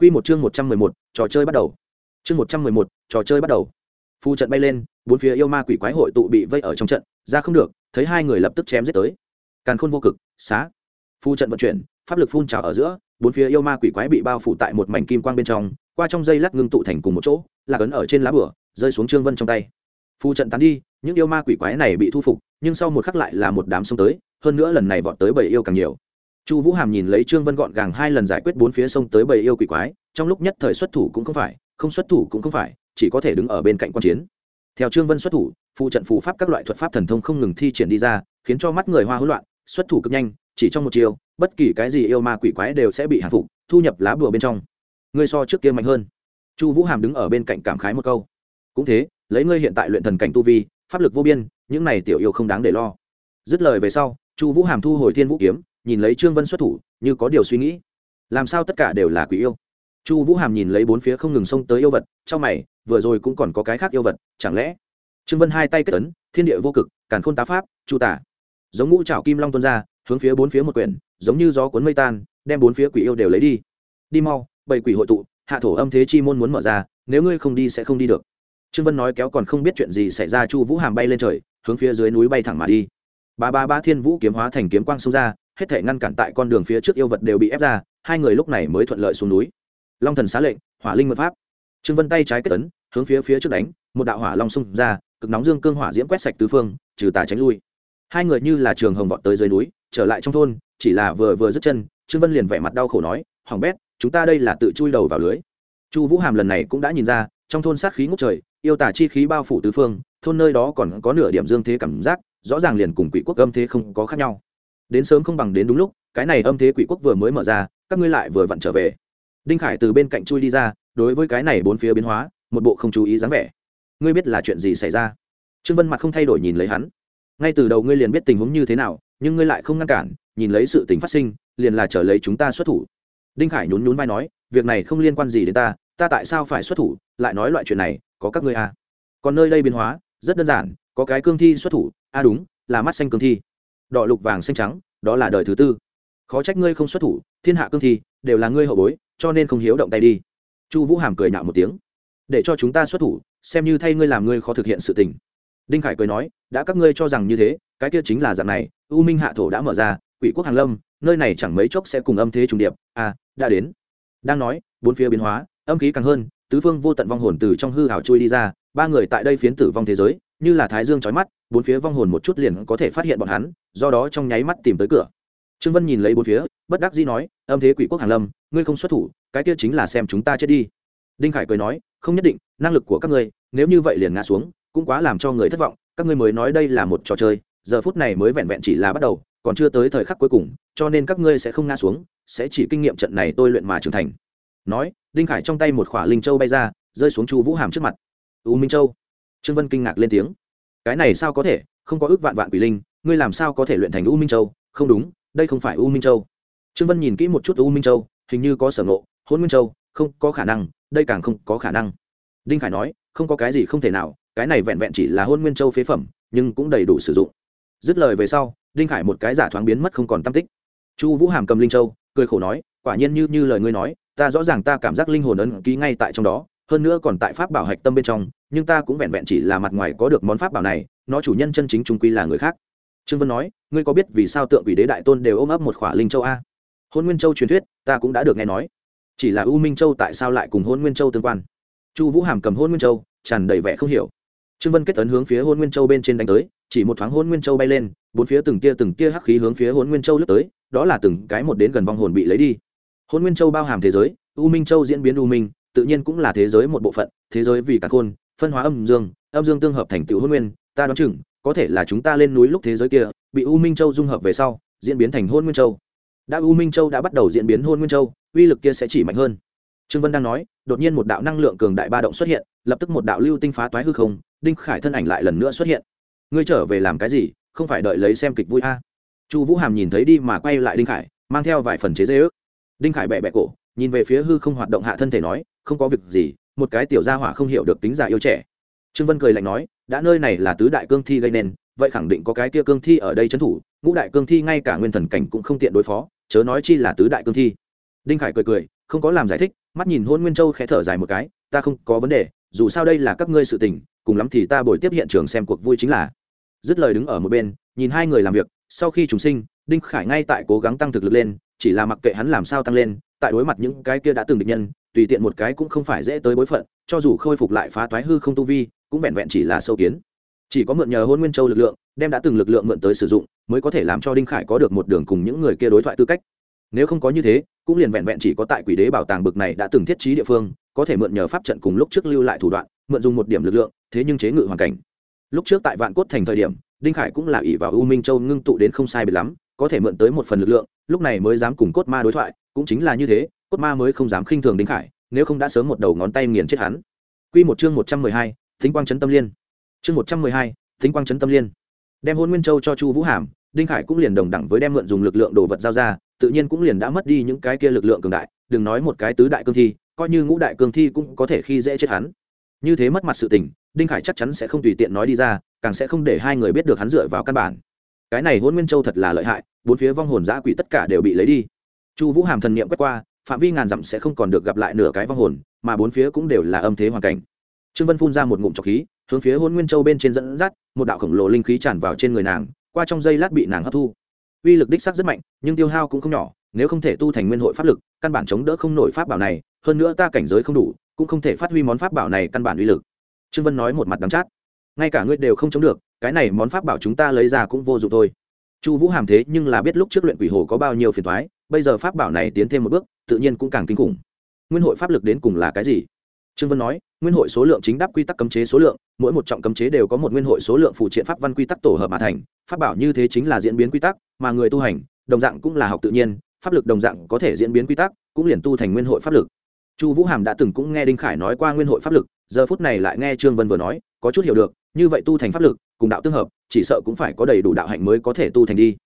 Quy một chương một trăm mười một, trò chơi bắt đầu. Chương một trăm mười một, trò chơi bắt đầu. Phu trận bay lên, bốn phía yêu ma quỷ quái hội tụ bị vây ở trong trận, ra không được, thấy hai người lập tức chém giết tới. Càn khôn vô cực, xá. Phu trận vận chuyển, pháp lực phun trào ở giữa, bốn phía yêu ma quỷ quái bị bao phủ tại một mảnh kim quang bên trong, qua trong dây lát ngưng tụ thành cùng một chỗ, là ấn ở trên lá bùa, rơi xuống Trương Vân trong tay. Phu trận tán đi, những yêu ma quỷ quái này bị thu phục, nhưng sau một khắc lại là một đám xông tới, hơn nữa lần này vọt tới bảy yêu càng nhiều chu vũ hàm nhìn lấy trương vân gọn gàng hai lần giải quyết bốn phía sông tới bầy yêu quỷ quái, trong lúc nhất thời xuất thủ cũng không phải, không xuất thủ cũng không phải, chỉ có thể đứng ở bên cạnh quan chiến. Theo trương vân xuất thủ, phụ trận phù pháp các loại thuật pháp thần thông không ngừng thi triển đi ra, khiến cho mắt người hoa hỗn loạn, xuất thủ cực nhanh, chỉ trong một chiều bất kỳ cái gì yêu ma quỷ quái đều sẽ bị hạ phục, thu nhập lá bùa bên trong. Ngươi so trước kia mạnh hơn. Chu vũ hàm đứng ở bên cạnh cảm khái một câu. Cũng thế, lấy ngươi hiện tại luyện thần cảnh tu vi, pháp lực vô biên, những này tiểu yêu không đáng để lo. Dứt lời về sau, chu vũ hàm thu hồi thiên vũ kiếm nhìn lấy trương vân xuất thủ, như có điều suy nghĩ. Làm sao tất cả đều là quỷ yêu? Chu vũ hàm nhìn lấy bốn phía không ngừng xông tới yêu vật, trong mày, vừa rồi cũng còn có cái khác yêu vật, chẳng lẽ? Trương vân hai tay kết ấn, thiên địa vô cực, càn khôn tá pháp, chu tả. Giống ngũ trào kim long tuôn ra, hướng phía bốn phía một quyển, giống như gió cuốn mây tan, đem bốn phía quỷ yêu đều lấy đi. Đi mau bảy quỷ hội tụ, hạ thổ âm thế chi môn muốn mở ra, nếu ngươi không đi sẽ không đi được. Trương vân nói kéo còn không biết chuyện gì xảy ra, chu vũ hàm bay lên trời, hướng phía dưới núi bay thẳng mà đi. Ba ba ba thiên vũ kiếm hóa thành kiếm quang xông ra hết thể ngăn cản tại con đường phía trước yêu vật đều bị ép ra, hai người lúc này mới thuận lợi xuống núi. Long thần xá lệnh, hỏa linh mật pháp. Trương vân tay trái kết tấn, hướng phía phía trước đánh, một đạo hỏa long xung ra, cực nóng dương cương hỏa diễm quét sạch tứ phương, trừ tà tránh lui. Hai người như là trường hồng vọt tới dưới núi, trở lại trong thôn, chỉ là vừa vừa dứt chân, trương vân liền vẻ mặt đau khổ nói hỏng bét, chúng ta đây là tự chui đầu vào lưới. Chu vũ hàm lần này cũng đã nhìn ra, trong thôn sát khí ngút trời, yêu tả chi khí bao phủ tứ phương, thôn nơi đó còn có nửa điểm dương thế cảm giác, rõ ràng liền cùng quỷ quốc âm thế không có khác nhau đến sớm không bằng đến đúng lúc, cái này âm thế quỷ quốc vừa mới mở ra, các ngươi lại vừa vặn trở về. Đinh khải từ bên cạnh chui đi ra, đối với cái này bốn phía biến hóa, một bộ không chú ý dáng vẻ. Ngươi biết là chuyện gì xảy ra? Trương vân mặt không thay đổi nhìn lấy hắn. Ngay từ đầu ngươi liền biết tình huống như thế nào, nhưng ngươi lại không ngăn cản, nhìn lấy sự tình phát sinh, liền là trở lấy chúng ta xuất thủ. Đinh khải nhún nhún vai nói, việc này không liên quan gì đến ta ta tại sao phải xuất thủ, lại nói loại chuyện này, có các ngươi à. còn nơi đây biến hóa, rất đơn giản, có cái cương thi xuất thủ a à đúng, là mắt xanh cương thi đỏ lục vàng xanh trắng, đó là đời thứ tư. Khó trách ngươi không xuất thủ, thiên hạ cương thi đều là ngươi hậu bối, cho nên không hiếu động tay đi. Chu vũ hàm cười nhạo một tiếng. Để cho chúng ta xuất thủ, xem như thay ngươi làm ngươi khó thực hiện sự tình. Đinh khải cười nói, đã các ngươi cho rằng như thế, cái kia chính là dạng này, u minh hạ thổ đã mở ra, quỷ quốc hàn lâm, nơi này chẳng mấy chốc sẽ cùng âm thế trùng điệp. À đã đến. Đang nói, bốn phía biến hóa, âm khí càng hơn, tứ phương vô tận vong hồn từ trong hư hào chui đi ra, ba người tại đây phiến tử vong thế giới, như là thái dương trói mắt, bốn phía vong hồn một chút liền có thể phát hiện bọn hắn do đó trong nháy mắt tìm tới cửa. Trương vân nhìn lấy bốn phía, bất đắc dĩ nói, âm thế quỷ quốc hàn lâm, ngươi không xuất thủ, cái kia chính là xem chúng ta chết đi. Đinh khải cười nói, không nhất định, năng lực của các ngươi, nếu như vậy liền ngã xuống, cũng quá làm cho người thất vọng, các ngươi mới nói đây là một trò chơi, giờ phút này mới vẹn vẹn chỉ là bắt đầu, còn chưa tới thời khắc cuối cùng, cho nên các ngươi sẽ không ngã xuống, sẽ chỉ kinh nghiệm trận này tôi luyện mà trưởng thành. Nói, đinh khải trong tay một khỏa linh châu bay ra, rơi xuống chu vũ hàm trước mặt. U minh châu. Trương vân kinh ngạc lên tiếng. Cái này sao có thể? Không có ước vạn vạn quỷ linh ngươi làm sao có thể luyện thành u minh châu? Không đúng, đây không phải u minh châu. Trương vân nhìn kỹ một chút u minh châu, hình như có sở ngộ hôn minh châu, không có khả năng, đây càng không có khả năng. Đinh khải nói, không có cái gì không thể nào, cái này vẹn vẹn chỉ là hôn nguyên châu phế phẩm, nhưng cũng đầy đủ sử dụng. Dứt lời về sau, đinh khải một cái giả thoáng biến mất không còn tam tích. Chu vũ hàm cầm linh châu, cười khổ nói, quả nhiên như như lời ngươi nói, ta rõ ràng ta cảm giác linh hồn ấn ký ngay tại trong đó, hơn nữa còn tại pháp bảo hạch tâm bên trong, nhưng ta cũng vẹn vẹn chỉ là mặt ngoài có được món pháp bảo này, nó chủ nhân chân chính trung quy là người khác trương vân nói, ngươi có biết vì sao tượng quỷ đế đại tôn đều ôm ấp một khỏa linh châu a? Hôn nguyên châu truyền thuyết, ta cũng đã được nghe nói. Chỉ là u minh châu tại sao lại cùng hôn nguyên châu tương quan? Chu vũ hàm cầm hôn nguyên châu, tràn đầy vẻ không hiểu. Trương vân kết tấn hướng phía hôn nguyên châu bên trên đánh tới, chỉ một thoáng hôn nguyên châu bay lên, bốn phía từng tia từng tia hắc khí hướng phía hôn nguyên châu lướt tới, đó là từng cái một đến gần vong hồn bị lấy đi. Hôn nguyên châu bao hàm thế giới, u minh châu diễn biến u minh, tự nhiên cũng là thế giới một bộ phận, thế giới vì cả khôn, phân hóa âm dương âm dương tương hợp thành tựu hôn nguyên, ta đoán chừng có thể là chúng ta lên núi lúc thế giới kia, bị u minh châu dung hợp về sau, diễn biến thành hôn nguyên châu. Đã u minh châu đã bắt đầu diễn biến hôn nguyên châu, uy lực kia sẽ chỉ mạnh hơn. Trương vân đang nói, đột nhiên một đạo năng lượng cường đại ba động xuất hiện, lập tức một đạo lưu tinh phá toái hư không, đinh khải thân ảnh lại lần nữa xuất hiện. Ngươi trở về làm cái gì, không phải đợi lấy xem kịch vui a? Chu vũ hàm nhìn thấy đi mà quay lại đinh khải, mang theo vài phần chế dê ước đinh khải bẹ bẹ cổ, nhìn về phía hư không hoạt động hạ thân thể nói, không có việc gì, một cái tiểu gia hỏa không hiểu được tính giả yêu trẻ. Trương vân cười lạnh nói đã nơi này là tứ đại cương thi gây nên, vậy khẳng định có cái kia cương thi ở đây trấn thủ, ngũ đại cương thi ngay cả nguyên thần cảnh cũng không tiện đối phó, chớ nói chi là tứ đại cương thi. Đinh khải cười cười, không có làm giải thích, mắt nhìn hôn nguyên châu khẽ thở dài một cái, ta không có vấn đề, dù sao đây là các ngươi sự tình, cùng lắm thì ta bồi tiếp hiện trường xem cuộc vui chính là. Dứt lời đứng ở một bên, nhìn hai người làm việc, sau khi chúng sinh, đinh khải ngay tại cố gắng tăng thực lực lên, chỉ là mặc kệ hắn làm sao tăng lên, tại đối mặt những cái kia đã từng địch nhân, tùy tiện một cái cũng không phải dễ tới bối phận, cho dù khôi phục lại phá toái hư không tu vi cũng vẹn vẹn chỉ là sâu kiến. Chỉ có mượn nhờ hôn nguyên châu lực lượng đem đã từng lực lượng mượn tới sử dụng mới có thể làm cho đinh khải có được một đường cùng những người kia đối thoại tư cách. Nếu không có như thế cũng liền vẹn vẹn chỉ có tại quỷ đế bảo tàng bực này đã từng thiết trí địa phương có thể mượn nhờ pháp trận cùng lúc trước lưu lại thủ đoạn mượn dùng một điểm lực lượng thế nhưng chế ngự hoàn cảnh. Lúc trước tại vạn cốt thành thời điểm đinh khải cũng là ỷ vào u minh châu ngưng tụ đến không sai biệt lắm có thể mượn tới một phần lực lượng lúc này mới dám cùng cốt ma đối thoại cũng chính là như thế cốt ma mới không dám khinh thường đinh khải nếu không đã sớm một đầu ngón tay nghiền chết hắn. Quy một chương một trăm mười hai, Thính quang chấn tâm liên. Chương một trăm mười hai, Thính quang chấn tâm liên. Đem Hôn Nguyên Châu cho Chu Vũ Hàm, Đinh Khải cũng liền đồng đẳng với đem mượn dùng lực lượng đồ vật giao ra, tự nhiên cũng liền đã mất đi những cái kia lực lượng cường đại, đừng nói một cái tứ đại cương thi, coi như ngũ đại cương thi cũng có thể khi dễ chết hắn. Như thế mất mặt sự tình, Đinh Khải chắc chắn sẽ không tùy tiện nói đi ra, càng sẽ không để hai người biết được hắn dựa vào căn bản. Cái này Hôn Nguyên Châu thật là lợi hại, bốn phía vong hồn giã quỷ tất cả đều bị lấy đi. Chu Vũ Hàm thần niệm quét qua, phạm vi ngàn dặm sẽ không còn được gặp lại nửa cái vong hồn, mà bốn phía cũng đều là âm thế hoàn cảnh trương vân phun ra một ngụm trọc khí, hướng phía hôn nguyên châu bên trên dẫn dắt, một đạo khổng lồ linh khí tràn vào trên người nàng, qua trong giây lát bị nàng hấp thu. Uy lực đích sắc rất mạnh, nhưng tiêu hao cũng không nhỏ, nếu không thể tu thành nguyên hội pháp lực, căn bản chống đỡ không nổi pháp bảo này, hơn nữa ta cảnh giới không đủ, cũng không thể phát huy món pháp bảo này căn bản uy lực. Trương vân nói một mặt đắm chát. Ngay cả ngươi đều không chống được, cái này món pháp bảo chúng ta lấy ra cũng vô dụng thôi. Chu vũ hàm thế nhưng là biết lúc trước luyện quỷ hồ có bao nhiêu phiền thoái bây giờ pháp bảo này tiến thêm một bước, tự nhiên cũng càng kinh khủng. Nguyên hội pháp lực đến cùng là cái gì? Trương vân nói, nguyên hội số lượng chính đáp quy tắc cấm chế số lượng, mỗi một trọng cấm chế đều có một nguyên hội số lượng phụ triện pháp văn quy tắc tổ hợp mà thành. Pháp bảo như thế chính là diễn biến quy tắc mà người tu hành, đồng dạng cũng là học tự nhiên, pháp lực đồng dạng có thể diễn biến quy tắc, cũng liền tu thành nguyên hội pháp lực. Chu vũ hàm đã từng cũng nghe đinh khải nói qua nguyên hội pháp lực, giờ phút này lại nghe trương vân vừa nói, có chút hiểu được, như vậy tu thành pháp lực, cùng đạo tương hợp, chỉ sợ cũng phải có đầy đủ đạo hạnh mới có thể tu thành đi.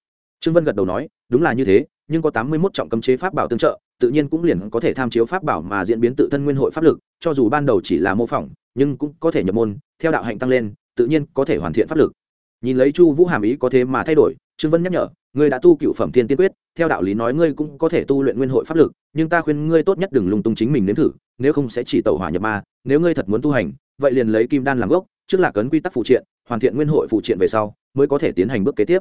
Trương vân gật đầu nói, đúng là như thế, nhưng có tám mươi mốt trọng cấm chế pháp bảo tương trợ tự nhiên cũng liền có thể tham chiếu pháp bảo mà diễn biến tự thân nguyên hội pháp lực, cho dù ban đầu chỉ là mô phỏng, nhưng cũng có thể nhập môn, theo đạo hạnh tăng lên, tự nhiên có thể hoàn thiện pháp lực. Nhìn lấy chu vũ hàm ý có thế mà thay đổi, trương vân nhắc nhở, ngươi đã tu cựu phẩm thiên tiên quyết, theo đạo lý nói ngươi cũng có thể tu luyện nguyên hội pháp lực, nhưng ta khuyên ngươi tốt nhất đừng lung tung chính mình nếm thử, nếu không sẽ chỉ tẩu hỏa nhập ma, nếu ngươi thật muốn tu hành, vậy liền lấy kim đan làm gốc, trước là cấn quy tắc phụ triện, hoàn thiện nguyên hội phụ triện về sau, mới có thể tiến hành bước kế tiếp.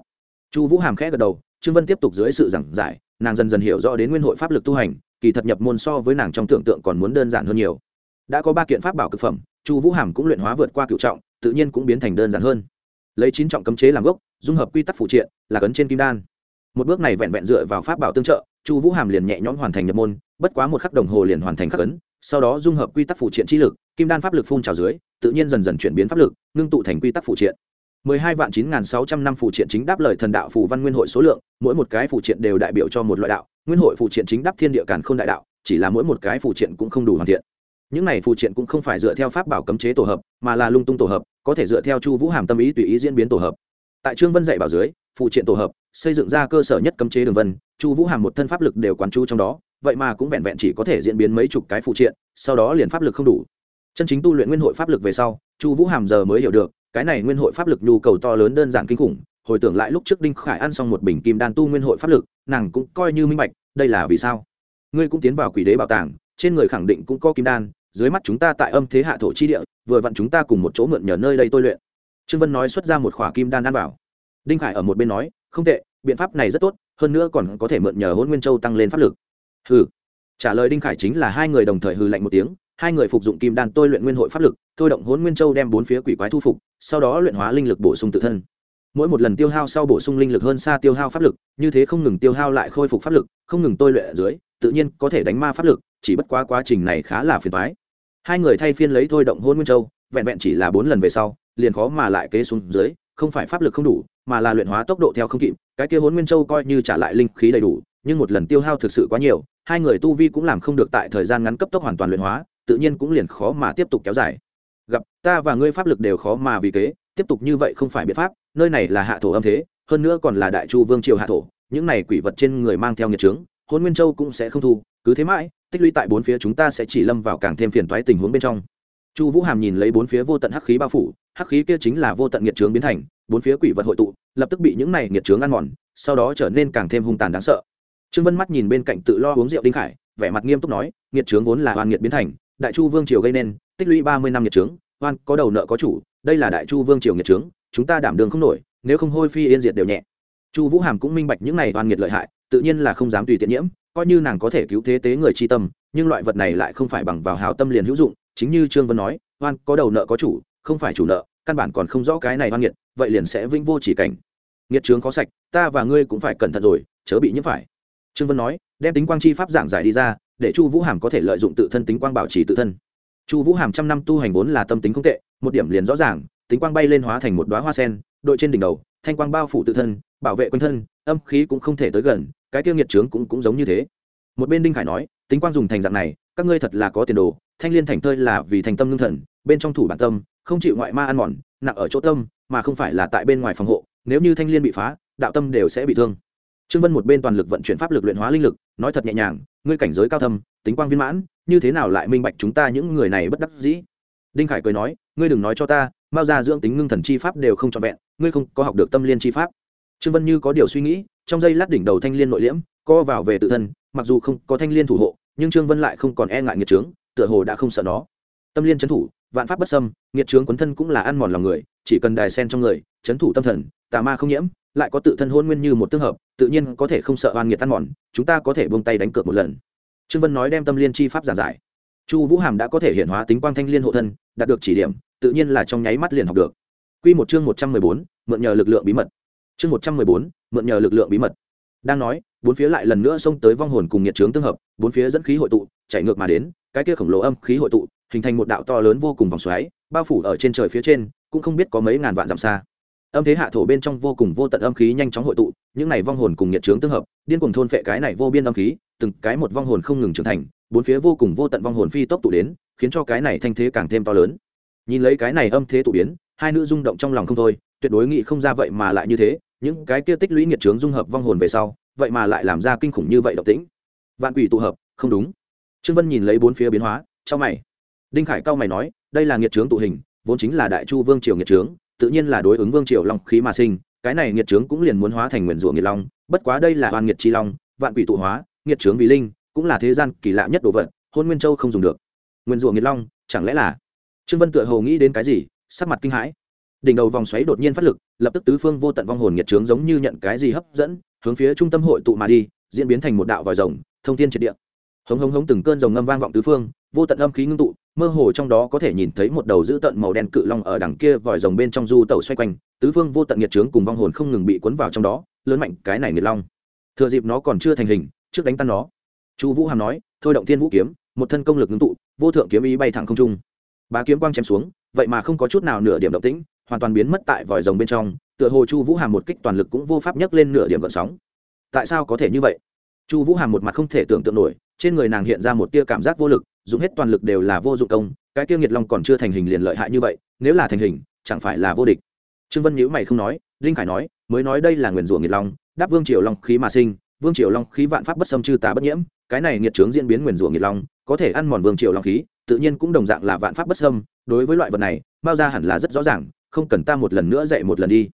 Chu vũ hàm khẽ gật đầu trương vân tiếp tục dưới sự giảng giải, nàng dần dần hiểu rõ đến nguyên hội pháp lực tu hành, kỳ thật nhập môn so với nàng trong tưởng tượng còn muốn đơn giản hơn nhiều. Đã có ba kiện pháp bảo cực phẩm, chu vũ hàm cũng luyện hóa vượt qua cựu trọng, tự nhiên cũng biến thành đơn giản hơn. Lấy chín trọng cấm chế làm gốc, dung hợp quy tắc phụ triện, là cấn trên kim đan. Một bước này vẹn vẹn dựa vào pháp bảo tương trợ, chu vũ hàm liền nhẹ nhõm hoàn thành nhập môn, bất quá một khắc đồng hồ liền hoàn thành khắc ấn, sau đó dung hợp quy tắc phụ triện chi lực, kim đan pháp lực phun trào dưới, tự nhiên dần dần chuyển biến pháp lực, ngưng tụ thành quy tắc phụ triện mười hai vạn chín nghìn sáu trăm năm phụ triện chính đáp lời thần đạo phù văn nguyên hội số lượng, mỗi một cái phụ triện đều đại biểu cho một loại đạo. Nguyên hội phụ triện chính đáp thiên địa càn k h ô n đại đạo, chỉ là mỗi một cái phụ triện cũng không đủ hoàn thiện. Những này phụ triện cũng không phải dựa theo pháp bảo cấm chế tổ hợp, mà là lung tung tổ hợp, có thể dựa theo chu vũ hàm tâm ý tùy ý diễn biến tổ hợp. Tại trương vân dạy bảo dưới, phụ triện tổ hợp, xây dựng ra cơ sở nhất cấm chế đường vân, chu vũ hàm một thân pháp lực đều quán chu trong đó, vậy mà cũng vẹn vẹn chỉ có thể diễn biến mấy chục cái phụ triện, sau đó liền pháp lực không đủ. Chân chính tu luyện nguyên hội pháp lực về sau, chu vũ hàm giờ mới hiểu được cái này nguyên hội pháp lực nhu cầu to lớn đơn giản kinh khủng, hồi tưởng lại lúc trước đinh khải ăn xong một bình kim đan tu nguyên hội pháp lực, nàng cũng coi như minh bạch, đây là vì sao? Ngươi cũng tiến vào quỷ đế bảo tàng, trên người khẳng định cũng có kim đan, dưới mắt chúng ta tại âm thế hạ thổ chi địa, vừa vặn chúng ta cùng một chỗ mượn nhờ nơi đây tôi luyện. Trương vân nói xuất ra một khỏa kim đan ăn bảo đinh khải ở một bên nói, không tệ, biện pháp này rất tốt, hơn nữa còn có thể mượn nhờ hôn nguyên châu tăng lên pháp lực. Hừ. Trả lời đinh khải chính là hai người đồng thời hừ lạnh một tiếng hai người phục dụng kim đan tôi luyện nguyên hội pháp lực, thôi động hốn nguyên châu đem bốn phía quỷ quái thu phục, sau đó luyện hóa linh lực bổ sung tự thân. Mỗi một lần tiêu hao sau bổ sung linh lực hơn xa tiêu hao pháp lực, như thế không ngừng tiêu hao lại khôi phục pháp lực, không ngừng tôi luyện ở dưới, tự nhiên có thể đánh ma pháp lực, chỉ bất quá quá trình này khá là phiền thoái hai người thay phiên lấy thôi động hôn nguyên châu, vẹn vẹn chỉ là bốn lần về sau, liền khó mà lại kế xuống dưới, không phải pháp lực không đủ, mà là luyện hóa tốc độ theo không kịp, cái kia hôn nguyên châu coi như trả lại linh khí đầy đủ, nhưng một lần tiêu hao thực sự quá nhiều, hai người tu vi cũng làm không được tại thời gian ngắn cấp tốc hoàn toàn luyện hóa tự nhiên cũng liền khó mà tiếp tục kéo dài. Gặp ta và ngươi pháp lực đều khó mà vì kế, tiếp tục như vậy không phải biện pháp, nơi này là hạ thổ âm thế, hơn nữa còn là đại chu vương triều hạ thổ, những này quỷ vật trên người mang theo nghiệt trướng hôn nguyên châu cũng sẽ không thu, cứ thế mãi, tích lũy tại bốn phía chúng ta sẽ chỉ lâm vào càng thêm phiền toái tình huống bên trong. Chu vũ hàm nhìn lấy bốn phía vô tận hắc khí bao phủ, hắc khí kia chính là vô tận nghiệt trướng biến thành, bốn phía quỷ vật hội tụ, lập tức bị những này nghiệt trướng ăn mòn, sau đó trở nên càng thêm hung tàn đáng sợ. Trương vân mắt nhìn bên cạnh tự lo uống rượu đinh khải, vẻ mặt nghiêm túc nói, nghiệt trướng vốn là hoàn nghiệt biến thành đại chu vương triều gây nên, tích lũy ba mươi năm nhiệt trướng oan, có đầu nợ có chủ, đây là đại chu vương triều nhiệt trướng chúng ta đảm đường không nổi, nếu không hôi phi yên diệt đều nhẹ. Chu vũ hàm cũng minh bạch những này oan nghiệt lợi hại, tự nhiên là không dám tùy tiện nhiễm, coi như nàng có thể cứu thế tế người chi tâm, nhưng loại vật này lại không phải bằng vào hào tâm liền hữu dụng, chính như trương vân nói, oan, có đầu nợ có chủ, không phải chủ nợ, căn bản còn không rõ cái này oan nghiệt, vậy liền sẽ vinh vô chỉ cảnh. Nghiệt trướng có sạch, ta và ngươi cũng phải cẩn thận rồi, chớ bị nhiễm phải. Trương vân nói, đem tính quang chi pháp giảng giải đi ra để chu vũ hàm có thể lợi dụng tự thân tính quang bảo trì tự thân. Chu vũ hàm trăm năm tu hành vốn là tâm tính không tệ, một điểm liền rõ ràng, tính quang bay lên hóa thành một đoá hoa sen, đội trên đỉnh đầu, thanh quang bao phủ tự thân, bảo vệ quanh thân, âm khí cũng không thể tới gần, cái tiêu nghiệt trướng cũng cũng giống như thế. Một bên đinh khải nói, tính quang dùng thành dạng này, các ngươi thật là có tiền đồ, thanh liên thành thơi là vì thành tâm lương thần, bên trong thủ bản tâm, không chịu ngoại ma ăn mòn, nặng ở chỗ tâm, mà không phải là tại bên ngoài phòng hộ, nếu như thanh liên bị phá, đạo tâm đều sẽ bị thương trương vân một bên toàn lực vận chuyển pháp lực luyện hóa linh lực, nói thật nhẹ nhàng, ngươi cảnh giới cao thâm, tính quang viên mãn, như thế nào lại minh bạch chúng ta những người này bất đắc dĩ? Đinh khải cười nói, ngươi đừng nói cho ta, mao gia dưỡng tính ngưng thần chi pháp đều không trọn vẹn, ngươi không có học được tâm liên chi pháp. Trương vân như có điều suy nghĩ, trong giây lát đỉnh đầu thanh liên nội liễm, co vào về tự thân, mặc dù không có thanh liên thủ hộ, nhưng trương vân lại không còn e ngại nghiệt trướng tựa hồ đã không sợ nó. Tâm liên trấn thủ, vạn pháp bất xâm, nghiệt trướng quấn thân cũng là ăn mòn lòng người, chỉ cần đài sen trong người trấn thủ tâm thần, tà ma không nhiễm, lại có tự thân hôn nguyên như một tương hợp tự nhiên có thể không sợ oan nghiệt tan mòn chúng ta có thể buông tay đánh cược một lần trương vân nói đem tâm liên chi pháp giảng giải chu vũ hàm đã có thể hiện hóa tính quang thanh liên hộ thân đạt được chỉ điểm tự nhiên là trong nháy mắt liền học được Quy một chương một trăm mười bốn, mượn nhờ lực lượng bí mật. Chương một trăm mười bốn, mượn nhờ lực lượng bí mật. Đang nói, bốn phía lại lần nữa xông tới vong hồn cùng nhiệt trướng tương hợp, bốn phía dẫn khí hội tụ, chạy ngược mà đến, cái kia khổng lồ âm khí hội tụ, hình thành một đạo to lớn vô cùng vòng xoáy, bao phủ ở trên trời phía trên, cũng không biết có mấy ngàn vạn dặm xa. Âm thế hạ thổ bên trong vô cùng vô tận âm khí nhanh chóng hội tụ, những này vong hồn cùng nhiệt trướng tương hợp, điên cuồng thôn phệ cái này vô biên âm khí, từng cái một vong hồn không ngừng trưởng thành, bốn phía vô cùng vô tận vong hồn phi tốc tụ đến, khiến cho cái này thanh thế càng thêm to lớn. Nhìn lấy cái này âm thế tụ biến, hai nữ rung động trong lòng không thôi, tuyệt đối nghĩ không ra vậy mà lại như thế, những cái kia tích lũy nghiệt trướng dung hợp vong hồn về sau, vậy mà lại làm ra kinh khủng như vậy động tĩnh. Vạn quỷ tụ hợp không đúng. Trương vân nhìn lấy bốn phía biến hóa cho mày. Đinh khải cao mày nói đây là nghiệt trướng tụ hình vốn chính là đại chu vương triều nghiệt trướng tự nhiên là đối ứng vương triều long khí mà sinh cái này nghiệt trướng cũng liền muốn hóa thành nguyền rủa nghiệt long, bất quá đây là hoàn nghiệt chi long, vạn quỷ tụ hóa, nghiệt trướng vì linh, cũng là thế gian kỳ lạ nhất đồ vật, hôn nguyên châu không dùng được. Nguyền rủa nghiệt long, chẳng lẽ là? Trương vân tựa hồ nghĩ đến cái gì, sắc mặt kinh hãi. Đỉnh đầu vòng xoáy đột nhiên phát lực, lập tức tứ phương vô tận vong hồn nghiệt trướng giống như nhận cái gì hấp dẫn, hướng phía trung tâm hội tụ mà đi, diễn biến thành một đạo vòi rồng, thông thiên triệt địa. Hống hống hống từng cơn rồng ngâm vang vọng tứ phương, vô tận âm khí ngưng tụ mơ hồ trong đó có thể nhìn thấy một đầu dữ tận màu đen cự long ở đằng kia vòi rồng bên trong du tẩu xoay quanh, tứ phương vô tận nhiệt trướng cùng vong hồn không ngừng bị cuốn vào trong đó, lớn mạnh cái này nghiệt long. Thừa dịp nó còn chưa thành hình, trước đánh tan nó. Chu vũ hàm nói, thôi động thiên vũ kiếm, một thân công lực ngưng tụ, vô thượng kiếm ý bay thẳng không trung. Bá kiếm quang chém xuống, vậy mà không có chút nào nửa điểm động tĩnh, hoàn toàn biến mất tại vòi rồng bên trong, tựa hồ chu vũ hàm một kích toàn lực cũng vô pháp nhấc lên nửa điểm gợn sóng. Tại sao có thể như vậy? Chu vũ hàm một mặt không thể tưởng tượng nổi, trên người nàng hiện ra một tia cảm giác vô lực dùng hết toàn lực đều là vô dụng công, cái tiêu nghiệt long còn chưa thành hình liền lợi hại như vậy, nếu là thành hình, chẳng phải là vô địch. Trương vân nhữ mày không nói linh khải nói, mới nói đây là nguyền rủa nghiệt long, đáp vương triều long khí mà sinh, vương triều long khí vạn pháp bất xâm chư tà bất nhiễm, cái này nghiệt trướng diễn biến nguyền rủa nghiệt long, có thể ăn mòn vương triều long khí, tự nhiên cũng đồng dạng là vạn pháp bất xâm, đối với loại vật này bao ra hẳn là rất rõ ràng, không cần ta một lần nữa dạy một lần đi.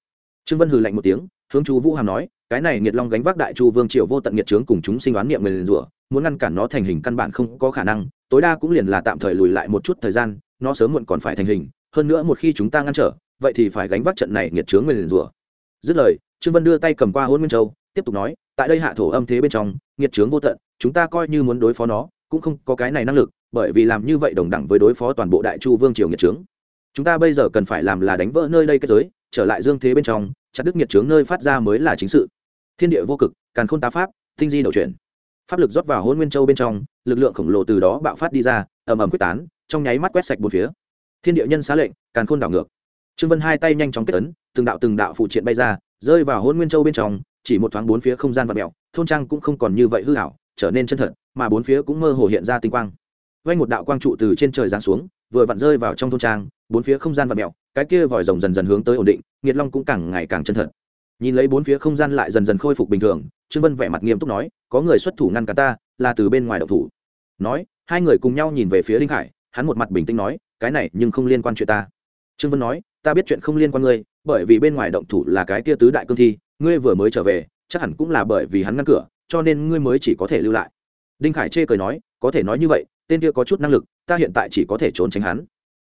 Trương vân hừ lạnh một tiếng, hướng chú vũ hàm nói, cái này nghiệt long gánh vác đại chu vương triều vô tận nghiệt trướng cùng chúng sinh đoán niệm người liền rủa, muốn ngăn cản nó thành hình căn bản không có khả năng tối đa cũng liền là tạm thời lùi lại một chút thời gian, nó sớm muộn còn phải thành hình, hơn nữa một khi chúng ta ngăn trở, vậy thì phải gánh vác trận này nghiệt chướng nguyền rủa. Dứt lời, trương vân đưa tay cầm qua hôn nguyên châu, tiếp tục nói, tại đây hạ thổ âm thế bên trong, nghiệt chướng vô tận, chúng ta coi như muốn đối phó nó, cũng không có cái này năng lực, bởi vì làm như vậy đồng đẳng với đối phó toàn bộ đại chu vương triều nghiệt chướng. chúng ta bây giờ cần phải làm là đánh vỡ nơi đây kết giới, trở lại dương thế bên trong, chặt đứt nghiệt chướng nơi phát ra mới là chính sự. Thiên địa vô cực, càn khôn tá pháp, tinh di đầu chuyển pháp lực rót vào hôn nguyên châu bên trong, lực lượng khổng lồ từ đó bạo phát đi ra, ầm ầm quyết tán, trong nháy mắt quét sạch bốn phía. Thiên địa nhân xá lệnh, càn khôn đảo ngược. Trương vân hai tay nhanh chóng kết tấn từng đạo từng đạo phụ triện bay ra, rơi vào hôn nguyên châu bên trong, chỉ một thoáng bốn phía không gian và mẹo thôn trang cũng không còn như vậy hư hảo trở nên chân thật, mà bốn phía cũng mơ hồ hiện ra tinh quang. Vanh một đạo quang trụ từ trên trời giáng xuống, vừa vặn rơi vào trong thôn trang, bốn phía không gian và mẹo cái kia vòi rồng dần dần hướng tới ổn định nghiệt long cũng càng ngày càng chân thật nhìn lấy bốn phía không gian lại dần dần khôi phục bình thường, trương vân vẻ mặt nghiêm túc nói, có người xuất thủ ngăn cả ta, là từ bên ngoài độc thủ. Nói, hai người cùng nhau nhìn về phía đinh khải, hắn một mặt bình tĩnh nói, cái này nhưng không liên quan chuyện ta. Trương vân nói, ta biết chuyện không liên quan ngươi, bởi vì bên ngoài động thủ là cái kia tứ đại cương thi, ngươi vừa mới trở về, chắc hẳn cũng là bởi vì hắn ngăn cửa, cho nên ngươi mới chỉ có thể lưu lại. Đinh khải chê cười nói, có thể nói như vậy, tên kia có chút năng lực, ta hiện tại chỉ có thể trốn tránh hắn.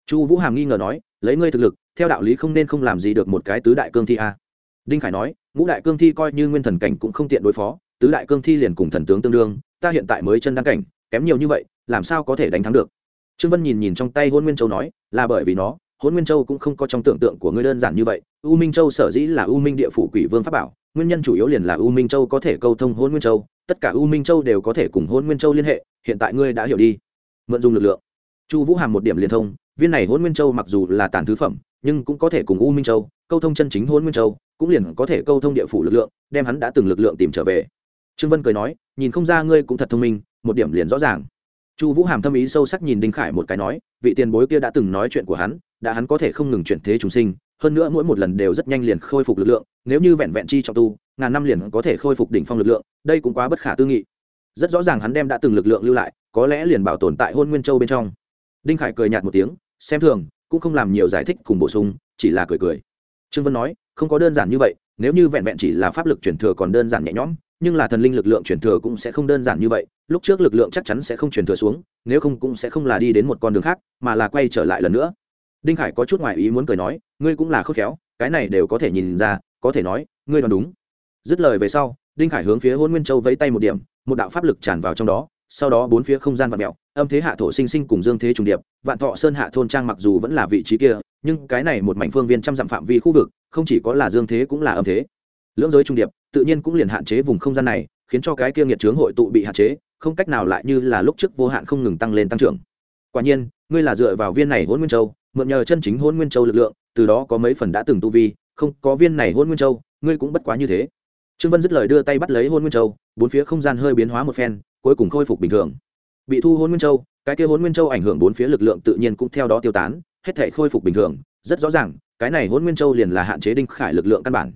Chu vũ hàm nghi ngờ nói, lấy ngươi thực lực, theo đạo lý không nên không làm gì được một cái tứ đại cương thi a đinh khải nói, ngũ đại cương thi coi như nguyên thần cảnh cũng không tiện đối phó, tứ đại cương thi liền cùng thần tướng tương đương, ta hiện tại mới chân đăng cảnh, kém nhiều như vậy, làm sao có thể đánh thắng được? Trương vân nhìn nhìn trong tay hôn nguyên châu nói, là bởi vì nó hôn nguyên châu cũng không có trong tưởng tượng của ngươi đơn giản như vậy, u minh châu sở dĩ là u minh địa phủ quỷ vương pháp bảo, nguyên nhân chủ yếu liền là u minh châu có thể câu thông hôn nguyên châu, tất cả u minh châu đều có thể cùng hôn nguyên châu liên hệ, hiện tại ngươi đã hiểu đi. Mượn dùng lực lượng. Chu vũ hàm một điểm liên thông, viên này hôn nguyên châu mặc dù là tàn thứ phẩm nhưng cũng có thể cùng u minh châu, câu thông chân chính hôn nguyên châu, cũng liền có thể câu thông địa phủ lực lượng, đem hắn đã từng lực lượng tìm trở về. Trương vân cười nói, nhìn không ra ngươi cũng thật thông minh, một điểm liền rõ ràng. Chu vũ hàm thâm ý sâu sắc nhìn đinh khải một cái nói, vị tiền bối kia đã từng nói chuyện của hắn, đã hắn có thể không ngừng chuyển thế chúng sinh, hơn nữa mỗi một lần đều rất nhanh liền khôi phục lực lượng, nếu như vẹn vẹn chi trọng tu, ngàn năm liền có thể khôi phục đỉnh phong lực lượng, đây cũng quá bất khả tư nghị. Rất rõ ràng hắn đem đã từng lực lượng lưu lại, có lẽ liền bảo tồn tại hôn nguyên châu bên trong. Đinh khải cười nhạt một tiếng, xem thường cũng không làm nhiều giải thích cùng bổ sung, chỉ là cười cười. Trương vân nói, không có đơn giản như vậy, nếu như vẹn vẹn chỉ là pháp lực chuyển thừa còn đơn giản nhẹ nhõm, nhưng là thần linh lực lượng chuyển thừa cũng sẽ không đơn giản như vậy, lúc trước lực lượng chắc chắn sẽ không chuyển thừa xuống, nếu không cũng sẽ không là đi đến một con đường khác, mà là quay trở lại lần nữa. Đinh khải có chút ngoài ý muốn cười nói, ngươi cũng là khôn khéo, cái này đều có thể nhìn ra, có thể nói, ngươi đoán đúng. Dứt lời về sau, đinh khải hướng phía hôn nguyên châu vẫy tay một điểm, một đạo pháp lực tràn vào trong đó, sau đó bốn phía không gian vặn mẹo âm thế hạ thổ sinh sinh cùng dương thế trùng điệp, vạn thọ sơn hạ thôn trang mặc dù vẫn là vị trí kia, nhưng cái này một mảnh phương viên trăm dặm phạm vi khu vực, không chỉ có là dương thế cũng là âm thế. Lưỡng giới trùng điệp, tự nhiên cũng liền hạn chế vùng không gian này, khiến cho cái kia nghiệt trướng hội tụ bị hạn chế, không cách nào lại như là lúc trước vô hạn không ngừng tăng lên tăng trưởng. Quả nhiên, ngươi là dựa vào viên này hôn nguyên châu, mượn nhờ chân chính hôn nguyên châu lực lượng, từ đó có mấy phần đã từng tu vi, không có viên này hôn nguyên châu, ngươi cũng bất quá như thế. Trương vân dứt lời đưa tay bắt lấy hôn nguyên châu, bốn phía không gian hơi biến hóa một phen, cuối cùng khôi phục bình thường bị thu hôn nguyên châu cái kia hôn nguyên châu ảnh hưởng bốn phía lực lượng tự nhiên cũng theo đó tiêu tán hết thể khôi phục bình thường rất rõ ràng cái này hôn nguyên châu liền là hạn chế đinh khải lực lượng căn bản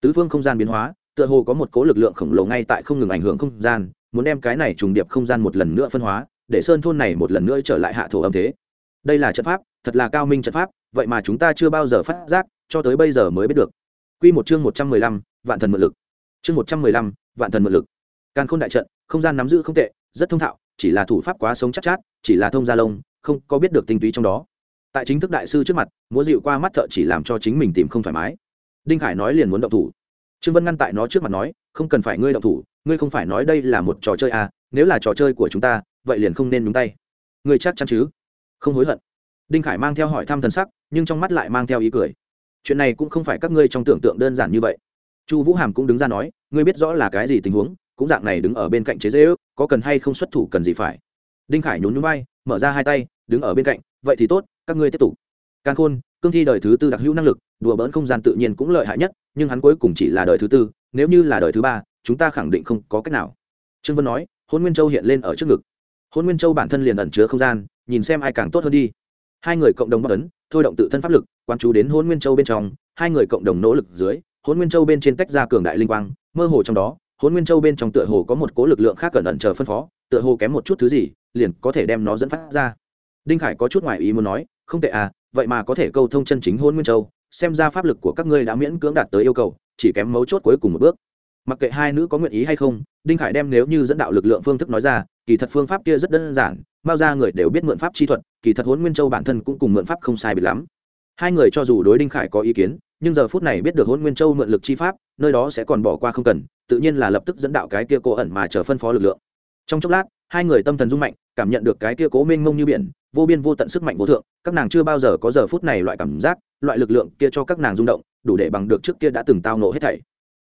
tứ phương không gian biến hóa tựa hồ có một cố lực lượng khổng lồ ngay tại không ngừng ảnh hưởng không gian muốn đem cái này trùng điệp không gian một lần nữa phân hóa để sơn thôn này một lần nữa trở lại hạ thổ âm thế đây là trận pháp thật là cao minh trận pháp vậy mà chúng ta chưa bao giờ phát giác cho tới bây giờ mới biết được Quy một chương một trăm mười lăm, vạn thần mượn lực. Chương một trăm mười lăm, vạn thần mượn lực. Càn khôn đại trận, không gian nắm giữ không tệ, rất thông thạo, chỉ là thủ pháp quá sống chắc chát, chỉ là thông gia lông, không có biết được tinh túy trong đó. Tại chính thức đại sư trước mặt, múa dịu qua mắt thợ chỉ làm cho chính mình tìm không thoải mái. Đinh Khải nói liền muốn động thủ. Trương Vân ngăn tại nó trước mặt nói, không cần phải ngươi động thủ, ngươi không phải nói đây là một trò chơi à, nếu là trò chơi của chúng ta, vậy liền không nên nhúng tay. Ngươi chắc chắn chứ? Không hối hận đinh khải mang theo hỏi thăm thần sắc nhưng trong mắt lại mang theo ý cười chuyện này cũng không phải các ngươi trong tưởng tượng đơn giản như vậy chu vũ hàm cũng đứng ra nói ngươi biết rõ là cái gì tình huống cũng dạng này đứng ở bên cạnh chế dễ ước, có cần hay không xuất thủ cần gì phải. Đinh khải nhún nhún vai, mở ra hai tay, đứng ở bên cạnh, vậy thì tốt, các ngươi tiếp tục. Càn khôn, cương thi đời thứ tư đặc hữu năng lực, đùa bỡn không gian tự nhiên cũng lợi hại nhất, nhưng hắn cuối cùng chỉ là đời thứ tư, nếu như là đời thứ ba, chúng ta khẳng định không có cách nào. Trương vân nói, hôn nguyên châu hiện lên ở trước ngực. Hôn nguyên châu bản thân liền ẩn chứa không gian, nhìn xem ai càng tốt hơn đi. Hai người cộng đồng bắc ấn thôi động tự thân pháp lực, quan chú đến hôn nguyên châu bên trong, hai người cộng đồng nỗ lực dưới, hôn nguyên châu bên trên tách ra cường đại linh quang, mơ hồ trong đó hôn nguyên châu bên trong tựa hồ có một cố lực lượng khác cẩn ẩn chờ phân phó, tựa hồ kém một chút thứ gì, liền có thể đem nó dẫn phát ra. Đinh khải có chút ngoài ý muốn nói, không tệ à vậy mà có thể câu thông chân chính hôn nguyên châu, xem ra pháp lực của các ngươi đã miễn cưỡng đạt tới yêu cầu, chỉ kém mấu chốt cuối cùng một bước. Mặc kệ hai nữ có nguyện ý hay không, đinh khải đem nếu như dẫn đạo lực lượng phương thức nói ra, kỳ thật phương pháp kia rất đơn giản, bao ra người đều biết mượn pháp chi thuật, kỳ thật Hôn nguyên châu bản thân cũng cùng mượn pháp không sai biệt lắm. Hai người cho dù đối đinh khải có ý kiến, nhưng giờ phút này biết được Hôn nguyên châu mượn lực chi pháp, nơi đó sẽ còn bỏ qua không cần tự nhiên là lập tức dẫn đạo cái kia cố ẩn mà chờ phân phó lực lượng. Trong chốc lát, hai người tâm thần rung mạnh, cảm nhận được cái kia cố mênh mông như biển, vô biên vô tận sức mạnh vô thượng, các nàng chưa bao giờ có giờ phút này loại cảm giác, loại lực lượng kia cho các nàng rung động, đủ để bằng được trước kia đã từng tao nổ hết thảy.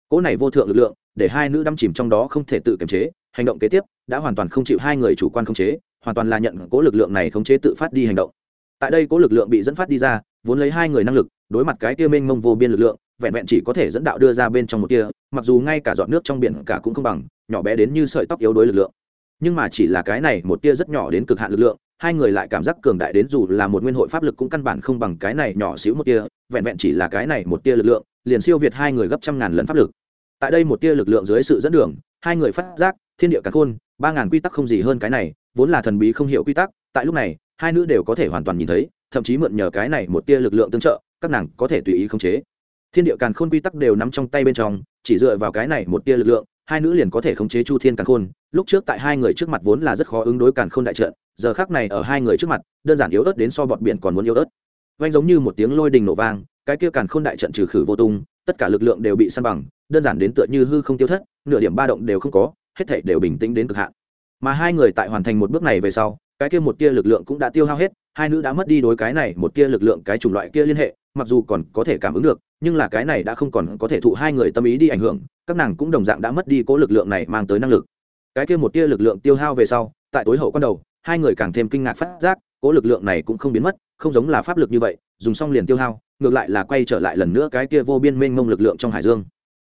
Cố này vô thượng lực lượng, để hai nữ đâm chìm trong đó không thể tự kiềm chế, hành động kế tiếp, đã hoàn toàn không chịu hai người chủ quan khống chế, hoàn toàn là nhận cố lực lượng này khống chế tự phát đi hành động. Tại đây cố lực lượng bị dẫn phát đi ra, vốn lấy hai người năng lực, đối mặt cái kia mênh mông vô biên lực lượng vẹn vẹn chỉ có thể dẫn đạo đưa ra bên trong một kia, mặc dù ngay cả giọt nước trong biển cả cũng không bằng, nhỏ bé đến như sợi tóc yếu đối lực lượng. Nhưng mà chỉ là cái này, một tia rất nhỏ đến cực hạn lực lượng, hai người lại cảm giác cường đại đến dù là một nguyên hội pháp lực cũng căn bản không bằng cái này nhỏ xíu một tia, vẹn vẹn chỉ là cái này một tia lực lượng, liền siêu việt hai người gấp trăm ngàn lần pháp lực. Tại đây một tia lực lượng dưới sự dẫn đường, hai người phát giác, thiên địa cả khôn, ba ngàn quy tắc không gì hơn cái này, vốn là thần bí không hiểu quy tắc, tại lúc này, hai nữ đều có thể hoàn toàn nhìn thấy, thậm chí mượn nhờ cái này một tia lực lượng tương trợ, các nàng có thể tùy ý khống chế thiên địa càn khôn quy tắc đều nắm trong tay bên trong, chỉ dựa vào cái này một tia lực lượng, hai nữ liền có thể khống chế chu thiên càn khôn. Lúc trước tại hai người trước mặt vốn là rất khó ứng đối càn khôn đại trận, giờ khác này ở hai người trước mặt, đơn giản yếu ớt đến so bọt biển còn muốn yếu ớt. Vanh giống như một tiếng lôi đình nổ vang, cái kia càn khôn đại trận trừ khử vô tung, tất cả lực lượng đều bị săn bằng, đơn giản đến tựa như hư không tiêu thất, nửa điểm ba động đều không có, hết thảy đều bình tĩnh đến cực hạn. Mà hai người tại hoàn thành một bước này về sau, cái kia một tia lực lượng cũng đã tiêu hao hết hai nữ đã mất đi đối cái này một tia lực lượng, cái chủng loại kia liên hệ, mặc dù còn có thể cảm ứng được, nhưng là cái này đã không còn có thể thụ hai người tâm ý đi ảnh hưởng, các nàng cũng đồng dạng đã mất đi cố lực lượng này mang tới năng lực. Cái kia một tia lực lượng tiêu hao về sau, tại tối hậu quan đầu, hai người càng thêm kinh ngạc phát giác, cố lực lượng này cũng không biến mất, không giống là pháp lực như vậy, dùng xong liền tiêu hao, ngược lại là quay trở lại lần nữa cái kia vô biên mênh mông lực lượng trong hải dương.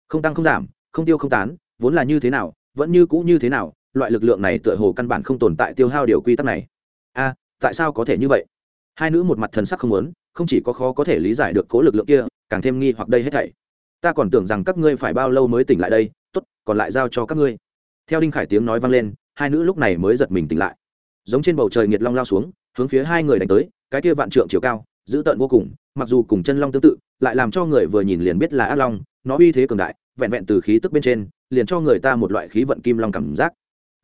Không tăng không giảm, không tiêu không tán, vốn là như thế nào, vẫn như cũ như thế nào, loại lực lượng này tựa hồ căn bản không tồn tại tiêu hao điều quy tắc này tại sao có thể như vậy? Hai nữ một mặt thần sắc không muốn, không chỉ có khó có thể lý giải được cố lực lượng kia, càng thêm nghi hoặc đây hết thảy. Ta còn tưởng rằng các ngươi phải bao lâu mới tỉnh lại đây, tốt, còn lại giao cho các ngươi. Theo đinh khải tiếng nói vang lên, hai nữ lúc này mới giật mình tỉnh lại. Giống trên bầu trời nghiệt long lao xuống, hướng phía hai người đánh tới, cái kia vạn trượng chiều cao, dữ tợn vô cùng, mặc dù cùng chân long tương tự, lại làm cho người vừa nhìn liền biết là ác long, nó uy thế cường đại, vẹn vẹn từ khí tức bên trên, liền cho người ta một loại khí vận kim long cảm giác.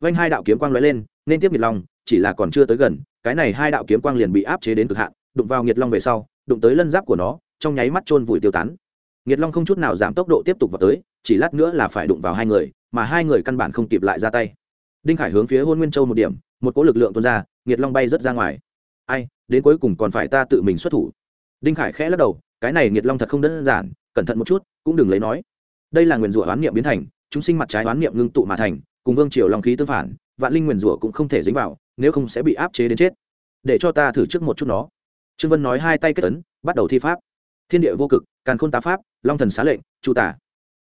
Vanh hai đạo kiếm quang lóe lên, nên tiếp nghiệt long, chỉ là còn chưa tới gần cái này hai đạo kiếm quang liền bị áp chế đến cực hạn, đụng vào nghiệt long về sau, đụng tới lân giáp của nó, trong nháy mắt chôn vùi tiêu tán. Nghiệt long không chút nào giảm tốc độ tiếp tục vào tới, chỉ lát nữa là phải đụng vào hai người, mà hai người căn bản không kịp lại ra tay. Đinh khải hướng phía hôn nguyên châu một điểm, một cỗ lực lượng tuôn ra, nghiệt long bay rất ra ngoài. Ai, đến cuối cùng còn phải ta tự mình xuất thủ. Đinh khải khẽ lắc đầu, cái này nghiệt long thật không đơn giản, cẩn thận một chút, cũng đừng lấy nói. Đây là nguyền rủa oán niệm biến thành, chúng sinh mặt trái oán niệm ngưng tụ mà thành, cùng vương triều long khí tương phản, vạn linh nguyền rủa cũng không thể dính vào nếu không sẽ bị áp chế đến chết. Để cho ta thử trước một chút nó. Trương vân nói hai tay kết ấn, bắt đầu thi pháp. Thiên địa vô cực, càn khôn tá pháp, long thần xá lệnh, chu tả.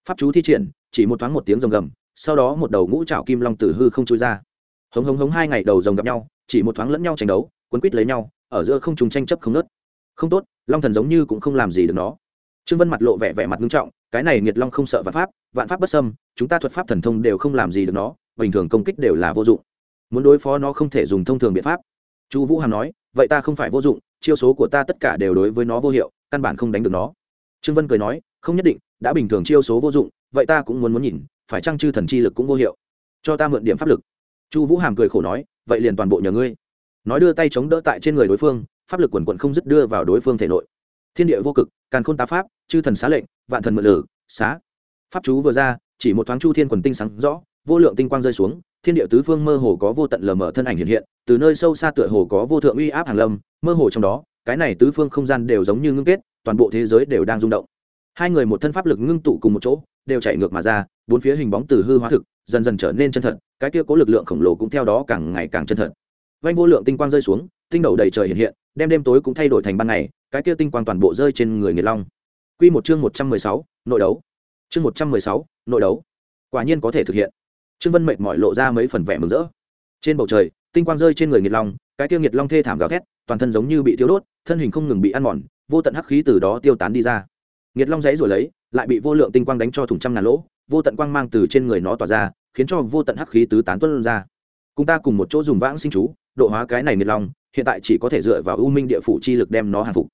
Pháp chú thi triển, chỉ một thoáng một tiếng rồng gầm, sau đó một đầu ngũ trảo kim long tử hư không chui ra. Hống hống hống hai ngày đầu rồng gặp nhau, chỉ một thoáng lẫn nhau tranh đấu, quấn quýt lấy nhau, ở giữa không trùng tranh chấp không nớt không tốt, long thần giống như cũng không làm gì được nó. Trương vân mặt lộ vẻ vẻ mặt nghiêm trọng, cái này nghiệt long không sợ vạn pháp vạn pháp bất xâm, chúng ta thuật pháp thần thông đều không làm gì được nó, bình thường công kích đều là vô dụng muốn đối phó nó không thể dùng thông thường biện pháp. Chu vũ hàm nói, vậy ta không phải vô dụng, chiêu số của ta tất cả đều đối với nó vô hiệu, căn bản không đánh được nó. Trương vân cười nói, không nhất định, đã bình thường chiêu số vô dụng, vậy ta cũng muốn muốn nhìn, phải chăng chư thần chi lực cũng vô hiệu? Cho ta mượn điểm pháp lực. Chu vũ hàm cười khổ nói, vậy liền toàn bộ nhờ ngươi. Nói đưa tay chống đỡ tại trên người đối phương, pháp lực quần quận không dứt đưa vào đối phương thể nội. Thiên địa vô cực, càn khôn tá pháp, chư thần xá lệnh, vạn thần mượn lử, xá. Pháp chú vừa ra, chỉ một thoáng chu thiên quần tinh sáng rõ, vô lượng tinh quang rơi xuống thiên địa tứ phương mơ hồ có vô tận lờ mờ thân ảnh hiện hiện, từ nơi sâu xa tựa hồ có vô thượng uy áp hàng lâm, mơ hồ trong đó, cái này tứ phương không gian đều giống như ngưng kết, toàn bộ thế giới đều đang rung động. Hai người một thân pháp lực ngưng tụ cùng một chỗ, đều chạy ngược mà ra, bốn phía hình bóng từ hư hóa thực, dần dần trở nên chân thật, cái kia có lực lượng khổng lồ cũng theo đó càng ngày càng chân thật. Vanh vô lượng tinh quang rơi xuống, tinh đầu đầy trời hiện hiện, đem đêm tối cũng thay đổi thành ban ngày, cái kia tinh quang toàn bộ rơi trên người nghiệt long. Quy một chương một trăm mười sáu, nội đấu. Chương một trăm mười sáu, nội đấu. Quả nhiên có thể thực hiện trương vân mệt mỏi lộ ra mấy phần vẻ mừng rỡ. Trên bầu trời, tinh quang rơi trên người nghiệt long, cái tiêu nghiệt long thê thảm gào thét, toàn thân giống như bị thiếu đốt, thân hình không ngừng bị ăn mòn, vô tận hắc khí từ đó tiêu tán đi ra. Nghiệt long dãy rồi lấy, lại bị vô lượng tinh quang đánh cho thủng trăm ngàn lỗ, vô tận quang mang từ trên người nó tỏa ra, khiến cho vô tận hắc khí tứ tán tuân ra. Cùng ta cùng một chỗ dùng vãng sinh chú, độ hóa cái này nghiệt long, hiện tại chỉ có thể dựa vào ưu minh địa phủ chi lực đem nó hàng phục.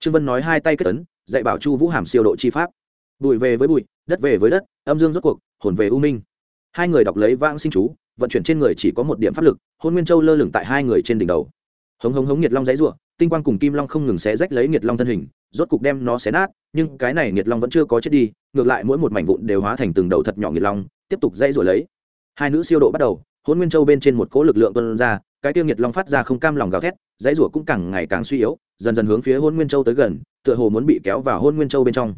Trương vân nói hai tay kết tấn dạy bảo chu vũ hàm siêu độ chi pháp. Bụi về với bụi, đất về với đất, âm dương rốt cuộc, hồn về ưu minh hai người đọc lấy vãng sinh chú, vận chuyển trên người chỉ có một điểm pháp lực, hôn nguyên châu lơ lửng tại hai người trên đỉnh đầu. Hống hống hống nhiệt long dãy r tinh quang cùng kim long không ngừng xé rách lấy nhiệt long thân hình, rốt cục đem nó xé nát, nhưng cái này nhiệt long vẫn chưa có chết đi, ngược lại mỗi một mảnh vụn đều hóa thành từng đầu thật nhỏ nhiệt long, tiếp tục dãy rồi lấy. Hai nữ siêu độ bắt đầu, hôn nguyên châu bên trên một cỗ lực lượng tuân ra, cái tiêu nhiệt long phát ra không cam lòng gào thét, dãy rủa cũng càng ngày càng suy yếu, dần dần hướng phía hôn nguyên châu tới gần, tựa hồ muốn bị kéo vào hôn nguyên châu bên trong.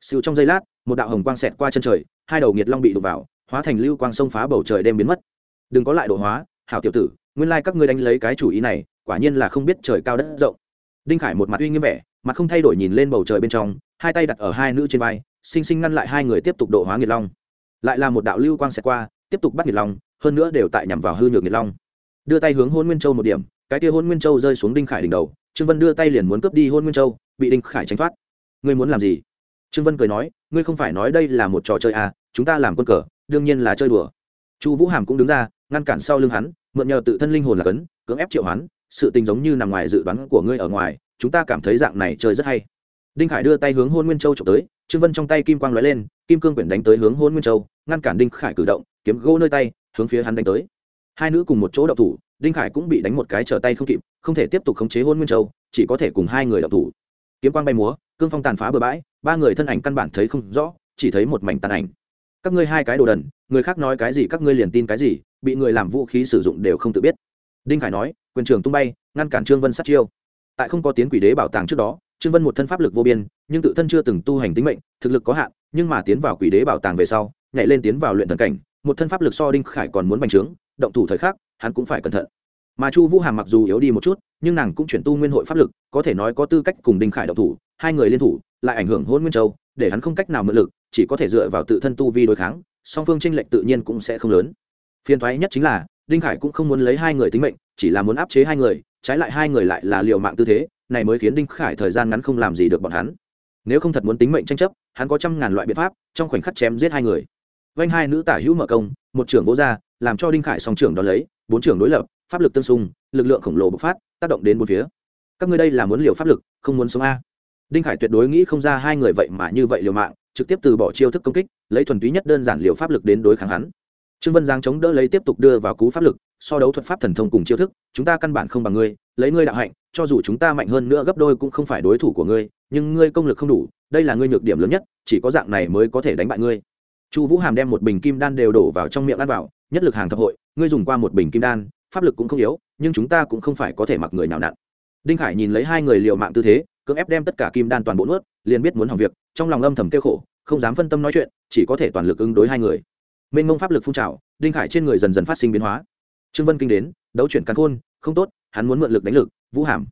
Siêu trong giây lát, một đạo hồng quang xẹt qua chân trời, hai đầu nhiệt long bị đục vào hóa thành lưu quang sông phá bầu trời đêm biến mất. Đừng có lại độ hóa, hảo tiểu tử, nguyên lai các ngươi đánh lấy cái chủ ý này, quả nhiên là không biết trời cao đất rộng. Đinh khải một mặt uy nghiêm vẻ, mặt không thay đổi nhìn lên bầu trời bên trong, hai tay đặt ở hai nữ trên vai, xinh xinh ngăn lại hai người tiếp tục độ hóa nghiệt long. Lại là một đạo lưu quang xẹt qua, tiếp tục bắt nghiệt long, hơn nữa đều tại nhằm vào hư nhược nghiệt long. Đưa tay hướng hôn nguyên châu một điểm, cái tia hôn nguyên châu rơi xuống đinh khải đỉnh đầu, trương vân đưa tay liền muốn cướp đi hôn nguyên châu, bị đinh khải tránh thoát. Ngươi muốn làm gì? Trương vân cười nói, ngươi không phải nói đây là một trò chơi à chúng ta làm quân cờ đương nhiên là chơi đùa. Chu vũ hàm cũng đứng ra, ngăn cản sau lưng hắn, mượn nhờ tự thân linh hồn là cấn, cưỡng ép triệu hắn sự tình giống như nằm ngoài dự đoán của ngươi ở ngoài, chúng ta cảm thấy dạng này chơi rất hay. Đinh khải đưa tay hướng hôn nguyên châu trộm tới, trương vân trong tay kim quang lóe lên, kim cương quyển đánh tới hướng hôn nguyên châu, ngăn cản đinh khải cử động, kiếm gỗ nơi tay, hướng phía hắn đánh tới. Hai nữ cùng một chỗ đậu thủ, đinh khải cũng bị đánh một cái trở tay không kịp, không thể tiếp tục khống chế hôn nguyên châu, chỉ có thể cùng hai người đậu thủ. Kiếm quang bay múa, cương phong tàn phá bừa bãi, ba người thân ảnh căn bản thấy không rõ, chỉ thấy một mảnh tàn ảnh các ngươi hai cái đồ đần, người khác nói cái gì các ngươi liền tin cái gì, bị người làm vũ khí sử dụng đều không tự biết. Đinh khải nói, quyền trường tung bay, ngăn cản trương vân sát chiêu. Tại không có tiến quỷ đế bảo tàng trước đó, trương vân một thân pháp lực vô biên, nhưng tự thân chưa từng tu hành tính mệnh, thực lực có hạn, nhưng mà tiến vào quỷ đế bảo tàng về sau, nhảy lên tiến vào luyện thần cảnh, một thân pháp lực so đinh khải còn muốn bành trướng, động thủ thời khắc, hắn cũng phải cẩn thận. Mà chu vũ hàm mặc dù yếu đi một chút, nhưng nàng cũng chuyển tu nguyên hội pháp lực, có thể nói có tư cách cùng đinh khải động thủ, hai người liên thủ, lại ảnh hưởng hôn nguyên châu, để hắn không cách nào mượn lực chỉ có thể dựa vào tự thân tu vi đối kháng, song phương tranh lệch tự nhiên cũng sẽ không lớn. Phiền thoái nhất chính là, đinh khải cũng không muốn lấy hai người tính mệnh, chỉ là muốn áp chế hai người, trái lại hai người lại là liều mạng tư thế, này mới khiến đinh khải thời gian ngắn không làm gì được bọn hắn. Nếu không thật muốn tính mệnh tranh chấp, hắn có trăm ngàn loại biện pháp, trong khoảnh khắc chém giết hai người. Vanh hai nữ tả hữu mở công, một trưởng vô ra, làm cho đinh khải song trưởng đón lấy, bốn trưởng đối lập, pháp lực tương xung, lực lượng khổng lồ bộc phát, tác động đến bốn phía. Các ngươi đây là muốn liều pháp lực, không muốn sống a đinh khải tuyệt đối nghĩ không ra hai người vậy mà như vậy liều mạng, trực tiếp từ bỏ chiêu thức công kích, lấy thuần túy nhất đơn giản liều pháp lực đến đối kháng hắn. Trương vân giang chống đỡ lấy tiếp tục đưa vào cú pháp lực, so đấu thuật pháp thần thông cùng chiêu thức, chúng ta căn bản không bằng ngươi, lấy ngươi đạo hạnh, cho dù chúng ta mạnh hơn nữa gấp đôi cũng không phải đối thủ của ngươi, nhưng ngươi công lực không đủ, đây là ngươi nhược điểm lớn nhất, chỉ có dạng này mới có thể đánh bại ngươi. Chu vũ hàm đem một bình kim đan đều đổ vào trong miệng ăn vào, nhất lực hàng thập hội, ngươi dùng qua một bình kim đan, pháp lực cũng không yếu, nhưng chúng ta cũng không phải có thể mặc người nào nặn đinh khải nhìn lấy hai người liều mạng tư thế cưỡng ép đem tất cả kim đan toàn bộ nuốt, liền biết muốn hỏng việc, trong lòng âm thầm kêu khổ, không dám phân tâm nói chuyện, chỉ có thể toàn lực ứng đối hai người. Mênh mông pháp lực phun trào, đinh khải trên người dần dần phát sinh biến hóa. Trương vân kinh đến, đấu chuyển cắn khôn, không tốt, hắn muốn mượn lực đánh lực, vũ hàm.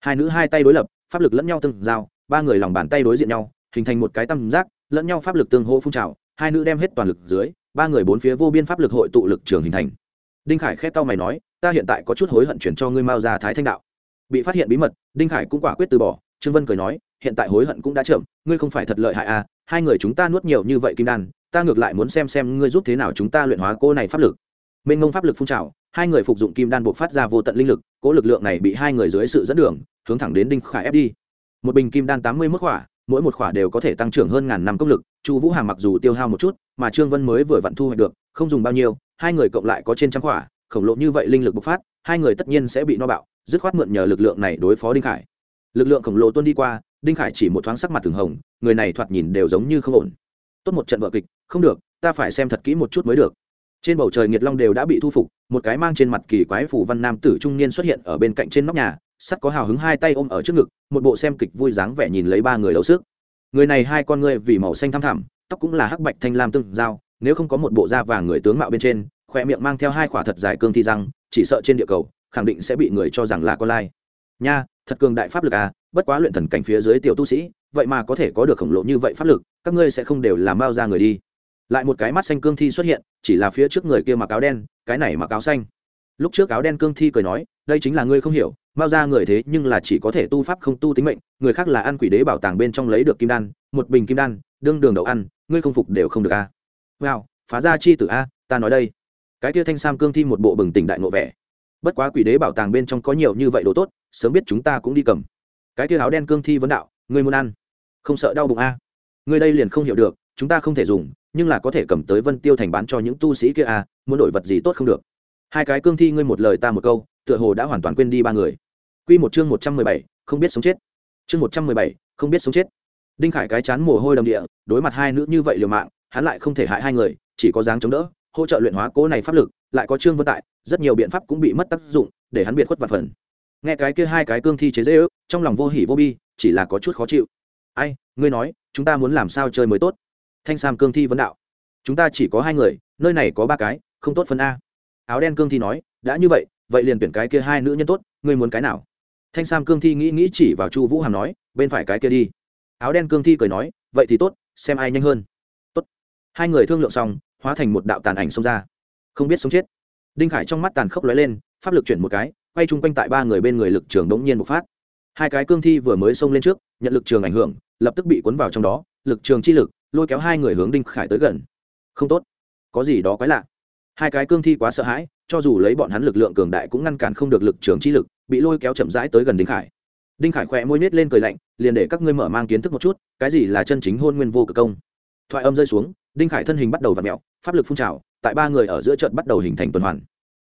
Hai nữ hai tay đối lập, pháp lực lẫn nhau từng giao, ba người lòng bàn tay đối diện nhau, hình thành một cái tam giác, lẫn nhau pháp lực tương hỗ phun trào, hai nữ đem hết toàn lực dưới, ba người bốn phía vô biên pháp lực hội tụ lực trường hình thành. Đinh khải khét tao mày nói, ta hiện tại có chút hối hận chuyển cho ngươi mao ra thái thanh đạo. Bị phát hiện bí mật, đinh khải cũng quả quyết từ bỏ trương vân cười nói, hiện tại hối hận cũng đã chậm, ngươi không phải thật lợi hại à hai người chúng ta nuốt nhiều như vậy kim đan, ta ngược lại muốn xem xem ngươi giúp thế nào chúng ta luyện hóa cô này pháp lực. Mênh mông pháp lực phun trào, hai người phục dụng kim đan buộc phát ra vô tận linh lực cỗ lực lượng này bị hai người dưới sự dẫn đường, hướng thẳng đến đinh khải ép đi. Một bình kim đan tám mươi mức khỏa, mỗi một khỏa đều có thể tăng trưởng hơn ngàn năm công lực, chu vũ hàm mặc dù tiêu hao một chút, mà trương vân mới vừa vặn thu hoạch được, không dùng bao nhiêu, hai người cộng lại có trên trăm khỏa, khổng lồ như vậy linh lực bộc phát, hai người tất nhiên sẽ bị no bạo, dứt khoát mượn nhờ lực lượng này đối phó đinh khải lực lượng khổng lồ tuôn đi qua, đinh khải chỉ một thoáng sắc mặt thường hồng, người này thoạt nhìn đều giống như không ổn. Tốt một trận vợ kịch, không được, ta phải xem thật kỹ một chút mới được. Trên bầu trời nghiệt long đều đã bị thu phục, một cái mang trên mặt kỳ quái phủ văn nam tử trung niên xuất hiện ở bên cạnh trên nóc nhà, sắt có hào hứng hai tay ôm ở trước ngực, một bộ xem kịch vui dáng vẻ nhìn lấy ba người đấu sức. Người này hai con ngươi vì màu xanh thăm thẳm, tóc cũng là hắc bạch thanh lam tương giao, nếu không có một bộ da vàng người tướng mạo bên trên khoe miệng mang theo hai khỏa thật dài cương thi răng, chỉ sợ trên địa cầu, khẳng định sẽ bị người cho rằng là con lai. Nha thật cường đại pháp lực à bất quá luyện thần cảnh phía dưới tiểu tu sĩ, vậy mà có thể có được khổng lồ như vậy pháp lực, các ngươi sẽ không đều làm bao ra người đi. Lại một cái mắt xanh cương thi xuất hiện, chỉ là phía trước người kia mặc áo đen, cái này mặc áo xanh. Lúc trước áo đen cương thi cười nói, đây chính là ngươi không hiểu bao ra người thế nhưng là chỉ có thể tu pháp không tu tính mệnh, người khác là ăn quỷ đế bảo tàng bên trong lấy được kim đan, một bình kim đan, đương đường đậu ăn, ngươi không phục đều không được a à. wow, phá ra chi tử a, ta nói đây. Cái kia thanh sam cương thi một bộ bừng tỉnh đại ngộ vẻ bất quá quỷ đế bảo tàng bên trong có nhiều như vậy đồ tốt, sớm biết chúng ta cũng đi cầm. Cái kia áo đen cương thi vấn đạo, ngươi muốn ăn? Không sợ đau bụng a ngươi đây liền không hiểu được, chúng ta không thể dùng, nhưng là có thể cầm tới vân tiêu thành bán cho những tu sĩ kia a muốn đổi vật gì tốt không được. Hai cái cương thi ngươi một lời ta một câu, tựa hồ đã hoàn toàn quên đi ba người. Quy một chương một trăm mười bảy, không biết sống chết. Chương một trăm mười bảy, không biết sống chết. Đinh khải cái chán mồ hôi đầm địa, đối mặt hai nữ như vậy liều mạng, hắn lại không thể hại hai người, chỉ có dáng chống đỡ, hỗ trợ luyện hóa cố này pháp lực lại có trương vân tại, rất nhiều biện pháp cũng bị mất tác dụng, để hắn biệt khuất và phần. Nghe cái kia hai cái cương thi chế dễ ước trong lòng vô hỉ vô bi, chỉ là có chút khó chịu. Ai, ngươi nói, chúng ta muốn làm sao chơi mới tốt? Thanh sam cương thi vấn đạo. Chúng ta chỉ có hai người, nơi này có ba cái, không tốt phân a. Áo đen cương thi nói, đã như vậy vậy liền tuyển cái kia hai nữ nhân tốt, ngươi muốn cái nào? Thanh sam cương thi nghĩ nghĩ chỉ vào chu vũ hàm nói, bên phải cái kia đi. Áo đen cương thi cười nói, vậy thì tốt, xem ai nhanh hơn. Tốt. Hai người thương lượng xong, hóa thành một đạo tàn ảnh xông ra không biết sống chết. Đinh khải trong mắt tàn khốc lóe lên, pháp lực chuyển một cái, quay chung quanh tại ba người bên người lực trường đống nhiên bộc phát. Hai cái cương thi vừa mới xông lên trước, nhận lực trường ảnh hưởng, lập tức bị cuốn vào trong đó, lực trường chi lực, lôi kéo hai người hướng đinh khải tới gần. Không tốt. Có gì đó quái lạ. Hai cái cương thi quá sợ hãi, cho dù lấy bọn hắn lực lượng cường đại cũng ngăn cản không được lực trường chi lực, bị lôi kéo chậm rãi tới gần đinh khải. Đinh khải khỏe môi nết lên cười lạnh, liền để các ngươi mở mang kiến thức một chút, cái gì là chân chính hôn nguyên vô cực công. Thoại âm rơi xuống, đinh khải thân hình bắt đầu v ặ mẹo pháp lực phun trào tại ba người ở giữa trận bắt đầu hình thành tuần hoàn.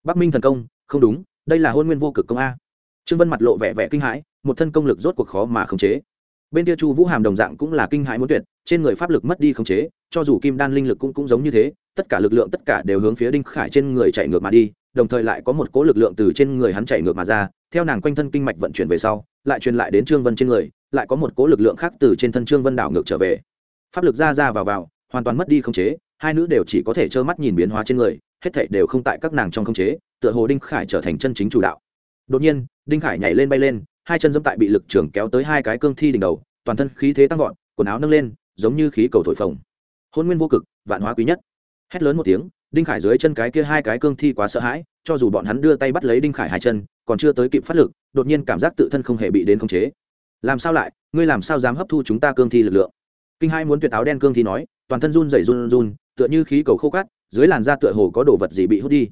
Bắc minh thần công, không đúng, đây là hôn nguyên vô cực công a. Trương vân mặt lộ vẻ vẻ kinh hãi, một thân công lực rốt cuộc khó mà khống chế. Bên kia chu vũ hàm đồng dạng cũng là kinh hãi muốn tuyệt, trên người pháp lực mất đi khống chế, cho dù kim đan linh lực cũng cũng giống như thế, tất cả lực lượng tất cả đều hướng phía đinh khải trên người chạy ngược mà đi, đồng thời lại có một cỗ lực lượng từ trên người hắn chạy ngược mà ra, theo nàng quanh thân kinh mạch vận chuyển về sau, lại truyền lại đến trương vân trên người, lại có một cỗ lực lượng khác từ trên thân trương vân đảo ngược trở về. Pháp lực ra ra vào vào, hoàn toàn mất đi khống chế hai nữ đều chỉ có thể trơ mắt nhìn biến hóa trên người, hết thảy đều không tại các nàng trong khống chế, tựa hồ đinh khải trở thành chân chính chủ đạo. Đột nhiên, đinh khải nhảy lên bay lên, hai chân dẫm tại bị lực trưởng kéo tới hai cái cương thi đỉnh đầu, toàn thân khí thế tăng vọt, quần áo nâng lên, giống như khí cầu thổi phồng. Hôn nguyên vô cực, vạn hóa quý nhất. Hét lớn một tiếng, đinh khải dưới chân cái kia hai cái cương thi quá sợ hãi, cho dù bọn hắn đưa tay bắt lấy đinh khải hai chân, còn chưa tới kịp phát lực, đột nhiên cảm giác tự thân không hề bị đến khống chế. Làm sao lại? Ngươi làm sao dám hấp thu chúng ta cương thi lực lượng? Kinh hai muốn tuyệt áo đen cương thi nói, toàn thân run rẩy run run tựa như khí cầu khô cát, dưới làn da tựa hồ có đồ vật gì bị hút đi.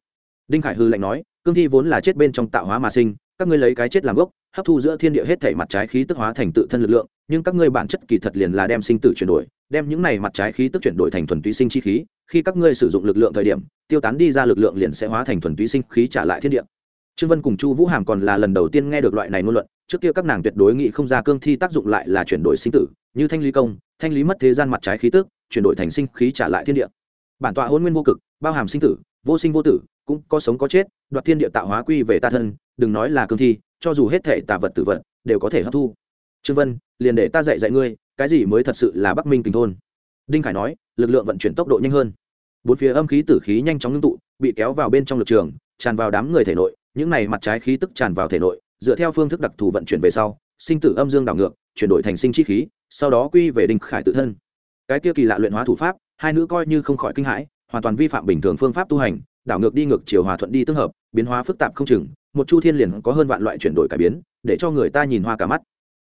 Đinh khải hư lạnh nói, cương thi vốn là chết bên trong tạo hóa mà sinh, các ngươi lấy cái chết làm gốc, hấp thu giữa thiên địa hết thể mặt trái khí tức hóa thành tự thân lực lượng, nhưng các ngươi bản chất kỳ thật liền là đem sinh tử chuyển đổi, đem những này mặt trái khí tức chuyển đổi thành thuần túy sinh chi khí, khi các ngươi sử dụng lực lượng thời điểm, tiêu tán đi ra lực lượng liền sẽ hóa thành thuần túy sinh khí trả lại thiên địa. Trương vân cùng chu vũ hàm còn là lần đầu tiên nghe được loại này ngôn luận, trước kia các nàng tuyệt đối nghĩ không ra cương thi tác dụng lại là chuyển đổi sinh tử, như thanh lý công, thanh lý mất thế gian mặt trái khí tức chuyển đổi thành sinh khí trả lại thiên địa. Bản tọa hôn nguyên vô cực, bao hàm sinh tử, vô sinh vô tử, cũng có sống có chết, đoạt thiên địa tạo hóa quy về ta thân, đừng nói là cương thi, cho dù hết thể tà vật tử vật, đều có thể hấp thu. Trương vân, liền để ta dạy dạy ngươi, cái gì mới thật sự là bắc minh kinh thôn? Đinh khải nói, lực lượng vận chuyển tốc độ nhanh hơn. Bốn phía âm khí tử khí nhanh chóng ngưng tụ, bị kéo vào bên trong lực trường, tràn vào đám người thể nội, những này mặt trái khí tức tràn vào thể nội, dựa theo phương thức đặc thù vận chuyển về sau, sinh tử âm dương đảo ngược, chuyển đổi thành sinh chi khí, sau đó quy về đinh khải tự thân cái kia kỳ lạ luyện hóa thủ pháp, hai nữ coi như không khỏi kinh hãi, hoàn toàn vi phạm bình thường phương pháp tu hành, đảo ngược đi ngược chiều hòa thuận đi tương hợp, biến hóa phức tạp không chừng, một chu thiên liền có hơn vạn loại chuyển đổi cải biến, để cho người ta nhìn hoa cả mắt.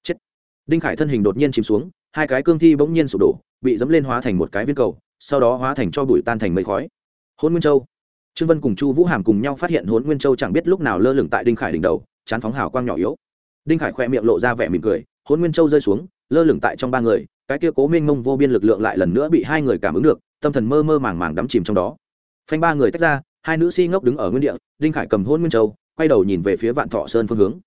Chết. Đinh khải thân hình đột nhiên chìm xuống, hai cái cương thi bỗng nhiên sụp đổ, bị dẫm lên hóa thành một cái viên cầu, sau đó hóa thành cho bụi tan thành mây khói. Hôn nguyên châu. Trương vân cùng chu vũ hàm cùng nhau phát hiện hôn nguyên châu chẳng biết lúc nào lơ lửng tại đinh khải đỉnh đầu, chán phóng hào quang nhỏ yếu. Đinh khải khoe miệng lộ ra vẻ mỉm cười hôn nguyên châu rơi xuống, lơ lửng tại trong ba người cái kia cố minh mông vô biên lực lượng lại lần nữa bị hai người cảm ứng được, tâm thần mơ mơ màng màng đắm chìm trong đó. Phanh ba người tách ra, hai nữ si ngốc đứng ở nguyên địa, đinh khải cầm hôn nguyên châu, quay đầu nhìn về phía vạn thọ sơn phương hướng.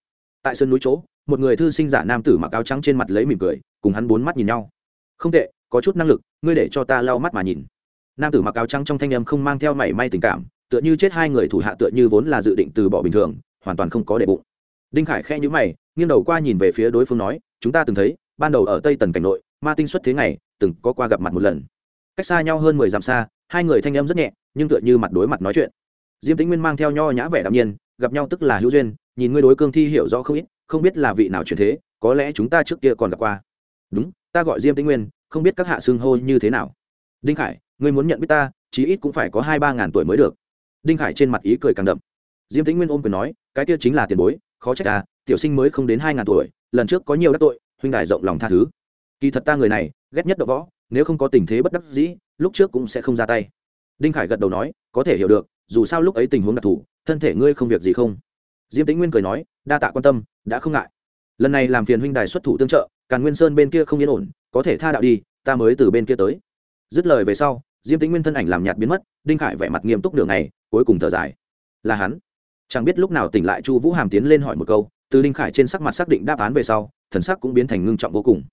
Tại sơn núi chỗ, một người thư sinh giả nam tử mặc áo trắng trên mặt lấy mỉm cười, cùng hắn bốn mắt nhìn nhau. Không tệ, có chút năng lực, ngươi để cho ta lau mắt mà nhìn. Nam tử mặc áo trắng trong thanh âm không mang theo mảy may tình cảm, tựa như chết hai người thủ hạ tựa như vốn là dự định từ bỏ bình thường, hoàn toàn không có để bụng. Đinh khải khe nhữ mày, nghiêng đầu qua nhìn về phía đối phương nói, chúng ta từng thấy ban đầu ở tây tần cảnh nội, ma tinh xuất thế ngày, từng có qua gặp mặt một lần. Cách xa nhau hơn mười dặm xa, hai người thanh âm rất nhẹ, nhưng tựa như mặt đối mặt nói chuyện. Diêm tĩnh nguyên mang theo nho nhã vẻ đạm nhiên, gặp nhau tức là hữu duyên, nhìn ngươi đối cương thi hiểu rõ không ít, không biết là vị nào chuyển thế, có lẽ chúng ta trước kia còn gặp qua. Đúng, ta gọi diêm tĩnh nguyên, không biết các hạ xưng hô như thế nào. Đinh khải, ngươi muốn nhận biết ta, chí ít cũng phải có hai ba ngàn tuổi mới được. Đinh khải trên mặt ý cười càng đậm. Diêm tĩnh nguyên ôm cười nói, cái kia chính là tiền bối, khó trách ta, tiểu sinh mới không đến hai ngàn tuổi, lần trước có nhiều đắc tội huynh đài rộng lòng tha thứ. Kỳ thật ta người này, ghét nhất đậu võ, nếu không có tình thế bất đắc dĩ, lúc trước cũng sẽ không ra tay. Đinh khải gật đầu nói, có thể hiểu được, dù sao lúc ấy tình huống đặc thù, thân thể ngươi không việc gì không? Diêm tĩnh nguyên cười nói, đa tạ quan tâm, đã không ngại. Lần này làm phiền huynh đài xuất thủ tương trợ, càn nguyên sơn bên kia không yên ổn, có thể tha đạo đi, ta mới từ bên kia tới. Dứt lời về sau, diêm tĩnh nguyên thân ảnh làm nhạt biến mất, đinh khải vẻ mặt nghiêm túc đường này cuối cùng thở dài. Là hắn. Chẳng biết lúc nào tỉnh lại chu vũ hàm tiến lên hỏi một câu từ đinh khải trên sắc mặt xác định đáp án về sau, thần sắc cũng biến thành ngưng trọng vô cùng.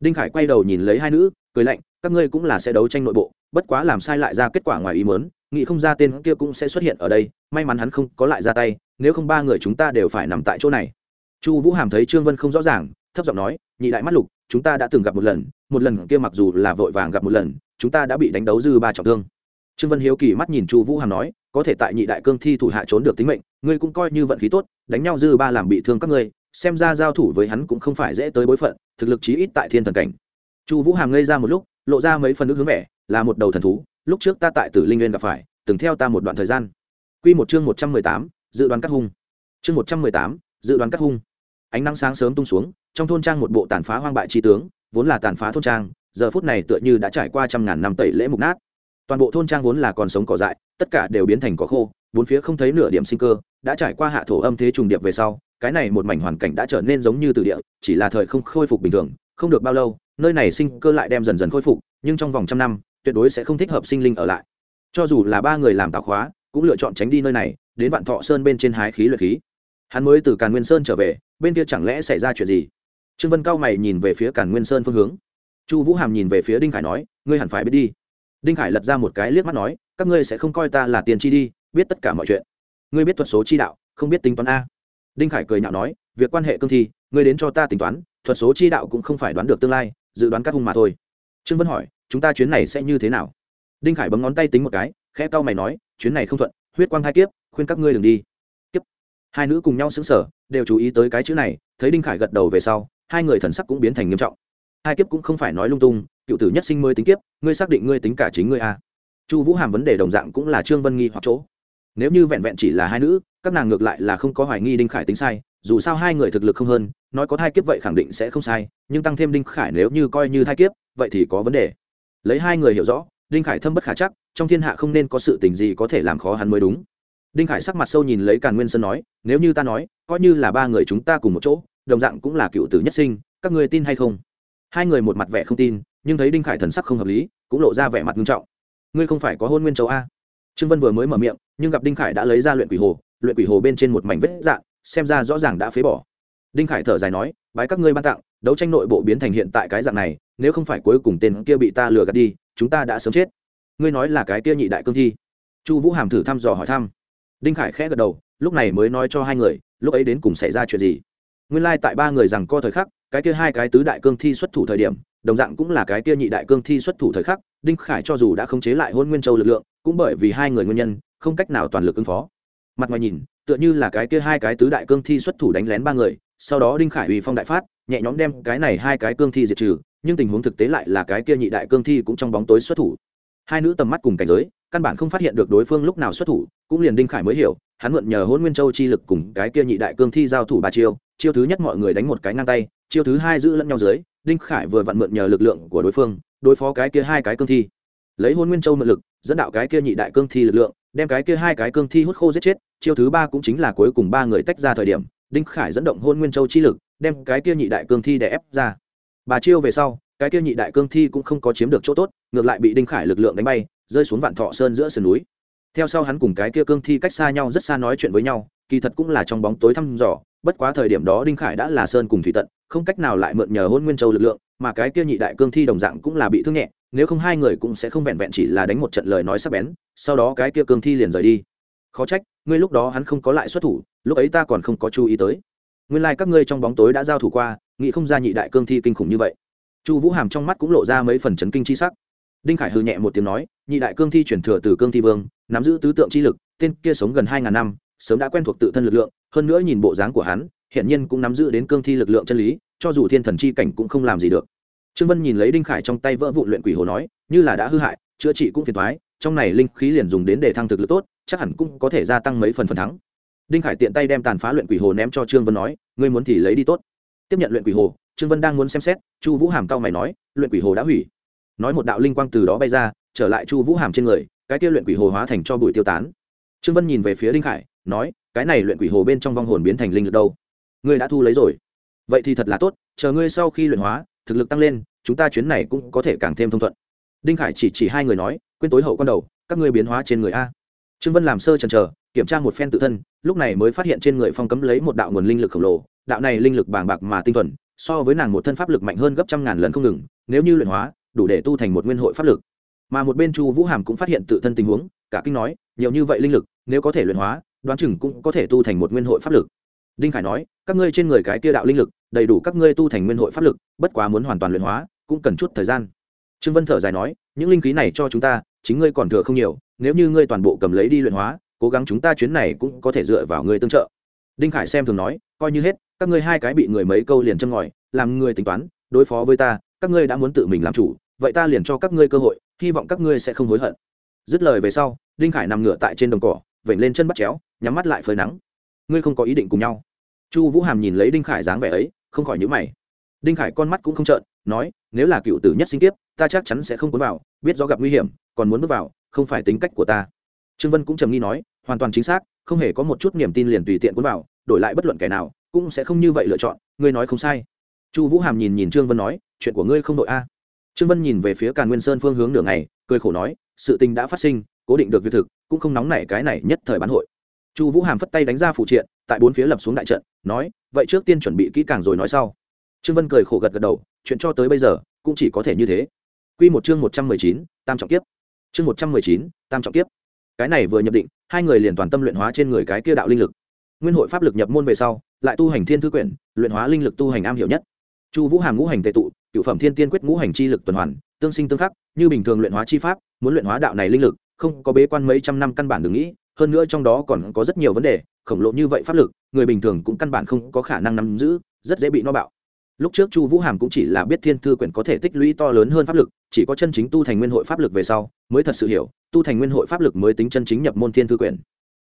Đinh khải quay đầu nhìn lấy hai nữ, cười lạnh, các ngươi cũng là sẽ đấu tranh nội bộ, bất quá làm sai lại ra kết quả ngoài ý mớn nghĩ không ra tên kia cũng sẽ xuất hiện ở đây, may mắn hắn không có lại ra tay, nếu không ba người chúng ta đều phải nằm tại chỗ này. Chu vũ hàm thấy trương vân không rõ ràng, thấp giọng nói, nhị đại mắt lục, chúng ta đã từng gặp một lần một lần kia mặc dù là vội vàng gặp một lần, chúng ta đã bị đánh đấu dư ba trọng thương. Trương vân hiếu kỳ mắt nhìn chu vũ hàm nói, có thể tại nhị đại cương thi thủ hạ trốn được tính mệnh, ngươi cũng coi như vận khí tốt đánh nhau dư ba làm bị thương các ngươi, xem ra giao thủ với hắn cũng không phải dễ tới bối phận, thực lực chí ít tại thiên thần cảnh. Chu vũ hàm ngây ra một lúc, lộ ra mấy phần nước hướng vẻ, là một đầu thần thú, lúc trước ta tại tử linh nguyên gặp phải, từng theo ta một đoạn thời gian. Q một chương một trăm mười tám, dự đoán cắt hung. Chương một trăm mười tám, dự đoán cắt hung. Ánh nắng sáng sớm tung xuống, trong thôn trang một bộ tàn phá hoang bại tri tướng, vốn là tàn phá thôn trang, giờ phút này tựa như đã trải qua trăm ngàn năm tẩy lễ mục nát toàn bộ thôn trang vốn là còn sống cỏ dại, tất cả đều biến thành cỏ khô, bốn phía không thấy nửa điểm sinh cơ, đã trải qua hạ thổ âm thế trùng điệp về sau, cái này một mảnh hoàn cảnh đã trở nên giống như từ địa, chỉ là thời không khôi phục bình thường, không được bao lâu, nơi này sinh cơ lại đem dần dần khôi phục, nhưng trong vòng trăm năm, tuyệt đối sẽ không thích hợp sinh linh ở lại. Cho dù là ba người làm tạo khóa, cũng lựa chọn tránh đi nơi này, đến vạn thọ sơn bên trên hái khí luyện khí. Hắn mới từ càn nguyên sơn trở về, bên kia chẳng lẽ xảy ra chuyện gì? Trương vân cao mày nhìn về phía càn nguyên sơn phương hướng. Chu vũ hàm nhìn về phía đinh khải nói, ngươi hẳn phải biết đi đinh khải lật ra một cái liếc mắt nói, các ngươi sẽ không coi ta là tiền chi đi, biết tất cả mọi chuyện. Ngươi biết thuật số chi đạo, không biết tính toán a. Đinh khải cười nhạo nói, việc quan hệ cương thi, ngươi đến cho ta tính toán, thuật số chi đạo cũng không phải đoán được tương lai, dự đoán các hung mà thôi. Trương vân hỏi, chúng ta chuyến này sẽ như thế nào? Đinh khải bấm ngón tay tính một cái, khẽ cau mày nói, chuyến này không thuận, huyết quang hai kiếp, khuyên các ngươi đừng đi. Kiếp. Hai nữ cùng nhau xứng sở đều chú ý tới cái chữ này, thấy đinh khải gật đầu về sau, hai người thần sắc cũng biến thành nghiêm trọng hai kiếp cũng không phải nói lung tung, cựu tử nhất sinh mới tính kiếp, ngươi xác định ngươi tính cả chính ngươi a chu vũ hàm vấn đề đồng dạng cũng là trương vân nghi hoặc chỗ. Nếu như vẹn vẹn chỉ là hai nữ, các nàng ngược lại là không có hoài nghi đinh khải tính sai, dù sao hai người thực lực không hơn, nói có thai kiếp vậy khẳng định sẽ không sai, nhưng tăng thêm đinh khải nếu như coi như thai kiếp, vậy thì có vấn đề. Lấy hai người hiểu rõ, đinh khải thâm bất khả chắc, trong thiên hạ không nên có sự tình gì có thể làm khó hắn mới đúng. Đinh khải sắc mặt sâu nhìn lấy càn nguyên sơn nói, nếu như ta nói, coi như là ba người chúng ta cùng một chỗ, đồng dạng cũng là cựu tử nhất sinh, các người tin hay không? Hai người một mặt vẻ không tin nhưng thấy đinh khải thần sắc không hợp lý cũng lộ ra vẻ mặt nghiêm trọng. Ngươi không phải có hôn nguyên châu a? Trương vân vừa mới mở miệng nhưng gặp đinh khải đã lấy ra luyện quỷ hồ luyện quỷ hồ bên trên một mảnh vết dạng, xem ra rõ ràng đã phế bỏ. Đinh khải thở dài nói bái các ngươi ban tặng đấu tranh nội bộ biến thành hiện tại cái dạng này nếu không phải cuối cùng tên kia bị ta lừa gạt đi chúng ta đã sớm chết. Ngươi nói là cái kia nhị đại cương thi? Chu vũ hàm thử thăm dò hỏi thăm. Đinh khải khẽ gật đầu lúc này mới nói cho hai người lúc ấy đến cùng xảy ra chuyện gì? Nguyên lai、like、tại ba người rằng co thời khắc cái kia hai cái tứ đại cương thi xuất thủ thời điểm, đồng dạng cũng là cái kia nhị đại cương thi xuất thủ thời khắc, đinh khải cho dù đã khống chế lại hôn nguyên châu lực lượng, cũng bởi vì hai người nguyên nhân, không cách nào toàn lực ứng phó. Mặt ngoài nhìn, tựa như là cái kia hai cái tứ đại cương thi xuất thủ đánh lén ba người, sau đó đinh khải uy phong đại phát, nhẹ nhõm đem cái này hai cái cương thi diệt trừ, nhưng tình huống thực tế lại là cái kia nhị đại cương thi cũng trong bóng tối xuất thủ. Hai nữ tầm mắt cùng cảnh giới, căn bản không phát hiện được đối phương lúc nào xuất thủ, cũng liền đinh khải mới hiểu hắn mượn nhờ hôn nguyên châu chi lực cùng cái kia nhị đại cương thi giao thủ ba chiêu chiêu thứ nhất mọi người đánh một cái ngang tay, chiêu thứ hai giữ lẫn nhau dưới, đinh khải vừa vặn mượn nhờ lực lượng của đối phương, đối phó cái kia hai cái cương thi. Lấy hôn nguyên châu mượn lực, dẫn đạo cái kia nhị đại cương thi lực lượng, đem cái kia hai cái cương thi hút khô giết chết, chiêu thứ ba cũng chính là cuối cùng ba người tách ra thời điểm, đinh khải dẫn động hôn nguyên châu chi lực, đem cái kia nhị đại cương thi để ép ra. Bà chiêu về sau, cái kia nhị đại cương thi cũng không có chiếm được chỗ tốt, ngược lại bị đinh khải lực lượng đánh bay, rơi xuống vạn thọ sơn giữa sườn núi theo sau hắn cùng cái kia cương thi cách xa nhau, rất xa nói chuyện với nhau, kỳ thật cũng là trong bóng tối thăm dò, bất quá thời điểm đó đinh khải đã là sơn cùng thủy tận, không cách nào lại mượn nhờ hôn nguyên châu lực lượng, mà cái kia nhị đại cương thi đồng dạng cũng là bị thương nhẹ, nếu không hai người cũng sẽ không vẹn vẹn chỉ là đánh một trận lời nói sắc bén, sau đó cái kia cương thi liền rời đi. Khó trách, ngươi lúc đó hắn không có lại xuất thủ, lúc ấy ta còn không có chú ý tới. Nguyên lai、like、các ngươi trong bóng tối đã giao thủ qua, nghĩ không ra nhị đại cương thi kinh khủng như vậy. Chu vũ hàm trong mắt cũng lộ ra mấy phần chấn kinh c h i sắc. Đinh khải hư nhẹ một tiếng nói, nhị đại cương thi chuyển thừa từ cương thi vương nắm giữ tứ tượng chi lực, tên kia sống gần hai ngàn năm, sớm đã quen thuộc tự thân lực lượng, hơn nữa nhìn bộ dáng của hắn, hiển nhiên cũng nắm giữ đến cương thi lực lượng chân lý, cho dù thiên thần chi cảnh cũng không làm gì được. Trương vân nhìn lấy đinh khải trong tay vỡ vụ luyện quỷ hồ nói, như là đã hư hại, chữa trị cũng phiền thoái trong này linh khí liền dùng đến để thăng thực lực tốt, chắc hẳn cũng có thể gia tăng mấy phần phần thắng. Đinh khải tiện tay đem tàn phá luyện quỷ hồ ném cho trương vân nói, ngươi muốn thì lấy đi tốt. Tiếp nhận luyện quỷ hồ, trương vân đang muốn xem xét, chu vũ hàm cao mày nói, luyện quỷ hồ đã hủy. Nói một đạo linh quang từ đó bay ra, trở lại chu vũ hàm trên người cái kia luyện quỷ hồ hóa thành cho bụi tiêu tán. Trương vân nhìn về phía đinh khải, nói, cái này luyện quỷ hồ bên trong vong hồn biến thành linh lực đâu? Ngươi đã thu lấy rồi. Vậy thì thật là tốt, chờ ngươi sau khi luyện hóa, thực lực tăng lên, chúng ta chuyến này cũng có thể càng thêm thông thuận. Đinh khải chỉ chỉ hai người nói, quên tối hậu con đầu, các ngươi biến hóa trên người a. Trương vân làm sơ chần chờ, kiểm tra một phen tự thân, lúc này mới phát hiện trên người phong cấm lấy một đạo nguồn linh lực khổng lồ, đạo này linh lực bàng bạc mà tinh thuần, so với nàng một thân pháp lực mạnh hơn gấp trăm ngàn lần không ngừng, nếu như luyện hóa, đủ để tu thành một nguyên hội pháp lực mà một bên chu vũ hàm cũng phát hiện tự thân tình huống, cả kinh nói, nhiều như vậy linh lực, nếu có thể luyện hóa, đoán chừng cũng có thể tu thành một nguyên hội pháp lực. Đinh khải nói, các ngươi trên người cái kia đạo linh lực, đầy đủ các ngươi tu thành nguyên hội pháp lực, bất quá muốn hoàn toàn luyện hóa, cũng cần chút thời gian. Trương vân thở dài nói, những linh khí này cho chúng ta, chính ngươi còn thừa không nhiều, nếu như ngươi toàn bộ cầm lấy đi luyện hóa, cố gắng chúng ta chuyến này cũng có thể dựa vào ngươi tương trợ. Đinh khải xem thường nói, coi như hết, các ngươi hai cái bị người mấy câu liền châm ngòi, làm ngươi tính toán, đối phó với ta, các ngươi đã muốn tự mình làm chủ, vậy ta liền cho các ngươi cơ hội hy vọng các ngươi sẽ không hối hận. Dứt lời về sau, đinh khải nằm ngửa tại trên đồng cỏ, vểnh lên chân bắt chéo, nhắm mắt lại phơi nắng. Ngươi không có ý định cùng nhau. Chu vũ hàm nhìn lấy đinh khải dáng vẻ ấy, không khỏi nhữ mày. Đinh khải con mắt cũng không trợn, nói, nếu là cựu tử nhất sinh kiếp, ta chắc chắn sẽ không cuốn vào, biết do gặp nguy hiểm, còn muốn bước vào, không phải tính cách của ta. Trương vân cũng trầm nghi nói, hoàn toàn chính xác, không hề có một chút niềm tin liền tùy tiện cuốn vào, đổi lại bất luận kẻ nào, cũng sẽ không như vậy lựa chọn, ngươi nói không sai. Chu vũ hàm nhìn nhìn trương vân nói, chuyện của ngươi không đội a trương vân nhìn về phía càn nguyên sơn phương hướng nửa ngày, cười khổ nói, sự tình đã phát sinh, cố định được việc thực, cũng không nóng nảy cái này nhất thời bán hội. Chu vũ hàm phất tay đánh ra phụ triện, tại bốn phía lập xuống đại trận, nói, vậy trước tiên chuẩn bị kỹ càng rồi nói sau. Trương vân cười khổ gật gật đầu, chuyện cho tới bây giờ, cũng chỉ có thể như thế. Quy một chương một trăm mười chín, tam trọng kiếp. Chương một trăm mười chín, tam trọng kiếp. Cái này vừa nhập định, hai người liền toàn tâm luyện hóa trên người cái kia đạo linh lực. Nguyên hội pháp lực nhập môn về sau, lại tu hành thiên thư quyển, luyện hóa linh lực tu hành am hiểu nhất chu vũ hàm ngũ hành tệ tụ, cựu phẩm thiên tiên quyết ngũ hành chi lực tuần hoàn, tương sinh tương khắc, như bình thường luyện hóa chi pháp, muốn luyện hóa đạo này linh lực, không có bế quan mấy trăm năm căn bản đừng nghĩ, hơn nữa trong đó còn có rất nhiều vấn đề, khổng lồ như vậy pháp lực, người bình thường cũng căn bản không có khả năng nắm giữ, rất dễ bị no bạo. Lúc trước chu vũ hàm cũng chỉ là biết thiên thư quyển có thể tích lũy to lớn hơn pháp lực, chỉ có chân chính tu thành nguyên hội pháp lực về sau, mới thật sự hiểu, tu thành nguyên hội pháp lực mới tính chân chính nhập môn thiên thư quyển.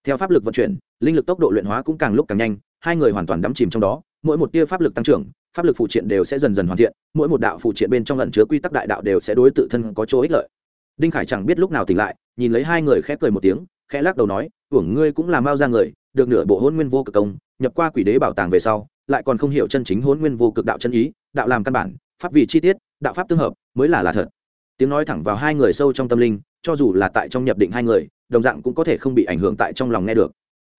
Theo pháp lực vận chuyển, linh lực tốc độ luyện hóa cũng càng lúc càng nhanh, hai người hoàn toàn đắm chìm trong đó, mỗi một tia pháp lực tăng trưởng pháp lực phụ triện đều sẽ dần dần hoàn thiện, mỗi một đạo phụ triện bên trong lần chứa quy tắc đại đạo đều sẽ đối tự thân có chỗ ích lợi. Đinh khải chẳng biết lúc nào tỉnh lại, nhìn lấy hai người khẽ cười một tiếng, khẽ lắc đầu nói, uổng, ngươi cũng là mao ra người, được nửa bộ hôn nguyên vô cực công, nhập qua quỷ đế bảo tàng về sau, lại còn không hiểu chân chính hôn nguyên vô cực đạo chân ý, đạo làm căn bản, pháp vị chi tiết, đạo pháp tương hợp, mới là là thật. Tiếng nói thẳng vào hai người sâu trong tâm linh, cho dù là tại trong nhập định hai người, đồng dạng cũng có thể không bị ảnh hưởng tại trong lòng nghe được.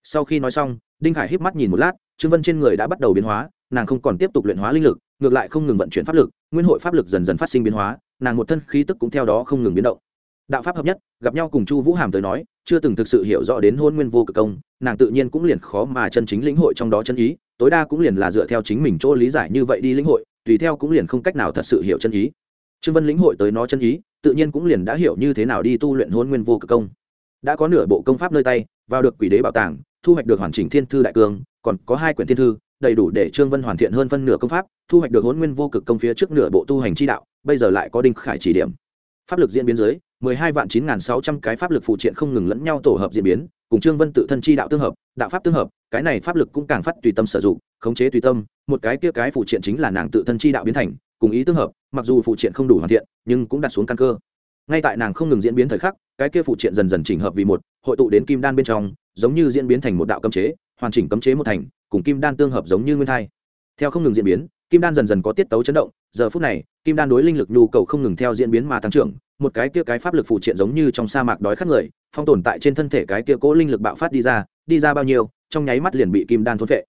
Sau khi nói xong, đinh hải híp mắt nhìn một lát, trương vân trên người đã bắt đầu biến hóa nàng không còn tiếp tục luyện hóa linh lực, ngược lại không ngừng vận chuyển pháp lực, nguyên hội pháp lực dần dần phát sinh biến hóa, nàng một thân khí tức cũng theo đó không ngừng biến động. Đạo pháp hợp nhất, gặp nhau cùng chu vũ hàm tới nói, chưa từng thực sự hiểu rõ đến hôn nguyên vô cực công, nàng tự nhiên cũng liền khó mà chân chính lĩnh hội trong đó chân ý, tối đa cũng liền là dựa theo chính mình chỗ lý giải như vậy đi lĩnh hội, tùy theo cũng liền không cách nào thật sự hiểu chân ý. Trương vân lĩnh hội tới nó chân ý, tự nhiên cũng liền đã hiểu như thế nào đi tu luyện hôn nguyên vô cực công. Đã có nửa bộ công pháp nơi tay, vào được quỷ đế bảo tàng, thu hoạch được hoàn chỉnh thiên thư đại cương, còn có hai quyển thiên thư đầy đủ để trương vân hoàn thiện hơn phân nửa công pháp, thu hoạch được hôn nguyên vô cực công phía trước nửa bộ tu hành chi đạo, bây giờ lại có đinh khải chỉ điểm. Pháp lực diễn biến dưới, mười hai vạn chín n sáu trăm cái pháp lực phụ triện không ngừng lẫn nhau tổ hợp diễn biến, cùng trương vân tự thân chi đạo tương hợp, đạo pháp tương hợp, cái này pháp lực cũng càng phát tùy tâm sử dụng, khống chế tùy tâm, một cái kia cái phụ triện chính là nàng tự thân chi đạo biến thành, cùng ý tương hợp, mặc dù phụ triện không đủ hoàn thiện, nhưng cũng đặt xuống căn cơ. Ngay tại nàng không ngừng diễn biến thời khắc, cái kia phụ triện dần dần chỉnh hợp vì một, hội tụ đến kim đan bên trong, giống như diễn biến thành một đạo cấm chế hoàn chỉnh cấm chế một thành, cùng kim đan tương hợp giống như nguyên thai. Theo không ngừng diễn biến, kim đan dần dần có tiết tấu chấn động, giờ phút này, kim đan đối linh lực nhu cầu không ngừng theo diễn biến mà tăng trưởng, một cái kia cái pháp lực phụ triện giống như trong sa mạc đói khát người, phong tồn tại trên thân thể cái kia cố linh lực bạo phát đi ra đi ra bao nhiêu, trong nháy mắt liền bị kim đan thôn phệ.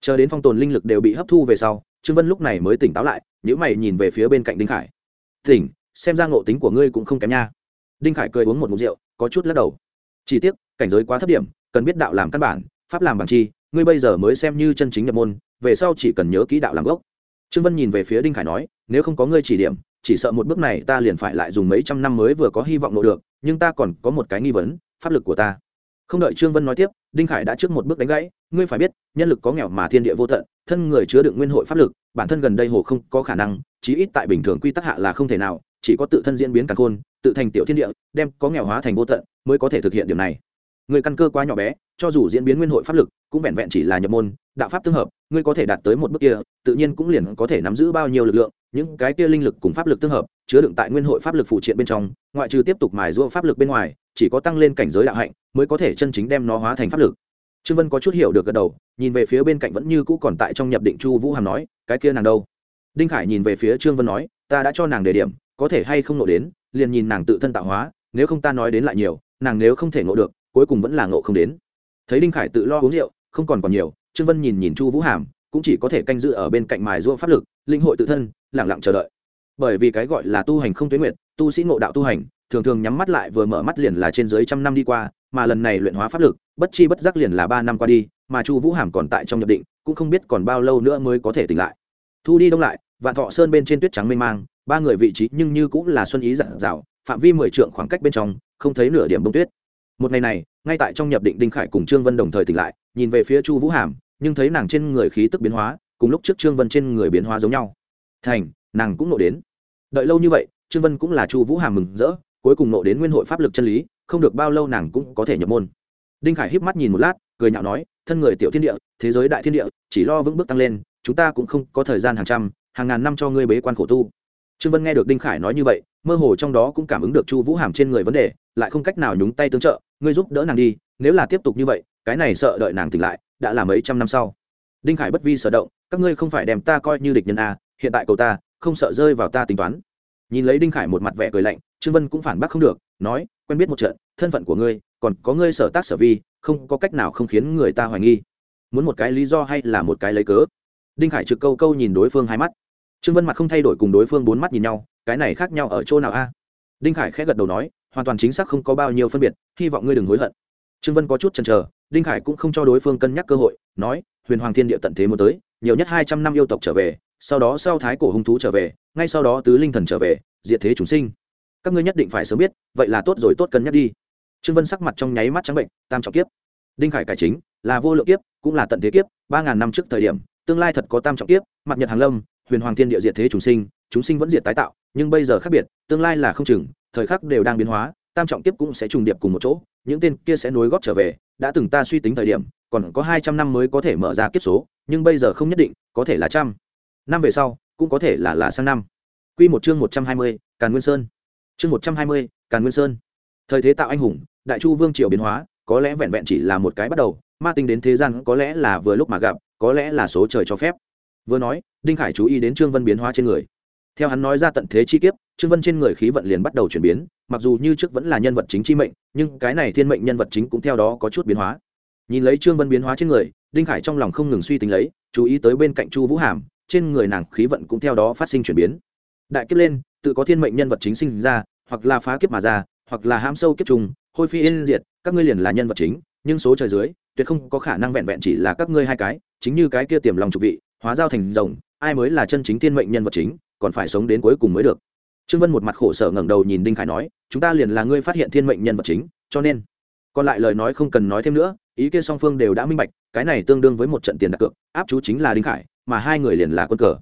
Chờ đến phong tồn linh lực đều bị hấp thu về sau, trương vân lúc này mới tỉnh táo lại nhữ mày nhìn về phía bên cạnh đinh khải. Tỉnh, xem ra ngộ tính của ngươi cũng không kém nha. Đinh khải cười uống một mục rượu, có chút lắc đầu. Chỉ tiếc, cảnh giới quá thấp điểm, cần biết đạo làm căn bản pháp làm bằng chi, ngươi bây giờ mới xem như chân chính nhập môn, về sau chỉ cần nhớ kỹ đạo làm gốc. Trương vân nhìn về phía đinh khải nói, nếu không có ngươi chỉ điểm, chỉ sợ một bước này ta liền phải lại dùng mấy trăm năm mới vừa có hy vọng nộ được, nhưng ta còn có một cái nghi vấn, pháp lực của ta. Không đợi trương vân nói tiếp, đinh khải đã trước một bước đánh gãy, ngươi phải biết, nhân lực có nghèo mà thiên địa vô tận, thân người chứa đựng nguyên hội pháp lực, bản thân gần đây hồ không có khả năng, chí ít tại bình thường quy tắc hạ là không thể nào, chỉ có tự thân diễn biến càng khôn, tự thành tiểu thiên địa, đem có nghèo hóa thành vô tận, mới có thể thực hiện điều này người căn cơ quá nhỏ bé, cho dù diễn biến nguyên hội pháp lực cũng vẹn vẹn chỉ là nhập môn, đạo pháp tương hợp, ngươi có thể đạt tới một bước kia, tự nhiên cũng liền có thể nắm giữ bao nhiêu lực lượng, những cái kia linh lực cùng pháp lực tương hợp, chứa đựng tại nguyên hội pháp lực phụ triện bên trong, ngoại trừ tiếp tục mài giũa pháp lực bên ngoài, chỉ có tăng lên cảnh giới đạo hạnh mới có thể chân chính đem nó hóa thành pháp lực. Trương vân có chút hiểu được gật đầu, nhìn về phía bên cạnh vẫn như cũ còn tại trong nhập định chu vũ hàm nói, cái kia nàng đâu? Đinh khải nhìn về phía trương vân nói, ta đã cho nàng đề điểm, có thể hay không nộ đến, liền nhìn nàng tự thân tạo hóa, nếu không ta nói đến lại nhiều, nàng nếu không thể ngộ được cuối cùng vẫn là ngộ không đến. Thấy đinh khải tự lo uống rượu, không còn còn nhiều, trương vân nhìn nhìn chu vũ hàm, cũng chỉ có thể canh giữ ở bên cạnh mài giũa pháp lực, linh hội tự thân lẳng lặng chờ đợi. Bởi vì cái gọi là tu hành không tuyến nguyện tu sĩ ngộ đạo tu hành, thường thường nhắm mắt lại vừa mở mắt liền là trên dưới trăm năm đi qua, mà lần này luyện hóa pháp lực, bất chi bất giác liền là ba năm qua đi, mà chu vũ hàm còn tại trong nhập định, cũng không biết còn bao lâu nữa mới có thể tỉnh lại. Thu đi đông lại, vạn thọ sơn bên trên tuyết trắng mênh mang, ba người vị trí nhưng như cũng là xuân ý dặn dạo phạm vi mười trượng khoảng cách bên trong, không thấy nửa điểm bông tuyết một ngày này, ngay tại trong nhập định đinh khải cùng trương vân đồng thời tỉnh lại, nhìn về phía chu vũ hàm, nhưng thấy nàng trên người khí tức biến hóa, cùng lúc trước trương vân trên người biến hóa giống nhau. Thành, nàng cũng nộ đến. Đợi lâu như vậy, trương vân cũng là chu vũ hàm mừng rỡ, cuối cùng nộ đến nguyên hội pháp lực chân lý, không được bao lâu nàng cũng có thể nhập môn. Đinh khải híp mắt nhìn một lát, cười nhạo nói, thân người tiểu thiên địa, thế giới đại thiên địa, chỉ lo vững bước tăng lên, chúng ta cũng không có thời gian hàng trăm, hàng ngàn năm cho ngươi bế quan khổ tu. Trương vân nghe được đinh khải nói như vậy, mơ hồ trong đó cũng cảm ứng được chu vũ hàm trên người vấn đề lại không cách nào nhúng tay tương trợ, ngươi giúp đỡ nàng đi, nếu là tiếp tục như vậy, cái này sợ đợi nàng tỉnh lại, đã là mấy trăm năm sau. Đinh khải bất vi sở động, các ngươi không phải đem ta coi như địch nhân a hiện tại cầu ta, không sợ rơi vào ta tính toán. Nhìn lấy đinh khải một mặt vẻ cười lạnh, trương vân cũng phản bác không được, nói, quen biết một trận, thân phận của ngươi, còn có ngươi sở tác sở vi, không có cách nào không khiến người ta hoài nghi. Muốn một cái lý do hay là một cái lấy cớ? Đinh khải trực câu câu nhìn đối phương hai mắt. Trương vân mặt không thay đổi cùng đối phương bốn mắt nhìn nhau, cái này khác nhau ở chỗ nào a? Đinh khải khẽ gật đầu nói hoàn toàn chính xác không có bao nhiêu phân biệt, hy vọng ngươi đừng hối hận. Trương vân có chút chần chờ, đinh khải cũng không cho đối phương cân nhắc cơ hội, nói, huyền hoàng thiên địa tận thế muốn tới, nhiều nhất hai trăm năm yêu tộc trở về, sau đó sau thái cổ hung thú trở về, ngay sau đó tứ linh thần trở về, diệt thế chúng sinh. Các ngươi nhất định phải sớm biết, vậy là tốt rồi, tốt cân nhắc đi. Trương vân sắc mặt trong nháy mắt trắng bệnh, tam trọng kiếp. Đinh khải cải chính, là vô lượng kiếp, cũng là tận thế kiếp, ba ngàn năm trước thời điểm, tương lai thật có tam trọng kiếp, mặt nhật hàng lâm, huyền hoàng thiên địa diệt thế chúng sinh chúng sinh vẫn diệt tái tạo, nhưng bây giờ khác biệt, tương lai là không chừng thời khắc đều đang biến hóa, tam trọng kiếp cũng sẽ trùng điệp cùng một chỗ, những tên kia sẽ nối góp trở về, đã từng ta suy tính thời điểm, còn có hai trăm năm mới có thể mở ra kiếp số, nhưng bây giờ không nhất định, có thể là trăm. Năm về sau, cũng có thể là là sang năm. Quy một chương một trăm hai mươi, càn nguyên sơn. Chương một trăm hai mươi, càn nguyên sơn. Thời thế tạo anh hùng, đại chu vương triều biến hóa, có lẽ vẹn vẹn chỉ là một cái bắt đầu, ma tinh đến thế gian có lẽ là vừa lúc mà gặp, có lẽ là số trời cho phép. Vừa nói, đinh khải chú ý đến trương vân biến hóa trên người theo hắn nói ra tận thế chi kiếp, trương vân trên người khí vận liền bắt đầu chuyển biến, mặc dù như trước vẫn là nhân vật chính chi mệnh, nhưng cái này thiên mệnh nhân vật chính cũng theo đó có chút biến hóa. Nhìn lấy trương vân biến hóa trên người, đinh khải trong lòng không ngừng suy tính lấy, chú ý tới bên cạnh chu vũ hàm, trên người nàng khí vận cũng theo đó phát sinh chuyển biến. Đại kiếp lên, tự có thiên mệnh nhân vật chính sinh ra, hoặc là phá kiếp mà ra, hoặc là ham sâu kiếp trùng, hôi phi yên diệt, các ngươi liền là nhân vật chính, nhưng số trời dưới, tuyệt không có khả năng vẹn vẹn chỉ là các ngươi hai cái, chính như cái kia tiềm lòng trục vị, hóa giao thành rồng, ai mới là chân chính thiên mệnh nhân vật chính? Còn phải sống đến cuối cùng mới được. Trương vân một mặt khổ sở ngẩng đầu nhìn đinh khải nói, chúng ta liền là ngươi phát hiện thiên mệnh nhân vật chính, cho nên còn lại lời nói không cần nói thêm nữa, ý kia song phương đều đã minh bạch, cái này tương đương với một trận tiền đặt cược, áp chú chính là đinh khải, mà hai người liền là quân cờ.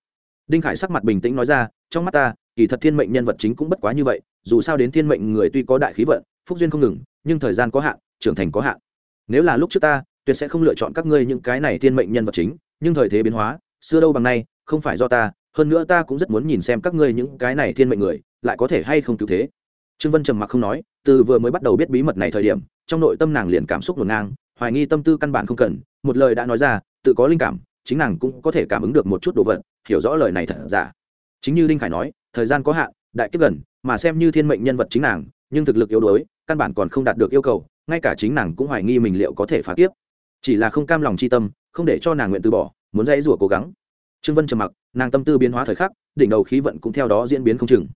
Đinh khải sắc mặt bình tĩnh nói ra, trong mắt ta, kỳ thật thiên mệnh nhân vật chính cũng bất quá như vậy, dù sao đến thiên mệnh người tuy có đại khí vận, phúc duyên không ngừng, nhưng thời gian có hạn, trưởng thành có hạn. Nếu là lúc trước ta, tuyệt sẽ không lựa chọn các ngươi những cái này thiên mệnh nhân vật chính, nhưng thời thế biến hóa, xưa đâu bằng nay, không phải do ta hơn nữa ta cũng rất muốn nhìn xem các ngươi những cái này thiên mệnh người, lại có thể hay không cứu thế. Trương vân trầm mặc không nói, từ vừa mới bắt đầu biết bí mật này thời điểm, trong nội tâm nàng liền cảm xúc ngổn ngang, hoài nghi tâm tư căn bản không cần, một lời đã nói ra, tự có linh cảm, chính nàng cũng có thể cảm ứng được một chút đồ vật, hiểu rõ lời này thật giả. Chính như linh khải nói, thời gian có hạn, đại kiếp gần, mà xem như thiên mệnh nhân vật chính nàng, nhưng thực lực yếu đuối, căn bản còn không đạt được yêu cầu, ngay cả chính nàng cũng hoài nghi mình liệu có thể phá kiếp. Chỉ là không cam lòng c h i tâm, không để cho nàng nguyện từ bỏ, muốn dãy rủa cố gắng trương vân trầm mặc, nàng tâm tư biến hóa thời khắc, đỉnh đầu khí vận cũng theo đó diễn biến không chừng.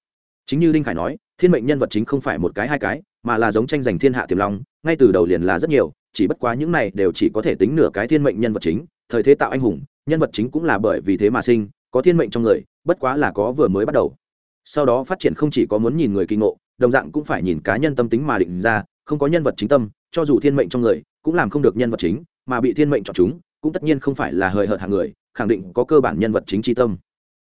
Chính như đinh khải nói, thiên mệnh nhân vật chính không phải một cái hai cái, mà là giống tranh giành thiên hạ tiềm long, ngay từ đầu liền là rất nhiều, chỉ bất quá những này đều chỉ có thể tính nửa cái thiên mệnh nhân vật chính, thời thế tạo anh hùng, nhân vật chính cũng là bởi vì thế mà sinh, có thiên mệnh trong người, bất quá là có vừa mới bắt đầu. Sau đó phát triển không chỉ có muốn nhìn người kinh ngộ, đồng dạng cũng phải nhìn cá nhân tâm tính mà định ra, không có nhân vật chính tâm, cho dù thiên mệnh trong người, cũng làm không được nhân vật chính, mà bị thiên mệnh chọn chúng, cũng tất nhiên không phải là hời hợt hàng người khẳng định có cơ bản nhân vật chính tri tâm.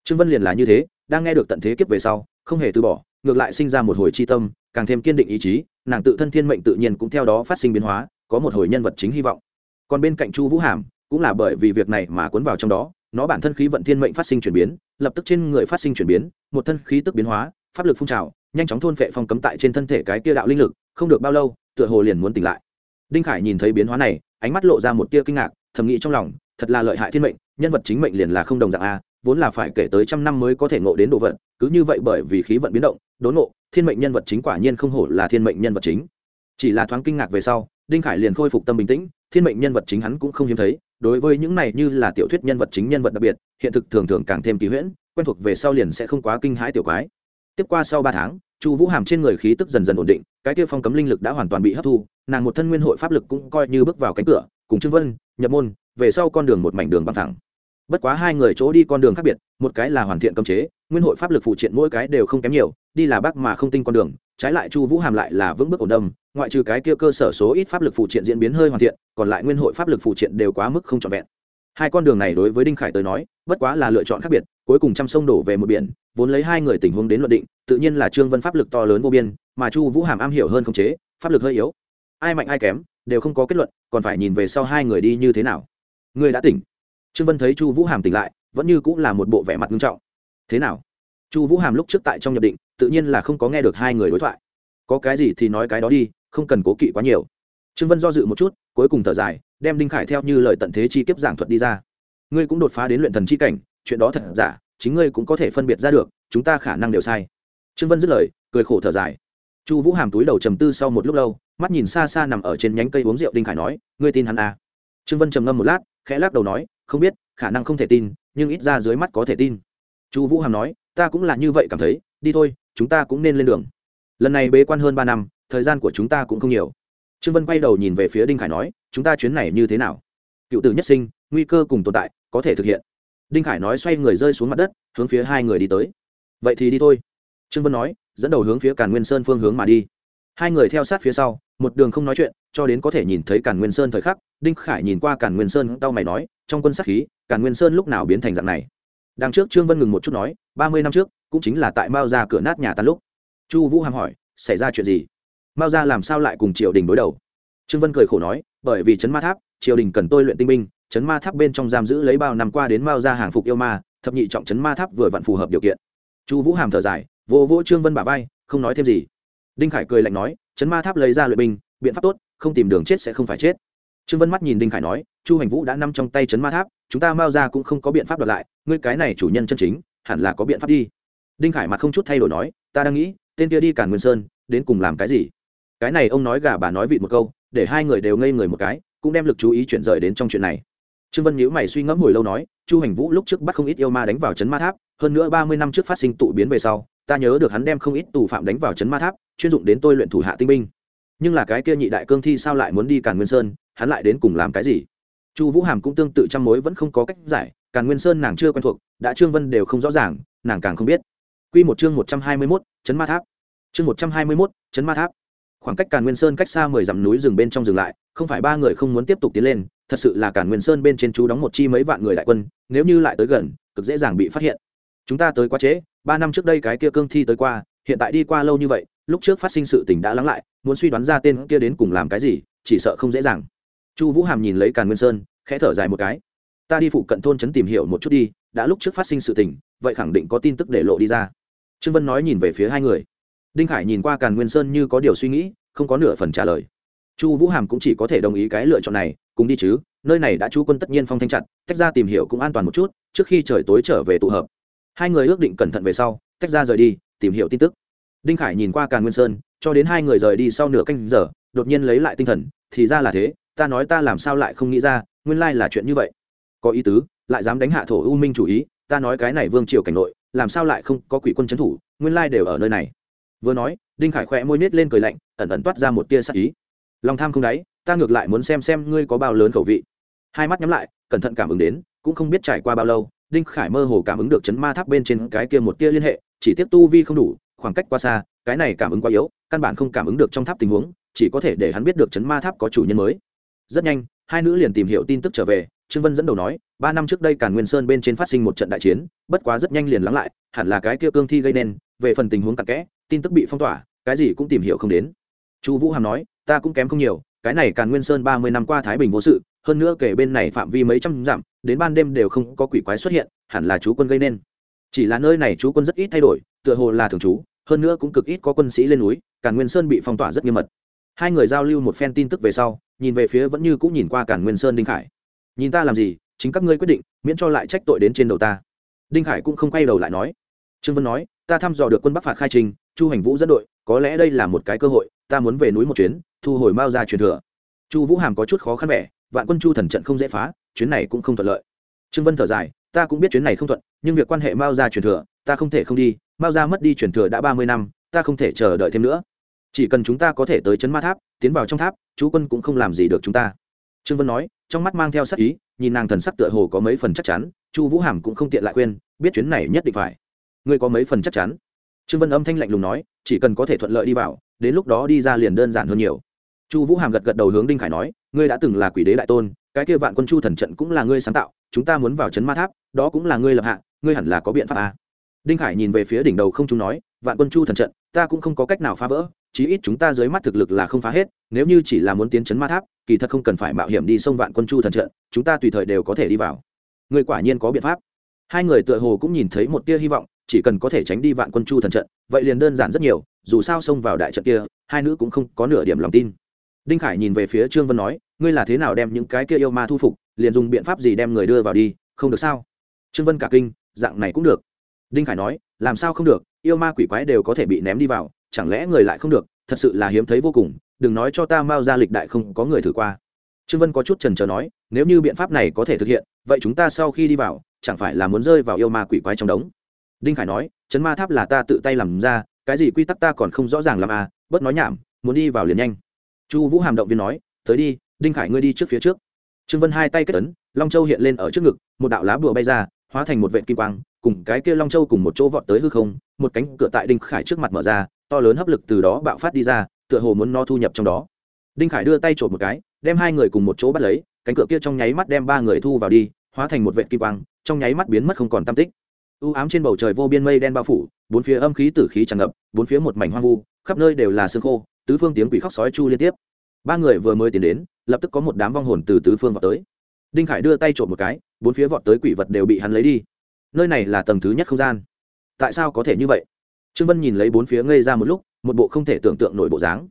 Trương vân liền là như thế, đang nghe được tận thế kiếp về sau, không hề từ bỏ, ngược lại sinh ra một hồi tri tâm, càng thêm kiên định ý chí, nàng tự thân thiên mệnh tự nhiên cũng theo đó phát sinh biến hóa, có một hồi nhân vật chính hy vọng. Còn bên cạnh chu vũ hàm, cũng là bởi vì việc này mà cuốn vào trong đó, nó bản thân khí vận thiên mệnh phát sinh chuyển biến, lập tức trên người phát sinh chuyển biến, một thân khí tức biến hóa, pháp lực phun trào, nhanh chóng thôn phệ phong cấm tại trên thân thể cái kia đạo linh lực, không được bao lâu, tựa hồ liền muốn tỉnh lại. Đinh khải nhìn thấy biến hóa này, ánh mắt lộ ra một tia kinh ngạc, thầm nghĩ trong lòng, thật là lợi hại thiên mệnh nhân vật chính mệnh liền là không đồng dạng a, vốn là phải kể tới trăm năm mới có thể ngộ đến độ vật, cứ như vậy bởi vì khí vận biến động, đốn ngộ, thiên mệnh nhân vật chính quả nhiên không hổ là thiên mệnh nhân vật chính. Chỉ là thoáng kinh ngạc về sau, đinh khải liền khôi phục tâm bình tĩnh, thiên mệnh nhân vật chính hắn cũng không hiếm thấy, đối với những này như là tiểu thuyết nhân vật chính nhân vật đặc biệt, hiện thực thường thường càng thêm kỳ huyễn, quen thuộc về sau liền sẽ không quá kinh hãi tiểu quái. Tiếp qua sau ba tháng, chu vũ hàm trên người khí tức dần dần ổn định, cái tiêu phong cấm linh lực đã hoàn toàn bị hấp thu, nàng một thân nguyên hội pháp lực cũng coi như bước vào cánh cửa, cùng trương vân, nhập môn, về sau con đường một mảnh đường bằng thẳng bất quá hai người chỗ đi con đường khác biệt, một cái là hoàn thiện cấm chế, nguyên hội pháp lực phụ triện mỗi cái đều không kém nhiều, đi là bác mà không tinh con đường, trái lại chu vũ hàm lại là vững bước ổn đâm, ngoại trừ cái kia cơ sở số ít pháp lực phụ triện diễn biến hơi hoàn thiện, còn lại nguyên hội pháp lực phụ triện đều quá mức không trọn vẹn. Hai con đường này đối với đinh khải tới nói, bất quá là lựa chọn khác biệt, cuối cùng trăm sông đổ về một biển, vốn lấy hai người tình huống đến luận định, tự nhiên là trương vân pháp lực to lớn vô biên, mà chu vũ hàm am hiểu hơn không chế, pháp lực hơi yếu. Ai mạnh ai kém, đều không có kết luận, còn phải nhìn về sau hai người đi như thế nào. Người đã tỉnh trương vân thấy chu vũ hàm tỉnh lại, vẫn như cũng là một bộ vẻ mặt nghiêm trọng. Thế nào? Chu vũ hàm lúc trước tại trong nhập định, tự nhiên là không có nghe được hai người đối thoại. Có cái gì thì nói cái đó đi, không cần cố kỵ quá nhiều. Trương vân do dự một chút, cuối cùng thở dài, đem đinh khải theo như lời tận thế chi kiếp giảng thuật đi ra. Ngươi cũng đột phá đến luyện thần chi cảnh, chuyện đó thật giả, chính ngươi cũng có thể phân biệt ra được, chúng ta khả năng đều sai. Trương vân dứt lời, cười khổ thở dài. Chu vũ hàm túi đầu trầm tư sau một lúc lâu, mắt nhìn xa xa nằm ở trên nhánh cây uống rượu đinh khải nói, ngươi tin hắn à. trương vân trầm ngâm một lát, khẽ lắc đầu nói không biết, khả năng không thể tin, nhưng ít ra dưới mắt có thể tin. Chu vũ hàm nói, ta cũng là như vậy cảm thấy, đi thôi, chúng ta cũng nên lên đường. Lần này bế quan hơn ba năm, thời gian của chúng ta cũng không nhiều. Trương vân quay đầu nhìn về phía đinh khải nói, chúng ta chuyến này như thế nào? Cựu tử nhất sinh, nguy cơ cùng tồn tại, có thể thực hiện. Đinh khải nói xoay người rơi xuống mặt đất, hướng phía hai người đi tới. Vậy thì đi thôi. Trương vân nói, dẫn đầu hướng phía càn nguyên sơn phương hướng mà đi hai người theo sát phía sau, một đường không nói chuyện, cho đến có thể nhìn thấy càn nguyên sơn thời khắc, đinh khải nhìn qua càn nguyên sơn tao mày nói, trong quân sát khí, càn nguyên sơn lúc nào biến thành dạng này? Đằng trước trương vân ngừng một chút nói, ba mươi năm trước, cũng chính là tại mao ra cửa nát nhà tan lúc. Chu vũ hàm hỏi, xảy ra chuyện gì? Mao ra làm sao lại cùng triều đình đối đầu? Trương vân cười khổ nói, bởi vì trấn ma tháp, triều đình cần tôi luyện tinh binh, trấn ma tháp bên trong giam giữ lấy bao năm qua đến mao ra hàng phục yêu ma, thập nhị trọng trấn ma tháp vừa vặn phù hợp điều kiện. Chu vũ hàm thở dài vô vỗ trương vân bả vai, không nói thêm gì đinh khải cười lạnh nói, trấn ma tháp lấy ra luyện binh, biện pháp tốt, không tìm đường chết sẽ không phải chết. Trương vân mắt nhìn đinh khải nói, chu hành vũ đã nằm trong tay trấn ma tháp, chúng ta mao ra cũng không có biện pháp đoạt lại, ngươi cái này chủ nhân chân chính, hẳn là có biện pháp đi. Đinh khải mặt không chút thay đổi nói, ta đang nghĩ, tên kia đi cản nguyên sơn, đến cùng làm cái gì? Cái này ông nói gà bà nói vịt một câu, để hai người đều ngây người một cái, cũng đem lực chú ý chuyển rời đến trong chuyện này. Trương vân nhíu mày suy ngẫm hồi lâu nói, chu hành vũ lúc trước bắt không ít yêu ma đánh vào chấn ma tháp, hơn nữa ba mươi năm trước phát sinh tụ biến về sau ta nhớ được hắn đem không ít tù phạm đánh vào chấn ma tháp, chuyên dụng đến tôi luyện thủ hạ tinh binh. Nhưng là cái kia nhị đại cương thi sao lại muốn đi càn nguyên sơn, hắn lại đến cùng làm cái gì? Chu vũ hàm cũng tương tự trăm mối vẫn không có cách giải, càn nguyên sơn nàng chưa quen thuộc, đã trương vân đều không rõ ràng, nàng càng không biết. Q một chương một trăm hai mươi mốt chấn ma tháp. Chương một trăm hai mươi mốt chấn ma tháp. Khoảng cách càn nguyên sơn cách xa mười dặm núi rừng bên trong dừng lại, không phải ba người không muốn tiếp tục tiến lên, thật sự là càn nguyên sơn bên trên chú đóng một chi mấy vạn người đại quân, nếu như lại tới gần, cực dễ dàng bị phát hiện. Chúng ta tới quá trễ ba năm trước đây cái kia cương thi tới qua, hiện tại đi qua lâu như vậy, lúc trước phát sinh sự tình đã lắng lại, muốn suy đoán ra tên kia đến cùng làm cái gì, chỉ sợ không dễ dàng. Chu vũ hàm nhìn lấy càn nguyên sơn, khẽ thở dài một cái. Ta đi phụ cận thôn trấn tìm hiểu một chút đi, đã lúc trước phát sinh sự tình, vậy khẳng định có tin tức để lộ đi ra. Trương vân nói nhìn về phía hai người. Đinh khải nhìn qua càn nguyên sơn như có điều suy nghĩ, không có nửa phần trả lời. Chu vũ hàm cũng chỉ có thể đồng ý cái lựa chọn này, cùng đi chứ, nơi này đã chú quân tất nhiên phong thanh chặt, tách ra tìm hiểu cũng an toàn một chút, trước khi trời tối trở về tụ hợp hai người ước định cẩn thận về sau, tách ra rời đi, tìm hiểu tin tức. Đinh khải nhìn qua càn nguyên sơn, cho đến hai người rời đi sau nửa canh giờ, đột nhiên lấy lại tinh thần, thì ra là thế, ta nói ta làm sao lại không nghĩ ra, nguyên lai là chuyện như vậy. Có ý tứ, lại dám đánh hạ thổ u minh chủ ý, ta nói cái này vương triều cảnh nội, làm sao lại không có quỷ quân trấn thủ, nguyên lai đều ở nơi này. Vừa nói, đinh khải khỏe môi nết lên cười lạnh, ẩn ẩn toát ra một tia sắc ý. Lòng tham không đáy, ta ngược lại muốn xem xem ngươi có bao lớn khẩu vị. Hai mắt nhắm lại, cẩn thận cảm ứng đến, cũng không biết trải qua bao lâu đinh khải mơ hồ cảm ứng được chấn ma tháp bên trên cái kia một tia liên hệ, chỉ tiếp tu vi không đủ, khoảng cách quá xa, cái này cảm ứng quá yếu, căn bản không cảm ứng được trong tháp tình huống, chỉ có thể để hắn biết được chấn ma tháp có chủ nhân mới. Rất nhanh, hai nữ liền tìm hiểu tin tức trở về, trương vân dẫn đầu nói, ba năm trước đây càn nguyên sơn bên trên phát sinh một trận đại chiến, bất quá rất nhanh liền lắng lại, hẳn là cái kia cương thi gây nên, về phần tình huống tặc kẽ, tin tức bị phong tỏa, cái gì cũng tìm hiểu không đến. Chu vũ hàm nói, ta cũng kém không nhiều, cái này càn nguyên sơn ba mươi năm qua thái bình vô sự hơn nữa kể bên này phạm vi mấy trăm dặm, đến ban đêm đều không có quỷ quái xuất hiện, hẳn là chú quân gây nên. Chỉ là nơi này chú quân rất ít thay đổi, tựa hồ là thường trú hơn nữa cũng cực ít có quân sĩ lên núi cả nguyên sơn bị phong tỏa rất nghiêm mật. Hai người giao lưu một phen tin tức về sau, nhìn về phía vẫn như cũng nhìn qua cản nguyên sơn đinh khải. Nhìn ta làm gì, chính các ngươi quyết định, miễn cho lại trách tội đến trên đầu ta. Đinh khải cũng không quay đầu lại nói. Trương vân nói, ta thăm dò được quân bắc phạt khai trình, chu hành vũ dẫn đội, có lẽ đây là một cái cơ hội, ta muốn về núi một chuyến, thu hồi mao ra truyền thừa. Chu vũ hàm có chút khó khăn vẻ vạn quân chu thần trận không dễ phá, chuyến này cũng không thuận lợi. Trương vân thở dài, ta cũng biết chuyến này không thuận, nhưng việc quan hệ mao ra truyền thừa, ta không thể không đi, mao ra mất đi truyền thừa đã ba mươi năm, ta không thể chờ đợi thêm nữa. Chỉ cần chúng ta có thể tới chấn ma tháp, tiến vào trong tháp, chú quân cũng không làm gì được chúng ta. Trương vân nói, trong mắt mang theo sắc ý, nhìn nàng thần sắc tựa hồ có mấy phần chắc chắn, chu vũ hàm cũng không tiện lại khuyên, biết chuyến này nhất định phải. Ngươi có mấy phần chắc chắn? Trương vân âm thanh lạnh lùng nói, chỉ cần có thể thuận lợi đi vào, đến lúc đó đi ra liền đơn giản hơn nhiều chu vũ hàm gật gật đầu hướng đinh khải nói, ngươi đã từng là quỷ đế đại tôn, cái kia vạn quân chu thần trận cũng là ngươi sáng tạo, chúng ta muốn vào c ma tháp, đó cũng là ngươi lập hạ, ngươi hẳn là có biện pháp à. đinh khải nhìn về phía đỉnh đầu không chúng nói, vạn quân chu thần trận, ta cũng không có cách nào phá vỡ, chí ít chúng ta dưới mắt thực lực là không phá hết, nếu như chỉ là muốn tiến chấn ma tháp, kỳ thật không cần phải mạo hiểm đi sông vạn quân chu thần trận, chúng ta tùy thời đều có thể đi vào. Ngươi quả nhiên có biện pháp. Hai người tựa hồ cũng nhìn thấy một tia hy vọng, chỉ cần có thể tránh đi vạn quân chu thần trận, vậy liền đơn giản rất nhiều, dù sao xông vào đại trận kia, hai nữ cũng không có nửa điểm lòng tin đinh khải nhìn về phía trương vân nói, ngươi là thế nào đem những cái kia yêu ma thu phục, liền dùng biện pháp gì đem người đưa vào đi, không được sao? Trương vân cả kinh, dạng này cũng được. Đinh khải nói, làm sao không được, yêu ma quỷ quái đều có thể bị ném đi vào, chẳng lẽ người lại không được? Thật sự là hiếm thấy vô cùng, đừng nói cho ta mao ra lịch đại không có người thử qua. Trương vân có chút trần trờ nói, nếu như biện pháp này có thể thực hiện, vậy chúng ta sau khi đi vào, chẳng phải là muốn rơi vào yêu ma quỷ quái trong đống? Đinh khải nói, chấn ma tháp là ta tự tay làm ra, cái gì quy tắc ta còn không rõ ràng làm à bớt nói nhảm, muốn đi vào liền nhanh chu vũ hàm động viên nói, tới đi, đinh khải ngươi đi trước phía trước. Trương vân hai tay kết tấn long châu hiện lên ở trước ngực, một đạo lá bùa bay ra, hóa thành một vệ kim quang, cùng cái kia long châu cùng một chỗ vọt tới hư không, một cánh cửa tại đinh khải trước mặt mở ra, to lớn hấp lực từ đó bạo phát đi ra, tựa hồ muốn no thu nhập trong đó. Đinh khải đưa tay trộm một cái, đem hai người cùng một chỗ bắt lấy, cánh cửa kia trong nháy mắt đem ba người thu vào đi, hóa thành một vệ kim quang, trong nháy mắt biến mất không còn tam tích. U ám trên bầu trời vô biên mây đen bao phủ, bốn phía âm khí tử khí tràn ngập, bốn phía một mảnh hoang vu, khắp nơi đều là xương khô tứ phương tiếng quỷ khóc sói chu liên tiếp. Ba người vừa mới tiến đến, lập tức có một đám vong hồn từ tứ phương vào tới. Đinh khải đưa tay trộm một cái, bốn phía vọt tới quỷ vật đều bị hắn lấy đi. Nơi này là tầng thứ nhất không gian. Tại sao có thể như vậy? Trương vân nhìn lấy bốn phía ngây ra một lúc, một bộ không thể tưởng tượng nổi bộ dáng.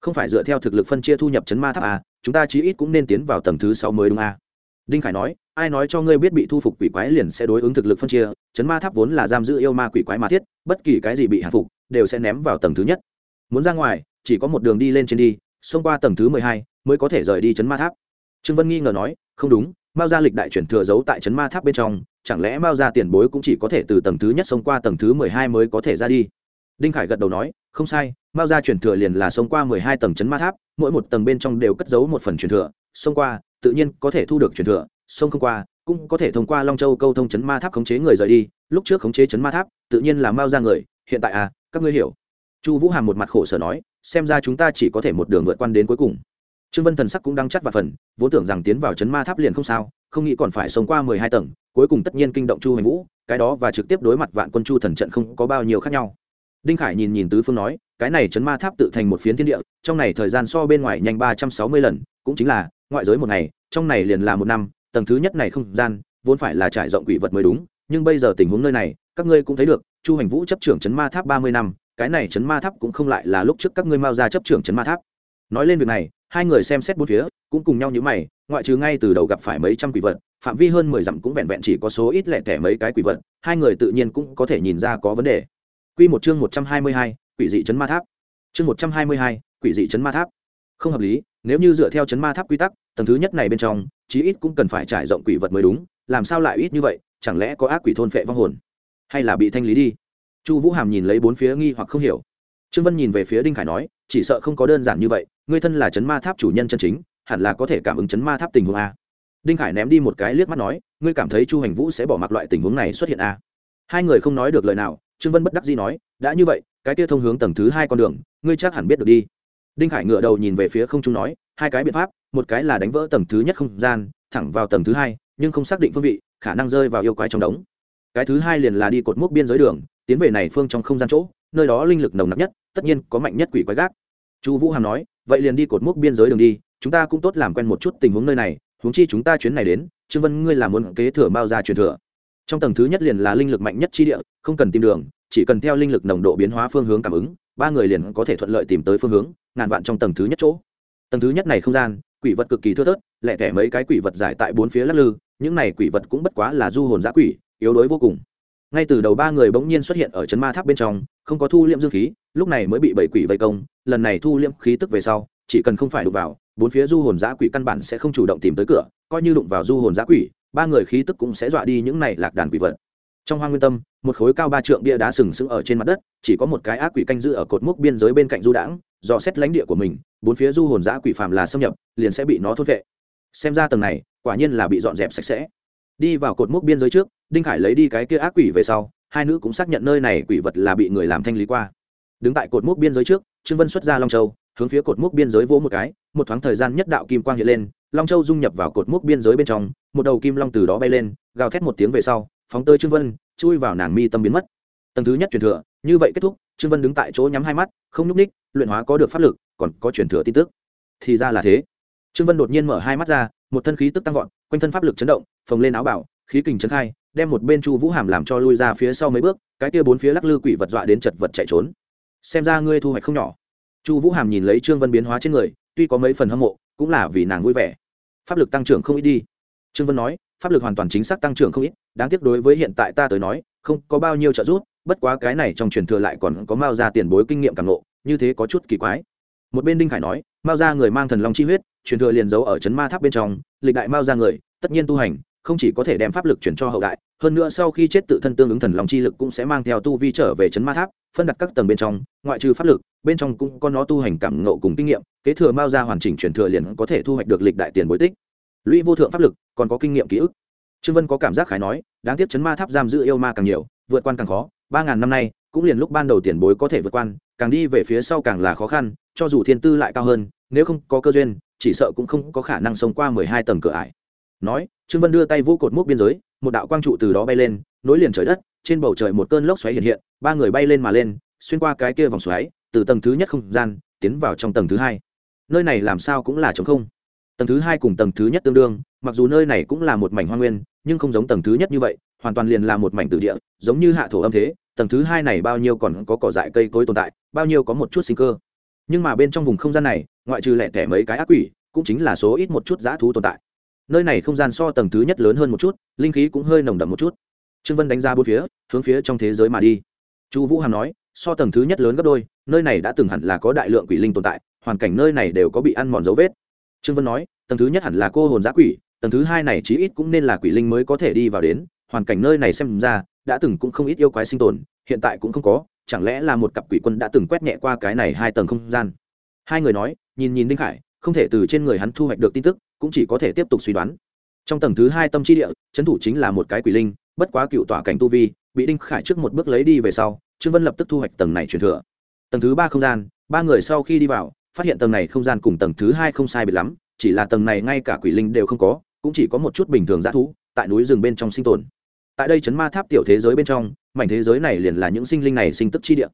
Không phải dựa theo thực lực phân chia thu nhập chấn ma tháp à chúng ta chí ít cũng nên tiến vào tầng thứ sáu mới đúng à. Đinh khải nói, ai nói cho ngươi biết bị thu phục quỷ quái liền sẽ đối ứng thực lực phân chia, chấn ma tháp vốn là giam giữ yêu ma quỷ quái ma thiết, bất kỳ cái gì bị hạ phục, đều sẽ ném vào tầng thứ nhất. Muốn ra ngoài chỉ có một đường đi lên trên đi, xông qua tầng thứ mười hai mới có thể rời đi chấn ma tháp. Trương vân nghi ngờ nói, không đúng, mao gia lịch đại chuyển thừa giấu tại chấn ma tháp bên trong, chẳng lẽ mao gia tiền bối cũng chỉ có thể từ tầng thứ nhất xông qua tầng thứ mười hai mới có thể ra đi? Đinh khải gật đầu nói, không sai, mao gia chuyển thừa liền là xông qua mười hai tầng chấn ma tháp, mỗi một tầng bên trong đều cất giấu một phần chuyển thừa, xông qua, tự nhiên có thể thu được chuyển thừa, xông không qua, cũng có thể thông qua long châu câu thông chấn ma tháp khống chế người rời đi, lúc trước khống chế chấn ma tháp, tự nhiên là mao ra người, hiện tại à các ngươi hiểu. Chu vũ hàm một mặt khổ sở nói xem ra chúng ta chỉ có thể một đường vượt quan đến cuối cùng. Trương vân thần sắc cũng đang chắc và phần, vốn tưởng rằng tiến vào chấn ma tháp liền không sao, không nghĩ còn phải sống qua mười hai tầng, cuối cùng tất nhiên kinh động chu hành vũ, cái đó và trực tiếp đối mặt vạn quân chu thần trận không có bao nhiêu khác nhau. Đinh khải nhìn nhìn tứ phương nói, cái này chấn ma tháp tự thành một phiến thiên địa, trong này thời gian so bên ngoài nhanh ba trăm sáu mươi lần, cũng chính là, ngoại giới một ngày, trong này liền là một năm, tầng thứ nhất này không gian, vốn phải là trải rộng quỷ vật mới đúng, nhưng bây giờ tình huống nơi này, các ngươi cũng thấy được, chu hành vũ chấp trưởng chấn ma tháp ba mươi năm cái này chấn ma tháp cũng không lại là lúc trước các ngươi mao ra chấp trưởng chấn ma tháp nói lên việc này hai người xem xét bốn phía cũng cùng nhau nhữ mày ngoại trừ ngay từ đầu gặp phải mấy trăm quỷ vật phạm vi hơn mười dặm cũng vẹn vẹn chỉ có số ít lẻ tẻ mấy cái quỷ vật hai người tự nhiên cũng có thể nhìn ra có vấn đề Quy một chương một trăm hai mươi hai, quỷ dị chấn ma tháp. Chương một trăm hai mươi hai, quỷ dị chấn ma tháp. Không hợp lý, nếu như dựa theo chấn ma tháp quy tắc, tầng thứ nhất này bên trong, chí ít cũng cần phải trải rộng quỷ vật mới đúng, làm sao lại ít như vậy, chẳng lẽ có ác quỷ thôn phệ vong hồn, hay là bị thanh lý đi? Chu Vũ Hàm nhìn lấy bốn phía nghi hoặc không hiểu. Trương Vân nhìn về phía Đinh Khải nói, chỉ sợ không có đơn giản như vậy, ngươi thân là chấn ma tháp chủ nhân chân chính, hẳn là có thể cảm ứng chấn ma tháp tình huống a. Đinh Khải ném đi một cái liếc mắt nói, ngươi cảm thấy Chu Hành Vũ sẽ bỏ mặc loại tình huống này xuất hiện a? Hai người không nói được lời nào, Trương Vân bất đắc dĩ nói, đã như vậy, cái kia thông hướng tầng thứ hai con đường, ngươi chắc hẳn biết được đi. Đinh Khải ngựa đầu nhìn về phía không trung nói, hai cái biện pháp, một cái là đánh vỡ tầng thứ nhất không gian, thẳng vào tầng thứ hai, nhưng không xác định phương vị, khả năng rơi vào yêu quái trong đống. Cái thứ hai liền là đi cột mốc biên giới đường, tiến về này phương trong không gian chỗ, nơi đó linh lực nồng nặc nhất, tất nhiên có mạnh nhất quỷ quái gác. Chu Vũ Hàm nói, vậy liền đi cột mốc biên giới đường đi, chúng ta cũng tốt làm quen một chút tình huống nơi này, huống chi chúng ta chuyến này đến, Trương Vân ngươi làm muốn kế thừa bao ra truyền thừa. Trong tầng thứ nhất liền là linh lực mạnh nhất chi địa, không cần tìm đường, chỉ cần theo linh lực nồng độ biến hóa phương hướng cảm ứng ba người liền có thể thuận lợi tìm tới phương hướng ngàn vạn trong tầng thứ nhất chỗ tầng thứ nhất này không gian quỷ vật cực kỳ thưa thớt lẹ tẻ mấy cái quỷ vật giải tại bốn phía lắc lư những này quỷ vật cũng bất quá là du hồn giã quỷ yếu đuối vô cùng ngay từ đầu ba người bỗng nhiên xuất hiện ở chấn ma tháp bên trong, không có thu liễm dương khí, lúc này mới bị bảy quỷ vây công, lần này thu liễm khí tức về sau, chỉ cần không phải đụng vào, bốn phía du hồn giã quỷ căn bản sẽ không chủ động tìm tới cửa, coi như đụng vào du hồn giã quỷ, ba người khí tức cũng sẽ dọa đi những này lạc đàn quỷ vật. Trong hoang nguyên tâm, một khối cao ba trượng bia đá sừng sững ở trên mặt đất, chỉ có một cái ác quỷ canh giữ ở cột mốc biên giới bên cạnh du đãng do xét lãnh địa của mình, bốn phía du hồn giã quỷ phàm là xâm nhập, liền sẽ bị nó thốt vệ xem ra tầng này, quả nhiên là bị dọn dẹp sạch sẽ. Đi vào cột mốc biên giới trước đinh khải lấy đi cái kia ác quỷ về sau, hai nữ cũng xác nhận nơi này quỷ vật là bị người làm thanh lý qua. Đứng tại cột mốc biên giới trước, trương vân xuất ra long châu, hướng phía cột mốc biên giới vỗ một cái, một thoáng thời gian nhất đạo kim quang hiện lên, long châu dung nhập vào cột mốc biên giới bên trong, một đầu kim long từ đó bay lên, gào thét một tiếng về sau, phóng tơi trương vân, chui vào nàng mi tâm biến mất. Tầng thứ nhất truyền thừa, như vậy kết thúc, trương vân đứng tại chỗ nhắm hai mắt, không nhúc ních luyện hóa có được pháp lực, còn có truyền thừa tin tức. Thì ra là thế. Trương vân đột nhiên mở hai mắt ra, một thân khí tức tăng vọt, quanh thân pháp lực chấn động, phồng lên áo bảo khí kình chấn khai đem một bên chu vũ hàm làm cho lui ra phía sau mấy bước, cái kia bốn phía lắc lư quỷ vật dọa đến chật vật chạy trốn. Xem ra ngươi thu hoạch không nhỏ. Chu vũ hàm nhìn lấy trương vân biến hóa trên người, tuy có mấy phần hâm mộ, cũng là vì nàng vui vẻ. Pháp lực tăng trưởng không ít đi. Trương vân nói, pháp lực hoàn toàn chính xác tăng trưởng không ít, đáng tiếc đối với hiện tại ta tới nói, không có bao nhiêu trợ giúp, bất quá cái này trong truyền thừa lại còn có mao ra tiền bối kinh nghiệm càng lộ như thế có chút kỳ quái. Một bên đinh khải nói, mao ra người mang thần long chi huyết, truyền thừa liền giấu ở chấn ma tháp bên trong, lịch đại mao ra người, tất nhiên tu hành không chỉ có thể đem pháp lực chuyển cho hậu đại, hơn nữa sau khi chết tự thân tương ứng thần long chi lực cũng sẽ mang theo tu vi trở về chấn ma tháp, phân đặt các tầng bên trong, ngoại trừ pháp lực, bên trong cũng có nó tu hành cảm ngộ cùng kinh nghiệm, kế thừa mao ra hoàn chỉnh chuyển thừa liền có thể thu hoạch được lịch đại tiền bối tích. Lũy vô thượng pháp lực, còn có kinh nghiệm ký ức. Trương vân có cảm giác khái nói, đáng tiếc chấn ma tháp giam giữ yêu ma càng nhiều, vượt quan càng khó, ba ngàn năm nay, cũng liền lúc ban đầu tiền bối có thể vượt quan, càng đi về phía sau càng là khó khăn, cho dù thiên tư lại cao hơn, nếu không có cơ duyên, chỉ sợ cũng không có khả năng sống qua mười hai tầng cửa ải nói, trương vân đưa tay vũ cột mốc biên giới, một đạo quang trụ từ đó bay lên, nối liền trời đất, trên bầu trời một cơn lốc xoáy hiện hiện, ba người bay lên mà lên, xuyên qua cái kia vòng xoáy, từ tầng thứ nhất không gian, tiến vào trong tầng thứ hai. Nơi này làm sao cũng là trống không. Tầng thứ hai cùng tầng thứ nhất tương đương, mặc dù nơi này cũng là một mảnh hoa nguyên, nhưng không giống tầng thứ nhất như vậy, hoàn toàn liền là một mảnh tự địa, giống như hạ thổ âm thế, tầng thứ hai này bao nhiêu còn có cỏ dại cây cối tồn tại, bao nhiêu có một chút sinh cơ. Nhưng mà bên trong vùng không gian này, ngoại trừ lẻ tẻ mấy cái ác quỷ, cũng chính là số ít một chút dã thú tồn tại nơi này không gian so tầng thứ nhất lớn hơn một chút, linh khí cũng hơi nồng đậm một chút. Trương vân đánh ra bốn phía, hướng phía trong thế giới mà đi. Chu vũ hàm nói, so tầng thứ nhất lớn gấp đôi, nơi này đã từng hẳn là có đại lượng quỷ linh tồn tại, hoàn cảnh nơi này đều có bị ăn mòn dấu vết. Trương vân nói, tầng thứ nhất hẳn là cô hồn giã quỷ, tầng thứ hai này chí ít cũng nên là quỷ linh mới có thể đi vào đến, hoàn cảnh nơi này xem ra, đã từng cũng không ít yêu quái sinh tồn, hiện tại cũng không có, chẳng lẽ là một cặp quỷ quân đã từng quét nhẹ qua cái này hai tầng không gian? Hai người nói, nhìn nhìn đinh khải không thể từ trên người hắn thu hoạch được tin tức, cũng chỉ có thể tiếp tục suy đoán. Trong tầng thứ hai tâm chi địa trấn thủ chính là một cái quỷ linh, bất quá cựu tỏa cảnh tu vi, bị đinh khải trước một bước lấy đi về sau, trương vân lập tức thu hoạch tầng này truyền thừa. Tầng thứ ba không gian, ba người sau khi đi vào, phát hiện tầng này không gian cùng tầng thứ hai không sai biệt lắm, chỉ là tầng này ngay cả quỷ linh đều không có, cũng chỉ có một chút bình thường g thú, tại núi rừng bên trong sinh tồn. Tại đây chấn ma tháp tiểu thế giới bên trong, mảnh thế giới này liền là những sinh linh này sinh tức chi địa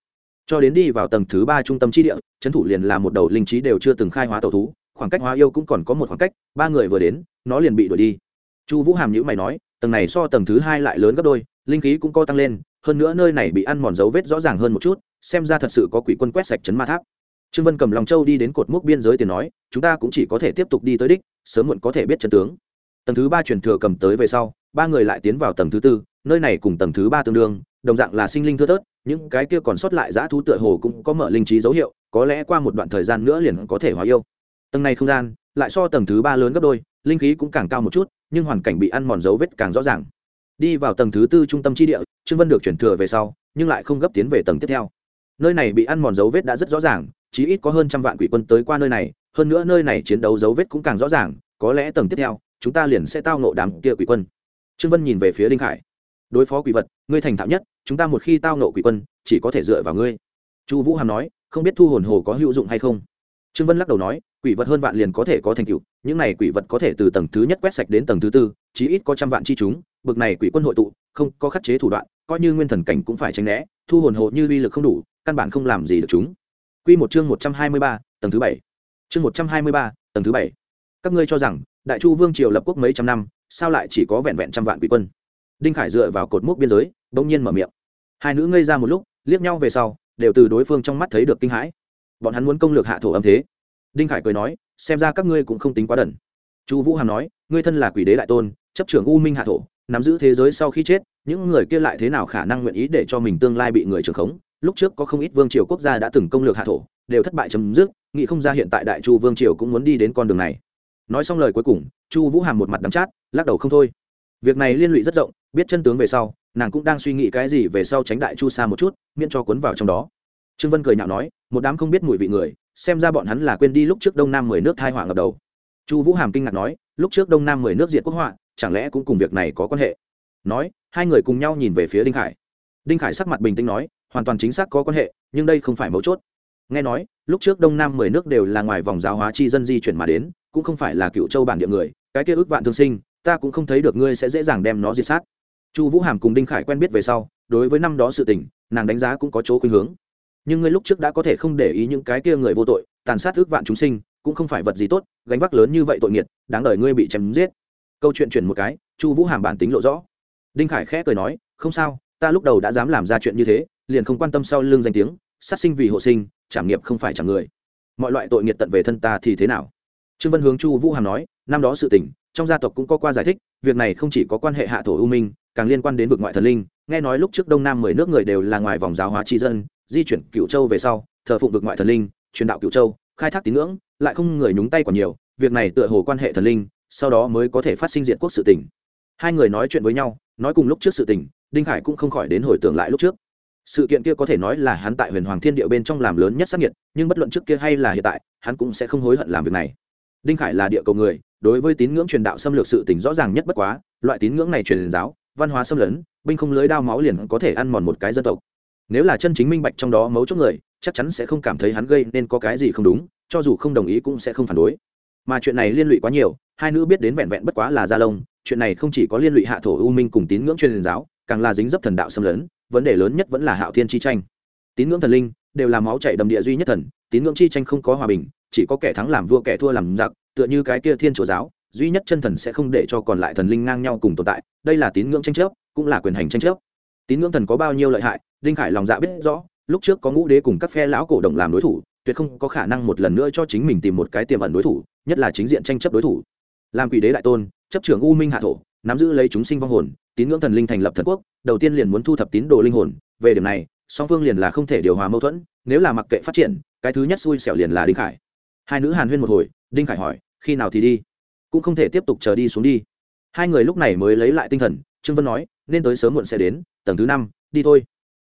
cho đến đi vào tầng thứ ba trung tâm chi địa, trấn thủ liền là một đầu linh trí đều chưa từng khai hóa tàu thú, khoảng cách hóa yêu cũng còn có một khoảng cách, ba người vừa đến, nó liền bị đuổi đi. Chu vũ hàm nhữ mày nói, tầng này so tầng thứ hai lại lớn gấp đôi, linh khí cũng co tăng lên, hơn nữa nơi này bị ăn mòn dấu vết rõ ràng hơn một chút, xem ra thật sự có quỷ quân quét sạch chấn ma tháp. Trương vân cầm lòng châu đi đến cột mốc biên giới tiền nói, chúng ta cũng chỉ có thể tiếp tục đi tới đích, sớm muộn có thể biết chân tướng. Tầng thứ ba truyền thừa cầm tới về sau, ba người lại tiến vào tầng thứ tư, nơi này cùng tầng thứ ba tương đương, đồng dạng là sinh linh thưa thớt những cái kia còn sót lại dã thú tựa hồ cũng có mở linh trí dấu hiệu, có lẽ qua một đoạn thời gian nữa liền có thể hóa yêu. Tầng này không gian, lại so tầng thứ ba lớn gấp đôi, linh khí cũng càng cao một chút, nhưng hoàn cảnh bị ăn mòn dấu vết càng rõ ràng. Đi vào tầng thứ tư trung tâm tri địa, trương vân được chuyển thừa về sau, nhưng lại không gấp tiến về tầng tiếp theo. Nơi này bị ăn mòn dấu vết đã rất rõ ràng, chí ít có hơn trăm vạn quỷ quân tới qua nơi này, hơn nữa nơi này chiến đấu dấu vết cũng càng rõ ràng, có lẽ tầng tiếp theo, chúng ta liền sẽ tao nộ đám kia quỷ quân. Trương vân nhìn về phía đinh khải đối phó quỷ vật ngươi thành thạo nhất chúng ta một khi tao nộ quỷ quân chỉ có thể dựa vào ngươi. Chu vũ hàm nói không biết thu hồn hồ có hữu dụng hay không? Trương vân lắc đầu nói quỷ vật hơn vạn liền có thể có thành tựu những này quỷ vật có thể từ tầng thứ nhất quét sạch đến tầng thứ tư chí ít có trăm vạn chi chúng bực này quỷ quân hội tụ không có khắc chế thủ đoạn coi như nguyên thần cảnh cũng phải tránh né thu hồn hồ như uy lực không đủ căn bản không làm gì được chúng. Quy một chương một trăm hai mươi ba, tầng thứ bảy. Chương một trăm hai mươi ba, tầng thứ bảy. Các ngươi cho rằng đại chu vương triều lập quốc mấy trăm năm sao lại chỉ có vẹn vẹn trăm vạn quỷ quân? Đinh khải dựa vào cột mốc biên giới, bỗng nhiên mở miệng. Hai nữ ngây ra một lúc, liếc nhau về sau, đều từ đối phương trong mắt thấy được kinh hãi. Bọn hắn muốn công lược hạ thổ âm thế. Đinh khải cười nói, xem ra các ngươi cũng không tính quá đần. Chu vũ hàm nói, ngươi thân là quỷ đế đại tôn, chấp trưởng u minh hạ thổ, nắm giữ thế giới sau khi chết, những người kia lại thế nào khả năng nguyện ý để cho mình tương lai bị người trưởng khống? Lúc trước có không ít vương triều quốc gia đã từng công lược hạ thổ, đều thất bại chấm dứt, nghĩ không ra hiện tại đại chu vương triều cũng muốn đi đến con đường này. Nói xong lời cuối cùng, chu vũ hàm một mặt đắm chát, lắc đầu không thôi việc này liên lụy rất rộng, biết chân tướng về sau, nàng cũng đang suy nghĩ cái gì về sau tránh đại chu xa một chút, miễn cho cuốn vào trong đó. Trương vân cười nhạo nói, một đám không biết mùi vị người, xem ra bọn hắn là quên đi lúc trước đông nam mười nước thai họa ngập đầu. Chu vũ hàm kinh ngạc nói, lúc trước đông nam mười nước diệt quốc họa, chẳng lẽ cũng cùng việc này có quan hệ? Nói, hai người cùng nhau nhìn về phía đinh khải. Đinh khải sắc mặt bình tĩnh nói, hoàn toàn chính xác có quan hệ, nhưng đây không phải mấu chốt. Nghe nói, lúc trước đông nam mười nước đều là ngoài vòng giáo hóa chi dân di chuyển mà đến, cũng không phải là cựu châu bản địa người, cái kia ước vạn thương sinh ta cũng không thấy được ngươi sẽ dễ dàng đem nó diệt sát. Chu vũ hàm cùng đinh khải quen biết về sau, đối với năm đó sự tình, nàng đánh giá cũng có chỗ khuynh hướng. Nhưng ngươi lúc trước đã có thể không để ý những cái kia người vô tội, tàn sát ước vạn chúng sinh, cũng không phải vật gì tốt, gánh vác lớn như vậy tội nghiệt, đáng đời ngươi bị chém giết. Câu chuyện chuyển một cái, chu vũ hàm bản tính lộ rõ. Đinh khải khẽ cười nói, không sao, ta lúc đầu đã dám làm ra chuyện như thế, liền không quan tâm sau lưng danh tiếng, sát sinh vì hộ sinh, trảm nghiệp không phải chẳng người. Mọi loại tội nghiệt tận về thân ta thì thế nào? Trương vân hướng chu vũ hàm nói, năm đó sự tình trong gia tộc cũng có qua giải thích, việc này không chỉ có quan hệ hạ thổ u minh, càng liên quan đến vực ngoại thần linh. Nghe nói lúc trước đông nam mười nước người đều là ngoài vòng giáo hóa tri dân, di chuyển cựu châu về sau, thờ phụng vực ngoại thần linh, truyền đạo cựu châu, khai thác tín ngưỡng, lại không người nhúng tay còn nhiều, việc này tựa hồ quan hệ thần linh, sau đó mới có thể phát sinh diện quốc sự tình. Hai người nói chuyện với nhau, nói cùng lúc trước sự tình, đinh khải cũng không khỏi đến hồi tưởng lại lúc trước. Sự kiện kia có thể nói là hắn tại huyền hoàng thiên địa bên trong làm lớn nhất sắc nhiệt nhưng bất luận trước kia hay là hiện tại, hắn cũng sẽ không hối hận làm việc này. Đinh khải là địa cầu người đối với tín ngưỡng truyền đạo xâm lược sự tình rõ ràng nhất bất quá, loại tín ngưỡng này truyền giáo, văn hóa xâm lấn, binh không lưới đao máu liền có thể ăn mòn một cái dân tộc. Nếu là chân chính minh bạch trong đó mấu chốt người, chắc chắn sẽ không cảm thấy hắn gây nên có cái gì không đúng, cho dù không đồng ý cũng sẽ không phản đối. Mà chuyện này liên lụy quá nhiều, hai nữ biết đến vẹn vẹn bất quá là gia lông chuyện này không chỉ có liên lụy hạ thổ u minh cùng tín ngưỡng truyền giáo, càng là dính dấp thần đạo xâm lấn, vấn đề lớn nhất vẫn là hạo thiên chi tranh. Tín ngưỡng thần linh đều là máu chảy đầm địa duy nhất thần, tín ngưỡng chi tranh không có hòa bình, chỉ có kẻ thắng làm vua kẻ thua làm giặc tựa như cái kia thiên chúa giáo, duy nhất chân thần sẽ không để cho còn lại thần linh ngang nhau cùng tồn tại, đây là tín ngưỡng tranh chấp, cũng là quyền hành tranh chấp. Tín ngưỡng thần có bao nhiêu lợi hại, đinh khải lòng dạ biết rõ, lúc trước có ngũ đế cùng các phe lão cổ đồng làm đối thủ, tuyệt không có khả năng một lần nữa cho chính mình tìm một cái tiềm ẩn đối thủ, nhất là chính diện tranh chấp đối thủ. Làm quỷ đế đại tôn, chấp trưởng u minh hạ thổ, nắm giữ lấy chúng sinh vong hồn, tín ngưỡng thần linh thành lập thần quốc, đầu tiên liền muốn thu thập tín đồ linh hồn, về điểm này, song phương liền là không thể điều hòa mâu thuẫn, nếu là mặc kệ phát triển, cái thứ nhất xui xẻo liền là đinh khải. Hai nữ hàn huyên một hồi, đinh khải hỏi khi nào thì đi? Cũng không thể tiếp tục chờ đi xuống đi. Hai người lúc này mới lấy lại tinh thần, trương vân nói, nên tới sớm muộn sẽ đến, tầng thứ năm, đi thôi.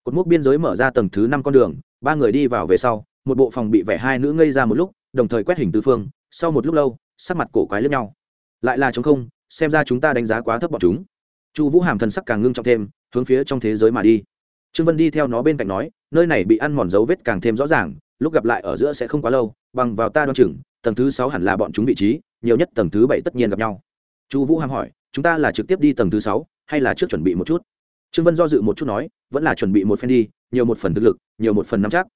Cột mốc biên giới mở ra tầng thứ năm con đường, ba người đi vào về sau, một bộ phòng bị vẻ hai nữ ngây ra một lúc, đồng thời quét hình tư phương, sau một lúc lâu, sắc mặt cổ quái lẫn nhau. Lại là chống không, xem ra chúng ta đánh giá quá thấp bọn chúng. Chu vũ hàm thần sắc càng ngưng trọng thêm, hướng phía trong thế giới mà đi. Trương vân đi theo nó bên cạnh nói, nơi này bị ăn mòn dấu vết càng thêm rõ ràng, lúc gặp lại ở giữa sẽ không quá lâu, bằng vào ta đoan chừng tầng thứ sáu hẳn là bọn chúng vị trí, nhiều nhất tầng thứ bảy tất nhiên gặp nhau. Chu vũ hàm hỏi, chúng ta là trực tiếp đi tầng thứ sáu hay là trước chuẩn bị một chút? Trương vân do dự một chút nói, vẫn là chuẩn bị một phen đi, nhiều một phần thực lực, nhiều một phần nắm chắc.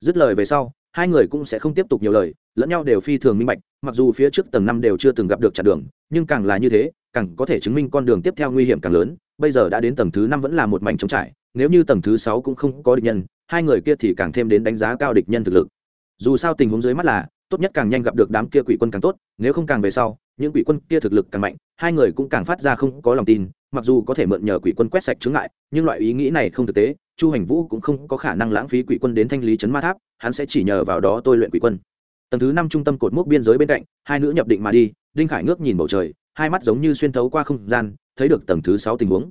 Dứt lời về sau, hai người cũng sẽ không tiếp tục nhiều lời, lẫn nhau đều phi thường minh bạch, mặc dù phía trước tầng năm đều chưa từng gặp được chặn đường, nhưng càng là như thế, càng có thể chứng minh con đường tiếp theo nguy hiểm càng lớn. Bây giờ đã đến tầng thứ năm vẫn là một mảnh trống trải, nếu như tầng thứ sáu cũng không có địch nhân, hai người kia thì càng thêm đến đánh giá cao địch nhân thực lực. Dù sao tình huống dưới mắt là tốt nhất càng nhanh gặp được đám kia quỷ quân càng tốt, nếu không càng về sau, những quỷ quân kia thực lực càng mạnh, hai người cũng càng phát ra không có lòng tin, mặc dù có thể mượn nhờ quỷ quân quét sạch chướng ngại, nhưng loại ý nghĩ này không thực tế, chu hành vũ cũng không có khả năng lãng phí quỷ quân đến thanh lý chấn ma tháp, hắn sẽ chỉ nhờ vào đó tôi luyện quỷ quân. Tầng thứ năm trung tâm cột mốc biên giới bên cạnh, hai nữ nhập định mà đi, đinh khải ngước nhìn bầu trời, hai mắt giống như xuyên thấu qua không gian, thấy được tầng thứ sáu tình huống.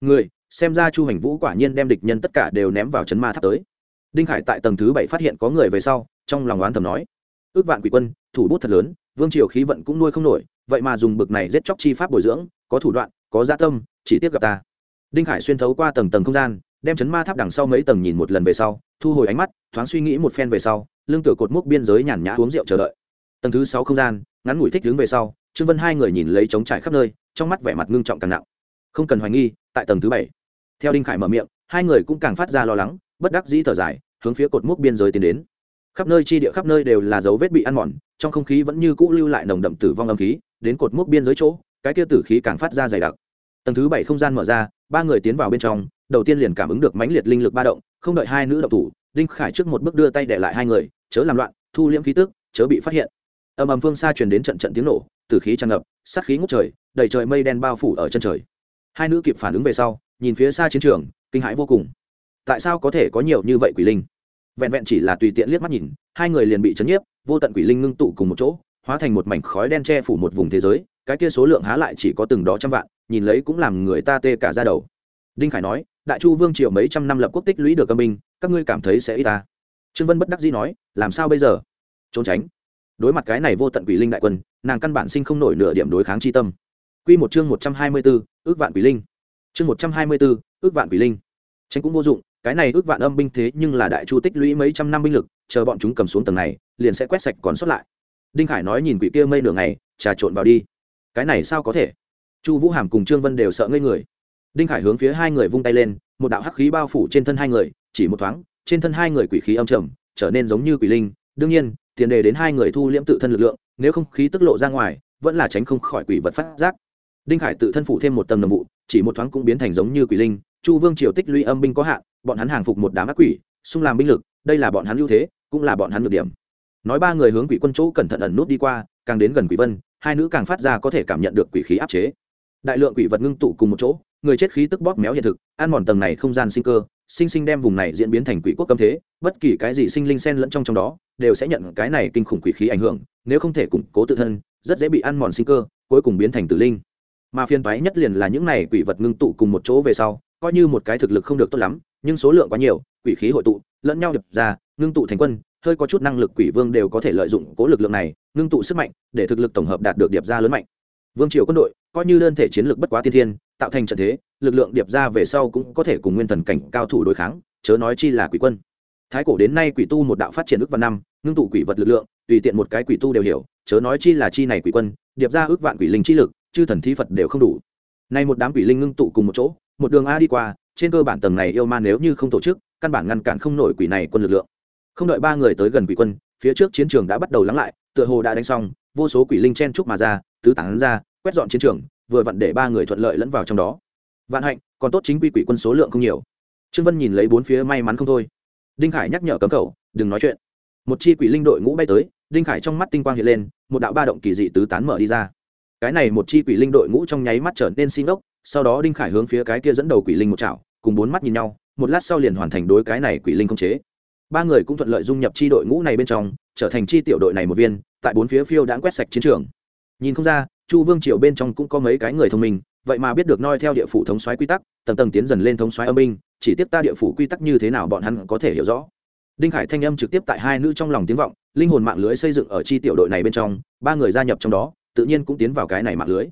Người, xem ra chu hành vũ quả nhiên đem địch nhân tất cả đều ném vào chấn ma tháp tới. Đinh khải tại tầng thứ bảy phát hiện có người về sau, trong lòng oán thầm nói ước vạn quỷ quân, thủ bút thật lớn, vương triều khí vận cũng nuôi không nổi, vậy mà dùng bực này giết chóc chi pháp bồi dưỡng, có thủ đoạn, có gia tâm, chỉ tiếp gặp ta. Đinh khải xuyên thấu qua tầng tầng không gian, đem chấn ma tháp đằng sau mấy tầng nhìn một lần về sau, thu hồi ánh mắt, thoáng suy nghĩ một phen về sau lương tử cột mốc biên giới nhàn nhã uống rượu chờ đợi. Tầng thứ sáu không gian, ngắn ngủi thích đứng về sau, trương vân hai người nhìn lấy trống trải khắp nơi, trong mắt vẻ mặt ngưng trọng càng nặng. Không cần hoài nghi, tại tầng thứ bảy. Theo đinh khải mở miệng, hai người cũng càng phát ra lo lắng, bất đắc dĩ thở dài, hướng phía cột mốc biên giới tiến đến khắp nơi chi địa khắp nơi đều là dấu vết bị ăn mòn, trong không khí vẫn như cũ lưu lại nồng đậm tử vong âm khí, đến cột mốc biên giới chỗ, cái kia tử khí càng phát ra dày đặc. Tầng thứ bảy không gian mở ra, ba người tiến vào bên trong, đầu tiên liền cảm ứng được mãnh liệt linh lực ba động, không đợi hai nữ động thủ, đinh khải trước một bước đưa tay để lại hai người, chớ làm loạn, thu liễm khí tức, chớ bị phát hiện. Âm ầm phương xa truyền đến trận trận tiếng nổ, tử khí tràn ngập, sát khí ngút trời, đầy trời mây đen bao phủ ở chân trời. Hai nữ kịp phản ứng về sau, nhìn phía xa chiến trường, kinh hãi vô cùng. Tại sao có thể có nhiều như vậy quỷ linh? Vẹn vẹn chỉ là tùy tiện liếc mắt nhìn hai người liền bị chấn nhiếp vô tận quỷ linh ngưng tụ cùng một chỗ hóa thành một mảnh khói đen che phủ một vùng thế giới cái kia số lượng há lại chỉ có từng đó trăm vạn nhìn lấy cũng làm người ta tê cả ra đầu. Đinh khải nói đại chu vương triều mấy trăm năm lập quốc tích lũy được âm minh các ngươi cảm thấy sẽ ít ta? Trương vân bất đắc dĩ nói làm sao bây giờ? Trốn tránh. Đối mặt cái này vô tận quỷ linh đại quân nàng căn bản sinh không nổi nửa điểm đối kháng chi tâm. Quy một chương một trăm hai mươi 124, ước vạn quỷ linh. Chương một trăm hai mươi 124, ước vạn quỷ linh. Tránh cũng vô dụng cái này ước vạn âm binh thế nhưng là đại chu tích lũy mấy trăm năm binh lực, chờ bọn chúng cầm xuống tầng này, liền sẽ quét sạch còn sót lại. Đinh khải nói nhìn quỷ kia mây nửa ngày, trà trộn vào đi. Cái này sao có thể? Chu vũ hàm cùng trương vân đều sợ ngây người. Đinh khải hướng phía hai người vung tay lên, một đạo hắc khí bao phủ trên thân hai người, chỉ một thoáng, trên thân hai người quỷ khí âm trầm, trở nên giống như quỷ linh. Đương nhiên, tiền đề đến hai người thu liễm tự thân lực lượng, nếu không khí tức lộ ra ngoài, vẫn là tránh không khỏi quỷ vật phát giác. Đinh khải tự thân phủ thêm một tầng nồng vụ, chỉ một thoáng cũng biến thành giống như quỷ linh. Chu vương triều tích lũy âm binh có hạn bọn hắn hàng phục một đám ác quỷ, xung làm binh lực, đây là bọn hắn ưu thế, cũng là bọn hắn nhược điểm. Nói ba người hướng quỷ quân chỗ cẩn thận ẩn nút đi qua, càng đến gần quỷ vân, hai nữ càng phát ra có thể cảm nhận được quỷ khí áp chế. Đại lượng quỷ vật ngưng tụ cùng một chỗ, người chết khí tức bóp méo hiện thực, ăn mòn tầng này không gian sinh cơ, sinh sinh đem vùng này diễn biến thành quỷ quốc cấm thế, bất kỳ cái gì sinh linh xen lẫn trong trong đó, đều sẽ nhận cái này kinh khủng quỷ khí ảnh hưởng, nếu không thể củng cố tự thân, rất dễ bị ăn mòn sinh cơ, cuối cùng biến thành tử linh. Mà phiên toái nhất liền là những này quỷ vật ngưng tụ cùng một chỗ về sau, coi như một cái thực lực không được tốt lắm nhưng số lượng quá nhiều, quỷ khí hội tụ, lẫn nhau đập ra, ngưng tụ thành quân, hơi có chút năng lực quỷ vương đều có thể lợi dụng cố lực lượng này, ngưng tụ sức mạnh để thực lực tổng hợp đạt được điệp ra lớn mạnh. Vương triều quân đội coi như đơn thể chiến lược bất quá tiên thiên, tạo thành trận thế, lực lượng điệp ra về sau cũng có thể cùng nguyên thần cảnh cao thủ đối kháng, chớ nói chi là quỷ quân. Thái cổ đến nay quỷ tu một đạo phát triển ước vạn năm, ngưng tụ quỷ vật lực lượng, tùy tiện một cái quỷ tu đều hiểu, chớ nói chi là chi này quỷ quân, điệp ra ước vạn quỷ linh chi lực, chư thần thi phật đều không đủ. Nay một đám quỷ linh ngưng tụ cùng một chỗ, một đường a đi qua trên cơ bản tầng này yêu ma nếu như không tổ chức, căn bản ngăn cản không nổi quỷ này quân lực lượng. Không đợi ba người tới gần quỷ quân, phía trước chiến trường đã bắt đầu lắng lại, tựa hồ đã đánh xong, vô số quỷ linh chen trúc mà ra, tứ tán ra, quét dọn chiến trường, vừa vặn để ba người thuận lợi lẫn vào trong đó. Vạn hạnh, còn tốt chính quy quỷ quân số lượng không nhiều. Trương vân nhìn lấy bốn phía may mắn không thôi. Đinh khải nhắc nhở cấm khẩu đừng nói chuyện. Một chi quỷ linh đội ngũ bay tới, đinh khải trong mắt tinh quang hiện lên, một đạo ba động kỳ dị tứ tán mở đi ra. Cái này một chi quỷ linh đội ngũ trong nháy mắt trở nên xin ốc sau đó đinh khải hướng phía cái kia dẫn đầu quỷ linh một chảo cùng bốn mắt nhìn nhau, một lát sau liền hoàn thành đối cái này quỷ linh không chế. Ba người cũng thuận lợi dung nhập chi đội ngũ này bên trong, trở thành chi tiểu đội này một viên, tại bốn phía phiêu đã quét sạch chiến trường. Nhìn không ra, chu vương triều bên trong cũng có mấy cái người thông minh, vậy mà biết được noi theo địa phủ thống soái quy tắc, tầng tầng tiến dần lên thống soái âm minh chỉ tiếp ta địa phủ quy tắc như thế nào bọn hắn có thể hiểu rõ. Đinh khải thanh âm trực tiếp tại hai nữ trong lòng tiếng vọng, linh hồn mạng lưới xây dựng ở chi tiểu đội này bên trong, ba người gia nhập trong đó, tự nhiên cũng tiến vào cái này mạng lưới.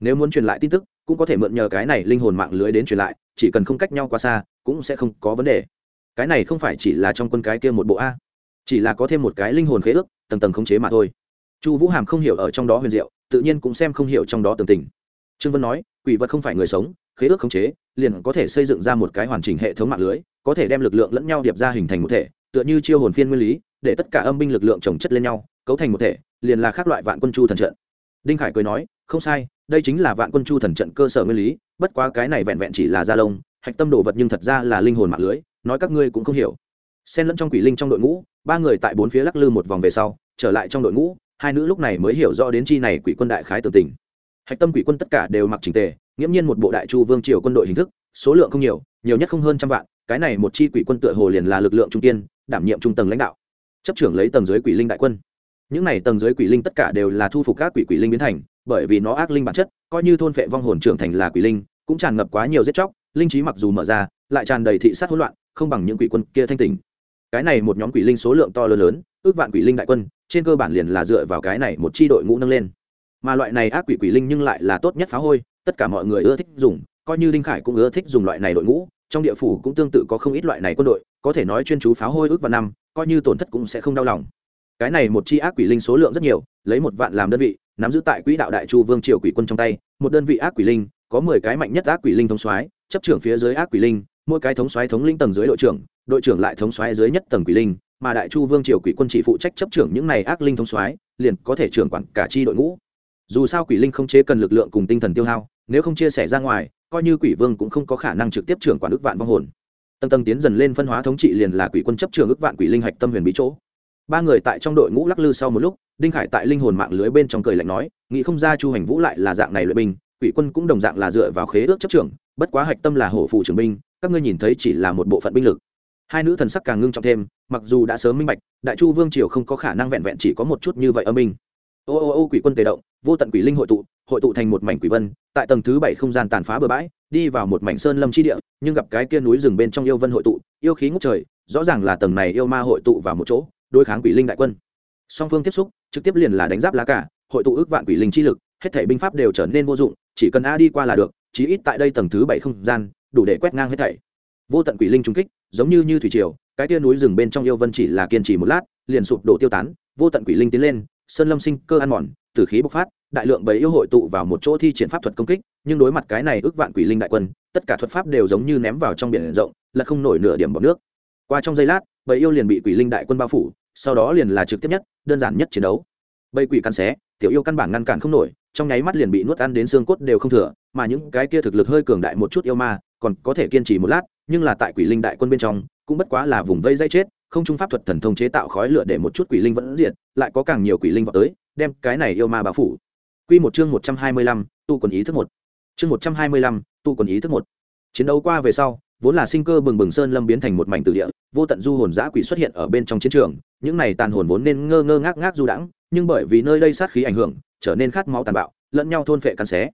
Nếu muốn truyền lại tin tức, cũng có thể mượn nhờ cái này linh hồn mạng lưới đến truyền lại chỉ cần không cách nhau quá xa, cũng sẽ không có vấn đề. Cái này không phải chỉ là trong quân cái kia một bộ a, chỉ là có thêm một cái linh hồn khế ước, tầng tầng khống chế mà thôi. Chu vũ hàm không hiểu ở trong đó huyền diệu, tự nhiên cũng xem không hiểu trong đó tường tình. Trương vân nói, quỷ vật không phải người sống, khế ước khống chế, liền có thể xây dựng ra một cái hoàn chỉnh hệ thống mạng lưới, có thể đem lực lượng lẫn nhau điệp ra hình thành một thể, tựa như chiêu hồn phiên nguyên lý, để tất cả âm binh lực lượng trồng chất lên nhau, cấu thành một thể, liền là các loại vạn quân chu thần trận. Đinh khải cười nói không sai, đây chính là vạn quân chu thần trận cơ sở nguyên lý, bất quá cái này vẹn vẹn chỉ là gia lông, hạch tâm đồ vật nhưng thật ra là linh hồn mạng lưới, nói các ngươi cũng không hiểu. Xen lẫn trong quỷ linh trong đội ngũ, ba người tại bốn phía lắc lư một vòng về sau, trở lại trong đội ngũ, hai nữ lúc này mới hiểu rõ đến chi này quỷ quân đại khái tường tình. Hạch tâm quỷ quân tất cả đều mặc trình tề, nghiễm nhiên một bộ đại chu vương triều quân đội hình thức, số lượng không nhiều nhiều nhất không hơn trăm vạn, cái này một chi quỷ quân tựa hồ liền là lực lượng trung tiên đảm nhiệm trung tầng lãnh đạo. Chấp trưởng lấy tầng dưới quỷ linh đại quân. Những này tầng dưới quỷ linh tất cả đều là thu phục các quỷ quỷ linh biến thành bởi vì nó ác linh bản chất, coi như thôn phệ vong hồn trưởng thành là quỷ linh, cũng tràn ngập quá nhiều giết chóc, linh trí mặc dù mở ra, lại tràn đầy thị sát hỗn loạn, không bằng những quỷ quân kia thanh tình cái này một nhóm quỷ linh số lượng to lớn lớn, ước vạn quỷ linh đại quân, trên cơ bản liền là dựa vào cái này một chi đội ngũ nâng lên. Mà loại này ác quỷ quỷ linh nhưng lại là tốt nhất phá hôi, tất cả mọi người ưa thích dùng, coi như đinh khải cũng ưa thích dùng loại này đội ngũ, trong địa phủ cũng tương tự có không ít loại này quân đội, có thể nói chuyên chú phá hôi ước vạn năm, coi như tổn thất cũng sẽ không đau lòng. Cái này một chi ác quỷ linh số lượng rất nhiều, lấy một vạn làm đơn vị nắm giữ tại quỹ đạo đại chu vương triều quỷ quân trong tay, một đơn vị ác quỷ linh, có mười cái mạnh nhất ác quỷ linh thống soái, chấp trưởng phía dưới ác quỷ linh, mỗi cái thống soái thống linh tầng dưới đội trưởng đội trưởng lại thống soái dưới nhất tầng quỷ linh, mà đại chu vương triều quỷ quân chỉ phụ trách chấp trưởng những này ác linh thống soái, liền có thể trưởng quản cả chi đội ngũ. Dù sao quỷ linh không chế cần lực lượng cùng tinh thần tiêu hao, nếu không chia sẻ ra ngoài, coi như quỷ vương cũng không có khả năng trực tiếp trưởng quản ước vạn vong hồn. Tầng tầng tiến dần lên phân hóa thống trị liền là quỷ quân chấp trưởng ước vạn quỷ linh hạch tâm huyền bí chỗ ba người tại trong đội ngũ lắc lư sau một lúc, đinh khải tại linh hồn mạng lưới bên trong cười lạnh nói, nghĩ không ra chu hành vũ lại là dạng này luyện binh, quỷ quân cũng đồng dạng là dựa vào khế ước chấp trưởng, bất quá hạch tâm là hổ phụ trưởng binh, các ngươi nhìn thấy chỉ là một bộ phận binh lực. Hai nữ thần sắc càng ngưng trọng thêm, mặc dù đã sớm minh bạch, đại chu vương triều không có khả năng vẹn vẹn chỉ có một chút như vậy âm binh. Ô ô ô, quỷ quân tề động, vô tận quỷ linh hội tụ hội tụ thành một mảnh quỷ vân, tại tầng thứ bảy không gian tàn phá bừa bãi, đi vào một mảnh sơn lâm chi địa, nhưng gặp cái kia núi rừng bên trong yêu vân hội tụ, yêu khí ngốc trời, rõ ràng là tầng này yêu ma hội tụ vào một chỗ đối kháng quỷ linh đại quân. Song phương tiếp xúc, trực tiếp liền là đánh giáp lá cả, hội tụ ước vạn quỷ linh chi lực, hết thảy binh pháp đều trở nên vô dụng, chỉ cần a đi qua là được, chí ít tại đây tầng thứ bảy không gian, đủ để quét ngang hết thảy. Vô tận quỷ linh trung kích, giống như như thủy triều, cái tia núi rừng bên trong yêu vân chỉ là kiên trì một lát, liền sụp đổ tiêu tán, vô tận quỷ linh tiến lên, sơn lâm sinh cơ ăn mòn từ khí bộc phát, đại lượng bầy yêu hội tụ vào một chỗ thi triển pháp thuật công kích, nhưng đối mặt cái này ước vạn quỷ linh đại quân, tất cả thuật pháp đều giống như ném vào trong biển rộng, là không nổi nửa điểm bọc nước. Qua trong giây lát bầy yêu liền bị quỷ linh đại quân bao phủ, sau đó liền là trực tiếp nhất, đơn giản nhất chiến đấu. Bầy quỷ căn xé, tiểu yêu căn bản ngăn cản không nổi, trong nháy mắt liền bị nuốt ăn đến xương cốt đều không thừa, mà những cái kia thực lực hơi cường đại một chút yêu ma, còn có thể kiên trì một lát, nhưng là tại quỷ linh đại quân bên trong, cũng bất quá là vùng vây dây chết, không trung pháp thuật thần thông chế tạo khói lửa để một chút quỷ linh vẫn diệt, lại có càng nhiều quỷ linh vào tới, đem cái này yêu ma bao phủ. Quy một chương một trăm hai mươi lăm, tu quần ý thức một. Chương một trăm hai mươi lăm, tu quần ý thức một. Chiến đấu qua về sau vốn là sinh cơ bừng bừng sơn lâm biến thành một mảnh tử địa, vô tận du hồn giã quỷ xuất hiện ở bên trong chiến trường, những này tàn hồn vốn nên ngơ ngơ ngác ngác du đãng, nhưng bởi vì nơi đây sát khí ảnh hưởng, trở nên khát máu tàn bạo, lẫn nhau thôn phệ cắn xé.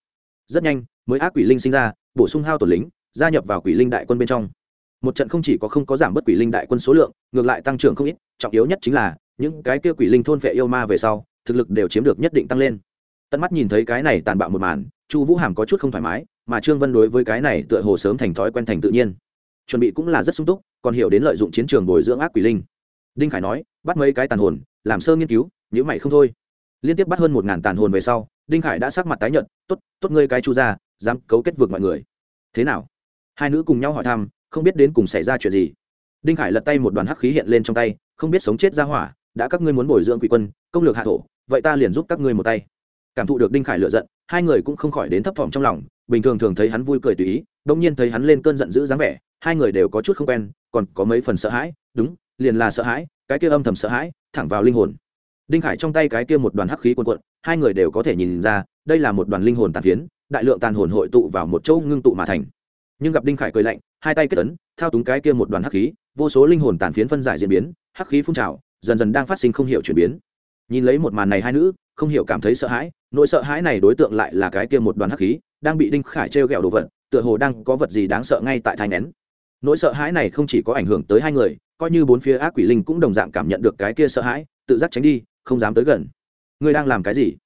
Rất nhanh, mới ác quỷ linh sinh ra, bổ sung hao tổn lính, gia nhập vào quỷ linh đại quân bên trong. Một trận không chỉ có không có giảm bớt quỷ linh đại quân số lượng, ngược lại tăng trưởng không ít, trọng yếu nhất chính là, những cái kia quỷ linh thôn phệ yêu ma về sau, thực lực đều chiếm được nhất định tăng lên. Tận mắt nhìn thấy cái này tàn bạo một màn, chu vũ hàm có chút không thoải mái mà trương vân đối với cái này tựa hồ sớm thành thói quen thành tự nhiên. Chuẩn bị cũng là rất sung túc, còn hiểu đến lợi dụng chiến trường bồi dưỡng ác quỷ linh. Đinh khải nói, bắt mấy cái tàn hồn, làm sơ nghiên cứu nhữ mày không thôi. Liên tiếp bắt hơn một ngàn tàn hồn về sau, đinh khải đã sắc mặt tái nhợt, tốt tốt ngươi cái chu ra dám cấu kết vượt mọi người. Thế nào? Hai nữ cùng nhau hỏi thăm, không biết đến cùng xảy ra chuyện gì. Đinh khải lật tay một đoàn hắc khí hiện lên trong tay, không biết sống chết ra hỏa, đã các ngươi muốn bồi dưỡng quỷ quân, công lược hạ thổ, vậy ta liền giúp các ngươi một tay. Cảm thụ được đinh khải lựa giận, hai người cũng không khỏi đến thấp thỏm trong lòng bình thường thường thấy hắn vui cười tùy ý đông nhiên thấy hắn lên cơn giận dữ dáng vẻ hai người đều có chút không quen còn có mấy phần sợ hãi đúng liền là sợ hãi cái kia âm thầm sợ hãi thẳng vào linh hồn. Đinh khải trong tay cái kia một đoàn hắc khí quần quận hai người đều có thể nhìn ra đây là một đoàn linh hồn tàn phiến đại lượng tàn hồn hội tụ vào một chỗ ngưng tụ mà thành. Nhưng gặp đinh khải cười lạnh hai tay kết tấn, thao túng cái kia một đoàn hắc khí vô số linh hồn tàn phiến phân giải diễn biến hắc khí phun trào dần dần đang phát sinh không hiểu chuyển biến. Nhìn lấy một màn này hai nữ không hiểu cảm thấy sợ hãi nỗi sợ hãi này đối tượng lại là cái kia một đoàn hắc khí đang bị đinh khải trêu ghẹo đồ vật, tựa hồ đang có vật gì đáng sợ ngay tại thai nén. Nỗi sợ hãi này không chỉ có ảnh hưởng tới hai người, coi như bốn phía ác quỷ linh cũng đồng dạng cảm nhận được cái kia sợ hãi, tự giác tránh đi, không dám tới gần. Ngươi đang làm cái gì?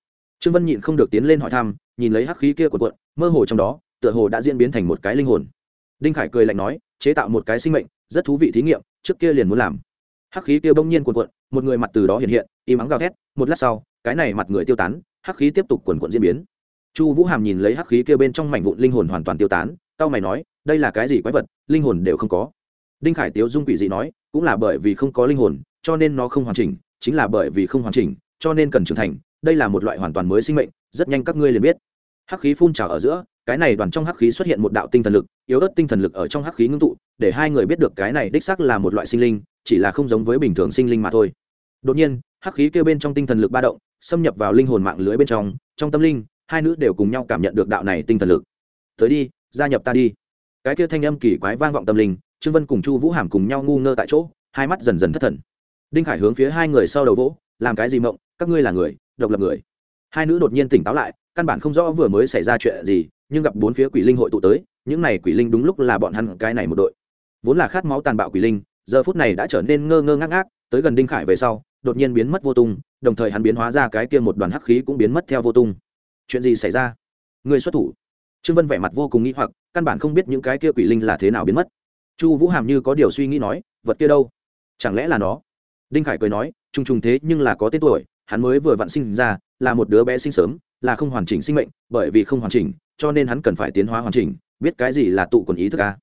Trương vân nhịn không được tiến lên hỏi thăm, nhìn lấy hắc khí kia của quận mơ hồ trong đó, tựa hồ đã diễn biến thành một cái linh hồn. Đinh khải cười lạnh nói, chế tạo một cái sinh mệnh, rất thú vị thí nghiệm, trước kia liền muốn làm. Hắc khí kia bỗng nhiên cuộn cuộn, một người mặt từ đó hiện hiện, im ắng gào thét, một lát sau, cái này mặt người tiêu tán, hắc khí tiếp tục cuộn cuộn diễn biến chu vũ hàm nhìn lấy hắc khí kia bên trong mảnh vụn linh hồn hoàn toàn tiêu tán tao mày nói, đây là cái gì quái vật? Linh hồn đều không có. Đinh khải tiếu dung quỷ dị nói, cũng là bởi vì không có linh hồn, cho nên nó không hoàn chỉnh, chính là bởi vì không hoàn chỉnh, cho nên cần trưởng thành, đây là một loại hoàn toàn mới sinh mệnh, rất nhanh các ngươi liền biết. Hắc khí phun trào ở giữa, cái này đoàn trong hắc khí xuất hiện một đạo tinh thần lực, yếu ớt tinh thần lực ở trong hắc khí ngưng tụ, để hai người biết được cái này đích xác là một loại sinh linh, chỉ là không giống với bình thường sinh linh mà thôi. Đột nhiên, hắc khí kêu bên trong tinh thần lực ba động, xâm nhập vào linh hồn mạng lưới bên trong trong tâm linh hai nữ đều cùng nhau cảm nhận được đạo này tinh thần lực. Tới đi, gia nhập ta đi. Cái kia thanh âm kỳ quái vang vọng tâm linh, trương vân cùng chu vũ hàm cùng nhau ngu ngơ tại chỗ, hai mắt dần dần thất thần. Đinh khải hướng phía hai người sau đầu vỗ, làm cái gì mộng, các ngươi là người, độc lập người. Hai nữ đột nhiên tỉnh táo lại, căn bản không rõ vừa mới xảy ra chuyện gì, nhưng gặp bốn phía quỷ linh hội tụ tới, những này quỷ linh đúng lúc là bọn hắn cái này một đội. Vốn là khát máu tàn bạo quỷ linh, giờ phút này đã trở nên ngơ ngơ ngác ngác, tới gần đinh khải về sau, đột nhiên biến mất vô tung, đồng thời hắn biến hóa ra cái kia một đoàn hắc khí cũng biến mất theo vô tung chuyện gì xảy ra? Người xuất thủ. Trương vân vẻ mặt vô cùng nghĩ hoặc, căn bản không biết những cái kia quỷ linh là thế nào biến mất. Chu vũ hàm như có điều suy nghĩ nói, vật kia đâu? Chẳng lẽ là nó? Đinh khải cười nói t r u n g t r u n g thế nhưng là có tên tuổi, hắn mới vừa vặn sinh ra, là một đứa bé sinh sớm, là không hoàn chỉnh sinh mệnh, bởi vì không hoàn chỉnh, cho nên hắn cần phải tiến hóa hoàn chỉnh, biết cái gì là tụ quần ý thức ca à?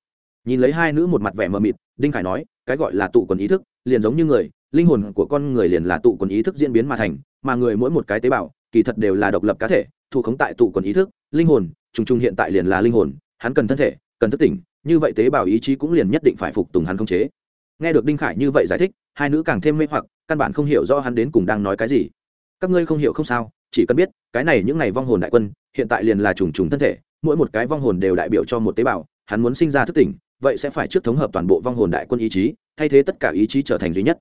nhìn lấy hai nữ một mặt vẻ mờ mịt, đinh khải nói, cái gọi là tụ quần ý thức, liền giống như người, linh hồn của con người liền là tụ quần ý thức diễn biến mà thành, mà người mỗi một cái tế bào, kỳ thật đều là độc lập cá thể thu khống tại tụ quần ý thức, linh hồn, trùng trùng hiện tại liền là linh hồn, hắn cần thân thể, cần thức tỉnh, như vậy tế bào ý chí cũng liền nhất định phải phục tùng hắn không chế. Nghe được đinh khải như vậy giải thích, hai nữ càng thêm mê hoặc, căn bản không hiểu do hắn đến cùng đang nói cái gì. Các ngươi không hiểu không sao, chỉ cần biết, cái này những ngày vong hồn đại quân, hiện tại liền là trùng trùng thân thể, mỗi một cái vong hồn đều đại biểu cho một tế bào, hắn muốn sinh ra thức tỉnh, vậy sẽ phải trước thống hợp toàn bộ vong hồn đại quân ý chí, thay thế tất cả ý chí trở thành duy nhất.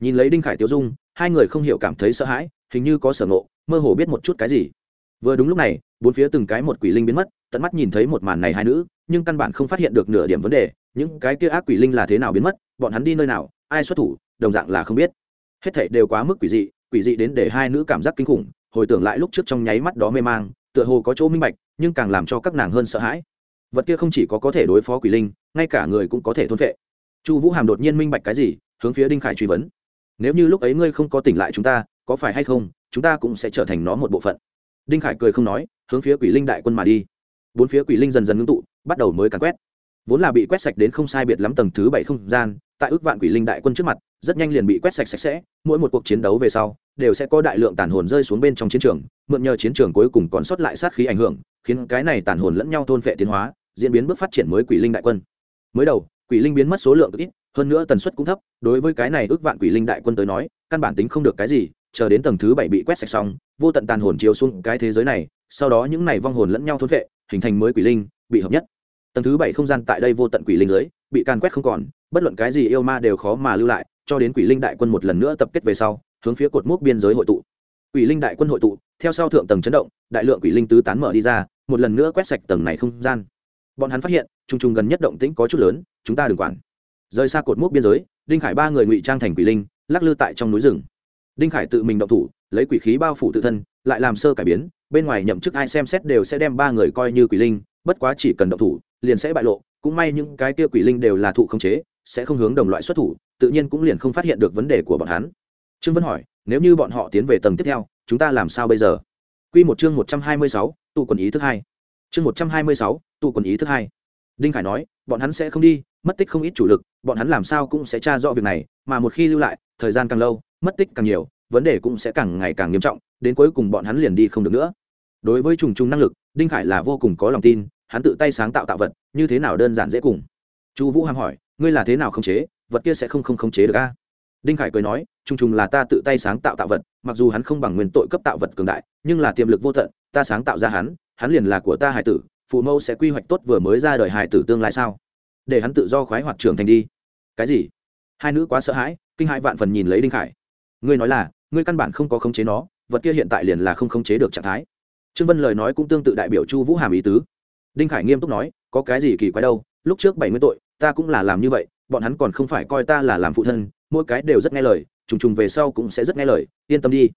Nhìn lấy đinh khải tiêu dung, hai người không hiểu cảm thấy sợ hãi, hình như có sở ngộ, mơ hồ biết một chút cái gì vừa đúng lúc này, bốn phía từng cái một quỷ linh biến mất, tận mắt nhìn thấy một màn này hai nữ, nhưng căn bản không phát hiện được nửa điểm vấn đề, những cái kia ác quỷ linh là thế nào biến mất, bọn hắn đi nơi nào, ai xuất thủ, đồng dạng là không biết. Hết thảy đều quá mức quỷ dị quỷ dị đến để hai nữ cảm giác kinh khủng, hồi tưởng lại lúc trước trong nháy mắt đó mê mang, tựa hồ có chỗ minh bạch, nhưng càng làm cho các nàng hơn sợ hãi. Vật kia không chỉ có có thể đối phó quỷ linh, ngay cả người cũng có thể thôn vệ chu vũ hàm đột nhiên minh bạch cái gì, hướng phía đinh khải truy vấn. Nếu như lúc ấy ngươi không có tỉnh lại chúng ta, có phải hay không, chúng ta cũng sẽ trở thành nó một bộ phận đinh khải cười không nói, hướng phía quỷ linh đại quân mà đi. Bốn phía quỷ linh dần dần ngưng tụ, bắt đầu mới càn quét. Vốn là bị quét sạch đến không sai biệt lắm tầng thứ bảy không gian, tại ước vạn quỷ linh đại quân trước mặt, rất nhanh liền bị quét sạch sạch sẽ, mỗi một cuộc chiến đấu về sau, đều sẽ có đại lượng tàn hồn rơi xuống bên trong chiến trường, mượn nhờ chiến trường cuối cùng còn sót lại sát khí ảnh hưởng, khiến cái này tàn hồn lẫn nhau thôn phệ tiến hóa, diễn biến bước phát triển mới quỷ linh đại quân. Mới đầu, quỷ linh biến mất số lượng ít, hơn nữa tần suất cũng thấp, đối với cái này ước vạn quỷ linh đại quân tới nói, căn bản tính không được cái gì, chờ đến tầng thứ bảy bị quét sạch xong vô tận tàn hồn chiếu xuống cái thế giới này, sau đó những này vong hồn lẫn nhau thôn vệ hình thành mới quỷ linh, bị hợp nhất. Tầng thứ bảy không gian tại đây vô tận quỷ linh giới bị càn quét không còn, bất luận cái gì yêu ma đều khó mà lưu lại, cho đến quỷ linh đại quân một lần nữa tập kết về sau, hướng phía cột mốc biên giới hội tụ. Quỷ linh đại quân hội tụ, theo sau thượng tầng chấn động, đại lượng quỷ linh tứ tán mở đi ra, một lần nữa quét sạch tầng này không gian. Bọn hắn phát hiện trùng trùng gần nhất động tĩnh có chút lớn, chúng ta đừng quản. Rời xa cột mốc biên giới, đinh khải ba người ngụy trang thành quỷ linh, lắc lư tại trong núi rừng. Đinh khải tự mình động thủ lấy quỷ khí bao phủ tự thân lại làm sơ cải biến bên ngoài nhậm chức ai xem xét đều sẽ đem ba người coi như quỷ linh bất quá chỉ cần động thủ liền sẽ bại lộ cũng may những cái kia quỷ linh đều là thụ không chế sẽ không hướng đồng loại xuất thủ tự nhiên cũng liền không phát hiện được vấn đề của bọn hắn trương vân hỏi nếu như bọn họ tiến về tầng tiếp theo chúng ta làm sao bây giờ Quy một chương một trăm hai mươi sáu, tụ quần ý thứ hai. Chương một trăm hai mươi sáu, tụ quần ý thứ hai. Đinh Khải nói, bọn hắn sẽ không đi, mất tích không ít chủ lực, bọn hắn làm sao cũng sẽ tra rõ việc này, mà một khi lưu lại, thời gian càng lâu, mất tích càng nhiều, vấn đề cũng sẽ càng ngày càng nghiêm trọng, đến cuối cùng bọn hắn liền đi không được nữa. Đối với trùng trùng năng lực, Đinh Khải là vô cùng có lòng tin, hắn tự tay sáng tạo tạo vật, như thế nào đơn giản dễ cùng. Chu Vũ Hàm hỏi, ngươi là thế nào khống chế, vật kia sẽ không không khống chế được a? đinh khải cười nói trùng trùng là ta tự tay sáng tạo tạo vật mặc dù hắn không bằng nguyên tội cấp tạo vật cường đại nhưng là tiềm lực vô tận ta sáng tạo ra hắn hắn liền là của ta hải tử phụ mẫu sẽ quy hoạch tốt vừa mới ra đời hải tử tương lai sao để hắn tự do khoái hoạt trưởng thành đi cái gì hai nữ quá sợ hãi kinh hãi vạn phần nhìn lấy đinh khải ngươi nói là ngươi căn bản không có khống chế nó, vật kia hiện tại liền là không khống chế được trạng thái. Trương vân lời nói cũng tương tự đại biểu chu vũ hàm ý tứ. Đinh khải nghiêm túc nói, có cái gì kỳ quái đâu, lúc trước bảy mươi tội, ta cũng là làm như vậy, bọn hắn còn không phải coi ta là làm phụ thân, mỗi cái đều rất nghe lời, trùng trùng về sau cũng sẽ rất nghe lời, yên tâm đi.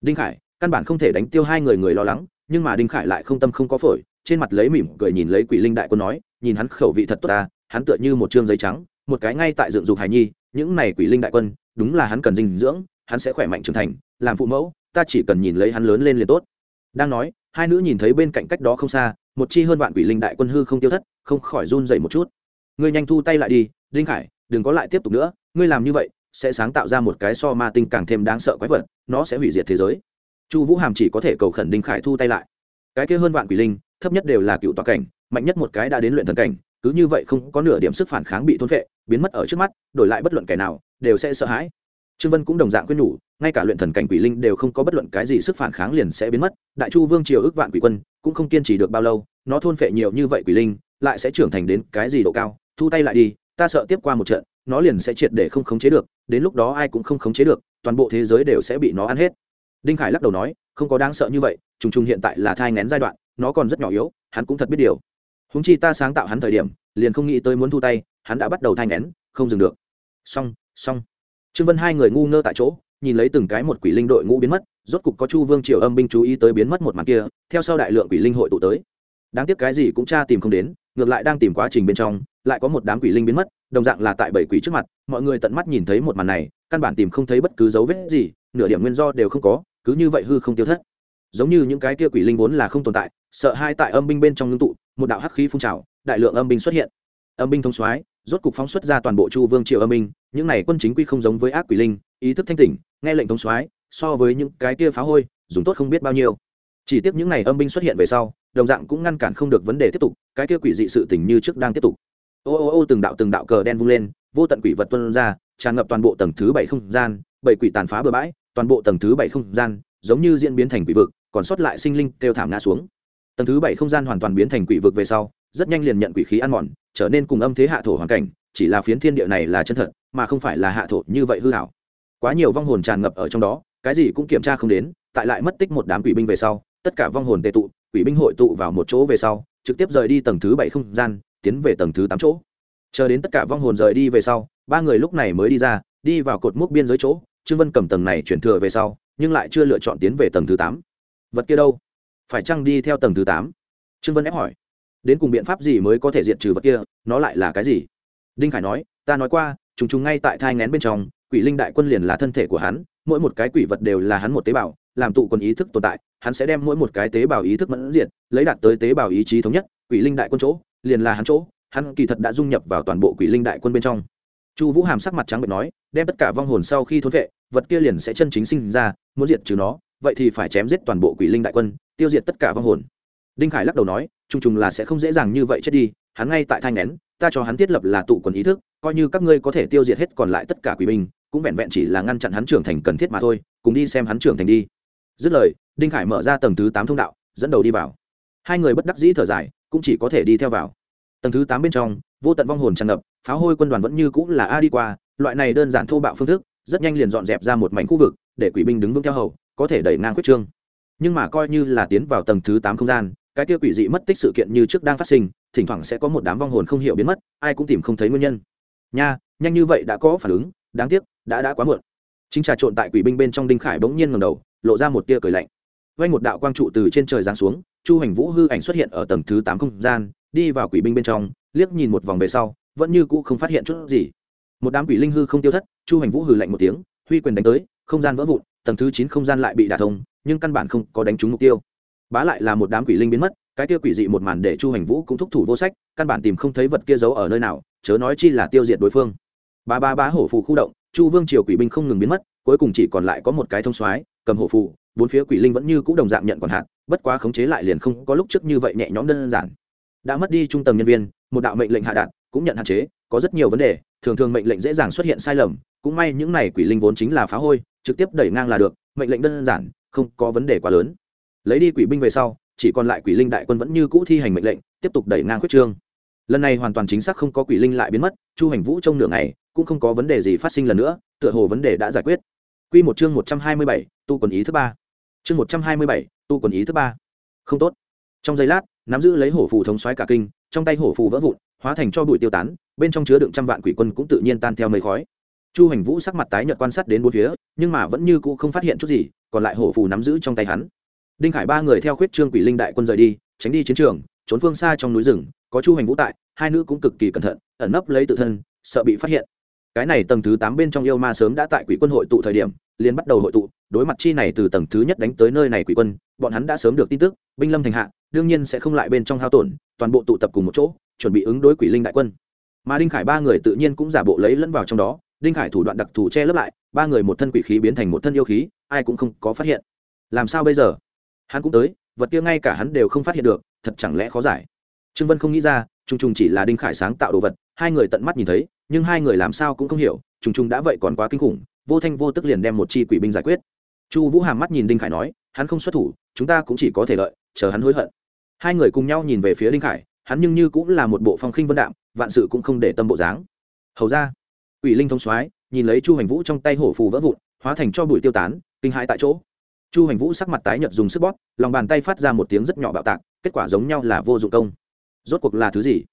Đinh khải, căn bản không thể đánh tiêu hai người người lo lắng, nhưng mà đinh khải lại không tâm không có phổi, trên mặt lấy mỉm cười nhìn lấy quỷ linh đại quân nói, nhìn hắn khẩu vị thật tốt ta, hắn tựa như một chương giấy trắng, một cái ngay tại dựng dục hài nhi, những này quỷ linh đại quân, đúng là hắn cần dinh dưỡng hắn sẽ khỏe mạnh trưởng thành, làm phụ mẫu, ta chỉ cần nhìn lấy hắn lớn lên liền tốt. Đang nói, hai nữ nhìn thấy bên cạnh cách đó không xa, một chi hơn vạn quỷ linh đại quân hư không tiêu thất, không khỏi run dậy một chút. Ngươi nhanh thu tay lại đi, đinh khải, đừng có lại tiếp tục nữa, ngươi làm như vậy, sẽ sáng tạo ra một cái so ma tinh càng thêm đáng sợ quái vật, nó sẽ hủy diệt thế giới. Chu vũ hàm chỉ có thể cầu khẩn đinh khải thu tay lại. Cái kia hơn vạn quỷ linh, thấp nhất đều là cựu tọa cảnh, mạnh nhất một cái đã đến luyện thần cảnh, cứ như vậy không có nửa điểm sức phản kháng bị thôn vệ biến mất ở trước mắt, đổi lại bất luận kẻ nào, đều sẽ sợ hãi trương vân cũng đồng dạng quyết nhủ, ngay cả luyện thần cảnh quỷ linh đều không có bất luận cái gì sức phản kháng liền sẽ biến mất, đại chu vương triều ước vạn quỷ quân cũng không kiên trì được bao lâu, nó thôn phệ nhiều như vậy quỷ linh, lại sẽ trưởng thành đến cái gì độ cao, thu tay lại đi, ta sợ tiếp qua một trận, nó liền sẽ triệt để không khống chế được, đến lúc đó ai cũng không khống chế được, toàn bộ thế giới đều sẽ bị nó ăn hết. Đinh khải lắc đầu nói, không có đáng sợ như vậy, trùng trùng hiện tại là thai ngén giai đoạn, nó còn rất nhỏ yếu, hắn cũng thật biết điều. Húng chi ta sáng tạo hắn thời điểm, liền không nghĩ tới muốn thu tay, hắn đã bắt đầu thai ngén không dừng được. Xong xong trương vân hai người ngu ngơ tại chỗ, nhìn lấy từng cái một quỷ linh đội ngũ biến mất, rốt cục có chu vương triều âm binh chú ý tới biến mất một màn kia, theo sau đại lượng quỷ linh hội tụ tới. Đáng tiếc cái gì cũng tra tìm không đến, ngược lại đang tìm quá trình bên trong, lại có một đám quỷ linh biến mất, đồng dạng là tại bảy quỷ trước mặt, mọi người tận mắt nhìn thấy một màn này, căn bản tìm không thấy bất cứ dấu vết gì, nửa điểm nguyên do đều không có, cứ như vậy hư không tiêu thất. Giống như những cái kia quỷ linh vốn là không tồn tại, sợ hai tại âm binh bên trong ngưng tụ, một đạo hắc khí phun trào, đại lượng âm binh xuất hiện. Âm binh thông soái rốt cục phóng xuất ra toàn bộ chu vương triều âm binh những này quân chính quy không giống với ác quỷ linh, ý thức thanh tỉnh, nghe lệnh thống soái, so với những cái kia phá hôi, dùng tốt không biết bao nhiêu. Chỉ tiếc những này âm binh xuất hiện về sau, đồng dạng cũng ngăn cản không được vấn đề tiếp tục, cái kia quỷ dị sự tình như trước đang tiếp tục. Ô ô ô, từng đạo từng đạo cờ đen vung lên, vô tận quỷ vật tuân ra, tràn ngập toàn bộ tầng thứ bảy không gian, bảy quỷ tàn phá bừa bãi, toàn bộ tầng thứ bảy không gian, giống như diễn biến thành quỷ vực, còn sót lại sinh linh kêu thảm ngã xuống. Tầng thứ bảy không gian hoàn toàn biến thành quỷ vực về sau rất nhanh liền nhận quỷ khí ăn mòn, trở nên cùng âm thế hạ thổ hoàn cảnh, chỉ là phiến thiên địa này là chân thật, mà không phải là hạ thổ như vậy hư hảo. Quá nhiều vong hồn tràn ngập ở trong đó, cái gì cũng kiểm tra không đến, tại lại mất tích một đám quỷ binh về sau, tất cả vong hồn tệ tụ, quỷ binh hội tụ vào một chỗ về sau, trực tiếp rời đi tầng thứ bảy không gian, tiến về tầng thứ tám chỗ. Chờ đến tất cả vong hồn rời đi về sau, ba người lúc này mới đi ra, đi vào cột mốc biên giới chỗ, trương vân cầm tầng này chuyển thừa về sau, nhưng lại chưa lựa chọn tiến về tầng thứ tám. Vật kia đâu? Phải chăng đi theo tầng thứ tám? Trương vân ép hỏi đến cùng biện pháp gì mới có thể diệt trừ vật kia, nó lại là cái gì? Đinh khải nói, ta nói qua chúng chúng ngay tại thai ngén bên trong, quỷ linh đại quân liền là thân thể của hắn, mỗi một cái quỷ vật đều là hắn một tế bào, làm tụ quần ý thức tồn tại, hắn sẽ đem mỗi một cái tế bào ý thức mẫn diệt, lấy đạt tới tế bào ý chí thống nhất, quỷ linh đại quân chỗ, liền là hắn chỗ, hắn kỳ thật đã dung nhập vào toàn bộ quỷ linh đại quân bên trong. Chu vũ hàm sắc mặt trắng bệch nói, đem tất cả vong hồn sau khi thốn vệ, vật kia liền sẽ chân chính sinh ra, muốn diệt trừ nó, vậy thì phải chém giết toàn bộ quỷ linh đại quân, tiêu diệt tất cả vong hồn đinh khải lắc đầu nói, trùng trùng là sẽ không dễ dàng như vậy chết đi, hắn ngay tại thanh nén ta cho hắn thiết lập là tụ quần ý thức, coi như các ngươi có thể tiêu diệt hết còn lại tất cả quỷ binh, cũng vẹn vẹn chỉ là ngăn chặn hắn trưởng thành cần thiết mà thôi, cùng đi xem hắn trưởng thành đi. Dứt lời, đinh khải mở ra tầng thứ tám thông đạo, dẫn đầu đi vào. Hai người bất đắc dĩ thở dài, cũng chỉ có thể đi theo vào. Tầng thứ tám bên trong, vô tận vong hồn tràn ngập, pháo hôi quân đoàn vẫn như cũng là a đi qua, loại này đơn giản thô bạo phương thức, rất nhanh liền dọn dẹp ra một mảnh khu vực, để quỷ binh đứng vững theo hầu, có thể đẩy ngang quyết trương. Nhưng mà coi như là tiến vào tầng thứ tám không gian cái kia quỷ dị mất tích sự kiện như trước đang phát sinh, thỉnh thoảng sẽ có một đám vong hồn không hiểu biến mất, ai cũng tìm không thấy nguyên nhân. Nha, nhanh như vậy đã có phản ứng, đáng tiếc, đã đã quá muộn. Chính trà trộn tại quỷ binh bên trong đinh khải bỗng nhiên ngầm đầu, lộ ra một tia cười lạnh. Vay một đạo quang trụ từ trên trời giáng xuống, chu hành vũ hư ảnh xuất hiện ở tầng thứ tám không gian, đi vào quỷ binh bên trong, liếc nhìn một vòng về sau, vẫn như cũ không phát hiện chút gì. Một đám quỷ linh hư không tiêu thất, chu hành vũ hừ lạnh một tiếng, huy quyền đánh tới, không gian vỡ vụn, tầng thứ chín không gian lại bị đả thông, nhưng căn bản không có đánh trúng mục tiêu bá lại là một đám quỷ linh biến mất, cái kia quỷ dị một màn để chu hành vũ cũng thúc thủ vô sách, căn bản tìm không thấy vật kia giấu ở nơi nào, chớ nói chi là tiêu diệt đối phương. Ba ba bá hổ phù khu động, chu vương triều quỷ binh không ngừng biến mất, cuối cùng chỉ còn lại có một cái thông soái, cầm hổ phù, bốn phía quỷ linh vẫn như cũ đồng dạng nhận còn hạn, bất quá khống chế lại liền không có lúc trước như vậy nhẹ nhõm đơn giản. Đã mất đi trung tâm nhân viên, một đạo mệnh lệnh hạ đạt, cũng nhận hạn chế, có rất nhiều vấn đề, thường thường mệnh lệnh dễ dàng xuất hiện sai lầm, cũng may những này quỷ linh vốn chính là phá hôi, trực tiếp đẩy ngang là được, mệnh lệnh đơn giản, không có vấn đề quá lớn lấy đi quỷ binh về sau, chỉ còn lại quỷ linh đại quân vẫn như cũ thi hành mệnh lệnh, tiếp tục đẩy ngang quyết trương. Lần này hoàn toàn chính xác không có quỷ linh lại biến mất, chu hành vũ trong nửa ngày, cũng không có vấn đề gì phát sinh lần nữa, tựa hồ vấn đề đã giải quyết. Q một chương một trăm hai mươi bảy, tu quần ý thứ ba. Chương một trăm hai mươi bảy, tu quần ý thứ ba. Không tốt. Trong giây lát, nắm giữ lấy hổ phù thống xoáy cả kinh, trong tay hổ phù vỡ vụn, hóa thành cho bụi tiêu tán, bên trong chứa đựng trăm vạn quỷ quân cũng tự nhiên tan theo mây khói. Chu hành vũ sắc mặt tái nhợt quan sát đến bốn phía, nhưng mà vẫn như cũ không phát hiện chút gì, còn lại hổ phù nắm giữ trong tay hắn đinh khải ba người theo khuyết trương quỷ linh đại quân rời đi, tránh đi chiến trường, trốn phương xa trong núi rừng, có chu hành vũ tại, hai nữ cũng cực kỳ cẩn thận, ẩn nấp lấy tự thân, sợ bị phát hiện. Cái này tầng thứ tám bên trong yêu ma sớm đã tại quỷ quân hội tụ thời điểm, liền bắt đầu hội tụ, đối mặt chi này từ tầng thứ nhất đánh tới nơi này quỷ quân, bọn hắn đã sớm được tin tức, binh lâm thành hạ, đương nhiên sẽ không lại bên trong hao tổn, toàn bộ tụ tập cùng một chỗ, chuẩn bị ứng đối quỷ linh đại quân. Mà đinh khải ba người tự nhiên cũng giả bộ lấy lẫn vào trong đó, đinh khải thủ đoạn đặc thù che lấp lại, ba người một thân quỷ khí biến thành một thân yêu khí, ai cũng không có phát hiện. Làm sao bây giờ? Hắn cũng tới, vật kia ngay cả hắn đều không phát hiện được, thật chẳng lẽ khó giải? Trương vân không nghĩ ra, trùng trùng chỉ là đinh khải sáng tạo đồ vật, hai người tận mắt nhìn thấy, nhưng hai người làm sao cũng không hiểu, trùng trùng đã vậy còn quá kinh khủng, vô thanh vô tức liền đem một chi quỷ binh giải quyết. Chu vũ hàm mắt nhìn đinh khải nói, hắn không xuất thủ, chúng ta cũng chỉ có thể lợi chờ hắn hối hận. Hai người cùng nhau nhìn về phía đinh khải, hắn nhưng như cũng là một bộ phong khinh vân đạm, vạn sự cũng không để tâm bộ dáng. Hầu ra ủy linh thông soái, nhìn lấy chu hành vũ trong tay hổ phù vỡ vụn, hóa thành cho bụi tiêu tán, kinh hãi tại chỗ chu hành vũ sắc mặt tái nhợt dùng sức bóp, lòng bàn tay phát ra một tiếng rất nhỏ bạo tạc, kết quả giống nhau là vô dụng công. Rốt cuộc là thứ gì?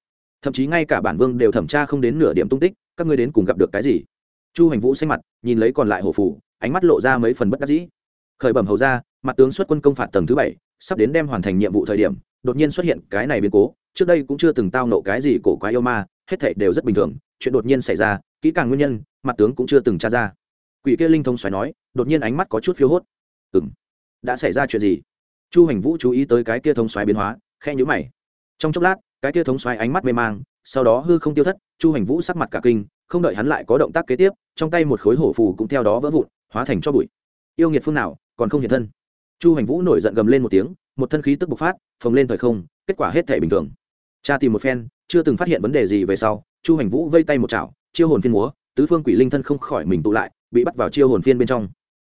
Thậm chí ngay cả bản vương đều thẩm tra không đến nửa điểm tung tích, các ngươi đến cùng gặp được cái gì? Chu hành vũ xanh mặt, nhìn lấy còn lại hổ phù ánh mắt lộ ra mấy phần bất đắc dĩ. Khởi bẩm hầu ra mặt tướng xuất quân công phạt tầng thứ bảy, sắp đến đem hoàn thành nhiệm vụ thời điểm, đột nhiên xuất hiện cái này biến cố, trước đây cũng chưa từng tao nộ cái gì cổ quá yêu ma, hết thảy đều rất bình thường, chuyện đột nhiên xảy ra, kỹ càng nguyên nhân, mặt tướng cũng chưa từng tra ra. Quỷ kia linh thông xoáy nói, đột nhiên ánh mắt có chút phiếu hốt ừng đã xảy ra chuyện gì? Chu hành vũ chú ý tới cái kia thống xoáy biến hóa khe nhữ mày. Trong chốc lát, cái kia thống xoáy ánh mắt mê mang, sau đó hư không tiêu thất, chu hành vũ sắc mặt cả kinh, không đợi hắn lại có động tác kế tiếp, trong tay một khối hổ phù cũng theo đó vỡ vụn, hóa thành cho bụi. Yêu nghiệt phương nào, còn không hiện thân. Chu hành vũ nổi giận gầm lên một tiếng, một thân khí tức bộc phát, phồng lên thời không, kết quả hết thể bình thường. Cha tìm một phen, chưa từng phát hiện vấn đề gì về sau, chu hành vũ vây tay một chảo, chiêu hồn phiên múa, tứ phương quỷ linh thân không khỏi mình tụ lại, bị bắt vào chiêu hồn phiên bên trong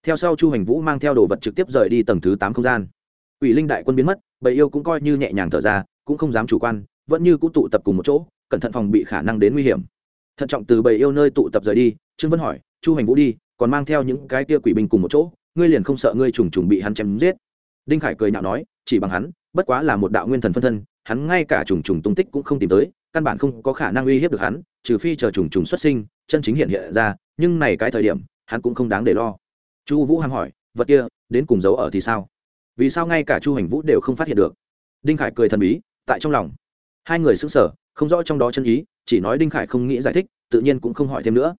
theo sau chu hành vũ mang theo đồ vật trực tiếp rời đi tầng thứ tám không gian. Quỷ linh đại quân biến mất, bầy yêu cũng coi như nhẹ nhàng thở ra, cũng không dám chủ quan, vẫn như cũng tụ tập cùng một chỗ, cẩn thận phòng bị khả năng đến nguy hiểm. Thận trọng từ bầy yêu nơi tụ tập rời đi, trương vân hỏi, chu hành vũ đi, còn mang theo những cái tia quỷ binh cùng một chỗ, ngươi liền không sợ ngươi trùng trùng bị hắn chém giết? Đinh khải cười nhạo nói, chỉ bằng hắn, bất quá là một đạo nguyên thần phân thân, hắn ngay cả trùng trùng tung tích cũng không tìm tới, căn bản không có khả năng uy hiếp được hắn, trừ phi chờ trùng trùng xuất sinh, chân chính hiện hiện ra, nhưng này cái thời điểm, hắn cũng không đáng để lo chu vũ hàm hỏi, vật kia, đến cùng giấu ở thì sao? Vì sao ngay cả chu hành vũ đều không phát hiện được? Đinh khải cười thần bí, tại trong lòng. Hai người xứng sở không rõ trong đó chân ý, chỉ nói đinh khải không nghĩ giải thích, tự nhiên cũng không hỏi thêm nữa.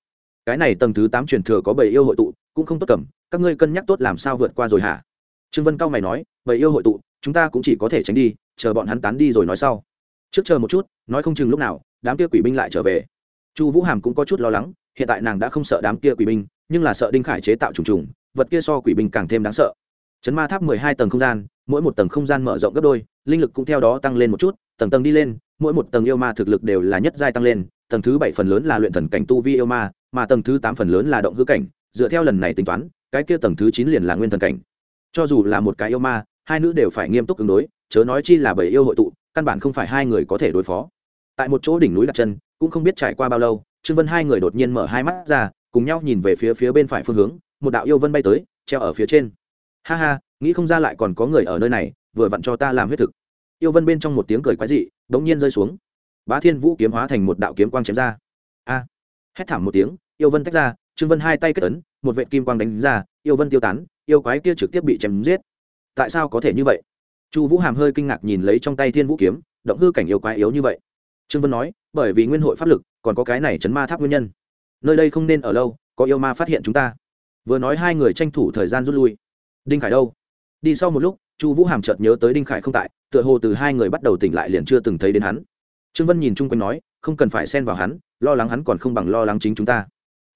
Cái này tầng thứ tám truyền thừa có bảy yêu hội tụ, cũng không tốt cầm, các ngươi cân nhắc tốt làm sao vượt qua rồi hả? Trương vân cao mày nói, bảy yêu hội tụ, chúng ta cũng chỉ có thể tránh đi, chờ bọn hắn tán đi rồi nói sau. Trước chờ một chút, nói không chừng lúc nào, đám kia quỷ binh lại trở về. Chu vũ hàm cũng có chút lo lắng, hiện tại nàng đã không sợ đám kia quỷ binh, nhưng là sợ đinh khải chế tạo trùng trùng vật kia so quỷ binh càng thêm đáng sợ. Chấn ma tháp mười hai tầng không gian, mỗi một tầng không gian mở rộng gấp đôi, linh lực cũng theo đó tăng lên một chút, tầng tầng đi lên, mỗi một tầng yêu ma thực lực đều là nhất giai tăng lên, tầng thứ bảy phần lớn là luyện thần cảnh tu vi yêu ma, mà tầng thứ tám phần lớn là động hư cảnh, dựa theo lần này tính toán, cái kia tầng thứ chín liền là nguyên thần cảnh. Cho dù là một cái yêu ma, hai nữ đều phải nghiêm túc ứng đối, chớ nói chi là bảy yêu hội tụ, căn bản không phải hai người có thể đối phó. Tại một chỗ đỉnh núi đặt chân, cũng không biết trải qua bao lâu, trương vân hai người đột nhiên mở hai mắt ra, cùng nhau nhìn về phía phía bên phải phương hướng một đạo yêu vân bay tới, treo ở phía trên. Ha ha, nghĩ không ra lại còn có người ở nơi này, vừa vặn cho ta làm huyết thực. Yêu vân bên trong một tiếng cười quái dị bỗng nhiên rơi xuống. Bá thiên vũ kiếm hóa thành một đạo kiếm quang chém ra. A! Hét thảm một tiếng, yêu vân tách ra, trương vân hai tay kết ấn, một vệ kim quang đánh ra, yêu vân tiêu tán, yêu quái kia trực tiếp bị chém giết. Tại sao có thể như vậy? Chu vũ hàm hơi kinh ngạc nhìn lấy trong tay thiên vũ kiếm, động hư cảnh yêu quái yếu như vậy. Trương vân nói, bởi vì nguyên hội pháp lực, còn có cái này chấn ma tháp nguyên nhân. Nơi đây không nên ở lâu, có yêu ma phát hiện chúng ta vừa nói hai người tranh thủ thời gian rút lui. Đinh khải đâu? Đi sau một lúc, chu vũ hàm chợt nhớ tới đinh khải không tại, tựa hồ từ hai người bắt đầu tỉnh lại liền chưa từng thấy đến hắn. Trương vân nhìn chung quanh nói, không cần phải xen vào hắn, lo lắng hắn còn không bằng lo lắng chính chúng ta.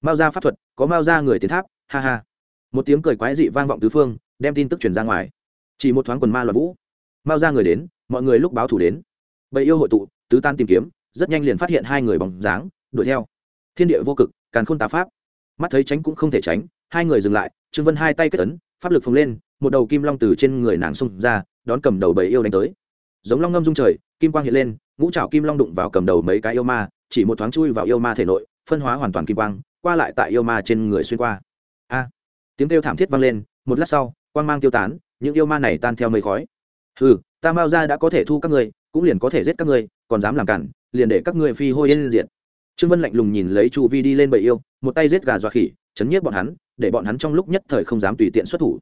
Mao ra pháp thuật, có mao ra người tiến tháp, ha ha. Một tiếng cười quái dị vang vọng tứ phương, đem tin tức truyền ra ngoài. Chỉ một thoáng quần ma loạn vũ. Mao ra người đến, mọi người lúc báo thủ đến. Bầy yêu hội tụ, tứ tan tìm kiếm, rất nhanh liền phát hiện hai người bóng dáng, đuổi theo. Thiên địa vô cực, càn khôn tá pháp. Mắt thấy tránh cũng không thể tránh hai người dừng lại, trương vân hai tay kết tấn pháp lực phồng lên, một đầu kim long từ trên người nàng xông ra, đón cầm đầu bầy yêu đánh tới. Giống long ngâm dung trời, kim quang hiện lên, ngũ trào kim long đụng vào cầm đầu mấy cái yêu ma, chỉ một thoáng chui vào yêu ma thể nội, phân hóa hoàn toàn kim quang, qua lại tại yêu ma trên người xuyên qua. A! Tiếng kêu thảm thiết vang lên, một lát sau, quang mang tiêu tán, những yêu ma này tan theo mây khói. Ừ ta mao ra đã có thể thu các ngươi, cũng liền có thể giết các ngươi, còn dám làm cản, liền để các ngươi phi hôi yên diện trương vân lạnh lùng nhìn lấy chu vi đi lên bầy yêu, một tay giết gà dọa khỉ chấn nhiếp bọn hắn, để bọn hắn trong lúc nhất thời không dám tùy tiện xuất thủ.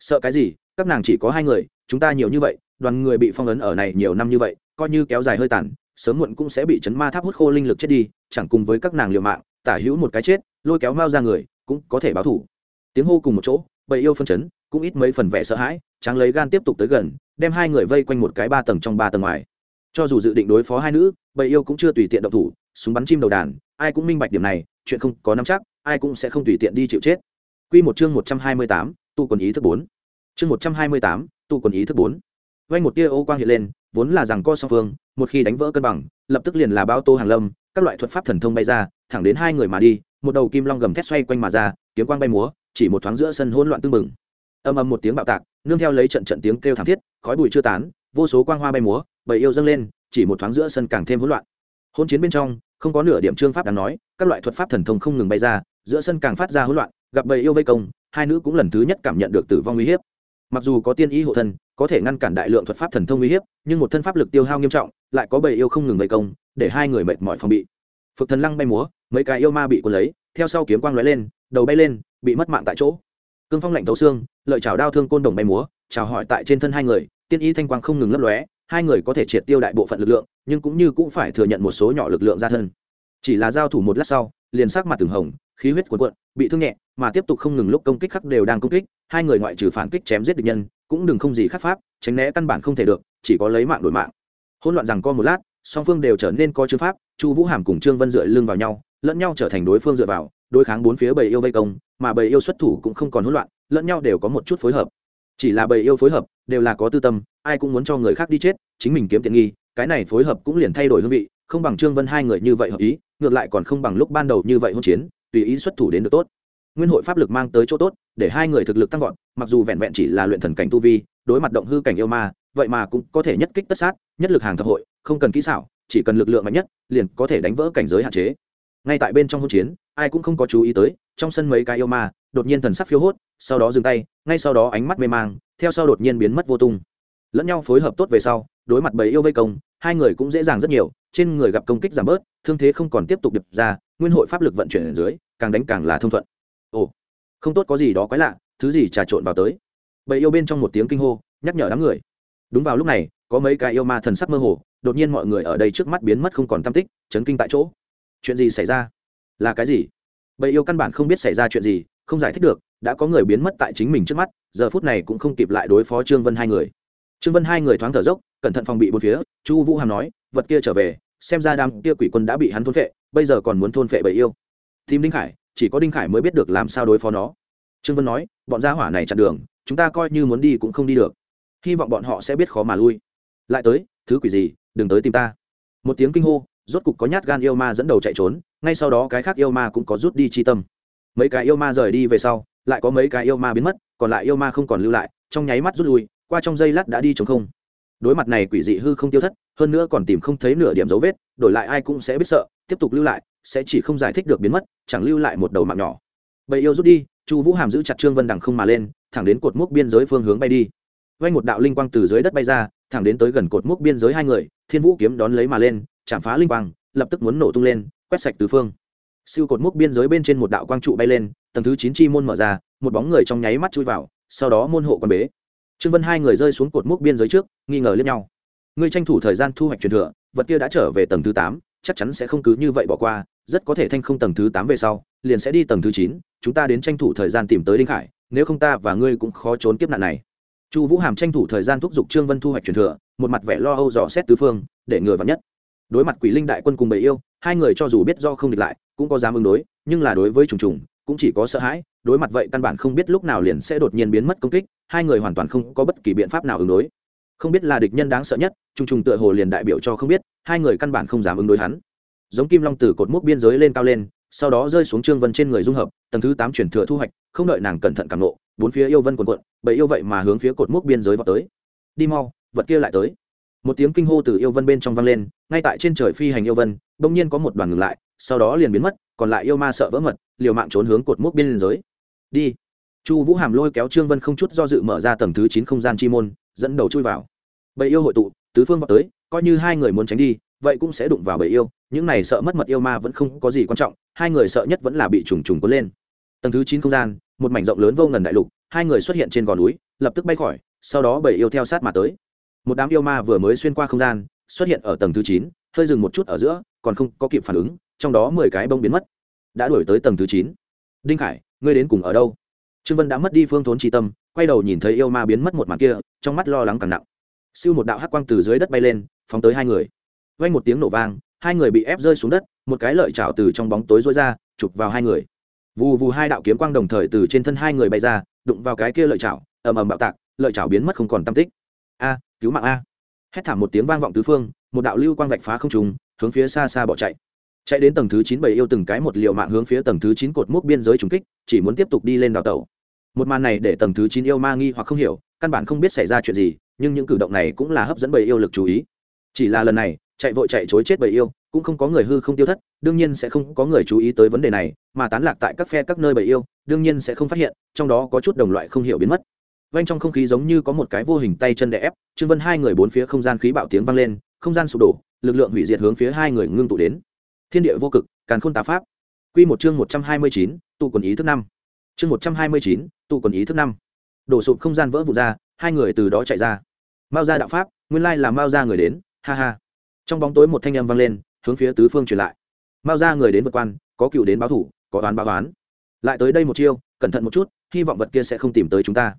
Sợ cái gì? Các nàng chỉ có hai người, chúng ta nhiều như vậy, đoàn người bị phong ấn ở này nhiều năm như vậy, coi như kéo dài hơi tàn, sớm muộn cũng sẽ bị chấn ma tháp hút khô linh lực chết đi, chẳng cùng với các nàng liều mạng, tả hữu một cái chết, lôi kéo mao ra người, cũng có thể báo thủ. Tiếng hô cùng một chỗ, bầy yêu phân chấn, cũng ít mấy phần vẻ sợ hãi, tráng lấy gan tiếp tục tới gần, đem hai người vây quanh một cái ba tầng trong ba tầng ngoài. Cho dù dự định đối phó hai nữ, bầy yêu cũng chưa tùy tiện động thủ, súng bắn chim đầu đàn, ai cũng minh bạch điểm này, chuyện không có nắm chắc ai cũng sẽ không tùy tiện đi chịu chết Quy một chương một trăm hai mươi tám, tu quần ý thức bốn. Chương một trăm hai mươi tám, tu quần ý thức bốn. Vành một tia ô quang hiện lên, vốn là rằng co song phương, một khi đánh vỡ cân bằng, lập tức liền là bao tô hàng lâm, các loại thuật pháp thần thông bay ra, thẳng đến hai người mà đi, một đầu kim long gầm thét xoay quanh mà ra, kiếm quang bay múa, chỉ một thoáng giữa sân hỗn loạn tương mừng. Âm ầm một tiếng bạo tạc, nương theo lấy trận trận tiếng kêu thảm thiết, khói bụi chưa tán, vô số quang hoa bay múa, bầy yêu dâng lên, chỉ một thoáng giữa sân càng thêm hỗn loạn. Hỗn chiến bên trong, không có nửa điểm trương pháp đáng nói, các loại thuật pháp thần thông không ngừng bay ra, giữa sân càng phát ra hỗn loạn, gặp bầy yêu vây công, hai nữ cũng lần thứ nhất cảm nhận được tử vong uy hiếp. Mặc dù có tiên ý hộ thân, có thể ngăn cản đại lượng thuật pháp thần thông uy hiếp, nhưng một thân pháp lực tiêu hao nghiêm trọng, lại có bầy yêu không ngừng vây công, để hai người mệt mỏi phòng bị. Phực thần lăng bay múa, mấy cái yêu ma bị cuốn lấy, theo sau kiếm quang lóe lên, đầu bay lên, bị mất mạng tại chỗ. Cương phong lạnh thấu xương, lợi chảo đao thương côn đồng bay múa, chào hỏi tại trên thân hai người, tiên ý thanh quang không ngừng lấp lóe, hai người có thể triệt tiêu đại bộ phận lực lượng, nhưng cũng như cũng phải thừa nhận một số nhỏ lực lượng ra thân. Chỉ là giao thủ một lát sau, liền sắc mặt từng hồng, khí huyết cuồn cuộn, bị thương nhẹ, mà tiếp tục không ngừng lúc công kích khắc đều đang công kích, hai người ngoại trừ phản kích chém giết địch nhân, cũng đừng không gì khắc pháp, tránh né căn bản không thể được, chỉ có lấy mạng đổi mạng. Hỗn loạn rằng co một lát, song phương đều trở nên có chư pháp, Chu Vũ Hàm cùng Trương Vân dựa lưng vào nhau, lẫn nhau trở thành đối phương dựa vào, đối kháng bốn phía bầy yêu vây công, mà bầy yêu xuất thủ cũng không còn hỗn loạn, lẫn nhau đều có một chút phối hợp. Chỉ là bầy yêu phối hợp, đều là có tư tâm, ai cũng muốn cho người khác đi chết, chính mình kiếm tiện nghi, cái này phối hợp cũng liền thay đổi hương vị, không bằng Trương Vân hai người như vậy hợp ý, ngược lại còn không bằng lúc ban đầu như vậy hỗn chiến, tùy ý xuất thủ đến được tốt. Nguyên hội pháp lực mang tới chỗ tốt, để hai người thực lực tăng vọt, mặc dù vẹn vẹn chỉ là luyện thần cảnh tu vi, đối mặt động hư cảnh yêu ma, vậy mà cũng có thể nhất kích tất sát, nhất lực hàng thập hội, không cần kỹ xảo, chỉ cần lực lượng mạnh nhất, liền có thể đánh vỡ cảnh giới hạn chế. Ngay tại bên trong hỗn chiến, ai cũng không có chú ý tới, trong sân mấy cái yêu ma, đột nhiên thần sắc phiêu hốt, sau đó dừng tay, ngay sau đó ánh mắt mê mang, theo sau đột nhiên biến mất vô tung. Lẫn nhau phối hợp tốt về sau, đối mặt bầy yêu vây công, hai người cũng dễ dàng rất nhiều, trên người gặp công kích giảm bớt, thương thế không còn tiếp tục điệp ra nguyên hội pháp lực vận chuyển ở dưới, càng đánh càng là thông thuận. Ồ, không tốt có gì đó quái lạ, thứ gì trà trộn vào tới. Bầy yêu bên trong một tiếng kinh hô, nhắc nhở đám người. Đúng vào lúc này, có mấy cái yêu ma thần sắc mơ hồ, đột nhiên mọi người ở đây trước mắt biến mất không còn tam tích, chấn kinh tại chỗ. Chuyện gì xảy ra? Là cái gì? Bầy yêu căn bản không biết xảy ra chuyện gì, không giải thích được, đã có người biến mất tại chính mình trước mắt, giờ phút này cũng không kịp lại đối phó trương vân hai người. Trương vân hai người thoáng thở dốc, cẩn thận phòng bị bốn phía, chu vũ hàm nói, vật kia trở về xem ra đám kia quỷ quân đã bị hắn thôn phệ, bây giờ còn muốn thôn phệ bầy yêu. Tìm đinh khải, chỉ có đinh khải mới biết được làm sao đối phó nó. Trương vân nói, bọn gia hỏa này chặn đường, chúng ta coi như muốn đi cũng không đi được. Hy vọng bọn họ sẽ biết khó mà lui. Lại tới, thứ quỷ gì, đừng tới tìm ta. Một tiếng kinh hô, rốt cục có nhát gan yêu ma dẫn đầu chạy trốn, ngay sau đó cái khác yêu ma cũng có rút đi chi tâm. Mấy cái yêu ma rời đi về sau, lại có mấy cái yêu ma biến mất, còn lại yêu ma không còn lưu lại, trong nháy mắt rút lui, qua trong giây lát đã đi chống không. Đối mặt này quỷ dị hư không tiêu thất hơn nữa còn tìm không thấy nửa điểm dấu vết, đổi lại ai cũng sẽ biết sợ, tiếp tục lưu lại, sẽ chỉ không giải thích được biến mất, chẳng lưu lại một đầu mạng nhỏ. Bầy yêu rút đi, chu vũ hàm giữ chặt trương vân đằng không mà lên, thẳng đến cột mốc biên giới phương hướng bay đi. Vanh một đạo linh quang từ dưới đất bay ra, thẳng đến tới gần cột mốc biên giới hai người, thiên vũ kiếm đón lấy mà lên, chạm phá linh quang, lập tức muốn nổ tung lên, quét sạch tứ phương. Siêu cột mốc biên giới bên trên một đạo quang trụ bay lên, tầng thứ chín chi môn mở ra, một bóng người trong nháy mắt chui vào, sau đó môn hộ quan bế. Trương vân hai người rơi xuống cột mốc biên giới trước, nghi ngờ lẫn nhau ngươi tranh thủ thời gian thu hoạch truyền thừa, vật kia đã trở về tầng thứ tám, chắc chắn sẽ không cứ như vậy bỏ qua, rất có thể thanh không tầng thứ tám về sau, liền sẽ đi tầng thứ chín, chúng ta đến tranh thủ thời gian tìm tới đinh khải, nếu không ta và ngươi cũng khó trốn kiếp nạn này. Chu vũ hàm tranh thủ thời gian thúc giục trương vân thu hoạch truyền thừa, một mặt vẻ lo âu dò xét tứ phương, để ngừa vắn nhất. Đối mặt quỷ linh đại quân cùng bầy yêu, hai người cho dù biết do không địch lại, cũng có dám ứng đối, nhưng là đối với trùng trùng, cũng chỉ có sợ hãi, đối mặt vậy căn bản không biết lúc nào liền sẽ đột nhiên biến mất công kích, hai người hoàn toàn không có bất kỳ biện pháp nào ứng đối không biết là địch nhân đáng sợ nhất trùng trùng tựa hồ liền đại biểu cho không biết, hai người căn bản không dám ứng đối hắn. Giống kim long từ cột mốc biên giới lên cao lên, sau đó rơi xuống trương vân trên người dung hợp, tầng thứ tám chuyển thừa thu hoạch, không đợi nàng cẩn thận càng nộ, bốn phía yêu vân quần quận bậy yêu vậy mà hướng phía cột mốc biên giới vào tới. Đi mau, vật kia lại tới. Một tiếng kinh hô từ yêu vân bên trong vang lên, ngay tại trên trời phi hành yêu vân, bỗng nhiên có một đoàn ngừng lại, sau đó liền biến mất, còn lại yêu ma sợ vỡ mật, liều mạng trốn hướng cột mốc biên giới. Đi. Chu vũ hàm lôi kéo trương vân không chút do dự mở ra tầng thứ chín không gian chi môn, dẫn đầu chui vào bầy yêu hội tụ, tứ phương vào tới, coi như hai người muốn tránh đi, vậy cũng sẽ đụng vào bầy yêu. Những này sợ mất mật yêu ma vẫn không có gì quan trọng, hai người sợ nhất vẫn là bị trùng trùng cuốn lên. Tầng thứ chín không gian, một mảnh rộng lớn vô ngần đại lục, hai người xuất hiện trên gò núi, lập tức bay khỏi, sau đó bầy yêu theo sát mà tới. Một đám yêu ma vừa mới xuyên qua không gian, xuất hiện ở tầng thứ chín, hơi dừng một chút ở giữa, còn không có kịp phản ứng, trong đó mười cái bông biến mất. Đã đuổi tới tầng thứ chín. Đinh khải, ngươi đến cùng ở đâu? Trương vân đã mất đi phương thốn tri tâm, quay đầu nhìn thấy yêu ma biến mất một màn kia, trong mắt lo lắng càng nặng siêu một đạo hắc quang từ dưới đất bay lên, phóng tới hai người. Vang một tiếng nổ vang, hai người bị ép rơi xuống đất, một cái lợi chảo từ trong bóng tối rối ra, chụp vào hai người. Vù vù hai đạo kiếm quang đồng thời từ trên thân hai người bay ra, đụng vào cái kia lợi chảo, ầm ầm bạo tạc, lợi chảo biến mất không còn tâm tích. A, cứu mạng a. Hét thảm một tiếng vang vọng tứ phương, một đạo lưu quang vạch phá không trùng hướng phía xa xa bỏ chạy. Chạy đến tầng thứ chín bảy yêu từng cái một liệu mạng hướng phía tầng thứ chín cột mốc biên giới trùng kích, chỉ muốn tiếp tục đi lên đào tẩu. Một màn này để tầng thứ chín yêu ma nghi hoặc không hiểu, căn bản không biết xảy ra chuyện gì nhưng những cử động này cũng là hấp dẫn bầy yêu lực chú ý. Chỉ là lần này, chạy vội chạy chối chết bầy yêu, cũng không có người hư không tiêu thất, đương nhiên sẽ không có người chú ý tới vấn đề này, mà tán lạc tại các phe các nơi bầy yêu, đương nhiên sẽ không phát hiện, trong đó có chút đồng loại không hiểu biến mất. Vanh trong không khí giống như có một cái vô hình tay chân đè ép, trương vân hai người bốn phía không gian khí bạo tiếng vang lên, không gian sụp đổ, lực lượng hủy diệt hướng phía hai người ngưng tụ đến. Thiên địa vô cực, càn khôn tà pháp. Quy một chương một trăm hai mươi chín, tụ quần ý thứ năm. Chương một trăm hai mươi chín, tụ quần ý thứ năm. Đổ sụp không gian vỡ vụn ra hai người từ đó chạy ra. Mao ra đạo pháp, nguyên lai là mao ra người đến, ha ha. Trong bóng tối một thanh âm vang lên, hướng phía tứ phương truyền lại. Mao ra người đến vượt quan, có cựu đến báo thủ, có đoán báo đoán lại tới đây một chiêu, cẩn thận một chút, hy vọng vật kia sẽ không tìm tới chúng ta.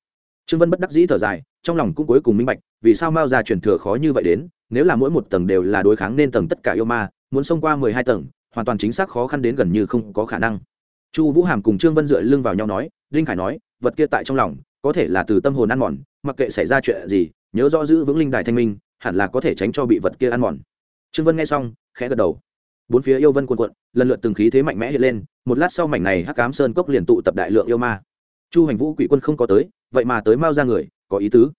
Trương vân bất đắc dĩ thở dài, trong lòng cũng cuối cùng minh bạch, vì sao mao ra truyền thừa khó như vậy đến, nếu là mỗi một tầng đều là đối kháng nên tầng tất cả yêu ma, muốn xông qua mười hai tầng, hoàn toàn chính xác khó khăn đến gần như không có khả năng. Chu vũ hàm cùng trương vân dựa lưng vào nhau nói linh khải nói, vật kia tại trong lòng, có thể là từ tâm hồn ăn mòn mặc kệ xảy ra chuyện gì, nhớ rõ giữ vững linh đài thanh minh, hẳn là có thể tránh cho bị vật kia ăn mòn. Trương vân nghe xong, khẽ gật đầu. Bốn phía yêu vân cuồn cuộn, lần lượt từng khí thế mạnh mẽ hiện lên, một lát sau mảnh này hắc cám sơn cốc liền tụ tập đại lượng yêu ma. Chu hành vũ quỷ quân không có tới, vậy mà tới mau ra người, có ý tứ.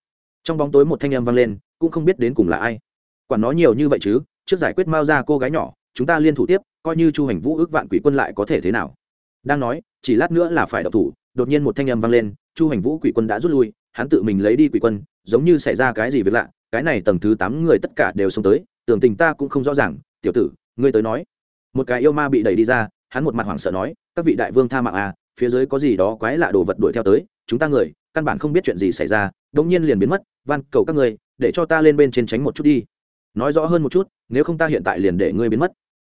Trong bóng tối một thanh âm vang lên, cũng không biết đến cùng là ai. Quản nó nhiều như vậy chứ, trước giải quyết mau ra cô gái nhỏ, chúng ta liên thủ tiếp, coi như chu hành vũ ước vạn quỷ quân lại có thể thế nào. Đang nói, chỉ lát nữa là phải đọc thủ, đột nhiên một thanh âm vang lên, chu hành vũ quỷ quân đã rút lui hắn tự mình lấy đi quỷ quân, giống như xảy ra cái gì việc lạ, cái này tầng thứ tám người tất cả đều xông tới tưởng tình ta cũng không rõ ràng, tiểu tử, ngươi tới nói. Một cái yêu ma bị đẩy đi ra, hắn một mặt hoảng sợ nói, các vị đại vương tha mạng à phía dưới có gì đó quái lạ đồ vật đuổi theo tới, chúng ta người, căn bản không biết chuyện gì xảy ra, đống nhiên liền biến mất, van cầu các ngươi, để cho ta lên bên trên tránh một chút đi. Nói rõ hơn một chút, nếu không ta hiện tại liền để ngươi biến mất.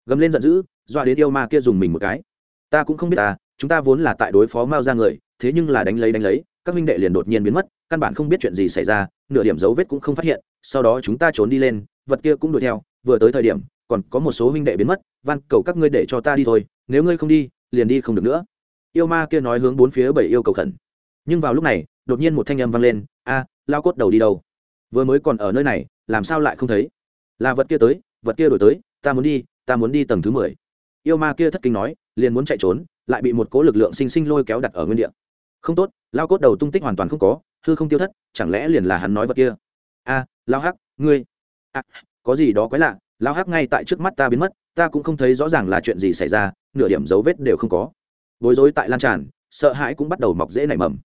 Gầm lên giận dữ doa đến yêu ma kia dùng mình một cái. Ta cũng không biết ta chúng ta vốn là tại đối phó mao ra người, thế nhưng là đánh lấy đánh lấy các minh đệ liền đột nhiên biến mất, căn bản không biết chuyện gì xảy ra, nửa điểm dấu vết cũng không phát hiện, sau đó chúng ta trốn đi lên, vật kia cũng đuổi theo, vừa tới thời điểm, còn có một số huynh đệ biến mất van cầu các ngươi để cho ta đi thôi, nếu ngươi không đi, liền đi không được nữa. Yêu ma kia nói hướng bốn phía bảy yêu cầu khẩn. Nhưng vào lúc này, đột nhiên một thanh âm vang lên, a, lao cốt đầu đi đâu? Vừa mới còn ở nơi này, làm sao lại không thấy? Là vật kia tới, vật kia đổi tới, ta muốn đi, ta muốn đi tầng thứ mười. Yêu ma kia thất kinh nói, liền muốn chạy trốn, lại bị một cố lực lượng sinh sinh lôi kéo đặt ở nguyên địa không tốt, lao cốt đầu tung tích hoàn toàn không có, hư không tiêu thất, chẳng lẽ liền là hắn nói vật kia? A, lao hắc, ngươi. A có gì đó quái lạ, lao hắc ngay tại trước mắt ta biến mất, ta cũng không thấy rõ ràng là chuyện gì xảy ra, nửa điểm dấu vết đều không có. Bối rối tại lan tràn, sợ hãi cũng bắt đầu mọc dễ nảy mầm.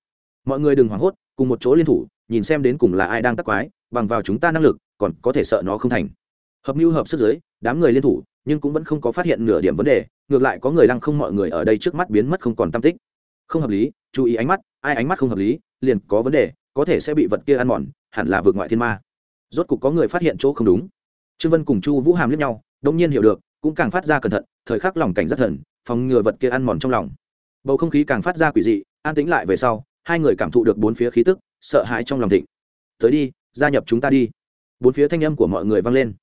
Mọi người đừng hoảng hốt, cùng một chỗ liên thủ, nhìn xem đến cùng là ai đang tắc quái, bằng vào chúng ta năng lực, còn có thể sợ nó không thành. Hợp mưu hợp sức giới đám người liên thủ, nhưng cũng vẫn không có phát hiện nửa điểm vấn đề, ngược lại có người lăng không mọi người ở đây trước mắt biến mất không còn tam tích không hợp lý, chú ý ánh mắt, ai ánh mắt không hợp lý, liền có vấn đề, có thể sẽ bị vật kia ăn mòn, hẳn là vượt ngoại thiên ma. Rốt cục có người phát hiện chỗ không đúng. Trương vân cùng chu vũ hàm lẫn nhau, đông nhiên hiểu được, cũng càng phát ra cẩn thận, thời khắc lòng cảnh rất thần phòng ngừa vật kia ăn mòn trong lòng. Bầu không khí càng phát ra quỷ dị, an tĩnh lại về sau, hai người cảm thụ được bốn phía khí tức, sợ hãi trong lòng thịnh. Tới đi, gia nhập chúng ta đi. Bốn phía thanh âm của mọi người vang lên.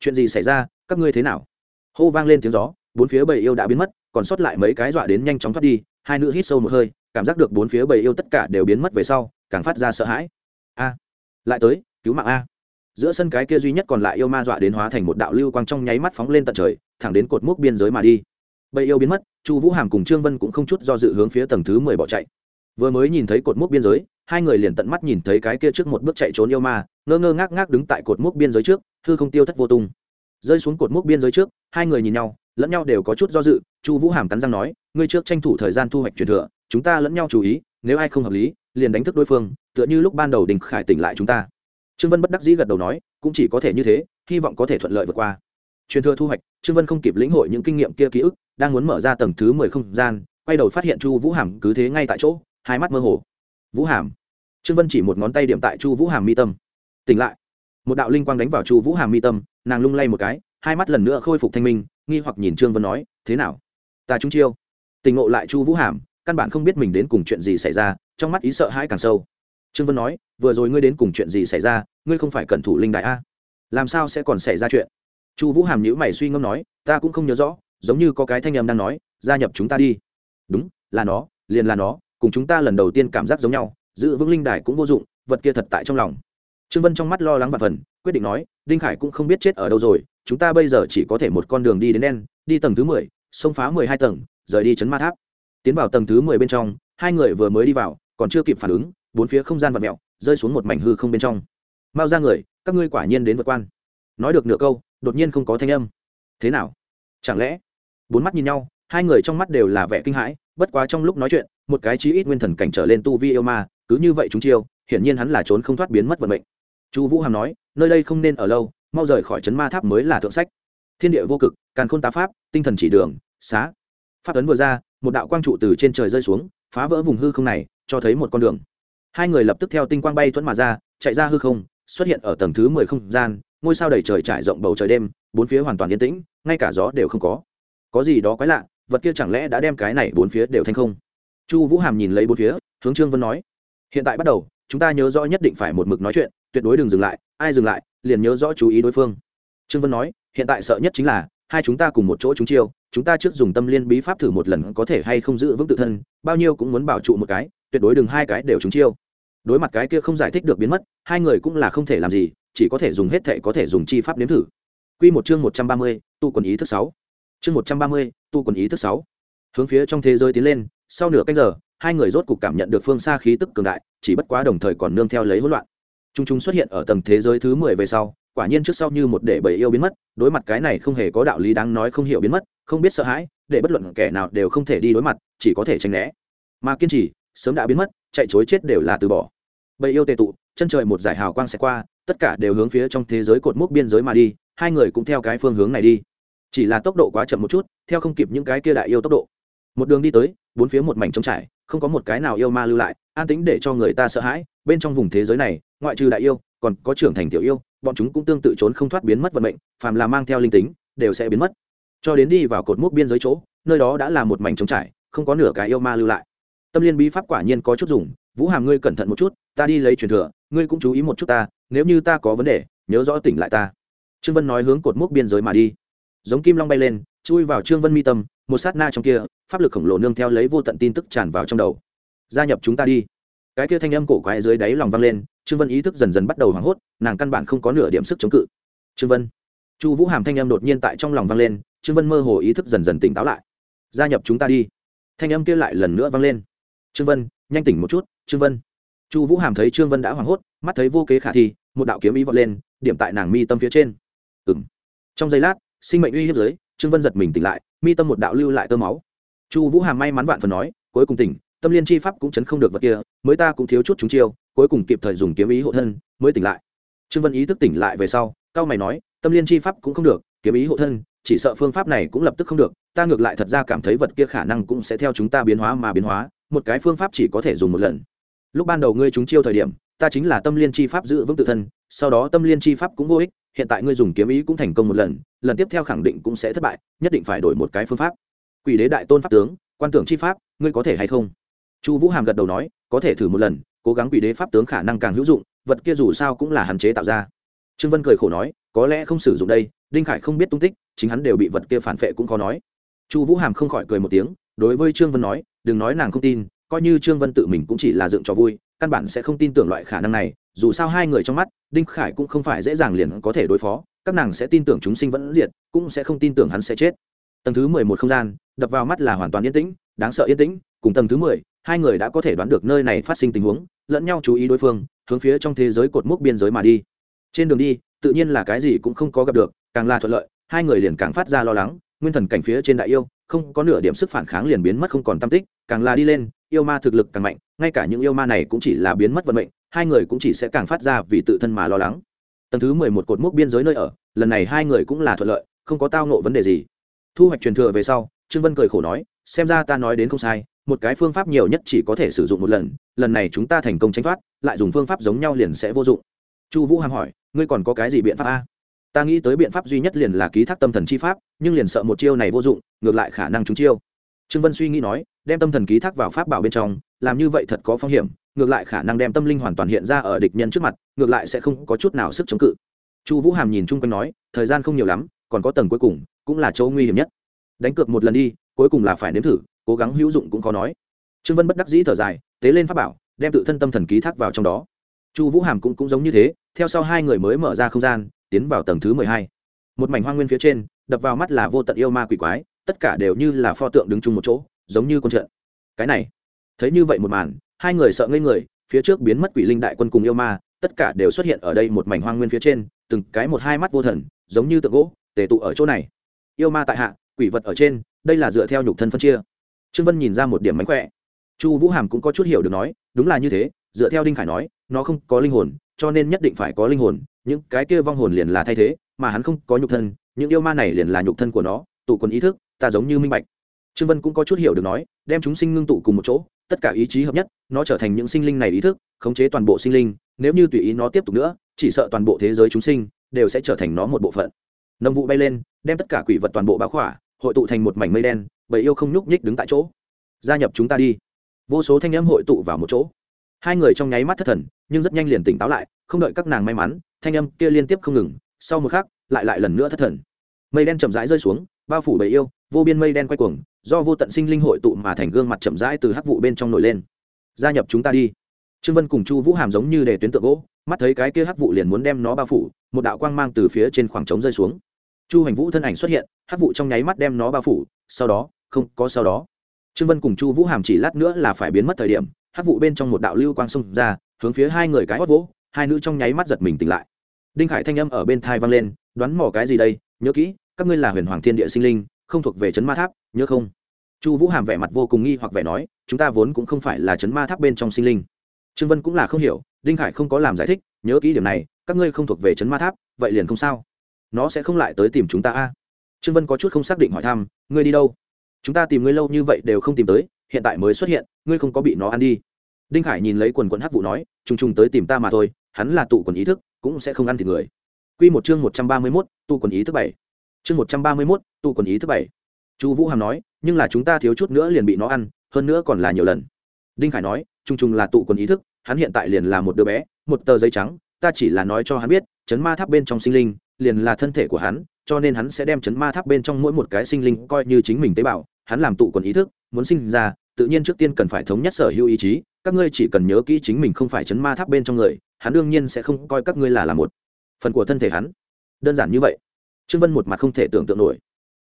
Chuyện gì xảy ra, các ngươi thế nào? Hô vang lên tiếng gió, bốn phía bầy yêu đã biến mất, còn sót lại mấy cái dọa đến nhanh chóng thoát đi hai nữ hít sâu một hơi, cảm giác được bốn phía bầy yêu tất cả đều biến mất về sau, càng phát ra sợ hãi. A, lại tới, cứu mạng a. Giữa sân cái kia duy nhất còn lại yêu ma dọa đến hóa thành một đạo lưu quang trong nháy mắt phóng lên tận trời, thẳng đến cột mốc biên giới mà đi. Bầy yêu biến mất, chu vũ hàm cùng trương vân cũng không chút do dự hướng phía tầng thứ mười bỏ chạy. Vừa mới nhìn thấy cột mốc biên giới, hai người liền tận mắt nhìn thấy cái kia trước một bước chạy trốn yêu ma, ngơ ngơ ngác ngác đứng tại cột mốc biên giới trước, hư không tiêu thất vô tung. Rơi xuống cột mốc biên giới trước, hai người nhìn nhau lẫn nhau đều có chút do dự, chu vũ hàm cắn răng nói, ngươi trước tranh thủ thời gian thu hoạch truyền thừa, chúng ta lẫn nhau chú ý, nếu ai không hợp lý, liền đánh thức đối phương, tựa như lúc ban đầu đình khải tỉnh lại chúng ta. Trương vân bất đắc dĩ gật đầu nói, cũng chỉ có thể như thế, hy vọng có thể thuận lợi vượt qua. Truyền thừa thu hoạch, trương vân không kịp lĩnh hội những kinh nghiệm kia ký ức, đang muốn mở ra tầng thứ mười không gian, quay đầu phát hiện chu vũ hàm cứ thế ngay tại chỗ, hai mắt mơ hồ. Vũ hàm. Trương vân chỉ một ngón tay điểm tại chu vũ hàm mi tâm. Tỉnh lại. Một đạo linh quang đánh vào chu vũ hàm mi tâm, nàng lung lay một cái, hai mắt lần nữa khôi phục thanh minh nghi hoặc nhìn trương vân nói, thế nào? Ta trúng chiêu. Tình ngộ lại chu vũ hàm, căn bản không biết mình đến cùng chuyện gì xảy ra, trong mắt ý sợ hãi càng sâu. Trương vân nói, vừa rồi ngươi đến cùng chuyện gì xảy ra, ngươi không phải cẩn thủ linh đại a? Làm sao sẽ còn xảy ra chuyện? Chu vũ hàm nhữ mày suy ngẫm nói, ta cũng không nhớ rõ, giống như có cái thanh âm đang nói, gia nhập chúng ta đi. Đúng, là nó, liền là nó, cùng chúng ta lần đầu tiên cảm giác giống nhau, giữ vững linh đài cũng vô dụng, vật kia thật tại trong lòng. Trương vân trong mắt lo lắng và phần, quyết định nói, đinh khải cũng không biết chết ở đâu rồi chúng ta bây giờ chỉ có thể một con đường đi đến đen, đi tầng thứ mười, xông phá mười hai tầng, rời đi chấn ma tháp. Tiến vào tầng thứ mười bên trong, hai người vừa mới đi vào, còn chưa kịp phản ứng, bốn phía không gian vật mẹo rơi xuống một mảnh hư không bên trong. Mao ra người, các ngươi quả nhiên đến vượt quan. Nói được nửa câu, đột nhiên không có thanh âm. Thế nào? Chẳng lẽ? Bốn mắt nhìn nhau, hai người trong mắt đều là vẻ kinh hãi, bất quá trong lúc nói chuyện, một cái chí ít nguyên thần cảnh trở lên tu vi yêu ma, cứ như vậy chúng chiêu, hiển nhiên hắn là trốn không thoát biến mất vận mệnh. Chu vũ hàm nói, nơi đây không nên ở lâu mau rời khỏi trấn ma tháp mới là thượng sách. Thiên địa vô cực, càn khôn tá pháp, tinh thần chỉ đường, xá. Pháp ấn vừa ra, một đạo quang trụ từ trên trời rơi xuống, phá vỡ vùng hư không này, cho thấy một con đường. Hai người lập tức theo tinh quang bay thuẫn mà ra, chạy ra hư không, xuất hiện ở tầng thứ mười không gian, ngôi sao đầy trời trải rộng bầu trời đêm, bốn phía hoàn toàn yên tĩnh, ngay cả gió đều không có. Có gì đó quái lạ, vật kia chẳng lẽ đã đem cái này bốn phía đều thành không? Chu vũ hàm nhìn lấy bốn phía, hướng trương vân nói, hiện tại bắt đầu, chúng ta nhớ rõ nhất định phải một mực nói chuyện, tuyệt đối đừng dừng lại, ai dừng lại liền nhớ rõ chú ý đối phương trương vân nói hiện tại sợ nhất chính là hai chúng ta cùng một chỗ chúng chiêu chúng ta trước dùng tâm liên bí pháp thử một lần có thể hay không giữ vững tự thân bao nhiêu cũng muốn bảo trụ một cái tuyệt đối đừng hai cái đều chúng chiêu đối mặt cái kia không giải thích được biến mất hai người cũng là không thể làm gì chỉ có thể dùng hết thệ có thể dùng chi pháp nếm thử Quy một chương một trăm ba mươi, tu quần ý thứ sáu. Chương một trăm ba mươi, tu quần ý thứ sáu. Hướng phía trong thế giới tiến lên, sau nửa canh giờ, hai người rốt cục cảm nhận được phương xa khí tức cường đại, chỉ bất quá đồng thời còn nương theo lấy hỗn loạn. Trung trung xuất hiện ở tầng thế giới thứ mười về sau, quả nhiên trước sau như một để bầy yêu biến mất, đối mặt cái này không hề có đạo lý đáng nói không hiểu biến mất, không biết sợ hãi, để bất luận kẻ nào đều không thể đi đối mặt, chỉ có thể tránh né. Mà kiên trì, sớm đã biến mất, chạy chối chết đều là từ bỏ. Bầy yêu tề tụ, chân trời một giải hào quang sẽ qua, tất cả đều hướng phía trong thế giới cột mốc biên giới mà đi, hai người cũng theo cái phương hướng này đi. Chỉ là tốc độ quá chậm một chút, theo không kịp những cái kia đại yêu tốc độ. Một đường đi tới, bốn phía một mảnh trống trải, không có một cái nào yêu ma lưu lại, an tĩnh để cho người ta sợ hãi, bên trong vùng thế giới này, ngoại trừ đại yêu, còn có trưởng thành tiểu yêu, bọn chúng cũng tương tự trốn không thoát biến mất vận mệnh, phàm là mang theo linh tính, đều sẽ biến mất. Cho đến đi vào cột mốc biên giới chỗ, nơi đó đã là một mảnh trống trải, không có nửa cái yêu ma lưu lại. Tâm liên bí pháp quả nhiên có chút dùng, Vũ Hàm ngươi cẩn thận một chút, ta đi lấy truyền thừa, ngươi cũng chú ý một chút ta, nếu như ta có vấn đề, nhớ rõ tỉnh lại ta. Trương Vân nói hướng cột mốc biên giới mà đi. Giống kim long bay lên, chui vào Trương Vân mi tâm, một sát na trong kia, pháp lực khổng lồ nương theo lấy vô tận tin tức tràn vào trong đầu. Gia nhập chúng ta đi. Cái kia thanh âm cổ quái dưới đáy lòng vang lên, Trương Vân ý thức dần dần bắt đầu hoảng hốt, nàng căn bản không có nửa điểm sức chống cự. Trương Vân. Chu Vũ Hàm thanh âm đột nhiên tại trong lòng vang lên, Trương Vân mơ hồ ý thức dần dần tỉnh táo lại. Gia nhập chúng ta đi. Thanh âm kia lại lần nữa vang lên. Trương Vân, nhanh tỉnh một chút, Trương Vân. Chu Vũ Hàm thấy Trương Vân đã hoảng hốt, mắt thấy vô kế khả thi, một đạo kiếm ý vọt lên, điểm tại nàng mi tâm phía trên. ừng trong giây lát sinh mệnh uy hiếp giới trương vân giật mình tỉnh lại mi tâm một đạo lưu lại tơ máu chu vũ hàm may mắn vạn phần nói cuối cùng tỉnh tâm liên chi pháp cũng chấn không được vật kia, mới ta cũng thiếu chút chúng chiêu, cuối cùng kịp thời dùng kiếm ý hộ thân, mới tỉnh lại. Trương vân ý thức tỉnh lại về sau, cao mày nói, tâm liên chi pháp cũng không được, kiếm ý hộ thân, chỉ sợ phương pháp này cũng lập tức không được, ta ngược lại thật ra cảm thấy vật kia khả năng cũng sẽ theo chúng ta biến hóa mà biến hóa, một cái phương pháp chỉ có thể dùng một lần. Lúc ban đầu ngươi chúng chiêu thời điểm, ta chính là tâm liên chi pháp giữ vững tự thân, sau đó tâm liên chi pháp cũng vô ích, hiện tại ngươi dùng kiếm ý cũng thành công một lần lần tiếp theo khẳng định cũng sẽ thất bại, nhất định phải đổi một cái phương pháp. Quỷ đế đại tôn pháp tướng, quan tưởng chi pháp, ngươi có thể hay không? Chu vũ hàm gật đầu nói, có thể thử một lần, cố gắng quỷ đế pháp tướng khả năng càng hữu dụng, vật kia dù sao cũng là hạn chế tạo ra. Trương vân cười khổ nói, có lẽ không sử dụng đây, đinh khải không biết tung tích, chính hắn đều bị vật kia phản vệ cũng khó nói. Chu vũ hàm không khỏi cười một tiếng, đối với trương vân nói, đừng nói nàng không tin, coi như trương vân tự mình cũng chỉ là dựng cho vui, căn bản sẽ không tin tưởng loại khả năng này, dù sao hai người trong mắt, đinh khải cũng không phải dễ dàng liền có thể đối phó, các nàng sẽ tin tưởng chúng sinh vẫn diệt, cũng sẽ không tin tưởng hắn sẽ chết. Tầng thứ mười một không gian, đập vào mắt là hoàn toàn yên tĩnh, đáng sợ yên tĩnh, cùng tầng thứ mười hai người đã có thể đoán được nơi này phát sinh tình huống, lẫn nhau chú ý đối phương, hướng phía trong thế giới cột mốc biên giới mà đi. Trên đường đi, tự nhiên là cái gì cũng không có gặp được, càng là thuận lợi, hai người liền càng phát ra lo lắng, nguyên thần cảnh phía trên đại yêu, không có nửa điểm sức phản kháng liền biến mất không còn tam tích, càng là đi lên, yêu ma thực lực càng mạnh, ngay cả những yêu ma này cũng chỉ là biến mất vận mệnh, hai người cũng chỉ sẽ càng phát ra vì tự thân mà lo lắng. Tầng thứ mười một cột mốc biên giới nơi ở, lần này hai người cũng là thuận lợi, không có tao nộ vấn đề gì. Thu hoạch truyền thừa về sau, trương vân cười khổ nói xem ra ta nói đến không sai, một cái phương pháp nhiều nhất chỉ có thể sử dụng một lần lần này chúng ta thành công tránh thoát, lại dùng phương pháp giống nhau liền sẽ vô dụng. Chu vũ hàm hỏi, ngươi còn có cái gì biện pháp a? Ta nghĩ tới biện pháp duy nhất liền là ký thác tâm thần chi pháp, nhưng liền sợ một chiêu này vô dụng, ngược lại khả năng chúng chiêu. Trương vân suy nghĩ nói, đem tâm thần ký thác vào pháp bảo bên trong, làm như vậy thật có phong hiểm, ngược lại khả năng đem tâm linh hoàn toàn hiện ra ở địch nhân trước mặt, ngược lại sẽ không có chút nào sức chống cự. Chu vũ hàm nhìn chung quanh nói, thời gian không nhiều lắm, còn có tầng cuối cùng, cũng là chỗ nguy hiểm nhất đánh cược một lần đi cuối cùng là phải nếm thử cố gắng hữu dụng cũng khó nói. Trương vân bất đắc dĩ thở dài tế lên pháp bảo đem tự thân tâm thần ký thác vào trong đó. Chu vũ hàm cũng, cũng giống như thế theo sau hai người mới mở ra không gian tiến vào tầng thứ mười hai. Một mảnh hoa nguyên phía trên đập vào mắt là vô tận yêu ma quỷ quái tất cả đều như là pho tượng đứng chung một chỗ giống như con trận. Cái này thấy như vậy một màn hai người sợ ngây người phía trước biến mất quỷ linh đại quân cùng yêu ma tất cả đều xuất hiện ở đây một mảnh hoang nguyên phía trên từng cái một hai mắt vô thần giống như tượng gỗ tề tụ ở chỗ này. Yêu ma tại hạ quỷ vật ở trên, đây là dựa theo nhục thân phân chia. Trương vân nhìn ra một điểm mánh khỏe. Chu vũ hàm cũng có chút hiểu được nói, đúng là như thế, dựa theo đinh khải nói, nó không có linh hồn, cho nên nhất định phải có linh hồn, những cái kia vong hồn liền là thay thế, mà hắn không có nhục thân, những yêu ma này liền là nhục thân của nó, tụ quần ý thức, ta giống như minh bạch. Trương vân cũng có chút hiểu được nói, đem chúng sinh ngưng tụ cùng một chỗ, tất cả ý chí hợp nhất, nó trở thành những sinh linh này ý thức, khống chế toàn bộ sinh linh, nếu như tùy ý nó tiếp tục nữa, chỉ sợ toàn bộ thế giới chúng sinh, đều sẽ trở thành nó một bộ phận. Nông vụ bay lên, đem tất cả quỷ vật toàn bộ báo khỏa hội tụ thành một mảnh mây đen, bầy yêu không nhúc nhích đứng tại chỗ. Gia nhập chúng ta đi. Vô số thanh âm hội tụ vào một chỗ. Hai người trong nháy mắt thất thần, nhưng rất nhanh liền tỉnh táo lại, không đợi các nàng may mắn, thanh âm kia liên tiếp không ngừng, sau một khắc, lại lại lần nữa thất thần. Mây đen chậm rãi rơi xuống, bao phủ bầy yêu, vô biên mây đen quay cuồng, do vô tận sinh linh hội tụ mà thành gương mặt chậm rãi từ hắc vụ bên trong nổi lên. Gia nhập chúng ta đi. Trương vân cùng chu vũ hàm giống như để tuyến tượng gỗ, mắt thấy cái kia hắc vụ liền muốn đem nó bao phủ, một đạo quang mang từ phía trên khoảng trống rơi xuống chu hành vũ thân ảnh xuất hiện, hắc vụ trong nháy mắt đem nó bao phủ, sau đó, không, có sau đó. Trương vân cùng chu vũ hàm chỉ lát nữa là phải biến mất thời điểm, hắc vụ bên trong một đạo lưu quang xông ra, hướng phía hai người cái hót vỗ, hai nữ trong nháy mắt giật mình tỉnh lại. Đinh khải thanh âm ở bên thai vang lên, đoán mò cái gì đây? Nhớ kỹ, các ngươi là huyền hoàng thiên địa sinh linh, không thuộc về trấn ma tháp, nhớ không? Chu vũ hàm vẻ mặt vô cùng nghi hoặc vẻ nói, chúng ta vốn cũng không phải là trấn ma tháp bên trong sinh linh. Trương vân cũng là không hiểu, đinh khải không có làm giải thích, nhớ kỹ điểm này, các ngươi không thuộc về trấn ma tháp, vậy liền không sao nó sẽ không lại tới tìm chúng ta a. Trương vân có chút không xác định hỏi thăm, ngươi đi đâu? Chúng ta tìm ngươi lâu như vậy đều không tìm tới, hiện tại mới xuất hiện, ngươi không có bị nó ăn đi. Đinh khải nhìn lấy quần quần hắc vụ nói, trùng trùng tới tìm ta mà thôi, hắn là tụ quần ý thức, cũng sẽ không ăn thịt người. Q một chương một trăm ba mươi mốt, tụ quần ý thứ bảy. Chương một trăm ba mươi mốt, tụ quần ý thứ bảy. Chu vũ hàm nói, nhưng là chúng ta thiếu chút nữa liền bị nó ăn, hơn nữa còn là nhiều lần. Đinh khải nói t r ù n g t r ù n g là tụ quần ý thức, hắn hiện tại liền là một đứa bé, một tờ giấy trắng, ta chỉ là nói cho hắn biết, chấn ma tháp bên trong sinh linh liền là thân thể của hắn, cho nên hắn sẽ đem chấn ma tháp bên trong mỗi một cái sinh linh coi như chính mình tế bào, hắn làm tụ còn ý thức, muốn sinh ra, tự nhiên trước tiên cần phải thống nhất sở hữu ý chí, các ngươi chỉ cần nhớ kỹ chính mình không phải chấn ma tháp bên trong người, hắn đương nhiên sẽ không coi các ngươi là là một phần của thân thể hắn. Đơn giản như vậy. Trương vân một mặt không thể tưởng tượng nổi.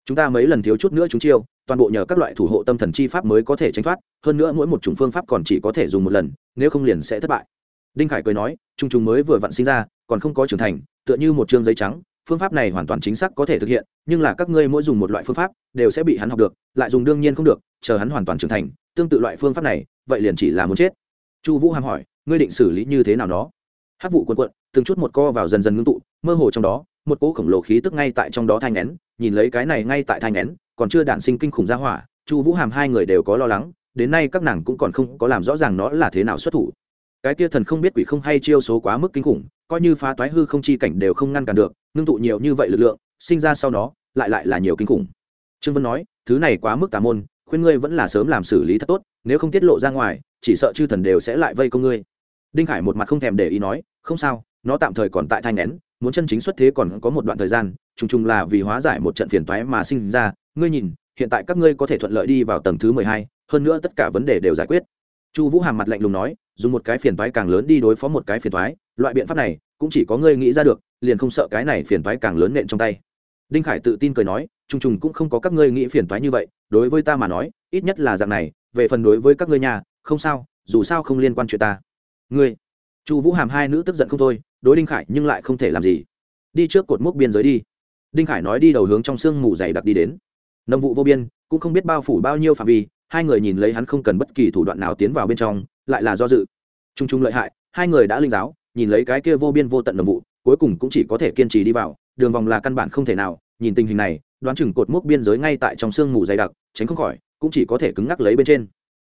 Chúng ta mấy lần thiếu chút nữa chúng chiêu, toàn bộ nhờ các loại thủ hộ tâm thần chi pháp mới có thể tránh thoát, hơn nữa mỗi một chủng phương pháp còn chỉ có thể dùng một lần, nếu không liền sẽ thất bại. Đinh khải cười nói t r mới vừa vặn sinh ra còn không có trưởng thành, tựa như một chương giấy trắng, phương pháp này hoàn toàn chính xác có thể thực hiện, nhưng là các ngươi mỗi dùng một loại phương pháp, đều sẽ bị hắn học được, lại dùng đương nhiên không được, chờ hắn hoàn toàn trưởng thành, tương tự loại phương pháp này, vậy liền chỉ là muốn chết. Chu vũ hàm hỏi, ngươi định xử lý như thế nào đó hát vụ quần quận, từng chút một co vào dần dần ngưng tụ, mơ hồ trong đó, một cỗ khổng lồ khí tức ngay tại trong đó thai ngén nhìn lấy cái này ngay tại thai ngén còn chưa đản sinh kinh khủng ra hỏa, chu vũ hàm hai người đều có lo lắng, đến nay các nàng cũng còn không có làm rõ ràng nó là thế nào xuất thủ cái tia thần không biết quỷ không hay chiêu số quá mức kinh khủng, coi như phá toái hư không chi cảnh đều không ngăn cản được, ngưng tụ nhiều như vậy lực lượng, sinh ra sau đó lại lại là nhiều kinh khủng. Trương vân nói, thứ này quá mức tà môn, khuyên ngươi vẫn là sớm làm xử lý thật tốt, nếu không tiết lộ ra ngoài, chỉ sợ chư thần đều sẽ lại vây công ngươi. Đinh Hải một mặt không thèm để ý nói, không sao, nó tạm thời còn tại thai ngén muốn chân chính xuất thế còn có một đoạn thời gian, trùng trùng là vì hóa giải một trận phiền toái mà sinh ra, ngươi nhìn, hiện tại các ngươi có thể thuận lợi đi vào tầng thứ mười hai, hơn nữa tất cả vấn đề đều giải quyết. Chu vũ hàm mặt lạnh lùng nói dùng một cái phiền toái càng lớn đi đối phó một cái phiền toái, loại biện pháp này cũng chỉ có ngươi nghĩ ra được, liền không sợ cái này phiền toái càng lớn nện trong tay. Đinh khải tự tin cười nói, trùng trùng cũng không có các ngươi nghĩ phiền toái như vậy, đối với ta mà nói, ít nhất là dạng này, về phần đối với các ngươi nhà, không sao, dù sao không liên quan chuyện ta. Ngươi? Chu vũ hàm hai nữ tức giận không thôi, đối đinh khải nhưng lại không thể làm gì. Đi trước cột mốc biên giới đi. Đinh khải nói đi đầu hướng trong sương mù dày đặc đi đến. Nông vụ vô biên, cũng không biết bao phủ bao nhiêu phạm vi, hai người nhìn lấy hắn không cần bất kỳ thủ đoạn nào tiến vào bên trong lại là do dự. T r u n g t r u n g lợi hại, hai người đã linh giáo, nhìn lấy cái kia vô biên vô tận nông vụ, cuối cùng cũng chỉ có thể kiên trì đi vào. Đường vòng là căn bản không thể nào, nhìn tình hình này, đoán chừng cột mốc biên giới ngay tại trong sương mù dày đặc, tránh không khỏi, cũng chỉ có thể cứng ngắc lấy bên trên.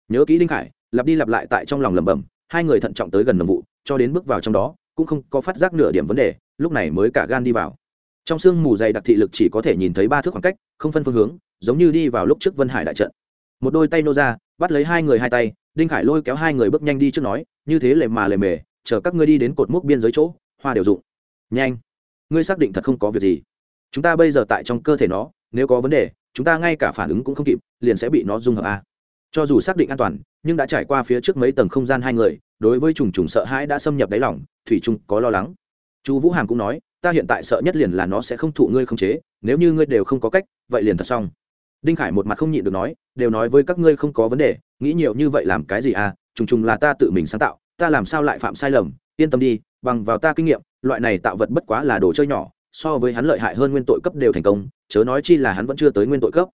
Nhớ kỹ đinh khải, lặp đi lặp lại tại trong lòng lẩm bẩm, hai người thận trọng tới gần nông vụ, cho đến bước vào trong đó, cũng không có phát giác nửa điểm vấn đề, lúc này mới cả gan đi vào. Trong sương mù dày đặc thị lực chỉ có thể nhìn thấy ba thước khoảng cách, không phân phương hướng, giống như đi vào lúc trước vân hải đại trận. Một đôi tay nô ra, bắt lấy hai người hai tay đinh khải lôi kéo hai người bước nhanh đi trước nói, như thế lề mà lề mề, chờ các ngươi đi đến cột mốc biên giới chỗ, hoa đều dụng. Nhanh, ngươi xác định thật không có việc gì. Chúng ta bây giờ tại trong cơ thể nó, nếu có vấn đề, chúng ta ngay cả phản ứng cũng không kịp, liền sẽ bị nó dung hợp a. Cho dù xác định an toàn, nhưng đã trải qua phía trước mấy tầng không gian hai người, đối với trùng trùng sợ hãi đã xâm nhập đáy lòng, thủy trung có lo lắng. Chú vũ hàm cũng nói, ta hiện tại sợ nhất liền là nó sẽ không thụ ngươi không chế, nếu như ngươi đều không có cách, vậy liền thật xong đinh khải một mặt không nhịn được nói, đều nói với các ngươi không có vấn đề, nghĩ nhiều như vậy làm cái gì à? Trùng trùng là ta tự mình sáng tạo, ta làm sao lại phạm sai lầm? Yên tâm đi, bằng vào ta kinh nghiệm, loại này tạo vật bất quá là đồ chơi nhỏ, so với hắn lợi hại hơn nguyên tội cấp đều thành công, chớ nói chi là hắn vẫn chưa tới nguyên tội cấp.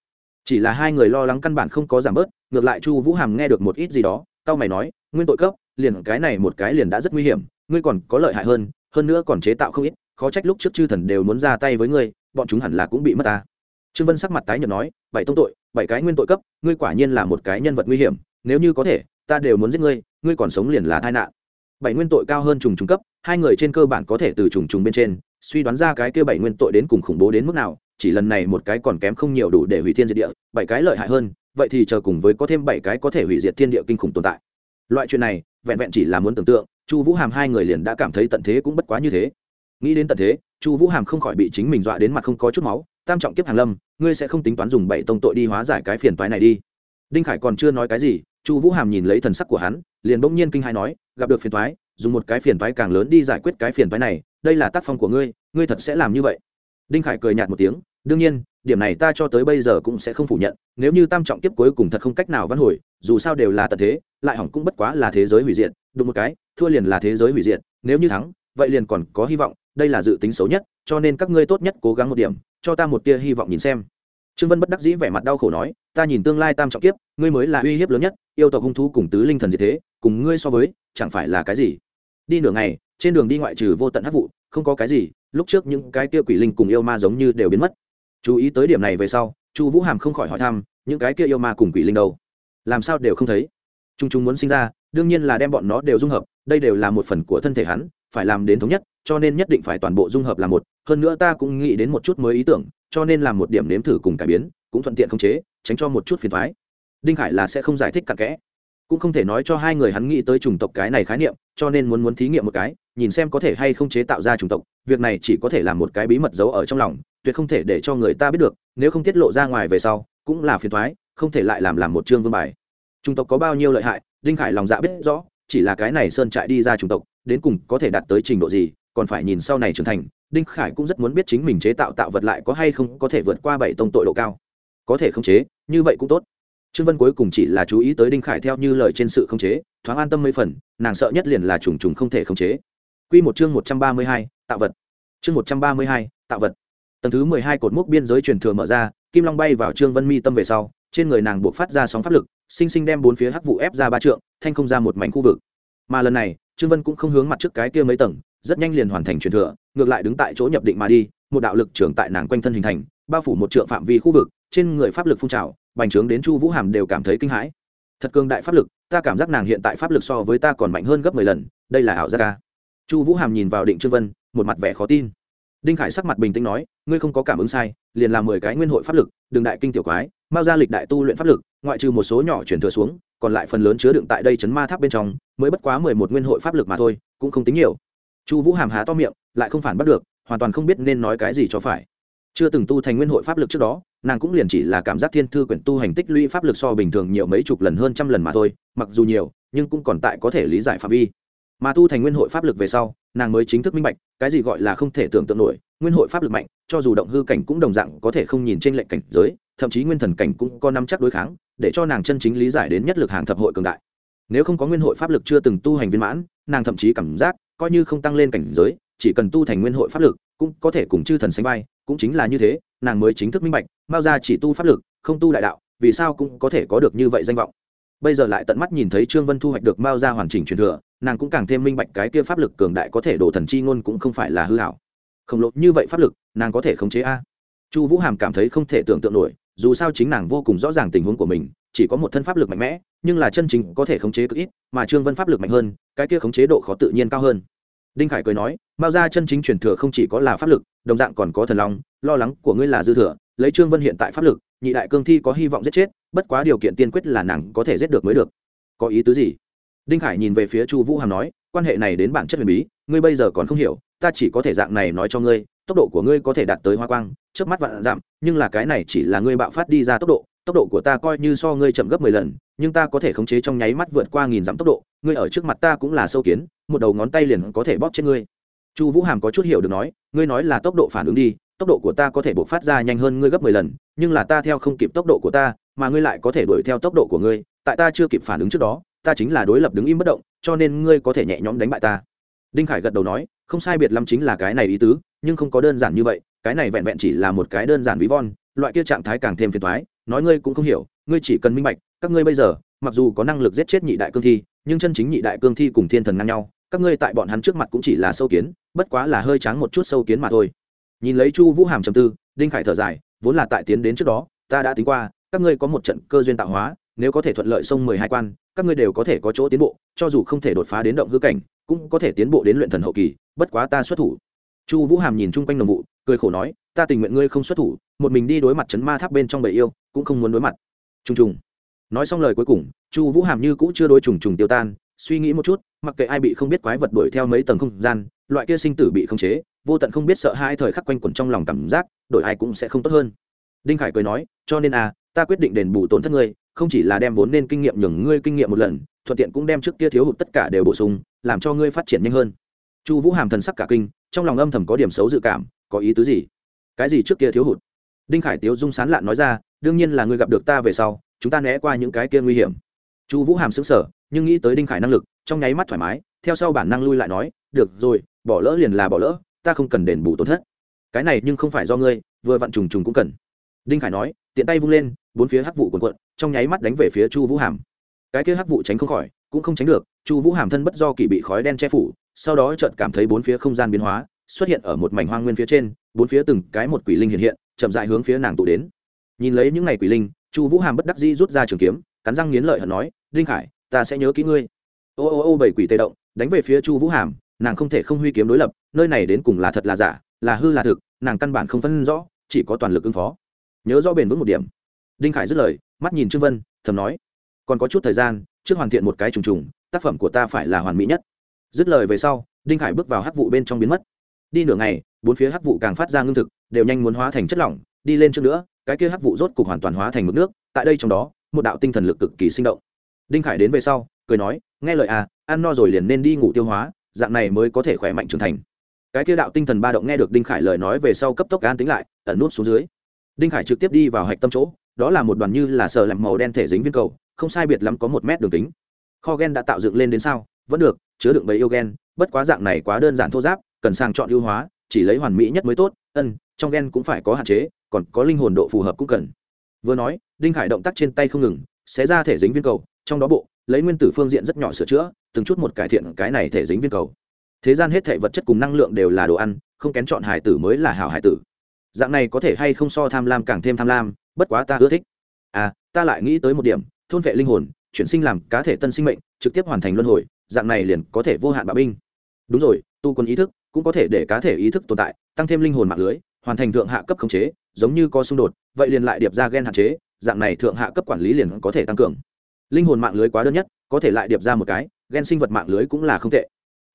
Chỉ là hai người lo lắng căn bản không có giảm bớt, ngược lại chu vũ hàm nghe được một ít gì đó tao mày nói, nguyên tội cấp, liền cái này một cái liền đã rất nguy hiểm, ngươi còn có lợi hại hơn hơn nữa còn chế tạo không ít, khó trách lúc trước chư thần đều muốn ra tay với ngươi, bọn chúng hẳn là cũng bị mất ta trương vân sắc mặt tái nhợt nói, bảy tông tội, bảy cái nguyên tội cấp, ngươi quả nhiên là một cái nhân vật nguy hiểm, nếu như có thể, ta đều muốn giết ngươi ngươi còn sống liền là tai nạn. Bảy nguyên tội cao hơn trùng trùng cấp, hai người trên cơ bản có thể từ trùng trùng bên trên, suy đoán ra cái kia bảy nguyên tội đến cùng khủng bố đến mức nào, chỉ lần này một cái còn kém không nhiều đủ để hủy thiên diệt địa, bảy cái lợi hại hơn, vậy thì chờ cùng với có thêm bảy cái có thể hủy diệt thiên địa kinh khủng tồn tại. Loại chuyện này, vẹn vẹn chỉ là muốn tưởng tượng, chu vũ hàm hai người liền đã cảm thấy tận thế cũng bất quá như thế. Nghĩ đến tận thế, chu vũ hàm không khỏi bị chính mình dọa đến mặt không có chút máu tam trọng kiếp hàng lâm, ngươi sẽ không tính toán dùng bảy tông tội đi hóa giải cái phiền toái này đi. Đinh khải còn chưa nói cái gì, chu vũ hàm nhìn lấy thần sắc của hắn, liền bỗng nhiên kinh hai nói, gặp được phiền toái, dùng một cái phiền toái càng lớn đi giải quyết cái phiền toái này, đây là tác phong của ngươi ngươi thật sẽ làm như vậy. Đinh khải cười nhạt một tiếng, đương nhiên, điểm này ta cho tới bây giờ cũng sẽ không phủ nhận, nếu như tam trọng kiếp cuối cùng thật không cách nào văn hồi, dù sao đều là tật thế, lại hỏng cũng bất quá là thế giới hủy diệt, đụng một cái, thua liền là thế giới hủy diệt, nếu như thắng, vậy liền còn có hy vọng, đây là dự tính xấu nhất, cho nên các ngươi tốt nhất cố gắng một điểm cho ta một tia hy vọng nhìn xem. Trương vân bất đắc dĩ vẻ mặt đau khổ nói, ta nhìn tương lai tam trọng kiếp, ngươi mới là uy hiếp lớn nhất, yêu tộc hung thú cùng tứ linh thần gì thế, cùng ngươi so với, chẳng phải là cái gì? Đi nửa ngày, trên đường đi ngoại trừ vô tận hắc vụ, không có cái gì, lúc trước những cái kia quỷ linh cùng yêu ma giống như đều biến mất. Chú ý tới điểm này về sau, chu vũ hàm không khỏi hỏi thăm, những cái kia yêu ma cùng quỷ linh đâu? Làm sao đều không thấy? Chúng chúng muốn sinh ra, đương nhiên là đem bọn nó đều dung hợp, đây đều là một phần của thân thể hắn phải làm đến thống nhất, cho nên nhất định phải toàn bộ dung hợp là một, hơn nữa ta cũng nghĩ đến một chút mới ý tưởng, cho nên làm một điểm nếm thử cùng cải biến, cũng thuận tiện khống chế, tránh cho một chút phiền thoái đinh khải là sẽ không giải thích cặn kẽ. Cũng không thể nói cho hai người hắn nghĩ tới chủng tộc cái này khái niệm, cho nên muốn muốn thí nghiệm một cái, nhìn xem có thể hay không chế tạo ra chủng tộc, việc này chỉ có thể là một cái bí mật giấu ở trong lòng, tuyệt không thể để cho người ta biết được, nếu không tiết lộ ra ngoài về sau, cũng là phiền thoái không thể lại làm làm một chương vương bài. Chủng tộc có bao nhiêu lợi hại, đinh khải lòng dạ biết rõ, chỉ là cái này sơn trại đi ra chủng tộc đến cùng có thể đạt tới trình độ gì, còn phải nhìn sau này trưởng thành, đinh khải cũng rất muốn biết chính mình chế tạo tạo vật lại có hay không có thể vượt qua bảy tông tội độ cao. Có thể khống chế, như vậy cũng tốt. Trương vân cuối cùng chỉ là chú ý tới đinh khải theo như lời trên sự khống chế, thoáng an tâm mấy phần, nàng sợ nhất liền là trùng trùng không thể khống chế. Q một chương một trăm ba mươi hai, tạo vật. Chương một trăm ba mươi hai, tạo vật. Tầng thứ mười hai cột mốc biên giới truyền thừa mở ra, kim long bay vào trương vân mi tâm về sau, trên người nàng buộc phát ra sóng pháp lực, sinh sinh đem bốn phía hắc vụ ép ra ba trượng, thanh không ra một mảnh khu vực. Mà lần này trương vân cũng không hướng mặt trước cái kia mấy tầng, rất nhanh liền hoàn thành truyền thừa, ngược lại đứng tại chỗ nhập định mà đi, một đạo lực trưởng tại nàng quanh thân hình thành, bao phủ một trượng phạm vi khu vực, trên người pháp lực phun trào, bành trướng đến chu vũ hàm đều cảm thấy kinh hãi. Thật cường đại pháp lực, ta cảm giác nàng hiện tại pháp lực so với ta còn mạnh hơn gấp mười lần, đây là ảo giác ca chu vũ hàm nhìn vào định trương vân, một mặt vẻ khó tin. Đinh khải sắc mặt bình tĩnh nói, ngươi không có cảm ứng sai, liền làm mười cái nguyên hội pháp lực, đường đại kinh tiểu quái mao ra lịch đại tu luyện pháp lực, ngoại trừ một số nhỏ chuyển thừa xuống còn lại phần lớn chứa đựng tại đây chấn ma tháp bên trong, mới bất quá mười một nguyên hội pháp lực mà thôi, cũng không tính nhiều. Chu vũ hàm há to miệng, lại không phản bắt được, hoàn toàn không biết nên nói cái gì cho phải. Chưa từng tu thành nguyên hội pháp lực trước đó, nàng cũng liền chỉ là cảm giác thiên thư quyển tu hành tích lũy pháp lực so bình thường nhiều mấy chục lần hơn trăm lần mà thôi, mặc dù nhiều, nhưng cũng còn tại có thể lý giải phạm vi. Mà tu thành nguyên hội pháp lực về sau, nàng mới chính thức minh bạch, cái gì gọi là không thể tưởng tượng nổi, nguyên hội pháp lực mạnh, cho dù động hư cảnh cũng đồng dạng có thể không nhìn trên lệnh cảnh giới thậm chí nguyên thần cảnh cũng có năm chắc đối kháng, để cho nàng chân chính lý giải đến nhất lực hàng thập hội cường đại. Nếu không có nguyên hội pháp lực chưa từng tu hành viên mãn, nàng thậm chí cảm giác coi như không tăng lên cảnh giới, chỉ cần tu thành nguyên hội pháp lực, cũng có thể cùng chư thần sánh vai, cũng chính là như thế, nàng mới chính thức minh bạch, mao ra chỉ tu pháp lực, không tu đại đạo, vì sao cũng có thể có được như vậy danh vọng. Bây giờ lại tận mắt nhìn thấy trương vân thu hoạch được mao ra hoàn chỉnh truyền thừa, nàng cũng càng thêm minh bạch cái kia pháp lực cường đại có thể đổ thần chi ngôn cũng không phải là hư hảo. Khổng lồ như vậy pháp lực, nàng có thể khống chế a. Chu vũ hàm cảm thấy không thể tưởng tượng nổi dù sao chính nàng vô cùng rõ ràng tình huống của mình, chỉ có một thân pháp lực mạnh mẽ, nhưng là chân chính có thể khống chế cực ít, mà trương vân pháp lực mạnh hơn, cái kia khống chế độ khó tự nhiên cao hơn. Đinh khải cười nói, mao ra chân chính truyền thừa không chỉ có là pháp lực, đồng dạng còn có thần long, lo lắng của ngươi là dư thừa, lấy trương vân hiện tại pháp lực, nhị đại cương thi có hy vọng giết chết, bất quá điều kiện tiên quyết là nàng có thể giết được mới được. Có ý tứ gì? Đinh khải nhìn về phía chu vũ hàm nói, quan hệ này đến bản chất huyền bí, ngươi bây giờ còn không hiểu, ta chỉ có thể dạng này nói cho ngươi tốc độ của ngươi có thể đạt tới hoa quang trước mắt vạn giảm, nhưng là cái này chỉ là ngươi bạo phát đi ra tốc độ tốc độ của ta coi như so ngươi chậm gấp mười lần, nhưng ta có thể khống chế trong nháy mắt vượt qua nghìn dặm tốc độ, ngươi ở trước mặt ta cũng là sâu kiến, một đầu ngón tay liền có thể bóp chết ngươi. Chu vũ hàm có chút hiểu được nói, ngươi nói là tốc độ phản ứng đi, tốc độ của ta có thể bộc phát ra nhanh hơn ngươi gấp mười lần, nhưng là ta theo không kịp tốc độ của ta, mà ngươi lại có thể đuổi theo tốc độ của ngươi, tại ta chưa kịp phản ứng trước đó, ta chính là đối lập đứng im bất động, cho nên ngươi có thể nhẹ nhõm đánh bại ta. Đinh khải gật đầu nói, không sai biệt lắm chính là cái này ý tứ nhưng không có đơn giản như vậy, cái này vẹn vẹn chỉ là một cái đơn giản ví von, loại kia trạng thái càng thêm phiền thoái nói ngươi cũng không hiểu, ngươi chỉ cần minh bạch, các ngươi bây giờ, mặc dù có năng lực giết chết nhị đại cương thi, nhưng chân chính nhị đại cương thi cùng thiên thần ngang nhau, các ngươi tại bọn hắn trước mặt cũng chỉ là sâu kiến, bất quá là hơi trắng một chút sâu kiến mà thôi. Nhìn lấy chu vũ hàm trầm tư, đinh khải thở dài, vốn là tại tiến đến trước đó, ta đã tính qua, các ngươi có một trận cơ duyên tạo hóa, nếu có thể thuận lợi sông mười hai quan, các ngươi đều có thể có chỗ tiến bộ, cho dù không thể đột phá đến động hư cảnh, cũng có thể tiến bộ đến luyện thần hậu kỳ, bất quá ta xuất thủ chu vũ hàm nhìn chung quanh đồng vụ, cười khổ nói, ta tình nguyện ngươi không xuất thủ, một mình đi đối mặt chấn ma tháp bên trong bầy yêu, cũng không muốn đối mặt. Trùng trùng. Nói xong lời cuối cùng, chu vũ hàm như cũ chưa đối trùng trùng tiêu tan, suy nghĩ một chút, mặc kệ ai bị không biết quái vật đuổi theo mấy tầng không gian, loại kia sinh tử bị khống chế, vô tận không biết sợ hai thời khắc quanh quẩn trong lòng cảm giác, đổi ai cũng sẽ không tốt hơn. Đinh khải cười nói, cho nên à ta quyết định đền bù tổn thất ngươi, không chỉ là đem vốn nên kinh nghiệm nhường ngươi kinh nghiệm một lần, thuận tiện cũng đem trước kia thiếu hụt tất cả đều bổ sung, làm cho ngươi phát triển nhanh hơn. Chu vũ hàm thần sắc cả kinh trong lòng âm thầm có điểm xấu dự cảm, có ý tứ gì? Cái gì trước kia thiếu hụt? Đinh khải tiếu dung sán lạn nói ra, đương nhiên là ngươi gặp được ta về sau, chúng ta né qua những cái kia nguy hiểm. Chu vũ hàm xứng sở nhưng nghĩ tới đinh khải năng lực, trong nháy mắt thoải mái, theo sau bản năng lui lại nói, được rồi, bỏ lỡ liền là bỏ lỡ, ta không cần đền bù tổn thất. Cái này nhưng không phải do ngươi, vừa vặn trùng trùng cũng cần. Đinh khải nói, tiện tay vung lên, bốn phía hắc vụ quần quận trong nháy mắt đánh về phía chu vũ hàm. Cái kia hắc vụ tránh không khỏi, cũng không tránh được, chu vũ hàm thân bất do kỳ bị khói đen che phủ sau đó chợt cảm thấy bốn phía không gian biến hóa xuất hiện ở một mảnh hoang nguyên phía trên, bốn phía từng cái một quỷ linh hiện hiện, chậm dại hướng phía nàng tụ đến. Nhìn lấy những ngày quỷ linh, chu vũ hàm bất đắc dĩ rút ra trường kiếm, cắn răng nghiến lợi hận nói, đinh khải, ta sẽ nhớ kỹ ngươi. Ô ô ô, bảy quỷ tê động, đánh về phía chu vũ hàm, nàng không thể không huy kiếm đối lập, nơi này đến cùng là thật là giả, là hư là thực, nàng căn bản không phân rõ, chỉ có toàn lực ứng phó. Nhớ rõ bền vững một điểm. Đinh khải dứt lời, mắt nhìn trương vân, thầm nói, còn có chút thời gian, trước hoàn thiện một cái trùng trùng, tác phẩm của ta phải là hoàn mỹ nhất dứt lời về sau, đinh khải bước vào hắc vụ bên trong biến mất. Đi nửa ngày, bốn phía hắc vụ càng phát ra ngưng thực, đều nhanh muốn hóa thành chất lỏng, đi lên trước nữa, cái kia hắc vụ rốt cục hoàn toàn hóa thành mực nước, tại đây trong đó, một đạo tinh thần lực cực kỳ sinh động. Đinh khải đến về sau, cười nói, nghe lời à ăn no rồi liền nên đi ngủ tiêu hóa, dạng này mới có thể khỏe mạnh trưởng thành. Cái kia đạo tinh thần ba động nghe được đinh khải lời nói về sau cấp tốc an tính lại, ẩn nút xuống dưới. Đinh khải trực tiếp đi vào hạch tâm chỗ, đó là một đoàn như là sờ làm màu đen thể dính viên cầu, không sai biệt lắm có một mét đường kính. Kho gen đã tạo dựng lên đến sao? Vẫn được, chứa đựng bấy yêu gen, bất quá dạng này quá đơn giản thô giáp, cần sang chọn ưu hóa, chỉ lấy hoàn mỹ nhất mới tốt, ân, trong gen cũng phải có hạn chế, còn có linh hồn độ phù hợp cũng cần. Vừa nói, đinh khải động tác trên tay không ngừng sẽ ra thể dính viên cầu, trong đó bộ, lấy nguyên tử phương diện rất nhỏ sửa chữa, từng chút một cải thiện cái này thể dính viên cầu. Thế gian hết thể vật chất cùng năng lượng đều là đồ ăn, không kén chọn hải tử mới là hảo hải tử. Dạng này có thể hay không so tham lam càng thêm tham lam, bất quá ta ưa thích. À ta lại nghĩ tới một điểm, thôn vệ linh hồn, chuyển sinh làm cá thể tân sinh mệnh, trực tiếp hoàn thành luân hồi dạng này liền có thể vô hạn bạo binh đúng rồi tu quân ý thức cũng có thể để cá thể ý thức tồn tại tăng thêm linh hồn mạng lưới hoàn thành thượng hạ cấp khống chế giống như có xung đột vậy liền lại điệp ra gen hạn chế dạng này thượng hạ cấp quản lý liền có thể tăng cường linh hồn mạng lưới quá đơn nhất có thể lại điệp ra một cái gen sinh vật mạng lưới cũng là không tệ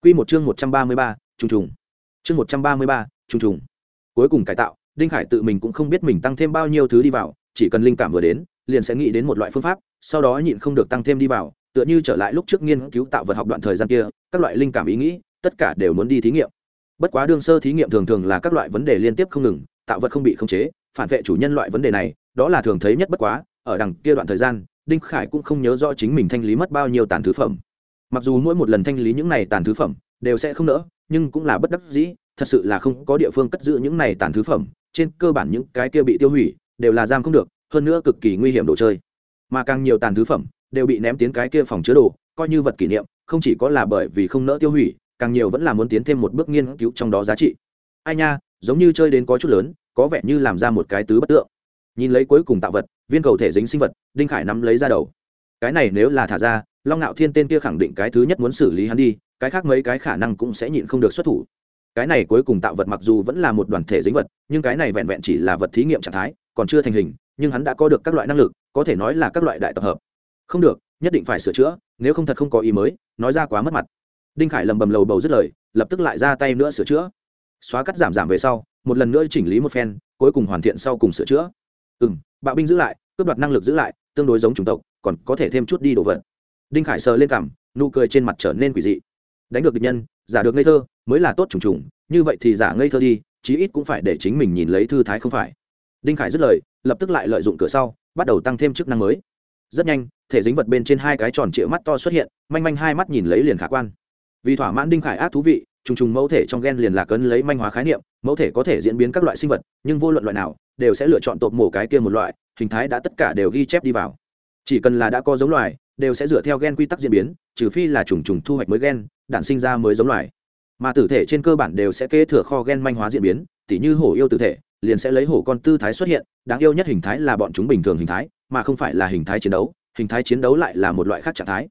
Quy một chương một trăm ba mươi ba, trùng trùng. Chương một trăm ba mươi ba, trùng trùng. Cuối cùng cải tạo, Đinh Khải tự mình cũng không biết mình tăng thêm bao nhiêu thứ đi vào, chỉ cần linh cảm vừa đến, liền sẽ nghĩ đến một loại phương pháp, sau đó nhịn không được tăng thêm đi vào, tựa như trở lại lúc trước nghiên cứu tạo vật học đoạn thời gian kia, các loại linh cảm ý nghĩ, tất cả đều muốn đi thí nghiệm. Bất quá đương sơ thí nghiệm thường thường là các loại vấn đề liên tiếp không ngừng, tạo vật không bị khống chế, phản vệ chủ nhân loại vấn đề này, đó là thường thấy nhất bất quá, ở đằng kia đoạn thời gian, Đinh Khải cũng không nhớ rõ chính mình thanh lý mất bao nhiêu tàn thứ phẩm. Mặc dù mỗi một lần thanh lý những này tàn thứ phẩm đều sẽ không nỡ, nhưng cũng là bất đắc dĩ, thật sự là không có địa phương cất giữ những này tàn thứ phẩm, trên cơ bản những cái kia bị tiêu hủy, đều là giam không được, hơn nữa cực kỳ nguy hiểm đồ chơi. Mà càng nhiều tàn thứ phẩm đều bị ném tiến cái kia phòng chứa đồ, coi như vật kỷ niệm, không chỉ có là bởi vì không nỡ tiêu hủy, càng nhiều vẫn là muốn tiến thêm một bước nghiên cứu trong đó giá trị. Ai nha, giống như chơi đến có chút lớn, có vẻ như làm ra một cái tứ bất tượng. Nhìn lấy cuối cùng tạo vật viên cầu thể dính sinh vật đinh khải nắm lấy ra đầu. Cái này nếu là thả ra long ngạo thiên tên kia khẳng định cái thứ nhất muốn xử lý hắn đi cái khác mấy cái khả năng cũng sẽ nhịn không được xuất thủ. Cái này cuối cùng tạo vật mặc dù vẫn là một đoàn thể dính vật nhưng cái này vẹn vẹn chỉ là vật thí nghiệm trạng thái còn chưa thành hình nhưng hắn đã có được các loại năng lực có thể nói là các loại đại tập hợp không được, nhất định phải sửa chữa, nếu không thật không có ý mới, nói ra quá mất mặt. Đinh khải lầm bầm lầu bầu dứt lời, lập tức lại ra tay nữa sửa chữa. Xóa cắt giảm giảm về sau, một lần nữa chỉnh lý một phen, cuối cùng hoàn thiện sau cùng sửa chữa. Ừ m bạo binh giữ lại, cướp đoạt năng lực giữ lại, tương đối giống chủng tộc, còn có thể thêm chút đi đồ vật. Đinh khải sờ lên cảm nụ cười trên mặt trở nên quỷ dị. Đánh được địch nhân, giả được ngây thơ, mới là tốt trùng trùng như vậy thì giả ngây thơ đi, chí ít cũng phải để chính mình nhìn lấy thư thái không phải. Đinh khải dứt lời, lập tức lại lợi dụng cửa sau, bắt đầu tăng thêm chức năng mới. Rất nhanh thể dính vật bên trên hai cái tròn trịa mắt to xuất hiện, manh manh hai mắt nhìn lấy liền khả quan. Vì thỏa mãn đinh khải ác thú vị, trùng trùng mẫu thể trong gen liền là cấn lấy manh hóa khái niệm, mẫu thể có thể diễn biến các loại sinh vật, nhưng vô luận loại nào, đều sẽ lựa chọn tộp mổ cái kia một loại, hình thái đã tất cả đều ghi chép đi vào. Chỉ cần là đã có giống loài, đều sẽ dựa theo gen quy tắc diễn biến, trừ phi là trùng trùng thu hoạch mới gen, đản sinh ra mới giống loài. Mà tử thể trên cơ bản đều sẽ kế thừa kho gen manh hóa diễn biến, tỉ như hổ yêu tử thể, liền sẽ lấy hổ con tư thái xuất hiện, đáng yêu nhất hình thái là bọn chúng bình thường hình thái, mà không phải là hình thái chiến đấu hình thái chiến đấu lại là một loại khác trạng thái.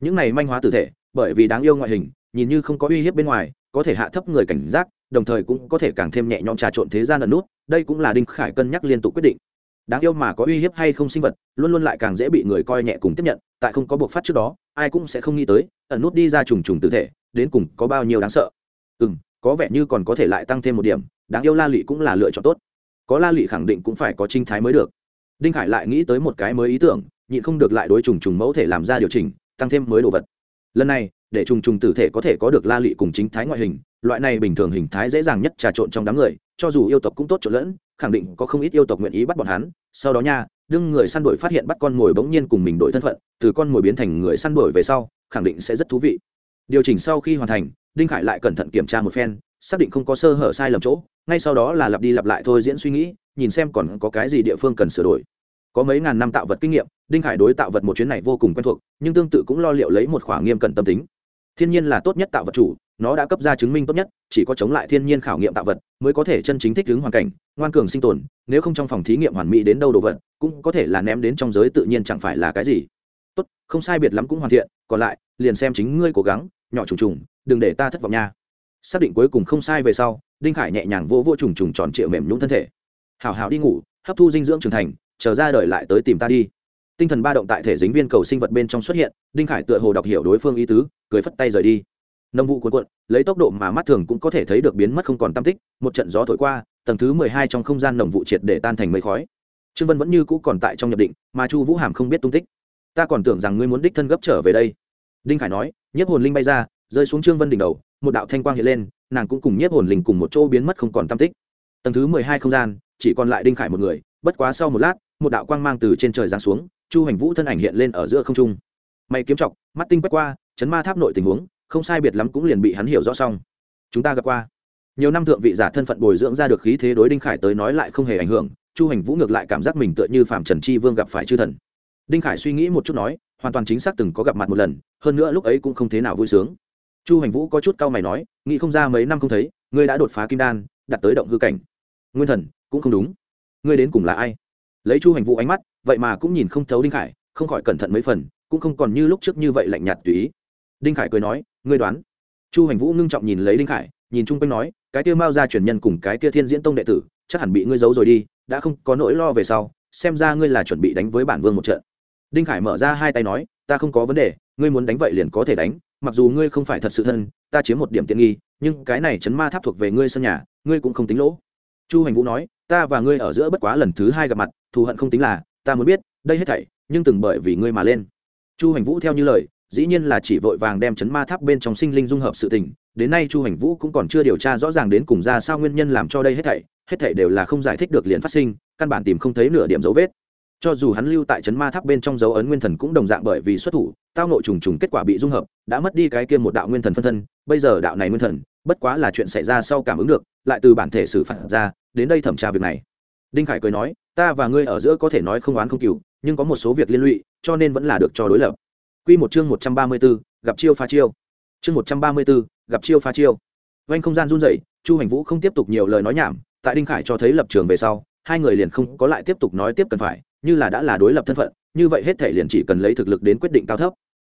Những này manh hóa tử thể, bởi vì đáng yêu ngoại hình, nhìn như không có uy hiếp bên ngoài, có thể hạ thấp người cảnh giác, đồng thời cũng có thể càng thêm nhẹ nhõm trà trộn thế gian ẩn nút, đây cũng là đinh khải cân nhắc liên tục quyết định. Đáng yêu mà có uy hiếp hay không sinh vật, luôn luôn lại càng dễ bị người coi nhẹ cùng tiếp nhận, tại không có buộc phát trước đó, ai cũng sẽ không nghĩ tới, ẩn nút đi ra trùng trùng tử thể, đến cùng có bao nhiêu đáng sợ. Ừ m có vẻ như còn có thể lại tăng thêm một điểm, đáng yêu la lị cũng là lựa chọn tốt. Có la lị khẳng định cũng phải có trinh thái mới được. Đinh khải lại nghĩ tới một cái mới ý tưởng nhịn không được lại đối trùng trùng mẫu thể làm ra điều chỉnh, tăng thêm mới đồ vật. Lần này, để trùng trùng tử thể có thể có được la lị cùng chính thái ngoại hình, loại này bình thường hình thái dễ dàng nhất trà trộn trong đám người, cho dù yêu tộc cũng tốt trộn lẫn, khẳng định có không ít yêu tộc nguyện ý bắt bọn hắn. Sau đó nha, đương người săn đuổi phát hiện bắt con mồi bỗng nhiên cùng mình đổi thân phận, từ con mồi biến thành người săn đuổi về sau, khẳng định sẽ rất thú vị. Điều chỉnh sau khi hoàn thành, đinh khải lại cẩn thận kiểm tra một phen, xác định không có sơ hở sai lầm chỗ, ngay sau đó là lặp đi lặp lại thôi diễn suy nghĩ, nhìn xem còn có cái gì địa phương cần sửa đổi. Có mấy ngàn năm tạo vật kinh nghiệm đinh khải đối tạo vật một chuyến này vô cùng quen thuộc, nhưng tương tự cũng lo liệu lấy một khoảng nghiêm cẩn tâm tính. Thiên nhiên là tốt nhất tạo vật chủ, nó đã cấp ra chứng minh tốt nhất, chỉ có chống lại thiên nhiên khảo nghiệm tạo vật mới có thể chân chính thích ứng hoàn cảnh, ngoan cường sinh tồn, nếu không trong phòng thí nghiệm hoàn mỹ đến đâu đồ vật, cũng có thể là ném đến trong giới tự nhiên chẳng phải là cái gì. Tốt, không sai biệt lắm cũng hoàn thiện, còn lại, liền xem chính ngươi cố gắng, nhỏ trùng trùng, đừng để ta thất vọng nha. Xác định cuối cùng không sai về sau, đinh khải nhẹ nhàng vô vô trùng trùng tròn trịa mềm nhũng thân thể. Hào hào đi ngủ, hấp thu dinh dưỡng trưởng thành, chờ ra đời lại tới tìm ta đi tinh thần ba động tại thể dính viên cầu sinh vật bên trong xuất hiện, đinh khải tựa hồ đọc hiểu đối phương ý tứ, cười phất tay rời đi. Nông vụ cuộn cuộn, lấy tốc độ mà mắt thường cũng có thể thấy được biến mất không còn tam tích, một trận gió thổi qua, tầng thứ mười hai trong không gian nồng vụ triệt để tan thành mây khói. Trương vân vẫn như cũ còn tại trong nhập định, mà chu vũ hàm không biết tung tích. Ta còn tưởng rằng ngươi muốn đích thân gấp trở về đây. Đinh khải nói, nhiếp hồn linh bay ra, rơi xuống trương vân đỉnh đầu, một đạo thanh quang hiện lên, nàng cũng cùng nhiếp hồn linh cùng một chỗ biến mất không còn tam tích. Tầng thứ mười hai không gian, chỉ còn lại đinh khải một người, bất quá sau một lát, một đạo quang mang từ trên trời giáng xuống chu hành vũ thân ảnh hiện lên ở giữa không trung. Mày kiếm chọc mắt tinh quét qua, chấn ma tháp nội tình huống, không sai biệt lắm cũng liền bị hắn hiểu rõ xong. Chúng ta gặp qua. Nhiều năm thượng vị giả thân phận bồi dưỡng ra được khí thế đối đinh khải tới nói lại không hề ảnh hưởng, chu hành vũ ngược lại cảm giác mình tựa như phạm trần chi vương gặp phải chư thần. Đinh khải suy nghĩ một chút nói, hoàn toàn chính xác từng có gặp mặt một lần, hơn nữa lúc ấy cũng không thế nào vui sướng. Chu hành vũ có chút cau mày nói, nghĩ không ra mấy năm không thấy, ngươi đã đột phá kim đan, đặt tới động hư cảnh. Nguyên thần, cũng không đúng. Ngươi đến cùng là ai? Lấy chu hành vũ ánh mắt vậy mà cũng nhìn không thấu đinh khải, không khỏi cẩn thận mấy phần, cũng không còn như lúc trước như vậy lạnh nhạt tùy ý. Đinh khải cười nói, ngươi đoán. Chu hành vũ ngưng trọng nhìn lấy đinh khải, nhìn chung quanh nói, cái kia mao ra truyền nhân cùng cái kia thiên diễn tông đệ tử, chắc hẳn bị ngươi giấu rồi đi, đã không có nỗi lo về sau, xem ra ngươi là chuẩn bị đánh với bản vương một trận. Đinh khải mở ra hai tay nói, ta không có vấn đề, ngươi muốn đánh vậy liền có thể đánh, mặc dù ngươi không phải thật sự thân, ta chiếm một điểm tiện nghi, nhưng cái này chấn ma tháp thuộc về ngươi sân nhà, ngươi cũng không tính lỗ. Chu hành vũ nói, ta và ngươi ở giữa bất quá lần thứ hai gặp mặt, thù hận không tính là ta muốn biết, đây hết thảy, nhưng từng bởi vì ngươi mà lên. Chu hành vũ theo như lời, dĩ nhiên là chỉ vội vàng đem chấn ma tháp bên trong sinh linh dung hợp sự tình. Đến nay chu hành vũ cũng còn chưa điều tra rõ ràng đến cùng ra sao nguyên nhân làm cho đây hết thảy hết thảy đều là không giải thích được liền phát sinh, căn bản tìm không thấy nửa điểm dấu vết. Cho dù hắn lưu tại chấn ma tháp bên trong dấu ấn nguyên thần cũng đồng dạng bởi vì xuất thủ, tao nội trùng trùng kết quả bị dung hợp, đã mất đi cái kia một đạo nguyên thần phân thân, bây giờ đạo này nguyên thần, bất quá là chuyện xảy ra sau cảm ứng được, lại từ bản thể xử phạt ra, đến đây thẩm tra việc này. Đinh khải cười nói ta và ngươi ở giữa có thể nói không oán không cừu nhưng có một số việc liên lụy cho nên vẫn là được cho đối lập Quy một chương 134, gặp chiêu phá chiêu. Chương 134, gặp chiêu phá chiêu. Vành không gian run rẩy, Chu Hành Vũ không tiếp tục nhiều lời nói nhảm, tại Đinh Khải cho thấy lập trường về sau, hai người liền không có lại tiếp tục nói tiếp cần phải, như là đã là đối lập thân phận, như vậy hết thể liền chỉ cần lấy thực lực đến quyết định cao thấp.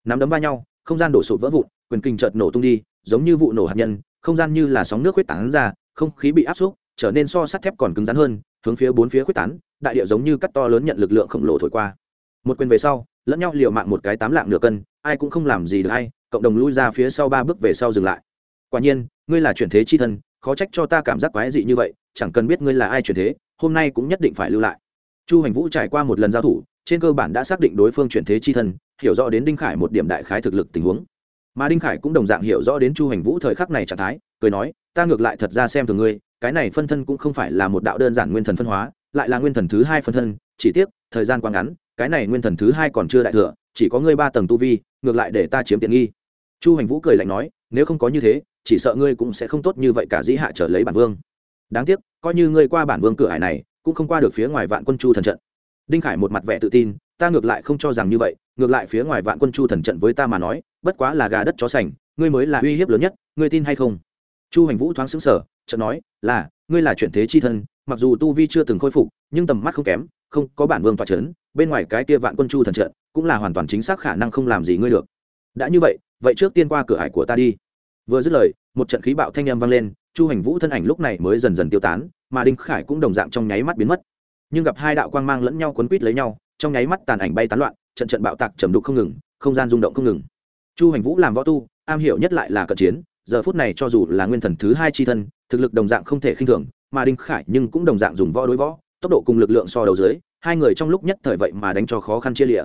Nắm đấm va nhau, không gian đổ sụp vỡ vụn, quyền kinh chợt nổ tung đi, giống như vụ nổ hạt nhân, không gian như là sóng nước huyết tán ra, không khí bị áp xúc, trở nên so sắt thép còn cứng rắn hơn, hướng phía bốn phía quyết tán, đại địa giống như cắt to lớn nhận lực lượng khổng lồ thổi qua. Một quyền về sau, lẫn nhau liều mạng một cái tám lạng nửa cân, ai cũng không làm gì được hay cộng đồng lui ra phía sau ba bước về sau dừng lại. Quả nhiên ngươi là chuyển thế chi thân khó trách cho ta cảm giác quái dị như vậy chẳng cần biết ngươi là ai chuyển thế hôm nay cũng nhất định phải lưu lại. Chu hành vũ trải qua một lần giao thủ trên cơ bản đã xác định đối phương chuyển thế chi thân hiểu rõ đến đinh khải một điểm đại khái thực lực tình huống. Mà đinh khải cũng đồng dạng hiểu rõ đến chu hành vũ thời khắc này trạng thái cười nói ta ngược lại thật ra xem thường ngươi cái này phân thân cũng không phải là một đạo đơn giản nguyên thần phân hóa, lại là nguyên thần thứ hai phân thân, chỉ tiếc, thời gian quá ngắn, cái này nguyên thần thứ hai còn chưa đại thừa, chỉ có ngươi ba tầng tu vi, ngược lại để ta chiếm tiện nghi. Chu hành vũ cười lạnh nói, nếu không có như thế, chỉ sợ ngươi cũng sẽ không tốt như vậy cả dĩ hạ trở lấy bản vương. Đáng tiếc, coi như ngươi qua bản vương cửa hải này, cũng không qua được phía ngoài vạn quân chu thần trận. Đinh khải một mặt vẻ tự tin, ta ngược lại không cho rằng như vậy, ngược lại phía ngoài vạn quân chu thần trận với ta mà nói, bất quá là gà đất chó sành, ngươi mới là uy hiếp lớn nhất, ngươi tin hay không? Chu hành vũ thoáng xứng sở chợt nói, là, ngươi là chuyển thế chi thân, mặc dù tu vi chưa từng khôi phục, nhưng tầm mắt không kém, không có bản vương tọa c h ấ n bên ngoài cái kia vạn quân chu thần trận, cũng là hoàn toàn chính xác khả năng không làm gì ngươi được. Đã như vậy vậy trước tiên qua cửa hải của ta đi. Vừa dứt lời, một trận khí bạo thanh â m vang lên, chu hành vũ thân ảnh lúc này mới dần dần tiêu tán, mà đinh khải cũng đồng dạng trong nháy mắt biến mất. Nhưng gặp hai đạo quang mang lẫn nhau quấn quýt lấy nhau, trong nháy mắt tàn ảnh bay tán loạn, trận trận bạo tạc trầm đục không ngừng, không gian rung động không ngừng. Chu hành vũ làm võ tu, am hiểu nhất lại là cận chiến giờ phút này cho dù là nguyên thần thứ hai chi thân, thực lực đồng dạng không thể khinh thường, mà đinh khải nhưng cũng đồng dạng dùng võ đối võ, tốc độ cùng lực lượng so đầu dưới, hai người trong lúc nhất thời vậy mà đánh cho khó khăn chia lịa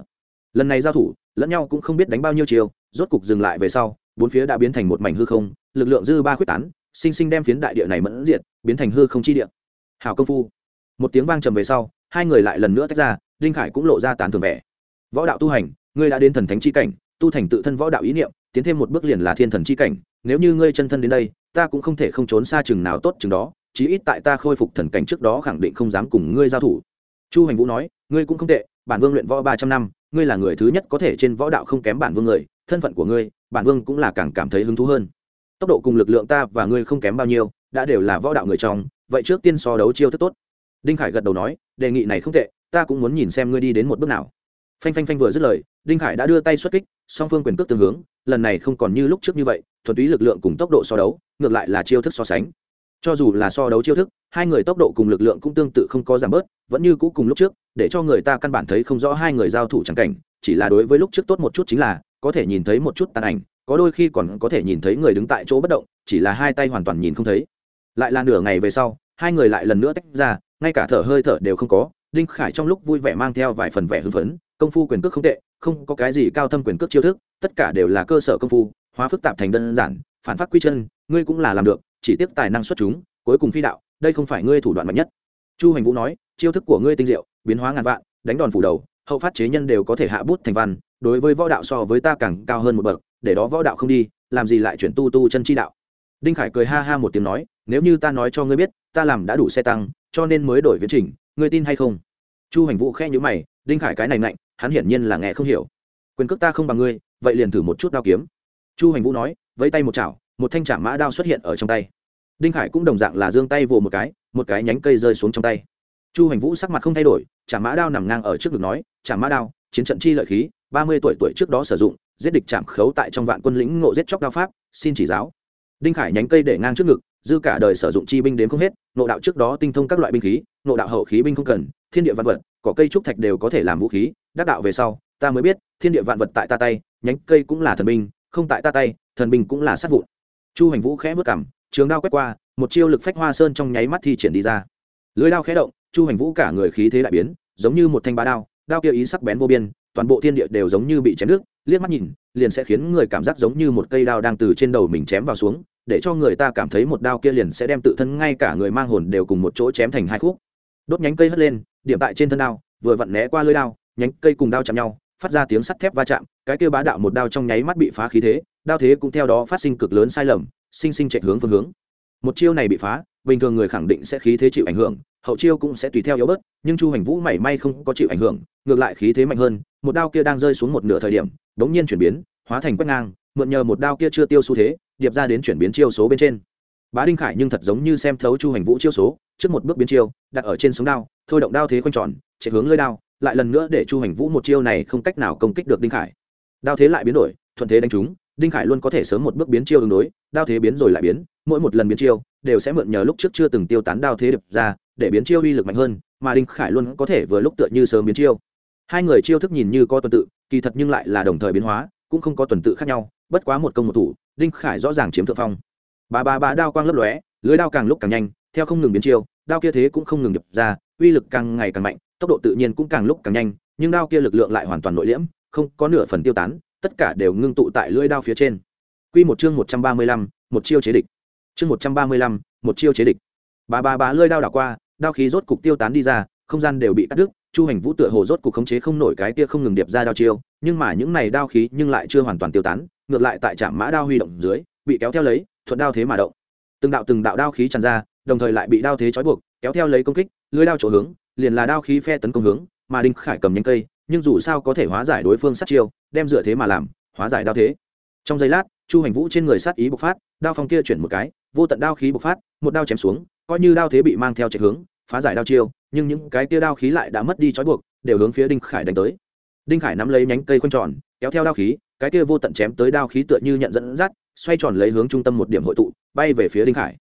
lần này giao thủ, lẫn nhau cũng không biết đánh bao nhiêu chiều, rốt cục dừng lại về sau, bốn phía đã biến thành một mảnh hư không, lực lượng dư ba quyết tán, sinh sinh đem phiến đại địa này mẫn diện biến thành hư không chi địa. Hào công phu. Một tiếng vang trầm về sau, hai người lại lần nữa tách ra, đinh khải cũng lộ ra tàn thường vẻ. Võ đạo tu hành, ngươi đã đến thần thánh chi cảnh, tu thành tự thân võ đạo ý niệm, tiến thêm một bước liền là thiên thần chi cảnh nếu như ngươi chân thân đến đây, ta cũng không thể không trốn xa chừng nào tốt chừng đó, chí ít tại ta khôi phục thần cảnh trước đó khẳng định không dám cùng ngươi giao thủ. Chu hành vũ nói, ngươi cũng không tệ, bản vương luyện võ ba trăm năm, ngươi là người thứ nhất có thể trên võ đạo không kém bản vương người, thân phận của ngươi, bản vương cũng là càng cảm thấy hứng thú hơn. Tốc độ cùng lực lượng ta và ngươi không kém bao nhiêu, đã đều là võ đạo người trong, vậy trước tiên so đấu chiêu thức tốt. Đinh khải gật đầu nói, đề nghị này không tệ, ta cũng muốn nhìn xem ngươi đi đến một bước nào phanh phanh phanh vừa dứt lời, đinh khải đã đưa tay xuất kích, song phương quyền cước tương hướng, lần này không còn như lúc trước như vậy, thuần túy lực lượng cùng tốc độ so đấu, ngược lại là chiêu thức so sánh. Cho dù là so đấu chiêu thức, hai người tốc độ cùng lực lượng cũng tương tự không có giảm bớt, vẫn như cũ cùng lúc trước, để cho người ta căn bản thấy không rõ hai người giao thủ trắng cảnh, chỉ là đối với lúc trước tốt một chút chính là, có thể nhìn thấy một chút tàn ảnh, có đôi khi còn có thể nhìn thấy người đứng tại chỗ bất động, chỉ là hai tay hoàn toàn nhìn không thấy. Lại là nửa ngày về sau, hai người lại lần nữa tách ra, ngay cả thở hơi thở đều không có, đinh khải trong lúc vui vẻ mang theo vài phần vẻ hưng phấn công phu quyền cước không tệ, không có cái gì cao thâm quyền cước chiêu thức, tất cả đều là cơ sở công phu, hóa phức tạp thành đơn giản, phản phát quy chân, ngươi cũng là làm được, chỉ tiếc tài năng xuất chúng, cuối cùng phi đạo, đây không phải ngươi thủ đoạn mạnh nhất. Chu hành vũ nói, chiêu thức của ngươi tinh diệu, biến hóa ngàn vạn, đánh đòn phủ đầu, hậu phát chế nhân đều có thể hạ bút thành văn, đối với võ đạo so với ta càng cao hơn một bậc, để đó võ đạo không đi, làm gì lại chuyển tu tu chân chi đạo? Đinh khải cười ha ha một tiếng nói, nếu như ta nói cho ngươi biết, ta làm đã đủ xe tăng, cho nên mới đổi viễn trình, ngươi tin hay không? Chu hành vũ khe nhữ mày, đinh khải cái này mạnh hắn hiển nhiên là nghe không hiểu. Quyền cước ta không bằng ngươi, vậy liền thử một chút đao kiếm. Chu hành vũ nói, vẫy tay một chảo, một thanh trả mã đao xuất hiện ở trong tay. Đinh khải cũng đồng dạng là giương tay vồ một cái một cái nhánh cây rơi xuống trong tay. Chu hành vũ sắc mặt không thay đổi trả mã đao nằm ngang ở trước ngực nói trả mã đao, chiến trận chi lợi khí, ba mươi tuổi tuổi trước đó sử dụng, giết địch chạm khấu tại trong vạn quân lĩnh ngộ giết chóc đao pháp, xin chỉ giáo. Đinh khải nhánh cây để ngang trước ngực, dư cả đời sử dụng chi binh đến không hết nộ đạo trước đó tinh thông các loại binh khí nộ đạo hậu khí binh không cần, thiên địa văn vật, cỏ cây trúc thạch đều có thể làm vũ khí đắc đạo về sau, ta mới biết, thiên địa vạn vật tại ta tay, nhánh cây cũng là thần binh, không tại ta tay, thần binh cũng là sát vụn. Chu hành vũ khẽ vớt cảm trường đao quét qua, một chiêu lực phách hoa sơn trong nháy mắt thi triển đi ra. Lưới đao khẽ động, chu hành vũ cả người khí thế đại biến, giống như một thanh bá đao đao kia ý sắc bén vô biên, toàn bộ thiên địa đều giống như bị chém nước, liếc mắt nhìn, liền sẽ khiến người cảm giác giống như một cây đao đang từ trên đầu mình chém vào xuống, để cho người ta cảm thấy một đao kia liền sẽ đem tự thân ngay cả người mang hồn đều cùng một chỗ chém thành hai khúc. Đốt nhánh cây hất lên, điểm tại trên thân đao, vừa vặn né qua lưới đao nhánh cây cùng đao chạm nhau, phát ra tiếng sắt thép va chạm, cái kia bá đạo một đao trong nháy mắt bị phá khí thế, đao thế cũng theo đó phát sinh cực lớn sai lầm, sinh sinh chạy hướng phương hướng. Một chiêu này bị phá, bình thường người khẳng định sẽ khí thế chịu ảnh hưởng, hậu chiêu cũng sẽ tùy theo yếu bớt, nhưng chu hành vũ mảy may không có chịu ảnh hưởng, ngược lại khí thế mạnh hơn, một đao kia đang rơi xuống một nửa thời điểm, đống nhiên chuyển biến, hóa thành quét ngang, mượn nhờ một đao kia chưa tiêu xu thế, điệp ra đến chuyển biến chiêu số bên trên. Bá đinh khải nhưng thật giống như xem thấu chu hành vũ chiêu số, trước một bước biến chiêu, đặt ở trên sống đao, thôi động đao thế quanh tròn, chạy hướng lơi đao lại lần nữa để chu hành vũ một chiêu này không cách nào công kích được đinh khải. Đao thế lại biến đổi, thuận thế đánh trúng, đinh khải luôn có thể sớm một bước biến chiêu ứng đối, đao thế biến rồi lại biến, mỗi một lần biến chiêu đều sẽ mượn nhờ lúc trước chưa từng tiêu tán đao thế đập ra, để biến chiêu uy lực mạnh hơn, mà đinh khải luôn có thể vừa lúc tựa như sớm biến chiêu. Hai người chiêu thức nhìn như có tuần tự, kỳ thật nhưng lại là đồng thời biến hóa, cũng không có tuần tự khác nhau, bất quá một công một thủ, đinh khải rõ ràng chiếm thượng phong. Ba ba ba đao quang lấp lóe, lưới đao càng lúc càng nhanh, theo không ngừng biến chiêu, đao kia thế cũng không ngừng đập ra, uy lực càng ngày càng mạnh tốc độ tự nhiên cũng càng lúc càng nhanh nhưng đao kia lực lượng lại hoàn toàn nội liễm không có nửa phần tiêu tán tất cả đều ngưng tụ tại lưỡi đao phía trên. Quy một chương một trăm ba mươi lăm, một chiêu chế địch. Chương một trăm ba mươi lăm, một chiêu chế địch. Ba ba ba lưỡi đao đảo qua đao khí rốt cục tiêu tán đi ra không gian đều bị cắt đứt chu hành vũ tựa hồ rốt cục khống chế không nổi cái kia không ngừng điệp ra đao chiêu nhưng mà những này đao khí nhưng lại chưa hoàn toàn tiêu tán ngược lại tại trạm mã đao huy động dưới bị kéo theo lấy thuận đao thế mà động. Từng đạo từng đạo đao khí tràn ra đồng thời lại bị đao thế trói buộc kéo theo lấy công kích lưỡi đao chỗ hướng liền là đao khí phe tấn công hướng, mà đinh khải cầm nhánh cây, nhưng dù sao có thể hóa giải đối phương sát chiêu, đem dựa thế mà làm, hóa giải đao thế. Trong giây lát, chu hành vũ trên người sát ý bộc phát, đao phong kia chuyển một cái, vô tận đao khí bộc phát, một đao chém xuống, coi như đao thế bị mang theo chạy hướng, phá giải đao chiêu, nhưng những cái kia đao khí lại đã mất đi trói buộc, đều hướng phía đinh khải đánh tới. Đinh khải nắm lấy nhánh cây quanh tròn, kéo theo đao khí, cái kia vô tận chém tới đao khí tựa như nhận dẫn dắt, xoay tròn lấy hướng trung tâm một điểm hội tụ, bay về phía đinh khải.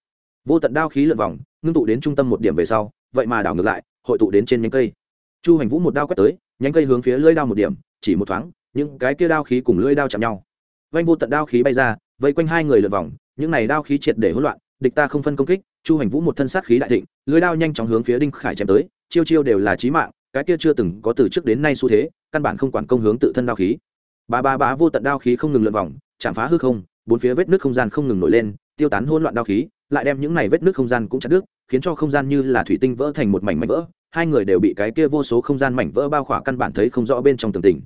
Vô tận đao khí lượn vòng, ngưng tụ đến trung tâm một điểm về sau, vậy mà đảo ngược lại hội tụ đến trên nhánh cây. Chu hành vũ một đao quét tới, nhánh cây hướng phía lưỡi đao một điểm, chỉ một thoáng, những cái kia đao khí cùng lưỡi đao chạm nhau. Vanh vô tận đao khí bay ra, vây quanh hai người lượt vòng, những này đao khí triệt để hỗn loạn, địch ta không phân công kích, chu hành vũ một thân sát khí đại thịnh, lưỡi đao nhanh chóng hướng phía đinh khải chém tới, chiêu chiêu đều là chí mạng, cái kia chưa từng có từ trước đến nay xu thế, căn bản không quản công hướng tự thân đao khí. Ba ba bá vô tận đao khí không ngừng lượn vòng, chạm phá hư không, bốn phía vết nước không gian không ngừng nổi lên, tiêu tán hỗn loạn đao khí lại đem những này vết nước không gian cũng chặt đứt, khiến cho không gian như là thủy tinh vỡ thành một mảnh mảnh vỡ, hai người đều bị cái kia vô số không gian mảnh vỡ bao khỏa căn bản thấy không rõ bên trong tường tình.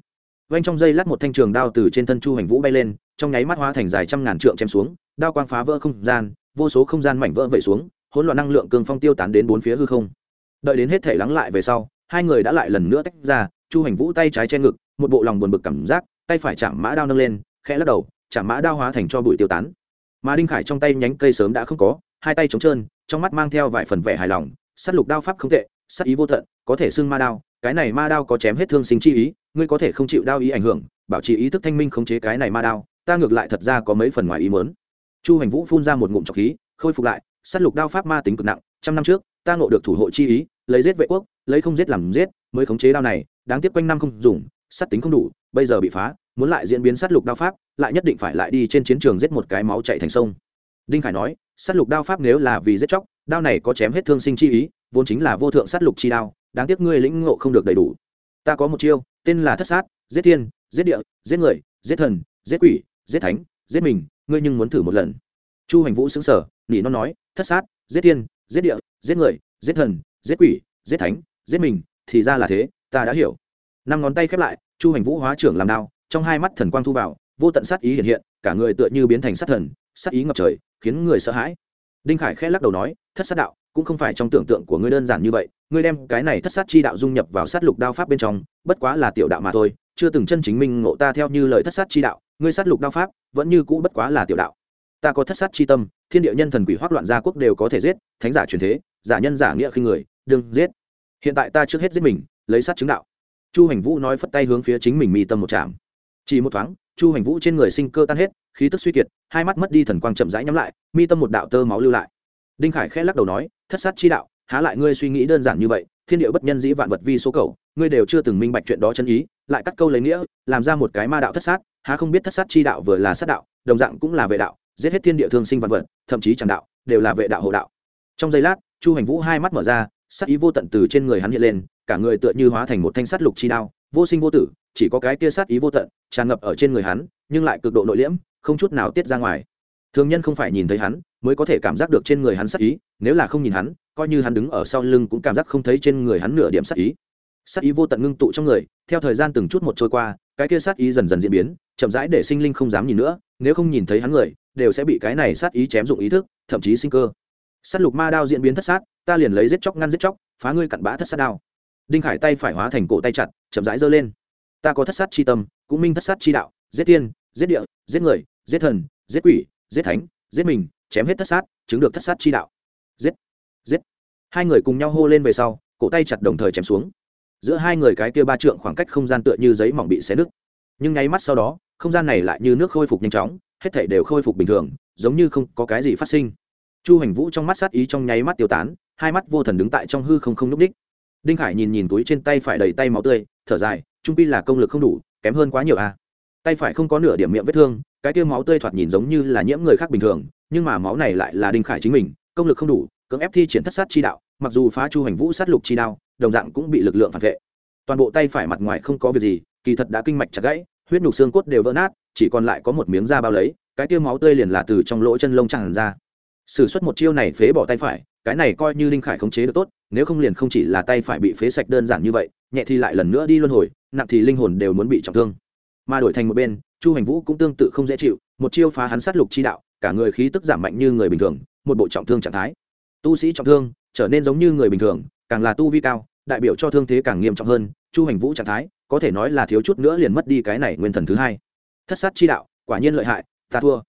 Vanh trong dây lát một thanh trường đao từ trên thân chu hành vũ bay lên, trong nháy mắt hóa thành dài trăm ngàn trượng chém xuống, đao quang phá vỡ không gian, vô số không gian mảnh vỡ vẩy xuống, hỗn loạn năng lượng cường phong tiêu tán đến bốn phía hư không. Đợi đến hết thể lắng lại về sau, hai người đã lại lần nữa tách ra, chu hành vũ tay trái che ngực, một bộ lòng buồn bực cảm giác, tay phải chạm mã đao nâng lên, khẽ lắc đầu, chạm mã đao hóa thành cho bụi tiêu tán mà đinh khải trong tay nhánh cây sớm đã không có, hai tay trống trơn, trong mắt mang theo vài phần vẻ hài lòng s á t lục đao pháp không tệ s á t ý vô tận, có thể xưng ma đao, cái này ma đao có chém hết thương sinh chi ý, ngươi có thể không chịu đao ý ảnh hưởng, bảo trì ý thức thanh minh khống chế cái này ma đao, ta ngược lại thật ra có mấy phần ngoài ý mớn chu hành vũ phun ra một ngụm trọc khí, khôi phục lại s á t lục đao pháp ma tính cực nặng, trăm năm trước, ta ngộ được thủ hộ chi ý, lấy giết vệ quốc, lấy không giết làm giết, mới khống chế đao này, đáng tiếc quanh năm không dùng sắt tính không đủ, bây giờ bị phá muốn lại diễn biến sát lục đao pháp, lại nhất định phải lại đi trên chiến trường giết một cái máu chạy thành sông. Đinh khải nói, sát lục đao pháp nếu là vì giết chóc, đao này có chém hết thương sinh chi ý, vốn chính là vô thượng sát lục chi đao, đáng tiếc ngươi lĩnh ngộ không được đầy đủ. Ta có một chiêu, tên là thất sát, giết thiên, giết địa, giết người, giết thần, giết quỷ, giết thánh, giết mình, ngươi nhưng muốn thử một lần. Chu hành vũ xứng sở nỉ nó nói, thất sát, giết thiên, giết địa, giết người, giết thần, giết quỷ, giết thánh, giết mình, thì ra là thế, ta đã hiểu. Năm ngón tay khép lại, chu hành vũ hóa trưởng làm đao trong hai mắt thần quang thu vào, vô tận sát ý hiện hiện, cả người tựa như biến thành sát thần, sát ý ngập trời, khiến người sợ hãi. Đinh khải khẽ lắc đầu nói, thất sát đạo, cũng không phải trong tưởng tượng của ngươi đơn giản như vậy, ngươi đem cái này thất sát chi đạo dung nhập vào sát lục đao pháp bên trong, bất quá là tiểu đạo mà thôi, chưa từng chân chính minh ngộ ta theo như lời thất sát chi đạo, ngươi sát lục đao pháp, vẫn như cũ bất quá là tiểu đạo. Ta có thất sát chi tâm, thiên địa nhân thần quỷ hoác loạn gia quốc đều có thể giết, thánh giả truyền thế, giả nhân giả nghĩa khi người, đừng giết. Hiện tại ta trước hết giết mình, lấy sát chứng đạo. Chu hành vũ nói phất tay hướng phía chính mình mi tâm một chạm chỉ một thoáng, chu hành vũ trên người sinh cơ tan hết, khí tức suy kiệt, hai mắt mất đi thần quang chậm rãi nhắm lại, mi tâm một đạo tơ máu lưu lại. Đinh khải khẽ lắc đầu nói, thất sát chi đạo, há lại ngươi suy nghĩ đơn giản như vậy? Thiên địa bất nhân dĩ vạn vật vi số cầu, ngươi đều chưa từng minh bạch chuyện đó chân ý, lại cắt câu lấy nghĩa, làm ra một cái ma đạo thất sát, há không biết thất sát chi đạo vừa là sát đạo, đồng dạng cũng là vệ đạo, giết hết thiên địa thương sinh vạn vật, thậm chí chẳng đạo, đều là vệ đạo hộ đạo. Trong giây lát, chu hành vũ hai mắt mở ra, sát ý vô tận từ trên người hắn hiện lên, cả người tựa như hóa thành một thanh sắt lục chi đao vô sinh vô tử, chỉ có cái kia sát ý vô tận, tràn ngập ở trên người hắn, nhưng lại cực độ nội liễm, không chút nào tiết ra ngoài. Thường nhân không phải nhìn thấy hắn, mới có thể cảm giác được trên người hắn sát ý, nếu là không nhìn hắn, coi như hắn đứng ở sau lưng cũng cảm giác không thấy trên người hắn nửa điểm sát ý. Sát ý vô tận ngưng tụ trong người, theo thời gian từng chút một trôi qua, cái kia sát ý dần dần diễn biến, chậm rãi để sinh linh không dám nhìn nữa, nếu không nhìn thấy hắn người, đều sẽ bị cái này sát ý chém dụng ý thức, thậm chí sinh cơ. Sát lục ma đao diễn biến thất sát, ta liền lấy giết chóc ngăn giết chóc, phá ngươi cặn bã thất sát đao đinh khải tay phải hóa thành cổ tay chặt, chậm rãi giơ lên. Ta có thất sát chi tâm, cũng minh thất sát chi đạo, giết tiên giết địa, giết người, giết thần, giết quỷ, giết thánh, giết mình, chém hết thất sát, chứng được thất sát chi đạo. Giết giết. Hai người cùng nhau hô lên về sau, cổ tay chặt đồng thời chém xuống. Giữa hai người cái kia ba trượng khoảng cách không gian tựa như giấy mỏng bị xé nứt. Nhưng nháy mắt sau đó, không gian này lại như nước khôi phục nhanh chóng, hết thảy đều khôi phục bình thường, giống như không có cái gì phát sinh. Chu hành vũ trong mắt sát ý trong nháy mắt tiêu tán, hai mắt vô thần đứng tại trong hư không không núp đích đinh khải nhìn nhìn túi trên tay phải đầy tay máu tươi, thở dài, trung pi là công lực không đủ, kém hơn quá nhiều a à. tay phải không có nửa điểm miệng vết thương, cái tiêu máu tươi thoạt nhìn giống như là nhiễm người khác bình thường, nhưng mà máu này lại là đinh khải chính mình, công lực không đủ, cưỡng ép thi triển thất sát chi đạo, mặc dù phá chu hành vũ sát lục chi đao, đồng dạng cũng bị lực lượng phản vệ toàn bộ tay phải mặt ngoài không có việc gì, kỳ thật đã kinh mạch chặt gãy, huyết nhục xương cốt đều vỡ nát, chỉ còn lại có một miếng da bao lấy, cái tiêu máu tươi liền là từ trong lỗ chân lông tràn ra sử xuất một chiêu này phế bỏ tay phải, cái này coi như linh khải khống chế được tốt, nếu không liền không chỉ là tay phải bị phế sạch đơn giản như vậy, nhẹ thì lại lần nữa đi luân hồi, nặng thì linh hồn đều muốn bị trọng thương. Mà đổi thành một bên, chu hành vũ cũng tương tự không dễ chịu, một chiêu phá hắn sát lục chi đạo, cả người khí tức giảm mạnh như người bình thường, một bộ trọng thương trạng thái. Tu sĩ trọng thương, trở nên giống như người bình thường, càng là tu vi cao, đại biểu cho thương thế càng nghiêm trọng hơn, chu hành vũ trạng thái, có thể nói là thiếu chút nữa liền mất đi cái này nguyên thần thứ hai. Thất sát chi đạo, quả nhiên lợi hại, ta thua.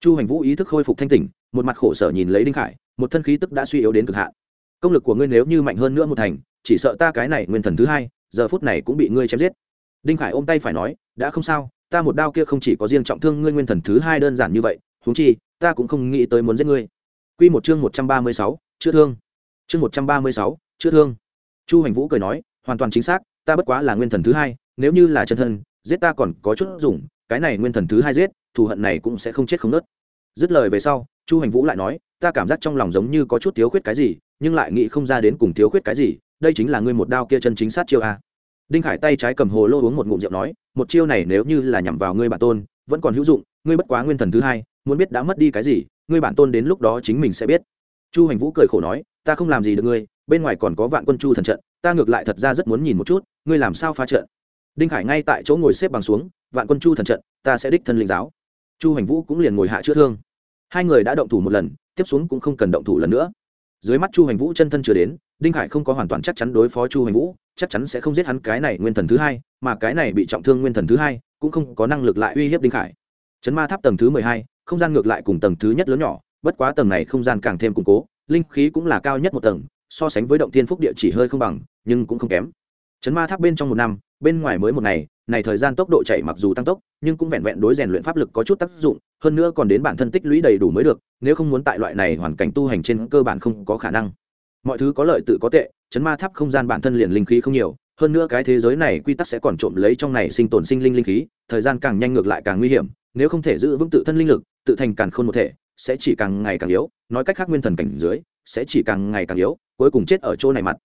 Chu hành vũ ý thức khôi phục thanh tỉnh một mặt khổ sở nhìn lấy đinh khải một thân khí tức đã suy yếu đến cực hạn công lực của ngươi nếu như mạnh hơn nữa một thành chỉ sợ ta cái này nguyên thần thứ hai giờ phút này cũng bị ngươi chém giết đinh khải ôm tay phải nói đã không sao ta một đao kia không chỉ có riêng trọng thương ngươi nguyên thần thứ hai đơn giản như vậy huống chi ta cũng không nghĩ tới muốn giết ngươi Quy một chương một trăm ba mươi sáu, chữa thương. Chương một trăm ba mươi sáu, chữa thương. Chu Hành Vũ cười nói, hoàn toàn chính xác, ta bất quá là nguyên thần thứ hai, nếu như là chân thân, giết ta còn có chút dùng, cái này nguyên thần thứ hai giết, thù hận này cũng sẽ không chết không nứt. Dứt lời về sau, Chu Hành Vũ lại nói, ta cảm giác trong lòng giống như có chút thiếu khuyết cái gì, nhưng lại nghĩ không ra đến cùng thiếu khuyết cái gì, đây chính là ngươi một đao kia chân chính sát chiêu a. Đinh Khải tay trái cầm hồ lô uống một ngụm rượu nói, một chiêu này nếu như là nhằm vào ngươi bản tôn, vẫn còn hữu dụng, ngươi bất quá nguyên thần thứ hai, muốn biết đã mất đi cái gì, ngươi bản tôn đến lúc đó chính mình sẽ biết. Chu hành vũ cười khổ nói ta không làm gì được ngươi bên ngoài còn có vạn quân chu thần trận ta ngược lại thật ra rất muốn nhìn một chút ngươi làm sao phá trận? Đinh khải ngay tại chỗ ngồi xếp bằng xuống vạn quân chu thần trận ta sẽ đích thân linh giáo. Chu hành vũ cũng liền ngồi hạ chữa thương hai người đã động thủ một lần, tiếp xuống cũng không cần động thủ lần nữa. Dưới mắt chu hành vũ chân thân chưa đến, đinh khải không có hoàn toàn chắc chắn đối phó chu hành vũ, chắc chắn sẽ không giết hắn cái này nguyên thần thứ hai, mà cái này bị trọng thương nguyên thần thứ hai, cũng không có năng lực lại uy hiếp đinh khải. Chấn ma tháp tầng thứ mười hai, không gian ngược lại cùng tầng thứ nhất lớn nhỏ, bất quá tầng này không gian càng thêm củng cố, linh khí cũng là cao nhất một tầng, so sánh với động thiên phúc địa chỉ hơi không bằng, nhưng cũng không kém. Chấn ma tháp bên trong một năm, bên ngoài mới một ngày, này thời gian tốc độ chạy mặc dù tăng tốc, nhưng cũng vẹn vẹn đối rèn luyện pháp lực có chút tác dụng hơn nữa còn đến bản thân tích lũy đầy đủ mới được, nếu không muốn tại loại này hoàn cảnh tu hành trên cơ bản không có khả năng. Mọi thứ có lợi tự có tệ, chấn ma tháp không gian bản thân liền linh khí không nhiều, hơn nữa cái thế giới này quy tắc sẽ còn trộm lấy trong này sinh tồn sinh linh linh khí, thời gian càng nhanh ngược lại càng nguy hiểm, nếu không thể giữ vững tự thân linh lực, tự thành càng khôn một thể, sẽ chỉ càng ngày càng yếu, nói cách khác nguyên thần cảnh dưới, sẽ chỉ càng ngày càng yếu, cuối cùng chết ở chỗ này mặt.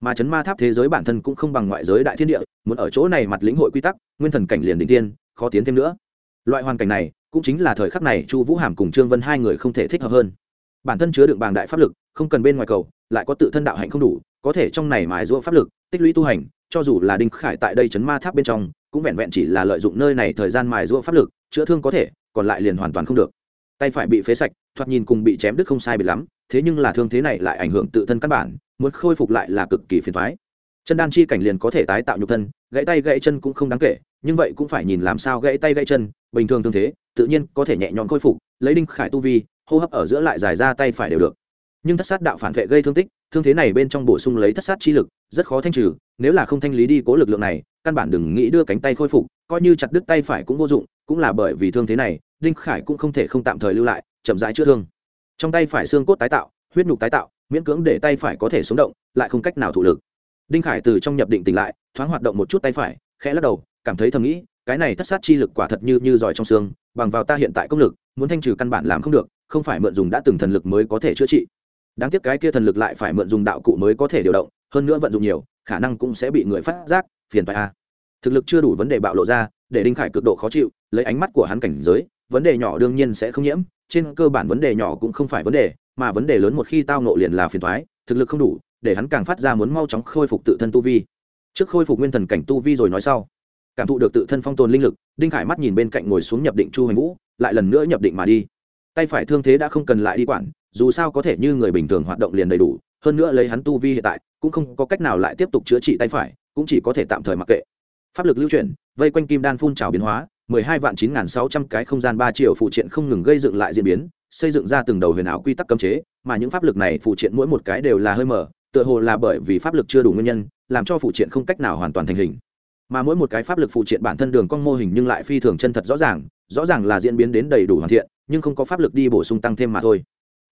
Mà chấn ma tháp thế giới bản thân cũng không bằng ngoại giới đại thiên địa, muốn ở chỗ này mặt lĩnh hội quy tắc, nguyên thần cảnh liền định tiên, khó tiến thêm nữa. Loại hoàn cảnh này cũng chính là thời khắc này chu vũ hàm cùng trương vân hai người không thể thích hợp hơn. Bản thân chứa đựng bàng đại pháp lực, không cần bên ngoài cầu, lại có tự thân đạo hạnh không đủ, có thể trong này mài giũa pháp lực, tích lũy tu hành, cho dù là đinh khải tại đây chấn ma tháp bên trong, cũng vẹn vẹn chỉ là lợi dụng nơi này thời gian mài giũa pháp lực, chữa thương có thể, còn lại liền hoàn toàn không được. Tay phải bị phế sạch, thoạt nhìn cùng bị chém đứt không sai biệt lắm, thế nhưng là thương thế này lại ảnh hưởng tự thân căn bản, muốn khôi phục lại là cực kỳ phiền thoái chân đan chi cảnh liền có thể tái tạo nhục thân, gãy tay gãy chân cũng không đáng kể, nhưng vậy cũng phải nhìn làm sao gãy tay gãy chân, bình thường thương thế tự nhiên có thể nhẹ nhõm khôi phục, lấy đinh khải tu vi, hô hấp ở giữa lại dài ra tay phải đều được. Nhưng thất sát đạo phản vệ gây thương tích, thương thế này bên trong bổ sung lấy thất sát chi lực, rất khó thanh trừ, nếu là không thanh lý đi cố lực lượng này, căn bản đừng nghĩ đưa cánh tay khôi phục, coi như chặt đứt tay phải cũng vô dụng, cũng là bởi vì thương thế này, đinh khải cũng không thể không tạm thời lưu lại, chậm rãi chữa thương. Trong tay phải xương cốt tái tạo, huyết nhục tái tạo, miễn cưỡng để tay phải có thể sống động, lại không cách nào thụ lực. Đinh khải từ trong nhập định tỉnh lại, thoáng hoạt động một chút tay phải, khẽ lắc đầu, cảm thấy thầm nghĩ cái này thất sát chi lực quả thật như như giỏi trong xương, bằng vào ta hiện tại công lực, muốn thanh trừ căn bản làm không được, không phải mượn dùng đã từng thần lực mới có thể chữa trị. Đáng tiếc cái kia thần lực lại phải mượn dùng đạo cụ mới có thể điều động, hơn nữa vận dụng nhiều, khả năng cũng sẽ bị người phát giác, phiền phải a. Thực lực chưa đủ vấn đề bạo lộ ra, để đinh khải cực độ khó chịu, lấy ánh mắt của hắn cảnh giới, vấn đề nhỏ đương nhiên sẽ không nhiễm, trên cơ bản vấn đề nhỏ cũng không phải vấn đề, mà vấn đề lớn một khi tao nộ liền là phiền thoái thực lực không đủ, để hắn càng phát ra muốn mau chóng khôi phục tự thân tu vi. Trước khôi phục nguyên thần cảnh tu vi rồi nói sau cảm thụ được tự thân phong tồn linh lực, đinh khải mắt nhìn bên cạnh ngồi xuống nhập định chu hoành vũ, lại lần nữa nhập định mà đi. Tay phải thương thế đã không cần lại đi quản, dù sao có thể như người bình thường hoạt động liền đầy đủ, hơn nữa lấy hắn tu vi hiện tại, cũng không có cách nào lại tiếp tục chữa trị tay phải, cũng chỉ có thể tạm thời mặc kệ. Pháp lực lưu chuyển, vây quanh kim đan phun trào biến hóa, mười hai vạn chín n sáu trăm cái không gian ba triệu phụ triện không ngừng gây dựng lại diễn biến, xây dựng ra từng đầu huyền ảo quy tắc cấm chế, mà những pháp lực này phụ triện mỗi một cái đều là hơi mở, tựa hồ là bởi vì pháp lực chưa đủ nguyên nhân, làm cho phụ triện không cách nào hoàn toàn thành hình mà mỗi một cái pháp lực phụ triện bản thân đường cong mô hình nhưng lại phi thường chân thật rõ ràng rõ ràng là diễn biến đến đầy đủ hoàn thiện, nhưng không có pháp lực đi bổ sung tăng thêm mà thôi.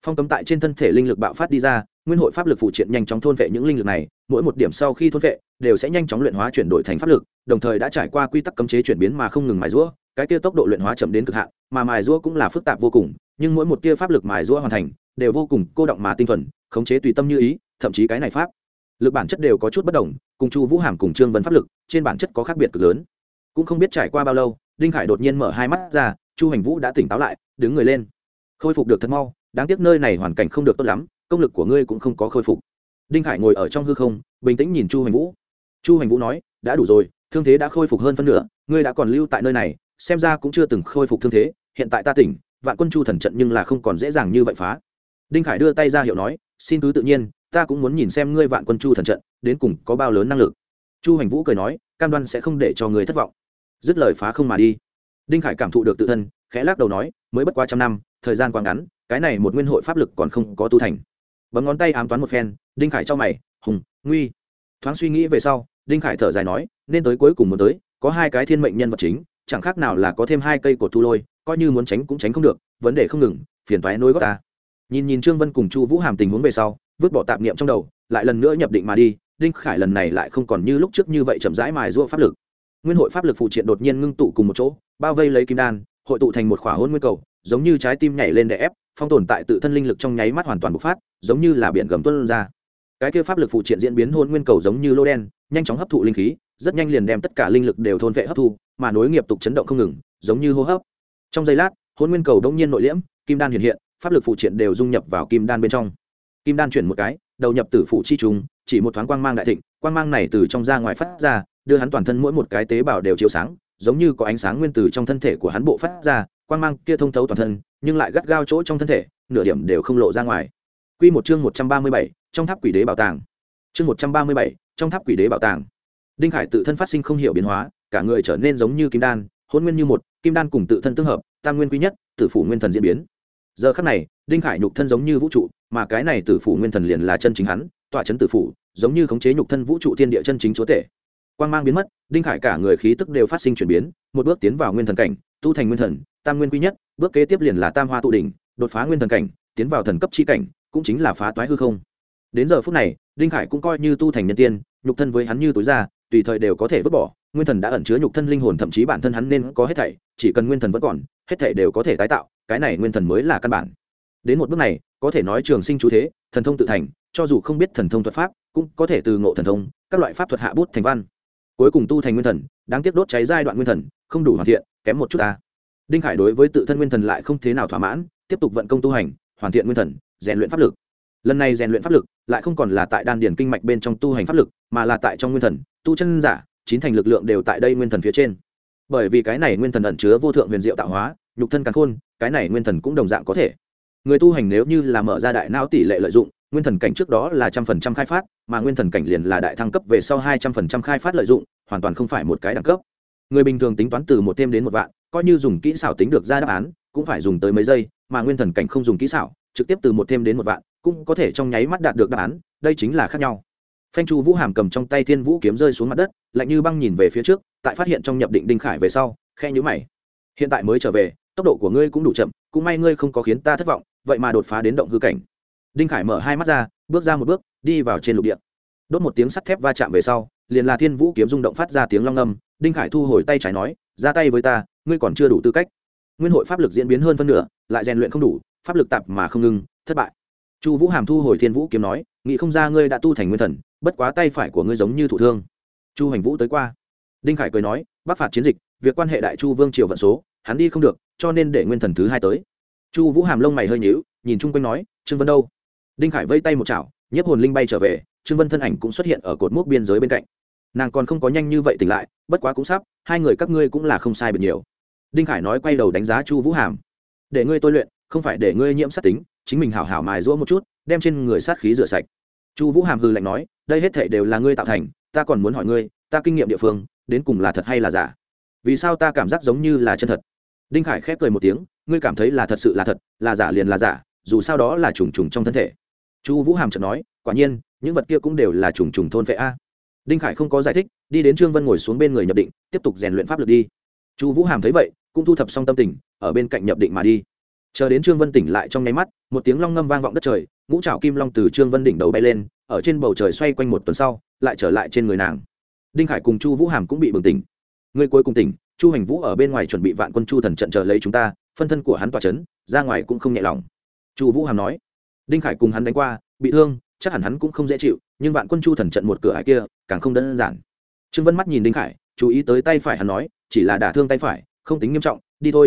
Phong cấm tại trên thân thể linh lực bạo phát đi ra, nguyên hội pháp lực phụ triện nhanh chóng thôn vệ những linh lực này, mỗi một điểm sau khi thôn vệ, đều sẽ nhanh chóng luyện hóa chuyển đổi thành pháp lực, đồng thời đã trải qua quy tắc cấm chế chuyển biến mà không ngừng mài rũa cái kia tốc độ luyện hóa chậm đến cực hạn, mà mài rũa cũng là phức tạp vô cùng, nhưng mỗi một tia pháp lực mài rũa hoàn thành, đều vô cùng cô động mà tinh thuần, khống chế tùy tâm như ý, thậm chí cái này pháp lực bản chất đều có chút bất đồng, cùng chu vũ hàm cùng trương vân pháp lực, trên bản chất có khác biệt cực lớn. Cũng không biết trải qua bao lâu, đinh khải đột nhiên mở hai mắt ra, chu hành vũ đã tỉnh táo lại, đứng người lên. Khôi phục được thật mau, đáng tiếc nơi này hoàn cảnh không được tốt lắm, công lực của ngươi cũng không có khôi phục. Đinh khải ngồi ở trong hư không, bình tĩnh nhìn chu hành vũ. Chu hành vũ nói, đã đủ rồi, thương thế đã khôi phục hơn phân nửa, ngươi đã còn lưu tại nơi này, xem ra cũng chưa từng khôi phục thương thế, hiện tại ta tỉnh, vạn quân chu thần trận nhưng là không còn dễ dàng như vậy phá. Đinh khải đưa tay ra hiệu nói, xin cứ tự nhiên ta cũng muốn nhìn xem ngươi vạn quân chu thần trận, đến cùng có bao lớn năng lực. Chu hành vũ cười nói, cam đoan sẽ không để cho người thất vọng. Dứt lời phá không mà đi. Đinh khải cảm thụ được tự thân, khẽ lắc đầu nói, mới bất quá trăm năm, thời gian quá ngắn, cái này một nguyên hội pháp lực còn không có tu thành. Bấm ngón tay ám toán một phen, đinh khải cho mày, hùng, nguy. Thoáng suy nghĩ về sau, đinh khải thở dài nói, nên tới cuối cùng muốn tới, có hai cái thiên mệnh nhân vật chính, chẳng khác nào là có thêm hai cây cột thu lôi, coi như muốn tránh cũng tránh không được, vấn đề không ngừng, phiền toái nối gót ta nhìn nhìn trương vân cùng chu vũ hàm tình huống về sau, vứt bỏ tạp niệm trong đầu, lại lần nữa nhập định mà đi, đinh khải lần này lại không còn như lúc trước như vậy chậm rãi mài rũa pháp lực. Nguyên hội pháp lực phụ triện đột nhiên ngưng tụ cùng một chỗ, bao vây lấy kim đan, hội tụ thành một khỏa hôn nguyên cầu, giống như trái tim nhảy lên để ép, phong tồn tại tự thân linh lực trong nháy mắt hoàn toàn bộc phát, giống như là biển gầm tuân ra. Cái kia pháp lực phụ triện diễn biến hôn nguyên cầu giống như lô đen, nhanh chóng hấp thụ linh khí, rất nhanh liền đem tất cả linh lực đều thôn vệ hấp thu, mà nối nghiệp tục chấn động không ngừng, giống như hô hấp. Trong giây lát, hôn nguyên cầu đông nhiên nội liễm, kim đan hiện hiện pháp lực phụ triện đều dung nhập vào kim đan bên trong kim đan chuyển một cái đầu nhập tử phụ chi trùng chỉ một thoáng quang mang đại thịnh quang mang này từ trong ra ngoài phát ra đưa hắn toàn thân mỗi một cái tế bào đều chiếu sáng giống như có ánh sáng nguyên tử trong thân thể của hắn bộ phát ra quang mang kia thông thấu toàn thân nhưng lại gắt gao chỗ trong thân thể nửa điểm đều không lộ ra ngoài Quy một chương một trăm ba mươi bảy, trong tháp quỷ đế bảo tàng. Chương một trăm ba mươi bảy, trong tháp quỷ đế bảo tàng. Đinh Khải tự thân phát sinh không hiểu biến hóa, cả người trở nên giống như kim đan, hỗn nguyên như một, kim đan cùng tự thân tương hợp, tam nguyên quý nhất, tử phủ nguyên thần diễn biến. Giờ khắc này, Đinh Khải nhục thân giống như vũ trụ, mà cái này tử phủ nguyên thần liền là chân chính hắn, tọa chấn tử phủ, giống như khống chế nhục thân vũ trụ thiên địa chân chính chúa tể. Quang mang biến mất, Đinh Khải cả người khí tức đều phát sinh chuyển biến, một bước tiến vào nguyên thần cảnh, tu thành nguyên thần, tam nguyên quý nhất, bước kế tiếp liền là tam hoa tụ đỉnh, đột phá nguyên thần cảnh, tiến vào thần cấp chi cảnh, cũng chính là phá toái hư không. Đến giờ phút này, Đinh Khải cũng coi như tu thành nhân tiên, nhục thân với hắn như tối ra, tùy thời đều có thể vứt bỏ, nguyên thần đã ẩn chứa nhục thân linh hồn thậm chí bản thân hắn nên có hết thảy, chỉ cần nguyên thần vẫn còn, hết thảy đều có thể tái tạo, cái này nguyên thần mới là căn bản. Đến một bước này, có thể nói trường sinh chú thế, thần thông tự thành, cho dù không biết thần thông thuật pháp, cũng có thể từ ngộ thần thông, các loại pháp thuật hạ bút thành văn. Cuối cùng tu thành nguyên thần, đáng tiếc đốt cháy giai đoạn nguyên thần, không đủ hoàn thiện, kém một chút ta đinh khải đối với tự thân nguyên thần lại không thế nào thỏa mãn tiếp tục vận công tu hành hoàn thiện nguyên thần rèn luyện pháp lực lần này rèn luyện pháp lực lại không còn là tại đan điển kinh mạch bên trong tu hành pháp lực mà là tại trong nguyên thần tu chân giả chín thành lực lượng đều tại đây nguyên thần phía trên bởi vì cái này nguyên thần ẩn chứa vô thượng huyền diệu tạo hóa nhục thân càng khôn cái này nguyên thần cũng đồng dạng có thể. Người tu hành nếu như là mở ra đại não tỷ lệ lợi dụng, nguyên thần cảnh trước đó là trăm phần trăm khai phát, mà nguyên thần cảnh liền là đại thăng cấp về sau hai trăm phần trăm khai phát lợi dụng, hoàn toàn không phải một cái đẳng cấp. Người bình thường tính toán từ một thêm đến một vạn, coi như dùng kỹ xảo tính được ra đáp án, cũng phải dùng tới mấy giây, mà nguyên thần cảnh không dùng kỹ xảo, trực tiếp từ một thêm đến một vạn, cũng có thể trong nháy mắt đạt được đáp án, đây chính là khác nhau. Phanh chu vũ hàm cầm trong tay thiên vũ kiếm rơi xuống mặt đất, lạnh như băng nhìn về phía trước, tại phát hiện trong nhập định đinh khải về sau khe nhữ mày. Hiện tại mới trở về tốc độ của ngươi cũng đủ chậm, cũng may ngươi không có khiến ta thất vọng, vậy mà đột phá đến động hư cảnh. Đinh khải mở hai mắt ra, bước ra một bước, đi vào trên lục địa. Đốt một tiếng sắt thép va chạm về sau, liền là thiên vũ kiếm rung động phát ra tiếng long ngâm, đinh khải thu hồi tay trái nói, ra tay với ta, ngươi còn chưa đủ tư cách. Nguyên hội pháp lực diễn biến hơn phân nửa, lại rèn luyện không đủ, pháp lực tạp mà không ngừng, thất bại. Chu vũ hàm thu hồi thiên vũ kiếm nói, nghĩ không ra ngươi đã tu thành nguyên thần, bất quá tay phải của ngươi giống như thủ thương. Chu hành vũ tới qua. Đinh khải cười nói, bắc phạt chiến dịch, việc quan hệ đại chu vương triều vận số hắn đi không được, cho nên để nguyên thần thứ hai tới. Chu vũ hàm lông mày hơi nhíu, nhìn chung quanh nói, trương vân đâu? Đinh khải vây tay một chảo, nhiếp hồn linh bay trở về, trương vân thân ảnh cũng xuất hiện ở cột mốc biên giới bên cạnh. Nàng còn không có nhanh như vậy tỉnh lại, bất quá cũng sắp, hai người các ngươi cũng là không sai biệt nhiều. Đinh khải nói quay đầu đánh giá chu vũ hàm, để ngươi tôi luyện, không phải để ngươi nhiễm sát tính, chính mình hảo hảo mài rũa một chút, đem trên người sát khí rửa sạch. Chu vũ hàm hư lạnh nói, đây hết thể đều là ngươi tạo thành, ta còn muốn hỏi ngươi, ta kinh nghiệm địa phương, đến cùng là thật hay là giả? Vì sao ta cảm giác giống như là chân thật? Đinh khải khép cười một tiếng, ngươi cảm thấy là thật sự là thật, là giả liền là giả, dù sao đó là trùng trùng trong thân thể. Chu vũ hàm chợt nói, quả nhiên, những vật kia cũng đều là trùng trùng thôn vệ a. Đinh khải không có giải thích, đi đến trương vân ngồi xuống bên người nhập định, tiếp tục rèn luyện pháp lực đi. Chu vũ hàm thấy vậy, cũng thu thập xong tâm tình, ở bên cạnh nhập định mà đi. Chờ đến trương vân tỉnh lại trong nháy mắt, một tiếng long ngâm vang vọng đất trời, ngũ trào kim long từ trương vân đỉnh đầu bay lên, ở trên bầu trời xoay quanh một tuần sau, lại trở lại trên người nàng. Đinh khải cùng chu vũ hàm cũng bị bừng tỉnh người cuối cùng tỉnh, chu hành vũ ở bên ngoài chuẩn bị vạn quân chu thần trận chờ lấy chúng ta, phân thân của hắn tỏa c h ấ n ra ngoài cũng không nhẹ lòng. Chu vũ hàm nói. Đinh khải cùng hắn đánh qua, bị thương, chắc hẳn hắn cũng không dễ chịu, nhưng vạn quân chu thần trận một cửa hải kia, càng không đơn giản. Trương vân mắt nhìn đinh khải, chú ý tới tay phải hắn nói, chỉ là đả thương tay phải, không tính nghiêm trọng, đi thôi.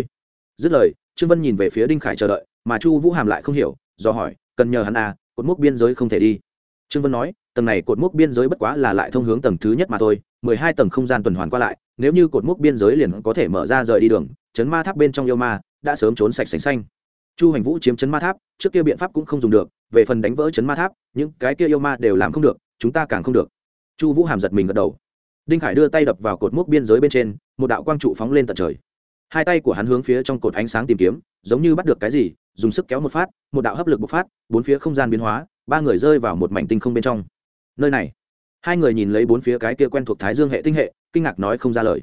Dứt lời, trương vân nhìn về phía đinh khải chờ đợi, mà chu vũ hàm lại không hiểu, do hỏi, cần nhờ hắn à cột mốc biên giới không thể đi. Trương vân nói, tầng này cột mốc biên giới bất quá là lại thông hướng tầng thứ nhất mà thôi mười hai tầng không gian tuần hoàn qua lại, nếu như cột mốc biên giới liền có thể mở ra rời đi đường, chấn ma tháp bên trong yêu ma đã sớm trốn sạch sành xanh. Chu hành vũ chiếm chấn ma tháp, trước kia biện pháp cũng không dùng được, về phần đánh vỡ chấn ma tháp, những cái kia yêu ma đều làm không được, chúng ta càng không được. Chu vũ hàm giật mình gật đầu. Đinh khải đưa tay đập vào cột mốc biên giới bên trên, một đạo quang trụ phóng lên tận trời. Hai tay của hắn hướng phía trong cột ánh sáng tìm kiếm, giống như bắt được cái gì, dùng sức kéo một phát, một đạo hấp lực bộc phát, bốn phía không gian biến hóa, ba người rơi vào một mảnh tinh không bên trong. Nơi này hai người nhìn lấy bốn phía cái kia quen thuộc thái dương hệ tinh hệ, kinh ngạc nói không ra lời.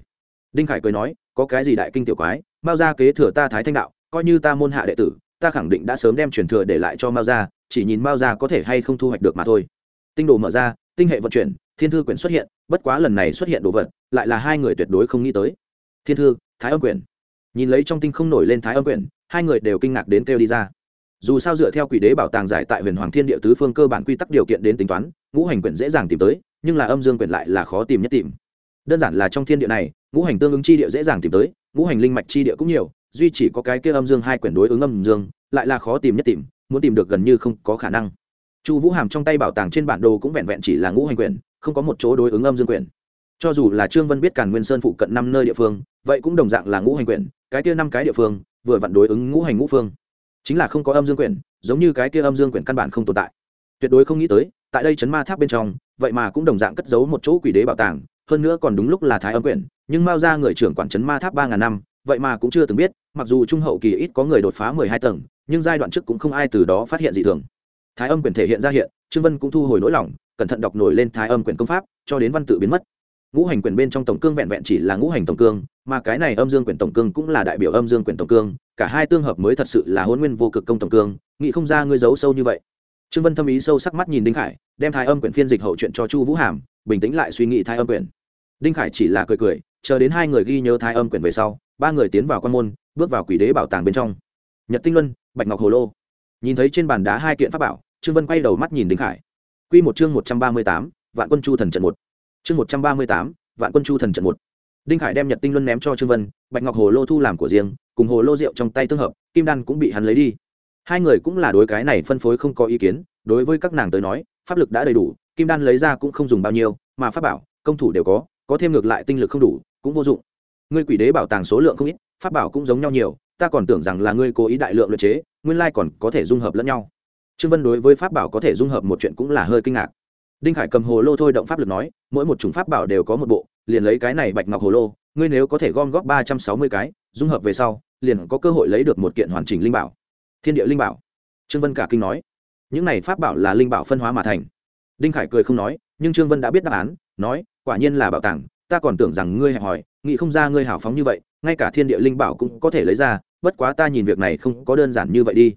Đinh khải cười nói, có cái gì đại kinh tiểu quái mao gia kế thừa ta thái thanh đạo, coi như ta môn hạ đệ tử, ta khẳng định đã sớm đem truyền thừa để lại cho mao gia, chỉ nhìn mao gia có thể hay không thu hoạch được mà thôi. Tinh đồ mở ra, tinh hệ vận chuyển, thiên thư quyển xuất hiện, bất quá lần này xuất hiện đồ vật, lại là hai người tuyệt đối không nghĩ tới. Thiên thư, thái âm quyển. Nhìn lấy trong tinh không nổi lên thái âm quyển, hai người đều kinh ngạc đến kêu đi ra dù sao dựa theo quỷ đế bảo tàng giải tại huyền hoàng thiên địa tứ phương cơ bản quy tắc điều kiện đến tính toán, ngũ hành quyển dễ dàng tìm tới, nhưng là âm dương quyển lại là khó tìm nhất tìm. Đơn giản là trong thiên địa này, ngũ hành tương ứng chi địa dễ dàng tìm tới, ngũ hành linh mạch chi địa cũng nhiều, duy chỉ có cái kia âm dương hai quyển đối ứng âm dương, lại là khó tìm nhất tìm, muốn tìm được gần như không có khả năng. Chu vũ hàm trong tay bảo tàng trên bản đồ cũng vẹn vẹn chỉ là ngũ hành quyển, không có một chỗ đối ứng âm dương quyển. Cho dù là trương vân biết càn nguyên sơn phụ cận năm nơi địa phương, vậy cũng đồng dạng là ngũ hành quyển, cái kia năm cái địa phương, vừa vặn đối ứng ngũ hành ngũ phương chính là không có âm dương quyển, giống như cái kia âm dương quyển căn bản không tồn tại. Tuyệt đối không nghĩ tới, tại đây chấn ma tháp bên trong, vậy mà cũng đồng dạng cất giấu một chỗ quỷ đế bảo tàng, hơn nữa còn đúng lúc là thái âm quyển, nhưng mao ra người trưởng quản chấn ma tháp ba ngàn năm, vậy mà cũng chưa từng biết, mặc dù trung hậu kỳ ít có người đột phá mười hai tầng, nhưng giai đoạn trước cũng không ai từ đó phát hiện gì thường. Thái âm quyển thể hiện ra hiện, trương vân cũng thu hồi nỗi lòng, cẩn thận đọc nổi lên thái âm quyển công pháp, cho đến văn tự biến mất ngũ hành quyền bên trong tổng cương vẹn vẹn chỉ là ngũ hành tổng cương, mà cái này âm dương quyền tổng cương cũng là đại biểu âm dương quyền tổng cương, cả hai tương hợp mới thật sự là hôn nguyên vô cực công tổng cương, nghĩ không ra ngươi giấu sâu như vậy. Trương vân thâm ý sâu sắc mắt nhìn đinh khải, đem thái âm quyển phiên dịch hậu chuyện cho chu vũ hàm, bình tĩnh lại suy nghĩ thái âm quyển. Đinh khải chỉ là cười cười, chờ đến hai người ghi nhớ thái âm quyển về sau, ba người tiến vào quan môn, bước vào quỷ đế bảo tàng bên trong. Nhật tinh luân, bạch ngọc hồ lô. Nhìn thấy trên bàn đá hai kiện pháp bảo, trương vân quay đầu mắt nhìn đinh khải. Q một chương một trăm ba mươi tám, vạn quân chu thần trận một chương một trăm ba mươi tám, vạn quân chu thần trận một. Đinh khải đem nhật tinh luân ném cho trương vân, bạch ngọc hồ lô thu làm của riêng, cùng hồ lô rượu trong tay tương hợp, kim đan cũng bị hắn lấy đi. Hai người cũng là đối cái này phân phối không có ý kiến, đối với các nàng tới nói, pháp lực đã đầy đủ, kim đan lấy ra cũng không dùng bao nhiêu, mà pháp bảo, công thủ đều có có thêm ngược lại tinh lực không đủ, cũng vô dụng. Ngươi quỷ đế bảo tàng số lượng không ít, pháp bảo cũng giống nhau nhiều, ta còn tưởng rằng là ngươi cố ý đại lượng luyện chế, nguyên lai còn có thể dung hợp lẫn nhau. Trương vân đối với pháp bảo có thể dung hợp một chuyện cũng là hơi kinh ngạc đinh khải cầm hồ lô thôi động pháp lực nói, mỗi một chủng pháp bảo đều có một bộ, liền lấy cái này bạch ngọc hồ lô, ngươi nếu có thể gom góp ba trăm sáu mươi cái, dung hợp về sau, liền có cơ hội lấy được một kiện hoàn chỉnh linh bảo. Thiên địa linh bảo. Trương vân cả kinh nói, những này pháp bảo là linh bảo phân hóa mà thành. Đinh khải cười không nói, nhưng trương vân đã biết đáp án, nói, quả nhiên là bảo tàng, ta còn tưởng rằng ngươi hẹp hòi, nghĩ không ra ngươi hào phóng như vậy, ngay cả thiên địa linh bảo cũng có thể lấy ra, bất quá ta nhìn việc này không có đơn giản như vậy đi.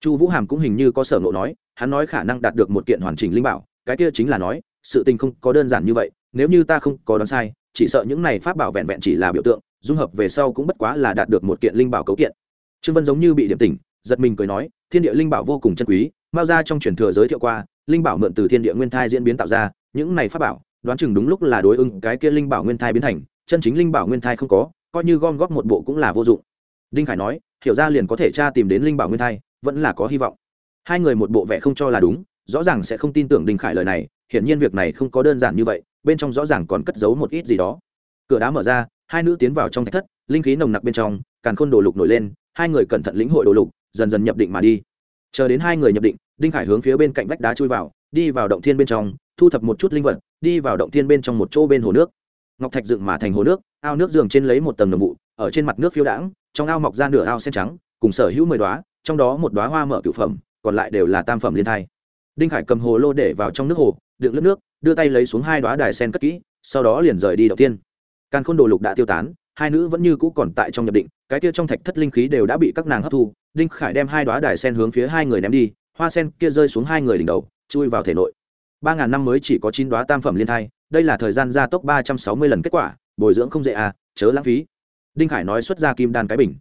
Chu vũ hàm cũng hình như có sở ngộ nói, hắn nói khả năng đạt được một kiện hoàn chỉnh linh bảo cái kia chính là nói, sự tình không có đơn giản như vậy, nếu như ta không có đoán sai, chỉ sợ những này pháp bảo vẹn vẹn chỉ là biểu tượng, dung hợp về sau cũng bất quá là đạt được một kiện linh bảo cấu kiện. Trương vân giống như bị điểm tỉnh, giật mình cười nói, thiên địa linh bảo vô cùng chân quý, mao ra trong truyền thừa giới thiệu qua, linh bảo mượn từ thiên địa nguyên thai diễn biến tạo ra, những này pháp bảo, đoán chừng đúng lúc là đối ứng cái kia linh bảo nguyên thai biến thành, chân chính linh bảo nguyên thai không có, coi như gom góp một bộ cũng là vô dụng. Đinh khải nói, hiểu ra liền có thể tra tìm đến linh bảo nguyên thai, vẫn là có hy vọng. Hai người một bộ vẻ không cho là đúng rõ ràng sẽ không tin tưởng đinh khải lời này, hiển nhiên việc này không có đơn giản như vậy, bên trong rõ ràng còn cất giấu một ít gì đó. Cửa đá mở ra, hai nữ tiến vào trong thạch thất, linh khí nồng nặc bên trong, càn khôn đồ lục nổi lên, hai người cẩn thận lĩnh hội đồ lục, dần dần nhập định mà đi. Chờ đến hai người nhập định, đinh khải hướng phía bên cạnh vách đá chui vào, đi vào động thiên bên trong, thu thập một chút linh vật, đi vào động thiên bên trong một chỗ bên hồ nước. Ngọc thạch dựng mà thành hồ nước, ao nước giường trên lấy một tầng đồng vụ, ở trên mặt nước phiêu đãng, trong ao mọc ra nửa ao sen trắng, cùng sở hữu mười đoá trong đó một đoá hoa mở cựu phẩm, còn lại đều là tam phẩm liên thai đinh khải cầm hồ lô để vào trong nước hồ, đựng lớp nước, đưa tay lấy xuống hai đoá đài sen cất kỹ, sau đó liền rời đi đầu tiên. Càn khôn đồ lục đã tiêu tán, hai nữ vẫn như cũ còn tại trong nhập định, cái kia trong thạch thất linh khí đều đã bị các nàng hấp thu. Đinh khải đem hai đoá đài sen hướng phía hai người ném đi, hoa sen kia rơi xuống hai người đỉnh đầu, chui vào thể nội. Ba ngàn năm mới chỉ có chín đoá tam phẩm liên thai, đây là thời gian gia tốc ba trăm sáu mươi lần kết quả, bồi dưỡng không dễ à chớ lãng phí. Đinh khải nói xuất ra kim đan cái bình.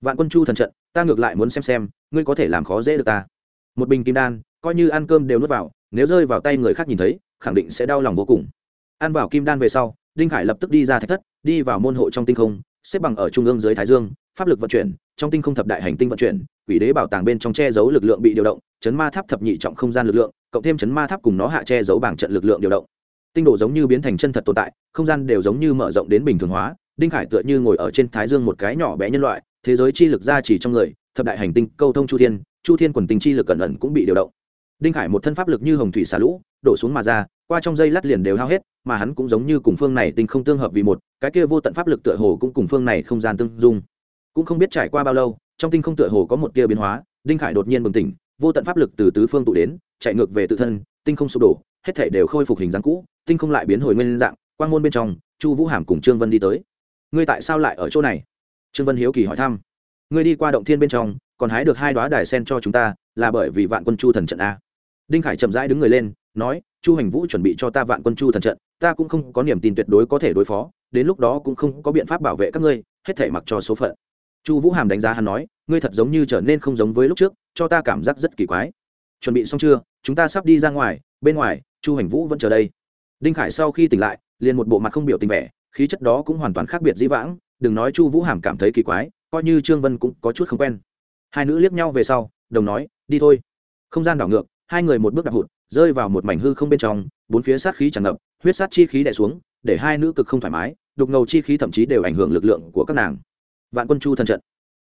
Vạn quân chu thần trận, ta ngược lại muốn xem xem, ngươi có thể làm khó dễ được ta một bình kim đan, coi như ăn cơm đều nuốt vào, nếu rơi vào tay người khác nhìn thấy, khẳng định sẽ đau lòng vô cùng. Ăn vào kim đan về sau, đinh khải lập tức đi ra thách thất, đi vào môn hộ trong tinh không, xếp bằng ở trung ương dưới thái dương, pháp lực vận chuyển, trong tinh không thập đại hành tinh vận chuyển, quỷ đế bảo tàng bên trong che giấu lực lượng bị điều động, chấn ma tháp thập nhị trọng không gian lực lượng, cộng thêm chấn ma tháp cùng nó hạ che giấu bảng trận lực lượng điều động. Tinh độ giống như biến thành chân thật tồn tại, không gian đều giống như mở rộng đến bình thường hóa, đinh khải tựa như ngồi ở trên thái dương một cái nhỏ bé nhân loại, thế giới chi lực ra chỉ trong người, thập đại hành tinh câu thông chu thiên chu thiên quần tinh chi lực cẩn ẩn cũng bị điều động. Đinh khải một thân pháp lực như hồng thủy xả lũ, đổ xuống mà ra, qua trong dây lát liền đều hao hết, mà hắn cũng giống như cùng phương này tinh không tương hợp vì một, cái kia vô tận pháp lực tựa hồ cũng cùng phương này không gian tương dung. Cũng không biết trải qua bao lâu, trong tinh không tựa hồ có một tia biến hóa, đinh khải đột nhiên bừng tỉnh, vô tận pháp lực từ tứ phương tụ đến, chạy ngược về tự thân, tinh không sụp đổ, hết thể đều khôi phục hình dáng cũ, tinh không lại biến hồi nguyên dạng, quang môn bên trong, chu vũ hàm cùng trương vân đi tới. Ngươi tại sao lại ở chỗ này? Trương vân hiếu kỳ hỏi thăm ngươi đi qua động thiên bên trong, còn hái được hai đoá đài sen cho chúng ta, là bởi vì vạn quân chu thần trận a. Đinh khải chậm rãi đứng người lên, nói, chu hành vũ chuẩn bị cho ta vạn quân chu thần trận, ta cũng không có niềm tin tuyệt đối có thể đối phó, đến lúc đó cũng không có biện pháp bảo vệ các ngươi, hết thể mặc cho số phận. Chu vũ hàm đánh giá hắn nói, ngươi thật giống như trở nên không giống với lúc trước, cho ta cảm giác rất kỳ quái. Chuẩn bị xong chưa? Chúng ta sắp đi ra ngoài, bên ngoài, chu hành vũ vẫn chờ đây. Đinh khải sau khi tỉnh lại, liền một bộ mặt không biểu tình vẻ, khí chất đó cũng hoàn toàn khác biệt dĩ vãng, đừng nói chu vũ hàm cảm thấy kỳ quái coi như trương vân cũng có chút không quen. Hai nữ liếc nhau về sau, đồng nói, đi thôi. Không gian đảo ngược, hai người một bước đạp hụt, rơi vào một mảnh hư không bên trong, bốn phía sát khí tràn ngập, huyết sát chi khí đè xuống, để hai nữ cực không thoải mái, đục ngầu chi khí thậm chí đều ảnh hưởng lực lượng của các nàng. Vạn quân chu thần trận.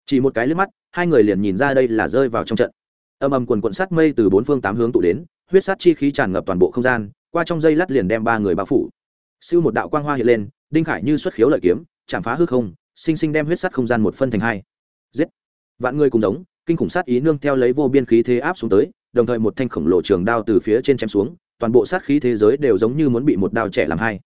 Chỉ một cái liếc mắt, hai người liền nhìn ra đây là rơi vào trong trận. Âm âm quần quận sát mây từ bốn phương tám hướng tụ đến, huyết sát chi khí tràn ngập toàn bộ không gian, qua trong dây lát liền đem ba người bao phủ. Siêu một đạo quang hoa hiện lên, đinh khải như xuất khiếu lợi kiếm, chạm phá hư không sinh sinh đem huyết sắt không gian một phân thành hai. Giết. Vạn người cùng giống, kinh khủng sát ý nương theo lấy vô biên khí thế áp xuống tới, đồng thời một thanh khổng lồ trường đao từ phía trên chém xuống, toàn bộ sát khí thế giới đều giống như muốn bị một đao trẻ làm hai.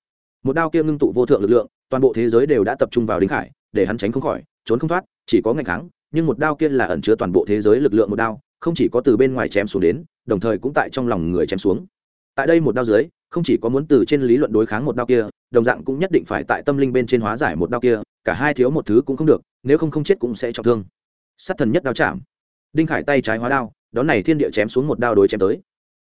Một đao kia ngưng tụ vô thượng lực lượng, toàn bộ thế giới đều đã tập trung vào đính khải, để hắn tránh không khỏi, trốn không thoát, chỉ có ngày kháng, nhưng một đao kia là ẩn chứa toàn bộ thế giới lực lượng một đao, không chỉ có từ bên ngoài chém xuống đến, đồng thời cũng tại trong lòng người chém xuống. Tại đây một đao dưới không chỉ có muốn từ trên lý luận đối kháng một đao kia, đồng dạng cũng nhất định phải tại tâm linh bên trên hóa giải một đao kia, cả hai thiếu một thứ cũng không được, nếu không không chết cũng sẽ trọng thương. Sát thần nhất đao chạm. Đinh khải tay trái hóa đao, đón này thiên địa chém xuống một đao đối chém tới.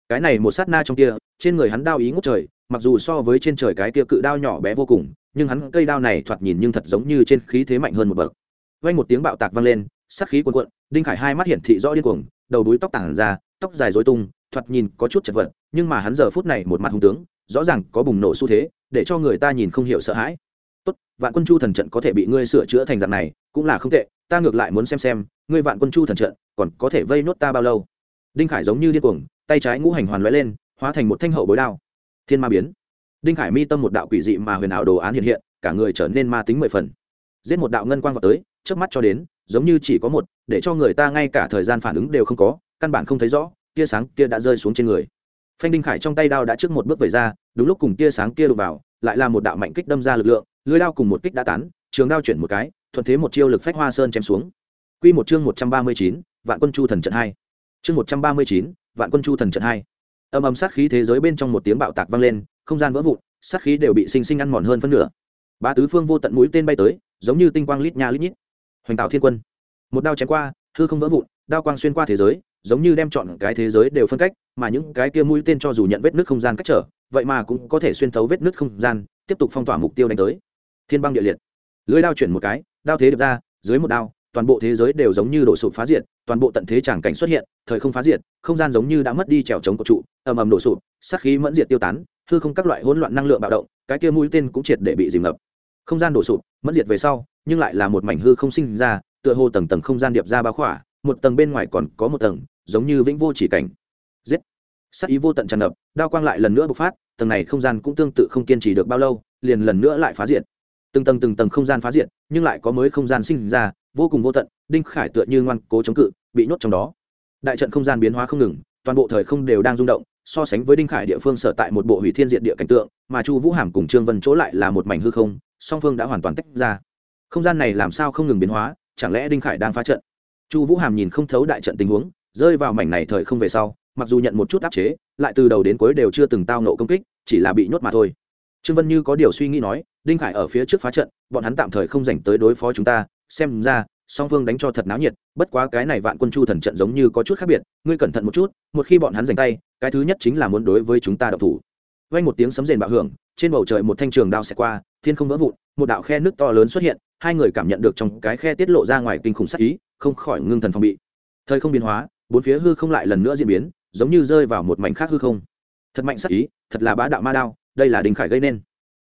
Cái này một sát na trong kia, trên người hắn đao ý ngút trời, mặc dù so với trên trời cái kia cự đao nhỏ bé vô cùng, nhưng hắn cây đao này thoạt nhìn nhưng thật giống như trên khí thế mạnh hơn một bậc. Vang một tiếng bạo tạc vang lên, sát khí cuồn cuộn, đinh khải hai mắt hiển thị rõ điên cuồng, đầu đuôi tóc tản ra, tóc dài rối tung, thoạt nhìn có chút chật vật nhưng mà hắn giờ phút này một mặt hung tướng, rõ ràng có bùng nổ xu thế, để cho người ta nhìn không hiểu sợ hãi. Tốt, vạn quân chu thần trận có thể bị ngươi sửa chữa thành dạng này, cũng là không tệ, ta ngược lại muốn xem xem, ngươi vạn quân chu thần trận, còn có thể vây nốt ta bao lâu? Đinh khải giống như điên cuồng, tay trái ngũ hành hoàn lóe lên, hóa thành một thanh hậu bối đao. Thiên ma biến. Đinh khải mi tâm một đạo quỷ dị mà huyền ảo đồ án hiện hiện, cả người trở nên ma tính mười phần. Giết một đạo ngân quang vào tới trước mắt cho đến, giống như chỉ có một, để cho người ta ngay cả thời gian phản ứng đều không có, căn bản không thấy rõ, tia sáng kia đã rơi xuống trên người phanh đinh khải trong tay đao đã trước một bước về ra, đúng lúc cùng tia sáng kia đụng vào, lại là một đạo mạnh kích đâm ra lực lượng, lưới đao cùng một kích đã tán, trường đao chuyển một cái, thuận thế một chiêu lực phách hoa sơn chém xuống. Quy một chương một trăm ba mươi chín, vạn quân chu thần trận hai. Chương một trăm ba mươi chín, vạn quân chu thần trận hai. Âm âm sát khí thế giới bên trong một tiếng bạo tạc vang lên, không gian vỡ vụn, sát khí đều bị sinh sinh ăn mòn hơn phân nửa. Ba tứ phương vô tận mũi tên bay tới, giống như tinh quang lít nha lít nhít. Hoành tạo thiên quân. Một đao chém qua, hư không vỡ vụn, đao quang xuyên qua thế giới giống như đem chọn cái thế giới đều phân cách, mà những cái kia mũi tên cho dù nhận vết nứt không gian cách trở, vậy mà cũng có thể xuyên thấu vết nứt không gian, tiếp tục phong tỏa mục tiêu đánh tới. Thiên băng địa liệt. Lưới đao chuyển một cái, đao thế được ra, dưới một đao, toàn bộ thế giới đều giống như đổ sụp phá diệt, toàn bộ tận thế tràng cảnh xuất hiện, thời không phá diệt, không gian giống như đã mất đi trèo chống của trụ, ầm ầm đổ sụp, sát khí mẫn diệt tiêu tán, hư không các loại hỗn loạn năng lượng bạo động, cái kia mũi tên cũng triệt để bị dìm ngập. Không gian đổ sụp, mẫn diệt về sau, nhưng lại là một mảnh hư không sinh ra, tựa hồ tầng tầng không gian điệp ra bao khỏa, một tầng bên ngoài còn có một tầng giống như vĩnh vô chỉ cảnh. Giết. Sát ý vô tận tràn ngập, đao quang lại lần nữa bộc phát, tầng này không gian cũng tương tự không kiên trì được bao lâu, liền lần nữa lại phá diện từng tầng từng tầng không gian phá diện nhưng lại có mới không gian sinh ra, vô cùng vô tận, đinh khải tựa như ngoan cố chống cự, bị nhốt trong đó. Đại trận không gian biến hóa không ngừng, toàn bộ thời không đều đang rung động, so sánh với đinh khải địa phương sở tại một bộ hủy thiên diện địa cảnh tượng, mà chu vũ hàm cùng trương vân chỗ lại là một mảnh hư không, song phương đã hoàn toàn tách ra. Không gian này làm sao không ngừng biến hóa, chẳng lẽ đinh khải đang phá trận? Chu vũ hàm nhìn không thấu đại trận tình huống rơi vào mảnh này thời không về sau, mặc dù nhận một chút áp chế, lại từ đầu đến cuối đều chưa từng tao nộ công kích, chỉ là bị nhốt mà thôi. Trương vân như có điều suy nghĩ nói, đinh khải ở phía trước phá trận, bọn hắn tạm thời không dành tới đối phó chúng ta, xem ra, song phương đánh cho thật náo nhiệt, bất quá cái này vạn quân chu thần trận giống như có chút khác biệt, ngươi cẩn thận một chút, một khi bọn hắn giành tay, cái thứ nhất chính là muốn đối với chúng ta đậu thủ. Vang một tiếng sấm rền bạo hưởng, trên bầu trời một thanh trường đao xẹt qua, thiên không vỡ vụn, một đạo khe nước to lớn xuất hiện, hai người cảm nhận được trong cái khe tiết lộ ra ngoài kinh khủng sắc ý, không khỏi ngưng thần phòng bị. Thời không biến hóa bốn phía hư không lại lần nữa diễn biến, giống như rơi vào một mảnh khác hư không. Thật mạnh sắc ý, thật là bá đạo ma đao, đây là đình khải gây nên.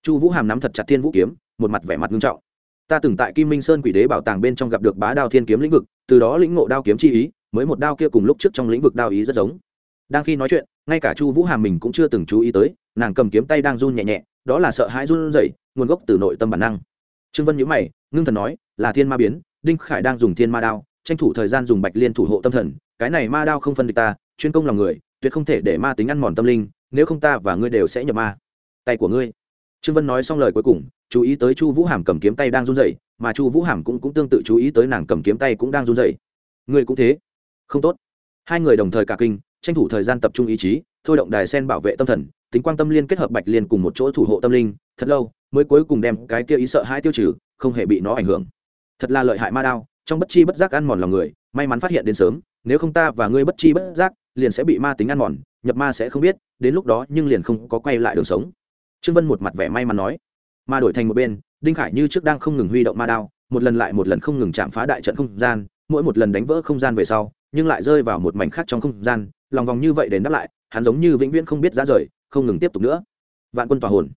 Chu vũ hàm nắm thật chặt thiên vũ kiếm, một mặt vẻ mặt nghiêm trọng. Ta từng tại kim minh sơn quỷ đế bảo tàng bên trong gặp được bá đao thiên kiếm lĩnh vực, từ đó lĩnh ngộ đao kiếm chi ý, mới một đao kia cùng lúc trước trong lĩnh vực đao ý rất giống. Đang khi nói chuyện, ngay cả chu vũ hàm mình cũng chưa từng chú ý tới, nàng cầm kiếm tay đang run nhẹ nhẹ, đó là sợ hãi run rẩy, nguồn gốc từ nội tâm bản năng. Trương vân nhữ mày, ngưng thần nói, là thiên ma biến, đinh khải đang dùng thiên ma đao, tranh thủ thời gian dùng bạch liên thủ hộ tâm thần cái này ma đao không phân địch ta chuyên công lòng người tuyệt không thể để ma tính ăn mòn tâm linh nếu không ta và ngươi đều sẽ nhập ma. Tay của ngươi. Trương vân nói xong lời cuối cùng chú ý tới chu vũ hàm cầm kiếm tay đang run rẩy mà chu vũ hàm cũng, cũng tương tự chú ý tới nàng cầm kiếm tay cũng đang run rẩy. Ngươi cũng thế. Không tốt. Hai người đồng thời cả kinh tranh thủ thời gian tập trung ý chí thôi động đài sen bảo vệ tâm thần tính quan tâm liên kết hợp bạch liên cùng một chỗ thủ hộ tâm linh thật lâu mới cuối cùng đem cái kia ý sợ hai tiêu trừ không hề bị nó ảnh hưởng. Thật là lợi hại ma đao trong bất chi bất giác ăn mòn lòng người may mắn phát hiện đến sớm, nếu không ta và ngươi bất chi bất giác, liền sẽ bị ma tính ăn mòn, nhập ma sẽ không biết, đến lúc đó nhưng liền không có quay lại đường sống. Trương vân một mặt vẻ may mắn nói. Ma đổi thành một bên, đinh khải như trước đang không ngừng huy động ma đao, một lần lại một lần không ngừng chạm phá đại trận không gian, mỗi một lần đánh vỡ không gian về sau, nhưng lại rơi vào một mảnh khác trong không gian, lòng vòng như vậy đến đáp lại, hắn giống như vĩnh viễn không biết ra rời, không ngừng tiếp tục nữa. Vạn quân tòa hồn.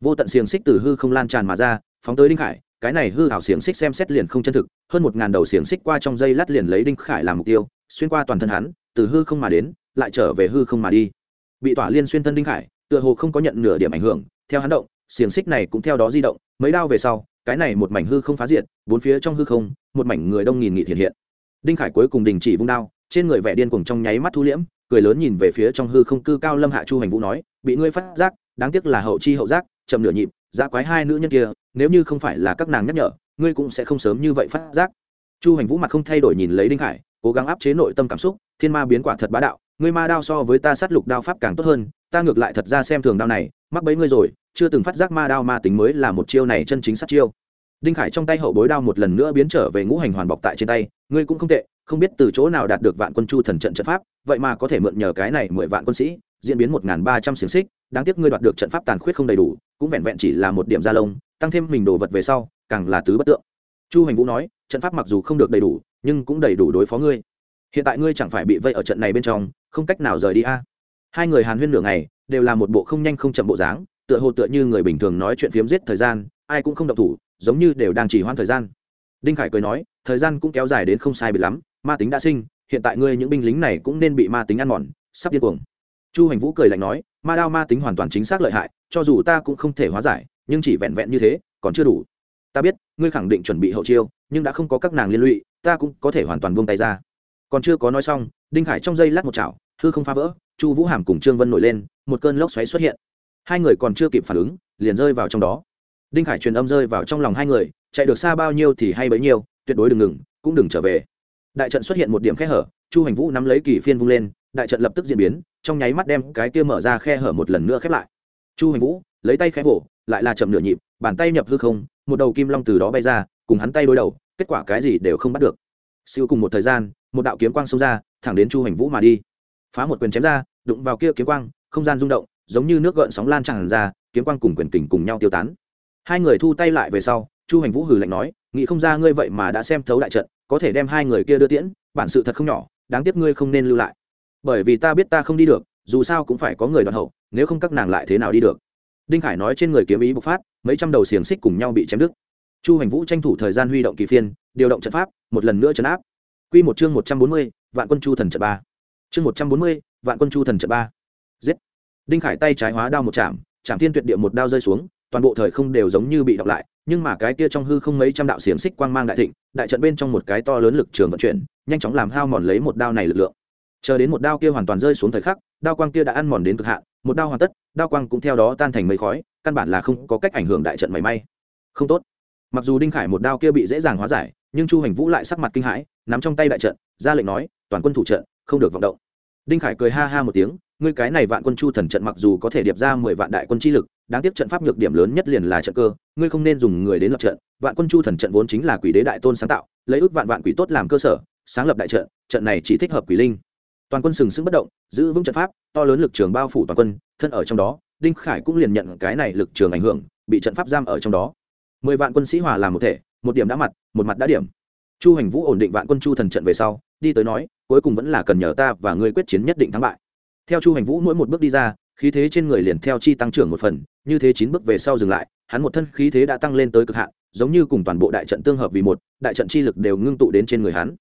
Vô tận xiềng xích từ hư không lan tràn mà ra, phóng tới đinh khải cái này hư hảo xiềng xích xem xét liền không chân thực, hơn một ngàn đầu xiềng xích qua trong dây lát liền lấy đinh khải làm mục tiêu, xuyên qua toàn thân hắn, từ hư không mà đến, lại trở về hư không mà đi. Bị tỏa liên xuyên thân đinh khải, tựa hồ không có nhận nửa điểm ảnh hưởng, theo hắn động, xiềng xích này cũng theo đó di động, mấy đao về sau, cái này một mảnh hư không phá diệt, bốn phía trong hư không, một mảnh người đông nghìn nghị hiện hiện. Đinh khải cuối cùng đình chỉ vung đao, trên người vẻ điên cuồng trong nháy mắt thu liễm, cười lớn nhìn về phía trong hư không cư cao lâm hạ chu hành vũ nói, bị ngươi phát giác, đáng tiếc là hậu chi hậu giác, chậm nửa nhịp giá quái hai nữ nhân kia nếu như không phải là các nàng nhắc nhở, ngươi cũng sẽ không sớm như vậy phát giác. Chu hành vũ mặt không thay đổi nhìn lấy đinh khải, cố gắng áp chế nội tâm cảm xúc, thiên ma biến quả thật bá đạo, ngươi ma đao so với ta sát lục đao pháp càng tốt hơn, ta ngược lại thật ra xem thường đao này, mắc bấy ngươi rồi, chưa từng phát giác ma đao ma tính mới là một chiêu này chân chính sát chiêu. Đinh khải trong tay hậu bối đao một lần nữa biến trở về ngũ hành hoàn bọc tại trên tay, ngươi cũng không tệ, không biết từ chỗ nào đạt được vạn quân chu thần trận trận pháp, vậy mà có thể mượn nhờ cái này mười vạn quân sĩ diễn biến một ba trăm xiềng xích, đáng tiếc ngươi đoạt được trận pháp tàn khuyết không đầy đủ, cũng vẹn vẹn chỉ là một điểm gia lông, tăng thêm mình đồ vật về sau, càng là tứ bất tượng. Chu hành vũ nói, trận pháp mặc dù không được đầy đủ, nhưng cũng đầy đủ đối phó ngươi. Hiện tại ngươi chẳng phải bị vây ở trận này bên trong, không cách nào rời đi a. Hai người hàn huyên nửa ngày, đều là một bộ không nhanh không chậm bộ dáng, tựa hồ tựa như người bình thường nói chuyện phiếm giết thời gian, ai cũng không động thủ, giống như đều đang chỉ hoãn thời gian. Đinh khải cười nói, thời gian cũng kéo dài đến không sai bị lắm, ma tính đã sinh, hiện tại ngươi những binh lính này cũng nên bị ma tính ăn mòn, sắp điên cuồng chu hành vũ cười lạnh nói, ma đao ma tính hoàn toàn chính xác lợi hại, cho dù ta cũng không thể hóa giải, nhưng chỉ vẹn vẹn như thế, còn chưa đủ. Ta biết, ngươi khẳng định chuẩn bị hậu chiêu, nhưng đã không có các nàng liên lụy, ta cũng có thể hoàn toàn buông tay ra. Còn chưa có nói xong, đinh khải trong dây lát một chảo, hư không phá vỡ, chu vũ hàm cùng trương vân nổi lên, một cơn lốc xoáy xuất hiện. Hai người còn chưa kịp phản ứng, liền rơi vào trong đó. Đinh khải truyền âm rơi vào trong lòng hai người, chạy được xa bao nhiêu thì hay bấy nhiêu, tuyệt đối đừng ngừng, cũng đừng trở về. Đại trận xuất hiện một điểm khe hở, chu hành vũ nắm lấy kỳ phiên vung lên đại trận lập tức diễn biến, trong nháy mắt đem cái kia mở ra khe hở một lần nữa khép lại. Chu hành vũ, lấy tay khẽ vỗ, lại là chậm nửa nhịp, bàn tay nhập hư không, một đầu kim long từ đó bay ra, cùng hắn tay đối đầu, kết quả cái gì đều không bắt được. Siêu cùng một thời gian, một đạo kiếm quang xông ra, thẳng đến chu hành vũ mà đi. Phá một quyền chém ra, đụng vào kia kiếm quang, không gian rung động, giống như nước gợn sóng lan tràn ra, kiếm quang cùng quyền kình cùng nhau tiêu tán. Hai người thu tay lại về sau, chu hành vũ hừ lạnh nói, nghĩ không ra ngươi vậy mà đã xem thấu đại trận, có thể đem hai người kia đưa tiễn, bản sự thật không nhỏ, đáng tiếc ngươi không nên lưu lại bởi vì ta biết ta không đi được, dù sao cũng phải có người đoạn hậu, nếu không các nàng lại thế nào đi được. Đinh khải nói trên người kiếm ý bộc phát, mấy trăm đầu xiềng xích cùng nhau bị chém đứt. Chu hành vũ tranh thủ thời gian huy động kỳ phiên, điều động trận pháp, một lần nữa chấn áp. Q một chương một trăm bốn mươi, vạn quân chu thần trận ba. Chương một trăm bốn mươi, vạn quân chu thần trận ba. Giết. Đinh khải tay trái hóa đao một chạm chạm thiên tuyệt địa một đao rơi xuống, toàn bộ thời không đều giống như bị đọc lại, nhưng mà cái kia trong hư không mấy trăm đạo xiềng xích quang mang đại thịnh, đại trận bên trong một cái to lớn lực trường vận chuyển, nhanh chóng làm hao mòn lấy một đao này lực lượng chờ đến một đao kia hoàn toàn rơi xuống thời khắc, đao quang kia đã ăn mòn đến cực hạn, một đao hoàn tất, đao quang cũng theo đó tan thành mây khói, căn bản là không có cách ảnh hưởng đại trận mảy may. Không tốt. Mặc dù đinh khải một đao kia bị dễ dàng hóa giải, nhưng chu hành vũ lại sắc mặt kinh hãi, nắm trong tay đại trận, ra lệnh nói, toàn quân thủ trận, không được vọng động. Đinh khải cười ha ha một tiếng, ngươi cái này vạn quân chu thần trận mặc dù có thể điệp ra mười vạn đại quân chi lực, đáng tiếc trận pháp nhược điểm lớn nhất liền là trận cơ, ngươi không nên dùng người đến lập trận. Vạn quân chu thần trận vốn chính là quỷ đế đại tôn sáng tạo, lấy ước vạn vạn quỷ tốt làm cơ sở, sáng lập đại trận trận này chỉ thích hợp quỷ linh toàn quân sừng sững bất động, giữ vững trận pháp, to lớn lực trường bao phủ toàn quân, thân ở trong đó, đinh khải cũng liền nhận cái này lực trường ảnh hưởng, bị trận pháp giam ở trong đó. Mười vạn quân sĩ hòa làm một thể, một điểm đã mặt, một mặt đã điểm. Chu hành vũ ổn định vạn quân chu thần trận về sau, đi tới nói, cuối cùng vẫn là cần nhờ ta và ngươi quyết chiến nhất định thắng bại. Theo chu hành vũ mỗi một bước đi ra, khí thế trên người liền theo chi tăng trưởng một phần, như thế chín bước về sau dừng lại, hắn một thân khí thế đã tăng lên tới cực hạn, giống như cùng toàn bộ đại trận tương hợp vì một, đại trận chi lực đều ngưng tụ đến trên người hắn.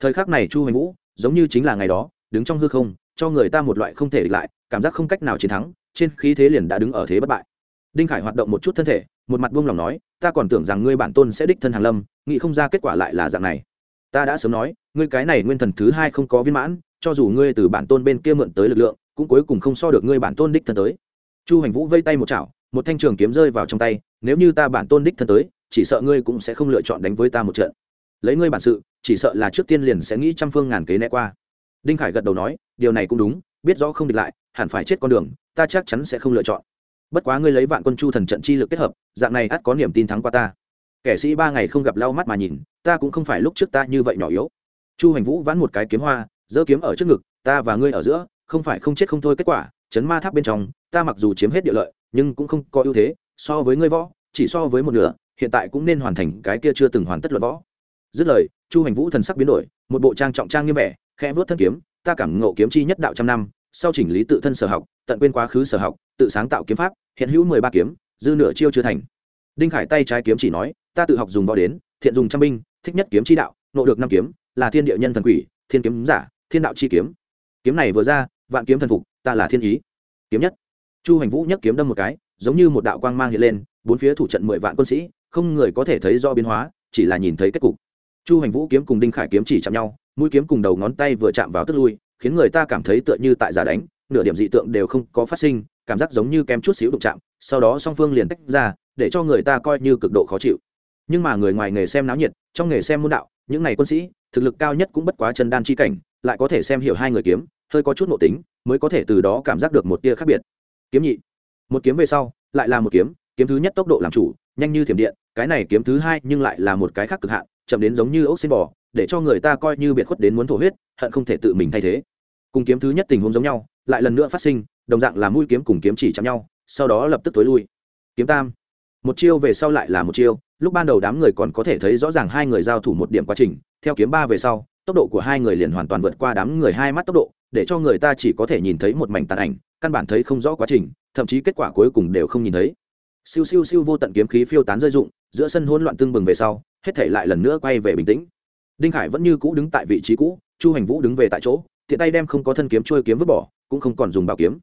Thời khắc này chu hành vũ, giống như chính là ngày đó đứng trong hư không, cho người ta một loại không thể địch lại, cảm giác không cách nào chiến thắng, trên khí thế liền đã đứng ở thế bất bại. Đinh khải hoạt động một chút thân thể, một mặt buông lòng nói, ta còn tưởng rằng ngươi bản tôn sẽ đích thân hàng lâm, nghĩ không ra kết quả lại là dạng này. Ta đã sớm nói, ngươi cái này nguyên thần thứ hai không có viên mãn, cho dù ngươi từ bản tôn bên kia mượn tới lực lượng, cũng cuối cùng không so được ngươi bản tôn đích thân tới. Chu hành vũ vây tay một chảo, một thanh trường kiếm rơi vào trong tay, nếu như ta bản tôn đích thân tới, chỉ sợ ngươi cũng sẽ không lựa chọn đánh với ta một trận. Lấy ngươi bản sự, chỉ sợ là trước tiên liền sẽ nghĩ trăm phương ngàn kế né qua đinh khải gật đầu nói, điều này cũng đúng, biết rõ không địch lại, hẳn phải chết con đường, ta chắc chắn sẽ không lựa chọn. Bất quá ngươi lấy vạn quân chu thần trận chi lực kết hợp, dạng này ắt có niềm tin thắng qua ta. Kẻ sĩ ba ngày không gặp lau mắt mà nhìn, ta cũng không phải lúc trước ta như vậy nhỏ yếu. Chu hành vũ vãn một cái kiếm hoa, giơ kiếm ở trước ngực, ta và ngươi ở giữa, không phải không chết không thôi kết quả, chấn ma tháp bên trong, ta mặc dù chiếm hết địa lợi, nhưng cũng không có ưu thế, so với ngươi võ, chỉ so với một nửa, hiện tại cũng nên hoàn thành cái kia chưa từng hoàn tất luật võ dứt lời, chu hành vũ thần sắc biến đổi, một bộ trang trọng trang nghiêm vẻ, khẽ vớt thân kiếm, ta cảm ngộ kiếm chi nhất đạo trăm năm, sau chỉnh lý tự thân sở học, tận quên quá khứ sở học, tự sáng tạo kiếm pháp, hiện hữu mười ba kiếm, dư nửa chiêu chưa thành. Đinh khải tay trái kiếm chỉ nói, ta tự học dùng võ đến, thiện dùng trăm binh, thích nhất kiếm chi đạo nộ được năm kiếm, là thiên địa nhân thần quỷ, thiên kiếm giả, thiên đạo chi kiếm. Kiếm này vừa ra, vạn kiếm thần phục, ta là thiên ý. Kiếm nhất. Chu hành vũ nhất kiếm đâm một cái, giống như một đạo quang mang hiện lên, bốn phía thủ trận mười vạn quân sĩ, không người có thể thấy do biến hóa, chỉ là nhìn thấy kết cục chu hành vũ kiếm cùng đinh khải kiếm chỉ chạm nhau, mũi kiếm cùng đầu ngón tay vừa chạm vào tức lui, khiến người ta cảm thấy tựa như tại giả đánh, nửa điểm dị tượng đều không có phát sinh, cảm giác giống như kem chút xíu đụng chạm, sau đó song phương liền tách ra, để cho người ta coi như cực độ khó chịu. Nhưng mà người ngoài nghề xem náo nhiệt, trong nghề xem môn đạo, những n à y quân sĩ, thực lực cao nhất cũng bất quá chân đan chi cảnh, lại có thể xem hiểu hai người kiếm, hơi có chút nội tính, mới có thể từ đó cảm giác được một tia khác biệt. Kiếm nhị. Một kiếm về sau, lại là một kiếm kiếm thứ nhất tốc độ làm chủ, nhanh như thiểm điện, cái này kiếm thứ hai nhưng lại là một cái khác cực hạn chậm đến giống như ốc xin bò, để cho người ta coi như biệt khuất đến muốn thổ huyết, hận không thể tự mình thay thế. Cùng kiếm thứ nhất tình huống giống nhau, lại lần nữa phát sinh, đồng dạng là mũi kiếm cùng kiếm chỉ chạm nhau, sau đó lập tức tối lui. Kiếm tam. Một chiêu về sau lại là một chiêu, lúc ban đầu đám người còn có thể thấy rõ ràng hai người giao thủ một điểm quá trình, theo kiếm ba về sau, tốc độ của hai người liền hoàn toàn vượt qua đám người hai mắt tốc độ, để cho người ta chỉ có thể nhìn thấy một mảnh tàn ảnh, căn bản thấy không rõ quá trình, thậm chí kết quả cuối cùng đều không nhìn thấy. Siêu siêu siêu vô tận kiếm khí phiêu tán rơi rụng, giữa sân hỗn loạn tương bừng về sau hết thể lại lần nữa quay về bình tĩnh. Đinh khải vẫn như cũ đứng tại vị trí cũ, chu hành vũ đứng về tại chỗ thiện tay đem không có thân kiếm trôi kiếm vứt bỏ, cũng không còn dùng bảo kiếm.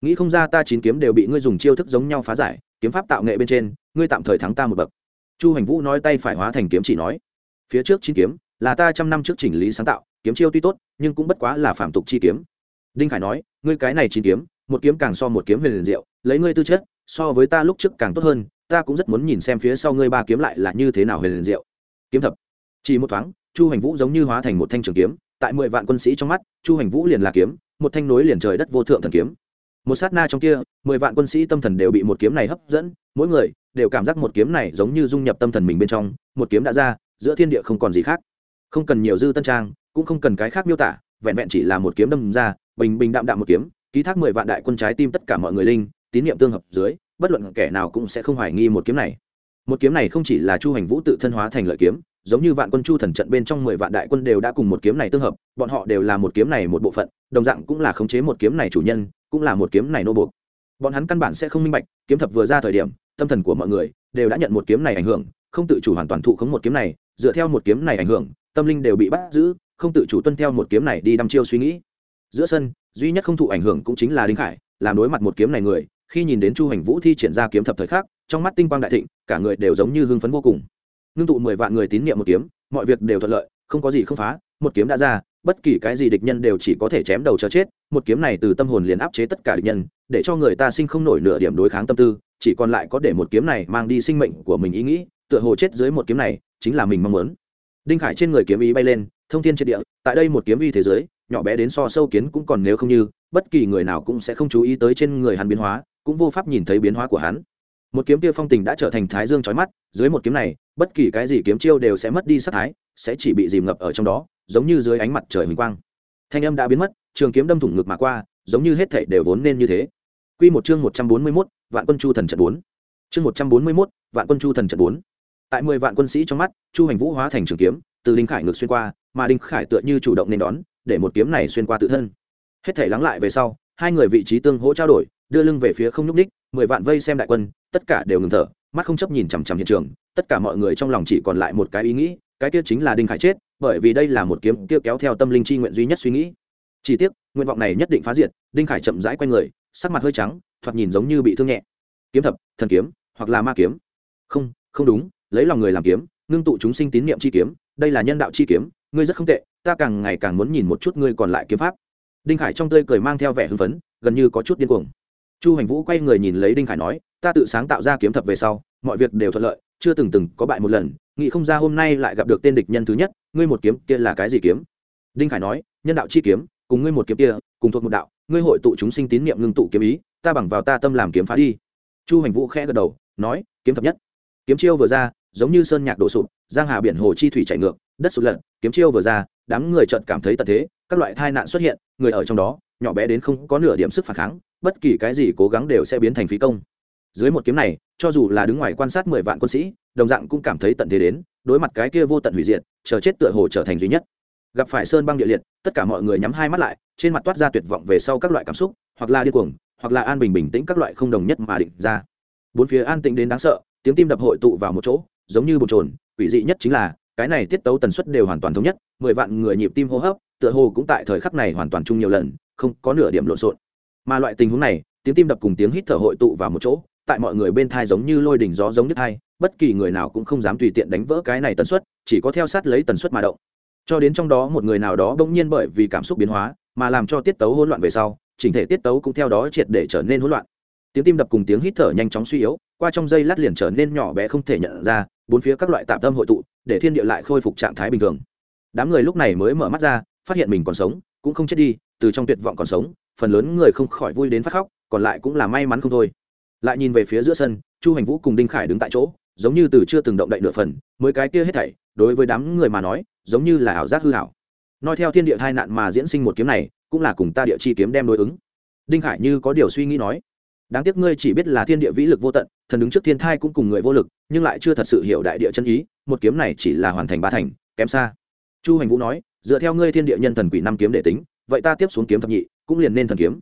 Nghĩ không ra ta chín kiếm đều bị ngươi dùng chiêu thức giống nhau phá giải, kiếm pháp tạo nghệ bên trên, ngươi tạm thời thắng ta một bậc. Chu hành vũ nói tay phải hóa thành kiếm chỉ nói, phía trước chín kiếm là ta trăm năm trước chỉnh lý sáng tạo, kiếm chiêu tuy tốt, nhưng cũng bất quá là phạm tục chi kiếm. Đinh khải nói, ngươi cái này chín kiếm, một kiếm càng so một kiếm huyền liền diệu, lấy ngươi tư chất, so với ta lúc trước càng tốt hơn ta cũng rất muốn nhìn xem phía sau ngươi ba kiếm lại là như thế nào huyền diệu. Kiếm thập. Chỉ một thoáng, chu hành vũ giống như hóa thành một thanh trường kiếm, tại mười vạn quân sĩ trong mắt, chu hành vũ liền là kiếm, một thanh nối liền trời đất vô thượng thần kiếm. Một sát na trong kia, mười vạn quân sĩ tâm thần đều bị một kiếm này hấp dẫn, mỗi người đều cảm giác một kiếm này giống như dung nhập tâm thần mình bên trong, một kiếm đã ra, giữa thiên địa không còn gì khác. Không cần nhiều dư tân trang, cũng không cần cái khác miêu tả, vẹn vẹn chỉ là một kiếm đâm ra, bình bình đạm đạm một kiếm, ký thác mười vạn đại quân trái tim tất cả mọi người linh, tín nhiệm tương hợp dưới bất luận kẻ nào cũng sẽ không hoài nghi một kiếm này một kiếm này không chỉ là chu hành vũ tự thân hóa thành lợi kiếm giống như vạn quân chu thần trận bên trong mười vạn đại quân đều đã cùng một kiếm này tương hợp bọn họ đều là một kiếm này một bộ phận đồng dạng cũng là khống chế một kiếm này chủ nhân cũng là một kiếm này nô buộc bọn hắn căn bản sẽ không minh bạch kiếm thập vừa ra thời điểm tâm thần của mọi người đều đã nhận một kiếm này ảnh hưởng không tự chủ hoàn toàn thụ khống một kiếm này dựa theo một kiếm này ảnh hưởng tâm linh đều bị bắt giữ không tự chủ tuân theo một kiếm này đi đăm chiêu suy nghĩ giữa sân duy nhất không thụ ảnh hưởng cũng chính là đinh khải làm đối mặt một kiếm này người khi nhìn đến chu hành vũ thi triển ra kiếm thập thời khắc, trong mắt tinh quang đại thịnh, cả người đều giống như hưng phấn vô cùng. Ngưng tụ mười vạn người tín nhiệm một kiếm, mọi việc đều thuận lợi, không có gì không phá, một kiếm đã ra, bất kỳ cái gì địch nhân đều chỉ có thể chém đầu cho chết, một kiếm này từ tâm hồn liền áp chế tất cả địch nhân, để cho người ta sinh không nổi nửa điểm đối kháng tâm tư, chỉ còn lại có để một kiếm này mang đi sinh mệnh của mình ý nghĩ, tựa hồ chết dưới một kiếm này, chính là mình mong muốn. Đinh khải trên người kiếm ý bay lên, thông thiên trên địa, tại đây một kiếm uy thế giới, nhỏ bé đến so sâu kiến cũng còn nếu không như, bất kỳ người nào cũng sẽ không chú ý tới trên người hắn biến hóa cũng vô pháp nhìn thấy biến hóa của hắn một kiếm kia phong tình đã trở thành thái dương trói mắt dưới một kiếm này bất kỳ cái gì kiếm chiêu đều sẽ mất đi sắc thái sẽ chỉ bị dìm ngập ở trong đó giống như dưới ánh mặt trời huỳnh quang thanh âm đã biến mất trường kiếm đâm thủng ngực mà qua giống như hết thảy đều vốn nên như thế Quy một chương một trăm bốn mươi 141, Vạn Quân Chu Thần trận 4. Chương một trăm bốn mươi 141, Vạn Quân Chu Thần trận 4. Tại mười vạn quân sĩ trong mắt, Chu Hành Vũ hóa thành trường kiếm, từ Đinh Khải ngược xuyên qua, mà Đinh Khải tựa như chủ động nên đón, để một kiếm này xuyên qua tự thân. Hết thảy lắng lại về sau, hai người vị trí tương hỗ trao đổi, đưa lưng về phía không nhúc ních mười vạn vây xem đại quân, tất cả đều ngừng thở, mắt không chấp nhìn chằm chằm hiện trường, tất cả mọi người trong lòng chỉ còn lại một cái ý nghĩ, cái kia chính là Đinh Khải chết, bởi vì đây là một kiếm kia kéo theo tâm linh chi nguyện duy nhất suy nghĩ. Chỉ tiếc, nguyện vọng này nhất định phá diệt, Đinh Khải chậm rãi quay người, sắc mặt hơi trắng, thoạt nhìn giống như bị thương nhẹ. Kiếm thập, thần kiếm, hoặc là ma kiếm. Không, không đúng, lấy lòng người làm kiếm, ngưng tụ chúng sinh tín niệm chi kiếm, đây là nhân đạo chi kiếm, ngươi rất không tệ, ta càng ngày càng muốn nhìn một chút ngươi còn lại kiếm pháp. Đinh Khải trong tươi cười mang theo vẻ hưng phấn, gần như có chút điên cuồng chu hành vũ quay người nhìn lấy đinh khải nói, ta tự sáng tạo ra kiếm thập về sau, mọi việc đều thuận lợi, chưa từng từng có bại một lần, nghĩ không ra hôm nay lại gặp được tên địch nhân thứ nhất, ngươi một kiếm kia là cái gì kiếm? Đinh khải nói, nhân đạo chi kiếm, cùng ngươi một kiếm kia, cùng thuộc một đạo, ngươi hội tụ chúng sinh tín niệm ngưng tụ kiếm ý, ta bằng vào ta tâm làm kiếm phá đi. Chu hành vũ khẽ gật đầu, nói, kiếm thập nhất. Kiếm chiêu vừa ra, giống như sơn nhạc đổ sụp, giang hà biển hồ chi thủy chảy ngược, đất sụt lật kiếm chiêu vừa ra, đám người chợt cảm thấy tận thế, các loại tai nạn xuất hiện, người ở trong đó, nhỏ bé đến không có nửa điểm sức phản kháng bất kỳ cái gì cố gắng đều sẽ biến thành phí công. Dưới một kiếm này, cho dù là đứng ngoài quan sát mười vạn quân sĩ, đồng dạng cũng cảm thấy tận thế đến, đối mặt cái kia vô tận hủy diệt, chờ chết tựa hồ trở thành duy nhất. Gặp phải sơn băng địa liệt, tất cả mọi người nhắm hai mắt lại, trên mặt toát ra tuyệt vọng về sau các loại cảm xúc, hoặc là điên cuồng, hoặc là an bình bình tĩnh các loại không đồng nhất mà định ra. Bốn phía an tĩnh đến đáng sợ, tiếng tim đập hội tụ vào một chỗ, giống như bồn trồn quỷ dị nhất chính là, cái này tiết tấu tần suất đều hoàn toàn thống nhất, mười vạn người nhịp tim hô hấp, tựa hồ cũng tại thời khắc này hoàn toàn chung nhiều lần, không có nửa điểm lộn xộn mà loại tình huống này, tiếng tim đập cùng tiếng hít thở hội tụ vào một chỗ, tại mọi người bên thai giống như lôi đỉnh gió giống nước thai bất kỳ người nào cũng không dám tùy tiện đánh vỡ cái này tần suất, chỉ có theo sát lấy tần suất mà động. Cho đến trong đó một người nào đó bỗng nhiên bởi vì cảm xúc biến hóa, mà làm cho tiết tấu hỗn loạn về sau, chỉnh thể tiết tấu cũng theo đó triệt để trở nên hỗn loạn. Tiếng tim đập cùng tiếng hít thở nhanh chóng suy yếu, qua trong giây lát liền trở nên nhỏ bé không thể nhận ra, bốn phía các loại tạm tâm hội tụ, để thiên địa lại khôi phục trạng thái bình thường. Đám người lúc này mới mở mắt ra, phát hiện mình còn sống, cũng không chết đi, từ trong tuyệt vọng còn sống phần lớn người không khỏi vui đến phát khóc, còn lại cũng là may mắn không thôi. Lại nhìn về phía giữa sân, chu hành vũ cùng đinh khải đứng tại chỗ, giống như từ chưa từng động đậy nửa phần, mới cái kia hết thảy, đối với đám người mà nói, giống như là ảo giác hư hảo nói theo thiên địa tai nạn mà diễn sinh một kiếm này, cũng là cùng ta địa chi kiếm đem đối ứng. Đinh khải như có điều suy nghĩ nói, đáng tiếc ngươi chỉ biết là thiên địa vĩ lực vô tận, thần đứng trước thiên thai cũng cùng người vô lực, nhưng lại chưa thật sự hiểu đại địa chân ý, một kiếm này chỉ là hoàn thành ba thành, kém xa. Chu hành vũ nói, dựa theo ngươi thiên địa nhân thần quỷ năm kiếm để tính, vậy ta tiếp xuống kiếm thập nhị cũng liền nên thần kiếm.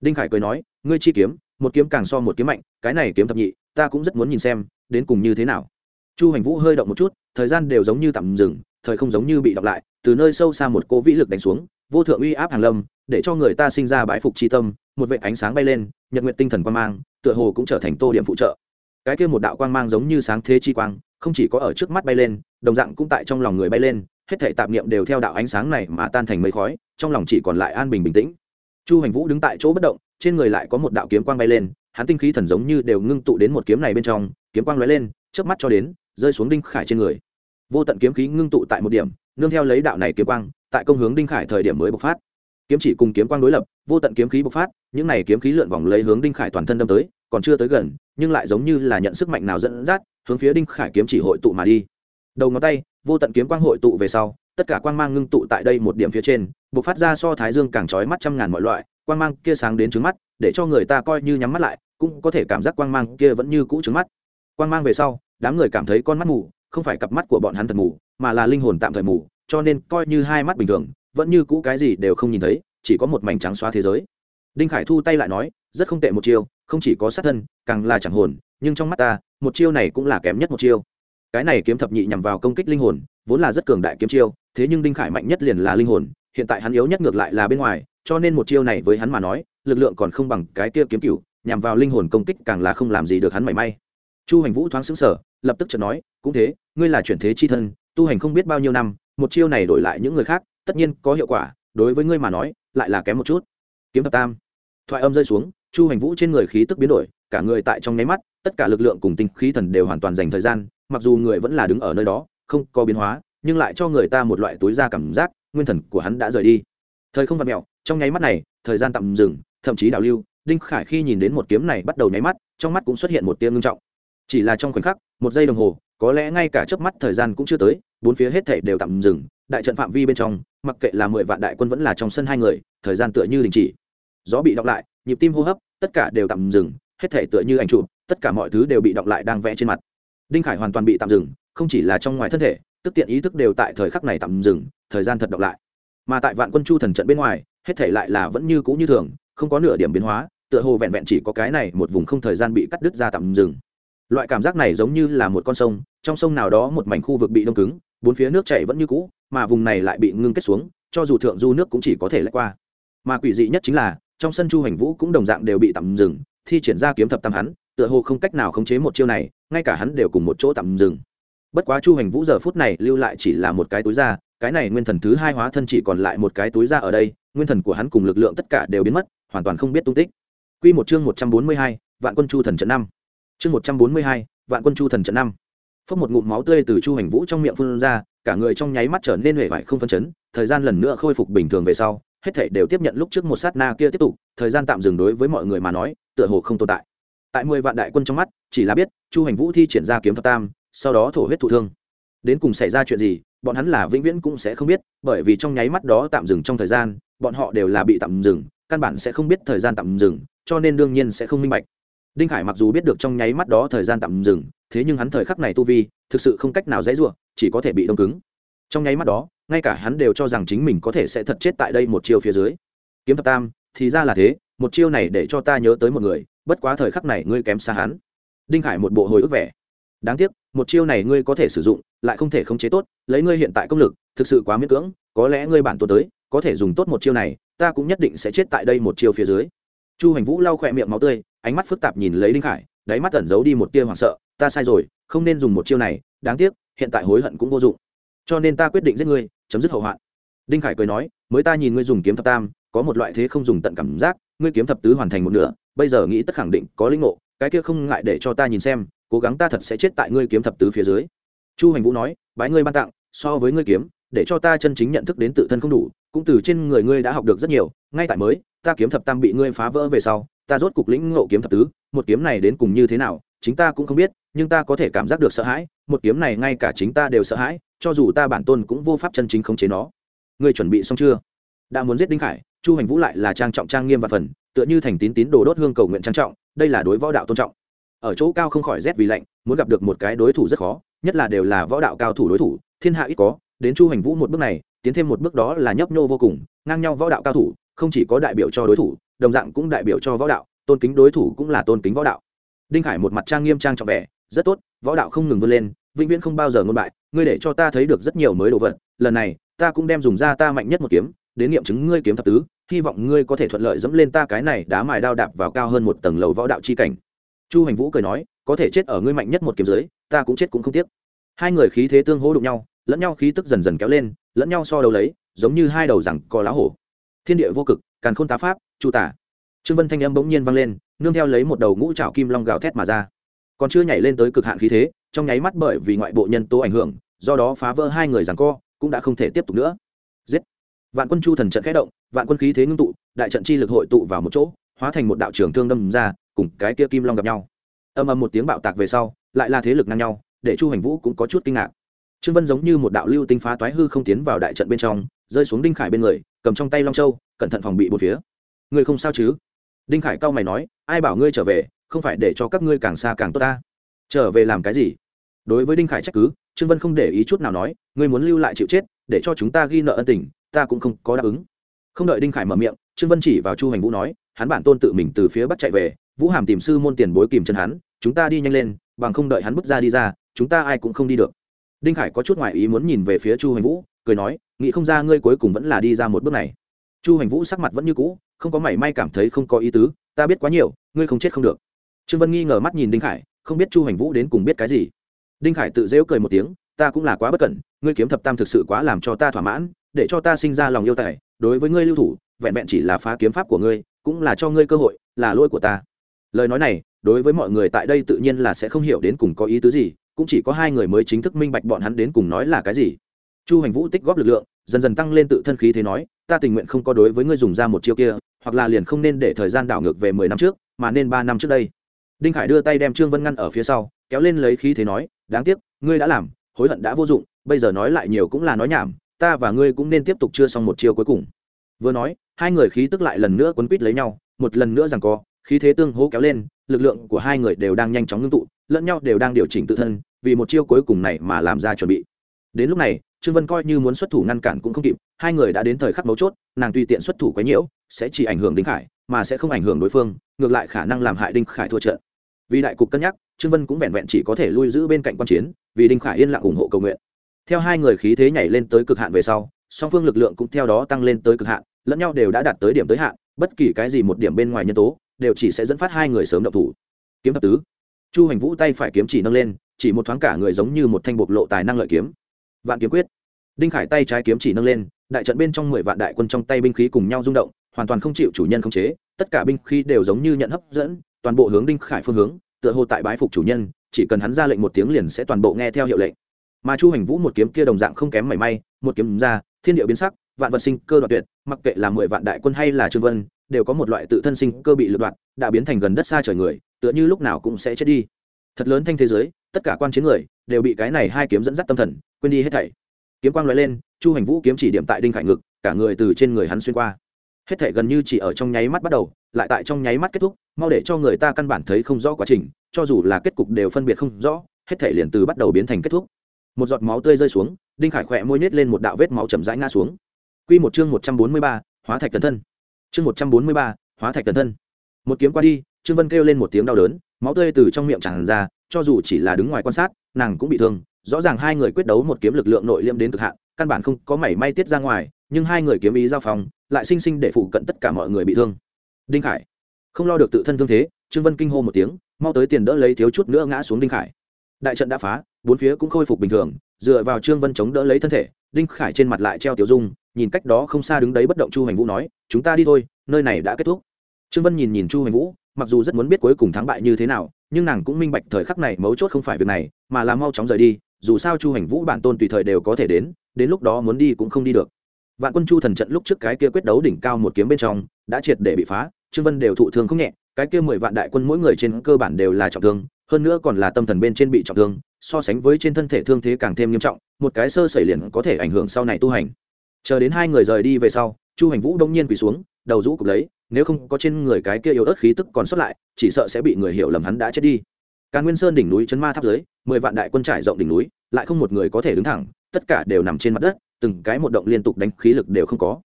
Đinh khải cười nói, ngươi chi kiếm, một kiếm càng so một kiếm mạnh, cái này kiếm thập nhị, ta cũng rất muốn nhìn xem, đến cùng như thế nào? Chu hành vũ hơi động một chút, thời gian đều giống như tạm dừng, thời không giống như bị đọc lại, từ nơi sâu xa một cỗ vĩ lực đánh xuống, vô thượng uy áp hàng lâm, để cho người ta sinh ra bái phục tri tâm, một vệ ánh sáng bay lên, nhật nguyện tinh thần quang mang, tựa hồ cũng trở thành tô điểm phụ trợ. Cái kia một đạo quang mang giống như sáng thế chi quang, không chỉ có ở trước mắt bay lên, đồng dạng cũng tại trong lòng người bay lên, hết thể tạp niệm đều theo đạo ánh sáng này mà tan thành mây khói, trong lòng chỉ còn lại an bình bình tĩnh chu hành vũ đứng tại chỗ bất động, trên người lại có một đạo kiếm quang bay lên, hắn tinh khí thần giống như đều ngưng tụ đến một kiếm này bên trong, kiếm quang lóe lên trước mắt cho đến, rơi xuống đinh khải trên người. Vô tận kiếm khí ngưng tụ tại một điểm, nương theo lấy đạo này kiếm quang, tại công hướng đinh khải thời điểm mới bộc phát. Kiếm chỉ cùng kiếm quang đối lập, vô tận kiếm khí bộc phát, những này kiếm khí lượn vòng lấy hướng đinh khải toàn thân đâm tới, còn chưa tới gần, nhưng lại giống như là nhận sức mạnh nào dẫn dắt, hướng phía đinh khải kiếm chỉ hội tụ mà đi. Đầu ngón tay, vô tận kiếm quang hội tụ về sau tất cả quang mang ngưng tụ tại đây một điểm phía trên, bộc phát ra so thái dương càng trói mắt trăm ngàn mọi loại, quang mang kia sáng đến trứng mắt, để cho người ta coi như nhắm mắt lại, cũng có thể cảm giác quang mang kia vẫn như cũ trứng mắt. Quang mang về sau, đám người cảm thấy con mắt mù, không phải cặp mắt của bọn hắn thật mù, mà là linh hồn tạm thời mù, cho nên coi như hai mắt bình thường, vẫn như cũ cái gì đều không nhìn thấy, chỉ có một mảnh trắng xóa thế giới. Đinh khải thu tay lại nói, rất không tệ một chiêu, không chỉ có sát thân, càng là chẳng hồn, nhưng trong mắt ta, một chiêu này cũng là kém nhất một chiêu. Cái này kiếm thập nhị nhằm vào công kích linh hồn, vốn là rất cường đại kiếm chiêu thế nhưng đinh khải mạnh nhất liền là linh hồn, hiện tại hắn yếu nhất ngược lại là bên ngoài, cho nên một chiêu này với hắn mà nói, lực lượng còn không bằng cái kia kiếm cựu nhằm vào linh hồn công kích càng là không làm gì được hắn mảy may. Chu hành vũ thoáng xứng sở lập tức chợt nói, cũng thế, ngươi là chuyển thế chi thân, tu hành không biết bao nhiêu năm, một chiêu này đổi lại những người khác, tất nhiên có hiệu quả, đối với ngươi mà nói, lại là kém một chút. Kiếm thập tam. Thoại âm rơi xuống, chu hành vũ trên người khí tức biến đổi, cả người tại trong nháy mắt, tất cả lực lượng cùng tinh khí thần đều hoàn toàn dành thời gian, mặc dù người vẫn là đứng ở nơi đó, không có biến hóa nhưng lại cho người ta một loại túi da cảm giác, nguyên thần của hắn đã rời đi. Thời không vặt mẹo, trong nháy mắt này, thời gian tạm dừng, thậm chí đào lưu, đinh khải khi nhìn đến một kiếm này bắt đầu nháy mắt, trong mắt cũng xuất hiện một tia ngưng trọng. Chỉ là trong khoảnh khắc, một giây đồng hồ, có lẽ ngay cả chớp mắt thời gian cũng chưa tới, bốn phía hết thảy đều tạm dừng, đại trận phạm vi bên trong, mặc kệ là mười vạn đại quân vẫn là trong sân hai người, thời gian tựa như đình chỉ. Gió bị đọc lại, nhịp tim hô hấp, tất cả đều tạm dừng, hết thảy tựa như ảnh chụp, tất cả mọi thứ đều bị đọc lại đang vẽ trên mặt. Đinh khải hoàn toàn bị tạm dừng, không chỉ là trong ngoài thân thể tức tiện ý thức đều tại thời khắc này tạm dừng, thời gian thật đọc lại. Mà tại vạn quân chu thần trận bên ngoài, hết thảy lại là vẫn như cũ như thường, không có nửa điểm biến hóa, tựa hồ vẹn vẹn chỉ có cái này một vùng không thời gian bị cắt đứt ra tạm dừng. Loại cảm giác này giống như là một con sông, trong sông nào đó một mảnh khu vực bị đông cứng, bốn phía nước chảy vẫn như cũ, mà vùng này lại bị ngưng kết xuống, cho dù thượng du nước cũng chỉ có thể lách qua. Mà quỷ dị nhất chính là, trong sân chu hành vũ cũng đồng dạng đều bị tạm dừng, thi triển ra kiếm thập tam hắn, tựa hồ không cách nào khống chế một chiêu này, ngay cả hắn đều cùng một chỗ tạm dừng bất quá chu hành vũ giờ phút này lưu lại chỉ là một cái túi da cái này nguyên thần thứ hai hóa thân chỉ còn lại một cái túi da ở đây nguyên thần của hắn cùng lực lượng tất cả đều biến mất hoàn toàn không biết tung tích Quy một chương một trăm bốn mươi hai, Vạn Quân Chu Thần trận năm. Chương một trăm bốn mươi hai, Vạn Quân Chu Thần trận năm. Phốc một ngụm máu tươi từ Chu Hành Vũ trong miệng phun ra, cả người trong nháy mắt trở nên huệ vải không phân chấn, thời gian lần nữa khôi phục bình thường về sau, hết thảy đều tiếp nhận lúc trước một sát na kia tiếp tục, thời gian tạm dừng đối với mọi người mà nói, tựa hồ không tồn tại. Tại mười vạn đại quân trong mắt, chỉ là biết, Chu Hành Vũ thi triển ra kiếm thập tam, sau đó thổ huyết thụ thương. Đến cùng xảy ra chuyện gì, bọn hắn là vĩnh viễn cũng sẽ không biết, bởi vì trong nháy mắt đó tạm dừng trong thời gian, bọn họ đều là bị tạm dừng, căn bản sẽ không biết thời gian tạm dừng, cho nên đương nhiên sẽ không minh bạch. Đinh khải mặc dù biết được trong nháy mắt đó thời gian tạm dừng thế nhưng hắn thời khắc này tu vi thực sự không cách nào dãy ruộng chỉ có thể bị đông cứng. Trong nháy mắt đó ngay cả hắn đều cho rằng chính mình có thể sẽ thật chết tại đây một chiêu phía dưới. Kiếm thập tam thì ra là thế một chiêu này để cho ta nhớ tới một người bất quá thời khắc này ngươi kém xa hắn. Đinh khải một bộ hồi ức vẻ đáng tiếc, một chiêu này ngươi có thể sử dụng, lại không thể khống chế tốt, lấy ngươi hiện tại công lực, thực sự quá miễn cưỡng, có lẽ ngươi bản tôi tới, có thể dùng tốt một chiêu này, ta cũng nhất định sẽ chết tại đây một chiêu phía dưới. Chu hành vũ lau khỏe miệng máu tươi, ánh mắt phức tạp nhìn lấy đinh khải, đáy mắt tẩn giấu đi một tia hoảng sợ, ta sai rồi, không nên dùng một chiêu này, đáng tiếc, hiện tại hối hận cũng vô dụng. Cho nên ta quyết định giết ngươi, chấm dứt hậu hoạn. Đinh khải cười nói, mới ta nhìn ngươi dùng kiếm thập tam, có một loại thế không dùng tận cảm giác, ngươi kiếm thập tứ hoàn thành một nửa, bây giờ nghĩ tất khẳng định có linh ngộ, cái kia không ngại để cho ta nhìn xem cố gắng ta thật sẽ chết tại ngươi kiếm thập tứ phía dưới. Chu hành vũ nói, bái ngươi ban tặng, so với ngươi kiếm, để cho ta chân chính nhận thức đến tự thân không đủ, cũng từ trên người ngươi đã học được rất nhiều, ngay tại mới, ta kiếm thập tam bị ngươi phá vỡ về sau, ta rốt cục lĩnh ngộ kiếm thập tứ, một kiếm này đến cùng như thế nào, chính ta cũng không biết, nhưng ta có thể cảm giác được sợ hãi, một kiếm này ngay cả chính ta đều sợ hãi, cho dù ta bản tôn cũng vô pháp chân chính khống chế nó. Ngươi chuẩn bị xong chưa? Đã muốn giết đinh khải, chu hành vũ lại là trang trọng trang nghiêm và phần, tựa như thành tín tín đồ đốt hương cầu nguyện trang trọng, đây là đối võ đạo tôn trọng ở chỗ cao không khỏi rét vì lạnh, muốn gặp được một cái đối thủ rất khó, nhất là đều là võ đạo cao thủ đối thủ, thiên hạ ít có, đến chu hành vũ một bước này, tiến thêm một bước đó là nhấp nhô vô cùng, ngang nhau võ đạo cao thủ, không chỉ có đại biểu cho đối thủ, đồng dạng cũng đại biểu cho võ đạo, tôn kính đối thủ cũng là tôn kính võ đạo. Đinh khải một mặt trang nghiêm trang trọng vẻ, rất tốt, võ đạo không ngừng vươn lên, vĩnh viễn không bao giờ ngôn bại, ngươi để cho ta thấy được rất nhiều mới đồ vật, lần này, ta cũng đem dùng ra ta mạnh nhất một kiếm, đến nghiệm chứng ngươi kiếm thập tứ, hy vọng ngươi có thể thuận lợi dẫm lên ta cái này đá mài đao đạp vào cao hơn một tầng lầu võ đạo chi cảnh chu hành vũ cười nói, có thể chết ở ngươi mạnh nhất một kiếm dưới ta cũng chết cũng không tiếc. Hai người khí thế tương hỗ đụng nhau, lẫn nhau khí tức dần dần kéo lên, lẫn nhau so đầu lấy, giống như hai đầu rằng co lá hổ. Thiên địa vô cực, càn khôn tá pháp, chu tả. Trương vân thanh âm bỗng nhiên vang lên, nương theo lấy một đầu ngũ trảo kim long gào thét mà ra. Còn chưa nhảy lên tới cực hạn khí thế, trong nháy mắt bởi vì ngoại bộ nhân tố ảnh hưởng, do đó phá vỡ hai người rằng co, cũng đã không thể tiếp tục nữa. Giết. Vạn quân chu thần trận khẽ động, vạn quân khí thế ngưng tụ, đại trận chi lực hội tụ vào một chỗ, hóa thành một đạo trường thương đâm ra cùng cái kia kim long gặp nhau. Âm âm một tiếng bạo tạc về sau, lại là thế lực ngang nhau, để chu hành vũ cũng có chút kinh ngạc. Trương vân giống như một đạo lưu tinh phá toái hư không tiến vào đại trận bên trong, rơi xuống đinh khải bên người, cầm trong tay long châu, cẩn thận phòng bị một phía. Người không sao chứ? Đinh khải cau mày nói, ai bảo ngươi trở về, không phải để cho các ngươi càng xa càng tốt ta? Trở về làm cái gì? Đối với đinh khải trách cứ, trương vân không để ý chút nào nói, ngươi muốn lưu lại chịu chết, để cho chúng ta ghi nợ ân tình, ta cũng không có đáp ứng. Không đợi đinh khải mở miệng, trương vân chỉ vào chu hành vũ nói, hắn bản tôn tự mình từ phía bắc chạy về vũ hàm tìm sư môn tiền bối kìm chân hắn, chúng ta đi nhanh lên, bằng không đợi hắn bước ra đi ra, chúng ta ai cũng không đi được. Đinh khải có chút ngoại ý muốn nhìn về phía chu hành vũ, cười nói, nghĩ không ra ngươi cuối cùng vẫn là đi ra một bước này. Chu hành vũ sắc mặt vẫn như cũ, không có mảy may cảm thấy không có ý tứ, ta biết quá nhiều, ngươi không chết không được. Trương vân nghi ngờ mắt nhìn đinh khải, không biết chu hành vũ đến cùng biết cái gì. Đinh khải tự dễu cười một tiếng, ta cũng là quá bất cẩn, ngươi kiếm thập tam thực sự quá làm cho ta thỏa mãn, để cho ta sinh ra lòng yêu tài, đối với ngươi lưu thủ, vẹn vẹn chỉ là phá kiếm pháp của ngươi, cũng là cho ngươi cơ hội, là lỗi của ta lời nói này, đối với mọi người tại đây tự nhiên là sẽ không hiểu đến cùng có ý tứ gì, cũng chỉ có hai người mới chính thức minh bạch bọn hắn đến cùng nói là cái gì. Chu hành vũ tích góp lực lượng, dần dần tăng lên tự thân khí thế nói, ta tình nguyện không có đối với ngươi dùng ra một chiêu kia, hoặc là liền không nên để thời gian đảo ngược về mười năm trước, mà nên ba năm trước đây. Đinh khải đưa tay đem trương vân ngăn ở phía sau, kéo lên lấy khí thế nói, đáng tiếc, ngươi đã làm, hối hận đã vô dụng, bây giờ nói lại nhiều cũng là nói nhảm, ta và ngươi cũng nên tiếp tục chưa xong một chiêu cuối cùng. Vừa nói, hai người khí tức lại lần nữa quấn quýt lấy nhau, một lần nữa rằng co khí thế tương hố kéo lên, lực lượng của hai người đều đang nhanh chóng ngưng tụ, lẫn nhau đều đang điều chỉnh tự thân, vì một chiêu cuối cùng này mà làm ra chuẩn bị. Đến lúc này, trương vân coi như muốn xuất thủ ngăn cản cũng không kịp, hai người đã đến thời khắc mấu chốt, nàng tùy tiện xuất thủ quấy nhiễu, sẽ chỉ ảnh hưởng đinh khải, mà sẽ không ảnh hưởng đối phương, ngược lại khả năng làm hại đinh khải thua trận. Vì đại cục cân nhắc, trương vân cũng vẹn vẹn chỉ có thể lui giữ bên cạnh quan chiến, vì đinh khải yên lặng ủng hộ cầu nguyện. Theo hai người khí thế nhảy lên tới cực hạn về sau, song phương lực lượng cũng theo đó tăng lên tới cực hạn, lẫn nhau đều đã đạt tới điểm tới hạn, bất kỳ cái gì một điểm bên ngoài nhân tố đều chỉ sẽ dẫn phát hai người sớm động thủ. Kiếm thập tứ. Chu hành vũ tay phải kiếm chỉ nâng lên, chỉ một thoáng cả người giống như một thanh bộc lộ tài năng lợi kiếm. Vạn kiếm quyết. Đinh khải tay trái kiếm chỉ nâng lên, đại trận bên trong mười vạn đại quân trong tay binh khí cùng nhau rung động, hoàn toàn không chịu chủ nhân khống chế, tất cả binh khí đều giống như nhận hấp dẫn, toàn bộ hướng đinh khải phương hướng, tựa hồ tại bái phục chủ nhân, chỉ cần hắn ra lệnh một tiếng liền sẽ toàn bộ nghe theo hiệu lệnh. Mà chu hành vũ một kiếm kia đồng dạng không kém mảy may, một kiếm ra, thiên địa biến sắc, vạn vật sinh cơ đoạn tuyệt, mặc kệ là mười vạn đại quân hay là trương vân đều có một loại tự thân sinh cơ bị lựa đoạn đã biến thành gần đất xa trời người, tựa như lúc nào cũng sẽ chết đi. Thật lớn thanh thế giới, tất cả quan chiến người đều bị cái này hai kiếm dẫn dắt tâm thần, quên đi hết thảy. Kiếm quang loại lên, chu hành vũ kiếm chỉ điểm tại đinh khải ngực, cả người từ trên người hắn xuyên qua. Hết thảy gần như chỉ ở trong nháy mắt bắt đầu, lại tại trong nháy mắt kết thúc, mau để cho người ta căn bản thấy không rõ quá trình, cho dù là kết cục đều phân biệt không rõ, hết thảy liền từ bắt đầu biến thành kết thúc. Một giọt máu tươi rơi xuống, đinh khải khỏe môi nhét lên một đạo vết máu chậm rãi ngã xuống. Q một chương một trăm bốn mươi ba, hóa thạch thần thân chương một trăm bốn mươi ba, hóa thạch tần thân. Một kiếm qua đi, trương vân kêu lên một tiếng đau đớn, máu tươi từ trong miệng tràn ra, cho dù chỉ là đứng ngoài quan sát, nàng cũng bị thương. Rõ ràng hai người quyết đấu một kiếm lực lượng nội liêm đến cực hạn, căn bản không có mảy may tiết ra ngoài, nhưng hai người kiếm ý giao phòng lại sinh sinh để phụ cận tất cả mọi người bị thương. Đinh khải. Không lo được tự thân thương thế, trương vân kinh hô một tiếng, mau tới tiền đỡ lấy thiếu chút nữa ngã xuống đinh khải. Đại trận đã phá, bốn phía cũng khôi phục bình thường, dựa vào trương vân chống đỡ lấy thân thể, đinh khải trên mặt lại treo tiểu dung nhìn cách đó không xa đứng đấy bất động chu hành vũ nói, chúng ta đi thôi, nơi này đã kết thúc. Trương vân nhìn nhìn chu hành vũ, mặc dù rất muốn biết cuối cùng thắng bại như thế nào, nhưng nàng cũng minh bạch thời khắc này mấu chốt không phải việc này, mà là mau chóng rời đi, dù sao chu hành vũ bản tôn tùy thời đều có thể đến đến lúc đó muốn đi cũng không đi được. Vạn quân chu thần trận lúc trước cái kia quyết đấu đỉnh cao một kiếm bên trong, đã triệt để bị phá, trương vân đều thụ thương không nhẹ, cái kia mười vạn đại quân mỗi người trên cơ bản đều là trọng thương, hơn nữa còn là tâm thần bên trên bị trọng thương, so sánh với trên thân thể thương thế càng thêm nghiêm trọng, một cái sơ xảy liền có thể ảnh hưởng sau này tu hành chờ đến hai người rời đi về sau, chu hành vũ đông nhiên quỳ xuống, đầu rũ cục lấy, nếu không có trên người cái kia yếu ớt khí tức còn sót lại, chỉ sợ sẽ bị người hiểu lầm hắn đã chết đi. Càn nguyên sơn đỉnh núi chấn ma tháp dưới, mười vạn đại quân trải rộng đỉnh núi, lại không một người có thể đứng thẳng, tất cả đều nằm trên mặt đất, từng cái một động liên tục đánh khí lực đều không có.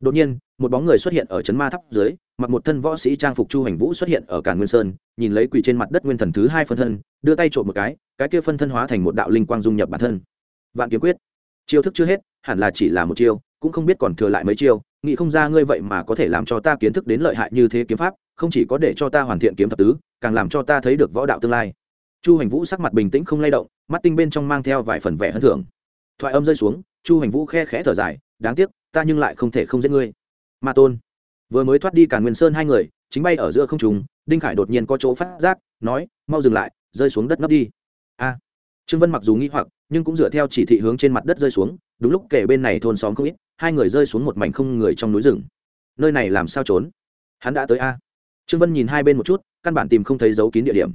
Đột nhiên, một bóng người xuất hiện ở chấn ma tháp dưới, mặc một thân võ sĩ trang phục chu hành vũ xuất hiện ở càn nguyên sơn, nhìn lấy quỳ trên mặt đất nguyên thần thứ hai phân thân, đưa tay trộm một cái cái kia phân thân hóa thành một đạo linh quang dung nhập bản thân. Vạn kiếm quyết chiêu thức chưa hết, hẳn là chỉ là một chiêu, cũng không biết còn thừa lại mấy chiêu, nghĩ không ra ngươi vậy mà có thể làm cho ta kiến thức đến lợi hại như thế kiếm pháp, không chỉ có để cho ta hoàn thiện kiếm thập tứ, càng làm cho ta thấy được võ đạo tương lai. Chu hành vũ sắc mặt bình tĩnh không lay động, mắt tinh bên trong mang theo vài phần vẻ hân thưởng. Thoại âm rơi xuống, chu hành vũ khe khẽ thở dài, đáng tiếc, ta nhưng lại không thể không giết ngươi. Ma tôn. Vừa mới thoát đi cả nguyên sơn hai người, chính bay ở giữa không trùng đinh khải đột nhiên có chỗ phát giác, nói, mau dừng lại, rơi xuống đất nấp đi. A. Trương vân mặc dù nghĩ hoặc nhưng cũng dựa theo chỉ thị hướng trên mặt đất rơi xuống, đúng lúc kể bên này thôn xóm không ít, hai người rơi xuống một mảnh không người trong núi rừng. Nơi này làm sao trốn? Hắn đã tới a. Trương vân nhìn hai bên một chút, căn bản tìm không thấy dấu kín địa điểm.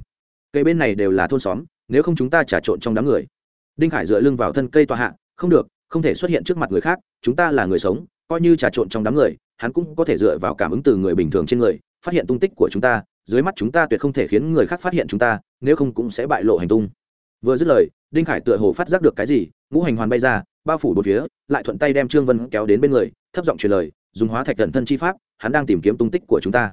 Cây bên này đều là thôn xóm, nếu không chúng ta trả trộn trong đám người. Đinh khải dựa lưng vào thân cây tòa hạ, không được, không thể xuất hiện trước mặt người khác, chúng ta là người sống, coi như trà trộn trong đám người, hắn cũng có thể dựa vào cảm ứng từ người bình thường trên người, phát hiện tung tích của chúng ta, dưới mắt chúng ta tuyệt không thể khiến người khác phát hiện chúng ta, nếu không cũng sẽ bại lộ hành tung vừa dứt lời, đinh khải tựa hồ phát giác được cái gì, ngũ hành hoàn bay ra, bao phủ bột phía, lại thuận tay đem trương vân kéo đến bên người, thấp giọng truyền lời, dùng hóa thạch thần thân chi pháp, hắn đang tìm kiếm tung tích của chúng ta.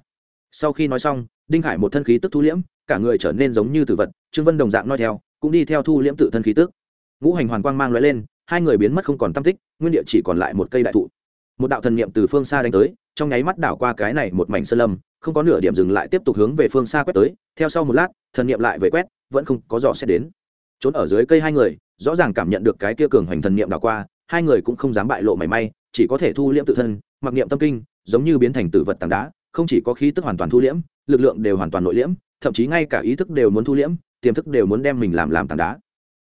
Sau khi nói xong, đinh khải một thân khí tức thu liễm, cả người trở nên giống như tử vật, trương vân đồng dạng nói theo, cũng đi theo thu liễm tự thân khí tức. Ngũ hành hoàn quang mang lóe lên, hai người biến mất không còn tam tích, nguyên địa chỉ còn lại một cây đại thụ. Một đạo thần niệm từ phương xa đánh tới, trong nháy mắt đảo qua cái này một mảnh sơn lâm, không có nửa điểm dừng lại, tiếp tục hướng về phương xa quét tới, theo sau một lát, thần niệm lại về quét, vẫn không có dò xét đến trốn ở dưới cây hai người, rõ ràng cảm nhận được cái kia cường hoành thần niệm đảo qua, hai người cũng không dám bại lộ mảy may, chỉ có thể thu liễm tự thân, mặc niệm tâm kinh, giống như biến thành tử vật tảng đá, không chỉ có khí tức hoàn toàn thu liễm, lực lượng đều hoàn toàn nội liễm, thậm chí ngay cả ý thức đều muốn thu liễm, tiềm thức đều muốn đem mình làm làm tảng đá.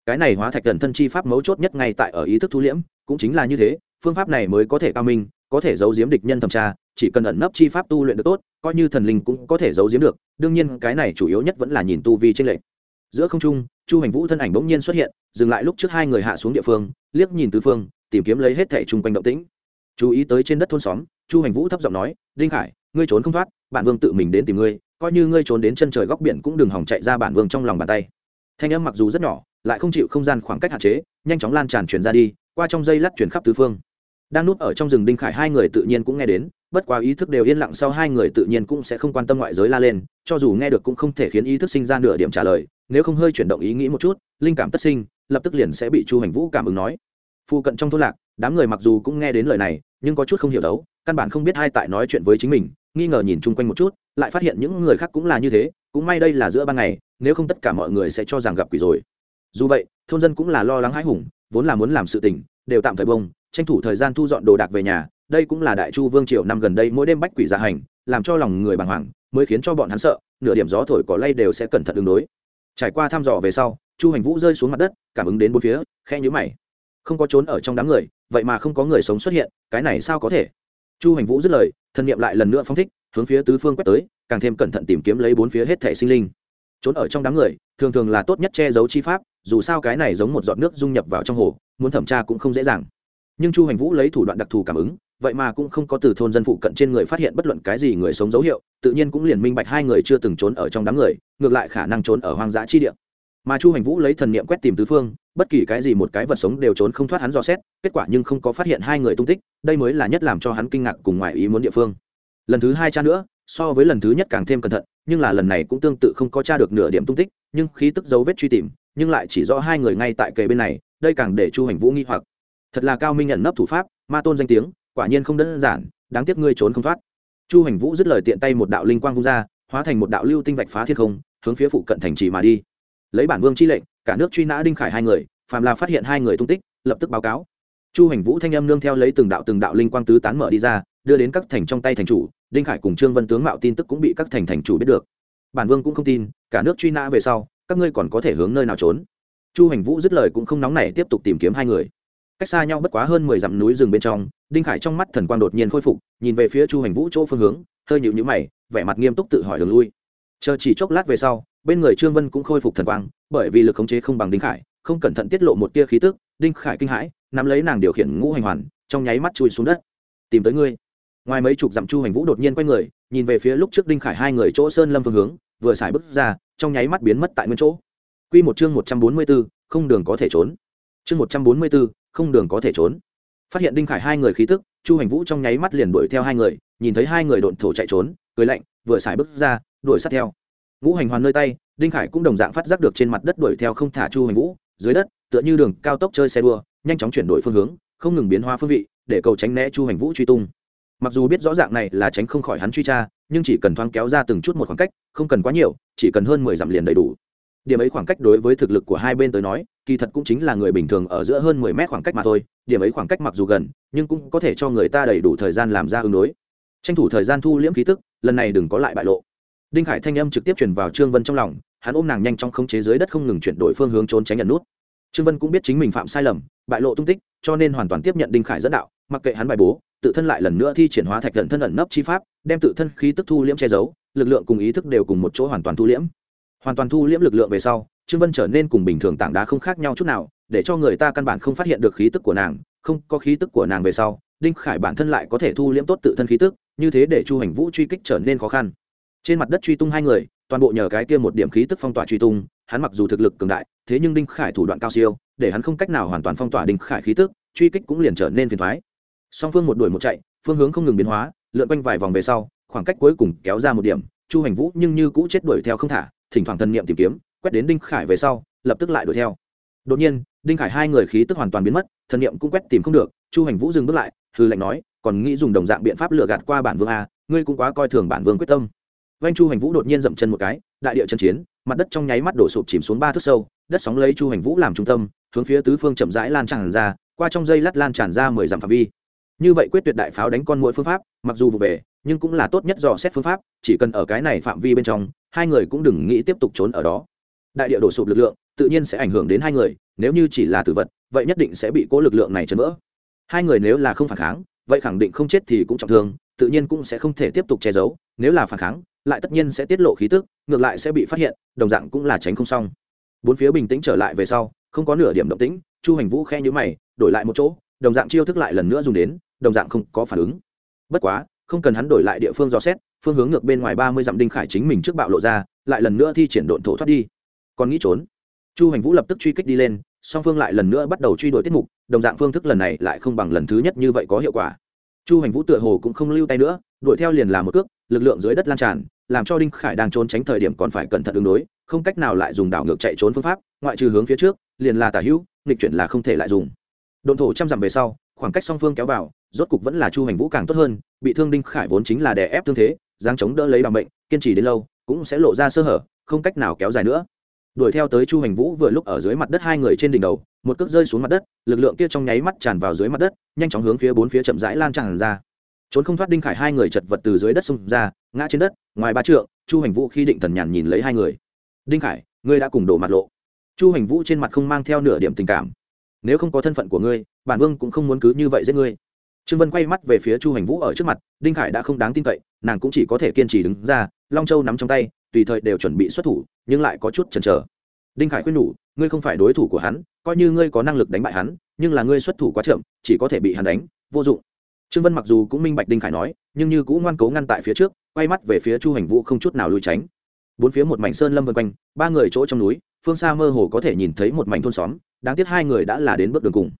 Cái này hóa thạch thần thân chi pháp mấu chốt nhất ngay tại ở ý thức thu liễm, cũng chính là như thế, phương pháp này mới có thể cao minh, có thể giấu giếm địch nhân thẩm tra, chỉ cần ẩn nấp chi pháp tu luyện được tốt, coi như thần linh cũng có thể giấu giếm được, đương nhiên cái này chủ yếu nhất vẫn là nhìn tu vi trên lệnh giữa không trung, chu hành vũ thân ảnh bỗng nhiên xuất hiện, dừng lại lúc trước hai người hạ xuống địa phương, liếc nhìn tứ phương, tìm kiếm lấy hết thẻ chung quanh động tĩnh. Chú ý tới trên đất thôn xóm, chu hành vũ thấp giọng nói, đinh khải, ngươi trốn không thoát, bản vương tự mình đến tìm ngươi, coi như ngươi trốn đến chân trời góc biển cũng đừng hỏng chạy ra bản vương trong lòng bàn tay. Thanh âm mặc dù rất nhỏ, lại không chịu không gian khoảng cách hạn chế, nhanh chóng lan tràn truyền ra đi, qua trong dây lát chuyển khắp tứ phương. Đang núp ở trong rừng đinh khải hai người tự nhiên cũng nghe đến, bất quá ý thức đều yên lặng sau hai người tự nhiên cũng sẽ không quan tâm ngoại giới la lên, cho dù nghe được cũng không thể khiến ý thức sinh ra nửa điểm trả lời nếu không hơi chuyển động ý nghĩ một chút, linh cảm tất sinh, lập tức liền sẽ bị chu hành vũ cảm ứng nói. Phụ cận trong thôn lạc, đám người mặc dù cũng nghe đến lời này, nhưng có chút không hiểu đấu, căn bản không biết ai tại nói chuyện với chính mình, nghi ngờ nhìn chung quanh một chút, lại phát hiện những người khác cũng là như thế, cũng may đây là giữa ban ngày, nếu không tất cả mọi người sẽ cho rằng gặp quỷ rồi. Dù vậy, thôn dân cũng là lo lắng hãi hùng, vốn là muốn làm sự tình, đều tạm thời bông tranh thủ thời gian thu dọn đồ đạc về nhà, đây cũng là đại chu vương triều năm gần đây mỗi đêm bách quỷ dạ hành, làm cho lòng người bàng hoàng, mới khiến cho bọn hắn sợ, nửa điểm gió thổi có lay đều sẽ cẩn thận ứng đối trải qua thăm dò về sau, chu hành vũ rơi xuống mặt đất, cảm ứng đến bốn phía khe nhữ mày. Không có trốn ở trong đám người, vậy mà không có người sống xuất hiện, cái này sao có thể? Chu hành vũ dứt lời, thân nhiệm lại lần nữa phong thích, hướng phía tứ phương quét tới, càng thêm cẩn thận tìm kiếm lấy bốn phía hết thể sinh linh. Trốn ở trong đám người, thường thường là tốt nhất che giấu chi pháp, dù sao cái này giống một giọt nước dung nhập vào trong hồ, muốn thẩm tra cũng không dễ dàng. Nhưng chu hành vũ lấy thủ đoạn đặc thù cảm ứng vậy mà cũng không có từ thôn dân phụ cận trên người phát hiện bất luận cái gì người sống dấu hiệu, tự nhiên cũng liền minh bạch hai người chưa từng trốn ở trong đám người, ngược lại khả năng trốn ở hoang dã chi địa. Mà chu hành vũ lấy thần niệm quét tìm tứ phương, bất kỳ cái gì một cái vật sống đều trốn không thoát hắn dò xét, kết quả nhưng không có phát hiện hai người tung tích, đây mới là nhất làm cho hắn kinh ngạc cùng ngoài ý muốn địa phương. Lần thứ hai cha nữa, so với lần thứ nhất càng thêm cẩn thận, nhưng là lần này cũng tương tự không có tra được nửa điểm tung tích, nhưng khí tức dấu vết truy tìm, nhưng lại chỉ rõ hai người ngay tại kề bên này, đây càng để chu hành vũ nghi hoặc. Thật là cao minh nhận nấp thủ pháp, ma tôn danh tiếng quả nhiên không đơn giản, đáng tiếc ngươi trốn không thoát. Chu hành vũ dứt lời tiện tay một đạo linh quang vung ra, hóa thành một đạo lưu tinh vạch phá thiên không, hướng phía phụ cận thành trì mà đi. Lấy bản vương chi lệnh, cả nước truy nã đinh khải hai người, phàm là phát hiện hai người tung tích, lập tức báo cáo. Chu hành vũ thanh âm nương theo lấy từng đạo từng đạo linh quang tứ tán mở đi ra, đưa đến các thành trong tay thành chủ, đinh khải cùng trương vân tướng mạo tin tức cũng bị các thành thành chủ biết được. Bản vương cũng không tin, cả nước truy nã về sau, các ngươi còn có thể hướng nơi nào trốn. Chu hành vũ dứt lời cũng không nóng nảy tiếp tục tìm kiếm hai người cách xa nhau bất quá hơn mười dặm núi rừng bên trong, đinh khải trong mắt thần quang đột nhiên khôi phục, nhìn về phía chu hành vũ chỗ phương hướng, hơi nhịu nhữ mày, vẻ mặt nghiêm túc tự hỏi đường lui. Chờ chỉ chốc lát về sau, bên người trương vân cũng khôi phục thần quang, bởi vì lực khống chế không bằng đinh khải, không cẩn thận tiết lộ một tia khí tức, đinh khải kinh hãi, nắm lấy nàng điều khiển ngũ hành hoàn, trong nháy mắt chui xuống đất. Tìm tới ngươi. Ngoài mấy chục dặm chu hành vũ đột nhiên quay người, nhìn về phía lúc trước đinh khải hai người chỗ sơn lâm phương hướng, vừa xài bước ra, trong nháy mắt biến mất tại nguyên chỗ. Quy một chương một trăm bốn mươi b ố không đường có thể trốn chương một trăm bốn mươi b ố không đường có thể trốn. Phát hiện đinh khải hai người khí tức, chu hành vũ trong nháy mắt liền đuổi theo hai người, nhìn thấy hai người độn thổ chạy trốn, cười lạnh, vừa xài bước ra, đuổi sát theo. Ngũ hành hoàn nơi tay, đinh khải cũng đồng dạng phát giác được trên mặt đất đuổi theo không thả chu hành vũ, dưới đất, tựa như đường, cao tốc chơi xe đua, nhanh chóng chuyển đổi phương hướng, không ngừng biến hóa phương vị, để cầu tránh né chu hành vũ truy tung. Mặc dù biết rõ dạng này là tránh không khỏi hắn truy tra, nhưng chỉ cần thoáng kéo ra từng chút một khoảng cách, không cần quá nhiều, chỉ cần hơn mười dặm liền đầy đủ. Điểm ấy khoảng cách đối với thực lực của hai bên tới nói kỳ thật cũng chính là người bình thường ở giữa hơn mười mét khoảng cách mà thôi, điểm ấy khoảng cách mặc dù gần, nhưng cũng có thể cho người ta đầy đủ thời gian làm ra ứng đối. Tranh thủ thời gian thu liễm khí tức, lần này đừng có lại bại lộ. Đinh khải thanh âm trực tiếp truyền vào trương vân trong lòng, hắn ôm nàng nhanh trong khống chế dưới đất không ngừng chuyển đổi phương hướng trốn tránh nhận nút. Trương vân cũng biết chính mình phạm sai lầm, bại lộ tung tích, cho nên hoàn toàn tiếp nhận đinh khải dẫn đạo, mặc kệ hắn bài bố, tự thân lại lần nữa thi triển hóa thạch thần thân ẩn nấp chi pháp, đem tự thân khí tức thu liễm che giấu, lực lượng cùng ý thức đều cùng một chỗ hoàn toàn thu liễm. Hoàn toàn thu liễm lực lượng về sau trương vân trở nên cùng bình thường tảng đá không khác nhau chút nào, để cho người ta căn bản không phát hiện được khí tức của nàng, không có khí tức của nàng về sau, đinh khải bản thân lại có thể thu liễm tốt tự thân khí tức, như thế để chu hành vũ truy kích trở nên khó khăn. Trên mặt đất truy tung hai người, toàn bộ nhờ cái kia một điểm khí tức phong tỏa truy tung, hắn mặc dù thực lực cường đại, thế nhưng đinh khải thủ đoạn cao siêu, để hắn không cách nào hoàn toàn phong tỏa đinh khải khí tức, truy kích cũng liền trở nên phiền thoái song phương một đuổi một chạy, phương hướng không ngừng biến hóa, lượn quanh vài vòng về sau, khoảng cách cuối cùng kéo ra một điểm, chu hành vũ nhưng như cũ chết đuổi theo không thả, thỉnh thoảng thân nhiệm tìm kiếm quét đến đinh khải về sau, lập tức lại đuổi theo. Đột nhiên, đinh khải hai người khí tức hoàn toàn biến mất, thần niệm cũng quét tìm không được, chu hành vũ dừng bước lại hư lệnh nói, còn nghĩ dùng đồng dạng biện pháp lừa gạt qua bản vương a ngươi cũng quá coi thường bản vương quyết tâm. Vanh chu hành vũ đột nhiên dậm chân một cái, đại địa chân chiến, mặt đất trong nháy mắt đổ sụp chìm xuống ba thước sâu, đất sóng lấy chu hành vũ làm trung tâm, hướng phía tứ phương chậm rãi lan tràn ra, qua trong dây lát lan tràn ra mười dặm phạm vi. Như vậy quyết tuyệt đại pháo đánh con mỗi phương pháp, mặc dù vụ về, nhưng cũng là tốt nhất dò xét phương pháp, chỉ cần ở cái này phạm vi bên trong, hai người cũng đừng nghĩ tiếp tục trốn ở đó đại địa đổ sụp lực lượng, tự nhiên sẽ ảnh hưởng đến hai người, nếu như chỉ là tử vật, vậy nhất định sẽ bị cố lực lượng này chấn vỡ. Hai người nếu là không phản kháng, vậy khẳng định không chết thì cũng trọng thương, tự nhiên cũng sẽ không thể tiếp tục che giấu, nếu là phản kháng, lại tất nhiên sẽ tiết lộ khí tức, ngược lại sẽ bị phát hiện, đồng dạng cũng là tránh không xong. Bốn phía bình tĩnh trở lại về sau, không có nửa điểm động tĩnh, chu hành vũ khe nhữ mày, đổi lại một chỗ, đồng dạng chiêu thức lại lần nữa dùng đến, đồng dạng không có phản ứng. Bất quá, không cần hắn đổi lại địa phương dò xét, phương hướng ngược bên ngoài ba mươi dặm đinh khải chính mình trước bạo lộ ra, lại lần nữa thi triển độn thổ thoát đi còn nghĩ trốn. Chu hành vũ lập tức truy kích đi lên, song phương lại lần nữa bắt đầu truy đuổi tiết mục, đồng dạng phương thức lần này lại không bằng lần thứ nhất như vậy có hiệu quả. Chu hành vũ tựa hồ cũng không lưu tay nữa, đuổi theo liền làm một cước, lực lượng dưới đất lan tràn, làm cho đinh khải đang trốn tránh thời điểm còn phải cẩn thận ứng đối, không cách nào lại dùng đảo ngược chạy trốn phương pháp, ngoại trừ hướng phía trước, liền là tả hữu, nghịch chuyển là không thể lại dùng. Độn thổ trăm dặm về sau, khoảng cách song phương kéo vào, rốt cục vẫn là chu hành vũ càng tốt hơn, bị thương đinh khải vốn chính là đè ép thương thế giáng chống đỡ lấy bằng bệnh kiên trì đến lâu, cũng sẽ lộ ra sơ hở, không cách nào kéo dài nữa đuổi theo tới chu hành vũ vừa lúc ở dưới mặt đất hai người trên đỉnh đầu, một cước rơi xuống mặt đất, lực lượng kia trong nháy mắt tràn vào dưới mặt đất, nhanh chóng hướng phía bốn phía chậm rãi lan tràn ra. Trốn không thoát đinh khải hai người chật vật từ dưới đất xông ra, ngã trên đất, ngoài ba trượng, chu hành vũ khi định thần nhàn nhìn lấy hai người. Đinh khải, ngươi đã cùng đổ mặt lộ. Chu hành vũ trên mặt không mang theo nửa điểm tình cảm. Nếu không có thân phận của ngươi, bản vương cũng không muốn cứ như vậy giết ngươi. Trương vân quay mắt về phía chu hành vũ ở trước mặt, đinh khải đã không đáng tin cậy, nàng cũng chỉ có thể kiên trì đứng ra, long châu nắm trong tay tùy thời đều chuẩn bị xuất thủ, nhưng lại có chút chần chờ. Đinh khải khuyên nhủ, ngươi không phải đối thủ của hắn, coi như ngươi có năng lực đánh bại hắn, nhưng là ngươi xuất thủ quá chậm, chỉ có thể bị hắn đánh, vô dụng. Trương vân mặc dù cũng minh bạch đinh khải nói, nhưng như cũng ngoan cố ngăn tại phía trước, quay mắt về phía chu hành vũ không chút nào lùi tránh. Bốn phía một mảnh sơn lâm vân quanh, ba người chỗ trong núi, phương xa mơ hồ có thể nhìn thấy một mảnh thôn xóm, đáng tiếc hai người đã là đến bước đường cùng.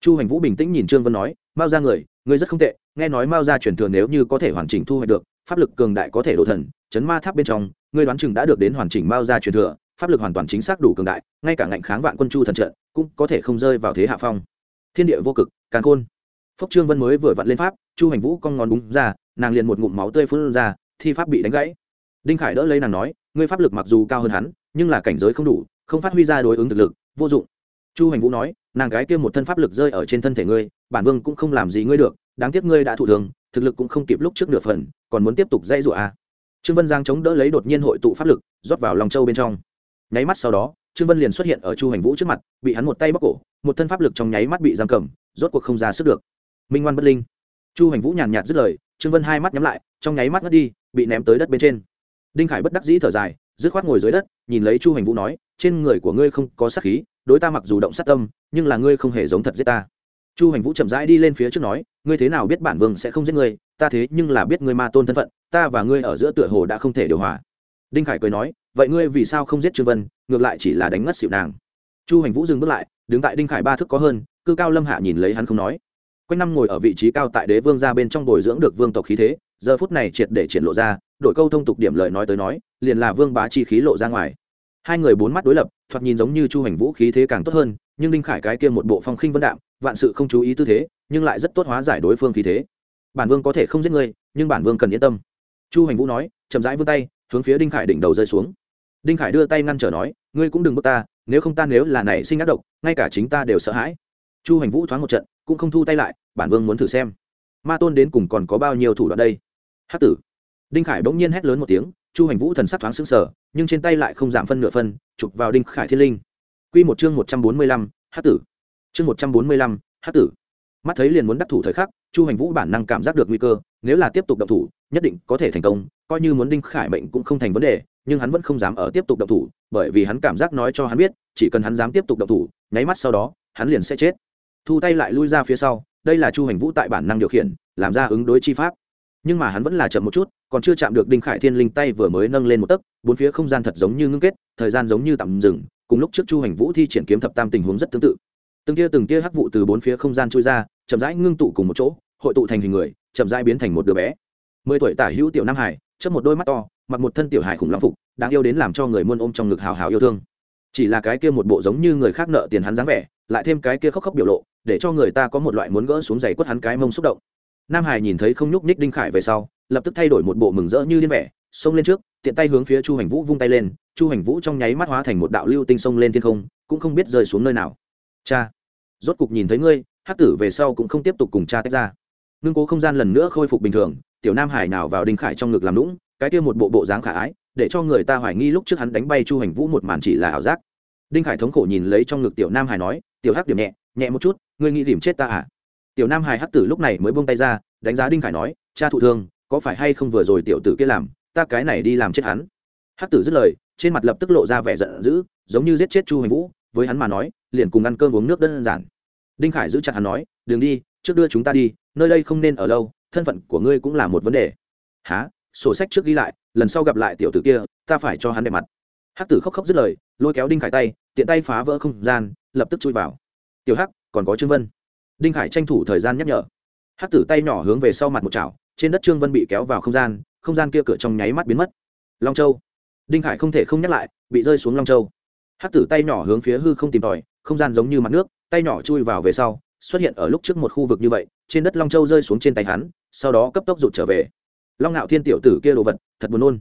Chu hành vũ bình tĩnh nhìn trương vân nói, mao ra người ngươi rất không tệ, nghe nói mao ra truyền thừa nếu như có thể hoàn chỉnh thu hoạch được, pháp lực cường đại có thể đổ thần, chấn ma tháp bên trong ngươi đoán chừng đã được đến hoàn chỉnh mao ra truyền thừa, pháp lực hoàn toàn chính xác đủ cường đại, ngay cả ngạnh kháng vạn quân chu thần trận cũng có thể không rơi vào thế hạ phong. Thiên địa vô cực, càn khôn. Phúc trương vân mới vừa vặn lên pháp, chu hành vũ cong ngón đúng ra, nàng liền một ngụm máu tươi phun ra, thi pháp bị đánh gãy. Đinh khải đỡ lấy nàng nói, ngươi pháp lực mặc dù cao hơn hắn, nhưng là cảnh giới không đủ, không phát huy ra đối ứng thực lực, vô dụng. Chu hành vũ nói, nàng gái kia một thân pháp lực rơi ở trên thân thể ngươi, bản vương cũng không làm gì ngươi được, đáng tiếc ngươi đã thụ thường thực lực cũng không kịp lúc trước nửa phần, còn muốn tiếp tục dây dụa à trương vân giang chống đỡ lấy đột nhiên hội tụ pháp lực, rót vào lòng châu bên trong. Nháy mắt sau đó, trương vân liền xuất hiện ở chu hành vũ trước mặt, bị hắn một tay bóc cổ, một thân pháp lực trong nháy mắt bị giam cầm, rốt cuộc không ra sức được. Minh ngoan bất linh. Chu hành vũ nhàn nhạt dứt lời, trương vân hai mắt nhắm lại, trong nháy mắt ngất đi, bị ném tới đất bên trên. Đinh khải bất đắc dĩ thở dài, dứt khoát ngồi dưới đất, nhìn lấy chu hành vũ nói, trên người của ngươi không có sát khí, đối ta mặc dù động sát tâm, nhưng là ngươi không hề giống thật giết ta. Chu hành vũ chậm rãi đi lên phía trước nói, ngươi thế nào biết bản vương sẽ không giết ngươi ta thế nhưng là biết ngươi ma tôn thân phận, ta và ngươi ở giữa tựa hồ đã không thể điều hòa. Đinh khải cười nói, vậy ngươi vì sao không giết trương vân, ngược lại chỉ là đánh ngất xịu nàng. Chu hành vũ dừng bước lại, đứng tại đinh khải ba thước có hơn, cư cao lâm hạ nhìn lấy hắn không nói. Quanh năm ngồi ở vị trí cao tại đế vương ra bên trong bồi dưỡng được vương tộc khí thế, giờ phút này triệt để triển lộ ra, đổi câu thông tục điểm lời nói tới nói, liền là vương bá chi khí lộ ra ngoài. Hai người bốn mắt đối lập, thoạt nhìn giống như chu hành vũ khí thế càng tốt hơn, nhưng đinh khải cái kia một bộ phong khinh vân đạm, vạn sự không chú ý tư thế, nhưng lại rất tốt hóa giải đối phương khí thế bản vương có thể không giết ngươi, nhưng bản vương cần yên tâm. Chu hành vũ nói, chậm rãi vươn tay, hướng phía đinh khải đỉnh đầu rơi xuống. Đinh khải đưa tay ngăn trở nói, ngươi cũng đừng bước ta, nếu không ta nếu là này sinh ác độc, ngay cả chính ta đều sợ hãi. Chu hành vũ thoáng một trận, cũng không thu tay lại, bản vương muốn thử xem. Ma tôn đến cùng còn có bao nhiêu thủ đoạn đây? Hát tử. Đinh khải bỗng nhiên hét lớn một tiếng, chu hành vũ thần sắc thoáng xứng sở nhưng trên tay lại không giảm phân nửa phân, chụp vào đinh khải thiên linh. Q một chương một trăm bốn mươi lăm hát tử. Chương một trăm bốn mươi lăm hát tử. Mắt thấy liền muốn đắc thủ thời khắc chu hành vũ bản năng cảm giác được nguy cơ, nếu là tiếp tục động thủ, nhất định có thể thành công, coi như muốn đinh khải mệnh cũng không thành vấn đề, nhưng hắn vẫn không dám ở tiếp tục động thủ, bởi vì hắn cảm giác nói cho hắn biết, chỉ cần hắn dám tiếp tục động thủ, nháy mắt sau đó, hắn liền sẽ chết. Thu tay lại lui ra phía sau, đây là chu hành vũ tại bản năng điều khiển, làm ra ứng đối chi pháp. Nhưng mà hắn vẫn là chậm một chút, còn chưa chạm được đinh khải thiên linh tay vừa mới nâng lên một tấc, bốn phía không gian thật giống như ngưng kết, thời gian giống như tạm dừng, cùng lúc trước chu hành vũ thi triển kiếm thập tam tình huống rất tương tự. Từng tia từng tia hắc vụ từ bốn phía không gian trôi ra, chậm rãi ngưng tụ cùng một chỗ hội tụ thành hình người, chậm rãi biến thành một đứa bé. Mười tuổi tả hữu tiểu nam hải, chớp một đôi mắt to, mặc một thân tiểu hải khủng long phục, đáng yêu đến làm cho người muôn ôm trong ngực hào hào yêu thương. Chỉ là cái kia một bộ giống như người khác nợ tiền hắn dáng vẻ, lại thêm cái kia khóc khóc biểu lộ, để cho người ta có một loại muốn gỡ xuống giày quất hắn cái mông xúc động. Nam hải nhìn thấy không nhúc ních đinh khải về sau, lập tức thay đổi một bộ mừng rỡ như điên vẻ, xông lên trước, tiện tay hướng phía chu hành vũ vung tay lên, chu hành vũ trong nháy mắt hóa thành một đạo lưu tinh xông lên thiên không, cũng không biết rơi xuống nơi nào. Cha, rốt cục nhìn thấy ngươi hát tử về sau cũng không tiếp tục cùng cha tách ra ngưng cố không gian lần nữa khôi phục bình thường, tiểu nam hải nào vào đinh khải trong ngực làm lũng cái kia một bộ bộ dáng khả ái, để cho người ta hoài nghi lúc trước hắn đánh bay chu hành vũ một màn chỉ là ảo giác. Đinh khải thống khổ nhìn lấy trong ngực tiểu nam hải nói, tiểu hắc điểm nhẹ nhẹ một chút, ngươi nghĩ điểm chết ta à? Tiểu nam hải hắc tử lúc này mới buông tay ra, đánh giá đinh khải nói, cha thụ thương, có phải hay không vừa rồi tiểu tử kia làm, ta cái này đi làm chết hắn? Hắc tử dứt lời, trên mặt lập tức lộ ra vẻ giận dữ, giống như giết chết chu hành vũ, với hắn mà nói, liền cùng ăn cơm uống nước đơn giản. Đinh khải giữ chặt hắn nói đừng đi, trước đưa chúng ta đi, nơi đây không nên ở lâu, thân phận của ngươi cũng là một vấn đề. Há sổ sách trước ghi lại, lần sau gặp lại tiểu tử kia, ta phải cho hắn đẹp mặt. Hắc tử khóc khóc dứt lời, lôi kéo đinh khải tay, tiện tay phá vỡ không gian, lập tức chui vào. Tiểu hắc, còn có trương vân. Đinh khải tranh thủ thời gian nhắc nhở. Hắc tử tay nhỏ hướng về sau mặt một chảo, trên đất trương vân bị kéo vào không gian không gian kia cửa trong nháy mắt biến mất. Long châu. Đinh khải không thể không nhắc lại, bị rơi xuống long châu. Hắc tử tay nhỏ hướng phía hư không tìm tòi, không gian giống như mặt nước, tay nhỏ chui vào về sau xuất hiện ở lúc trước một khu vực như vậy, trên đất long châu rơi xuống trên tay hắn, sau đó cấp tốc rụt trở về. Long ngạo thiên tiểu tử kia đồ vật, thật buồn nôn.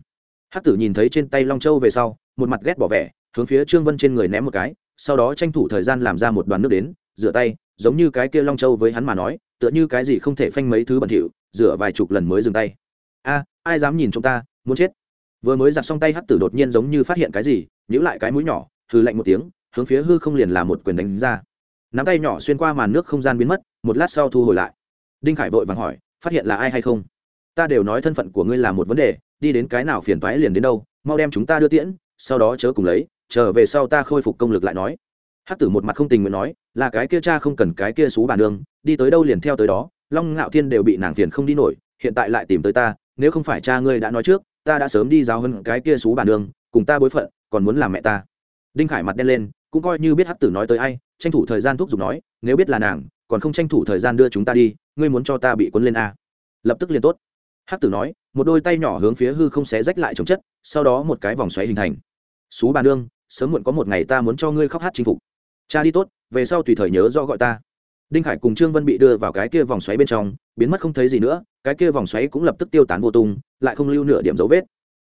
Hắc tử nhìn thấy trên tay long châu về sau, một mặt ghét bỏ vẻ, hướng phía trương vân trên người ném một cái, sau đó tranh thủ thời gian làm ra một đoàn nước đến, rửa tay, giống như cái kia long châu với hắn mà nói, tựa như cái gì không thể phanh mấy thứ bẩn thỉu, rửa vài chục lần mới dừng tay. A, ai dám nhìn chúng ta, muốn chết. Vừa mới giặt xong tay hắc tử đột nhiên giống như phát hiện cái gì nhữ lại cái mũi nhỏ hư lạnh một tiếng, hướng phía hư không liền là một quyền đánh ra nắm tay nhỏ xuyên qua màn nước không gian biến mất, một lát sau thu hồi lại. Đinh khải vội vàng hỏi, phát hiện là ai hay không? Ta đều nói thân phận của ngươi là một vấn đề, đi đến cái nào phiền toái liền đến đâu, mau đem chúng ta đưa tiễn, sau đó chớ cùng lấy trở về sau ta khôi phục công lực lại nói. Hắc tử một mặt không tình nguyện nói, là cái kia cha không cần cái kia xú bản đường đi tới đâu liền theo tới đó, long ngạo thiên đều bị nàng phiền không đi nổi, hiện tại lại tìm tới ta, nếu không phải cha ngươi đã nói trước, ta đã sớm đi giáo hơn cái kia xú bản đường cùng ta bối phận, còn muốn làm mẹ ta. Đinh khải mặt đen lên, cũng coi như biết hắc tử nói tới ai tranh thủ thời gian thúc giục nói, nếu biết là nàng, còn không tranh thủ thời gian đưa chúng ta đi, ngươi muốn cho ta bị cuốn lên a? Lập tức liền tốt. Hắc tử nói, một đôi tay nhỏ hướng phía hư không xé rách lại chống chất, sau đó một cái vòng xoáy hình thành. Xú bà nương, sớm muộn có một ngày ta muốn cho ngươi khóc hát chinh phục. Cha đi tốt, về sau tùy thời nhớ do gọi ta. Đinh khải cùng trương vân bị đưa vào cái kia vòng xoáy bên trong, biến mất không thấy gì nữa, cái kia vòng xoáy cũng lập tức tiêu tán vô tung, lại không lưu nửa điểm dấu vết.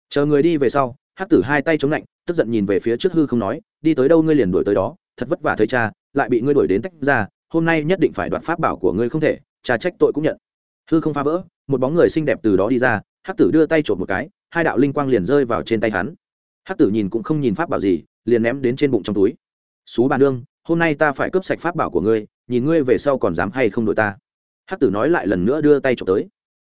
Chờ người đi về sau. Hắc tử hai tay chống lạnh, tức giận nhìn về phía trước hư không nói, đi tới đâu ngươi liền đuổi tới đó thật vất vả thấy cha, lại bị ngươi đuổi đến tách ra, hôm nay nhất định phải đoạt pháp bảo của ngươi không thể, cha trách tội cũng nhận. Hư không phá vỡ, một bóng người xinh đẹp từ đó đi ra, hắc tử đưa tay trộm một cái, hai đạo linh quang liền rơi vào trên tay hắn. Hắc tử nhìn cũng không nhìn pháp bảo gì, liền ném đến trên bụng trong túi. Xú bà nương, hôm nay ta phải cướp sạch pháp bảo của ngươi, nhìn ngươi về sau còn dám hay không đội ta. Hắc tử nói lại lần nữa đưa tay trộm tới.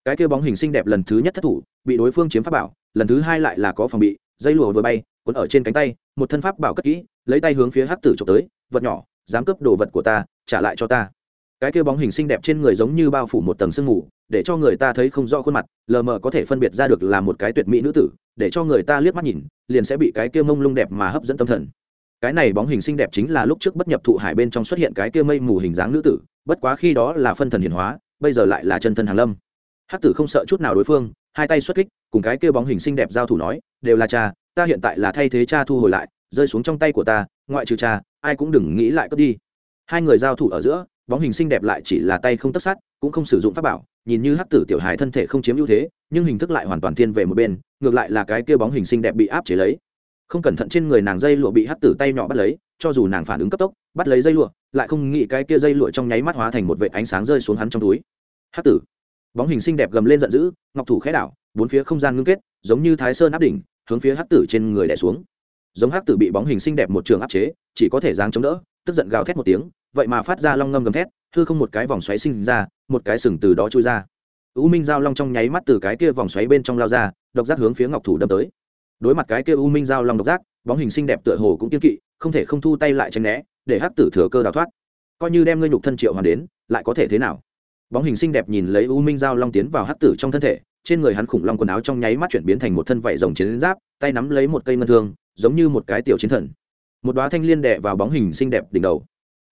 Cái kêu bóng hình xinh đẹp lần thứ nhất thất thủ, bị đối phương chiếm pháp bảo, lần thứ hai lại là có phòng bị dây lụa vừa bay, cuốn ở trên cánh tay, một thân pháp bảo cất kỹ, lấy tay hướng phía hắc tử trộm tới, vật nhỏ, dám cướp đồ vật của ta, trả lại cho ta. Cái kia bóng hình xinh đẹp trên người giống như bao phủ một tầng sương mù, để cho người ta thấy không rõ khuôn mặt, lờ mờ có thể phân biệt ra được là một cái tuyệt mỹ nữ tử, để cho người ta liếc mắt nhìn, liền sẽ bị cái kia mông lung đẹp mà hấp dẫn tâm thần. Cái này bóng hình xinh đẹp chính là lúc trước bất nhập thụ hải bên trong xuất hiện cái kia mây mù hình dáng nữ tử, bất quá khi đó là phân thần hiển hóa, bây giờ lại là chân thân hàn lâm. Hắc tử không sợ chút nào đối phương hai tay xuất kích, cùng cái kêu bóng hình xinh đẹp giao thủ nói, đều là cha, ta hiện tại là thay thế cha thu hồi lại, rơi xuống trong tay của ta, ngoại trừ cha, ai cũng đừng nghĩ lại cướp đi. Hai người giao thủ ở giữa, bóng hình xinh đẹp lại chỉ là tay không tất sát, cũng không sử dụng pháp bảo, nhìn như hắc tử tiểu hài thân thể không chiếm ưu thế, nhưng hình thức lại hoàn toàn thiên về một bên, ngược lại là cái kia bóng hình xinh đẹp bị áp chế lấy. Không cẩn thận trên người nàng dây lụa bị hắc tử tay nhỏ bắt lấy, cho dù nàng phản ứng cấp tốc, bắt lấy dây lụa, lại không nghĩ cái kia dây lụa trong nháy mắt hóa thành một vệ ánh sáng rơi xuống hắn trong túi. Hắc tử bóng hình xinh đẹp gầm lên giận dữ, ngọc thủ khẽ đảo, bốn phía không gian ngưng kết, giống như thái sơn áp đỉnh, hướng phía hắc tử trên người đè xuống. Giống hắc tử bị bóng hình xinh đẹp một trường áp chế, chỉ có thể giáng chống đỡ, tức giận gào thét một tiếng, vậy mà phát ra long ngâm gầm thét, hư không một cái vòng xoáy sinh ra, một cái sừng từ đó trôi ra. U minh giao long trong nháy mắt từ cái kia vòng xoáy bên trong lao ra, độc giác hướng phía ngọc thủ đâm tới. Đối mặt cái kia u minh giao long độc giác, bóng hình xinh đẹp tựa hồ cũng kiên kỵ, không thể không thu tay lại tránh né, để hắc tử thừa cơ đào thoát. Coi như đem ngươi nhục thân triệu hoàn đến, lại có thể thế nào? Bóng hình xinh đẹp nhìn lấy u minh giao long tiến vào hắc tử trong thân thể, trên người hắn khủng long quần áo trong nháy mắt chuyển biến thành một thân vảy rồng chiến giáp, tay nắm lấy một cây ngân thương, giống như một cái tiểu chiến thần. Một đoá thanh liên đệ vào bóng hình xinh đẹp đỉnh đầu.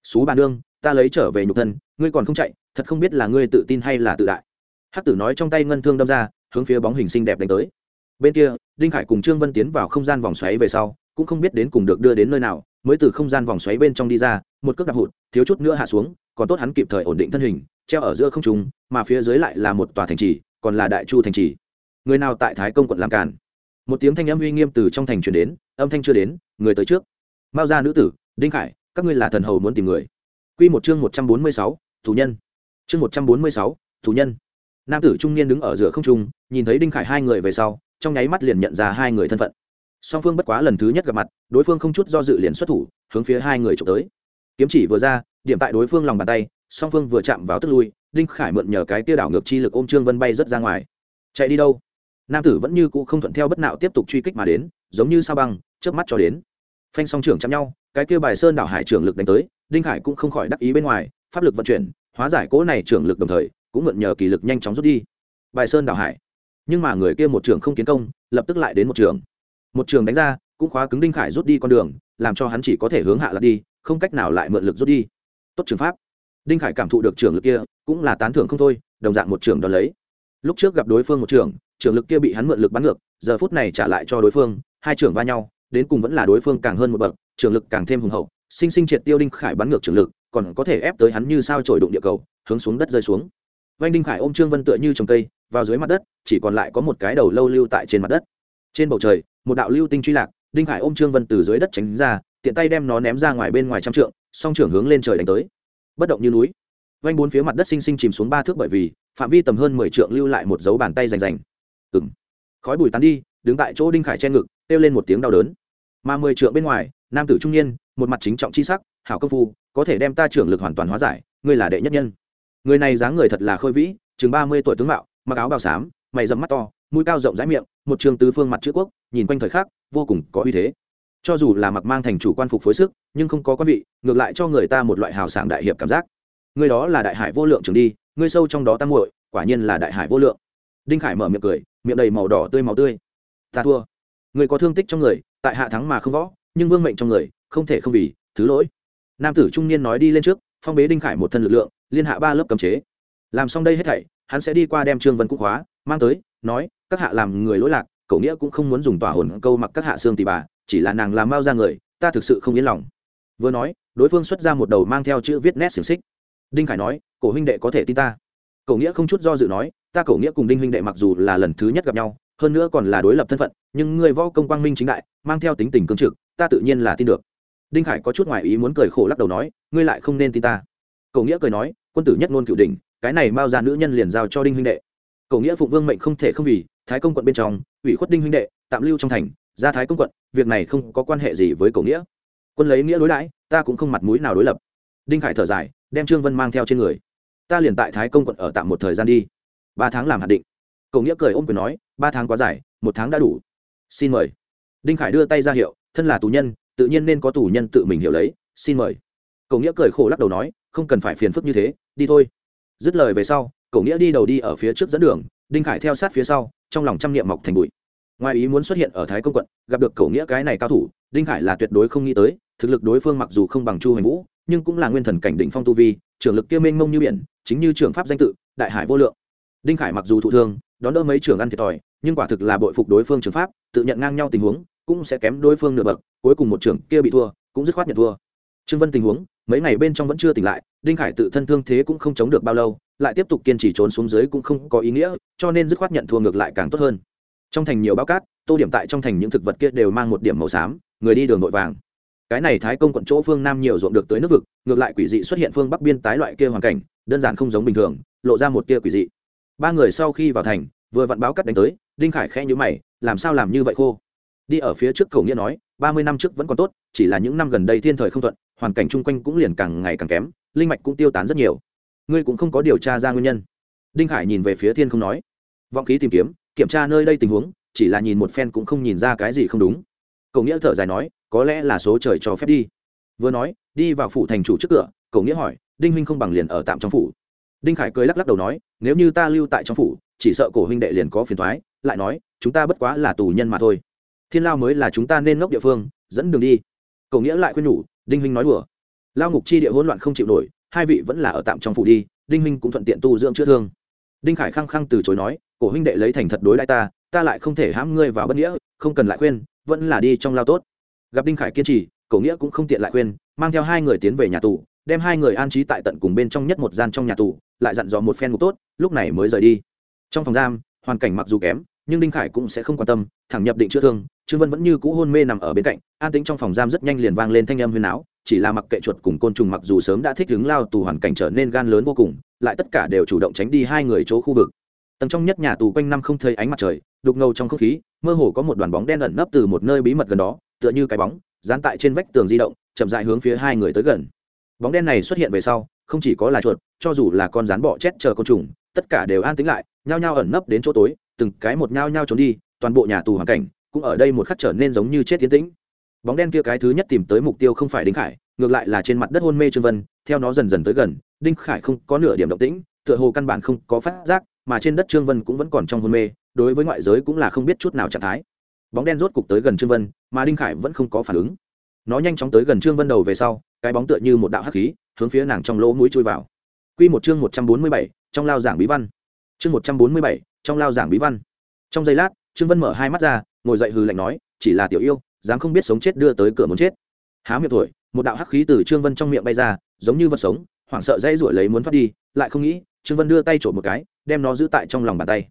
Xú bà nương, ta lấy trở về nhục thân, ngươi còn không chạy, thật không biết là ngươi tự tin hay là tự đại. Hắc tử nói trong tay ngân thương đâm ra, hướng phía bóng hình xinh đẹp đánh tới. Bên kia, đinh khải cùng trương vân tiến vào không gian vòng xoáy về sau, cũng không biết đến cùng được đưa đến nơi nào, mới từ không gian vòng xoáy bên trong đi ra, một cước đạp hụt, thiếu chút nữa hạ xuống, còn tốt hắn kịp thời ổn định thân hình treo ở giữa không trung, mà phía dưới lại là một tòa thành trì, còn là đại chu thành trì. Người nào tại thái công quận làm cản một tiếng thanh âm uy nghiêm từ trong thành truyền đến, âm thanh chưa đến, người tới trước. Mao gia nữ tử, đinh khải, các ngươi là thần hầu muốn tìm người. Quy một chương một trăm bốn mươi sáu, thủ nhân. Chương một trăm bốn mươi sáu, thủ nhân. Nam tử trung niên đứng ở giữa không trung, nhìn thấy đinh khải hai người về sau, trong nháy mắt liền nhận ra hai người thân phận. Song phương bất quá lần thứ nhất gặp mặt, đối phương không chút do dự liền xuất thủ, hướng phía hai người trộm tới. Kiếm chỉ vừa ra, điểm tại đối phương lòng bàn tay song phương vừa chạm vào tức lui, đinh khải mượn nhờ cái tia đảo ngược chi lực ôm trương vân bay rất ra ngoài. Chạy đi đâu? Nam tử vẫn như cũ không thuận theo bất nạo tiếp tục truy kích mà đến, giống như sao băng trước mắt cho đến. Phanh song trưởng chạm nhau, cái kia bài sơn đảo hải trưởng lực đánh tới, đinh khải cũng không khỏi đắc ý bên ngoài, pháp lực vận chuyển, hóa giải cỗ này trưởng lực đồng thời, cũng mượn nhờ kỳ lực nhanh chóng rút đi. Bài sơn đảo hải. Nhưng mà người kia một trường không kiến công, lập tức lại đến một trường một trường đánh ra, cũng khóa cứng đinh khải rút đi con đường, làm cho hắn chỉ có thể hướng hạ lật đi, không cách nào lại mượn lực rút đi. Tốt trường pháp đinh khải cảm thụ được trường lực kia, cũng là tán thưởng không thôi, đồng dạng một trường đón lấy. Lúc trước gặp đối phương một trường trường lực kia bị hắn mượn lực bắn ngược, giờ phút này trả lại cho đối phương, hai trường va nhau, đến cùng vẫn là đối phương càng hơn một bậc trường lực càng thêm hùng hậu, sinh sinh triệt tiêu đinh khải bắn ngược trường lực, còn có thể ép tới hắn như sao trổi đụng địa cầu, hướng xuống đất rơi xuống. Vanh đinh khải ôm trương vân tựa như trồng cây, vào dưới mặt đất, chỉ còn lại có một cái đầu lâu lưu tại trên mặt đất. Trên bầu trời, một đạo lưu tinh truy lạc, đinh khải ôm trương vân từ dưới đất tránh ra, tiện tay đem nó ném ra ngoài bên ngoài trăm trượng, song trưởng hướng lên trời đánh tới bất động như núi. Vanh bốn phía mặt đất sinh sinh chìm xuống ba thước bởi vì phạm vi tầm hơn mười trượng lưu lại một dấu bàn tay rành rành. Ừng khói bùi tán đi, đứng tại chỗ đinh khải che ngực, kêu lên một tiếng đau đớn. Mà mười trượng bên ngoài, nam tử trung niên, một mặt chính trọng c h i sắc, hảo công phu, có thể đem ta trưởng lực hoàn toàn hóa giải, ngươi là đệ nhất nhân. Người này dáng người thật là khôi vĩ, chừng ba mươi tuổi tướng mạo, mặc áo bào xám, mày dầm mắt to, mũi cao rộng rãi miệng, một trường tứ phương mặt chữ quốc, nhìn quanh thời khắc, vô cùng có uy thế cho dù là mặc mang thành chủ quan phục phối sức, nhưng không có quan vị, ngược lại cho người ta một loại hào sảng đại hiệp cảm giác. Người đó là đại hải vô lượng trường đi, người sâu trong đó tăng muội, quả nhiên là đại hải vô lượng. Đinh khải mở miệng cười, miệng đầy màu đỏ tươi màu tươi. Ta thua. Người có thương tích trong người, tại hạ thắng mà không võ, nhưng vương mệnh trong người, không thể không vì, thứ lỗi. Nam tử trung niên nói đi lên trước, phong bế đinh khải một thân lực lượng, liên hạ ba lớp cấm chế. Làm xong đây hết thảy, hắn sẽ đi qua đem trương vân cúc hóa mang tới, nói, các hạ làm người lỗi lạc, cậu nghĩa cũng không muốn dùng tỏa hồn câu mặc các hạ xương tì bà chỉ là nàng làm mau ra người, ta thực sự không yên lòng. Vừa nói, đối phương xuất ra một đầu mang theo chữ viết nét xiềng xích. Đinh khải nói, cổ huynh đệ có thể tin ta. Cổ nghĩa không chút do dự nói, ta cổ nghĩa cùng đinh huynh đệ mặc dù là lần thứ nhất gặp nhau, hơn nữa còn là đối lập thân phận, nhưng người võ công quang minh chính đại, mang theo tính tình cương trực, ta tự nhiên là tin được. Đinh khải có chút ngoài ý muốn cười khổ lắc đầu nói, ngươi lại không nên tin ta. Cổ nghĩa cười nói, quân tử nhất ngôn cựu đình cái này mao ra nữ nhân liền giao cho đinh huynh đệ. Cổ nghĩa phụng vương mệnh không thể không vì, thái công quận bên trong, ủy khuất đinh huynh đệ, tạm lưu trong thành, ra thái công quận việc này không có quan hệ gì với cổ nghĩa. Quân lấy nghĩa đối đãi, ta cũng không mặt mũi nào đối lập. Đinh khải thở dài, đem trương vân mang theo trên người. Ta liền tại thái công quận ở tạm một thời gian đi. Ba tháng làm hạt định. Cổ nghĩa cười ôm quyền nói, ba tháng quá dài, một tháng đã đủ. Xin mời. Đinh khải đưa tay ra hiệu, thân là tù nhân, tự nhiên nên có tù nhân tự mình hiểu lấy, xin mời. Cổ nghĩa cười khổ lắc đầu nói, không cần phải phiền phức như thế, đi thôi. Dứt lời về sau cổ nghĩa đi đầu đi ở phía trước dẫn đường, đinh khải theo sát phía sau, trong lòng trăm niệm mọc thành bụi ngoài ý muốn xuất hiện ở thái công quận, gặp được cổ nghĩa cái này cao thủ, đinh khải là tuyệt đối không nghĩ tới, thực lực đối phương mặc dù không bằng chu hành vũ, nhưng cũng là nguyên thần cảnh đỉnh phong tu vi, trưởng lực kia mênh mông như biển, chính như trường pháp danh tự, đại hải vô lượng. Đinh khải mặc dù thụ thương, đón đỡ mấy trường ăn thiệt thòi, nhưng quả thực là bội phục đối phương trường pháp, tự nhận ngang nhau tình huống, cũng sẽ kém đối phương nửa bậc, cuối cùng một trưởng kia bị thua, cũng dứt khoát nhận thua. Trương vân tình huống, mấy ngày bên trong vẫn chưa tỉnh lại, đinh khải tự thân thương thế cũng không chống được bao lâu, lại tiếp tục kiên trì trốn xuống dưới cũng không có ý nghĩa, cho nên dứt khoát nhận thua ngược lại càng tốt hơn trong thành nhiều bao cát, tô điểm tại trong thành những thực vật kia đều mang một điểm màu xám, người đi đường nội vàng. Cái này thái công quận chỗ phương nam nhiều ruộng được tới nước vực, ngược lại quỷ dị xuất hiện phương bắc biên tái loại kia hoàn cảnh, đơn giản không giống bình thường, lộ ra một tia quỷ dị. Ba người sau khi vào thành, vừa vặn báo cắt đánh tới, đinh khải khẽ nhữ mày, làm sao làm như vậy khô? Đi ở phía trước cầu nghĩa nói, ba mươi năm trước vẫn còn tốt, chỉ là những năm gần đây thiên thời không thuận, hoàn cảnh chung quanh cũng liền càng ngày càng kém, linh mạch cũng tiêu tán rất nhiều. Ngươi cũng không có điều tra ra nguyên nhân. Đinh khải nhìn về phía thiên không nói, vọng khí tìm kiếm kiểm tra nơi đây tình huống, chỉ là nhìn một phen cũng không nhìn ra cái gì không đúng. Cậu nghĩa thở dài nói, có lẽ là số trời cho phép đi. Vừa nói, đi vào phủ thành chủ trước cửa, cậu nghĩa hỏi, đinh huynh không bằng liền ở tạm trong phủ. Đinh khải cười lắc lắc đầu nói, nếu như ta lưu tại trong phủ, chỉ sợ cổ huynh đệ liền có phiền thoái lại nói, chúng ta bất quá là tù nhân mà thôi. Thiên lao mới là chúng ta nên ngốc địa phương, dẫn đường đi. Cậu nghĩa lại khuyên nhủ, đinh huynh nói đùa. Lao ngục chi địa hỗn loạn không chịu nổi, hai vị vẫn là ở tạm trong phủ đi, đinh huynh cũng thuận tiện tu dưỡng chữa thương đinh khải khăng khăng từ chối nói, cổ huynh đệ lấy thành thật đối đại ta ta lại không thể hãm ngươi vào bất nghĩa, không cần lại khuyên, vẫn là đi trong lao tốt. Gặp đinh khải kiên trì, cổ nghĩa cũng không tiện lại khuyên, mang theo hai người tiến về nhà tù, đem hai người an trí tại tận cùng bên trong nhất một gian trong nhà tù, lại dặn dò một phen ngục tốt, lúc này mới rời đi. Trong phòng giam, hoàn cảnh mặc dù kém, nhưng đinh khải cũng sẽ không quan tâm, thẳng nhập định chữa thương, trương vân vẫn như cũ hôn mê nằm ở bên cạnh, an tính trong phòng giam rất nhanh liền vang lên thanh âm huyền áo chỉ là mặc kệ chuột cùng côn trùng mặc dù sớm đã thích ứng lao tù hoàn cảnh trở nên gan lớn vô cùng, lại tất cả đều chủ động tránh đi hai người chỗ khu vực. Tầng trong nhất nhà tù quanh năm không thấy ánh mặt trời, đục ngầu trong không khí, mơ hồ có một đoàn bóng đen ẩn nấp từ một nơi bí mật gần đó, tựa như cái bóng, dán tại trên vách tường di động, chậm dại hướng phía hai người tới gần. Bóng đen này xuất hiện về sau, không chỉ có là chuột, cho dù là con rán bọ chết chờ côn trùng, tất cả đều an tính lại, nhao nhao ẩn nấp đến chỗ tối, từng cái một nhao nhao trốn đi, toàn bộ nhà tù hoàn cảnh cũng ở đây một khắc trở nên giống như chết tiến tĩnh bóng đen kia cái thứ nhất tìm tới mục tiêu không phải đinh khải, ngược lại là trên mặt đất hôn mê trương vân, theo nó dần dần tới gần, đinh khải không có nửa điểm động tĩnh, tựa hồ căn bản không có phát giác, mà trên đất trương vân cũng vẫn còn trong hôn mê, đối với ngoại giới cũng là không biết chút nào trạng thái. Bóng đen rốt cục tới gần trương vân, mà đinh khải vẫn không có phản ứng. Nó nhanh chóng tới gần trương vân đầu về sau, cái bóng tựa như một đạo hắc khí, hướng phía nàng trong lỗ mũi chui vào. Quy một chương một trăm bốn mươi bảy, trong lao giảng bí văn. Chương một trăm bốn mươi bảy, trong lao giảng bí văn. Trong giây lát, trương vân mở hai mắt ra, ngồi dậy hừ lạnh nói, chỉ là tiểu yêu dám không biết sống chết đưa tới cửa muốn chết. Há miệng tuổi một đạo hắc khí từ trương vân trong miệng bay ra, giống như vật sống, hoảng sợ dây ruổi lấy muốn thoát đi, lại không nghĩ, trương vân đưa tay trộm một cái, đem nó giữ tại trong lòng bàn tay.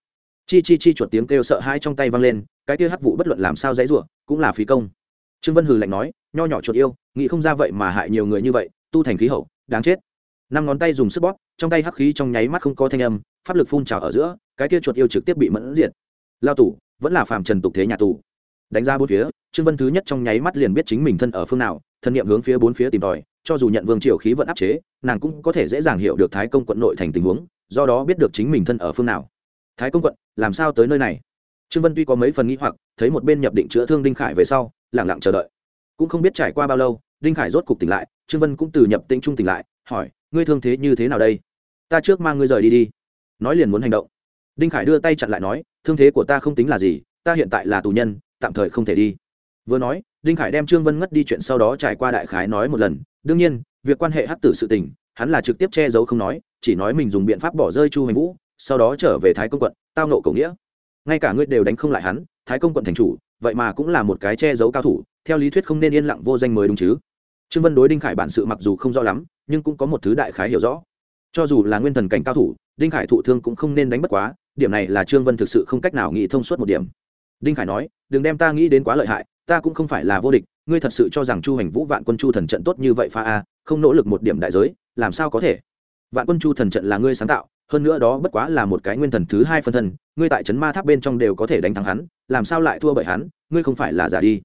Chi chi chi chuột tiếng kêu sợ hãi trong tay văng lên, cái kia hắc vụ bất luận làm sao dãy ruộng, cũng là phí công. Trương vân hừ lạnh nói, nho nhỏ chuột yêu, nghĩ không ra vậy mà hại nhiều người như vậy, tu thành khí hậu, đáng chết. Năm ngón tay dùng sức bóp, trong tay hắc khí trong nháy mắt không có thanh âm, pháp lực phun trào ở giữa, cái kia chuột yêu trực tiếp bị mẫn diệt. Lao tù, vẫn là phàm trần tục thế nhà tù. Đánh ra bốn phía trương vân thứ nhất trong nháy mắt liền biết chính mình thân ở phương nào, thân nhiệm hướng phía bốn phía tìm tòi, cho dù nhận vương triều khí vận áp chế, nàng cũng có thể dễ dàng hiểu được thái công quận nội thành tình huống, do đó biết được chính mình thân ở phương nào. Thái công quận, làm sao tới nơi này? Trương vân tuy có mấy phần nghĩ hoặc, thấy một bên nhập định chữa thương đinh khải về sau lẳng lặng chờ đợi. Cũng không biết trải qua bao lâu, đinh khải rốt cục tỉnh lại, trương vân cũng từ nhập tĩnh trung tỉnh lại, hỏi, ngươi thương thế như thế nào đây? Ta trước mang ngươi rời đi đi. Nói liền muốn hành động. Đinh khải đưa tay chặn lại nói, thương thế của ta không tính là gì, ta hiện tại là tù nhân, tạm thời không thể đi vừa nói, đinh khải đem trương vân ngất đi chuyện sau đó trải qua đại khái nói một lần. Đương nhiên, việc quan hệ hát tử sự tình, hắn là trực tiếp che giấu không nói, chỉ nói mình dùng biện pháp bỏ rơi chu hành vũ, sau đó trở về thái công quận, tao nộ cổ nghĩa. Ngay cả ngươi đều đánh không lại hắn, thái công quận thành chủ, vậy mà cũng là một cái che giấu cao thủ, theo lý thuyết không nên yên lặng vô danh mới đúng chứ. Trương vân đối đinh khải bản sự mặc dù không rõ lắm, nhưng cũng có một thứ đại khái hiểu rõ. Cho dù là nguyên thần cảnh cao thủ, đinh khải thụ thương cũng không nên đánh bất quá, điểm này là trương vân thực sự không cách nào nghĩ thông suốt một điểm. Đinh khải nói, đừng đem ta nghĩ đến quá lợi hại ta cũng không phải là vô địch, ngươi thật sự cho rằng chu hành vũ vạn quân chu thần trận tốt như vậy pha a, không nỗ lực một điểm đại giới, làm sao có thể? Vạn quân chu thần trận là ngươi sáng tạo, hơn nữa đó bất quá là một cái nguyên thần thứ hai phân thân, ngươi tại trấn ma tháp bên trong đều có thể đánh thắng hắn, làm sao lại thua bởi hắn, ngươi không phải là giả đi.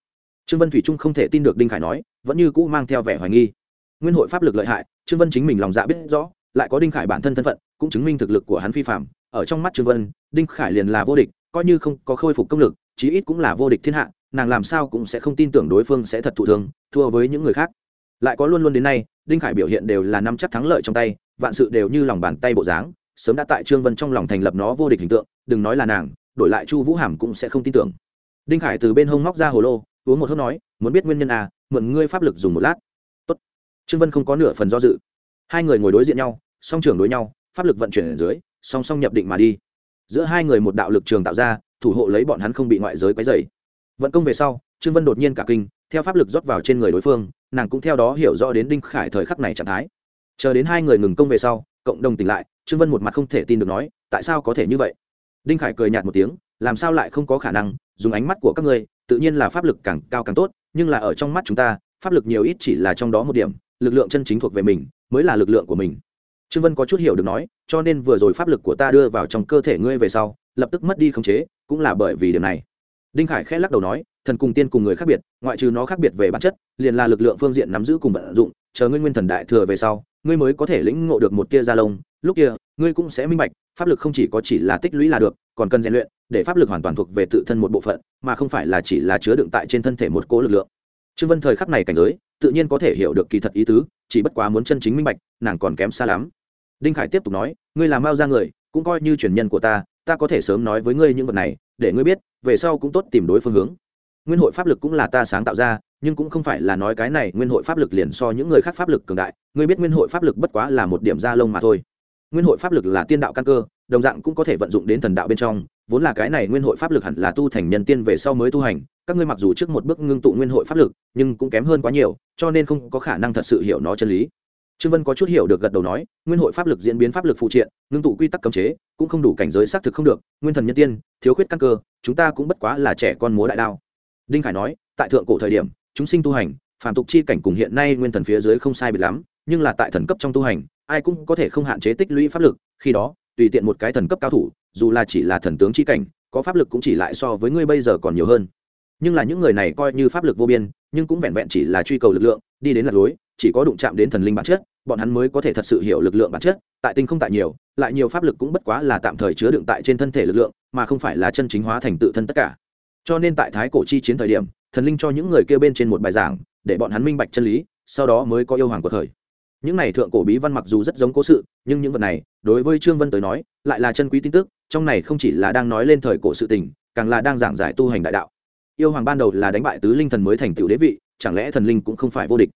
Trương vân thủy trung không thể tin được đinh khải nói, vẫn như cũ mang theo vẻ hoài nghi. Nguyên hội pháp lực lợi hại, trương vân chính mình lòng dạ biết rõ, lại có đinh khải bản thân thân phận, cũng chứng minh thực lực của hắn phi phạm ở trong mắt trương vân, đinh khải liền là vô địch, coi như không có khôi phục công lực, chí ít cũng là vô địch thiên hạ nàng làm sao cũng sẽ không tin tưởng đối phương sẽ thật thụ thương, thua với những người khác. Lại có luôn luôn đến nay, đinh khải biểu hiện đều là nắm chắc thắng lợi trong tay, vạn sự đều như lòng bàn tay bộ dáng, sớm đã tại trương vân trong lòng thành lập nó vô địch hình tượng, đừng nói là nàng, đổi lại chu vũ hàm cũng sẽ không tin tưởng. Đinh khải từ bên hông móc ra hồ lô, uống một hớp nói, muốn biết nguyên nhân à mượn ngươi pháp lực dùng một lát. Tốt. trương vân không có nửa phần do dự. Hai người ngồi đối diện nhau, song trưởng đối nhau, pháp lực vận chuyển ở dưới, song song nhập định mà đi. Giữa hai người một đạo lực trường tạo ra, thủ hộ lấy bọn hắn không bị ngoại giới quấy dày vận công về sau, trương vân đột nhiên cả kinh, theo pháp lực rót vào trên người đối phương, nàng cũng theo đó hiểu rõ đến đinh khải thời khắc này trạng thái. Chờ đến hai người ngừng công về sau, cộng đồng tỉnh lại, trương vân một mặt không thể tin được nói, tại sao có thể như vậy? Đinh khải cười nhạt một tiếng, làm sao lại không có khả năng, dùng ánh mắt của các ngươi, tự nhiên là pháp lực càng cao càng tốt, nhưng là ở trong mắt chúng ta, pháp lực nhiều ít chỉ là trong đó một điểm, lực lượng chân chính thuộc về mình, mới là lực lượng của mình. Trương vân có chút hiểu được nói, cho nên vừa rồi pháp lực của ta đưa vào trong cơ thể ngươi về sau, lập tức mất đi khống chế, cũng là bởi vì điểm này đinh khải khẽ lắc đầu nói, thần cùng tiên cùng người khác biệt, ngoại trừ nó khác biệt về bản chất, liền là lực lượng phương diện nắm giữ cùng vận dụng, chờ ngươi nguyên thần đại thừa về sau, ngươi mới có thể lĩnh ngộ được một tia gia lông. Lúc kia, ngươi cũng sẽ minh bạch, pháp lực không chỉ có chỉ là tích lũy là được, còn cần rèn luyện, để pháp lực hoàn toàn thuộc về tự thân một bộ phận, mà không phải là chỉ là chứa đựng tại trên thân thể một cố lực lượng. Trương vân thời khắc này cảnh giới, tự nhiên có thể hiểu được kỳ thật ý tứ, chỉ bất quá muốn chân chính minh bạch, nàng còn kém xa lắm. Đinh khải tiếp tục nói, ngươi làm mao ra người, cũng coi như truyền nhân của ta ta có thể sớm nói với ngươi những vật này để ngươi biết, về sau cũng tốt tìm đối phương hướng. Nguyên hội pháp lực cũng là ta sáng tạo ra, nhưng cũng không phải là nói cái này, nguyên hội pháp lực liền so những người khác pháp lực cường đại, ngươi biết nguyên hội pháp lực bất quá là một điểm da lông mà thôi. Nguyên hội pháp lực là tiên đạo căn cơ, đồng dạng cũng có thể vận dụng đến thần đạo bên trong, vốn là cái này nguyên hội pháp lực hẳn là tu thành nhân tiên về sau mới tu hành, các ngươi mặc dù trước một bước ngưng tụ nguyên hội pháp lực, nhưng cũng kém hơn quá nhiều, cho nên không có khả năng thật sự hiểu nó chân lý trương vân có chút hiểu được gật đầu nói, nguyên hội pháp lực diễn biến pháp lực phụ triện, ngưng tụ quy tắc cấm chế, cũng không đủ cảnh giới xác thực không được, nguyên thần nhân tiên, thiếu khuyết căn cơ, chúng ta cũng bất quá là trẻ con múa đại đao. Đinh khải nói, tại thượng cổ thời điểm, chúng sinh tu hành, phàm tục chi cảnh cùng hiện nay nguyên thần phía dưới không sai biệt lắm, nhưng là tại thần cấp trong tu hành, ai cũng có thể không hạn chế tích lũy pháp lực, khi đó, tùy tiện một cái thần cấp cao thủ, dù là chỉ là thần tướng chi cảnh, có pháp lực cũng chỉ lại so với ngươi bây giờ còn nhiều hơn. Nhưng là những người này coi như pháp lực vô biên, nhưng cũng vẹn vẹn chỉ là truy cầu lực lượng, đi đến lạc lối chỉ có đụng chạm đến thần linh bản chất, bọn hắn mới có thể thật sự hiểu lực lượng bản chất, tại tinh không tại nhiều, lại nhiều pháp lực cũng bất quá là tạm thời chứa đựng tại trên thân thể lực lượng, mà không phải là chân chính hóa thành tự thân tất cả. Cho nên tại thái cổ chi chiến thời điểm, thần linh cho những người kêu bên trên một bài giảng, để bọn hắn minh bạch chân lý, sau đó mới có yêu hoàng của thời. Những này thượng cổ bí văn mặc dù rất giống cố sự, nhưng những vật này, đối với trương vân tới nói, lại là chân quý tin tức, trong này không chỉ là đang nói lên thời cổ sự tình, càng là đang giảng giải tu hành đại đạo. Yêu hoàng ban đầu là đánh bại tứ linh thần mới thành tựu đế vị, chẳng lẽ thần linh cũng không phải vô địch?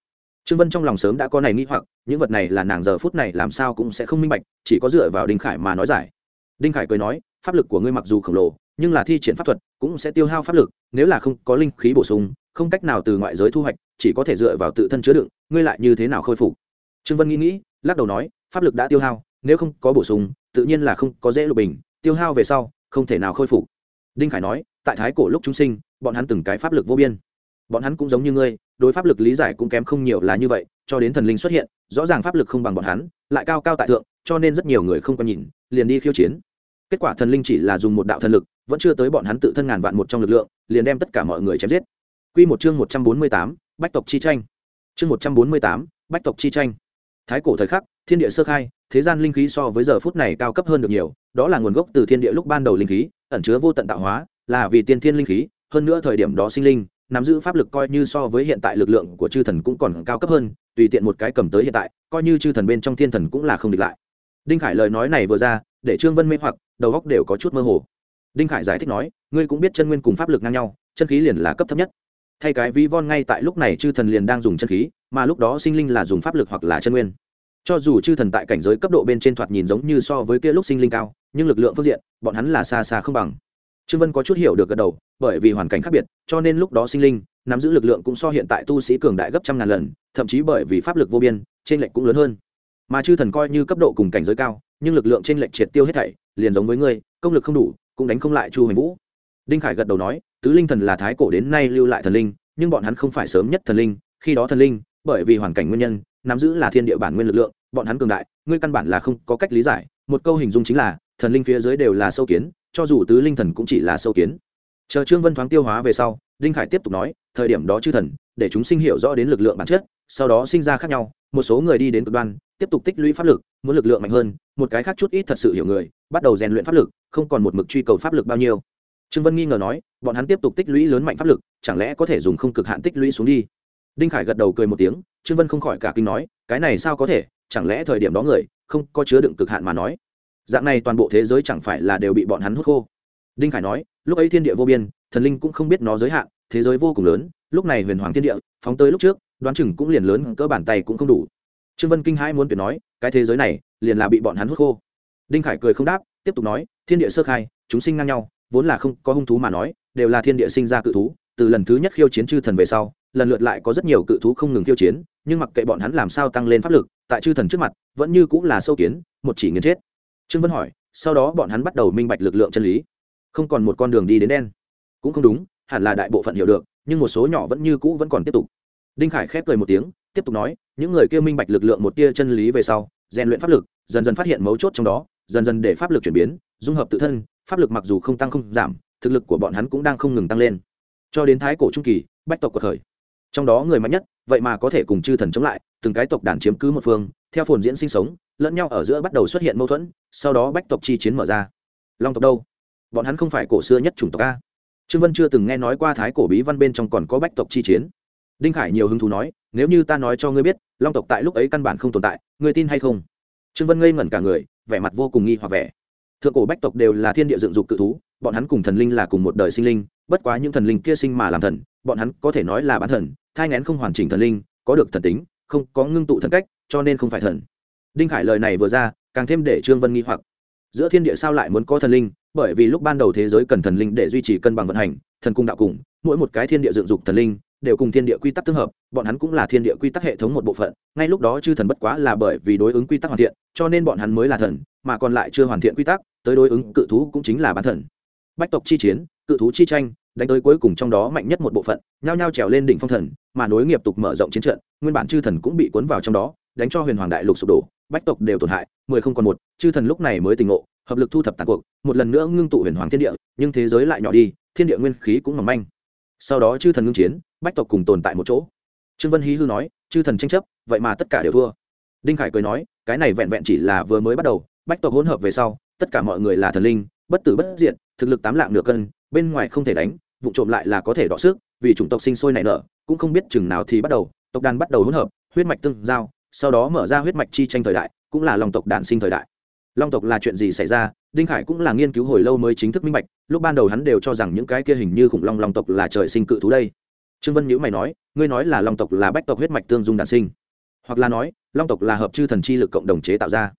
Trương vân trong lòng sớm đã có này nghĩ hoặc, những vật này là nàng giờ phút này làm sao cũng sẽ không minh bạch, chỉ có dựa vào đinh khải mà nói giải. Đinh khải cười nói, pháp lực của ngươi mặc dù khổng lồ, nhưng là thi triển pháp thuật cũng sẽ tiêu hao pháp lực, nếu là không có linh khí bổ sung, không cách nào từ ngoại giới thu hoạch, chỉ có thể dựa vào tự thân chứa đựng, ngươi lại như thế nào khôi phục? Trương vân nghĩ nghĩ, lắc đầu nói, pháp lực đã tiêu hao, nếu không có bổ sung, tự nhiên là không có dễ lục bình, tiêu hao về sau, không thể nào khôi phục. Đinh khải nói, tại thái cổ lúc chúng sinh, bọn hắn từng cái pháp lực vô biên. Bọn hắn cũng giống như ngươi đối pháp lực lý giải cũng kém không nhiều là như vậy cho đến thần linh xuất hiện rõ ràng pháp lực không bằng bọn hắn lại cao cao tại thượng cho nên rất nhiều người không có nhìn liền đi khiêu chiến kết quả thần linh chỉ là dùng một đạo thần lực vẫn chưa tới bọn hắn tự thân ngàn vạn một trong lực lượng liền đem tất cả mọi người chém giết Quy một chương một trăm bốn mươi tám, bách tộc chi tranh. Chương một trăm bốn mươi tám, bách tộc chi tranh. Thái cổ thời khắc, thiên địa sơ khai, thế gian linh khí so với giờ phút này cao cấp hơn được nhiều, đó là nguồn gốc từ thiên địa lúc ban đầu linh khí, ẩn chứa vô tận tạo hóa, là vì tiên thiên linh khí, hơn nữa thời điểm đó sinh linh, nắm giữ pháp lực coi như so với hiện tại lực lượng của chư thần cũng còn cao cấp hơn, tùy tiện một cái cầm tới hiện tại, coi như chư thần bên trong thiên thần cũng là không địch lại. Đinh Khải lời nói này vừa ra, để Trương Vân mê hoặc, đầu óc đều có chút mơ hồ. Đinh Khải giải thích nói, ngươi cũng biết chân nguyên cùng pháp lực ngang nhau, chân khí liền là cấp thấp nhất. Thay cái ví von ngay tại lúc này chư thần liền đang dùng chân khí, mà lúc đó sinh linh là dùng pháp lực hoặc là chân nguyên. Cho dù chư thần tại cảnh giới cấp độ bên trên thoạt nhìn giống như so với kia lúc sinh linh cao, nhưng lực lượng phương diện, bọn hắn là xa xa không bằng trương vân có chút hiểu được gật đầu, bởi vì hoàn cảnh khác biệt, cho nên lúc đó sinh linh, nắm giữ lực lượng cũng so hiện tại tu sĩ cường đại gấp trăm ngàn lần, thậm chí bởi vì pháp lực vô biên trên lệnh cũng lớn hơn. Mà chư thần coi như cấp độ cùng cảnh giới cao, nhưng lực lượng trên lệnh triệt tiêu hết thảy, liền giống với ngươi, công lực không đủ, cũng đánh không lại chu hoành vũ. Đinh khải gật đầu nói, tứ linh thần là thái cổ đến nay lưu lại thần linh, nhưng bọn hắn không phải sớm nhất thần linh, khi đó thần linh, bởi vì hoàn cảnh nguyên nhân, nắm giữ là thiên địa bản nguyên lực lượng, bọn hắn cường đại, ngươi căn bản là không có cách lý giải, một câu hình dung chính là, thần linh phía dưới đều là sâu kiến cho dù tứ linh thần cũng chỉ là sâu kiến. Chờ trương vân thoáng tiêu hóa về sau, đinh khải tiếp tục nói, thời điểm đó chư thần, để chúng sinh hiểu rõ đến lực lượng bản chất, sau đó sinh ra khác nhau, một số người đi đến cực đoan, tiếp tục tích lũy pháp lực, muốn lực lượng mạnh hơn, một cái khác chút ít thật sự hiểu người, bắt đầu rèn luyện pháp lực, không còn một mực truy cầu pháp lực bao nhiêu. Trương vân nghi ngờ nói, bọn hắn tiếp tục tích lũy lớn mạnh pháp lực, chẳng lẽ có thể dùng không cực hạn tích lũy xuống đi? Đinh khải gật đầu cười một tiếng, trương vân không khỏi cả kinh nói, cái này sao có thể, chẳng lẽ thời điểm đó người, không có chứa đựng cực hạn mà nói? Dạng này toàn bộ thế giới chẳng phải là đều bị bọn hắn hút khô. Đinh khải nói, lúc ấy thiên địa vô biên, thần linh cũng không biết nó giới hạn, thế giới vô cùng lớn, lúc này huyền hoàng thiên địa, phóng tới lúc trước, đoán chừng cũng liền lớn cỡ bàn tay cũng không đủ. Trương vân kinh hai muốn tuyệt nói, cái thế giới này, liền là bị bọn hắn hút khô. Đinh khải cười không đáp, tiếp tục nói, thiên địa sơ khai, chúng sinh ngang nhau, vốn là không có hung thú mà nói, đều là thiên địa sinh ra cự thú, từ lần thứ nhất khiêu chiến chư thần về sau, lần lượt lại có rất nhiều cự thú không ngừng khiêu chiến, nhưng mặc kệ bọn hắn làm sao tăng lên pháp lực, tại chư thần trước mặt, vẫn như cũng là sâu kiến, một chỉ nghiền chết trương vân hỏi, sau đó bọn hắn bắt đầu minh bạch lực lượng chân lý. Không còn một con đường đi đến đen. Cũng không đúng, hẳn là đại bộ phận hiểu được, nhưng một số nhỏ vẫn như cũ vẫn còn tiếp tục. Đinh khải khép cười một tiếng, tiếp tục nói, những người kia minh bạch lực lượng một tia chân lý về sau, rèn luyện pháp lực, dần dần phát hiện mấu chốt trong đó, dần dần để pháp lực chuyển biến, dung hợp tự thân, pháp lực mặc dù không tăng không giảm, thực lực của bọn hắn cũng đang không ngừng tăng lên. Cho đến thái cổ trung kỳ, bách tộc cuộc khởi. Trong đó người mạnh nhất, vậy mà có thể cùng chư thần chống lại, từng cái tộc đàn chiếm cứ một phương, theo phồn diễn sinh sống lẫn nhau ở giữa bắt đầu xuất hiện mâu thuẫn, sau đó bách tộc chi chiến mở ra. Long tộc đâu? Bọn hắn không phải cổ xưa nhất chủng tộc a. Trương vân chưa từng nghe nói qua thái cổ bí văn bên trong còn có bách tộc chi chiến. Đinh khải nhiều hứng thú nói, nếu như ta nói cho ngươi biết, long tộc tại lúc ấy căn bản không tồn tại, ngươi tin hay không? Trương vân ngây ngẩn cả người, vẻ mặt vô cùng nghi hoặc vẻ. Thượng cổ bách tộc đều là thiên địa dựng dục cự thú, bọn hắn cùng thần linh là cùng một đời sinh linh, bất quá những thần linh kia sinh mà làm thần, bọn hắn có thể nói là bán thần, thai ngén không hoàn chỉnh thần linh, có được thần tính, không có ngưng tụ thần cách, cho nên không phải thần đinh khải lời này vừa ra, càng thêm để trương vân nghi hoặc. Giữa thiên địa sao lại muốn có thần linh? Bởi vì lúc ban đầu thế giới cần thần linh để duy trì cân bằng vận hành, thần cung đạo cùng, mỗi một cái thiên địa dựng dục thần linh, đều cùng thiên địa quy tắc tương hợp, bọn hắn cũng là thiên địa quy tắc hệ thống một bộ phận, ngay lúc đó chư thần bất quá là bởi vì đối ứng quy tắc hoàn thiện, cho nên bọn hắn mới là thần, mà còn lại chưa hoàn thiện quy tắc, tới đối ứng cự thú cũng chính là bán thần. Bách tộc chi chiến, cự thú chi tranh, đánh tới cuối cùng trong đó mạnh nhất một bộ phận, nhao nhao trèo lên đỉnh phong thần, mà nối nghiệp tục mở rộng chiến trận, nguyên bản chư thần cũng bị cuốn vào trong đó, đánh cho huyền hoàng đại lục sụp đổ bách tộc đều tổn hại, mười không còn một, chư thần lúc này mới tỉnh ngộ, hợp lực thu thập tàn cuộc, một lần nữa ngưng tụ huyền hoàng thiên địa, nhưng thế giới lại nhỏ đi, thiên địa nguyên khí cũng mỏng manh. Sau đó chư thần ngưng chiến, bách tộc cùng tồn tại một chỗ. Trương vân hí hư nói, chư thần tranh chấp, vậy mà tất cả đều thua. Đinh khải cười nói, cái này vẹn vẹn chỉ là vừa mới bắt đầu, bách tộc hỗn hợp về sau, tất cả mọi người là thần linh, bất tử bất diệt, thực lực tám lạng nửa cân, bên ngoài không thể đánh, vụ trộm lại là có thể đọ sức, vì chủng tộc sinh sôi nảy nở, cũng không biết chừng nào thì bắt đầu, tộc đàn bắt đầu hỗn hợp, huyết mạch tương giao sau đó mở ra huyết mạch chi tranh thời đại, cũng là long tộc đản sinh thời đại. Long tộc là chuyện gì xảy ra? Đinh khải cũng là nghiên cứu hồi lâu mới chính thức minh bạch, lúc ban đầu hắn đều cho rằng những cái kia hình như khủng long long tộc là trời sinh cự thú đây. Trương vân nhữ mày nói, ngươi nói là long tộc là bách tộc huyết mạch tương dung đản sinh, hoặc là nói, long tộc là hợp chư thần chi lực cộng đồng chế tạo ra.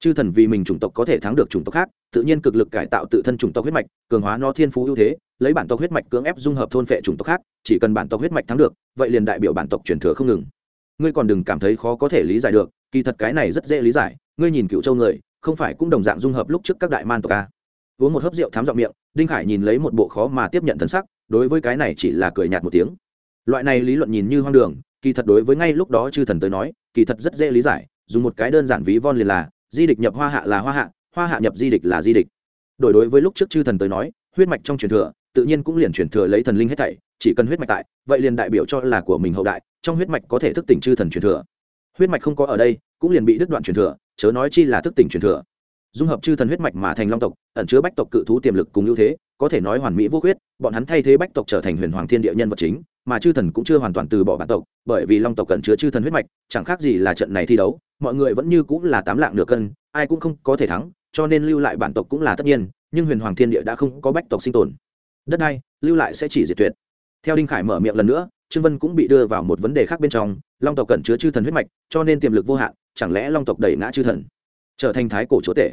Chư thần vì mình chủng tộc có thể thắng được chủng tộc khác, tự nhiên cực lực cải tạo tự thân chủng tộc huyết mạch, cường hóa nó thiên phú ưu thế, lấy bản tộc huyết mạch cưỡng ép dung hợp thôn phệ chủng tộc khác, chỉ cần bản tộc huyết mạch thắng được, vậy liền đại biểu bản tộc truyền thừa không ngừng ngươi còn đừng cảm thấy khó có thể lý giải được, kỳ thật cái này rất dễ lý giải, ngươi nhìn cựu châu người, không phải cũng đồng dạng dung hợp lúc trước các đại man tộc a? Uống một hớp rượu thám giọng miệng, đinh khải nhìn lấy một bộ khó mà tiếp nhận thân sắc, đối với cái này chỉ là cười nhạt một tiếng. Loại này lý luận nhìn như hoang đường, kỳ thật đối với ngay lúc đó chư thần tới nói, kỳ thật rất dễ lý giải, dùng một cái đơn giản ví von liền là, di địch nhập hoa hạ là hoa hạ hoa hạ nhập di địch là di địch. Đổi đối với lúc trước chư thần tới nói, huyết mạch trong truyền thừa tự nhiên cũng liền truyền thừa lấy thần linh hết thảy, chỉ cần huyết mạch tại, vậy liền đại biểu cho là của mình hậu đại, trong huyết mạch có thể thức tỉnh chư thần truyền thừa. Huyết mạch không có ở đây, cũng liền bị đứt đoạn truyền thừa, chớ nói chi là thức tỉnh truyền thừa. Dung hợp chư thần huyết mạch mà thành long tộc, ẩn chứa bách tộc cự thú tiềm lực cùng ưu thế, có thể nói hoàn mỹ vô khuyết, bọn hắn thay thế bách tộc trở thành huyền hoàng thiên địa nhân vật chính, mà chư thần cũng chưa hoàn toàn từ bỏ bản tộc, bởi vì long tộc cần chứa chư thần huyết mạch, chẳng khác gì là trận này thi đấu, mọi người vẫn như cũng là tám lạng nửa cân, ai cũng không có thể thắng, cho nên lưu lại bản tộc cũng là tất nhiên, nhưng huyền hoàng thiên địa đã không có bách tộc sinh tồn đất này lưu lại sẽ chỉ diệt tuyệt. Theo đinh khải mở miệng lần nữa, trương vân cũng bị đưa vào một vấn đề khác bên trong, long tộc cần chứa chư thần huyết mạch, cho nên tiềm lực vô hạn, chẳng lẽ long tộc đẩy ngã chư thần? Trở thành thái cổ chúa tể.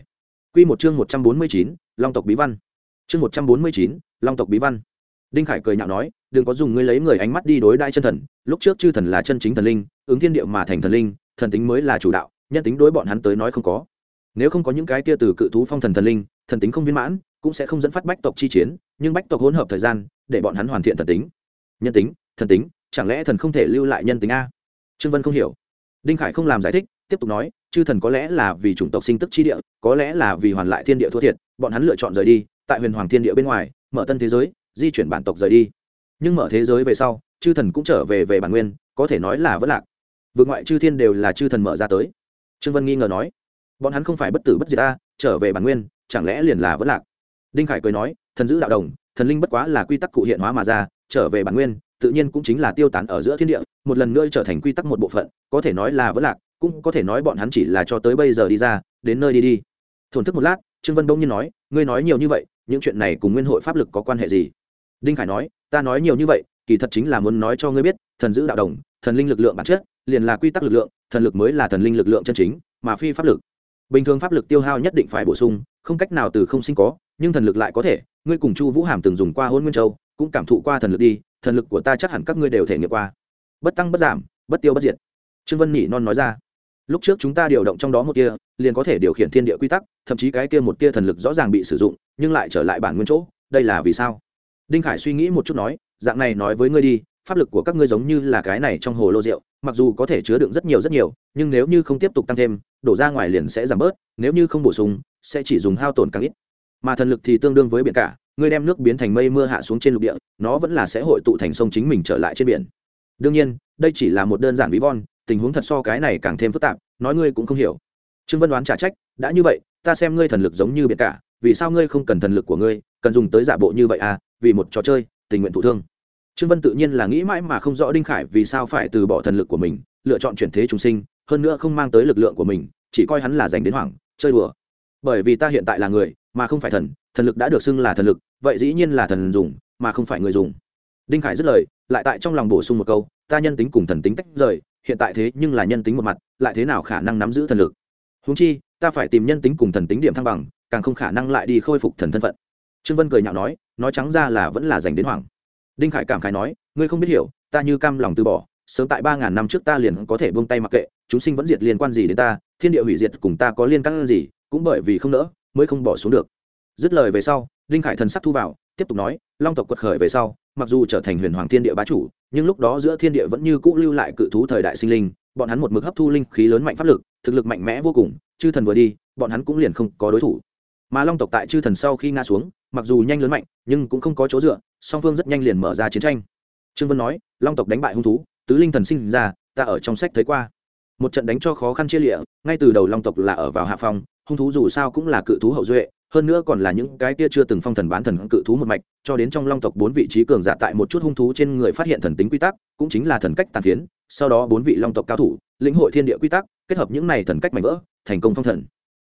Quy một chương một trăm bốn mươi chín, long tộc bí văn. Chương một trăm bốn mươi chín, long tộc bí văn. Đinh khải cười nhạo nói, đừng có dùng ngươi lấy người ánh mắt đi đối đại chân thần. Lúc trước chư thần là chân chính thần linh, ứng thiên địa mà thành thần linh, thần tính mới là chủ đạo, nhân tính đối bọn hắn tới nói không có. Nếu không có những cái kia từ cự thú phong thần thần linh, thần tính không viên mãn cũng sẽ không dẫn phát bách tộc chi chiến, nhưng bách tộc hỗn hợp thời gian, để bọn hắn hoàn thiện thần tính. Nhân tính, thần tính, chẳng lẽ thần không thể lưu lại nhân tính a? Trương vân không hiểu. Đinh khải không làm giải thích, tiếp tục nói, chư thần có lẽ là vì chủng tộc sinh tức chi địa, có lẽ là vì hoàn lại thiên địa thua thiệt, bọn hắn lựa chọn rời đi, tại huyền hoàng thiên địa bên ngoài, mở tân thế giới, di chuyển bản tộc rời đi. Nhưng mở thế giới về sau, chư thần cũng trở về về bản nguyên, có thể nói là vất lạc. Vượt ngoại chư thiên đều là chư thần mở ra tới. Trương vân nghi ngờ nói, bọn hắn không phải bất tử bất diệt ta trở về bản nguyên, chẳng lẽ liền là vất lạc? Đinh khải cười nói, thần giữ đạo đồng, thần linh bất quá là quy tắc cụ hiện hóa mà ra, trở về bản nguyên, tự nhiên cũng chính là tiêu tán ở giữa thiên địa, một lần nữa trở thành quy tắc một bộ phận, có thể nói là vẫn lạc, cũng có thể nói bọn hắn chỉ là cho tới bây giờ đi ra, đến nơi đi đi. Thổn thức một lát, trương vân đông nhiên nói, ngươi nói nhiều như vậy, những chuyện này cùng nguyên hội pháp lực có quan hệ gì? Đinh khải nói, ta nói nhiều như vậy, kỳ thật chính là muốn nói cho ngươi biết, thần giữ đạo đồng, thần linh lực lượng bản chất, liền là quy tắc lực lượng, thần lực mới là thần linh lực lượng chân chính, mà phi pháp lực. Bình thường pháp lực tiêu hao nhất định phải bổ sung, không cách nào từ không sinh có nhưng thần lực lại có thể, ngươi cùng chu vũ hàm từng dùng qua hôn nguyên châu, cũng cảm thụ qua thần lực đi, thần lực của ta chắc hẳn các ngươi đều thể nghiệm qua. Bất tăng bất giảm, bất tiêu bất diệt. Trương vân nhị non nói ra. Lúc trước chúng ta điều động trong đó một tia, liền có thể điều khiển thiên địa quy tắc, thậm chí cái kia một tia thần lực rõ ràng bị sử dụng, nhưng lại trở lại bản nguyên chỗ, đây là vì sao? Đinh khải suy nghĩ một chút nói, dạng này nói với ngươi đi, pháp lực của các ngươi giống như là cái này trong hồ lô rượu, mặc dù có thể chứa đựng rất nhiều rất nhiều, nhưng nếu như không tiếp tục tăng thêm, đổ ra ngoài liền sẽ giảm bớt, nếu như không bổ sung, sẽ chỉ dùng hao tổn càng ít mà thần lực thì tương đương với biển cả, ngươi đem nước biến thành mây mưa hạ xuống trên lục địa, nó vẫn là sẽ hội tụ thành sông chính mình trở lại trên biển. Đương nhiên, đây chỉ là một đơn giản ví von, tình huống thật so cái này càng thêm phức tạp, nói ngươi cũng không hiểu. Trương vân đoán trả trách, đã như vậy, ta xem ngươi thần lực giống như biển cả, vì sao ngươi không cần thần lực của ngươi, cần dùng tới giả bộ như vậy à vì một trò chơi, tình nguyện thụ thương. Trương vân tự nhiên là nghĩ mãi mà không rõ đinh khải vì sao phải từ bỏ thần lực của mình, lựa chọn chuyển thế trùng sinh, hơn nữa không mang tới lực lượng của mình, chỉ coi hắn là dành đến hoảng, chơi đùa. Bởi vì ta hiện tại là người mà không phải thần thần lực đã được xưng là thần lực, vậy dĩ nhiên là thần dùng, mà không phải người dùng. Đinh khải dứt lời, lại tại trong lòng bổ sung một câu, ta nhân tính cùng thần tính tách rời, hiện tại thế nhưng là nhân tính một mặt, lại thế nào khả năng nắm giữ thần lực? Húng chi, ta phải tìm nhân tính cùng thần tính điểm thăng bằng, càng không khả năng lại đi khôi phục thần thân phận. Trương vân cười nhạo nói nói trắng ra là vẫn là dành đến hoảng. Đinh khải cảm khái nói, ngươi không biết hiểu, ta như cam lòng từ bỏ, sớm tại ba ngàn năm trước ta liền có thể buông tay mặc kệ, chúng sinh vẫn diệt liên quan gì đến ta, thiên địa hủy diệt cùng ta có liên căn gì, cũng bởi vì không nỡ mới không bỏ xuống được. Dứt lời về sau, đinh khải thần sắc thu vào, tiếp tục nói, long tộc quật khởi về sau, mặc dù trở thành huyền hoàng thiên địa bá chủ, nhưng lúc đó giữa thiên địa vẫn như cũ lưu lại cự thú thời đại sinh linh, bọn hắn một mực hấp thu linh khí lớn mạnh pháp lực, thực lực mạnh mẽ vô cùng, chư thần vừa đi, bọn hắn cũng liền không có đối thủ. Mà long tộc tại chư thần sau khi nga xuống, mặc dù nhanh lớn mạnh, nhưng cũng không có chỗ dựa, song phương rất nhanh liền mở ra chiến tranh. Trương vân nói, long tộc đánh bại hung thú, tứ linh thần sinh ra, ta ở trong sách thấy qua. Một trận đánh cho khó khăn chia lịa, ngay từ đầu long tộc là ở vào hạ phòng hung thú dù sao cũng là cự thú hậu duệ, hơn nữa còn là những cái kia chưa từng phong thần bán thần cự thú một mạch, cho đến trong long tộc bốn vị trí cường giả tại một chút hung thú trên người phát hiện thần tính quy tắc, cũng chính là thần cách tàn phiến, sau đó bốn vị long tộc cao thủ, lĩnh hội thiên địa quy tắc, kết hợp những này thần cách mạnh vỡ, thành công phong thần.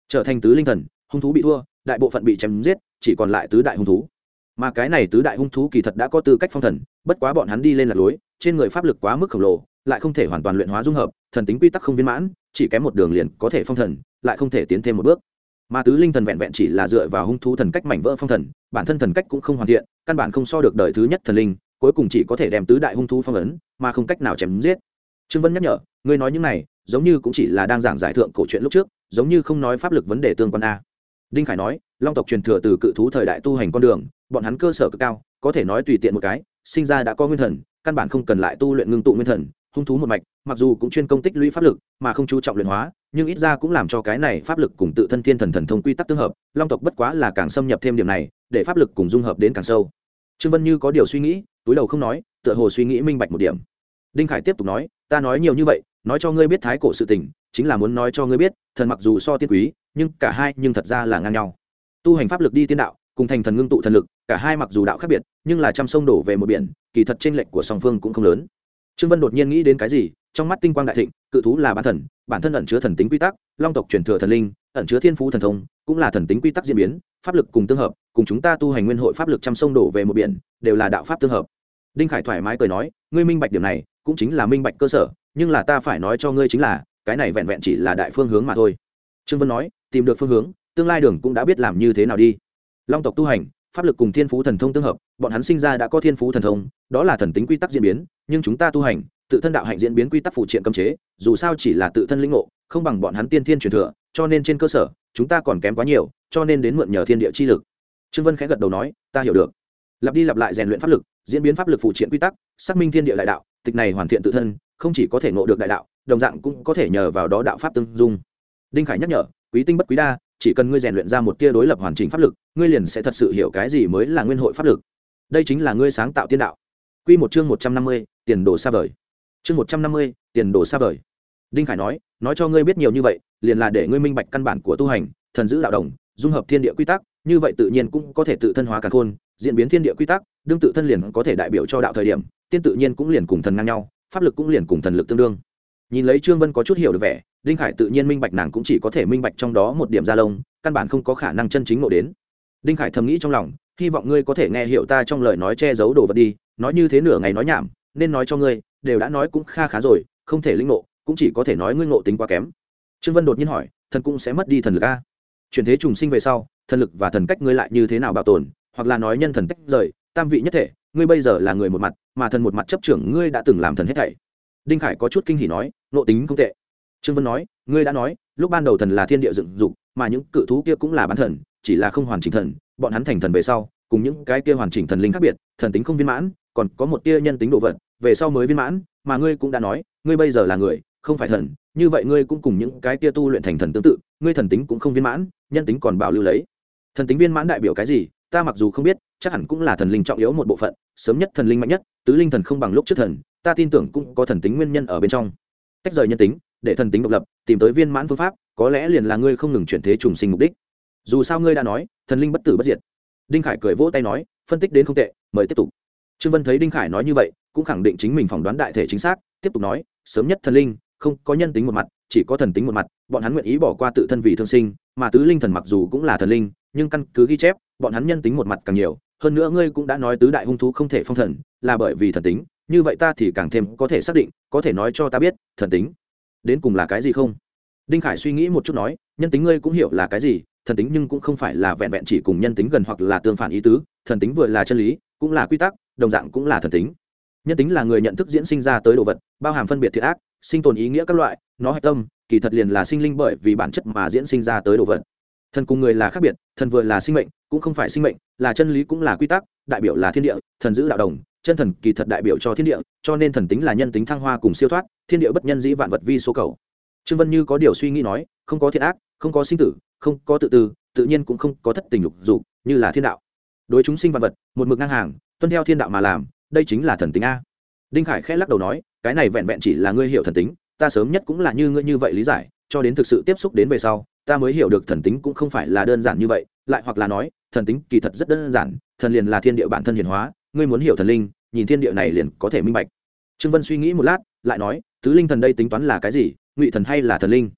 Trở thành tứ linh thần, hung thú bị thua, đại bộ phận bị chém giết, chỉ còn lại tứ đại hung thú. Mà cái này tứ đại hung thú kỳ thật đã có tư cách phong thần, bất quá bọn hắn đi lên lạc lối, trên người pháp lực quá mức khổng lồ, lại không thể hoàn toàn luyện hóa dung hợp, thần tính quy tắc không viên mãn, chỉ kém một đường liền có thể phong thần lại không thể tiến thêm một bước. Mà tứ linh thần vẹn vẹn chỉ là dựa vào hung thú thần cách mảnh vỡ phong thần, bản thân thần cách cũng không hoàn thiện, căn bản không so được đời thứ nhất thần linh, cuối cùng chỉ có thể đem tứ đại hung thú phong ấn, mà không cách nào chém giết. Trương vân nhắc nhở, ngươi nói những này, giống như cũng chỉ là đang giảng giải thượng cổ chuyện lúc trước, giống như không nói pháp lực vấn đề tương quan a. Đinh khải nói, long tộc truyền thừa từ cự thú thời đại tu hành con đường, bọn hắn cơ sở cực cao, có thể nói tùy tiện một cái, sinh ra đã có nguyên thần, căn bản không cần lại tu luyện ngưng tụ nguyên thần, hung thú một mạch, mặc dù cũng chuyên công tích lũy pháp lực, mà không chú trọng luyện hóa nhưng ít ra cũng làm cho cái này pháp lực cùng tự thân thiên thần thần thông quy tắc tương hợp, long tộc bất quá là càng xâm nhập thêm điểm này, để pháp lực cùng dung hợp đến càng sâu. Trương vân như có điều suy nghĩ, túi đầu không nói, tựa hồ suy nghĩ minh bạch một điểm. Đinh khải tiếp tục nói, ta nói nhiều như vậy, nói cho ngươi biết thái cổ sự tình, chính là muốn nói cho ngươi biết, thần mặc dù so tiên quý, nhưng cả hai nhưng thật ra là ngang nhau. Tu hành pháp lực đi tiên đạo, cùng thành thần ngưng tụ thần lực, cả hai mặc dù đạo khác biệt, nhưng là trăm sông đổ về một biển, kỳ thật tranh lệch của song phương cũng không lớn trương vân đột nhiên nghĩ đến cái gì, trong mắt tinh quang đại thịnh, cự thú là bản thần, bản thân ẩn chứa thần tính quy tắc, long tộc truyền thừa thần linh, ẩn chứa thiên phú thần thông, cũng là thần tính quy tắc diễn biến, pháp lực cùng tương hợp, cùng chúng ta tu hành nguyên hội pháp lực trăm sông đổ về một biển, đều là đạo pháp tương hợp. Đinh khải thoải mái cười nói, ngươi minh bạch điểm này, cũng chính là minh bạch cơ sở, nhưng là ta phải nói cho ngươi chính là, cái này vẹn vẹn chỉ là đại phương hướng mà thôi. Trương vân nói, tìm được phương hướng, tương lai đường cũng đã biết làm như thế nào đi. Long tộc tu hành, pháp lực cùng thiên phú thần thông tương hợp bọn hắn sinh ra đã có thiên phú thần thông, đó là thần tính quy tắc diễn biến, nhưng chúng ta tu hành, tự thân đạo hạnh diễn biến quy tắc phụ triện cấm chế, dù sao chỉ là tự thân lĩnh ngộ, không bằng bọn hắn tiên thiên truyền thừa, cho nên trên cơ sở, chúng ta còn kém quá nhiều, cho nên đến mượn nhờ thiên địa chi lực. Trương vân khẽ gật đầu nói, ta hiểu được. Lặp đi lặp lại rèn luyện pháp lực, diễn biến pháp lực phụ triện quy tắc, xác minh thiên địa đại đạo, tịch này hoàn thiện tự thân, không chỉ có thể ngộ được đại đạo, đồng dạng cũng có thể nhờ vào đó đạo pháp tương dung. Đinh khải nhắc nhở, quý tinh bất quý đa, chỉ cần ngươi rèn luyện ra một tia đối lập hoàn chỉnh pháp lực, ngươi liền sẽ thật sự hiểu cái gì mới là nguyên hội pháp lực đây chính là ngươi sáng tạo tiên đạo Quy một chương một trăm năm mươi, tiền đồ xa vời. Chương một trăm năm mươi, tiền đồ xa vời. Đinh Khải nói, nói cho ngươi biết nhiều như vậy, liền là để ngươi minh bạch căn bản của tu hành, thần giữ đạo đồng, dung hợp thiên địa quy tắc, như vậy tự nhiên cũng có thể tự thân hóa cả khôn, diễn biến thiên địa quy tắc, đương tự thân liền có thể đại biểu cho đạo thời điểm, tiên tự nhiên cũng liền cùng thần ngang nhau, pháp lực cũng liền cùng thần lực tương đương. Nhìn lấy Trương Vân có chút hiểu được vẻ, Đinh Khải tự nhiên minh bạch nàng cũng chỉ có thể minh bạch trong đó một điểm gia lông, căn bản không có khả năng chân chính ngộ đến. Đinh Khải thầm nghĩ trong lòng, hy vọng ngươi có thể nghe hiểu ta trong lời nói che giấu đồ vật đi, nói như thế nửa ngày nói nhảm nên nói cho ngươi đều đã nói cũng kha khá rồi không thể linh ngộ cũng chỉ có thể nói ngươi ngộ tính quá kém. Trương vân đột nhiên hỏi thần cũng sẽ mất đi thần lực a? Chuyển thế trùng sinh về sau thần lực và thần cách ngươi lại như thế nào bảo tồn hoặc là nói nhân thần tách rời tam vị nhất thể ngươi bây giờ là người một mặt mà thần một mặt chấp trưởng ngươi đã từng làm thần hết thảy. Đinh khải có chút kinh hỉ nói nộ tính không tệ. Trương vân nói ngươi đã nói lúc ban đầu thần là thiên địa dựng dục mà những cự thú kia cũng là bán thần chỉ là không hoàn chỉnh thần, bọn hắn thành thần về sau, cùng những cái kia hoàn chỉnh thần linh khác biệt, thần tính không viên mãn, còn có một tia nhân tính độ vật, về sau mới viên mãn, mà ngươi cũng đã nói, ngươi bây giờ là người, không phải thần, như vậy ngươi cũng cùng những cái kia tu luyện thành thần tương tự, ngươi thần tính cũng không viên mãn, nhân tính còn bảo lưu lấy. Thần tính viên mãn đại biểu cái gì, ta mặc dù không biết, chắc hẳn cũng là thần linh trọng yếu một bộ phận, sớm nhất thần linh mạnh nhất, tứ linh thần không bằng lúc trước thần, ta tin tưởng cũng có thần tính nguyên nhân ở bên trong. Tách rời nhân tính, để thần tính độc lập, tìm tới viên mãn phương pháp, có lẽ liền là ngươi không ngừng chuyển thế trùng sinh mục đích dù sao ngươi đã nói, thần linh bất tử bất diệt. Đinh khải cười vỗ tay nói, phân tích đến không tệ, mời tiếp tục. Trương vân thấy đinh khải nói như vậy, cũng khẳng định chính mình phỏng đoán đại thể chính xác, tiếp tục nói, sớm nhất thần linh, không có nhân tính một mặt, chỉ có thần tính một mặt, bọn hắn nguyện ý bỏ qua tự thân vì thương sinh, mà tứ linh thần mặc dù cũng là thần linh, nhưng căn cứ ghi chép, bọn hắn nhân tính một mặt càng nhiều, hơn nữa ngươi cũng đã nói tứ đại hung thú không thể phong thần, là bởi vì thần tính, như vậy ta thì càng thêm có thể xác định, có thể nói cho ta biết, thần tính đến cùng là cái gì không? Đinh khải suy nghĩ một chút nói, nhân tính ngươi cũng hiểu là cái gì thần tính nhưng cũng không phải là vẹn vẹn chỉ cùng nhân tính gần hoặc là tương phản ý tứ, thần tính vừa là chân lý, cũng là quy tắc, đồng dạng cũng là thần tính. Nhân tính là người nhận thức diễn sinh ra tới đồ vật, bao hàm phân biệt thiệt ác, sinh tồn ý nghĩa các loại, nó hạch tâm, kỳ thật liền là sinh linh bởi vì bản chất mà diễn sinh ra tới đồ vật. Thần cùng người là khác biệt, thần vừa là sinh mệnh, cũng không phải sinh mệnh, là chân lý cũng là quy tắc, đại biểu là thiên địa, thần giữ đạo đồng, chân thần kỳ thật đại biểu cho thiên địa, cho nên thần tính là nhân tính thăng hoa cùng siêu thoát, thiên địa bất nhân dĩ vạn vật vi số cầu. Trương vân như có điều suy nghĩ nói, không có thiện ác không có sinh tử, không có tự tư, tự nhiên cũng không có thất tình lục dục, như là thiên đạo. Đối chúng sinh vật vật, một mực ngang hàng, tuân theo thiên đạo mà làm, đây chính là thần tính a. Đinh khải khẽ lắc đầu nói, cái này vẹn vẹn chỉ là ngươi hiểu thần tính, ta sớm nhất cũng là như ngươi như vậy lý giải, cho đến thực sự tiếp xúc đến về sau, ta mới hiểu được thần tính cũng không phải là đơn giản như vậy, lại hoặc là nói, thần tính kỳ thật rất đơn giản, thần liền là thiên địa bản thân hiền hóa, ngươi muốn hiểu thần linh, nhìn thiên địa này liền có thể minh bạch. Trương vân suy nghĩ một lát, lại nói, tứ linh thần đây tính toán là cái gì, ngụy thần hay là thần linh?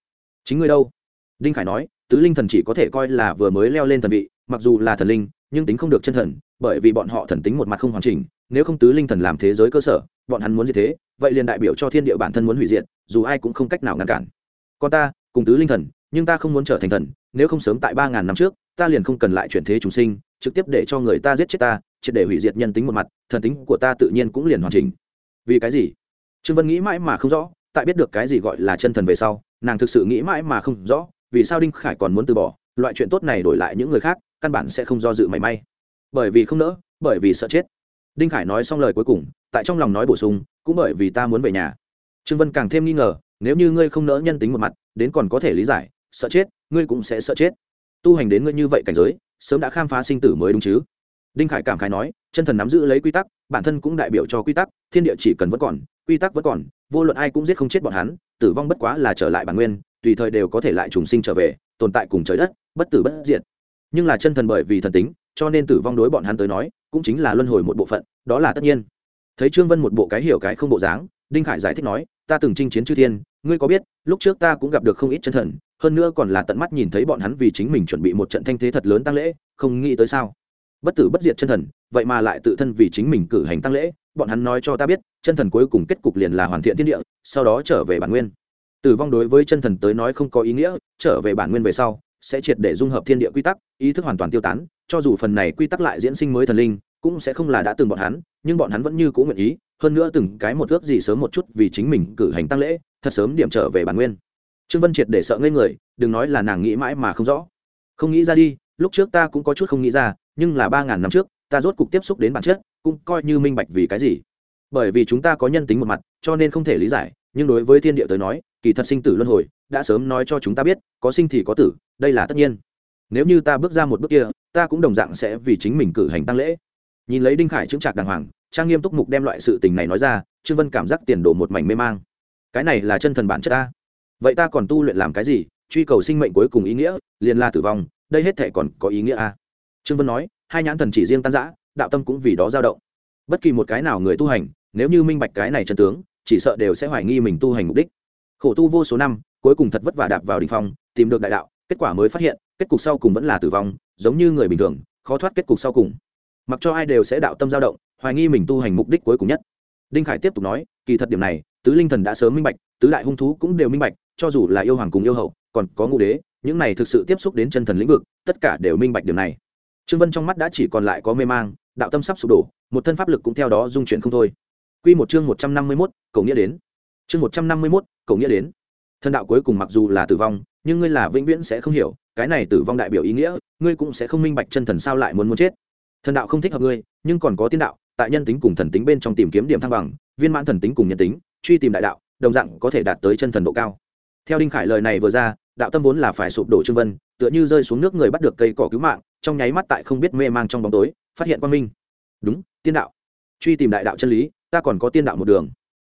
Chính ngươi đâu? Đinh khải nói, tứ linh thần chỉ có thể coi là vừa mới leo lên thần vị, mặc dù là thần linh, nhưng tính không được chân thần, bởi vì bọn họ thần tính một mặt không hoàn chỉnh, nếu không tứ linh thần làm thế giới cơ sở, bọn hắn muốn gì thế, vậy liền đại biểu cho thiên địa bản thân muốn hủy diệt, dù ai cũng không cách nào ngăn cản. Con ta, cùng tứ linh thần, nhưng ta không muốn trở thành thần, nếu không sớm tại ba ngàn năm trước, ta liền không cần lại chuyển thế chúng sinh, trực tiếp để cho người ta giết chết ta, triệt để hủy diệt nhân tính một mặt, thần tính của ta tự nhiên cũng liền hoàn chỉnh. Vì cái gì? Trương vân nghĩ mãi mà không rõ, tại biết được cái gì gọi là chân thần về sau, nàng thực sự nghĩ mãi mà không rõ vì sao đinh khải còn muốn từ bỏ, loại chuyện tốt này đổi lại những người khác, căn bản sẽ không do dự mảy may. Bởi vì không nỡ, bởi vì sợ chết. Đinh khải nói xong lời cuối cùng, tại trong lòng nói bổ sung, cũng bởi vì ta muốn về nhà. Trương vân càng thêm nghi ngờ, nếu như ngươi không nỡ nhân tính một mặt, đến còn có thể lý giải, sợ chết, ngươi cũng sẽ sợ chết. Tu hành đến ngươi như vậy cảnh giới, sớm đã khám phá sinh tử mới đúng chứ. Đinh khải cảm khái nói, chân thần nắm giữ lấy quy tắc, bản thân cũng đại biểu cho quy tắc, thiên địa chỉ cần vẫn còn, quy tắc vẫn còn, vô luận ai cũng giết không chết bọn hắn, tử vong bất quá là trở lại bản nguyên tùy thời đều có thể lại trùng sinh trở về, tồn tại cùng trời đất, bất tử bất diệt. Nhưng là chân thần bởi vì thần tính, cho nên tử vong đối bọn hắn tới nói, cũng chính là luân hồi một bộ phận, đó là tất nhiên. Thấy trương vân một bộ cái hiểu cái không bộ dáng, đinh khải giải thích nói, ta từng chinh chiến chư thiên, ngươi có biết, lúc trước ta cũng gặp được không ít chân thần, hơn nữa còn là tận mắt nhìn thấy bọn hắn vì chính mình chuẩn bị một trận thanh thế thật lớn tăng lễ, không nghĩ tới sao? Bất tử bất diệt chân thần, vậy mà lại tự thân vì chính mình cử hành tăng lễ, bọn hắn nói cho ta biết, chân thần cuối cùng kết cục liền là hoàn thiện thiên địa, sau đó trở về bản nguyên tử vong đối với chân thần tới nói không có ý nghĩa, trở về bản nguyên về sau, sẽ triệt để dung hợp thiên địa quy tắc, ý thức hoàn toàn tiêu tán, cho dù phần này quy tắc lại diễn sinh mới thần linh, cũng sẽ không là đã từng bọn hắn, nhưng bọn hắn vẫn như cũng nguyện ý, hơn nữa từng cái một ước gì sớm một chút vì chính mình cử hành tăng lễ, thật sớm điểm trở về bản nguyên. Trương vân triệt để sợ ngây người, đừng nói là nàng nghĩ mãi mà không rõ. Không nghĩ ra đi, lúc trước ta cũng có chút không nghĩ ra, nhưng là ba ngàn năm trước, ta rốt cục tiếp xúc đến bản chất, cũng coi như minh bạch vì cái gì. Bởi vì chúng ta có nhân tính một mặt, cho nên không thể lý giải, nhưng đối với thiên địa tới nói kỳ thật sinh tử luân hồi đã sớm nói cho chúng ta biết, có sinh thì có tử, đây là tất nhiên. Nếu như ta bước ra một bước kia, ta cũng đồng dạng sẽ vì chính mình cử hành tăng lễ. Nhìn lấy đinh khải chứng trạc đàng hoàng, trang nghiêm túc mục đem loại sự tình này nói ra, trương vân cảm giác tiền đổ một mảnh mê mang. Cái này là chân thần bản chất ta. Vậy ta còn tu luyện làm cái gì? Truy cầu sinh mệnh cuối cùng ý nghĩa, liền là tử vong, đây hết thể còn có ý nghĩa à? trương vân nói, hai nhãn thần chỉ riêng tan giã đạo tâm cũng vì đó dao động. Bất kỳ một cái nào người tu hành, nếu như minh bạch cái này chân tướng, chỉ sợ đều sẽ hoài nghi mình tu hành mục đích khổ tu vô số năm cuối cùng thật vất vả đạp vào đình phong tìm được đại đạo kết quả mới phát hiện kết cục sau cùng vẫn là tử vong giống như người bình thường khó thoát kết cục sau cùng. Mặc cho ai đều sẽ đạo tâm dao động hoài nghi mình tu hành mục đích cuối cùng nhất. Đinh khải tiếp tục nói kỳ thật điểm này tứ linh thần đã sớm minh bạch tứ đại hung thú cũng đều minh bạch cho dù là yêu hoàng cùng yêu hậu còn có ngũ đế những này thực sự tiếp xúc đến chân thần lĩnh vực tất cả đều minh bạch điều này. Trương vân trong mắt đã chỉ còn lại có mê mang đạo tâm sắp sụp đổ một thân pháp lực cũng theo đó dung chuyển không thôi. Quy một chương một trăm năm mươi 151, cầu nghĩa đến. Chương một trăm năm mươi 151, cậu nghĩa đến. Thần đạo cuối cùng mặc dù là tử vong, nhưng ngươi là vĩnh viễn sẽ không hiểu, cái này tử vong đại biểu ý nghĩa, ngươi cũng sẽ không minh bạch chân thần sao lại muốn muốn chết. Thần đạo không thích hợp ngươi, nhưng còn có tiên đạo, tại nhân tính cùng thần tính bên trong tìm kiếm điểm thăng bằng, viên mãn thần tính cùng nhân tính, truy tìm đại đạo, đồng dạng có thể đạt tới chân thần độ cao. Theo Đinh Khải lời này vừa ra, đạo tâm vốn là phải sụp đổ Trương Vân, tựa như rơi xuống nước người bắt được cây cỏ cứu mạng, trong nháy mắt tại không biết mê mang trong bóng tối, phát hiện quang minh. Đúng, tiên đạo. Truy tìm đại đạo chân lý, ta còn có tiên đạo một đường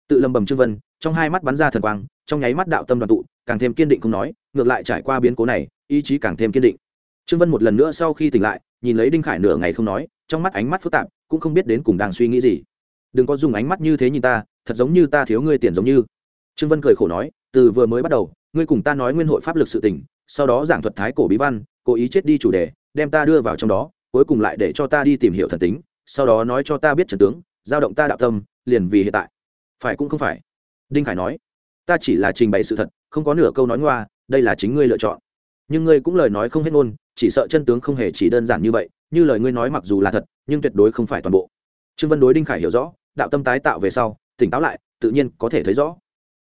tự lầm bầm trương vân trong hai mắt bắn ra thần quang, trong nháy mắt đạo tâm đoàn tụ, càng thêm kiên định không nói, ngược lại trải qua biến cố này, ý chí càng thêm kiên định. Trương vân một lần nữa sau khi tỉnh lại, nhìn lấy đinh khải nửa ngày không nói, trong mắt ánh mắt phức tạp, cũng không biết đến cùng đang suy nghĩ gì. Đừng có dùng ánh mắt như thế nhìn ta, thật giống như ta thiếu ngươi tiền giống như. Trương vân cười khổ nói, từ vừa mới bắt đầu, ngươi cùng ta nói nguyên hội pháp lực sự tỉnh sau đó giảng thuật thái cổ bí văn, cố ý chết đi chủ đề, đem ta đưa vào trong đó, cuối cùng lại để cho ta đi tìm hiểu thần tính, sau đó nói cho ta biết trần tướng, giao động ta đạo tâm, liền vì hiện tại. Phải cũng không phải đinh khải nói, ta chỉ là trình bày sự thật, không có nửa câu nói ngoa, đây là chính ngươi lựa chọn. Nhưng ngươi cũng lời nói không hết ngôn, chỉ sợ chân tướng không hề chỉ đơn giản như vậy, như lời ngươi nói mặc dù là thật, nhưng tuyệt đối không phải toàn bộ. Trương vân đối đinh khải hiểu rõ, đạo tâm tái tạo về sau, tỉnh táo lại, tự nhiên có thể thấy rõ.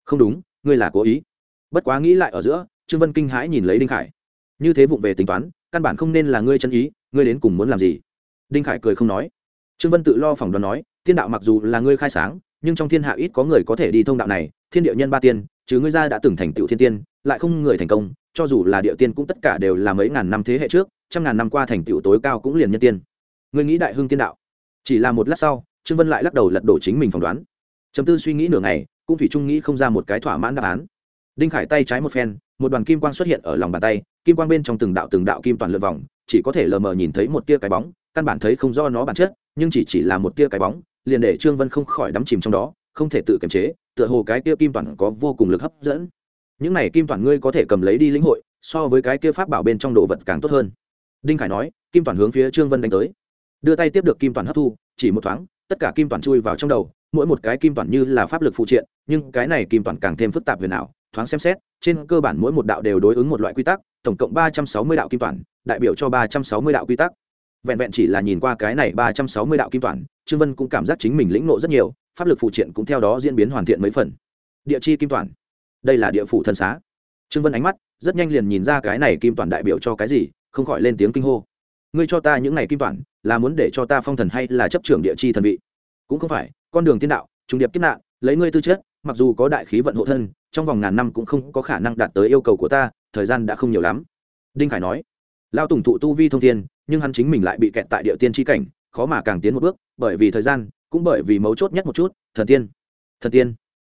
Không đúng, ngươi là cố ý. Bất quá nghĩ lại ở giữa, trương vân kinh hãi nhìn lấy đinh khải. Như thế vụng về tính toán, căn bản không nên là ngươi chân ý, ngươi đến cùng muốn làm gì? Đinh khải cười không nói. Trương vân tự lo phỏng đoán nói thiên đạo mặc dù là ngươi khai sáng nhưng trong thiên hạ ít có người có thể đi thông đạo này, thiên địa nhân ba tiên, chứ ngươi ra đã từng thành tựu thiên tiên, lại không người thành công, cho dù là địa tiên cũng tất cả đều là mấy ngàn năm thế hệ trước, trăm ngàn năm qua thành tựu tối cao cũng liền nhân tiên. Ngươi nghĩ đại hưng tiên đạo? Chỉ là một lát sau, trương vân lại lắc đầu lật đổ chính mình phỏng đoán. Chấm tư suy nghĩ nửa ngày, cũng thủy trung nghĩ không ra một cái thỏa mãn đáp án. Đinh khải tay trái một phen, một đoàn kim quang xuất hiện ở lòng bàn tay, kim quang bên trong từng đạo từng đạo kim toàn lượt vòng, chỉ có thể lờ mờ nhìn thấy một tia cái bóng, căn bản thấy không do nó bản chất, nhưng chỉ chỉ là một tia cái bóng liền để trương vân không khỏi đắm chìm trong đó, không thể tự kiềm chế, tựa hồ cái kia kim toàn có vô cùng lực hấp dẫn. Những này kim toàn ngươi có thể cầm lấy đi lĩnh hội, so với cái kia pháp bảo bên trong đồ vật càng tốt hơn. Đinh khải nói, kim toàn hướng phía trương vân đánh tới. Đưa tay tiếp được kim toàn hấp thu, chỉ một thoáng, tất cả kim toàn chui vào trong đầu, mỗi một cái kim toàn như là pháp lực phụ triện, nhưng cái này kim toàn càng thêm phức tạp về nào, thoáng xem xét, trên cơ bản mỗi một đạo đều đối ứng một loại quy tắc, tổng cộng ba trăm sáu mươi đạo kim toàn, đại biểu cho ba trăm sáu mươi đạo quy tắc. Vẹn vẹn chỉ là nhìn qua cái này ba trăm sáu mươi đạo kim toàn trương vân cũng cảm giác chính mình lĩnh nộ rất nhiều, pháp lực phụ triện cũng theo đó diễn biến hoàn thiện mấy phần. Địa chi kim toàn. Đây là địa phủ thân xá. Trương vân ánh mắt rất nhanh liền nhìn ra cái này kim toàn đại biểu cho cái gì, không khỏi lên tiếng kinh hô. Ngươi cho ta những này kim toàn, là muốn để cho ta phong thần hay là chấp trưởng địa chi thần vị? Cũng không phải, con đường tiên đạo trung điệp kiếp nạn, lấy ngươi tư chất, mặc dù có đại khí vận hộ thân, trong vòng ngàn năm cũng không có khả năng đạt tới yêu cầu của ta, thời gian đã không nhiều lắm. Đinh khải nói lao tùng thụ tu vi thông thiên, nhưng hắn chính mình lại bị kẹt tại địa tiên tri cảnh khó mà càng tiến một bước, bởi vì thời gian, cũng bởi vì mấu chốt nhất một chút, thần tiên. Thần tiên.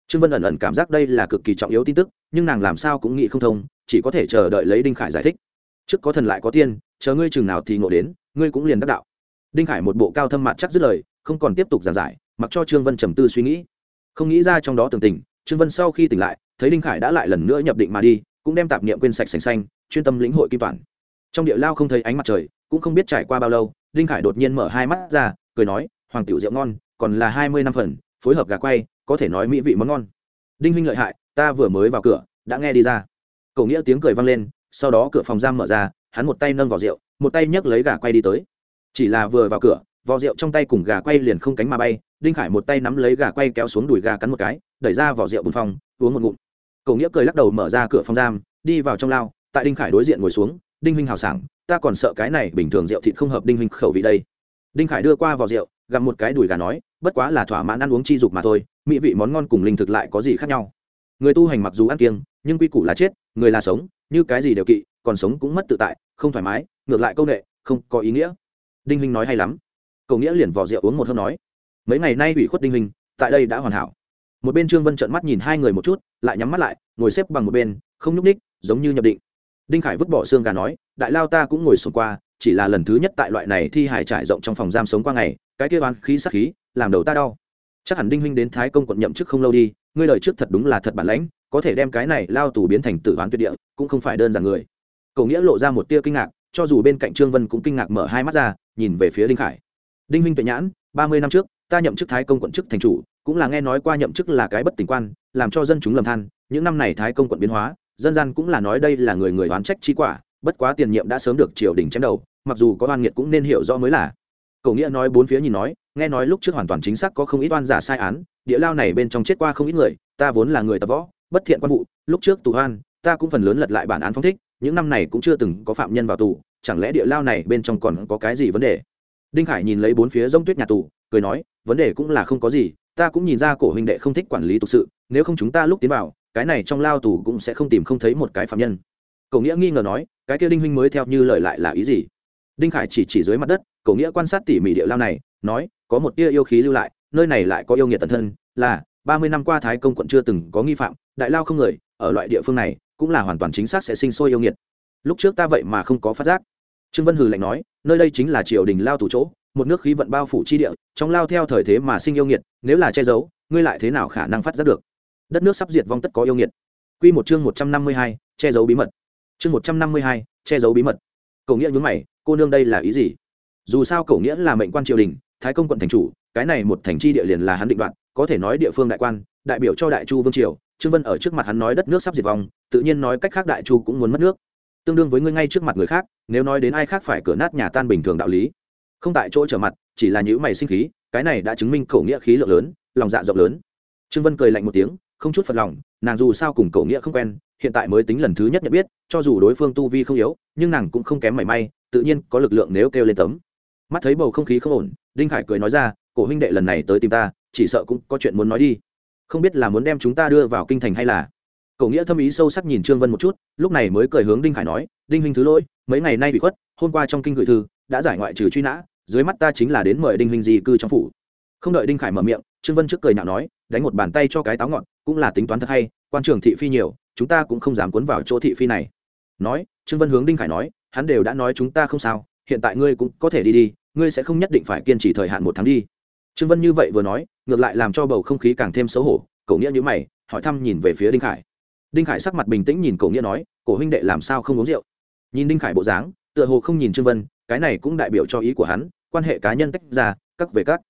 Trương vân ẩn ẩn cảm giác đây là cực kỳ trọng yếu tin tức, nhưng nàng làm sao cũng nghĩ không thông, chỉ có thể chờ đợi lấy đinh khải giải thích. Trước có thần lại có tiên, chờ ngươi chừng nào thì ngộ đến, ngươi cũng liền đắc đạo. Đinh khải một bộ cao thâm mặt chắc dứt lời, không còn tiếp tục giảng giải, mặc cho trương vân trầm tư suy nghĩ. Không nghĩ ra trong đó tường tình, trương vân sau khi tỉnh lại, thấy đinh khải đã lại lần nữa nhập định mà đi, cũng đem tạp niệm quên sạch sành xanh, chuyên tâm lĩnh hội kim toàn. Trong địa lao không thấy ánh mặt trời, cũng không biết trải qua bao lâu đinh khải đột nhiên mở hai mắt ra, cười nói, hoàng tiểu rượu ngon, còn là hai mươi năm phần, phối hợp gà quay, có thể nói mỹ vị món ngon. Đinh huynh lợi hại, ta vừa mới vào cửa, đã nghe đi ra. Cậu nghĩa tiếng cười vang lên, sau đó cửa phòng giam mở ra, hắn một tay nâng vào rượu, một tay nhấc lấy gà quay đi tới. Chỉ là vừa vào cửa vò rượu trong tay cùng gà quay liền không cánh mà bay, đinh khải một tay nắm lấy gà quay kéo xuống đùi gà cắn một cái, đẩy ra vỏ rượu bùn phong uống một ngụm. Cậu nghĩa cười lắc đầu mở ra cửa phòng giam, đi vào trong lao, tại đinh khải đối diện ngồi xuống, đinh huynh hào sảng ta còn sợ cái này bình thường rượu thịt không hợp đinh huynh khẩu vị đây. Đinh khải đưa qua vào rượu gặm một cái đùi gà nói, bất quá là thỏa mãn ăn uống chi dục mà thôi, mỹ vị món ngon cùng linh thực lại có gì khác nhau. Người tu hành mặc dù ăn kiêng, nhưng quy củ là chết, người là sống, như cái gì đều kỵ, còn sống cũng mất tự tại, không thoải mái, ngược lại công nghệ không có ý nghĩa. Đinh huynh nói hay lắm. Cậu nghĩa liền vò rượu uống một hơi nói, mấy ngày nay ủy khuất đinh huynh, tại đây đã hoàn hảo. Một bên trương vân trợn mắt nhìn hai người một chút, lại nhắm mắt lại, ngồi xếp bằng một bên, không nhúc ních giống như nhập định đinh khải vứt bỏ xương gà nói, đại lao ta cũng ngồi xuống qua, chỉ là lần thứ nhất tại loại này thi hải trải rộng trong phòng giam sống qua ngày, cái kia oán khí sắc khí, làm đầu ta đau. Chắc hẳn đinh huynh đến thái công quận nhậm chức không lâu đi, ngươi lời trước thật đúng là thật bản lãnh, có thể đem cái này lao tù biến thành tử oán tuyệt địa, cũng không phải đơn giản người. Cậu nghĩa lộ ra một tia kinh ngạc, cho dù bên cạnh trương vân cũng kinh ngạc mở hai mắt ra, nhìn về phía đinh khải. Đinh huynh tuệ nhãn, ba mươi năm trước, ta nhậm chức thái công quận chức thành chủ, cũng là nghe nói qua nhậm chức là cái bất tỉnh quan, làm cho dân chúng lầm than, những năm này thái công quận biến hóa dân gian cũng là nói đây là người người oán trách chi quả, bất quá tiền nhiệm đã sớm được triều đình chém đầu, mặc dù có oan nghiệt cũng nên hiểu rõ mới là. Cậu nghĩa nói bốn phía nhìn nói, nghe nói lúc trước hoàn toàn chính xác có không ít oan giả sai án, địa lao này bên trong chết qua không ít người, ta vốn là người tập võ, bất thiện quan vụ, lúc trước tù hoan ta cũng phần lớn lật lại bản án phong thích, những năm này cũng chưa từng có phạm nhân vào tù, chẳng lẽ địa lao này bên trong còn có cái gì vấn đề? Đinh khải nhìn lấy bốn phía rông tuyết nhà tù, cười nói, vấn đề cũng là không có gì, ta cũng nhìn ra cổ huynh đệ không thích quản lý tục sự, nếu không chúng ta lúc tiến vào cái này trong lao tù cũng sẽ không tìm không thấy một cái phạm nhân. Cậu nghĩa nghi ngờ nói, cái kia đinh huynh mới theo như lời lại là ý gì? Đinh khải chỉ chỉ dưới mặt đất cậu nghĩa quan sát tỉ mỉ địa lao này, nói, có một tia yêu khí lưu lại, nơi này lại có yêu nghiệt tần thân, là, ba mươi năm qua thái công quận chưa từng có nghi phạm, đại lao không người, ở loại địa phương này, cũng là hoàn toàn chính xác sẽ sinh sôi yêu nghiệt. Lúc trước ta vậy mà không có phát giác. Trương vân hừ lạnh nói, nơi đây chính là triều đình lao tù chỗ, một nước khí vận bao phủ chi địa, trong lao theo thời thế mà sinh yêu nghiệt, nếu là che giấu, ngươi lại thế nào khả năng phát giác được? Đất nước sắp diệt vong tất có yêu nghiệt. Quy một chương một trăm năm mươi hai, che giấu bí mật. Chương một trăm năm mươi hai, che giấu bí mật. Cậu nghĩa nhún mày, cô nương đây là ý gì? Dù sao cậu nghĩa là mệnh quan triều đình, thái công quận thành chủ, cái này một thành chi địa liền là hắn định đoạn có thể nói địa phương đại quan, đại biểu cho đại chu vương triều. Trương vân ở trước mặt hắn nói đất nước sắp diệt vong, tự nhiên nói cách khác đại chu cũng muốn mất nước. Tương đương với ngươi ngay trước mặt người khác, nếu nói đến ai khác phải cửa nát nhà tan bình thường đạo lý. Không tại chỗ trở mặt, chỉ là những mày sinh khí, cái này đã chứng minh khẩu nghĩa khí lượng lớn, lòng dạ rộng lớn. Trương vân cười lạnh một tiếng không chút phật lòng, nàng dù sao cùng cậu nghĩa không quen, hiện tại mới tính lần thứ nhất nhận biết, cho dù đối phương tu vi không yếu, nhưng nàng cũng không kém mảy may, tự nhiên có lực lượng nếu kêu lên tấm. Mắt thấy bầu không khí không ổn, đinh khải cười nói ra, cổ huynh đệ lần này tới tìm ta, chỉ sợ cũng có chuyện muốn nói đi. Không biết là muốn đem chúng ta đưa vào kinh thành hay là? Cậu nghĩa thâm ý sâu sắc nhìn trương vân một chút, lúc này mới cười hướng đinh khải nói, đinh huynh thứ lỗi, mấy ngày nay bị khuất, hôm qua trong kinh gửi thư, đã giải ngoại trừ truy nã, dưới mắt ta chính là đến mời đinh huynh di cư trong phủ. Không đợi đinh khải mở miệng, trương vân trước cười nhạo nói đánh một bàn tay cho cái táo ngọn, cũng là tính toán thật hay, quan trường thị phi nhiều, chúng ta cũng không dám cuốn vào chỗ thị phi này. Nói, trương vân hướng đinh khải nói, hắn đều đã nói chúng ta không sao, hiện tại ngươi cũng có thể đi đi, ngươi sẽ không nhất định phải kiên trì thời hạn một tháng đi. Trương vân như vậy vừa nói, ngược lại làm cho bầu không khí càng thêm xấu hổ, cậu nghĩa như mày, hỏi thăm nhìn về phía đinh khải. Đinh khải sắc mặt bình tĩnh nhìn cậu nghĩa nói, cổ huynh đệ làm sao không uống rượu? Nhìn đinh khải bộ dáng, tựa hồ không nhìn trương vân, cái này cũng đại biểu cho ý của hắn, quan hệ cá nhân tách ra cắt về cắt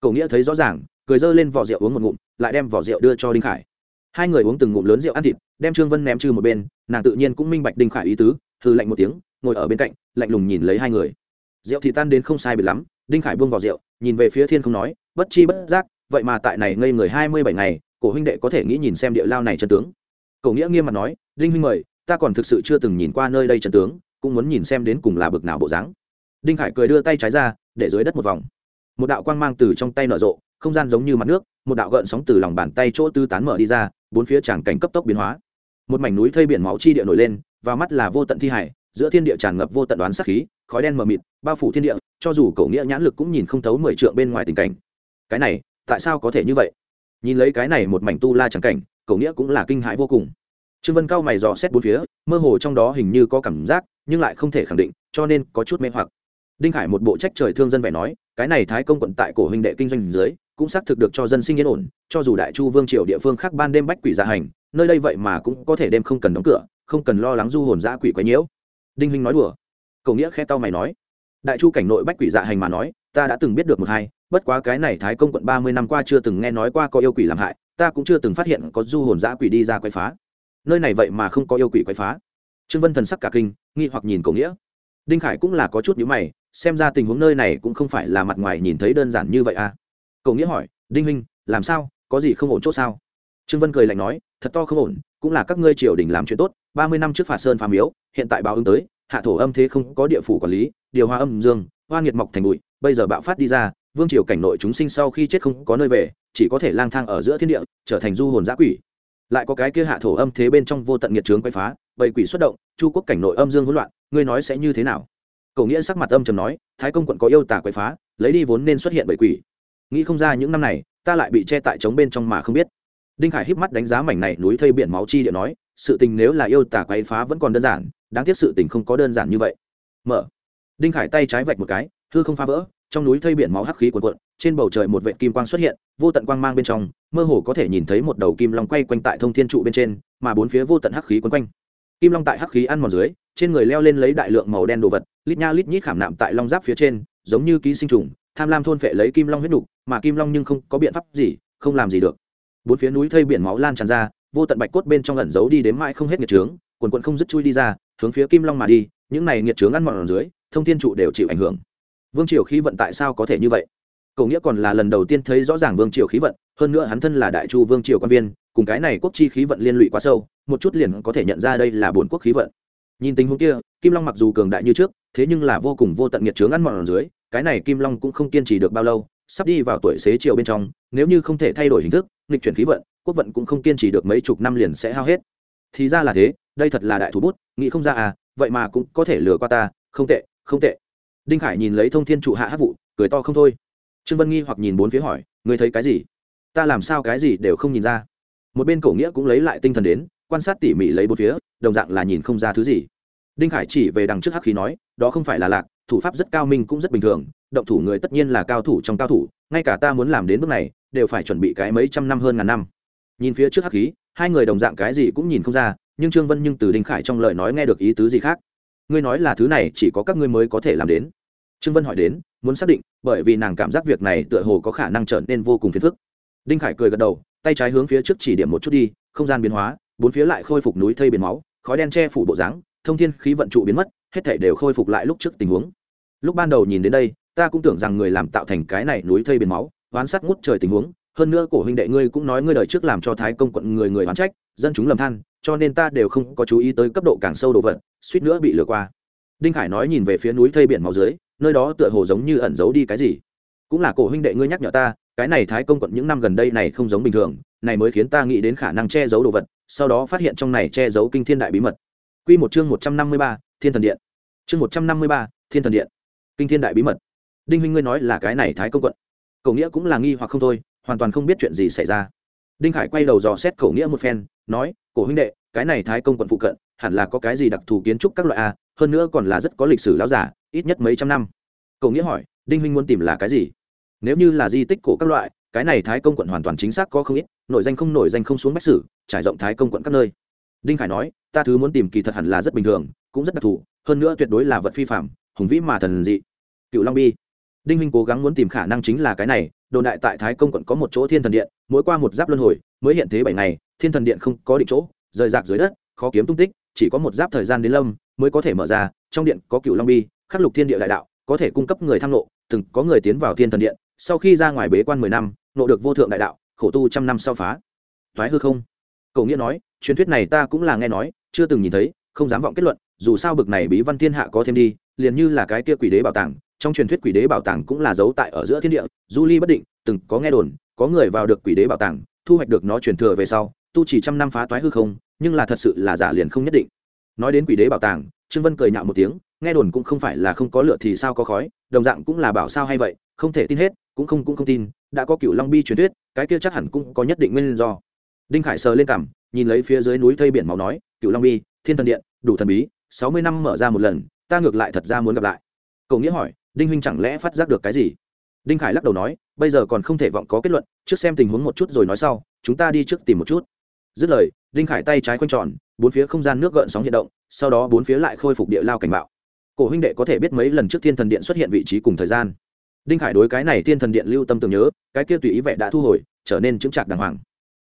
cậu nghĩa thấy rõ ràng cười dơ lên vỏ rượu uống một ngụm, lại đem vỏ rượu đưa cho đinh khải. Hai người uống từng ngụm lớn rượu ăn thịt, đem trương vân ném trừ một bên, nàng tự nhiên cũng minh bạch đinh khải ý tứ hư lạnh một tiếng, ngồi ở bên cạnh, lạnh lùng nhìn lấy hai người. Rượu thì tan đến không sai biệt lắm, đinh khải buông vào rượu, nhìn về phía thiên không nói, bất chi bất giác, vậy mà tại này ngây người hai mươi bảy ngày, cổ huynh đệ có thể nghĩ nhìn xem địa lao này chân tướng. Cổ nghĩa nghiêm mặt nói, đinh huynh mời, ta còn thực sự chưa từng nhìn qua nơi đây chân tướng, cũng muốn nhìn xem đến cùng là bực nào bộ dáng. Đinh khải cười đưa tay trái ra, để dưới đất một vòng. Một đạo quang mang từ trong tay nở rộ không gian giống như mặt nước, một đạo gợn sóng từ lòng bàn tay chỗ tư tán mở đi ra, bốn phía tràng cảnh cấp tốc biến hóa. Một mảnh núi thây biển máu chi địa nổi lên, và mắt là vô tận thi hải, giữa thiên địa tràn ngập vô tận đoán sắc khí, khói đen mờ mịt, bao phủ thiên địa, cho dù cậu nghĩa nhãn lực cũng nhìn không thấu mười trượng bên ngoài tình cảnh. Cái này, tại sao có thể như vậy? Nhìn lấy cái này một mảnh tu la tràng cảnh cậu nghĩa cũng là kinh hãi vô cùng. Trương vân cao mày dò xét bốn phía, mơ hồ trong đó hình như có cảm giác, nhưng lại không thể khẳng định, cho nên có chút mê hoặc. Đinh hải một bộ trách trời thương dân vẻ nói, cái này thái công quận tại cổ huynh đệ kinh doanh dưới cũng xác thực được cho dân sinh yên ổn, cho dù đại chu vương triều địa phương khác ban đêm bách quỷ gia hành, nơi đây vậy mà cũng có thể đêm không cần đóng cửa, không cần lo lắng du hồn giã quỷ quấy nhiễu. Đinh huynh nói đùa. Cầu nghĩa khe tao mày nói. Đại chu cảnh nội bách quỷ dạ hành mà nói, ta đã từng biết được một hai, bất quá cái này thái công quận ba mươi năm qua chưa từng nghe nói qua có yêu quỷ làm hại, ta cũng chưa từng phát hiện có du hồn giã quỷ đi ra quay phá. Nơi này vậy mà không có yêu quỷ quay phá. Trương vân thần sắc cả kinh, nghi hoặc nhìn cầu nghĩa. Đinh khải cũng là có chút nhữ mày, xem ra tình huống nơi này cũng không phải là mặt ngoài nhìn thấy đơn giản như vậy à cậu nghĩa hỏi, đinh huynh, làm sao? Có gì không ổn chỗ sao? Trương vân cười lạnh nói, thật to không ổn, cũng là các ngươi triều đình làm chuyện tốt, ba mươi năm trước phạt sơn phá miếu, hiện tại báo ứng tới, hạ thổ âm thế không có địa phủ quản lý, điều hòa âm dương, hoa nghiệt mọc thành bụi, bây giờ bạo phát đi ra, vương triều cảnh nội chúng sinh sau khi chết không có nơi về, chỉ có thể lang thang ở giữa thiên địa, trở thành du hồn giã quỷ. Lại có cái kia hạ thổ âm thế bên trong vô tận nghiệt trướng quay phá, bầy quỷ xuất động, chu quốc cảnh nội âm dương hỗn loạn, ngươi nói sẽ như thế nào? Cậu nghĩa sắc mặt âm trầm nói, thái công quận có yêu tả quậy phá, lấy đi vốn nên xuất hiện bầy quỷ nghĩ không ra những năm này, ta lại bị che tại trống bên trong mà không biết. Đinh khải híp mắt đánh giá mảnh này núi thây biển máu chi địa nói, sự tình nếu là yêu tả quay phá vẫn còn đơn giản, đáng tiếc sự tình không có đơn giản như vậy. Mở. Đinh khải tay trái vạch một cái, hư không phá vỡ, trong núi thây biển máu hắc khí cuồn cuộn, trên bầu trời một vệ kim quang xuất hiện, vô tận quang mang bên trong, mơ hồ có thể nhìn thấy một đầu kim long quay quanh tại thông thiên trụ bên trên, mà bốn phía vô tận hắc khí quấn quanh. Kim long tại hắc khí ăn mòn dưới, trên người leo lên lấy đại lượng màu đen đồ vật, lít nha lít nhít khảm nạm tại long giáp phía trên, giống như ký sinh trùng tham lam thôn phệ lấy kim long huyết nục, mà kim long nhưng không có biện pháp gì, không làm gì được. Bốn phía núi thây biển máu lan tràn ra, vô tận bạch cốt bên trong ẩn giấu đi đến mãi không hết nghiệt trướng, quần quần không dứt chui đi ra, hướng phía kim long mà đi, những này nghiệt trướng ăn mòn ở dưới, thông thiên trụ đều chịu ảnh hưởng. Vương triều khí vận tại sao có thể như vậy? Cậu nghĩa còn là lần đầu tiên thấy rõ ràng vương triều khí vận, hơn nữa hắn thân là đại chu vương triều quan viên, cùng cái này quốc chi khí vận liên lụy quá sâu, một chút liền có thể nhận ra đây là bổn quốc khí vận. Nhìn tình huống kia, kim long mặc dù cường đại như trước, thế nhưng là vô cùng vô tận nghiệt trướng ăn mòn ở dưới cái này kim long cũng không kiên trì được bao lâu, sắp đi vào tuổi xế chiều bên trong, nếu như không thể thay đổi hình thức, nghịch chuyển khí vận, quốc vận cũng không kiên trì được mấy chục năm liền sẽ hao hết. Thì ra là thế, đây thật là đại thủ bút, nghĩ không ra à vậy mà cũng có thể lừa qua ta, không tệ không tệ. Đinh khải nhìn lấy thông thiên trụ hạ hát vụ, cười to không thôi. Trương vân nghi hoặc nhìn bốn phía hỏi người thấy cái gì? Ta làm sao cái gì đều không nhìn ra. Một bên cổ nghĩa cũng lấy lại tinh thần đến, quan sát tỉ mỉ lấy bốn phía, đồng dạng là nhìn không ra thứ gì. Đinh khải chỉ về đằng trước hắc khí nói, đó không phải là lạc thủ pháp rất cao minh cũng rất bình thường, động thủ người tất nhiên là cao thủ trong cao thủ, ngay cả ta muốn làm đến bước này, đều phải chuẩn bị cái mấy trăm năm hơn ngàn năm. Nhìn phía trước hắc khí, hai người đồng dạng cái gì cũng nhìn không ra, nhưng trương vân nhưng từ đinh khải trong lời nói nghe được ý tứ gì khác. Ngươi nói là thứ này, chỉ có các ngươi mới có thể làm đến. Trương vân hỏi đến, muốn xác định, bởi vì nàng cảm giác việc này tựa hồ có khả năng trở nên vô cùng phiền phức. Đinh khải cười gật đầu, tay trái hướng phía trước chỉ điểm một chút đi, không gian biến hóa, bốn phía lại khôi phục núi thây biển máu, khói đen che phủ bộ dáng, thông thiên khí vận trụ biến mất hết thể đều khôi phục lại lúc trước tình huống. Lúc ban đầu nhìn đến đây ta cũng tưởng rằng người làm tạo thành cái này núi thây biển máu oán sát ngút trời tình huống. Hơn nữa cổ huynh đệ ngươi cũng nói ngươi đời trước làm cho thái công quận người người oán trách dân chúng lầm than cho nên ta đều không có chú ý tới cấp độ càng sâu đồ vật suýt nữa bị lừa qua. Đinh khải nói nhìn về phía núi thây biển máu dưới nơi đó tựa hồ giống như ẩn giấu đi cái gì. Cũng là cổ huynh đệ ngươi nhắc nhở ta cái này thái công quận những năm gần đây này không giống bình thường này mới khiến ta nghĩ đến khả năng che giấu đồ vật sau đó phát hiện trong này che giấu kinh thiên đại bí mật. Quy một chương một trăm năm mươi ba, Thiên thần điện. Chương một trăm năm mươi ba, Thiên thần điện. Kinh thiên đại bí mật. Đinh huynh ngươi nói là cái này Thái công quận. Cổ Nghĩa cũng là nghi hoặc không thôi, hoàn toàn không biết chuyện gì xảy ra. Đinh Khải quay đầu dò xét Cổ Nghĩa một phen, nói: "Cổ huynh đệ, cái này Thái công quận phụ cận, hẳn là có cái gì đặc thù kiến trúc các loại a, hơn nữa còn là rất có lịch sử lão giả, ít nhất mấy trăm năm." Cổ Nghĩa hỏi: "Đinh huynh muốn tìm là cái gì?" Nếu như là di tích cổ các loại, cái này Thái công quận hoàn toàn chính xác có không ít, nổi danh không nổi danh không xuống bách sử, trải rộng Thái công quận các nơi đinh khải nói, ta thứ muốn tìm kỳ thật hẳn là rất bình thường, cũng rất đặc thù, hơn nữa tuyệt đối là vật phi phạm hùng vĩ mà thần dị. Cựu long bi. Đinh huynh cố gắng muốn tìm khả năng chính là cái này, đồn đại tại thái công quận có một chỗ thiên thần điện, mỗi qua một giáp luân hồi, mới hiện thế bảy ngày, thiên thần điện không có định chỗ, rời rạc dưới đất, khó kiếm tung tích, chỉ có một giáp thời gian đến lâm mới có thể mở ra, trong điện có cựu long bi, khắc lục thiên địa đại đạo, có thể cung cấp người tham lộ từng có người tiến vào thiên thần điện, sau khi ra ngoài bế quan mười năm, nộ được vô thượng đại đạo, khổ tu trăm năm sau phá. Thoái hư không? Cầu nghĩa nói truyền thuyết này ta cũng là nghe nói, chưa từng nhìn thấy, không dám vọng kết luận, dù sao bực này bí văn thiên hạ có thêm đi, liền như là cái kia quỷ đế bảo tàng, trong truyền thuyết quỷ đế bảo tàng cũng là giấu tại ở giữa thiên địa, du ly bất định, từng có nghe đồn, có người vào được quỷ đế bảo tàng, thu hoạch được nó truyền thừa về sau, tu chỉ trăm năm phá toái hư không, nhưng là thật sự là giả liền không nhất định. Nói đến quỷ đế bảo tàng, trương vân cười nhạo một tiếng, nghe đồn cũng không phải là không có lựa thì sao có khói, đồng dạng cũng là bảo sao hay vậy, không thể tin hết, cũng không cũng không tin, đã có cựu long bi truyền thuyết, cái kia chắc hẳn cũng có nhất định nguyên do. Đinh khải sờ lên cằm nhìn lấy phía dưới núi thây biển máu nói cựu long bi, thiên thần điện, đủ thần bí, sáu mươi năm mở ra một lần, ta ngược lại thật ra muốn gặp lại. Cậu nghĩa hỏi, đinh huynh chẳng lẽ phát giác được cái gì? Đinh khải lắc đầu nói, bây giờ còn không thể vọng có kết luận, trước xem tình huống một chút rồi nói sau, chúng ta đi trước tìm một chút. Dứt lời, đinh khải tay trái quanh tròn, bốn phía không gian nước gợn sóng hiện động, sau đó bốn phía lại khôi phục địa lao cảnh bạo. Cổ huynh đệ có thể biết mấy lần trước thiên thần điện xuất hiện vị trí cùng thời gian. Đinh khải đối cái này thiên thần điện lưu tâm tưởng nhớ, cái kia tùy ý vẻ đã thu hồi, trở nên chững chạc đàng hoàng.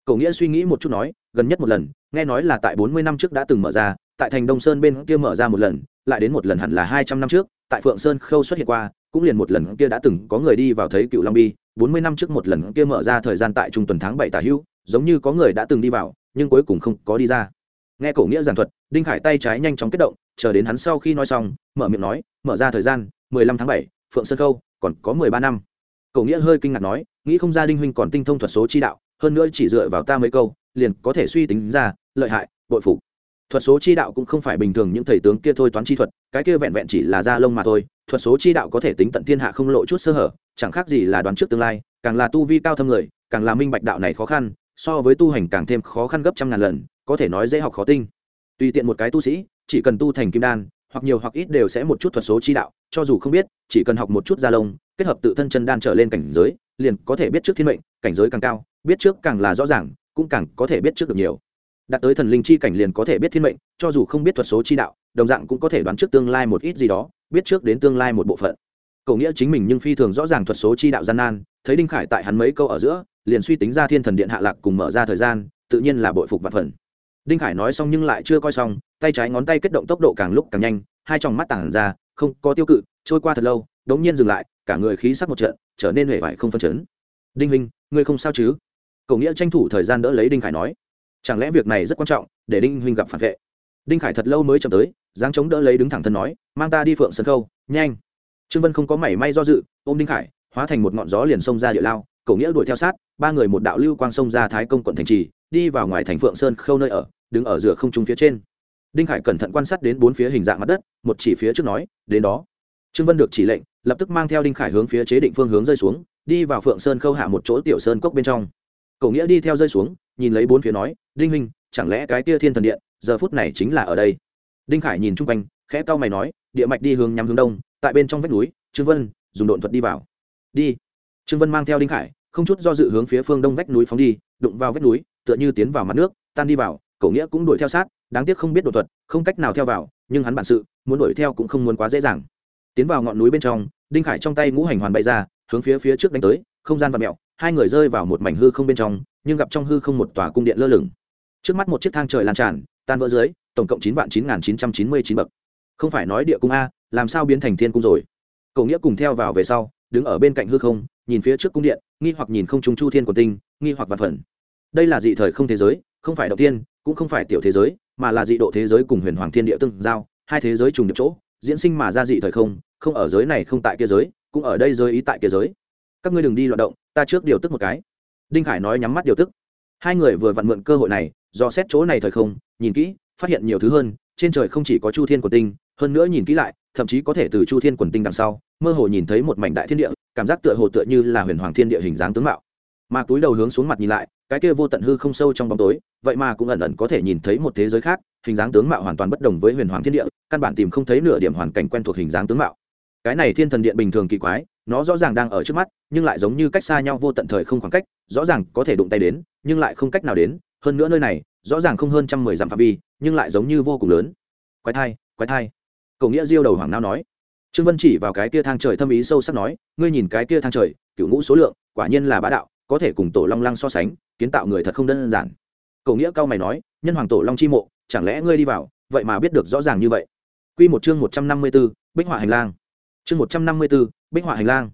Cổ Nghĩa suy nghĩ một chút nói, gần nhất một lần, nghe nói là tại bốn mươi năm trước đã từng mở ra, tại thành Đông Sơn bên kia mở ra một lần, lại đến một lần hẳn là hai trăm năm trước, tại Phượng Sơn Khâu xuất hiện qua, cũng liền một lần kia đã từng có người đi vào thấy Cựu Long Bi, bốn mươi năm trước một lần kia mở ra thời gian tại trung tuần tháng bảy tả hữu, giống như có người đã từng đi vào, nhưng cuối cùng không có đi ra. Nghe Cổ Nghĩa giảng thuật, Đinh Khải tay trái nhanh chóng kết động, chờ đến hắn sau khi nói xong, mở miệng nói, mở ra thời gian, mười lăm tháng bảy, Phượng Sơn Khâu, còn có mười ba năm. Cổ Nghĩa hơi kinh ngạc nói, nghĩ không ra Đinh huynh còn tinh thông thuật số chi đạo, hơn nữa chỉ dựa vào ta mấy câu, liền có thể suy tính ra, lợi hại, bội phục. Thuật số chi đạo cũng không phải bình thường những thầy tướng kia thôi toán chi thuật, cái kia vẹn vẹn chỉ là da lông mà thôi. Thuật số chi đạo có thể tính tận thiên hạ không lộ chút sơ hở, chẳng khác gì là đoán trước tương lai, càng là tu vi cao thâm người, càng là minh bạch đạo này khó khăn, so với tu hành càng thêm khó khăn gấp trăm ngàn lần, có thể nói dễ học khó tinh. Tùy tiện một cái tu sĩ, chỉ cần tu thành kim đan, hoặc nhiều hoặc ít đều sẽ một chút thuật số chi đạo, cho dù không biết, chỉ cần học một chút da lông, kết hợp tự thân chân đan trở lên cảnh giới, liền có thể biết trước thiên mệnh, cảnh giới càng cao biết trước càng là rõ ràng cũng càng có thể biết trước được nhiều. Đạt tới thần linh chi cảnh liền có thể biết thiên mệnh cho dù không biết thuật số chi đạo đồng dạng cũng có thể đoán trước tương lai một ít gì đó biết trước đến tương lai một bộ phận. Cậu nghĩa chính mình nhưng phi thường rõ ràng thuật số chi đạo gian nan thấy đinh khải tại hắn mấy câu ở giữa liền suy tính ra thiên thần điện hạ lạc cùng mở ra thời gian tự nhiên là bội phục vạn phần. Đinh khải nói xong nhưng lại chưa coi xong tay trái ngón tay kết động tốc độ càng lúc càng nhanh hai tròng mắt tảng ra không có tiêu cự trôi qua thật lâu đống nhiên dừng lại cả người khí sắc một trận trở nên huệ vải không phân chấn. Đinh minh, ngươi không sao chứ? Cậu nghĩa tranh thủ thời gian đỡ lấy đinh khải nói, chẳng lẽ việc này rất quan trọng, để đinh huynh gặp phản vệ? Đinh khải thật lâu mới chậm tới, dáng chống đỡ lấy đứng thẳng thân nói, mang ta đi phượng sân khâu, nhanh. Trương vân không có mảy may do dự, ôm đinh khải, hóa thành một ngọn gió liền xông ra địa lao cậu nghĩa đuổi theo sát, ba người một đạo lưu quang sông ra thái công quận thành trì, đi vào ngoài thành phượng sơn khâu nơi ở, đứng ở giữa không trung phía trên. Đinh khải cẩn thận quan sát đến bốn phía hình dạng mặt đất, một chỉ phía trước nói, đến đó. Trương vân được chỉ lệnh, lập tức mang theo đinh khải hướng phía chế định phương hướng rơi xuống, đi vào phượng sơn khâu hạ một chỗ tiểu sơn cốc bên trong cậu nghĩa đi theo rơi xuống, nhìn lấy bốn phía nói, đinh huynh, chẳng lẽ cái kia thiên thần điện, giờ phút này chính là ở đây? Đinh khải nhìn chung quanh, khẽ cau mày nói, địa mạch đi hướng nhắm hướng đông, tại bên trong vách núi, trương vân, dùng độn thuật đi vào. Đi. Trương vân mang theo đinh khải, không chút do dự hướng phía phương đông vách núi phóng đi, đụng vào vách núi, tựa như tiến vào mặt nước, tan đi vào cậu nghĩa cũng đuổi theo sát, đáng tiếc không biết đột thuật, không cách nào theo vào, nhưng hắn bản sự, muốn đuổi theo cũng không muốn quá dễ dàng. Tiến vào ngọn núi bên trong, đinh khải trong tay ngũ hành hoàn bay ra, hướng phía phía trước đánh tới, không gian và mẹo hai người rơi vào một mảnh hư không bên trong, nhưng gặp trong hư không một tòa cung điện lơ lửng. Trước mắt một chiếc thang trời lan tràn, tan vỡ dưới, tổng cộng chín vạn chín nghìn chín trăm chín mươi chín bậc. Không phải nói địa cung a, làm sao biến thành thiên cung rồi? Cậu nghĩa cùng theo vào về sau, đứng ở bên cạnh hư không, nhìn phía trước cung điện, nghi hoặc nhìn không trung chu thiên của tinh, nghi hoặc vạn phần. Đây là dị thời không thế giới, không phải đầu tiên, cũng không phải tiểu thế giới, mà là dị độ thế giới cùng huyền hoàng thiên địa tương giao, hai thế giới trùng điệp chỗ, diễn sinh mà ra dị thời không không ở giới này không tại kia giới, cũng ở đây giới ý tại kia giới các ngươi đừng đi loạt động, ta trước điều tức một cái. Đinh khải nói nhắm mắt điều tức. Hai người vừa vặn mượn cơ hội này, do xét chỗ này thời không, nhìn kỹ, phát hiện nhiều thứ hơn, trên trời không chỉ có chu thiên quần tinh, hơn nữa nhìn kỹ lại, thậm chí có thể từ chu thiên quần tinh đằng sau, mơ hồ nhìn thấy một mảnh đại thiên địa, cảm giác tựa hồ tựa như là huyền hoàng thiên địa hình dáng tướng mạo. Mà túi đầu hướng xuống mặt nhìn lại, cái kia vô tận hư không sâu trong bóng tối, vậy mà cũng ẩn ẩn có thể nhìn thấy một thế giới khác, hình dáng tướng mạo hoàn toàn bất đồng với huyền hoàng thiên địa, căn bản tìm không thấy nửa điểm hoàn cảnh quen thuộc hình dáng tướng mạo. Cái này thiên thần điện bình thường kỳ quái nó rõ ràng đang ở trước mắt nhưng lại giống như cách xa nhau vô tận thời không khoảng cách rõ ràng có thể đụng tay đến nhưng lại không cách nào đến. Hơn nữa nơi này rõ ràng không hơn trăm mười dặm phạm vi nhưng lại giống như vô cùng lớn. Quái thai quái thai. Cậu nghĩa diêu đầu hoàng nao nói. Trương vân chỉ vào cái kia thang trời thâm ý sâu sắc nói ngươi nhìn cái kia thang trời cựu ngũ số lượng quả nhiên là bá đạo có thể cùng tổ long lăng so sánh kiến tạo người thật không đơn giản. Cậu nghĩa cao mày nói nhân hoàng tổ long chi mộ chẳng lẽ ngươi đi vào vậy mà biết được rõ ràng như vậy? Quy một chương một trăm năm mươi 154, Bích Họa hành lang. Chương một trăm năm mươi 154, Bích Họa hành lang.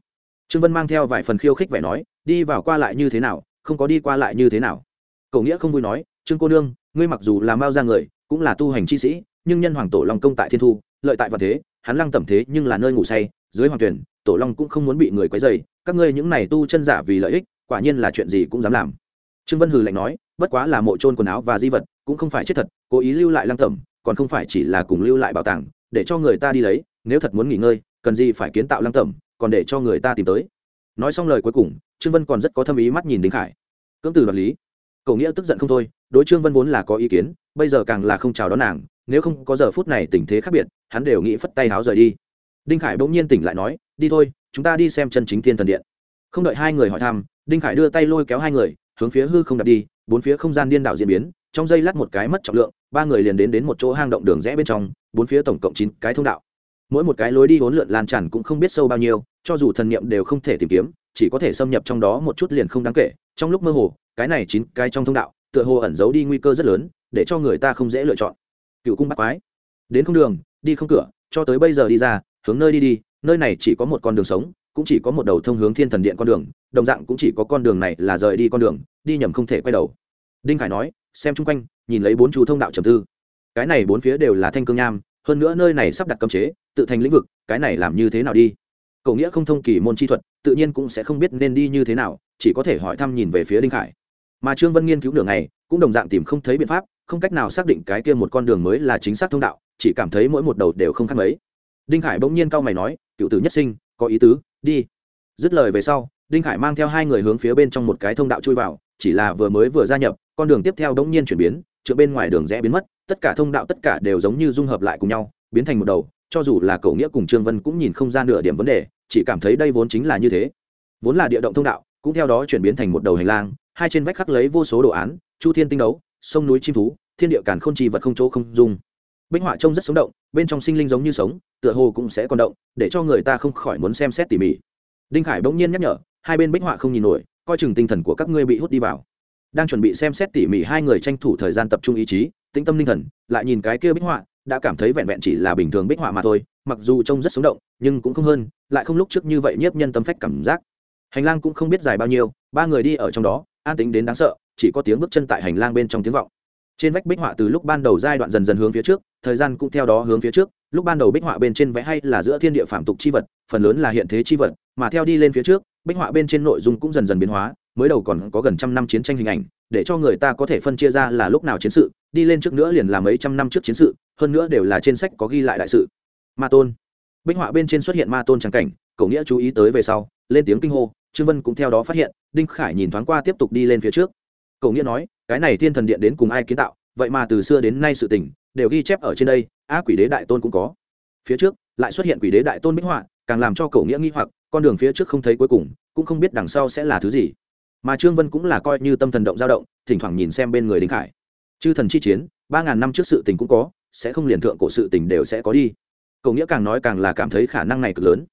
Trương Vân mang theo vài phần khiêu khích vẻ nói, đi vào qua lại như thế nào, không có đi qua lại như thế nào. Cậu nghĩa không vui nói, Trương cô nương, ngươi mặc dù là mao ra người, cũng là tu hành chi sĩ, nhưng nhân hoàng tổ long công tại thiên thu, lợi tại vạn thế, hắn lăng tẩm thế nhưng là nơi ngủ say, dưới hoàng tuyển, tổ long cũng không muốn bị người quấy rầy, các ngươi những này tu chân giả vì lợi ích, quả nhiên là chuyện gì cũng dám làm trương vân hừ lạnh nói bất quá là mộ trôn quần áo và di vật cũng không phải chết thật cố ý lưu lại lăng tẩm còn không phải chỉ là cùng lưu lại bảo tàng để cho người ta đi lấy nếu thật muốn nghỉ ngơi cần gì phải kiến tạo lăng tẩm, còn để cho người ta tìm tới. Nói xong lời cuối cùng, trương vân còn rất có thâm ý mắt nhìn đinh khải. Cưỡng từ đoạt lý. Cậu nghĩa tức giận không thôi, đối trương vân vốn là có ý kiến, bây giờ càng là không chào đón nàng, nếu không có giờ phút này tình thế khác biệt, hắn đều nghĩ phất tay háo rời đi. Đinh khải bỗng nhiên tỉnh lại nói, đi thôi, chúng ta đi xem chân chính thiên thần điện. Không đợi hai người hỏi thăm, đinh khải đưa tay lôi kéo hai người, hướng phía hư không đặt đi, bốn phía không gian điên đảo diễn biến, trong giây lát một cái mất trọng lượng, ba người liền đến đến một chỗ hang động đường rẽ bên trong, bốn phía tổng cộng chín cái thông đạo mỗi một cái lối đi hỗn lượn lan tràn cũng không biết sâu bao nhiêu, cho dù thần niệm đều không thể tìm kiếm, chỉ có thể xâm nhập trong đó một chút liền không đáng kể. Trong lúc mơ hồ, cái này chín cái trong thông đạo, tựa hồ ẩn giấu đi nguy cơ rất lớn, để cho người ta không dễ lựa chọn. Cựu cung bắt quái. Đến không đường, đi không cửa, cho tới bây giờ đi ra, hướng nơi đi đi, nơi này chỉ có một con đường sống, cũng chỉ có một đầu thông hướng thiên thần điện con đường, đồng dạng cũng chỉ có con đường này là rời đi con đường, đi nhầm không thể quay đầu. Đinh khải nói, xem chung quanh, nhìn lấy bốn chú thông đạo trầm tư. Cái này bốn phía đều là thanh cương nham, hơn nữa nơi này sắp đặt cấm chế tự thành lĩnh vực, cái này làm như thế nào đi? Cậu nghĩa không thông kỳ môn chi thuật, tự nhiên cũng sẽ không biết nên đi như thế nào, chỉ có thể hỏi thăm nhìn về phía đinh khải. Mà trương vân nghiên cứu đường này cũng đồng dạng tìm không thấy biện pháp, không cách nào xác định cái kia một con đường mới là chính xác thông đạo, chỉ cảm thấy mỗi một đầu đều không khác mấy. Đinh khải bỗng nhiên cau mày nói, cựu tử nhất sinh, có ý tứ, đi. Dứt lời về sau, đinh khải mang theo hai người hướng phía bên trong một cái thông đạo chui vào, chỉ là vừa mới vừa gia nhập, con đường tiếp theo bỗng nhiên chuyển biến chữa bên ngoài đường rẽ biến mất, tất cả thông đạo tất cả đều giống như dung hợp lại cùng nhau, biến thành một đầu cho dù là cậu nghĩa cùng trương vân cũng nhìn không ra nửa điểm vấn đề, chỉ cảm thấy đây vốn chính là như thế. Vốn là địa động thông đạo, cũng theo đó chuyển biến thành một đầu hành lang, hai trên vách khắc lấy vô số đồ án, chu thiên tinh đấu, sông núi chim thú, thiên địa càn không trì vật không chỗ không dung. Bích họa trông rất sống động, bên trong sinh linh giống như sống, tựa hồ cũng sẽ còn động, để cho người ta không khỏi muốn xem xét tỉ mỉ. Đinh khải bỗng nhiên nhắc nhở, hai bên bích họa không nhìn nổi, coi chừng tinh thần của các ngươi bị hút đi vào. Đang chuẩn bị xem xét tỉ mỉ hai người tranh thủ thời gian tập trung ý chí, tĩnh tâm linh thần, lại nhìn cái kia bích họa đã cảm thấy vẹn vẹn chỉ là bình thường bích họa mà thôi, mặc dù trông rất sống động, nhưng cũng không hơn, lại không lúc trước như vậy nhiếp nhân tâm phách cảm giác. Hành lang cũng không biết dài bao nhiêu, ba người đi ở trong đó, an tính đến đáng sợ, chỉ có tiếng bước chân tại hành lang bên trong tiếng vọng. Trên vách bích họa từ lúc ban đầu giai đoạn dần dần hướng phía trước, thời gian cũng theo đó hướng phía trước, lúc ban đầu bích họa bên trên vẽ hay là giữa thiên địa phạm tục chi vật, phần lớn là hiện thế chi vật, mà theo đi lên phía trước, bích họa bên trên nội dung cũng dần dần biến hóa, mới đầu còn có gần trăm năm chiến tranh hình ảnh, để cho người ta có thể phân chia ra là lúc nào chiến sự, đi lên trước nữa liền là mấy trăm năm trước chiến sự hơn nữa đều là trên sách có ghi lại đại sự. Ma tôn. Bích họa bên trên xuất hiện ma tôn trắng cảnh cậu nghĩa chú ý tới về sau, lên tiếng kinh hô, trương vân cũng theo đó phát hiện, đinh khải nhìn thoáng qua tiếp tục đi lên phía trước. Cậu nghĩa nói, cái này thiên thần điện đến cùng ai kiến tạo, vậy mà từ xưa đến nay sự tình, đều ghi chép ở trên đây, á quỷ đế đại tôn cũng có. Phía trước, lại xuất hiện quỷ đế đại tôn bích họa, càng làm cho cậu nghĩa nghi hoặc, con đường phía trước không thấy cuối cùng, cũng không biết đằng sau sẽ là thứ gì. Mà trương vân cũng là coi như tâm thần động dao động, thỉnh thoảng nhìn xem bên người đinh khải. Chư thần chi chiến, ba ngàn năm trước sự tình cũng có sẽ không liền thượng cổ sự tình đều sẽ có đi. Cậu nghĩa càng nói càng là cảm thấy khả năng này cực lớn.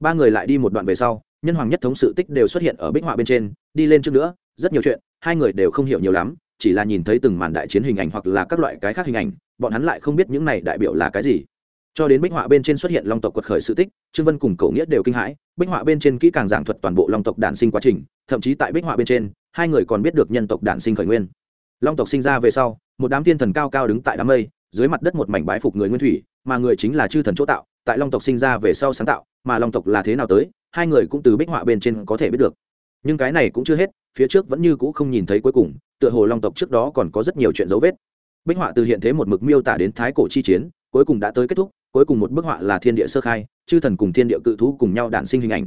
Ba người lại đi một đoạn về sau, nhân hoàng nhất thống sự tích đều xuất hiện ở bích họa bên trên, đi lên trước nữa, rất nhiều chuyện, hai người đều không hiểu nhiều lắm, chỉ là nhìn thấy từng màn đại chiến hình ảnh hoặc là các loại cái khác hình ảnh, bọn hắn lại không biết những này đại biểu là cái gì. Cho đến bích họa bên trên xuất hiện long tộc quật khởi sự tích, trương vân cùng cậu nghĩa đều kinh hãi, bích họa bên trên kỹ càng giảng thuật toàn bộ long tộc đản sinh quá trình, thậm chí tại bích họa bên trên, hai người còn biết được nhân tộc đản sinh khởi nguyên. Long tộc sinh ra về sau, một đám thiên thần cao cao đứng tại đám mây dưới mặt đất một mảnh bái phục người nguyên thủy, mà người chính là chư thần chỗ tạo, tại long tộc sinh ra về sau sáng tạo, mà long tộc là thế nào tới, hai người cũng từ bích họa bên trên có thể biết được. Nhưng cái này cũng chưa hết, phía trước vẫn như cũ không nhìn thấy cuối cùng, tựa hồ long tộc trước đó còn có rất nhiều chuyện dấu vết. Bích họa từ hiện thế một mực miêu tả đến thái cổ chi chiến, cuối cùng đã tới kết thúc, cuối cùng một bức họa là thiên địa sơ khai, chư thần cùng thiên địa cự thú cùng nhau đản sinh hình ảnh.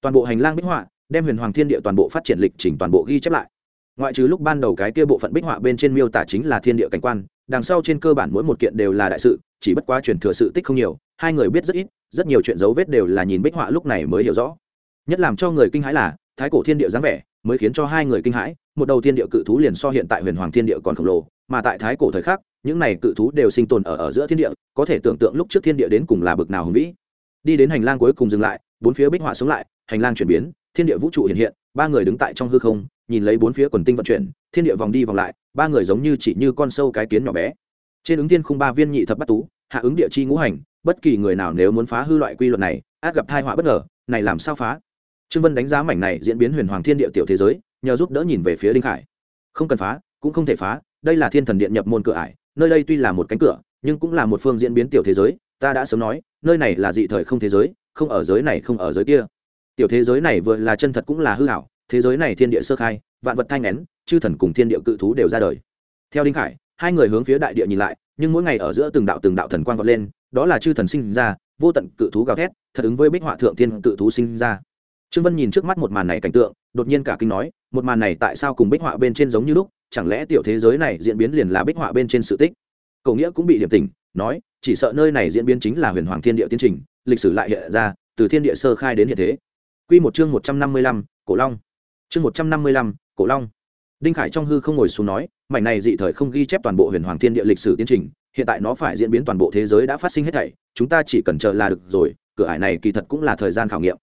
Toàn bộ hành lang bích họa, đem huyền hoàng thiên địa toàn bộ phát triển lịch trình toàn bộ ghi chép lại. Ngoại trừ lúc ban đầu cái kia bộ phận bích họa bên trên miêu tả chính là thiên địa cảnh quan đằng sau trên cơ bản mỗi một kiện đều là đại sự, chỉ bất quá truyền thừa sự tích không nhiều, hai người biết rất ít, rất nhiều chuyện dấu vết đều là nhìn bích họa lúc này mới hiểu rõ. Nhất làm cho người kinh hãi là, thái cổ thiên địa dáng vẻ mới khiến cho hai người kinh hãi, một đầu thiên địa cự thú liền so hiện tại huyền hoàng thiên địa còn khổng lồ, mà tại thái cổ thời khắc, những này cự thú đều sinh tồn ở ở giữa thiên địa, có thể tưởng tượng lúc trước thiên địa đến cùng là bực nào hùng vĩ. Đi đến hành lang cuối cùng dừng lại, bốn phía bích họa sống lại, hành lang chuyển biến, thiên địa vũ trụ hiện hiện, ba người đứng tại trong hư không nhìn lấy bốn phía quần tinh vận chuyển, thiên địa vòng đi vòng lại, ba người giống như chỉ như con sâu cái kiến nhỏ bé. Trên ứng thiên khung ba viên nhị thập bắt tú, hạ ứng địa chi ngũ hành, bất kỳ người nào nếu muốn phá hư loại quy luật này, át gặp thai họa bất ngờ, này làm sao phá? Trương vân đánh giá mảnh này diễn biến huyền hoàng thiên địa tiểu thế giới, nhờ giúp đỡ nhìn về phía đinh khải. Không cần phá, cũng không thể phá, đây là thiên thần điện nhập môn cửa ải, nơi đây tuy là một cánh cửa, nhưng cũng là một phương diễn biến tiểu thế giới, ta đã sớm nói, nơi này là dị thời không thế giới, không ở giới này không ở giới kia. Tiểu thế giới này vừa là chân thật cũng là hư hảo thế giới này thiên địa sơ khai vạn vật thanh nén chư thần cùng thiên địa cự thú đều ra đời. Theo đinh khải hai người hướng phía đại địa nhìn lại nhưng mỗi ngày ở giữa từng đạo từng đạo thần quang vọt lên đó là chư thần sinh ra vô tận cự thú gào thét thật ứng với bích họa thượng thiên cự thú sinh ra. Trương vân nhìn trước mắt một màn này cảnh tượng đột nhiên cả kinh nói một màn này tại sao cùng bích họa bên trên giống như lúc chẳng lẽ tiểu thế giới này diễn biến liền là bích họa bên trên sự tích? Cậu nghĩa cũng bị điểm tỉnh nói chỉ sợ nơi này diễn biến chính là huyền hoàng thiên địa tiến trình lịch sử lại hiện ra từ thiên địa sơ khai đến hiện thế. Quy một chương một trăm năm mươi lăm, Cổ Long. Chương một trăm năm mươi lăm, Cổ Long. Đinh Khải trong hư không ngồi xuống nói, mảnh này dị thời không ghi chép toàn bộ huyền hoàng thiên địa lịch sử tiến trình, hiện tại nó phải diễn biến toàn bộ thế giới đã phát sinh hết thảy, chúng ta chỉ cần chờ là được rồi, cửa ải này kỳ thật cũng là thời gian khảo nghiệm.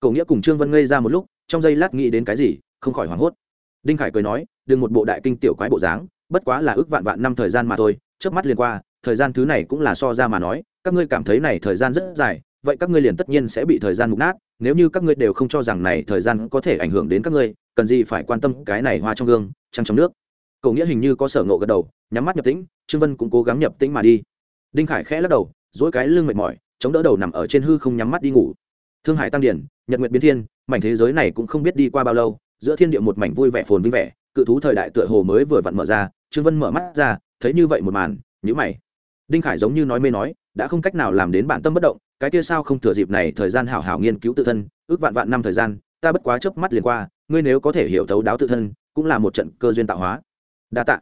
Cổ Nghĩa cùng Trương Vân ngây ra một lúc, trong giây lát nghĩ đến cái gì, không khỏi hoảng hốt. Đinh Khải cười nói, đừng một bộ đại kinh tiểu quái bộ dáng, bất quá là ước vạn vạn năm thời gian mà thôi, trước mắt liền qua, thời gian thứ này cũng là so ra mà nói, các ngươi cảm thấy này thời gian rất dài, vậy các ngươi liền tất nhiên sẽ bị thời gian mục nát, nếu như các ngươi đều không cho rằng này thời gian có thể ảnh hưởng đến các ngươi, cần gì phải quan tâm cái này hoa trong gương, trăng trong nước. Cậu nghĩa hình như có sở ngộ gật đầu, nhắm mắt nhập tĩnh, trương vân cũng cố gắng nhập tĩnh mà đi. Đinh khải khẽ lắc đầu dỗi cái lưng mệt mỏi, chống đỡ đầu nằm ở trên hư không nhắm mắt đi ngủ. Thương hải tăng điển, nhật nguyện biến thiên, mảnh thế giới này cũng không biết đi qua bao lâu, giữa thiên địa một mảnh vui vẻ phồn vinh vẻ, cự thú thời đại tựa hồ mới vừa vặn mở ra, trương vân mở mắt ra, thấy như vậy một màn nhữ mày. Đinh khải giống như nói mê nói đã không cách nào làm đến bản tâm bất động, cái kia sao không thừa dịp này thời gian hảo hảo nghiên cứu tự thân, ước vạn vạn năm thời gian, ta bất quá chớp mắt liền qua, ngươi nếu có thể hiểu thấu đáo tự thân, cũng là một trận cơ duyên tạo hóa. Đa tạ.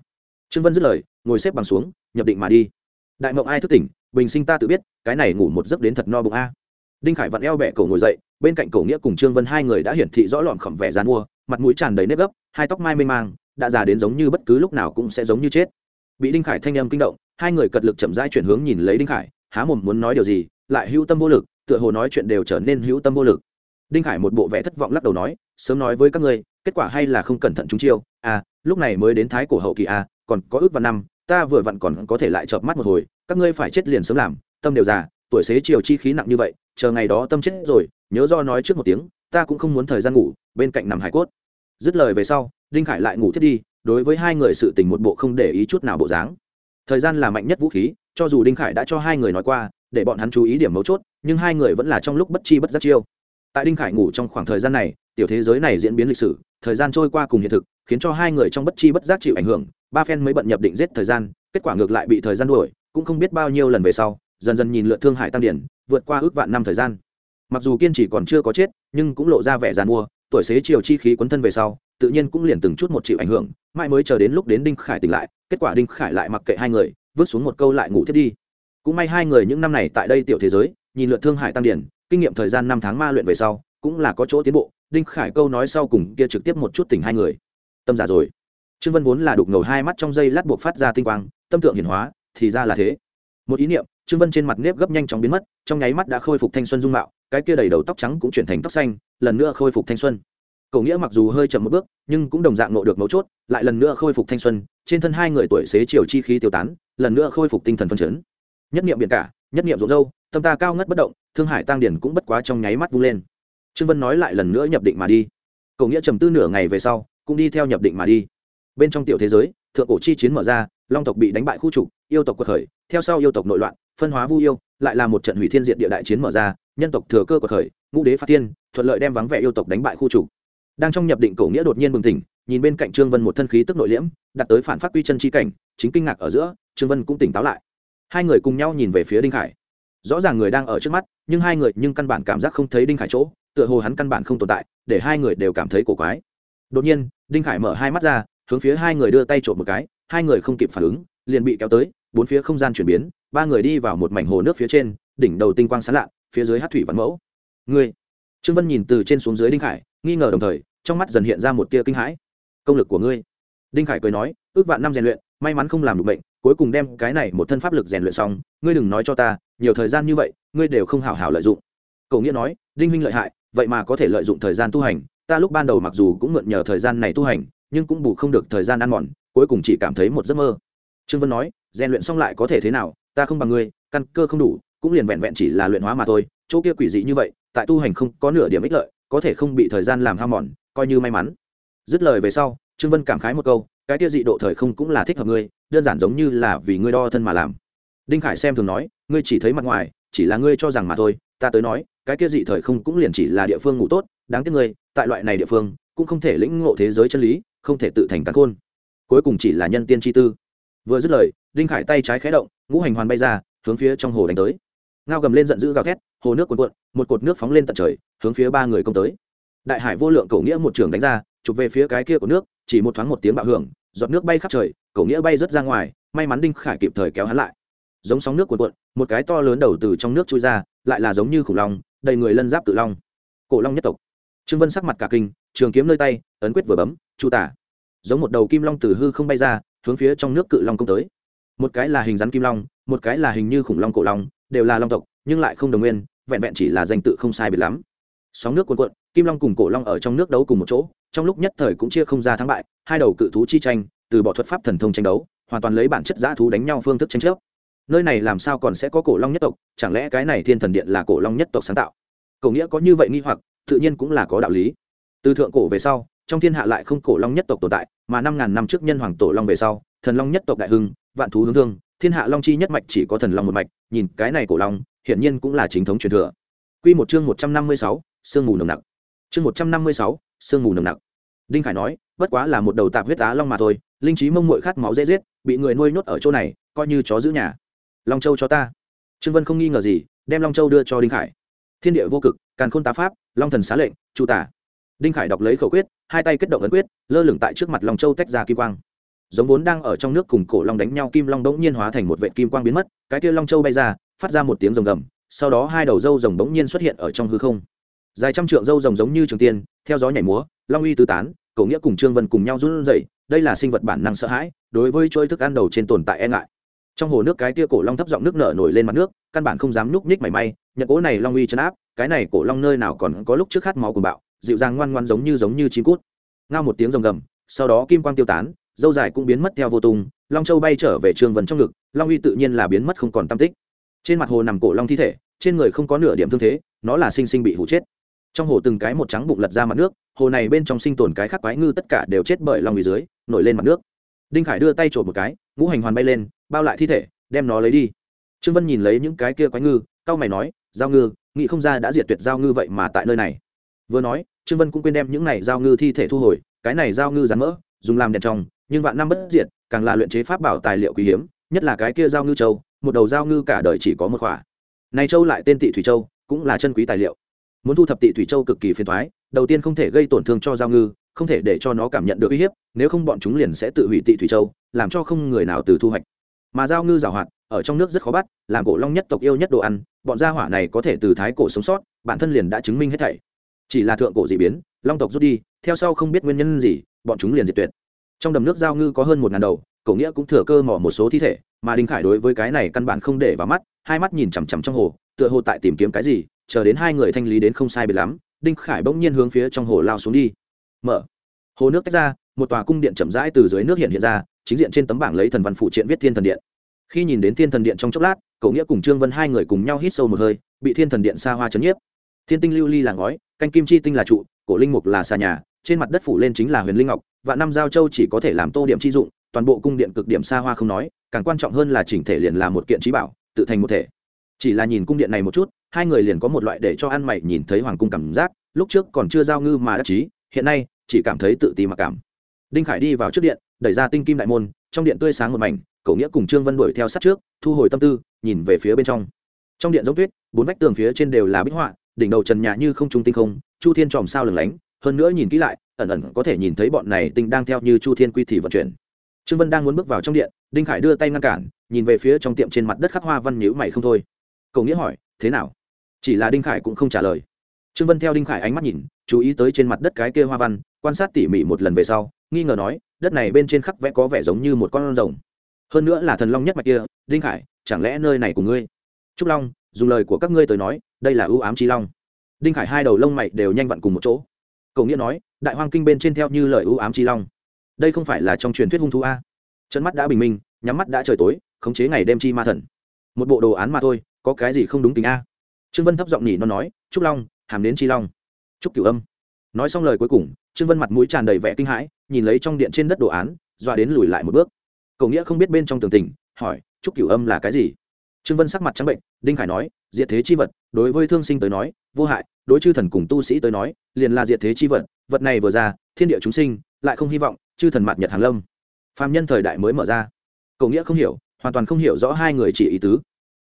Trương vân dứt lời, ngồi xếp bằng xuống, nhập định mà đi. Đại mộng ai thức tỉnh, bình sinh ta tự biết, cái này ngủ một giấc đến thật no bụng a. Đinh khải vặn eo bẹ cổ ngồi dậy, bên cạnh cổ nghĩa cùng trương vân hai người đã hiển thị rõ lọn khẩm vẻ dàn mua, mặt mũi tràn đầy nếp gấp, hai tóc mai mê mang, đã già đến giống như bất cứ lúc nào cũng sẽ giống như chết. Bị đinh khải thanh âm kinh động, hai người cật lực chậm rãi chuyển hướng nhìn lấy đinh khải há mồm muốn nói điều gì, lại hữu tâm vô lực, tựa hồ nói chuyện đều trở nên hữu tâm vô lực. Đinh khải một bộ vẽ thất vọng lắc đầu nói, sớm nói với các ngươi, kết quả hay là không cẩn thận chúng chiêu. À lúc này mới đến thái cổ hậu kỳ à còn có ước và năm, ta vừa vặn còn có thể lại chợp mắt một hồi, các ngươi phải chết liền sớm làm, tâm đều già, tuổi xế chiều chi khí nặng như vậy, chờ ngày đó tâm chết rồi, nhớ do nói trước một tiếng, ta cũng không muốn thời gian ngủ, bên cạnh nằm hải cốt. Dứt lời về sau, đinh khải lại ngủ thiết đi, đối với hai người sự tình một bộ không để ý chút nào bộ dáng. Thời gian là mạnh nhất vũ khí cho dù đinh khải đã cho hai người nói qua để bọn hắn chú ý điểm mấu chốt nhưng hai người vẫn là trong lúc bất chi bất giác chiêu tại đinh khải ngủ trong khoảng thời gian này tiểu thế giới này diễn biến lịch sử thời gian trôi qua cùng hiện thực khiến cho hai người trong bất chi bất giác chịu ảnh hưởng ba phen mới bận nhập định giết thời gian kết quả ngược lại bị thời gian đuổi cũng không biết bao nhiêu lần về sau dần dần nhìn lượt thương hải tăng điển vượt qua ước vạn năm thời gian mặc dù kiên trì còn chưa có chết nhưng cũng lộ ra vẻ g mua tuổi xế chiều chi khí quấn thân về sau tự nhiên cũng liền từng chút một chịu ảnh hưởng mai mới chờ đến lúc đến đinh khải tỉnh lại kết quả đinh khải lại mặc kệ hai người vứt xuống một câu lại ngủ thiết đi. Cũng may hai người những năm này tại đây tiểu thế giới, nhìn lượt thương hải tăng điển, kinh nghiệm thời gian năm tháng ma luyện về sau, cũng là có chỗ tiến bộ, đinh khải câu nói sau cùng kia trực tiếp một chút tỉnh hai người. Tâm giả rồi. Trương vân vốn là đục ngầu hai mắt trong dây lát buộc phát ra tinh quang, tâm tượng hiển hóa, thì ra là thế. Một ý niệm, trương vân trên mặt nếp gấp nhanh chóng biến mất, trong nháy mắt đã khôi phục thanh xuân dung mạo, cái kia đầy đầu tóc trắng cũng chuyển thành tóc xanh, lần nữa khôi phục thanh xuân cậu nghĩa mặc dù hơi chậm một bước nhưng cũng đồng dạng nộ được mấu chốt lại lần nữa khôi phục thanh xuân trên thân hai người tuổi xế chiều chi khí tiêu tán lần nữa khôi phục tinh thần phân chấn. Nhất niệm biển cả nhất niệm rộn râu tâm ta cao ngất bất động thương hải tăng điển cũng bất quá trong nháy mắt vung lên. Trương vân nói lại lần nữa nhập định mà đi. Cậu nghĩa trầm tư nửa ngày về sau cũng đi theo nhập định mà đi. Bên trong tiểu thế giới thượng cổ chi chiến mở ra long tộc bị đánh bại khu trục yêu tộc quật khởi theo sau yêu tộc nội loạn phân hóa vu yêu lại là một trận hủy thiên diện địa đại chiến mở ra nhân tộc thừa cơ quật khởi ngũ đế phạt thiên, thuận lợi đem vắng vẻ yêu tộc đánh bại khu trục đang trong nhập định cổ nghĩa đột nhiên bừng tỉnh, nhìn bên cạnh trương vân một thân khí tức nội liễm, đặt tới phản phát quy chân chi cảnh, chính kinh ngạc ở giữa, trương vân cũng tỉnh táo lại. Hai người cùng nhau nhìn về phía đinh khải. Rõ ràng người đang ở trước mắt, nhưng hai người nhưng căn bản cảm giác không thấy đinh khải chỗ, tựa hồ hắn căn bản không tồn tại, để hai người đều cảm thấy cổ quái. Đột nhiên, đinh khải mở hai mắt ra, hướng phía hai người đưa tay trộm một cái, hai người không kịp phản ứng, liền bị kéo tới, bốn phía không gian chuyển biến, ba người đi vào một mảnh hồ nước phía trên, đỉnh đầu tinh quang sán lạ, phía dưới hát thủy văn mẫu. Ngươi! Trương vân nhìn từ trên xuống dưới đinh khải, nghi ngờ đồng thời trong mắt dần hiện ra một tia kinh hãi. Công lực của ngươi. Đinh khải cười nói, ước vạn năm rèn luyện, may mắn không làm được bệnh, cuối cùng đem cái này một thân pháp lực rèn luyện xong, ngươi đừng nói cho ta, nhiều thời gian như vậy, ngươi đều không hảo hảo lợi dụng. Cậu nghĩa nói, đinh huynh lợi hại, vậy mà có thể lợi dụng thời gian tu hành, ta lúc ban đầu mặc dù cũng mượn nhờ thời gian này tu hành, nhưng cũng bù không được thời gian ăn mòn, cuối cùng chỉ cảm thấy một giấc mơ. Trương vân nói, rèn luyện xong lại có thể thế nào, ta không bằng ngươi, căn cơ không đủ, cũng liền vẹn vẹn chỉ là luyện hóa mà thôi, chỗ kia quỷ dị như vậy, tại tu hành không có nửa điểm ích lợi có thể không bị thời gian làm hao mòn, coi như may mắn. Dứt lời về sau, trương vân cảm khái một câu, cái kia dị độ thời không cũng là thích hợp ngươi, đơn giản giống như là vì ngươi đo thân mà làm. Đinh khải xem thường nói, ngươi chỉ thấy mặt ngoài, chỉ là ngươi cho rằng mà thôi, ta tới nói, cái kia dị thời không cũng liền chỉ là địa phương ngủ tốt, đáng tiếc ngươi, tại loại này địa phương, cũng không thể lĩnh ngộ thế giới chân lý, không thể tự thành cán khôn. Cuối cùng chỉ là nhân tiên chi tư. Vừa dứt lời, đinh khải tay trái khé động, ngũ hành hoàn bay ra, hướng phía trong hồ đánh tới ngao gầm lên giận dữ gào thét, hồ nước cuồn cuộn, một cột nước phóng lên tận trời, hướng phía ba người công tới. Đại hải vô lượng cầu nghĩa một trường đánh ra, chụp về phía cái kia của nước, chỉ một thoáng một tiếng bạo hưởng, giọt nước bay khắp trời cầu nghĩa bay rớt ra ngoài, may mắn đinh khải kịp thời kéo hắn lại. Giống sóng nước cuồn cuộn, một cái to lớn đầu từ trong nước chui ra, lại là giống như khủng long, đầy người lân giáp tự long. Cổ long nhất tộc. Trương vân sắc mặt cả kinh, trường kiếm nơi tay, ấn quyết vừa bấm, chu tả. Giống một đầu kim long từ hư không bay ra, hướng phía trong nước cự long công tới. Một cái là hình rắn kim long, một cái là hình như khủng long cổ long đều là long tộc, nhưng lại không đồng nguyên, vẹn vẹn chỉ là danh tự không sai biệt lắm. Sóng nước cuồn cuộn, kim long cùng cổ long ở trong nước đấu cùng một chỗ, trong lúc nhất thời cũng chia không ra thắng bại, hai đầu cự thú chi tranh, từ bỏ thuật pháp thần thông tranh đấu, hoàn toàn lấy bản chất giã thú đánh nhau phương thức tranh chấp. Nơi này làm sao còn sẽ có cổ long nhất tộc, chẳng lẽ cái này thiên thần điện là cổ long nhất tộc sáng tạo? Cổ nghĩa có như vậy nghi hoặc, tự nhiên cũng là có đạo lý. Từ thượng cổ về sau, trong thiên hạ lại không cổ long nhất tộc tồn tại, mà năm ngàn năm trước nhân hoàng tổ long về sau, thần long nhất tộc đại hưng, vạn thú hướng thương thiên hạ long chi nhất mạch chỉ có thần long một mạch nhìn cái này cổ long hiển nhiên cũng là chính thống truyền thừa Quy một chương một trăm năm mươi sáu, sương mù nồng nặc. Chương một trăm năm mươi sáu, sương mù nồng nặc. Đinh Khải nói, bất quá là một đầu tạp huyết á long mà thôi, linh trí mông muội khát máu dễ giết, bị người nuôi nhốt ở chỗ này, coi như chó giữ nhà. Long Châu cho ta. Trương Vân không nghi ngờ gì, đem Long Châu đưa cho Đinh Khải. Thiên địa vô cực, càn khôn tá pháp, Long thần xá lệnh, trụ tả. Đinh Khải đọc lấy khẩu quyết, hai tay kết động ấn quyết, lơ lửng tại trước mặt Long Châu tách ra kỳ quang. Giống vốn đang ở trong nước cùng cổ long đánh nhau kim long đống nhiên hóa thành một vệt kim quang biến mất, cái kia Long Châu bay ra, phát ra một tiếng rồng gầm, sau đó hai đầu râu rồng bỗng nhiên xuất hiện ở trong hư không. Dài trăm trượng râu rồng giống như trường tiên theo gió nhảy múa long uy tứ tán cậu nghĩa cùng trương vân cùng nhau run rẩy đây là sinh vật bản năng sợ hãi đối với trôi thức ăn đầu trên tồn tại e ngại. Trong hồ nước cái tia cổ long thấp giọng nước nở nổi lên mặt nước căn bản không dám núp nhích mảy may nhận cỗ này long uy chấn áp cái này cổ long nơi nào còn có lúc trước khát máu của bạo dịu dàng ngoan ngoan giống như giống như chim cút. Ngao một tiếng rồng gầm sau đó kim quang tiêu tán dâu dài cũng biến mất theo vô tung, long châu bay trở về trương vân trong ngực, long uy tự nhiên là biến mất không còn tam tích. Trên mặt hồ nằm cổ long thi thể, trên người không có nửa điểm thương thế, nó là sinh sinh bị hụ chết. Trong hồ từng cái một trắng bụng lật ra mặt nước, hồ này bên trong sinh tồn cái khác quái ngư tất cả đều chết bởi long uy dưới, nổi lên mặt nước. Đinh khải đưa tay trộm một cái, ngũ hành hoàn bay lên, bao lại thi thể, đem nó lấy đi. Trương vân nhìn lấy những cái kia quái ngư cao mày nói, giao ngư, nghĩ không ra đã diệt tuyệt giao ngư vậy mà tại nơi này. Vừa nói, trương vân cũng quên đem những này giao ngư thi thể thu hồi, cái này giao ngư rắn mỡ, dùng làm đèn trong nhưng vạn năm bất diệt, càng là luyện chế pháp bảo tài liệu quý hiếm, nhất là cái kia giao ngư châu, một đầu giao ngư cả đời chỉ có một khỏa. Này châu lại tên tị thủy châu, cũng là chân quý tài liệu. Muốn thu thập tị thủy châu cực kỳ phiền thoái đầu tiên không thể gây tổn thương cho giao ngư, không thể để cho nó cảm nhận được uy hiếp, nếu không bọn chúng liền sẽ tự hủy tị thủy châu, làm cho không người nào từ thu hoạch. Mà giao ngư giảo hoạt, ở trong nước rất khó bắt, làm cổ long nhất tộc yêu nhất đồ ăn, bọn gia hỏa này có thể từ thái cổ sống sót, bản thân liền đã chứng minh hết thảy. Chỉ là thượng cổ dị biến, long tộc rút đi, theo sau không biết nguyên nhân gì, bọn chúng liền diệt tuyệt trong đầm nước giao ngư có hơn một ngàn đầu cậu nghĩa cũng thừa cơ mỏ một số thi thể, mà đinh khải đối với cái này căn bản không để vào mắt, hai mắt nhìn chằm chằm trong hồ, tựa hồ tại tìm kiếm cái gì, chờ đến hai người thanh lý đến không sai biệt lắm, đinh khải bỗng nhiên hướng phía trong hồ lao xuống đi. Mở. Hồ nước tách ra, một tòa cung điện chậm rãi từ dưới nước hiện hiện ra, chính diện trên tấm bảng lấy thần văn phụ triện viết thiên thần điện. Khi nhìn đến thiên thần điện trong chốc lát cậu nghĩa cùng trương vân hai người cùng nhau hít sâu một hơi, bị thiên thần điện xa hoa chấn nhiếp. Thiên tinh lưu ly là ngói, canh kim chi tinh là trụ, cổ linh mục là xà nhà, trên mặt đất phủ lên chính là huyền linh ngọc và năm giao châu chỉ có thể làm tô điểm chi dụng, toàn bộ cung điện cực điểm xa hoa không nói, càng quan trọng hơn là chỉnh thể liền là một kiện trí bảo, tự thành một thể. Chỉ là nhìn cung điện này một chút, hai người liền có một loại để cho ăn mày nhìn thấy hoàng cung cảm giác, lúc trước còn chưa giao ngư mà đắc chí, hiện nay chỉ cảm thấy tự ti mặc cảm. Đinh khải đi vào trước điện, đẩy ra tinh kim đại môn, trong điện tươi sáng một mảnh, cậu nghĩa cùng trương vân đuổi theo sát trước, thu hồi tâm tư, nhìn về phía bên trong. Trong điện giống tuyết, bốn vách tường phía trên đều là bích họa, đỉnh đầu trần nhà như không trung tinh không, chu thiên tròm sao lừng lánh, hơn nữa nhìn kỹ lại ẩn ẩn có thể nhìn thấy bọn này tinh đang theo như chu thiên quy thì vận chuyển. Trương vân đang muốn bước vào trong điện, đinh khải đưa tay ngăn cản, nhìn về phía trong tiệm trên mặt đất khắc hoa văn nhữ mày không thôi. Cậu nghĩa hỏi, thế nào? Chỉ là đinh khải cũng không trả lời. Trương vân theo đinh khải ánh mắt nhìn, chú ý tới trên mặt đất cái kia hoa văn, quan sát tỉ mỉ một lần về sau, nghi ngờ nói, đất này bên trên khắc vẽ có vẻ giống như một con rồng. Hơn nữa là thần long nhất mạch kia, đinh khải, chẳng lẽ nơi này của ngươi? Trúc long, dùng lời của các ngươi tới nói, đây là ưu ám chi long. Đinh khải hai đầu lông mày đều nhanh vặn cùng một chỗ. Cậu nghĩa nói đại hoang kinh bên trên theo như lời ưu ám chi long. Đây không phải là trong truyền thuyết hung thú a. Chân mắt đã bình minh, nhắm mắt đã trời tối, khống chế ngày đêm chi ma thần. Một bộ đồ án mà thôi, có cái gì không đúng tình a? Trương vân thấp giọng nhỉ, nó nói, trúc long, hàm đến chi long. Trúc cửu âm. Nói xong lời cuối cùng, trương vân mặt mũi tràn đầy vẻ kinh hãi, nhìn lấy trong điện trên đất đồ án, dọa đến lùi lại một bước. Cậu nghĩa không biết bên trong tường tình, hỏi, trúc cửu âm là cái gì? Trương vân sắc mặt trắng bệnh, đinh khải nói, diệt thế chi vật, đối với thương sinh tới nói vô hại, đối chư thần cùng tu sĩ tới nói, liền là diệt thế chi vật vật này vừa ra, thiên địa chúng sinh lại không hy vọng, chư thần mặt nhật hàng lâm. Phàm nhân thời đại mới mở ra. Cầu nghĩa không hiểu, hoàn toàn không hiểu rõ hai người chỉ ý tứ.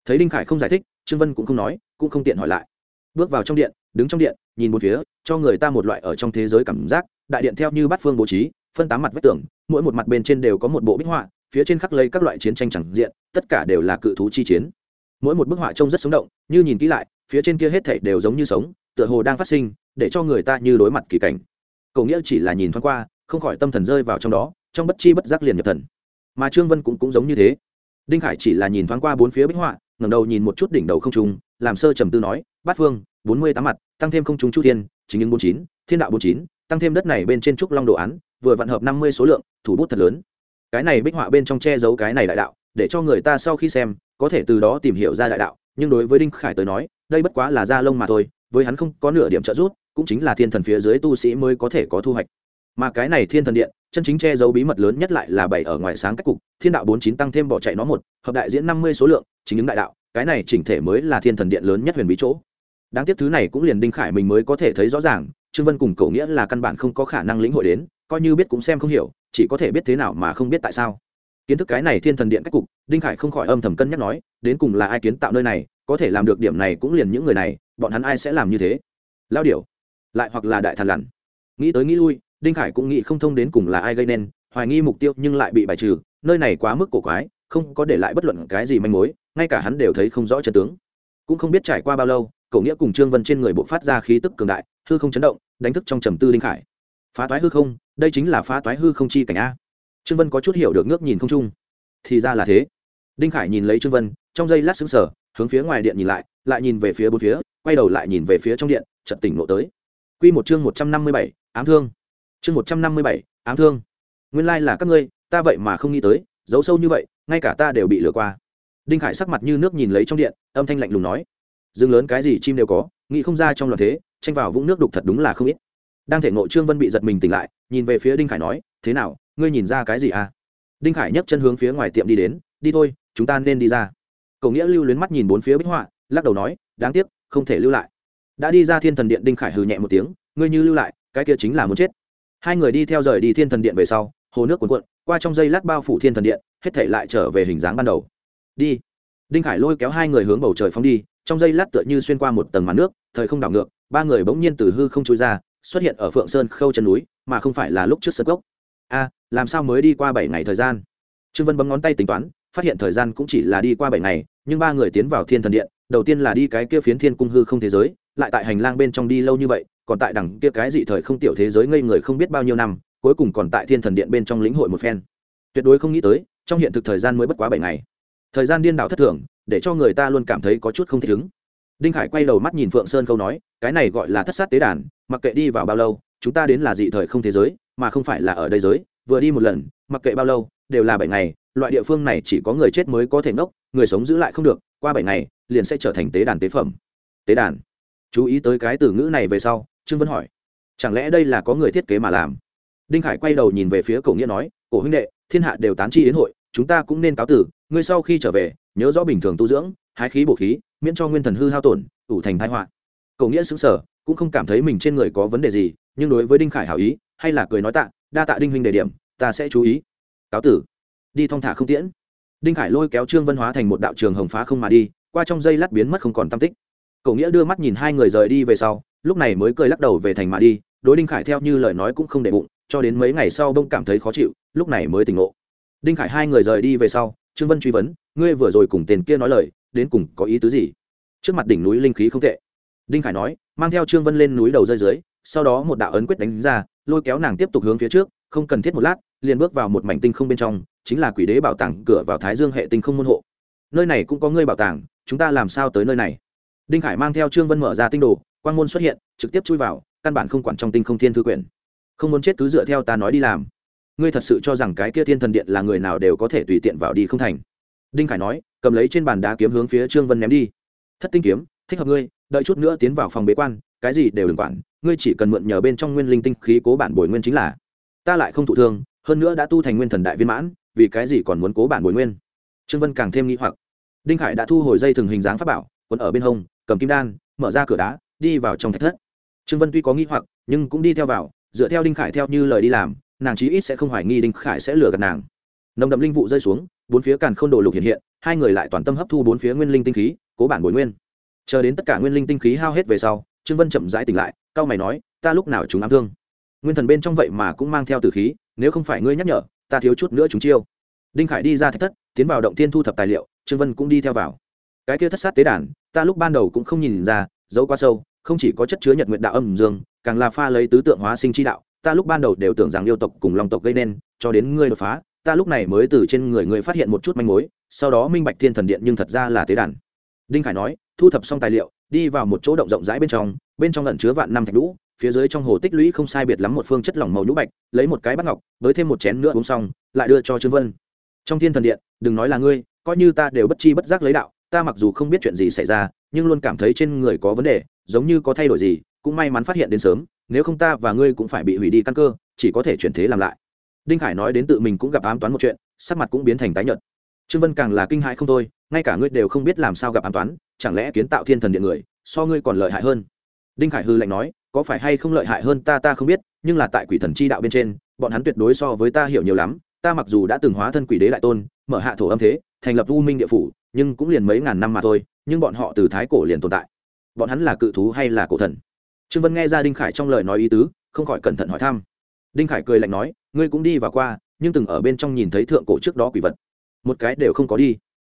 Thấy đinh khải không giải thích, trương vân cũng không nói, cũng không tiện hỏi lại. Bước vào trong điện, đứng trong điện, nhìn một phía, cho người ta một loại ở trong thế giới cảm giác, đại điện theo như bát phương bố trí, phân tám mặt vách tường, mỗi một mặt bên trên đều có một bộ bích họa, phía trên khắc lấy các loại chiến tranh chẳng diện, tất cả đều là cự thú chi chiến. Mỗi một bức họa trông rất sống động, như nhìn kỹ lại phía trên kia hết thảy đều giống như sống, tựa hồ đang phát sinh, để cho người ta như đối mặt kỳ cảnh. Cậu nghĩa chỉ là nhìn thoáng qua, không khỏi tâm thần rơi vào trong đó, trong bất chi bất giác liền nhập thần. Mà trương vân cũng cũng giống như thế. Đinh khải chỉ là nhìn thoáng qua bốn phía bích họa, ngẩng đầu nhìn một chút đỉnh đầu không trung, làm sơ trầm tư nói, bát phương, bốn mươi tám mặt, tăng thêm không trung chu thiên, chính những bốn chín, thiên đạo bốn chín, tăng thêm đất này bên trên trúc long đồ án, vừa vận hợp năm mươi số lượng, thủ bút thật lớn. Cái này bích họa bên trong che giấu cái này đại đạo, để cho người ta sau khi xem, có thể từ đó tìm hiểu ra đại đạo, nhưng đối với đinh khải tới nói đây bất quá là da lông mà thôi, với hắn không có nửa điểm trợ giúp, cũng chính là thiên thần phía dưới tu sĩ mới có thể có thu hoạch. Mà cái này thiên thần điện, chân chính che giấu bí mật lớn nhất lại là bảy ở ngoài sáng cách cục, thiên đạo bốn chín tăng thêm bỏ chạy nó một, hợp đại diễn năm mươi số lượng, chính những đại đạo, cái này chỉnh thể mới là thiên thần điện lớn nhất huyền bí chỗ. Đáng tiếc thứ này cũng liền đinh khải mình mới có thể thấy rõ ràng, trương vân cùng cậu nghĩa là căn bản không có khả năng lĩnh hội đến, coi như biết cũng xem không hiểu, chỉ có thể biết thế nào mà không biết tại sao. Kiến thức cái này thiên thần điện cách cục, đinh khải không khỏi âm thầm cân nhắc nói đến cùng là ai kiến tạo nơi này, có thể làm được điểm này cũng liền những người này, bọn hắn ai sẽ làm như thế? Lao điểu, lại hoặc là đại thần lằn nghĩ tới nghĩ lui, đinh khải cũng nghĩ không thông đến cùng là ai gây nên, hoài nghi mục tiêu nhưng lại bị bài trừ, nơi này quá mức cổ quái, không có để lại bất luận cái gì manh mối, ngay cả hắn đều thấy không rõ chân tướng. Cũng không biết trải qua bao lâu cậu nghĩa cùng trương vân trên người bộ phát ra khí tức cường đại, hư không chấn động, đánh thức trong trầm tư đinh khải. Phá toái hư không, đây chính là phá toái hư không chi cảnh a. Trương vân có chút hiểu được ngước nhìn không trung. Thì ra là thế. Đinh khải nhìn lấy trương vân trong giây lát xứng sở hướng phía ngoài điện nhìn lại lại nhìn về phía bốn phía, quay đầu lại nhìn về phía trong điện chật tỉnh lộ tới. Quy một chương một trăm năm mươi bảy, ám thương. Chương một trăm năm mươi bảy, ám thương. Nguyên lai là các ngươi, ta vậy mà không nghĩ tới, giấu sâu như vậy, ngay cả ta đều bị lừa qua. Đinh khải sắc mặt như nước nhìn lấy trong điện, âm thanh lạnh lùng nói. Rừng lớn cái gì chim đều có, nghĩ không ra trong loạn thế, tranh vào vũng nước đục thật đúng là không ít. Đang thể ngộ trương vân bị giật mình tỉnh lại, nhìn về phía đinh khải nói, thế nào, ngươi nhìn ra cái gì à? Đinh khải nhấc chân hướng phía ngoài tiệm đi đến, đi thôi, chúng ta nên đi ra cậu nghĩa lưu luyến mắt nhìn bốn phía bích họa, lắc đầu nói, đáng tiếc, không thể lưu lại. Đã đi ra thiên thần điện đinh khải hừ nhẹ một tiếng, ngươi như lưu lại, cái kia chính là muốn chết. Hai người đi theo rời đi thiên thần điện về sau, hồ nước cuồn cuộn, qua trong dây lát bao phủ thiên thần điện, hết thể lại trở về hình dáng ban đầu. Đi. Đinh khải lôi kéo hai người hướng bầu trời phóng đi, trong dây lát tựa như xuyên qua một tầng màn nước, thời không đảo ngược, ba người bỗng nhiên từ hư không trôi ra, xuất hiện ở phượng sơn khâu chân núi, mà không phải là lúc trước sân gốc a, làm sao mới đi qua bảy ngày thời gian? Trương vân bấm ngón tay tính toán phát hiện thời gian cũng chỉ là đi qua bảy ngày, nhưng ba người tiến vào thiên thần điện, đầu tiên là đi cái kia phiến thiên cung hư không thế giới, lại tại hành lang bên trong đi lâu như vậy, còn tại đằng kia cái dị thời không tiểu thế giới ngây người không biết bao nhiêu năm, cuối cùng còn tại thiên thần điện bên trong lĩnh hội một phen. Tuyệt đối không nghĩ tới, trong hiện thực thời gian mới bất quá bảy ngày. Thời gian điên đảo thất thường, để cho người ta luôn cảm thấy có chút không thích ứng. Đinh khải quay đầu mắt nhìn phượng sơn câu nói, cái này gọi là thất sát tế đàn, mặc kệ đi vào bao lâu, chúng ta đến là dị thời không thế giới, mà không phải là ở đây giới, vừa đi một lần, mặc kệ bao lâu, đều là bảy ngày loại địa phương này chỉ có người chết mới có thể ngốc, người sống giữ lại không được, qua bảy ngày, liền sẽ trở thành tế đàn tế phẩm. Tế đàn. Chú ý tới cái từ ngữ này về sau, trương vân hỏi. Chẳng lẽ đây là có người thiết kế mà làm? Đinh khải quay đầu nhìn về phía cổ nghĩa nói, cổ huynh đệ, thiên hạ đều tán chi yến hội, chúng ta cũng nên cáo tử, ngươi sau khi trở về, nhớ rõ bình thường tu dưỡng, hái khí bổ khí, miễn cho nguyên thần hư hao tổn, ủ thành thái họa. Cổ nghĩa xứng sở cũng không cảm thấy mình trên người có vấn đề gì, nhưng đối với đinh khải hảo ý, hay là cười nói tạ, đa tạ đinh huynh đề điểm, ta sẽ chú ý. Cáo tử đi thong thả không tiễn. Đinh khải lôi kéo trương vân hóa thành một đạo trường hồng phá không mà đi, qua trong dây lát biến mất không còn tam tích. Cậu nghĩa đưa mắt nhìn hai người rời đi về sau, lúc này mới cười lắc đầu về thành mà đi, đối đinh khải theo như lời nói cũng không để bụng, cho đến mấy ngày sau bông cảm thấy khó chịu, lúc này mới tỉnh ngộ. Đinh khải hai người rời đi về sau, trương vân truy vấn, ngươi vừa rồi cùng tên kia nói lời, đến cùng có ý tứ gì? Trước mặt đỉnh núi linh khí không tệ. Đinh khải nói, mang theo trương vân lên núi đầu rơi dưới, sau đó một đạo ấn quyết đánh ra, lôi kéo nàng tiếp tục hướng phía trước, không cần thiết một lát liền bước vào một mảnh tinh không bên trong, chính là quỷ đế bảo tàng cửa vào thái dương hệ tinh không môn hộ. Nơi này cũng có ngươi bảo tàng, chúng ta làm sao tới nơi này? Đinh khải mang theo trương vân mở ra tinh đồ quan môn xuất hiện, trực tiếp chui vào, căn bản không quản trong tinh không thiên thư quyển. Không muốn chết cứ dựa theo ta nói đi làm. Ngươi thật sự cho rằng cái kia thiên thần điện là người nào đều có thể tùy tiện vào đi không thành? Đinh khải nói, cầm lấy trên bàn đá kiếm hướng phía trương vân ném đi. Thất tinh kiếm, thích hợp ngươi, đợi chút nữa tiến vào phòng bế quan, cái gì đều đừng quản, ngươi chỉ cần mượn nhờ bên trong nguyên linh tinh khí cố bản bồi nguyên chính là. Ta lại không thụ thương hơn nữa đã tu thành nguyên thần đại viên mãn, vì cái gì còn muốn cố bản bồi nguyên? Trương vân càng thêm nghĩ hoặc. Đinh khải đã thu hồi dây thừng hình dáng pháp bảo, quấn ở bên hông, cầm kim đan, mở ra cửa đá, đi vào trong thạch thất. Trương vân tuy có nghĩ hoặc, nhưng cũng đi theo vào, dựa theo đinh khải theo như lời đi làm, nàng chí ít sẽ không hoài nghi đinh khải sẽ lừa gạt nàng. Nồng đậm linh vụ rơi xuống, bốn phía càn k h ô n đồ lục hiện hiện, hai người lại toàn tâm hấp thu bốn phía nguyên linh tinh khí, cố bản bồi nguyên. Chờ đến tất cả nguyên linh tinh khí hao hết về sau, trương vân chậm rãi tỉnh lại cao mày nói, ta lúc nào chúng ám thương? Nguyên thần bên trong vậy mà cũng mang theo từ khí nếu không phải ngươi nhắc nhở, ta thiếu chút nữa chúng chiêu. Đinh khải đi ra thách thất, tiến vào động tiên thu thập tài liệu, trương vân cũng đi theo vào. Cái kia thất sát tế đàn, ta lúc ban đầu cũng không nhìn ra dấu quá sâu, không chỉ có chất chứa nhật nguyện đạo âm dương, càng là pha lấy tứ tượng hóa sinh chi đạo, ta lúc ban đầu đều tưởng rằng yêu tộc cùng long tộc gây nên, cho đến ngươi đột phá, ta lúc này mới từ trên người ngươi phát hiện một chút manh mối, sau đó minh bạch thiên thần điện nhưng thật ra là tế đàn. Đinh khải nói, thu thập xong tài liệu, đi vào một chỗ động rộng rãi bên trong bên trong lẩn chứa vạn năm thạch lũ phía dưới trong hồ tích lũy không sai biệt lắm một phương chất lỏng màu nhũ bạch, lấy một cái bắt ngọc, với thêm một chén nữa uống xong, lại đưa cho trương vân. Trong thiên thần điện, đừng nói là ngươi, coi như ta đều bất chi bất giác lấy đạo, ta mặc dù không biết chuyện gì xảy ra, nhưng luôn cảm thấy trên người có vấn đề, giống như có thay đổi gì, cũng may mắn phát hiện đến sớm, nếu không ta và ngươi cũng phải bị hủy đi căn cơ, chỉ có thể chuyển thế làm lại. Đinh khải nói đến tự mình cũng gặp ám toán một chuyện, sắc mặt cũng biến thành tái nhợt. Trương vân càng là kinh hãi không thôi, ngay cả ngươi đều không biết làm sao gặp ám toán, chẳng lẽ kiến tạo thiên thần điện người, so ngươi còn lợi hại hơn? Đinh khải hư lạnh nói có phải hay không lợi hại hơn ta ta không biết, nhưng là tại quỷ thần chi đạo bên trên, bọn hắn tuyệt đối so với ta hiểu nhiều lắm. Ta mặc dù đã từng hóa thân quỷ đế đại tôn, mở hạ thổ âm thế, thành lập u minh địa phủ, nhưng cũng liền mấy ngàn năm mà thôi, nhưng bọn họ từ thái cổ liền tồn tại. Bọn hắn là cự thú hay là cổ thần? Trương vân nghe ra đinh khải trong lời nói ý tứ, không khỏi cẩn thận hỏi thăm. Đinh khải cười lạnh nói, ngươi cũng đi và qua, nhưng từng ở bên trong nhìn thấy thượng cổ trước đó quỷ vật. Một cái đều không có đi.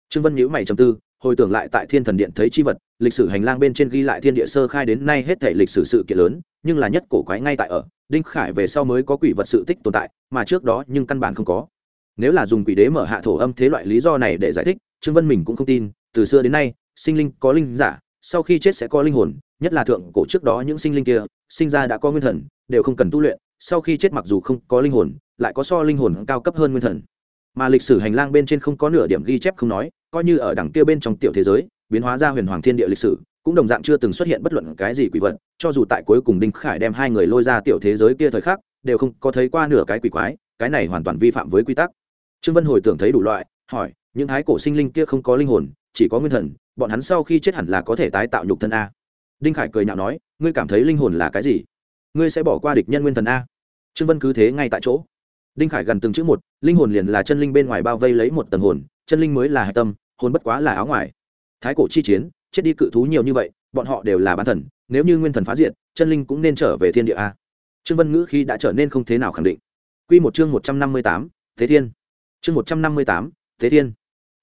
Trương vân nhíu mày trầm tư hồi tưởng lại tại thiên thần điện thấy chi vật, lịch sử hành lang bên trên ghi lại thiên địa sơ khai đến nay hết thể lịch sử sự kiện lớn, nhưng là nhất cổ quái ngay tại ở, đinh khải về sau mới có quỷ vật sự tích tồn tại, mà trước đó nhưng căn bản không có. Nếu là dùng quỷ đế mở hạ thổ âm thế loại lý do này để giải thích, trương vân mình cũng không tin, từ xưa đến nay, sinh linh có linh giả, sau khi chết sẽ có linh hồn, nhất là thượng cổ trước đó những sinh linh kia, sinh ra đã có nguyên thần, đều không cần tu luyện, sau khi chết mặc dù không có linh hồn, lại có so linh hồn cao cấp hơn nguyên thần mà lịch sử hành lang bên trên không có nửa điểm ghi chép không nói, coi như ở đằng kia bên trong tiểu thế giới, biến hóa ra huyền hoàng thiên địa lịch sử, cũng đồng dạng chưa từng xuất hiện bất luận cái gì quỷ vật, cho dù tại cuối cùng đinh khải đem hai người lôi ra tiểu thế giới kia thời khắc, đều không có thấy qua nửa cái quỷ quái, cái này hoàn toàn vi phạm với quy tắc. Trương vân hồi tưởng thấy đủ loại, hỏi, những thái cổ sinh linh kia không có linh hồn, chỉ có nguyên thần, bọn hắn sau khi chết hẳn là có thể tái tạo nhục thân a. Đinh khải cười nhạo nói, ngươi cảm thấy linh hồn là cái gì? Ngươi sẽ bỏ qua địch nhân nguyên thần a. Trương vân cứ thế ngay tại chỗ đinh khải gần từng chữ một, linh hồn liền là chân linh bên ngoài bao vây lấy một tầng hồn, chân linh mới là hạch tâm, hồn bất quá là áo ngoài. Thái cổ chi chiến, chết đi cự thú nhiều như vậy, bọn họ đều là bán thần, nếu như nguyên thần phá diện chân linh cũng nên trở về thiên địa a. Trương vân ngữ khi đã trở nên không thế nào khẳng định. Q một chương một trăm năm mươi tám, thế thiên. Chương một trăm năm mươi tám, thế thiên.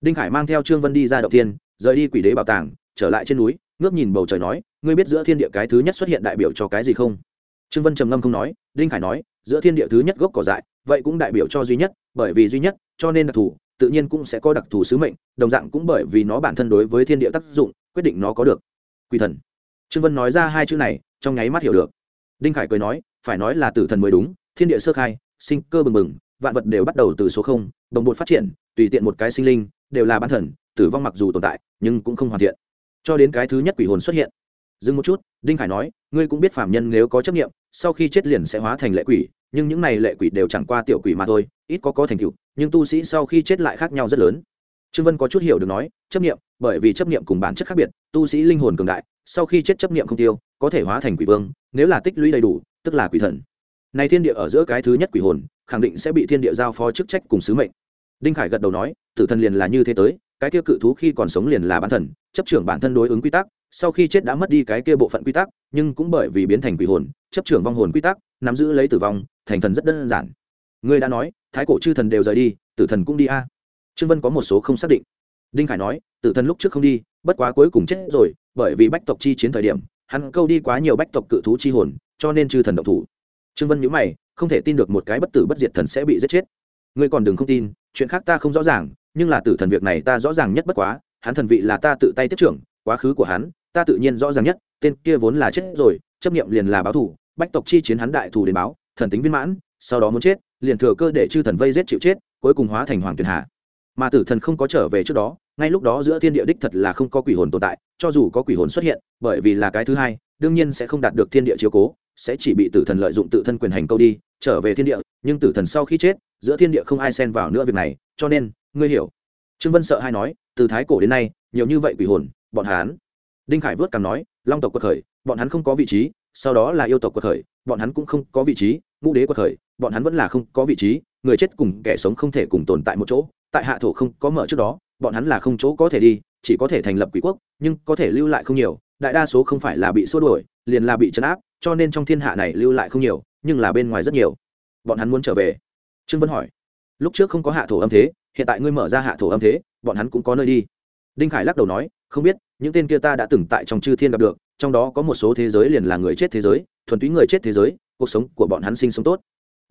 Đinh khải mang theo trương vân đi ra đầu tiên rời đi quỷ đế bảo tàng, trở lại trên núi, ngước nhìn bầu trời nói, ngươi biết giữa thiên địa cái thứ nhất xuất hiện đại biểu cho cái gì không? Trương vân trầm ngâm không nói, đinh khải nói giữa thiên địa thứ nhất gốc cỏ dại, vậy cũng đại biểu cho duy nhất, bởi vì duy nhất, cho nên đặc thù, tự nhiên cũng sẽ có đặc thù sứ mệnh, đồng dạng cũng bởi vì nó bản thân đối với thiên địa tác dụng, quyết định nó có được. Quỷ thần. Trương vân nói ra hai chữ này, trong nháy mắt hiểu được. Đinh khải cười nói, phải nói là tử thần mới đúng, thiên địa sơ khai, sinh cơ bừng bừng, vạn vật đều bắt đầu từ số không, đồng bột phát triển, tùy tiện một cái sinh linh, đều là bản thần, tử vong mặc dù tồn tại, nhưng cũng không hoàn thiện. Cho đến cái thứ nhất quỷ hồn xuất hiện. Dừng một chút, đinh khải nói, ngươi cũng biết phạm nhân nếu có chấp nghiệm sau khi chết liền sẽ hóa thành lệ quỷ, nhưng những này lệ quỷ đều chẳng qua tiểu quỷ mà thôi, ít có có thành tựu, nhưng tu sĩ sau khi chết lại khác nhau rất lớn. Trương vân có chút hiểu được nói, chấp niệm, bởi vì chấp niệm cùng bản chất khác biệt, tu sĩ linh hồn cường đại, sau khi chết chấp niệm không tiêu, có thể hóa thành quỷ vương, nếu là tích lũy đầy đủ, tức là quỷ thần. Này thiên địa ở giữa cái thứ nhất quỷ hồn, khẳng định sẽ bị thiên địa giao phó chức trách cùng sứ mệnh. Đinh khải gật đầu nói, tử thần liền là như thế tới, cái kia cự thú khi còn sống liền là bản thần, chấp trưởng bản thân đối ứng quy tắc sau khi chết đã mất đi cái kia bộ phận quy tắc, nhưng cũng bởi vì biến thành quỷ hồn, chấp trưởng vong hồn quy tắc, nắm giữ lấy tử vong, thành thần rất đơn giản. Ngươi đã nói, thái cổ chư thần đều rời đi, tử thần cũng đi a. Trương vân có một số không xác định. Đinh khải nói, tử thần lúc trước không đi, bất quá cuối cùng chết rồi, bởi vì bách tộc chi chiến thời điểm, hắn câu đi quá nhiều bách tộc cự thú chi hồn, cho nên chư thần động thủ. Trương vân nhíu mày, không thể tin được một cái bất tử bất diệt thần sẽ bị giết chết. Ngươi còn đừng không tin, chuyện khác ta không rõ ràng, nhưng là tử thần việc này ta rõ ràng nhất bất quá, hắn thần vị là ta tự tay tiếp trưởng, quá khứ của hắn ta tự nhiên rõ ràng nhất, tên kia vốn là chết rồi, chấp nghiệm liền là báo thủ bách tộc chi chiến hắn đại thủ đến báo, thần tính viên mãn, sau đó muốn chết, liền thừa cơ để chư thần vây giết chịu chết, cuối cùng hóa thành hoàng tuyền hạ. Mà tử thần không có trở về trước đó, ngay lúc đó giữa thiên địa đích thật là không có quỷ hồn tồn tại, cho dù có quỷ hồn xuất hiện, bởi vì là cái thứ hai, đương nhiên sẽ không đạt được thiên địa chiếu cố, sẽ chỉ bị tử thần lợi dụng tự thân quyền hành câu đi, trở về thiên địa, nhưng tử thần sau khi chết, giữa thiên địa không ai xen vào nữa việc này, cho nên, ngươi hiểu. Trương vân sợ hay nói, từ thái cổ đến nay, nhiều như vậy quỷ hồn, bọn hán đinh khải vớt cằm nói, long tộc quật khởi, bọn hắn không có vị trí, sau đó là yêu tộc quật khởi, bọn hắn cũng không có vị trí, ngũ đế quật khởi, bọn hắn vẫn là không có vị trí, người chết cùng kẻ sống không thể cùng tồn tại một chỗ, tại hạ thổ không có mở trước đó, bọn hắn là không chỗ có thể đi, chỉ có thể thành lập quỷ quốc, nhưng có thể lưu lại không nhiều, đại đa số không phải là bị xua đuổi, liền là bị chấn áp, cho nên trong thiên hạ này lưu lại không nhiều, nhưng là bên ngoài rất nhiều. Bọn hắn muốn trở về. Trương vân hỏi, lúc trước không có hạ thổ âm thế, hiện tại ngươi mở ra hạ thổ âm thế, bọn hắn cũng có nơi đi. Đinh khải lắc đầu nói không biết, những tên kia ta đã từng tại trong chư thiên gặp được, trong đó có một số thế giới liền là người chết thế giới, thuần túy người chết thế giới, cuộc sống của bọn hắn sinh sống tốt.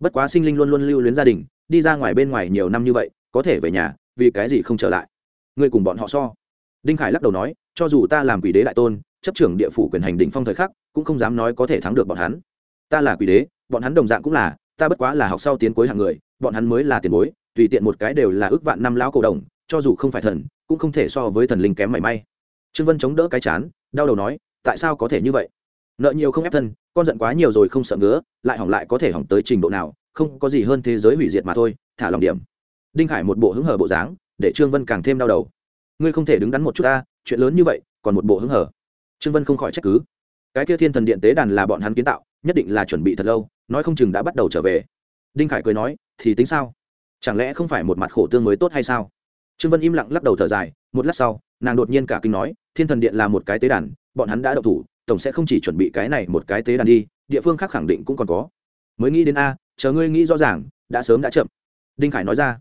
Bất quá sinh linh luôn luôn lưu luyến gia đình, đi ra ngoài bên ngoài nhiều năm như vậy, có thể về nhà, vì cái gì không trở lại? Ngươi cùng bọn họ so. Đinh khải lắc đầu nói, cho dù ta làm quỷ đế đại tôn, chấp trưởng địa phủ quyền hành đỉnh phong thời khắc, cũng không dám nói có thể thắng được bọn hắn. Ta là quỷ đế, bọn hắn đồng dạng cũng là, ta bất quá là học sau tiến cuối hàng người, bọn hắn mới là tiền bối, tùy tiện một cái đều là ước vạn năm lão cổ đồng, cho dù không phải thần, cũng không thể so với thần linh kém mảy may trương vân chống đỡ cái chán, đau đầu nói, tại sao có thể như vậy? Nợ nhiều không ép thân, con giận quá nhiều rồi không sợ ngứa, lại hỏng lại có thể hỏng tới trình độ nào, không có gì hơn thế giới hủy diệt mà thôi, thả lòng điểm. Đinh khải một bộ hứng hở bộ dáng, để trương vân càng thêm đau đầu. Ngươi không thể đứng đắn một chút ta, chuyện lớn như vậy, còn một bộ hứng hở. Trương vân không khỏi trách cứ. Cái kia thiên thần điện tế đàn là bọn hắn kiến tạo, nhất định là chuẩn bị thật lâu, nói không chừng đã bắt đầu trở về. Đinh khải cười nói, thì tính sao? Chẳng lẽ không phải một mặt khổ tương mới tốt hay sao? Trương vân im lặng lắc đầu thở dài, một lát sau, nàng đột nhiên cả kinh nói thiên thần điện là một cái tế đàn, bọn hắn đã đậu thủ, tổng sẽ không chỉ chuẩn bị cái này một cái tế đàn đi, địa phương khác khẳng định cũng còn có. Mới nghĩ đến a, chờ ngươi nghĩ rõ ràng, đã sớm đã chậm. Đinh khải nói ra,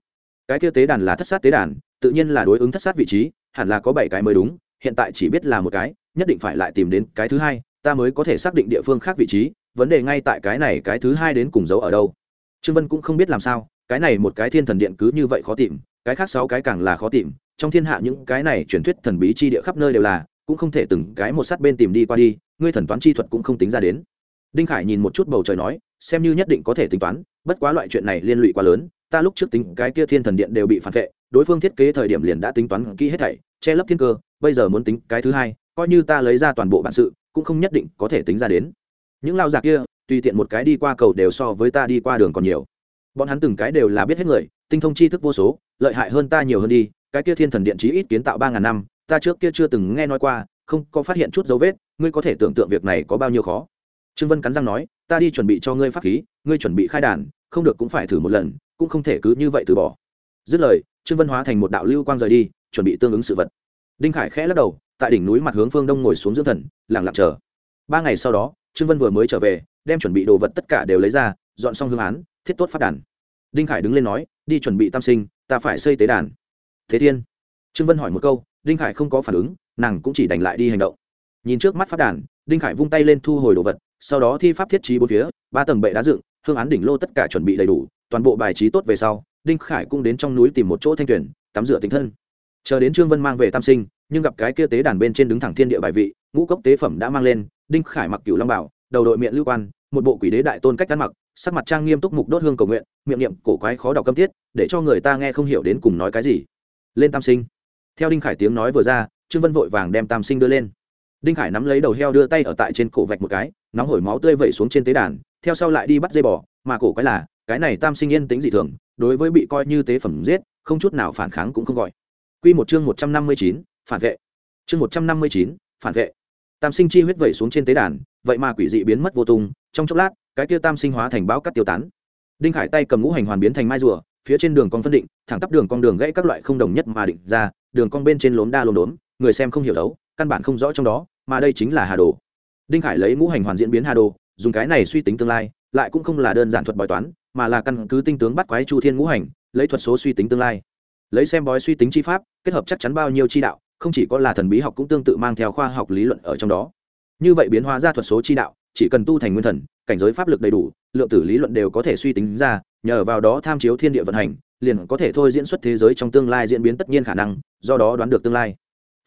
cái kia tế đàn là thất sát tế đàn, tự nhiên là đối ứng thất sát vị trí, hẳn là có bảy cái mới đúng, hiện tại chỉ biết là một cái, nhất định phải lại tìm đến cái thứ hai, ta mới có thể xác định địa phương khác vị trí, vấn đề ngay tại cái này, cái thứ hai đến cùng giấu ở đâu. Trương vân cũng không biết làm sao, cái này một cái thiên thần điện cứ như vậy khó tìm, cái khác sáu cái càng là khó tìm trong thiên hạ những cái này truyền thuyết thần bí chi địa khắp nơi đều là, cũng không thể từng cái một sát bên tìm đi qua đi, ngươi thần toán chi thuật cũng không tính ra đến. Đinh khải nhìn một chút bầu trời nói, xem như nhất định có thể tính toán, bất quá loại chuyện này liên lụy quá lớn, ta lúc trước tính cái kia thiên thần điện đều bị phản vệ, đối phương thiết kế thời điểm liền đã tính toán kỹ hết thảy, che lấp thiên cơ, bây giờ muốn tính cái thứ hai, coi như ta lấy ra toàn bộ bản sự, cũng không nhất định có thể tính ra đến. Những lao già kia, tùy tiện một cái đi qua cầu đều so với ta đi qua đường còn nhiều. Bọn hắn từng cái đều là biết hết người, tinh thông tri thức vô số, lợi hại hơn ta nhiều hơn đi cái kia thiên thần điện chí ít kiến tạo ba ngàn năm, ta trước kia chưa từng nghe nói qua, không có phát hiện chút dấu vết, ngươi có thể tưởng tượng việc này có bao nhiêu khó. Trương vân cắn răng nói, ta đi chuẩn bị cho ngươi pháp khí, ngươi chuẩn bị khai đàn, không được cũng phải thử một lần, cũng không thể cứ như vậy từ bỏ. Dứt lời, trương vân hóa thành một đạo lưu quang rời đi, chuẩn bị tương ứng sự vật. Đinh khải khẽ lắc đầu, tại đỉnh núi mặt hướng phương đông ngồi xuống dưỡng thần, lặng lặng chờ. Ba ngày sau đó, trương vân vừa mới trở về, đem chuẩn bị đồ vật tất cả đều lấy ra, dọn xong hương án, thiết tốt phát đàn. Đinh khải đứng lên nói, đi chuẩn bị tam sinh, ta phải xây tế đàn thế thiên. Trương vân hỏi một câu, đinh khải không có phản ứng, nàng cũng chỉ đành lại đi hành động. Nhìn trước mắt phát đàn, đinh khải vung tay lên thu hồi đồ vật, sau đó thi pháp thiết trí bốn phía, ba tầng bệ đá dựng, hương án đỉnh lô tất cả chuẩn bị đầy đủ, toàn bộ bài trí tốt về sau, đinh khải cũng đến trong núi tìm một chỗ thanh tuyển, tắm rửa tính thân. Chờ đến trương vân mang về tam sinh, nhưng gặp cái kia tế đàn bên trên đứng thẳng thiên địa bài vị, ngũ cốc tế phẩm đã mang lên, đinh khải mặc cửu long bảo, đầu đội miệng lưu quan, một bộ quỷ đế đại tôn cách ăn mặc, sắc mặt trang nghiêm túc mục đốt hương cầu nguyện, miệng niệm cổ quái khó đọc câm tiết, để cho người ta nghe không hiểu đến cùng nói cái gì lên tam sinh. Theo đinh khải tiếng nói vừa ra, trương vân vội vàng đem tam sinh đưa lên. Đinh khải nắm lấy đầu heo đưa tay ở tại trên cổ vạch một cái, nóng hổi máu tươi vẩy xuống trên tế đàn, theo sau lại đi bắt dây bò, mà cổ quái là, cái này tam sinh yên tính dị thường, đối với bị coi như tế phẩm giết, không chút nào phản kháng cũng không gọi. Quy một chương một trăm năm mươi chín, phản vệ. Chương một trăm năm mươi chín, phản vệ. Tam sinh chi huyết vẩy xuống trên tế đàn, vậy mà quỷ dị biến mất vô tung, trong chốc lát, cái kia tam sinh hóa thành báo cắt tiêu tán. Đinh khải tay cầm ngũ hành hoàn biến thành mai rùa phía trên đường con phân định, thẳng tắp đường con đường gãy các loại không đồng nhất mà định ra, đường cong bên trên lốm đa lốm đốm, người xem không hiểu đấu, căn bản không rõ trong đó, mà đây chính là hà đồ. Đinh khải lấy ngũ hành hoàn diễn biến hà đồ, dùng cái này suy tính tương lai, lại cũng không là đơn giản thuật bói toán, mà là căn cứ tinh tướng bắt quái chu thiên ngũ hành, lấy thuật số suy tính tương lai. Lấy xem bói suy tính chi pháp, kết hợp chắc chắn bao nhiêu chi đạo, không chỉ có là thần bí học cũng tương tự mang theo khoa học lý luận ở trong đó. Như vậy biến hóa ra thuật số chi đạo, chỉ cần tu thành nguyên thần, cảnh giới pháp lực đầy đủ lượng tử lý luận đều có thể suy tính ra, nhờ vào đó tham chiếu thiên địa vận hành, liền có thể thôi diễn xuất thế giới trong tương lai diễn biến tất nhiên khả năng, do đó đoán được tương lai.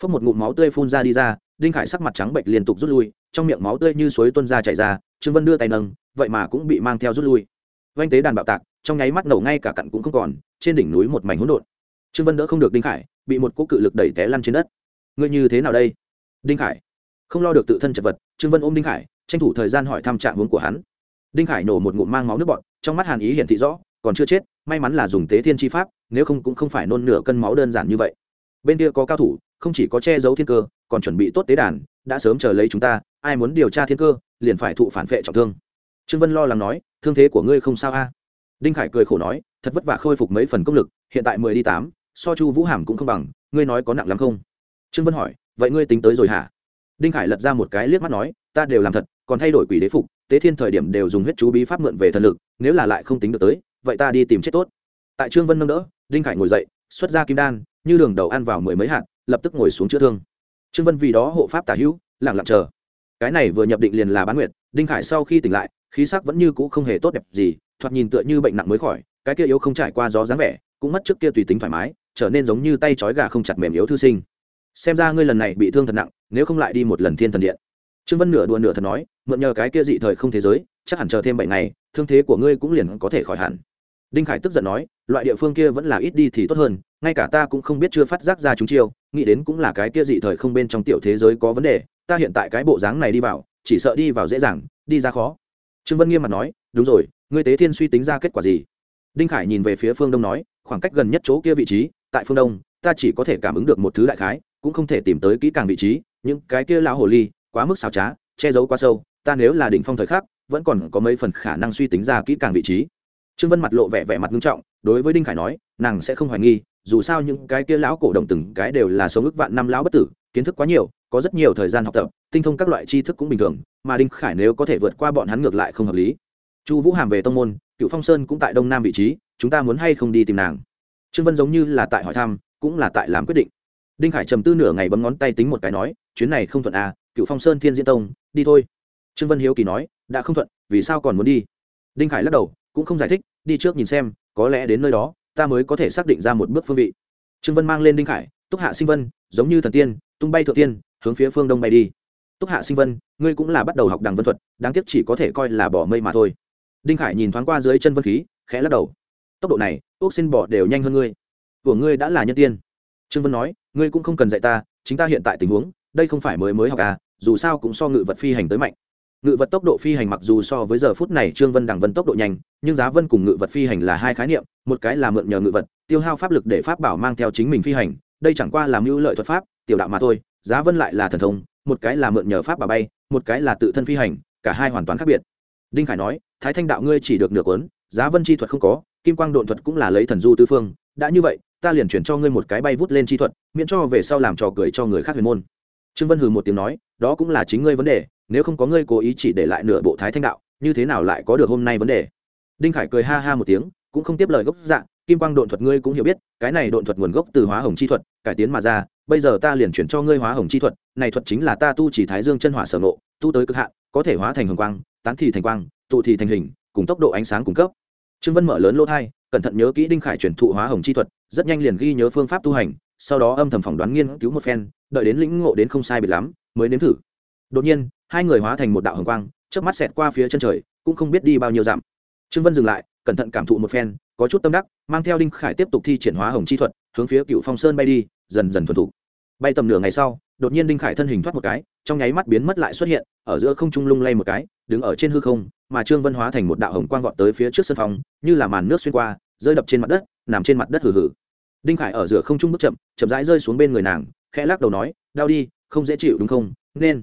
Phốc một ngụm máu tươi phun ra đi ra, đinh khải sắc mặt trắng bệnh liên tục rút lui, trong miệng máu tươi như suối tuân ra chảy ra, trương vân đưa tay nâng, vậy mà cũng bị mang theo rút lui. Vanh tế đàn bạo tạc, trong nháy mắt nổ ngay cả cặn cũng không còn, trên đỉnh núi một mảnh hỗn độn. Trương vân đỡ không được đinh khải, bị một cỗ cự lực đẩy té lăn trên đất. Ngươi như thế nào đây? Đinh khải. Không lo được tự thân chật vật, trương vân ôm đinh khải, tranh thủ thời gian hỏi thăm trạng hướng của hắn đinh khải nổ một ngụm mang máu nước bọt, trong mắt hàn ý hiển thị rõ, còn chưa chết, may mắn là dùng tế thiên chi pháp, nếu không cũng không phải nôn nửa cân máu đơn giản như vậy. Bên kia có cao thủ, không chỉ có che giấu thiên cơ, còn chuẩn bị tốt tế đàn, đã sớm chờ lấy chúng ta, ai muốn điều tra thiên cơ, liền phải thụ phản vệ trọng thương. Trương vân lo lắng nói, thương thế của ngươi không sao a? Đinh khải cười khổ nói, thật vất vả khôi phục mấy phần công lực, hiện tại mười đi tám, so chu vũ hàm cũng không bằng, ngươi nói có nặng lắm không? Trương vân hỏi, vậy ngươi tính tới rồi hả? Đinh khải lật ra một cái liếc mắt nói, ta đều làm thật, còn thay đổi quỷ đế phục tế thiên thời điểm đều dùng huyết chú bí pháp mượn về thần lực, nếu là lại không tính được tới, vậy ta đi tìm chết tốt. Tại trương vân nâng đỡ, đinh khải ngồi dậy, xuất ra kim đan, như đường đầu ăn vào mười mấy hạt, lập tức ngồi xuống chữa thương. Trương vân vì đó hộ pháp tả hữu lẳng lặng chờ. Cái này vừa nhập định liền là bán nguyệt, đinh khải sau khi tỉnh lại, khí sắc vẫn như cũ không hề tốt đẹp gì, thoạt nhìn tựa như bệnh nặng mới khỏi, cái kia yếu không trải qua gió dáng vẻ, cũng mất trước kia tùy tính thoải mái, trở nên giống như tay trói gà không chặt mềm yếu thư sinh. Xem ra ngươi lần này bị thương thật nặng, nếu không lại đi một lần thiên thần điện trương vân nửa đùa nửa thật nói, mượn nhờ cái kia dị thời không thế giới, chắc hẳn chờ thêm bảy ngày, thương thế của ngươi cũng liền có thể khỏi hẳn. Đinh khải tức giận nói, loại địa phương kia vẫn là ít đi thì tốt hơn, ngay cả ta cũng không biết chưa phát giác ra chúng chiêu, nghĩ đến cũng là cái kia dị thời không bên trong tiểu thế giới có vấn đề, ta hiện tại cái bộ dáng này đi vào, chỉ sợ đi vào dễ dàng, đi ra khó. Trương vân nghiêm mặt nói, đúng rồi, ngươi tế thiên suy tính ra kết quả gì? Đinh khải nhìn về phía phương đông nói, khoảng cách gần nhất chỗ kia vị trí, tại phương đông, ta chỉ có thể cảm ứng được một thứ đại khái, cũng không thể tìm tới kỹ càng vị trí, những cái kia lão hồ ly quá mức xảo trá, che giấu quá sâu, ta nếu là đỉnh phong thời khắc, vẫn còn có mấy phần khả năng suy tính ra kỹ càng vị trí. Trương vân mặt lộ vẻ vẻ mặt nghiêm trọng, đối với đinh khải nói, nàng sẽ không hoài nghi, dù sao những cái kia lão cổ đồng từng cái đều là số ước vạn năm lão bất tử, kiến thức quá nhiều, có rất nhiều thời gian học tập, tinh thông các loại tri thức cũng bình thường, mà đinh khải nếu có thể vượt qua bọn hắn ngược lại không hợp lý. Chu vũ hàm về tông môn, cựu phong sơn cũng tại đông nam vị trí, chúng ta muốn hay không đi tìm nàng? Trương vân giống như là tại hỏi thăm, cũng là tại làm quyết định. Đinh khải trầm tư nửa ngày bấm ngón tay tính một cái nói, chuyến này không thuận à cựu phong sơn thiên diễn tông, đi thôi. Trương vân hiếu kỳ nói, đã không thuận, vì sao còn muốn đi? Đinh khải lắc đầu, cũng không giải thích, đi trước nhìn xem, có lẽ đến nơi đó, ta mới có thể xác định ra một bước phương vị. Trương vân mang lên đinh khải, túc hạ sinh vân, giống như thần tiên, tung bay thượng tiên, hướng phía phương đông bay đi. Túc hạ sinh vân, ngươi cũng là bắt đầu học đằng vân thuật, đáng tiếc chỉ có thể coi là bỏ mây mà thôi. Đinh khải nhìn thoáng qua dưới chân vân khí, khẽ lắc đầu. Tốc độ này ốc xin bỏ đều nhanh hơn ngươi. Của ngươi đã là nhân tiên. Trương vân nói, ngươi cũng không cần dạy ta, chính ta hiện tại tình huống, đây không phải mới mới học à dù sao cũng so ngự vật phi hành tới mạnh. Ngự vật tốc độ phi hành mặc dù so với giờ phút này trương vân đằng vân tốc độ nhanh, nhưng giá vân cùng ngự vật phi hành là hai khái niệm, một cái là mượn nhờ ngự vật, tiêu hao pháp lực để pháp bảo mang theo chính mình phi hành, đây chẳng qua là mưu lợi thuật pháp, tiểu đạo mà thôi, giá vân lại là thần thông, một cái là mượn nhờ pháp bảo bay, một cái là tự thân phi hành, cả hai hoàn toàn khác biệt. Đinh khải nói, thái thanh đạo ngươi chỉ được nửa cuốn, giá vân chi thuật không có, kim quang độn thuật cũng là lấy thần du tư phương, đã như vậy, ta liền chuyển cho ngươi một cái bay vút lên chi thuật, miễn cho về sau làm trò cười cho người khác huyền môn trương vân hừ một tiếng nói, đó cũng là chính ngươi vấn đề, nếu không có ngươi cố ý chỉ để lại nửa bộ thái thanh đạo, như thế nào lại có được hôm nay vấn đề? Đinh khải cười ha ha một tiếng, cũng không tiếp lời gốc dạng, kim quang độn thuật ngươi cũng hiểu biết, cái này độn thuật nguồn gốc từ hóa hồng chi thuật, cải tiến mà ra, bây giờ ta liền chuyển cho ngươi hóa hồng chi thuật, này thuật chính là ta tu chỉ thái dương chân hỏa sở nộ tu tới cực hạn, có thể hóa thành hồng quang, tán thì thành quang, tụ thì thành hình, cùng tốc độ ánh sáng cung cấp. Trương vân mở lớn lỗ thai, cẩn thận nhớ kỹ đinh khải chuyển thụ hóa hồng chi thuật, rất nhanh liền ghi nhớ phương pháp tu hành, sau đó âm thầm phỏng đoán nghiên cứu một phen đợi đến lĩnh ngộ đến không sai biệt lắm, mới nếm thử. Đột nhiên, hai người hóa thành một đạo hồng quang trước mắt xẹt qua phía chân trời, cũng không biết đi bao nhiêu dặm. Trương vân dừng lại, cẩn thận cảm thụ một phen, có chút tâm đắc, mang theo đinh khải tiếp tục thi triển hóa hồng chi thuật, hướng phía cựu phong sơn bay đi, dần dần thuần thục. Bay tầm nửa ngày sau, đột nhiên đinh khải thân hình thoát một cái, trong nháy mắt biến mất lại xuất hiện, ở giữa không trung lung lay một cái, đứng ở trên hư không, mà trương vân hóa thành một đạo hồng quang vọt tới phía trước sân phòng, như là màn nước xuyên qua, rơi đập trên mặt đất, nằm trên mặt đất hử hử đinh khải ở giữa không trung bước chậm chậm rãi rơi xuống bên người nàng khẽ lắc đầu nói, đau đi, không dễ chịu đúng không? Nên,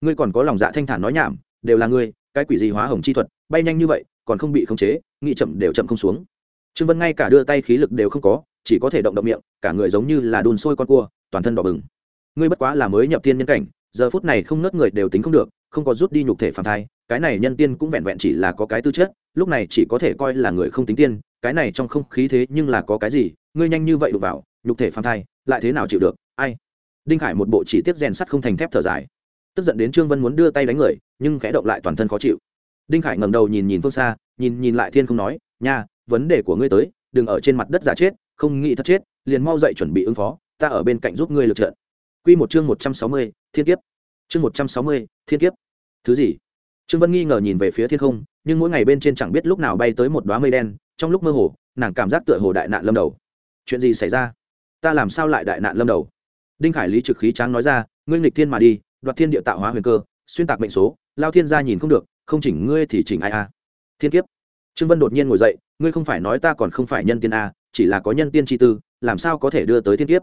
ngươi còn có lòng dạ thanh thản nói nhảm, đều là ngươi, cái quỷ gì hóa hồng chi thuật, bay nhanh như vậy, còn không bị khống chế, nghĩ chậm đều chậm không xuống. Trương vân ngay cả đưa tay khí lực đều không có, chỉ có thể động động miệng, cả người giống như là đun sôi con cua, toàn thân đỏ bừng. Ngươi bất quá là mới nhập tiên nhân cảnh, giờ phút này không nớt người đều tính không được, không có rút đi nhục thể phàm thai, cái này nhân tiên cũng vẹn vẹn chỉ là có cái tư chất, lúc này chỉ có thể coi là người không tính tiên, cái này trong không khí thế nhưng là có cái gì, ngươi nhanh như vậy đụng vào, nhục thể phàm thai, lại thế nào chịu được, ai? Đinh khải một bộ chỉ tiếp rèn sắt không thành thép thở dài tức giận đến trương vân muốn đưa tay đánh người nhưng khẽ động lại toàn thân khó chịu đinh khải ngẩng đầu nhìn nhìn phương xa nhìn nhìn lại thiên không nói nha vấn đề của ngươi tới đừng ở trên mặt đất giả chết không nghĩ thật chết liền mau dậy chuẩn bị ứng phó ta ở bên cạnh giúp ngươi lượt trận Quy một chương một trăm sáu mươi, thiên kiếp. Chương một trăm sáu mươi, thiên kiếp. Thứ gì? Trương Vân nghi ngờ nhìn về phía thiên không, nhưng mỗi ngày bên trên chẳng biết lúc nào bay tới một đóa mây đen, trong lúc mơ hồ, nàng cảm giác tựa hồ đại nạn lâm đầu. Chuyện gì xảy ra? Ta làm sao lại đại nạn lâm đầu? Đinh Khải Lý trực khí tráng nói ra, ngươi nghịch thiên mà đi, đoạt thiên địa tạo hóa huyền cơ, xuyên tạc mệnh số, lao thiên gia nhìn không được, không chỉnh ngươi thì chỉnh ai a? Thiên kiếp. Trương Vân đột nhiên ngồi dậy, ngươi không phải nói ta còn không phải nhân tiên a, chỉ là có nhân tiên chi tư, làm sao có thể đưa tới thiên kiếp?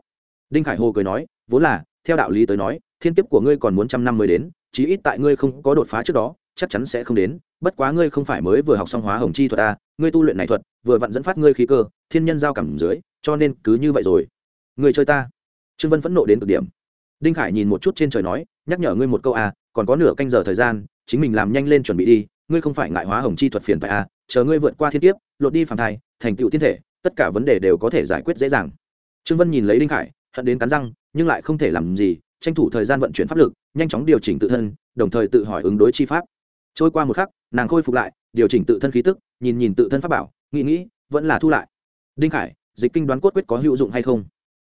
Đinh Khải Hồ cười nói, vốn là theo đạo lý tới nói thiên kiếp của ngươi còn muốn trăm năm mới đến chí ít tại ngươi không có đột phá trước đó chắc chắn sẽ không đến bất quá ngươi không phải mới vừa học xong hóa hồng chi thuật à, ngươi tu luyện này thuật vừa vặn dẫn phát ngươi khí cơ thiên nhân giao cảm dưới cho nên cứ như vậy rồi ngươi chơi ta trương vân phẫn nộ đến cực điểm. Đinh khải nhìn một chút trên trời nói, nhắc nhở ngươi một câu à còn có nửa canh giờ thời gian, chính mình làm nhanh lên chuẩn bị đi, ngươi không phải ngại hóa hồng chi thuật phiền phải à chờ ngươi vượt qua thiên kiếp, lột đi phản thai, thành tựu thiên thể, tất cả vấn đề đều có thể giải quyết dễ dàng. Trương vân nhìn lấy đinh khải, hận đến cắn răng, nhưng lại không thể làm gì, tranh thủ thời gian vận chuyển pháp lực, nhanh chóng điều chỉnh tự thân, đồng thời tự hỏi ứng đối chi pháp. Trôi qua một khắc, nàng khôi phục lại, điều chỉnh tự thân khí tức, nhìn nhìn tự thân pháp bảo, nghĩ nghĩ, vẫn là thu lại. Đinh khải, dịch kinh đoán cốt quyết có hữu dụng hay không?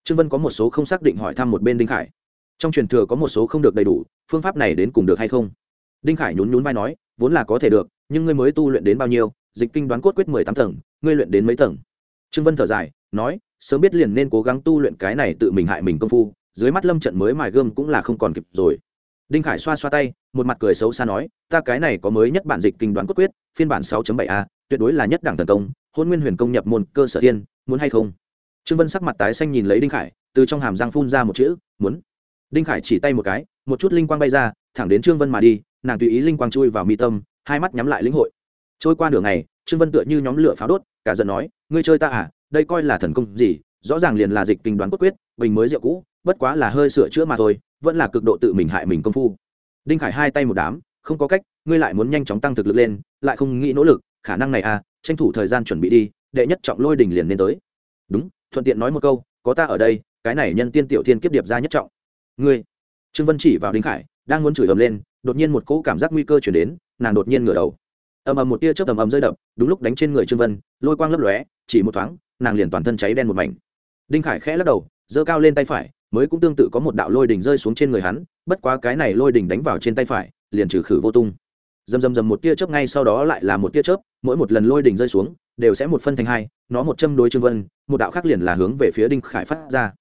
Trương vân có một số không xác định hỏi thăm một bên đinh khải. Trong truyền thừa có một số không được đầy đủ, phương pháp này đến cùng được hay không? Đinh khải nhún nhún vai nói, vốn là có thể được, nhưng ngươi mới tu luyện đến bao nhiêu, dịch kinh đoán cốt quyết mười tám tầng, ngươi luyện đến mấy tầng? Trương vân thở dài, nói, sớm biết liền nên cố gắng tu luyện cái này tự mình hại mình công phu, dưới mắt lâm trận mới mài gươm cũng là không còn kịp rồi. Đinh khải xoa xoa tay, một mặt cười xấu xa nói, ta cái này có mới nhất bản dịch kinh đoán cốt quyết, phiên bản sáu bảy a, tuyệt đối là nhất đẳng thần công, hôn nguyên huyền công nhập môn cơ sở thiên muốn hay không? Trương vân sắc mặt tái xanh nhìn lấy đinh khải, từ trong hàm răng phun ra một chữ, muốn. Đinh khải chỉ tay một cái, một chút linh quang bay ra, thẳng đến trương vân mà đi, nàng tùy ý linh quang chui vào mi tâm, hai mắt nhắm lại lĩnh hội. Trôi qua nửa ngày, trương vân tựa như nhóm lửa pháo đốt, cả giận nói, ngươi chơi ta à đây coi là thần công gì, rõ ràng liền là dịch kinh đoán cốt quyết, bình mới rượu cũ, bất quá là hơi sửa chữa mà thôi, vẫn là cực độ tự mình hại mình công phu. Đinh khải hai tay một đám, không có cách, ngươi lại muốn nhanh chóng tăng thực lực lên, lại không nghĩ nỗ lực, khả năng này à tranh thủ thời gian chuẩn bị đi, đệ nhất trọng lôi đỉnh liền nên tới. Đúng thuận tiện nói một câu, có ta ở đây, cái này nhân tiên tiểu thiên kiếp điệp ra nhất trọng. Ngươi? Trương vân chỉ vào đinh khải, đang muốn chửi ầm lên, đột nhiên một cỗ cảm giác nguy cơ chuyển đến, nàng đột nhiên ngửa đầu. Ầm ầm một tia chớp ầm ầm rơi đập, đúng lúc đánh trên người trương vân, lôi quang lấp lóe, chỉ một thoáng, nàng liền toàn thân cháy đen một mảnh. Đinh khải khẽ lắc đầu, giơ cao lên tay phải, mới cũng tương tự có một đạo lôi đỉnh rơi xuống trên người hắn, bất quá cái này lôi đỉnh đánh vào trên tay phải, liền trừ khử vô tung. Dầm dầm dầm một tia chớp ngay sau đó lại là một tia chớp, mỗi một lần lôi đỉnh rơi xuống đều sẽ một phân thành hai, nó một châm đối trương vân, một đạo khác liền là hướng về phía đinh khải phát ra.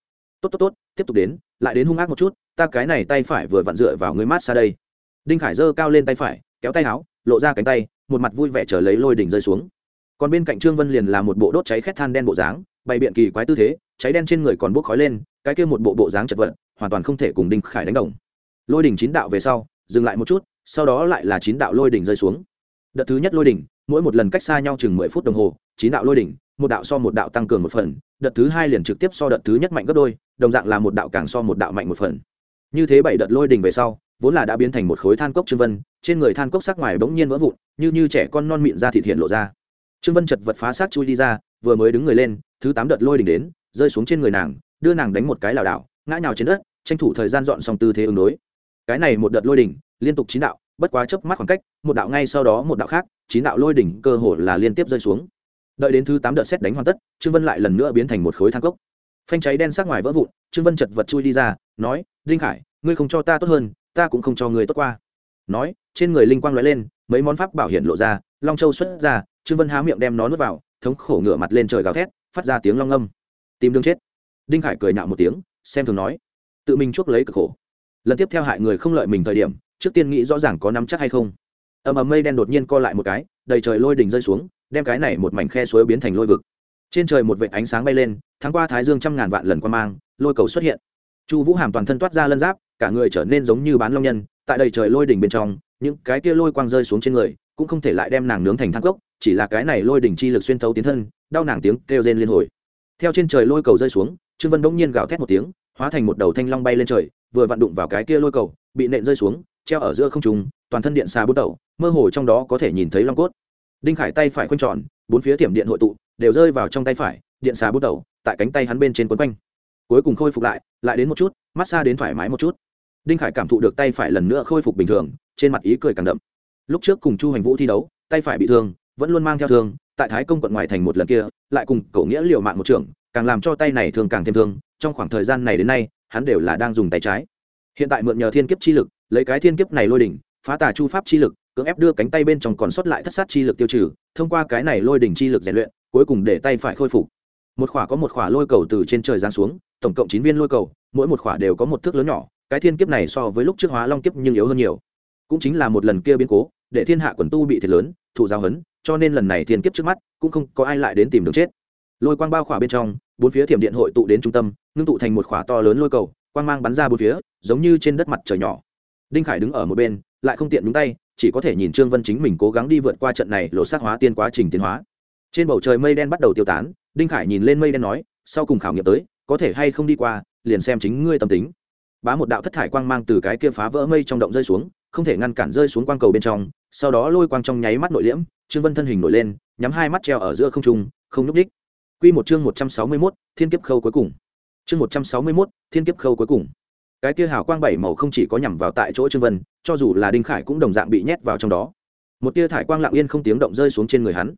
Tốt tốt tốt, tiếp tục đến, lại đến hung ác một chút, ta cái này tay phải vừa vặn dựa vào người mát xa đây. Đinh khải giơ cao lên tay phải, kéo tay áo, lộ ra cánh tay, một mặt vui vẻ chờ lấy lôi đỉnh rơi xuống. Còn bên cạnh trương vân liền là một bộ đốt cháy khét than đen bộ dáng, bày biện kỳ quái tư thế, cháy đen trên người còn bốc khói lên, cái kia một bộ bộ dáng chật vật, hoàn toàn không thể cùng đinh khải đánh đồng. Lôi đỉnh chín đạo về sau, dừng lại một chút, sau đó lại là chín đạo lôi đỉnh rơi xuống. Đợt thứ nhất lôi đỉnh mỗi một lần cách xa nhau chừng mười phút đồng hồ, chín đạo lôi đỉnh, một đạo so một đạo tăng cường một phần, đợt thứ hai liền trực tiếp so đợt thứ nhất mạnh gấp đôi, đồng dạng là một đạo càng so một đạo mạnh một phần. Như thế bảy đợt lôi đỉnh về sau, vốn là đã biến thành một khối than cốc trương vân, trên người than cốc sắc ngoài bỗng nhiên vỡ vụn, như như trẻ con non mịn ra thịt hiện lộ ra. Trương vân chật vật phá xác chui đi ra, vừa mới đứng người lên, thứ tám đợt lôi đỉnh đến, rơi xuống trên người nàng, đưa nàng đánh một cái lảo đảo, ngã nhào trên đất, tranh thủ thời gian dọn xong tư thế ứng đối. Cái này một đợt lôi đỉnh, liên tục chín đạo, bất quá chớp mắt khoảng cách, một đạo ngay sau đó một đạo khác chín đạo lôi đỉnh cơ hồ là liên tiếp rơi xuống. Đợi đến thứ tám đợt xét đánh hoàn tất, trương vân lại lần nữa biến thành một khối than cốc. Phanh cháy đen sắc ngoài vỡ vụn, trương vân chật vật chui đi ra, nói, đinh khải, ngươi không cho ta tốt hơn, ta cũng không cho ngươi tốt qua. Nói, trên người linh quang lóe lên, mấy món pháp bảo hiện lộ ra, long châu xuất ra, trương vân há miệng đem nó nuốt vào, thống khổ ngửa mặt lên trời gào thét, phát ra tiếng long âm tìm đường chết. Đinh khải cười nạo một tiếng, xem thường nói, tự mình chuốc lấy cực khổ. Lần tiếp theo hại người không lợi mình thời điểm, trước tiên nghĩ rõ ràng có nắm chắc hay không ầm ầm mây đen đột nhiên co lại một cái, đầy trời lôi đỉnh rơi xuống, đem cái này một mảnh khe suối biến thành lôi vực. Trên trời một vệt ánh sáng bay lên, tháng qua thái dương trăm ngàn vạn lần qua mang, lôi cầu xuất hiện. Chu vũ hàm toàn thân toát ra lân giáp, cả người trở nên giống như bán long nhân, tại đầy trời lôi đỉnh bên trong, những cái kia lôi quang rơi xuống trên người, cũng không thể lại đem nàng nướng thành thang cốc, chỉ là cái này lôi đỉnh chi lực xuyên thấu tiến thân, đau nàng tiếng kêu rên liên hồi. Theo trên trời lôi cầu rơi xuống, trương vân bỗng nhiên gào thét một tiếng, hóa thành một đầu thanh long bay lên trời, vừa vặn đụng vào cái kia lôi cầu, bị nện rơi xuống, treo ở giữa không trung, toàn thân điện xà bút đầu mơ hồ trong đó có thể nhìn thấy long cốt. Đinh khải tay phải quanh tròn, bốn phía tiệm điện hội tụ, đều rơi vào trong tay phải, điện xà bút đầu, tại cánh tay hắn bên trên quấn quanh. Cuối cùng khôi phục lại lại đến một chút, mát xa đến thoải mái một chút. Đinh khải cảm thụ được tay phải lần nữa khôi phục bình thường, trên mặt ý cười càng đậm. Lúc trước cùng chu hành vũ thi đấu, tay phải bị thương, vẫn luôn mang theo thương, tại thái công quận ngoài thành một lần kia, lại cùng cậu nghĩa liệu mạng một trưởng, càng làm cho tay này thường càng thêm thương, trong khoảng thời gian này đến nay, hắn đều là đang dùng tay trái. Hiện tại mượn nhờ thiên kiếp chi lực, lấy cái thiên kiếp này lôi đỉnh, phá tà chu pháp chi lực cưỡng ép đưa cánh tay bên trong còn sót lại thất sát chi lực tiêu trừ, thông qua cái này lôi đỉnh chi lực rèn luyện, cuối cùng để tay phải khôi phục. Một khỏa có một khỏa lôi cầu từ trên trời giáng xuống, tổng cộng chín viên lôi cầu, mỗi một khỏa đều có một thước lớn nhỏ, cái thiên kiếp này so với lúc trước hóa long kiếp nhưng yếu hơn nhiều. Cũng chính là một lần kia biến cố, để thiên hạ quần tu bị thiệt lớn thụ giáo hấn, cho nên lần này thiên kiếp trước mắt, cũng không có ai lại đến tìm đường chết. Lôi quang bao khỏa bên trong, bốn phía thiểm điện hội tụ đến trung tâm, ngưng tụ thành một khỏa to lớn lôi cầu, quang mang bắn ra bốn phía, giống như trên đất mặt trời nhỏ. Đinh khải đứng ở một bên, lại không tiện đúng tay chỉ có thể nhìn trương vân chính mình cố gắng đi vượt qua trận này lộ sát hóa tiên quá trình tiến hóa. Trên bầu trời mây đen bắt đầu tiêu tán đinh khải nhìn lên mây đen nói sau cùng khảo nghiệm tới có thể hay không đi qua liền xem chính ngươi tâm tính. Bá một đạo thất thải quang mang từ cái kia phá vỡ mây trong động rơi xuống không thể ngăn cản rơi xuống quang cầu bên trong sau đó lôi quang trong nháy mắt nội liễm trương vân thân hình nổi lên nhắm hai mắt treo ở giữa không trung không nhúc đích quy một chương một trăm sáu mươi 161, thiên kiếp khâu cuối cùng. Chương một trăm sáu mươi 161, thiên kiếp khâu cuối cùng cái tia hào quang bảy màu không chỉ có nhằm vào tại chỗ trương vân, cho dù là đinh khải cũng đồng dạng bị nhét vào trong đó. Một tia thải quang lặng yên không tiếng động rơi xuống trên người hắn.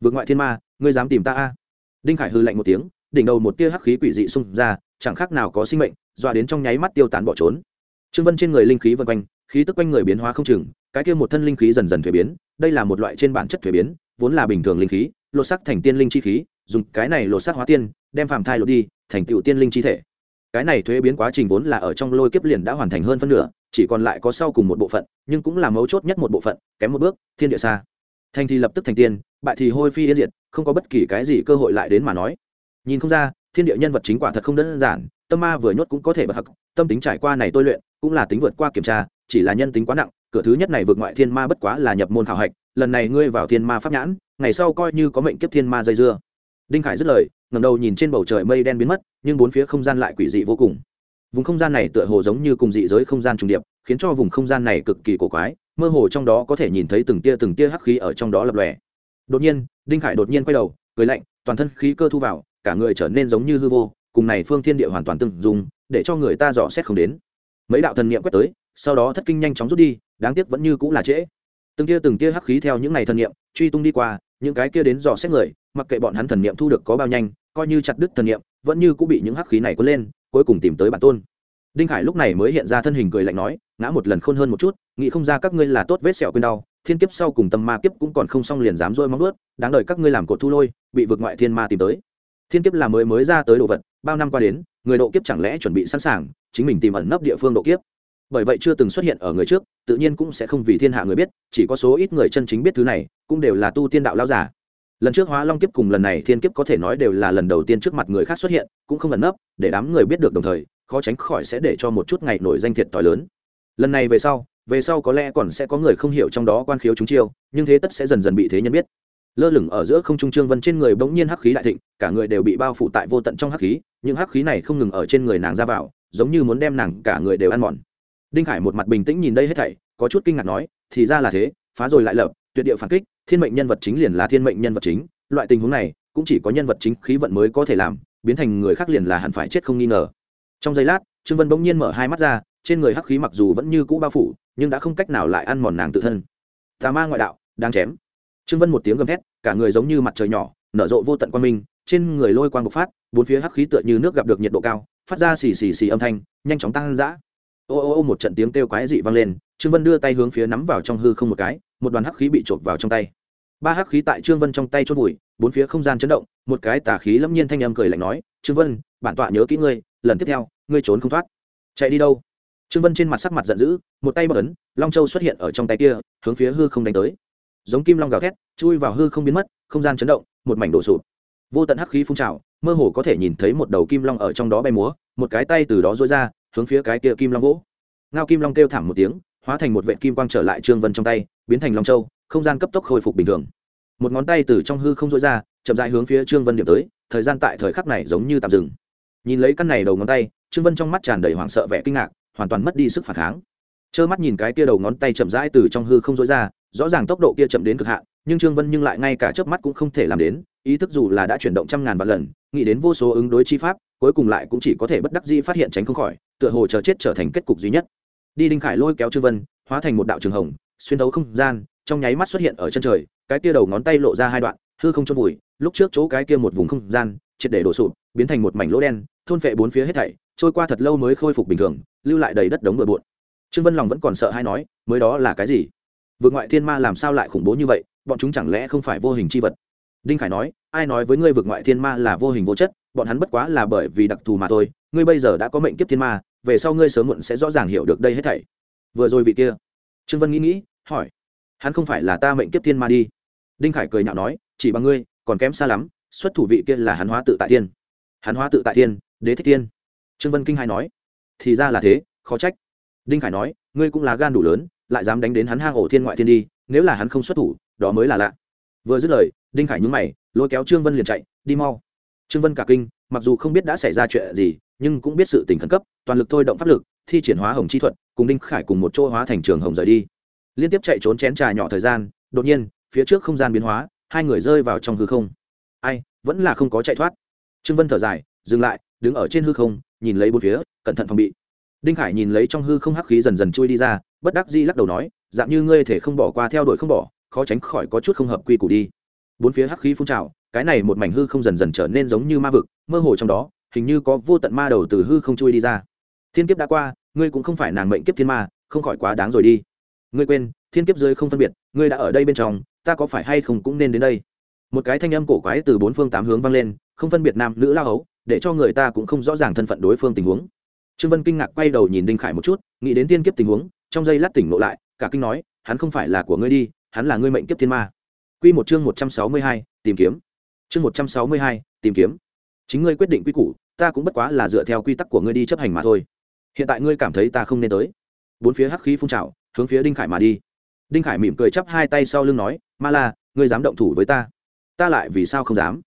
Vượt ngoại thiên ma, ngươi dám tìm ta a? Đinh khải hư lạnh một tiếng, đỉnh đầu một tia hắc khí quỷ dị xung ra, chẳng khác nào có sinh mệnh, dọa đến trong nháy mắt tiêu tán bỏ trốn. Trương vân trên người linh khí vân quanh, khí tức quanh người biến hóa không chừng, cái kia một thân linh khí dần dần thuế biến, đây là một loại trên bản chất thuế biến, vốn là bình thường linh khí, lột sắc thành tiên linh chi khí, dùng cái này lột sắc hóa tiên, đem phàm thai lột đi, thành tựu tiên linh chi thể cái này thuế biến quá trình vốn là ở trong lôi kiếp liền đã hoàn thành hơn phân nửa, chỉ còn lại có sau cùng một bộ phận, nhưng cũng là mấu chốt nhất một bộ phận, kém một bước, thiên địa xa. Thành thì lập tức thành tiên, bại thì hôi phi yên diệt, không có bất kỳ cái gì cơ hội lại đến mà nói. Nhìn không ra, thiên địa nhân vật chính quả thật không đơn giản, tâm ma vừa nhốt cũng có thể bật hặc tâm tính trải qua này tôi luyện, cũng là tính vượt qua kiểm tra, chỉ là nhân tính quá nặng, cửa thứ nhất này vượt ngoại thiên ma bất quá là nhập môn khảo hạch, lần này ngươi vào thiên ma pháp nhãn, ngày sau coi như có mệnh kiếp thiên ma dây dưa. Đinh khải dứt lời ngầm đầu nhìn trên bầu trời mây đen biến mất, nhưng bốn phía không gian lại quỷ dị vô cùng. Vùng không gian này tựa hồ giống như cùng dị giới không gian trùng điệp, khiến cho vùng không gian này cực kỳ cổ quái, mơ hồ trong đó có thể nhìn thấy từng tia từng tia hắc khí ở trong đó lập lòe. Đột nhiên, đinh khải đột nhiên quay đầu, cười lạnh, toàn thân khí cơ thu vào, cả người trở nên giống như hư vô, cùng này phương thiên địa hoàn toàn từng dùng để cho người ta dò xét không đến. Mấy đạo thần niệm quét tới, sau đó thất kinh nhanh chóng rút đi, đáng tiếc vẫn như cũng là trễ từng tia từng tia hắc khí theo những ngày thần niệm, truy tung đi qua, những cái kia đến dò xét người, mặc kệ bọn hắn thần niệm thu được có bao nhanh, coi như chặt đứt thần niệm, vẫn như cũng bị những hắc khí này cuốn lên, cuối cùng tìm tới bản tôn. Đinh khải lúc này mới hiện ra thân hình cười lạnh nói, ngã một lần khôn hơn một chút, nghĩ không ra các ngươi là tốt vết sẹo quên đau, thiên kiếp sau cùng tâm ma kiếp cũng còn không xong liền dám rôi móng ướt đáng đợi các ngươi làm cột thu lôi, bị vượt ngoại thiên ma tìm tới. Thiên kiếp là mới mới ra tới đồ vật, bao năm qua đến, người độ kiếp chẳng lẽ chuẩn bị sẵn sàng, chính mình tìm ẩn nấp địa phương độ kiếp bởi vậy chưa từng xuất hiện ở người trước, tự nhiên cũng sẽ không vì thiên hạ người biết, chỉ có số ít người chân chính biết thứ này, cũng đều là tu tiên đạo lao giả. Lần trước hóa long kiếp cùng lần này thiên kiếp có thể nói đều là lần đầu tiên trước mặt người khác xuất hiện, cũng không ẩn nấp, để đám người biết được đồng thời, khó tránh khỏi sẽ để cho một chút ngày nổi danh thiệt t lớn. Lần này về sau về sau có lẽ còn sẽ có người không hiểu trong đó quan khiếu chúng chiêu, nhưng thế tất sẽ dần dần bị thế nhân biết. Lơ lửng ở giữa không trung trương vân trên người bỗng nhiên hắc khí đại thịnh, cả người đều bị bao phủ tại vô tận trong hắc khí, nhưng hắc khí này không ngừng ở trên người nàng ra vào, giống như muốn đem nàng cả người đều ăn mòn đinh khải một mặt bình tĩnh nhìn đây hết thảy, có chút kinh ngạc nói, thì ra là thế, phá rồi lại lập, tuyệt địa phản kích, thiên mệnh nhân vật chính liền là thiên mệnh nhân vật chính, loại tình huống này, cũng chỉ có nhân vật chính khí vận mới có thể làm, biến thành người khác liền là hẳn phải chết không nghi ngờ. Trong giây lát, trương vân bỗng nhiên mở hai mắt ra, trên người hắc khí mặc dù vẫn như cũ bao phủ, nhưng đã không cách nào lại ăn mòn nàng tự thân. Tà ma ngoại đạo đang chém. Trương vân một tiếng gầm thét, cả người giống như mặt trời nhỏ, nở rộ vô tận quan minh, trên người lôi quang bộc phát, bốn phía hắc khí tựa như nước gặp được nhiệt độ cao, phát ra xì xì xì âm thanh, nhanh chóng tăng dã ô ô ô một trận tiếng kêu quái dị vang lên, trương vân đưa tay hướng phía nắm vào trong hư không một cái, một đoàn hắc khí bị trộm vào trong tay. Ba hắc khí tại trương vân trong tay chốt vùi, bốn phía không gian chấn động, một cái tà khí lâm nhiên thanh âm cười lạnh nói, trương vân, bản tọa nhớ kỹ ngươi, lần tiếp theo, ngươi trốn không thoát. Chạy đi đâu? Trương vân trên mặt sắc mặt giận dữ, một tay bất ấn, long châu xuất hiện ở trong tay kia, hướng phía hư không đánh tới. Giống kim long gào thét, chui vào hư không biến mất, không gian chấn động, một mảnh đổ sụp. Vô tận hắc khí phun trào, mơ hồ có thể nhìn thấy một đầu kim long ở trong đó bay múa, một cái tay từ đó dối ra hướng phía cái kia kim long vỗ ngao kim long kêu thảm một tiếng, hóa thành một vệ kim quang trở lại trương vân trong tay, biến thành long châu, không gian cấp tốc khôi phục bình thường. Một ngón tay từ trong hư không dối ra, chậm dại hướng phía trương vân điểm tới, thời gian tại thời khắc này giống như tạm dừng. Nhìn lấy căn này đầu ngón tay, trương vân trong mắt tràn đầy hoảng sợ vẻ kinh ngạc, hoàn toàn mất đi sức phản kháng. Trơ mắt nhìn cái kia đầu ngón tay chậm rãi từ trong hư không dối ra, rõ ràng tốc độ kia chậm đến cực hạn, nhưng trương vân nhưng lại ngay cả chớp mắt cũng không thể làm đến, ý thức dù là đã chuyển động trăm ngàn vạn lần, nghĩ đến vô số ứng đối chi pháp, cuối cùng lại cũng chỉ có thể bất đắc dĩ phát hiện tránh không khỏi tựa hồ chờ chết trở thành kết cục duy nhất. Đi đinh khải lôi kéo trương vân, hóa thành một đạo trường hồng, xuyên thấu không gian, trong nháy mắt xuất hiện ở chân trời, cái kia đầu ngón tay lộ ra hai đoạn, hư không chôn vùi, lúc trước chỗ cái kia một vùng không gian, triệt để đổ sụp, biến thành một mảnh lỗ đen, thôn phệ bốn phía hết thảy, trôi qua thật lâu mới khôi phục bình thường, lưu lại đầy đất đống bừa bộn. Trương vân lòng vẫn còn sợ hay nói, mới đó là cái gì? Vượt ngoại thiên ma làm sao lại khủng bố như vậy? Bọn chúng chẳng lẽ không phải vô hình c h i vật? Đinh khải nói, ai nói với ngươi vượt ngoại thiên ma là vô hình vô chất? Bọn hắn bất quá là bởi vì đặc thù mà thôi. Ngươi bây giờ đã có mệnh kiếp thiên ma về sau ngươi sớm muộn sẽ rõ ràng hiểu được đây hết thảy. Vừa rồi vị kia. Trương vân nghĩ nghĩ, hỏi. Hắn không phải là ta mệnh kiếp thiên ma đi. Đinh khải cười nhạo nói, chỉ bằng ngươi, còn kém xa lắm, xuất thủ vị kia là hắn hóa tự tại thiên. Hắn hóa tự tại thiên, đế thích thiên. Trương vân kinh hai nói. Thì ra là thế, khó trách. Đinh khải nói, ngươi cũng là gan đủ lớn, lại dám đánh đến hắn hang ổ thiên ngoại thiên đi, nếu là hắn không xuất thủ, đó mới là lạ. Vừa dứt lời, đinh khải nhúng mày, lôi kéo trương vân liền chạy, đi mau. Trương vân cả kinh mặc dù không biết đã xảy ra chuyện gì, nhưng cũng biết sự tình khẩn cấp, toàn lực thôi động pháp lực, thi triển hóa hồng chi thuật, cùng đinh khải cùng một chỗ hóa thành trường hồng rời đi. Liên tiếp chạy trốn chén trà nhỏ thời gian, đột nhiên, phía trước không gian biến hóa, hai người rơi vào trong hư không. Ai, vẫn là không có chạy thoát. Trương vân thở dài, dừng lại, đứng ở trên hư không, nhìn lấy bốn phía, cẩn thận phòng bị. Đinh khải nhìn lấy trong hư không hắc khí dần dần chui đi ra, bất đắc dĩ lắc đầu nói, dạng như ngươi thể không bỏ qua theo đuổi không bỏ, khó tránh khỏi có chút không hợp quy củ đi. Bốn phía hắc khí phun trào cái này một mảnh hư không dần dần trở nên giống như ma vực mơ hồ trong đó hình như có vô tận ma đầu từ hư không chui đi ra. Thiên kiếp đã qua ngươi cũng không phải nàng mệnh kiếp thiên ma không khỏi quá đáng rồi đi. Ngươi quên thiên kiếp dưới không phân biệt ngươi đã ở đây bên trong ta có phải hay không cũng nên đến đây? Một cái thanh âm cổ quái từ bốn phương tám hướng vang lên không phân biệt nam nữ lao hấu để cho người ta cũng không rõ ràng thân phận đối phương tình huống. Trương vân kinh ngạc quay đầu nhìn đinh khải một chút nghĩ đến tiên kiếp tình huống trong giây lát tỉnh lộ lại cả kinh nói hắn không phải là của ngươi đi hắn là ngươi mệnh kiếp thiên ma. Quy một chương một trăm sáu mươi hai, tìm kiếm. Chương một trăm sáu mươi hai, tìm kiếm. Chính ngươi quyết định quy củ, ta cũng bất quá là dựa theo quy tắc của ngươi đi chấp hành mà thôi. Hiện tại ngươi cảm thấy ta không nên tới. Bốn phía hắc khí phun trào, hướng phía Đinh Khải mà đi. Đinh Khải mỉm cười chắp hai tay sau lưng nói, "Ma La, ngươi dám động thủ với ta? Ta lại vì sao không dám?"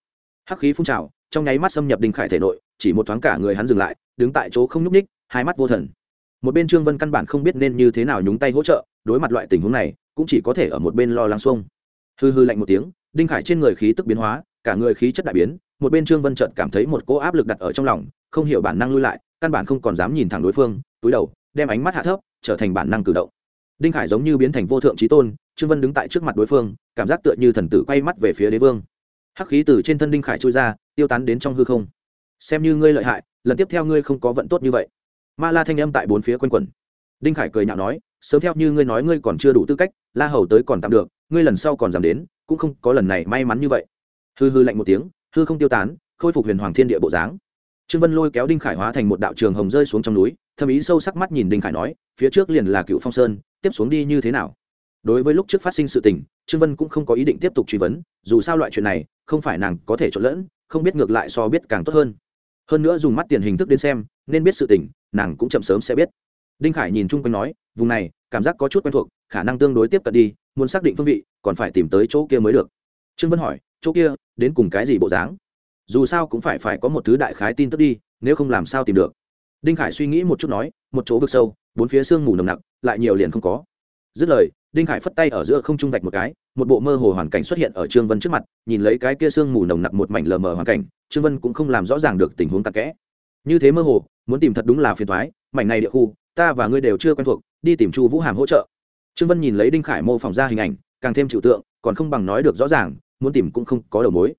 Hắc khí phun trào, trong nháy mắt xâm nhập Đinh Khải thể nội, chỉ một thoáng cả người hắn dừng lại, đứng tại chỗ không nhúc ních hai mắt vô thần một bên trương vân căn bản không biết nên như thế nào nhúng tay hỗ trợ đối mặt loại tình huống này cũng chỉ có thể ở một bên lo lắng xuông hư hư lạnh một tiếng đinh khải trên người khí tức biến hóa cả người khí chất đại biến, một bên trương vân trợt cảm thấy một cỗ áp lực đặt ở trong lòng, không hiểu bản năng lui lại, căn bản không còn dám nhìn thẳng đối phương, túi đầu, đem ánh mắt hạ thấp, trở thành bản năng cử động. Đinh khải giống như biến thành vô thượng trí tôn, trương vân đứng tại trước mặt đối phương, cảm giác tựa như thần tử quay mắt về phía đế vương. Hắc khí từ trên thân đinh khải trôi ra, tiêu tán đến trong hư không. Xem như ngươi lợi hại, lần tiếp theo ngươi không có vận tốt như vậy. Ma la thanh âm tại bốn phía quanh quẩn. Đinh khải cười nhạo nói, sớm theo như ngươi nói ngươi còn chưa đủ tư cách, la hầu tới còn tạm được, ngươi lần sau còn dám đến, cũng không có lần này may mắn như vậy hư hư lạnh một tiếng, hư không tiêu tán, khôi phục huyền hoàng thiên địa bộ dáng. Trương vân lôi kéo đinh khải hóa thành một đạo trường hồng rơi xuống trong núi thâm ý sâu sắc mắt nhìn đinh khải nói, phía trước liền là cựu phong sơn, tiếp xuống đi như thế nào? Đối với lúc trước phát sinh sự tình, trương vân cũng không có ý định tiếp tục truy vấn, dù sao loại chuyện này, không phải nàng có thể trộn lẫn, không biết ngược lại so biết càng tốt hơn. Hơn nữa dùng mắt tiền hình thức đến xem, nên biết sự tình, nàng cũng chậm sớm sẽ biết. Đinh khải nhìn chung quanh nói, vùng này, cảm giác có chút quen thuộc, khả năng tương đối tiếp cận đi, muốn xác định phương vị, còn phải tìm tới chỗ kia mới được. Trương vân hỏi chỗ kia, đến cùng cái gì bộ dáng? Dù sao cũng phải phải có một thứ đại khái tin tức đi, nếu không làm sao tìm được? Đinh khải suy nghĩ một chút nói, một chỗ vực sâu, bốn phía sương mù nồng nặc, lại nhiều liền không có. Dứt lời, đinh khải phất tay ở giữa không trung vạch một cái, một bộ mơ hồ hoàn cảnh xuất hiện ở trương vân trước mặt, nhìn lấy cái kia sương mù nồng nặc một mảnh lờ mờ hoàn cảnh, trương vân cũng không làm rõ ràng được tình huống tắc kẽ. Như thế mơ hồ, muốn tìm thật đúng là phiền thoái mảnh này địa khu, ta và ngươi đều chưa quen thuộc, đi tìm chu vũ hàm hỗ trợ. Trương vân nhìn lấy đinh khải mô phỏng ra hình ảnh, càng thêm chịu tượng, còn không bằng nói được rõ ràng muốn tìm cũng không có đầu mối.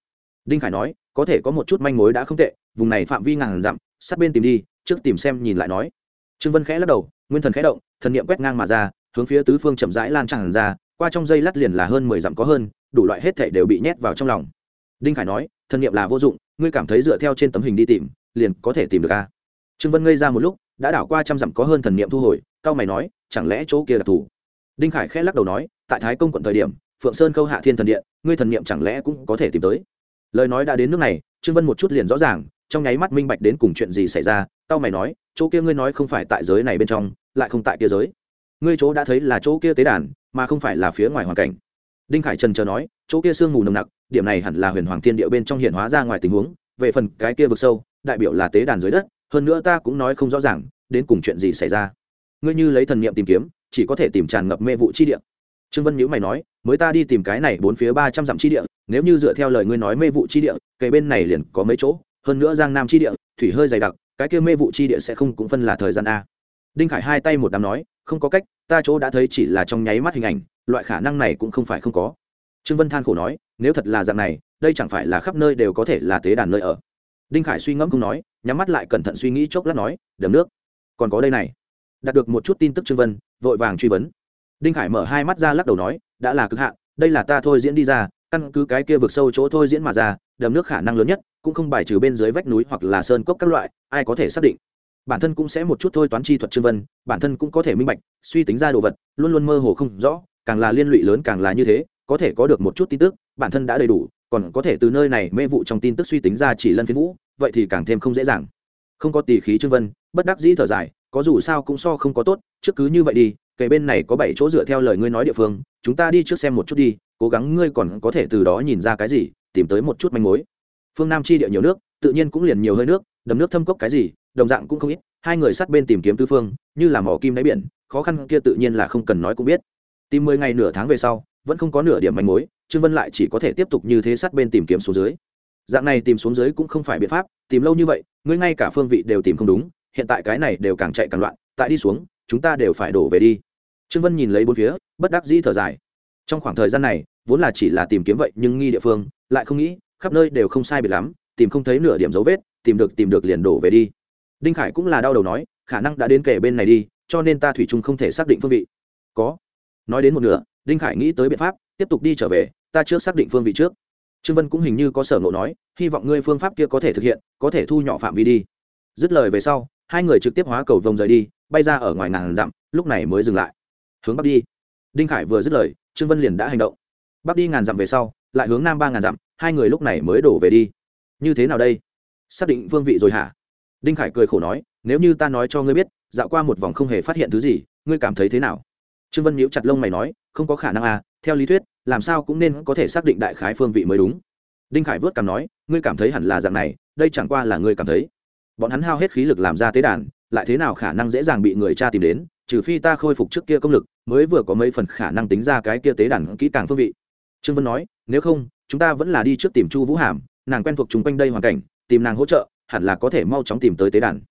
Đinh khải nói, có thể có một chút manh mối đã không tệ, vùng này phạm vi ngàn dặm, sát bên tìm đi, trước tìm xem nhìn lại nói. Trương vân khẽ lắc đầu, nguyên thần khẽ động, thần niệm quét ngang mà ra, hướng phía tứ phương chậm rãi lan tràn ra, qua trong dây lát liền là hơn mười dặm có hơn, đủ loại hết thể đều bị nhét vào trong lòng. Đinh khải nói, thần niệm là vô dụng, ngươi cảm thấy dựa theo trên tấm hình đi tìm, liền có thể tìm được a trương vân ngây ra một lúc, đã đảo qua trăm dặm có hơn thần niệm thu hồi cao mày nói, chẳng lẽ chỗ kia là thủ? Đinh khải khẽ lắc đầu nói, tại thái công quận thời điểm phượng sơn khâu hạ thiên thần điện, ngươi thần niệm chẳng lẽ cũng có thể tìm tới? Lời nói đã đến nước này, trương vân một chút liền rõ ràng, trong nháy mắt minh bạch đến cùng chuyện gì xảy ra tao mày nói, chỗ kia ngươi nói không phải tại giới này bên trong, lại không tại kia giới. Ngươi chỗ đã thấy là chỗ kia tế đàn, mà không phải là phía ngoài hoàn cảnh. Đinh khải trần chờ nói, chỗ kia sương mù nồng nặc, điểm này hẳn là huyền hoàng thiên địa bên trong hiện hóa ra ngoài tình huống, về phần cái kia vực sâu, đại biểu là tế đàn dưới đất, hơn nữa ta cũng nói không rõ ràng, đến cùng chuyện gì xảy ra. Ngươi như lấy thần niệm tìm kiếm, chỉ có thể tìm tràn ngập mê vụ chi địa. Trương vân nhữ mày nói mới ta đi tìm cái này bốn phía ba trăm dặm chi địa, nếu như dựa theo lời ngươi nói mê vụ chi địa cây bên này liền có mấy chỗ, hơn nữa giang nam chi địa, thủy hơi dày đặc, cái kia mê vụ chi địa sẽ không cũng phân là thời gian a. Đinh khải hai tay một đám nói, không có cách, ta chỗ đã thấy chỉ là trong nháy mắt hình ảnh, loại khả năng này cũng không phải không có. Trương vân than khổ nói, nếu thật là dạng này, đây chẳng phải là khắp nơi đều có thể là tế đàn nơi ở. Đinh khải suy ngẫm không nói, nhắm mắt lại cẩn thận suy nghĩ chốc lát nói, đầm nước, còn có đây này. Đạt được một chút tin tức trương vân, vội vàng truy vấn đinh khải mở hai mắt ra lắc đầu nói, đã là cực hạn, đây là ta thôi diễn đi ra, căn cứ cái kia vực sâu chỗ thôi diễn mà ra, đầm nước khả năng lớn nhất, cũng không bài trừ bên dưới vách núi hoặc là sơn cốc các loại, ai có thể xác định. Bản thân cũng sẽ một chút thôi toán chi thuật trương vân, bản thân cũng có thể minh bạch, suy tính ra đồ vật, luôn luôn mơ hồ không rõ, càng là liên lụy lớn càng là như thế, có thể có được một chút tin tức, bản thân đã đầy đủ, còn có thể từ nơi này mê vụ trong tin tức suy tính ra chỉ lân phiến vũ, vậy thì càng thêm không dễ dàng. Không có tỷ khí trương vân, bất đắc dĩ thở dài, có dù sao cũng so không có tốt, trước cứ như vậy đi kề bên này có bảy chỗ dựa theo lời ngươi nói địa phương, chúng ta đi trước xem một chút đi, cố gắng ngươi còn có thể từ đó nhìn ra cái gì, tìm tới một chút manh mối. Phương nam chi địa nhiều nước, tự nhiên cũng liền nhiều hơi nước, đầm nước thâm cốc cái gì, đồng dạng cũng không ít, hai người sát bên tìm kiếm tư phương, như là mỏ kim đáy biển, khó khăn kia tự nhiên là không cần nói cũng biết. Tìm mười ngày nửa tháng về sau, vẫn không có nửa điểm manh mối, trương vân lại chỉ có thể tiếp tục như thế sát bên tìm kiếm xuống dưới. Dạng này tìm xuống dưới cũng không phải biện pháp, tìm lâu như vậy, ngươi ngay cả phương vị đều tìm không đúng, hiện tại cái này đều càng chạy càng loạn, tại đi xuống chúng ta đều phải đổ về đi. Trương vân nhìn lấy bốn phía, bất đắc dĩ thở dài. Trong khoảng thời gian này, vốn là chỉ là tìm kiếm vậy, nhưng nghi địa phương, lại không nghĩ, khắp nơi đều không sai biệt lắm, tìm không thấy nửa điểm dấu vết, tìm được tìm được liền đổ về đi. Đinh khải cũng là đau đầu nói, khả năng đã đến kể bên này đi, cho nên ta thủy chung không thể xác định phương vị. Có. Nói đến một nửa, đinh khải nghĩ tới biện pháp, tiếp tục đi trở về, ta trước xác định phương vị trước. Trương vân cũng hình như có sở ngộ nói, hy vọng ngươi phương pháp kia có thể thực hiện, có thể thu nhỏ phạm vi đi. Dứt lời về sau, hai người trực tiếp hóa cầu vồng rời đi bay ra ở ngoài ngàn dặm, lúc này mới dừng lại. Hướng bắc đi. Đinh khải vừa dứt lời, trương vân liền đã hành động. Bắc đi ngàn dặm về sau, lại hướng nam ba ngàn dặm, hai người lúc này mới đổ về đi. Như thế nào đây? Xác định vương vị rồi hả? Đinh khải cười khổ nói, nếu như ta nói cho ngươi biết, dạo qua một vòng không hề phát hiện thứ gì, ngươi cảm thấy thế nào? Trương vân nhíu chặt lông mày nói, không có khả năng à theo lý thuyết, làm sao cũng nên có thể xác định đại khái phương vị mới đúng. Đinh khải vớt cảm nói, ngươi cảm thấy hẳn là dạng này, đây chẳng qua là ngươi cảm thấy. Bọn hắn hao hết khí lực làm ra tế đàn lại thế nào khả năng dễ dàng bị người cha tìm đến, trừ phi ta khôi phục trước kia công lực, mới vừa có mấy phần khả năng tính ra cái kia tế đàn kỹ càng phương vị. Trương vân nói, nếu không, chúng ta vẫn là đi trước tìm chu vũ hàm, nàng quen thuộc chúng quanh đây hoàn cảnh, tìm nàng hỗ trợ, hẳn là có thể mau chóng tìm tới tế đàn.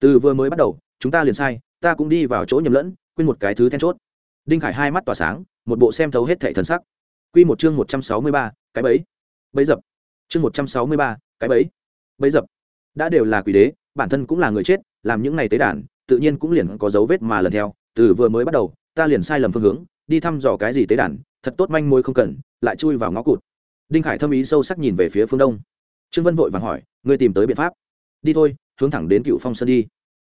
Từ vừa mới bắt đầu, chúng ta liền sai, ta cũng đi vào chỗ nhầm lẫn, quên một cái thứ then chốt. Đinh khải hai mắt tỏa sáng, một bộ xem thấu hết thệ thần sắc. Q một chương một trăm sáu mươi ba, cái bẫy. Bẫy dập. Chương một trăm sáu mươi ba, cái bẫy. Bẫy dập. Đã đều là quỷ đế, bản thân cũng là người chết làm những này tế đàn, tự nhiên cũng liền có dấu vết mà lần theo, từ vừa mới bắt đầu, ta liền sai lầm phương hướng, đi thăm dò cái gì tế đàn, thật tốt manh mối không cần, lại chui vào ngõ cụt. Đinh khải thâm ý sâu sắc nhìn về phía phương đông. Trương vân vội vàng hỏi, ngươi tìm tới biện pháp? Đi thôi, hướng thẳng đến cựu phong sơn đi.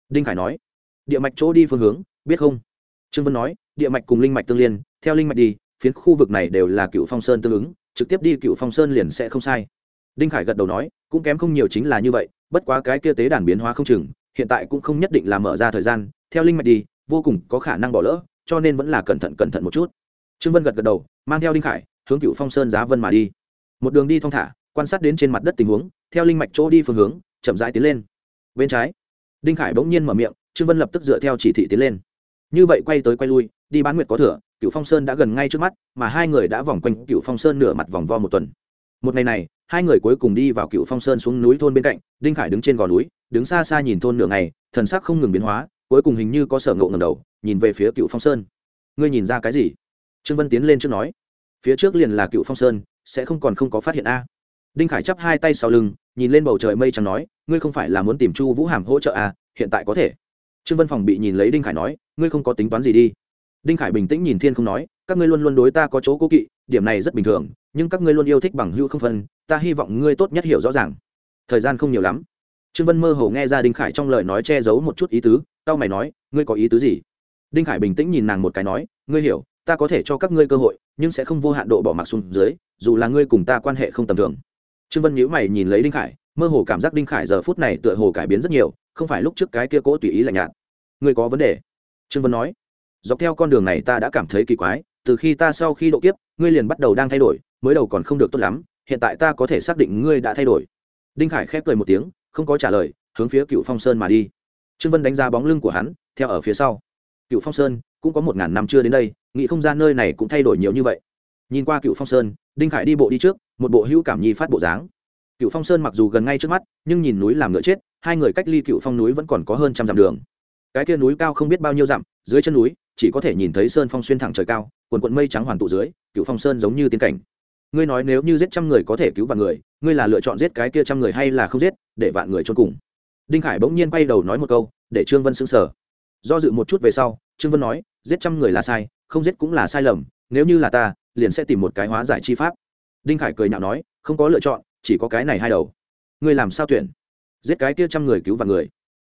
Đinh khải nói, địa mạch chỗ đi phương hướng, biết không? Trương vân nói, địa mạch cùng linh mạch tương liên, theo linh mạch đi, phiến khu vực này đều là cựu phong sơn tương ứng, trực tiếp đi cựu phong sơn liền sẽ không sai. Đinh khải gật đầu nói, cũng kém không nhiều chính là như vậy, bất quá cái kia tế đàn biến hóa không chừng hiện tại cũng không nhất định là mở ra thời gian, theo linh mạch đi, vô cùng có khả năng bỏ lỡ, cho nên vẫn là cẩn thận cẩn thận một chút. Trương vân gật gật đầu, mang theo đinh khải, hướng cựu phong sơn giá vân mà đi. Một đường đi thong thả, quan sát đến trên mặt đất tình huống, theo linh mạch chỗ đi phương hướng, chậm rãi tiến lên. Bên trái, đinh khải bỗng nhiên mở miệng, trương vân lập tức dựa theo chỉ thị tiến lên. Như vậy quay tới quay lui, đi bán nguyệt có thừa cựu phong sơn đã gần ngay trước mắt, mà hai người đã vòng quanh cựu phong sơn nửa mặt vòng vo một tuần. Một ngày này hai người cuối cùng đi vào cựu phong sơn xuống núi thôn bên cạnh, đinh khải đứng trên gò núi, đứng xa xa nhìn thôn nửa ngày, thần sắc không ngừng biến hóa, cuối cùng hình như có sở ngộ ngầm đầu, nhìn về phía cựu phong sơn. Ngươi nhìn ra cái gì? Trương vân tiến lên trước nói. Phía trước liền là cựu phong sơn, sẽ không còn không có phát hiện a. Đinh khải chắp hai tay sau lưng, nhìn lên bầu trời mây trắng nói, ngươi không phải là muốn tìm chu vũ hàm hỗ trợ à? hiện tại có thể. Trương vân phòng bị nhìn lấy đinh khải nói, ngươi không có tính toán gì đi. Đinh khải bình tĩnh nhìn thiên không nói, các ngươi luôn luôn đối ta có chỗ cố kỵ, điểm này rất bình thường nhưng các ngươi luôn yêu thích bằng hữu không phân, ta hy vọng ngươi tốt nhất hiểu rõ ràng. Thời gian không nhiều lắm. Trương vân mơ hồ nghe ra đinh khải trong lời nói che giấu một chút ý tứ tao mày nói, ngươi có ý tứ gì? Đinh khải bình tĩnh nhìn nàng một cái nói, ngươi hiểu, ta có thể cho các ngươi cơ hội, nhưng sẽ không vô hạn độ bỏ mặc xuống dưới, dù là ngươi cùng ta quan hệ không tầm thường. Trương vân nhíu mày nhìn lấy đinh khải, mơ hồ cảm giác đinh khải giờ phút này tựa hồ cải biến rất nhiều, không phải lúc trước cái kia cố tùy ý lạnh nhạt. Ngươi có vấn đề? Trương vân nói. Dọc theo con đường này ta đã cảm thấy kỳ quái, từ khi ta sau khi độ kiếp, ngươi liền bắt đầu đang thay đổi mới đầu còn không được tốt lắm, hiện tại ta có thể xác định ngươi đã thay đổi. Đinh khải khép cười một tiếng, không có trả lời, hướng phía cựu phong sơn mà đi. Trương vân đánh ra bóng lưng của hắn, theo ở phía sau. Cựu phong sơn, cũng có một ngàn năm chưa đến đây, nghĩ không gian nơi này cũng thay đổi nhiều như vậy. Nhìn qua cựu phong sơn, đinh khải đi bộ đi trước, một bộ hữu cảm nhi phát bộ dáng. Cựu phong sơn mặc dù gần ngay trước mắt, nhưng nhìn núi làm ngựa chết, hai người cách ly cựu phong núi vẫn còn có hơn trăm dặm đường. Cái kia núi cao không biết bao nhiêu dặm, dưới chân núi, chỉ có thể nhìn thấy sơn phong xuyên thẳng trời cao, quần quận mây trắng hoàn tụ dưới, cựu phong sơn giống như tiên cảnh ngươi nói nếu như giết trăm người có thể cứu vạn người, ngươi là lựa chọn giết cái kia trăm người hay là không giết, để vạn người trốn cùng? Đinh khải bỗng nhiên quay đầu nói một câu, để trương vân xứng sở do dự một chút về sau, trương vân nói, giết trăm người là sai, không giết cũng là sai lầm, nếu như là ta, liền sẽ tìm một cái hóa giải chi pháp. Đinh khải cười nhạo nói, không có lựa chọn, chỉ có cái này hai đầu. Ngươi làm sao tuyển? Giết cái kia trăm người cứu vạn người.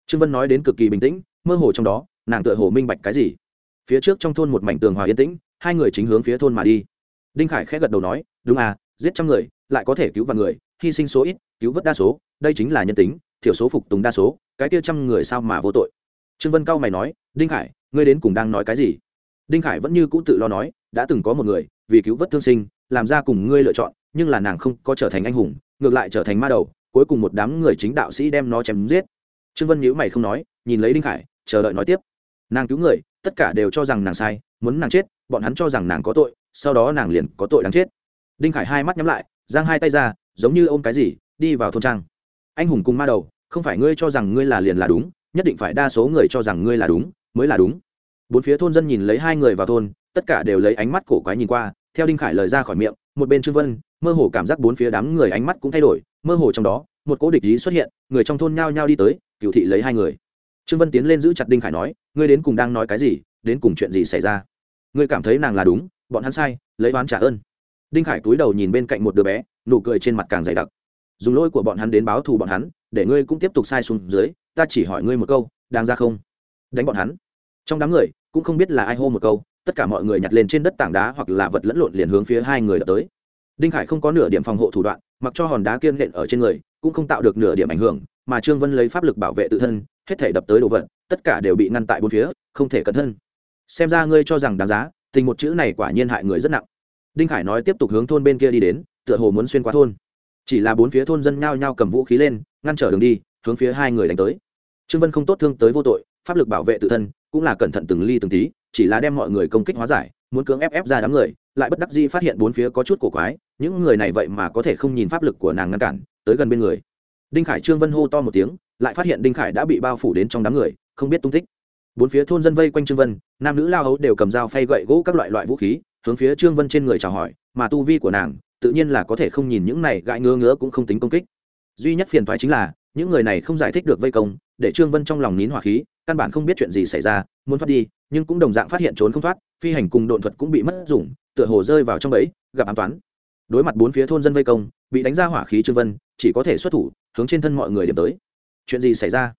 Trương vân nói đến cực kỳ bình tĩnh, mơ hồ trong đó, nàng tựa hồ minh bạch cái gì? Phía trước trong thôn một mảnh tường hòa yên tĩnh, hai người chính hướng phía thôn mà đi. Đinh khải khẽ gật đầu nói đúng à giết trăm người, lại có thể cứu vạn người, hy sinh số ít, cứu vớt đa số, đây chính là nhân tính, thiểu số phục tùng đa số, cái kia trăm người sao mà vô tội. Trương vân cao mày nói, đinh khải, ngươi đến cùng đang nói cái gì? Đinh khải vẫn như cũ tự lo nói, đã từng có một người, vì cứu vớt thương sinh, làm ra cùng ngươi lựa chọn, nhưng là nàng không có trở thành anh hùng, ngược lại trở thành ma đầu, cuối cùng một đám người chính đạo sĩ đem nó chém giết. Trương vân nhữ mày không nói, nhìn lấy đinh khải, chờ đợi nói tiếp. Nàng cứu người, tất cả đều cho rằng nàng sai, muốn nàng chết, bọn hắn cho rằng nàng có tội, sau đó nàng liền có tội đáng chết đinh khải hai mắt nhắm lại, giang hai tay ra, giống như ôm cái gì, đi vào thôn trang. Anh hùng cùng ma đầu, không phải ngươi cho rằng ngươi là liền là đúng, nhất định phải đa số người cho rằng ngươi là đúng, mới là đúng. Bốn phía thôn dân nhìn lấy hai người vào thôn, tất cả đều lấy ánh mắt cổ quái nhìn qua, theo đinh khải lời ra khỏi miệng, một bên trương vân, mơ hồ cảm giác bốn phía đám người ánh mắt cũng thay đổi, mơ hồ trong đó, một cỗ địch ý xuất hiện, người trong thôn nhao nhao đi tới cựu thị lấy hai người. Trương vân tiến lên giữ chặt đinh khải nói, ngươi đến cùng đang nói cái gì, đến cùng chuyện gì xảy ra? Ngươi cảm thấy nàng là đúng, bọn hắn sai, lấy oán trả ơn đinh khải túi đầu nhìn bên cạnh một đứa bé, nụ cười trên mặt càng dày đặc. Dùng lỗi của bọn hắn đến báo thù bọn hắn, để ngươi cũng tiếp tục sai xuống dưới, ta chỉ hỏi ngươi một câu đang ra không? Đánh bọn hắn. Trong đám người, cũng không biết là ai hô một câu, tất cả mọi người nhặt lên trên đất tảng đá hoặc là vật lẫn lộn liền hướng phía hai người đập tới. Đinh khải không có nửa điểm phòng hộ thủ đoạn, mặc cho hòn đá kiên nện ở trên người, cũng không tạo được nửa điểm ảnh hưởng, mà trương vân lấy pháp lực bảo vệ tự thân, hết thể đập tới đồ vật, tất cả đều bị ngăn tại bốn phía, không thể cẩn thân xem ra ngươi cho rằng đáng giá, tình một chữ này quả nhiên hại người rất nặng đinh khải nói tiếp tục hướng thôn bên kia đi đến, tựa hồ muốn xuyên qua thôn. Chỉ là bốn phía thôn dân nhao nhao cầm vũ khí lên, ngăn trở đường đi, hướng phía hai người đánh tới. Trương vân không tốt thương tới vô tội, pháp lực bảo vệ tự thân, cũng là cẩn thận từng ly từng tí, chỉ là đem mọi người công kích hóa giải, muốn cưỡng ép ép ra đám người, lại bất đắc dĩ phát hiện bốn phía có chút cổ quái, những người này vậy mà có thể không nhìn pháp lực của nàng ngăn cản, tới gần bên người. Đinh khải trương vân hô to một tiếng, lại phát hiện đinh khải đã bị bao phủ đến trong đám người, không biết tung tích. Bốn phía thôn dân vây quanh trương vân, nam nữ lao hấu đều cầm dao phay gậy gỗ các loại loại vũ khí hướng phía trương vân trên người chào hỏi mà tu vi của nàng tự nhiên là có thể không nhìn những này gãi ngứa ngứa cũng không tính công kích. Duy nhất phiền thoái chính là những người này không giải thích được vây công để trương vân trong lòng nín hỏa khí căn bản không biết chuyện gì xảy ra muốn thoát đi nhưng cũng đồng dạng phát hiện trốn không thoát phi hành cùng độn thuật cũng bị mất dụng, tựa hồ rơi vào trong bẫy gặp ám toán. Đối mặt bốn phía thôn dân vây công bị đánh ra hỏa khí trương vân chỉ có thể xuất thủ hướng trên thân mọi người điểm tới. Chuyện gì xảy ra?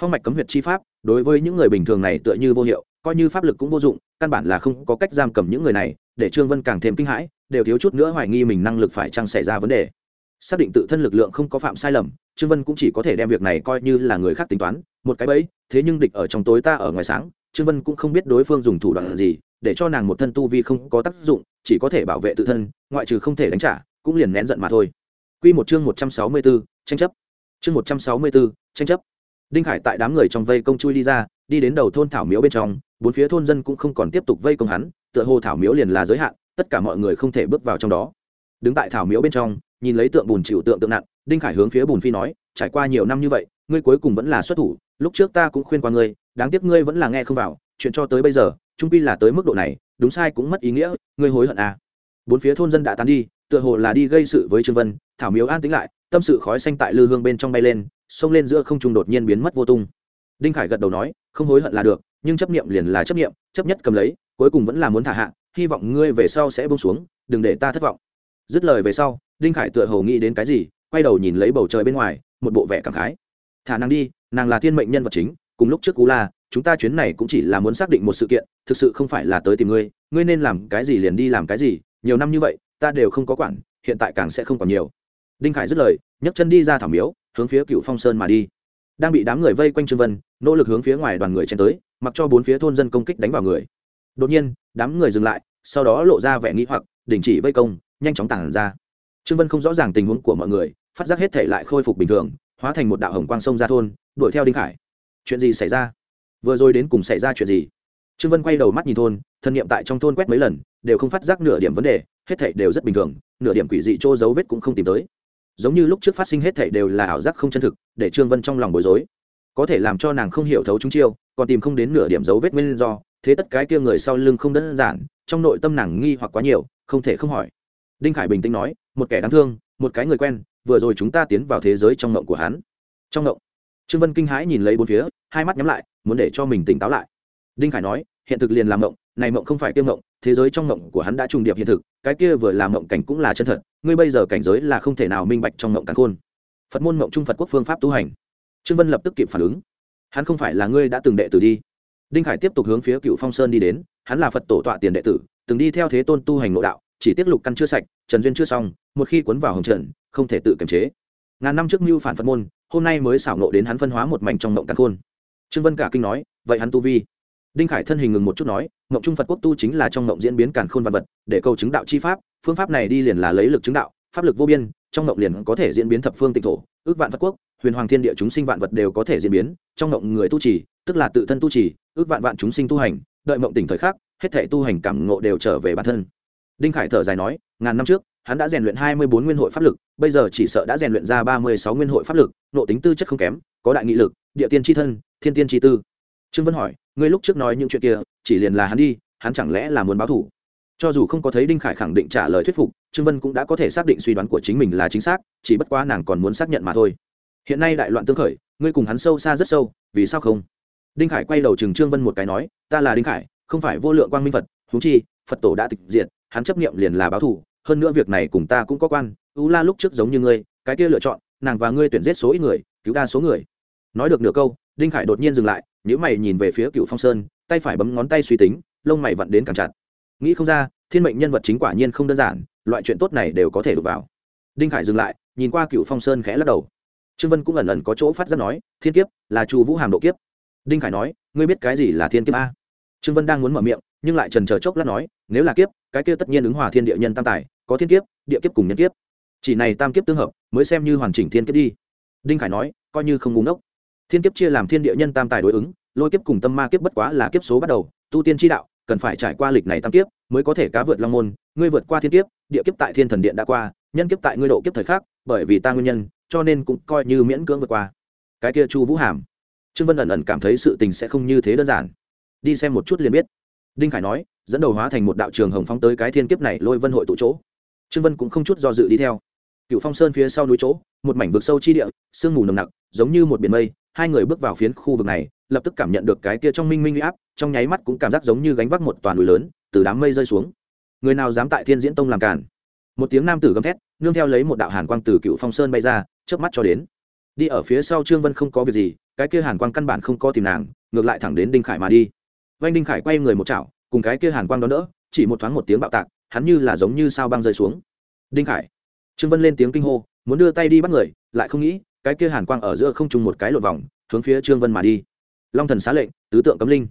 Phong mạch cấm huyệt chi pháp đối với những người bình thường này tựa như vô hiệu coi như pháp lực cũng vô dụng căn bản là không có cách giam cầm những người này để trương vân càng thêm kinh hãi đều thiếu chút nữa hoài nghi mình năng lực phải chăng xảy ra vấn đề xác định tự thân lực lượng không có phạm sai lầm trương vân cũng chỉ có thể đem việc này coi như là người khác tính toán một cái bẫy thế nhưng địch ở trong tối ta ở ngoài sáng trương vân cũng không biết đối phương dùng thủ đoạn gì để cho nàng một thân tu vi không có tác dụng chỉ có thể bảo vệ tự thân ngoại trừ không thể đánh trả cũng liền nén giận mà thôi Quy một chương 164, tranh chấp. Chương 164, tranh chấp. Đinh Khải tại đám người trong vây công chui đi ra, đi đến đầu thôn thảo miếu bên trong, bốn phía thôn dân cũng không còn tiếp tục vây công hắn, tựa hồ thảo miếu liền là giới hạn, tất cả mọi người không thể bước vào trong đó. Đứng tại thảo miếu bên trong, nhìn lấy tượng bùn chịu tượng tượng nặng, Đinh Khải hướng phía bùn phi nói, trải qua nhiều năm như vậy, ngươi cuối cùng vẫn là xuất thủ, lúc trước ta cũng khuyên qua ngươi, đáng tiếc ngươi vẫn là nghe không vào, chuyện cho tới bây giờ, trung pi là tới mức độ này, đúng sai cũng mất ý nghĩa, ngươi hối hận à? Bốn phía thôn dân đã tán đi, tựa hồ là đi gây sự với trương vân thảo miếu an tĩnh lại tâm sự khói xanh tại lư hương bên trong bay lên xông lên giữa không trung đột nhiên biến mất vô tung đinh khải gật đầu nói không hối hận là được nhưng chấp niệm liền là chấp niệm, chấp nhất cầm lấy, cuối cùng vẫn là muốn thả hạ, hy vọng ngươi về sau sẽ buông xuống, đừng để ta thất vọng. Dứt lời về sau, đinh khải tựa hồ nghĩ đến cái gì, quay đầu nhìn lấy bầu trời bên ngoài, một bộ vẻ cảm khái. Thả nàng đi, nàng là thiên mệnh nhân vật chính, cùng lúc trước cú la, chúng ta chuyến này cũng chỉ là muốn xác định một sự kiện, thực sự không phải là tới tìm ngươi ngươi nên làm cái gì liền đi làm cái gì, nhiều năm như vậy, ta đều không có quản, hiện tại càng sẽ không còn nhiều. Đinh khải dứt lời, nhấc chân đi ra thảo miếu, hướng phía Cửu phong sơn mà đi đang bị đám người vây quanh trương vân, nỗ lực hướng phía ngoài đoàn người chen tới, mặc cho bốn phía thôn dân công kích đánh vào người. Đột nhiên, đám người dừng lại, sau đó lộ ra vẻ nghĩ hoặc, đình chỉ vây công, nhanh chóng tản ra. Trương vân không rõ ràng tình huống của mọi người, phát giác hết thể lại khôi phục bình thường, hóa thành một đạo hồng quang sông ra thôn, đuổi theo đinh khải. Chuyện gì xảy ra? Vừa rồi đến cùng xảy ra chuyện gì? Trương vân quay đầu mắt nhìn thôn, thân nhiệm tại trong thôn quét mấy lần, đều không phát giác nửa điểm vấn đề, hết thảy đều rất bình thường, nửa điểm quỷ dị chỗ dấu vết cũng không tìm tới giống như lúc trước phát sinh hết thảy đều là ảo giác không chân thực, để trương vân trong lòng bối rối. Có thể làm cho nàng không hiểu thấu chúng chiêu, còn tìm không đến nửa điểm dấu vết nguyên do, thế tất cái kia người sau lưng không đơn giản, trong nội tâm nàng nghi hoặc quá nhiều, không thể không hỏi. Đinh khải bình tĩnh nói, một kẻ đáng thương, một cái người quen, vừa rồi chúng ta tiến vào thế giới trong ngộng của hắn. Trong ngộng, trương vân kinh hãi nhìn lấy bốn phía, hai mắt nhắm lại, muốn để cho mình tỉnh táo lại. Đinh khải nói, hiện thực liền làm mộng này mộng không phải kiêm mộng, thế giới trong mộng của hắn đã trùng điệp hiện thực, cái kia vừa là mộng cảnh cũng là chân thật, ngươi bây giờ cảnh giới là không thể nào minh bạch trong mộng càn khôn. Phật môn mộng trung phật quốc phương pháp tu hành. Trương vân lập tức kịp phản ứng. Hắn không phải là ngươi đã từng đệ tử đi. Đinh khải tiếp tục hướng phía cựu phong sơn đi đến, hắn là phật tổ tọa tiền đệ tử, từng đi theo thế tôn tu hành nội đạo, chỉ tiết lục căn chưa sạch, trần duyên chưa xong, một khi cuốn vào hồng trần, không thể tự kiềm chế. Ngàn năm trước mưu phản phật môn, hôm nay mới xảo nộ đến hắn phân hóa một mảnh trong mộng căn khôn. Trương vân cả kinh nói, vậy hắn tu vi đinh khải thân hình ngừng một chút nói, ngộng trung phật quốc tu chính là trong ngộng diễn biến càn khôn văn vật, để câu chứng đạo chi pháp, phương pháp này đi liền là lấy lực chứng đạo, pháp lực vô biên, trong ngộng liền có thể diễn biến thập phương tịnh thổ, ước vạn phật quốc, huyền hoàng thiên địa chúng sinh vạn vật đều có thể diễn biến, trong ngộng người tu trì, tức là tự thân tu trì, ước vạn vạn chúng sinh tu hành, đợi mộng tỉnh thời khắc, hết thể tu hành cảm ngộ đều trở về bản thân. Đinh khải thở dài nói, ngàn năm trước, hắn đã rèn luyện hai mươi bốn nguyên hội pháp lực, bây giờ chỉ sợ đã rèn luyện ra ba mươi sáu nguyên hội pháp lực, nộ tính tư chất không kém, có đại nghị lực, địa tiên tri thân, thiên tiên tri tư trương vân hỏi, ngươi lúc trước nói những chuyện kia, chỉ liền là hắn đi, hắn chẳng lẽ là muốn báo thủ cho dù không có thấy đinh khải khẳng định trả lời thuyết phục, trương vân cũng đã có thể xác định suy đoán của chính mình là chính xác, chỉ bất quá nàng còn muốn xác nhận mà thôi. Hiện nay đại loạn tương khởi, ngươi cùng hắn sâu xa rất sâu, vì sao không? Đinh khải quay đầu chừng trương vân một cái nói, ta là đinh khải, không phải vô lượng quang minh phật thú chi, phật tổ đã tịch diệt, hắn chấp nghiệm liền là báo thủ hơn nữa việc này cùng ta cũng có quan, u la lúc trước giống như ngươi, cái kia lựa chọn, nàng và ngươi tuyển giết số ít người, cứu đa số người. Nói được nửa câu, đinh khải đột nhiên dừng lại nếu mày nhìn về phía cựu phong sơn, tay phải bấm ngón tay suy tính, lông mày vặn đến càng chặt. Nghĩ không ra, thiên mệnh nhân vật chính quả nhiên không đơn giản, loại chuyện tốt này đều có thể đụng vào. Đinh khải dừng lại, nhìn qua cựu phong sơn khẽ lắc đầu. Trương vân cũng ẩn ẩn có chỗ phát ra nói, thiên kiếp là chu vũ hàm độ kiếp. Đinh khải nói, ngươi biết cái gì là thiên kiếp a? Trương vân đang muốn mở miệng, nhưng lại trần chờ chốc lát nói, nếu là kiếp, cái kia tất nhiên ứng hòa thiên địa nhân tam tài, có thiên kiếp, địa kiếp cùng nhân kiếp. Chỉ này tam kiếp tương hợp, mới xem như hoàn chỉnh thiên kiếp đi. Đinh khải nói, coi như không ngúng ốc thiên kiếp chia làm thiên địa nhân tam tài đối ứng, lôi kiếp cùng tâm ma kiếp bất quá là kiếp số bắt đầu, tu tiên tri đạo, cần phải trải qua lịch này tam kiếp mới có thể cá vượt long môn, ngươi vượt qua thiên kiếp, địa kiếp tại thiên thần điện đã qua, nhân kiếp tại ngươi độ kiếp thời khắc, bởi vì ta nguyên nhân, cho nên cũng coi như miễn cưỡng vượt qua. Cái kia chu vũ hàm, trương vân ẩn ẩn cảm thấy sự tình sẽ không như thế đơn giản. Đi xem một chút liền biết. Đinh khải nói, dẫn đầu hóa thành một đạo trường hồng phóng tới cái thiên kiếp này lôi vân hội tụ chỗ. Trương vân cũng không chút do dự đi theo. Cựu phong sơn phía sau núi chỗ, một mảnh vực sâu chi địa, sương mù nồng nặc, giống như một biển mây hai người bước vào phiến khu vực này, lập tức cảm nhận được cái kia trong minh minh uy áp, trong nháy mắt cũng cảm giác giống như gánh vác một toàn núi lớn, từ đám mây rơi xuống. Người nào dám tại thiên diễn tông làm cản một tiếng nam tử gầm thét, nương theo lấy một đạo hàn quang từ cựu phong sơn bay ra, chớp mắt cho đến. Đi ở phía sau trương vân không có việc gì, cái kia hàn quang căn bản không có tìm nàng, ngược lại thẳng đến đinh khải mà đi. Vanh đinh khải quay người một chảo, cùng cái kia hàn quang đó đỡ, chỉ một thoáng một tiếng bạo tạc, hắn như là giống như sao băng rơi xuống. Đinh khải. Trương vân lên tiếng kinh hô, muốn đưa tay đi bắt người, lại không nghĩ cái kia hàn quang ở giữa không trung một cái lột vòng, hướng phía trương vân mà đi. Long thần xá lệnh, tứ tượng cấm linh.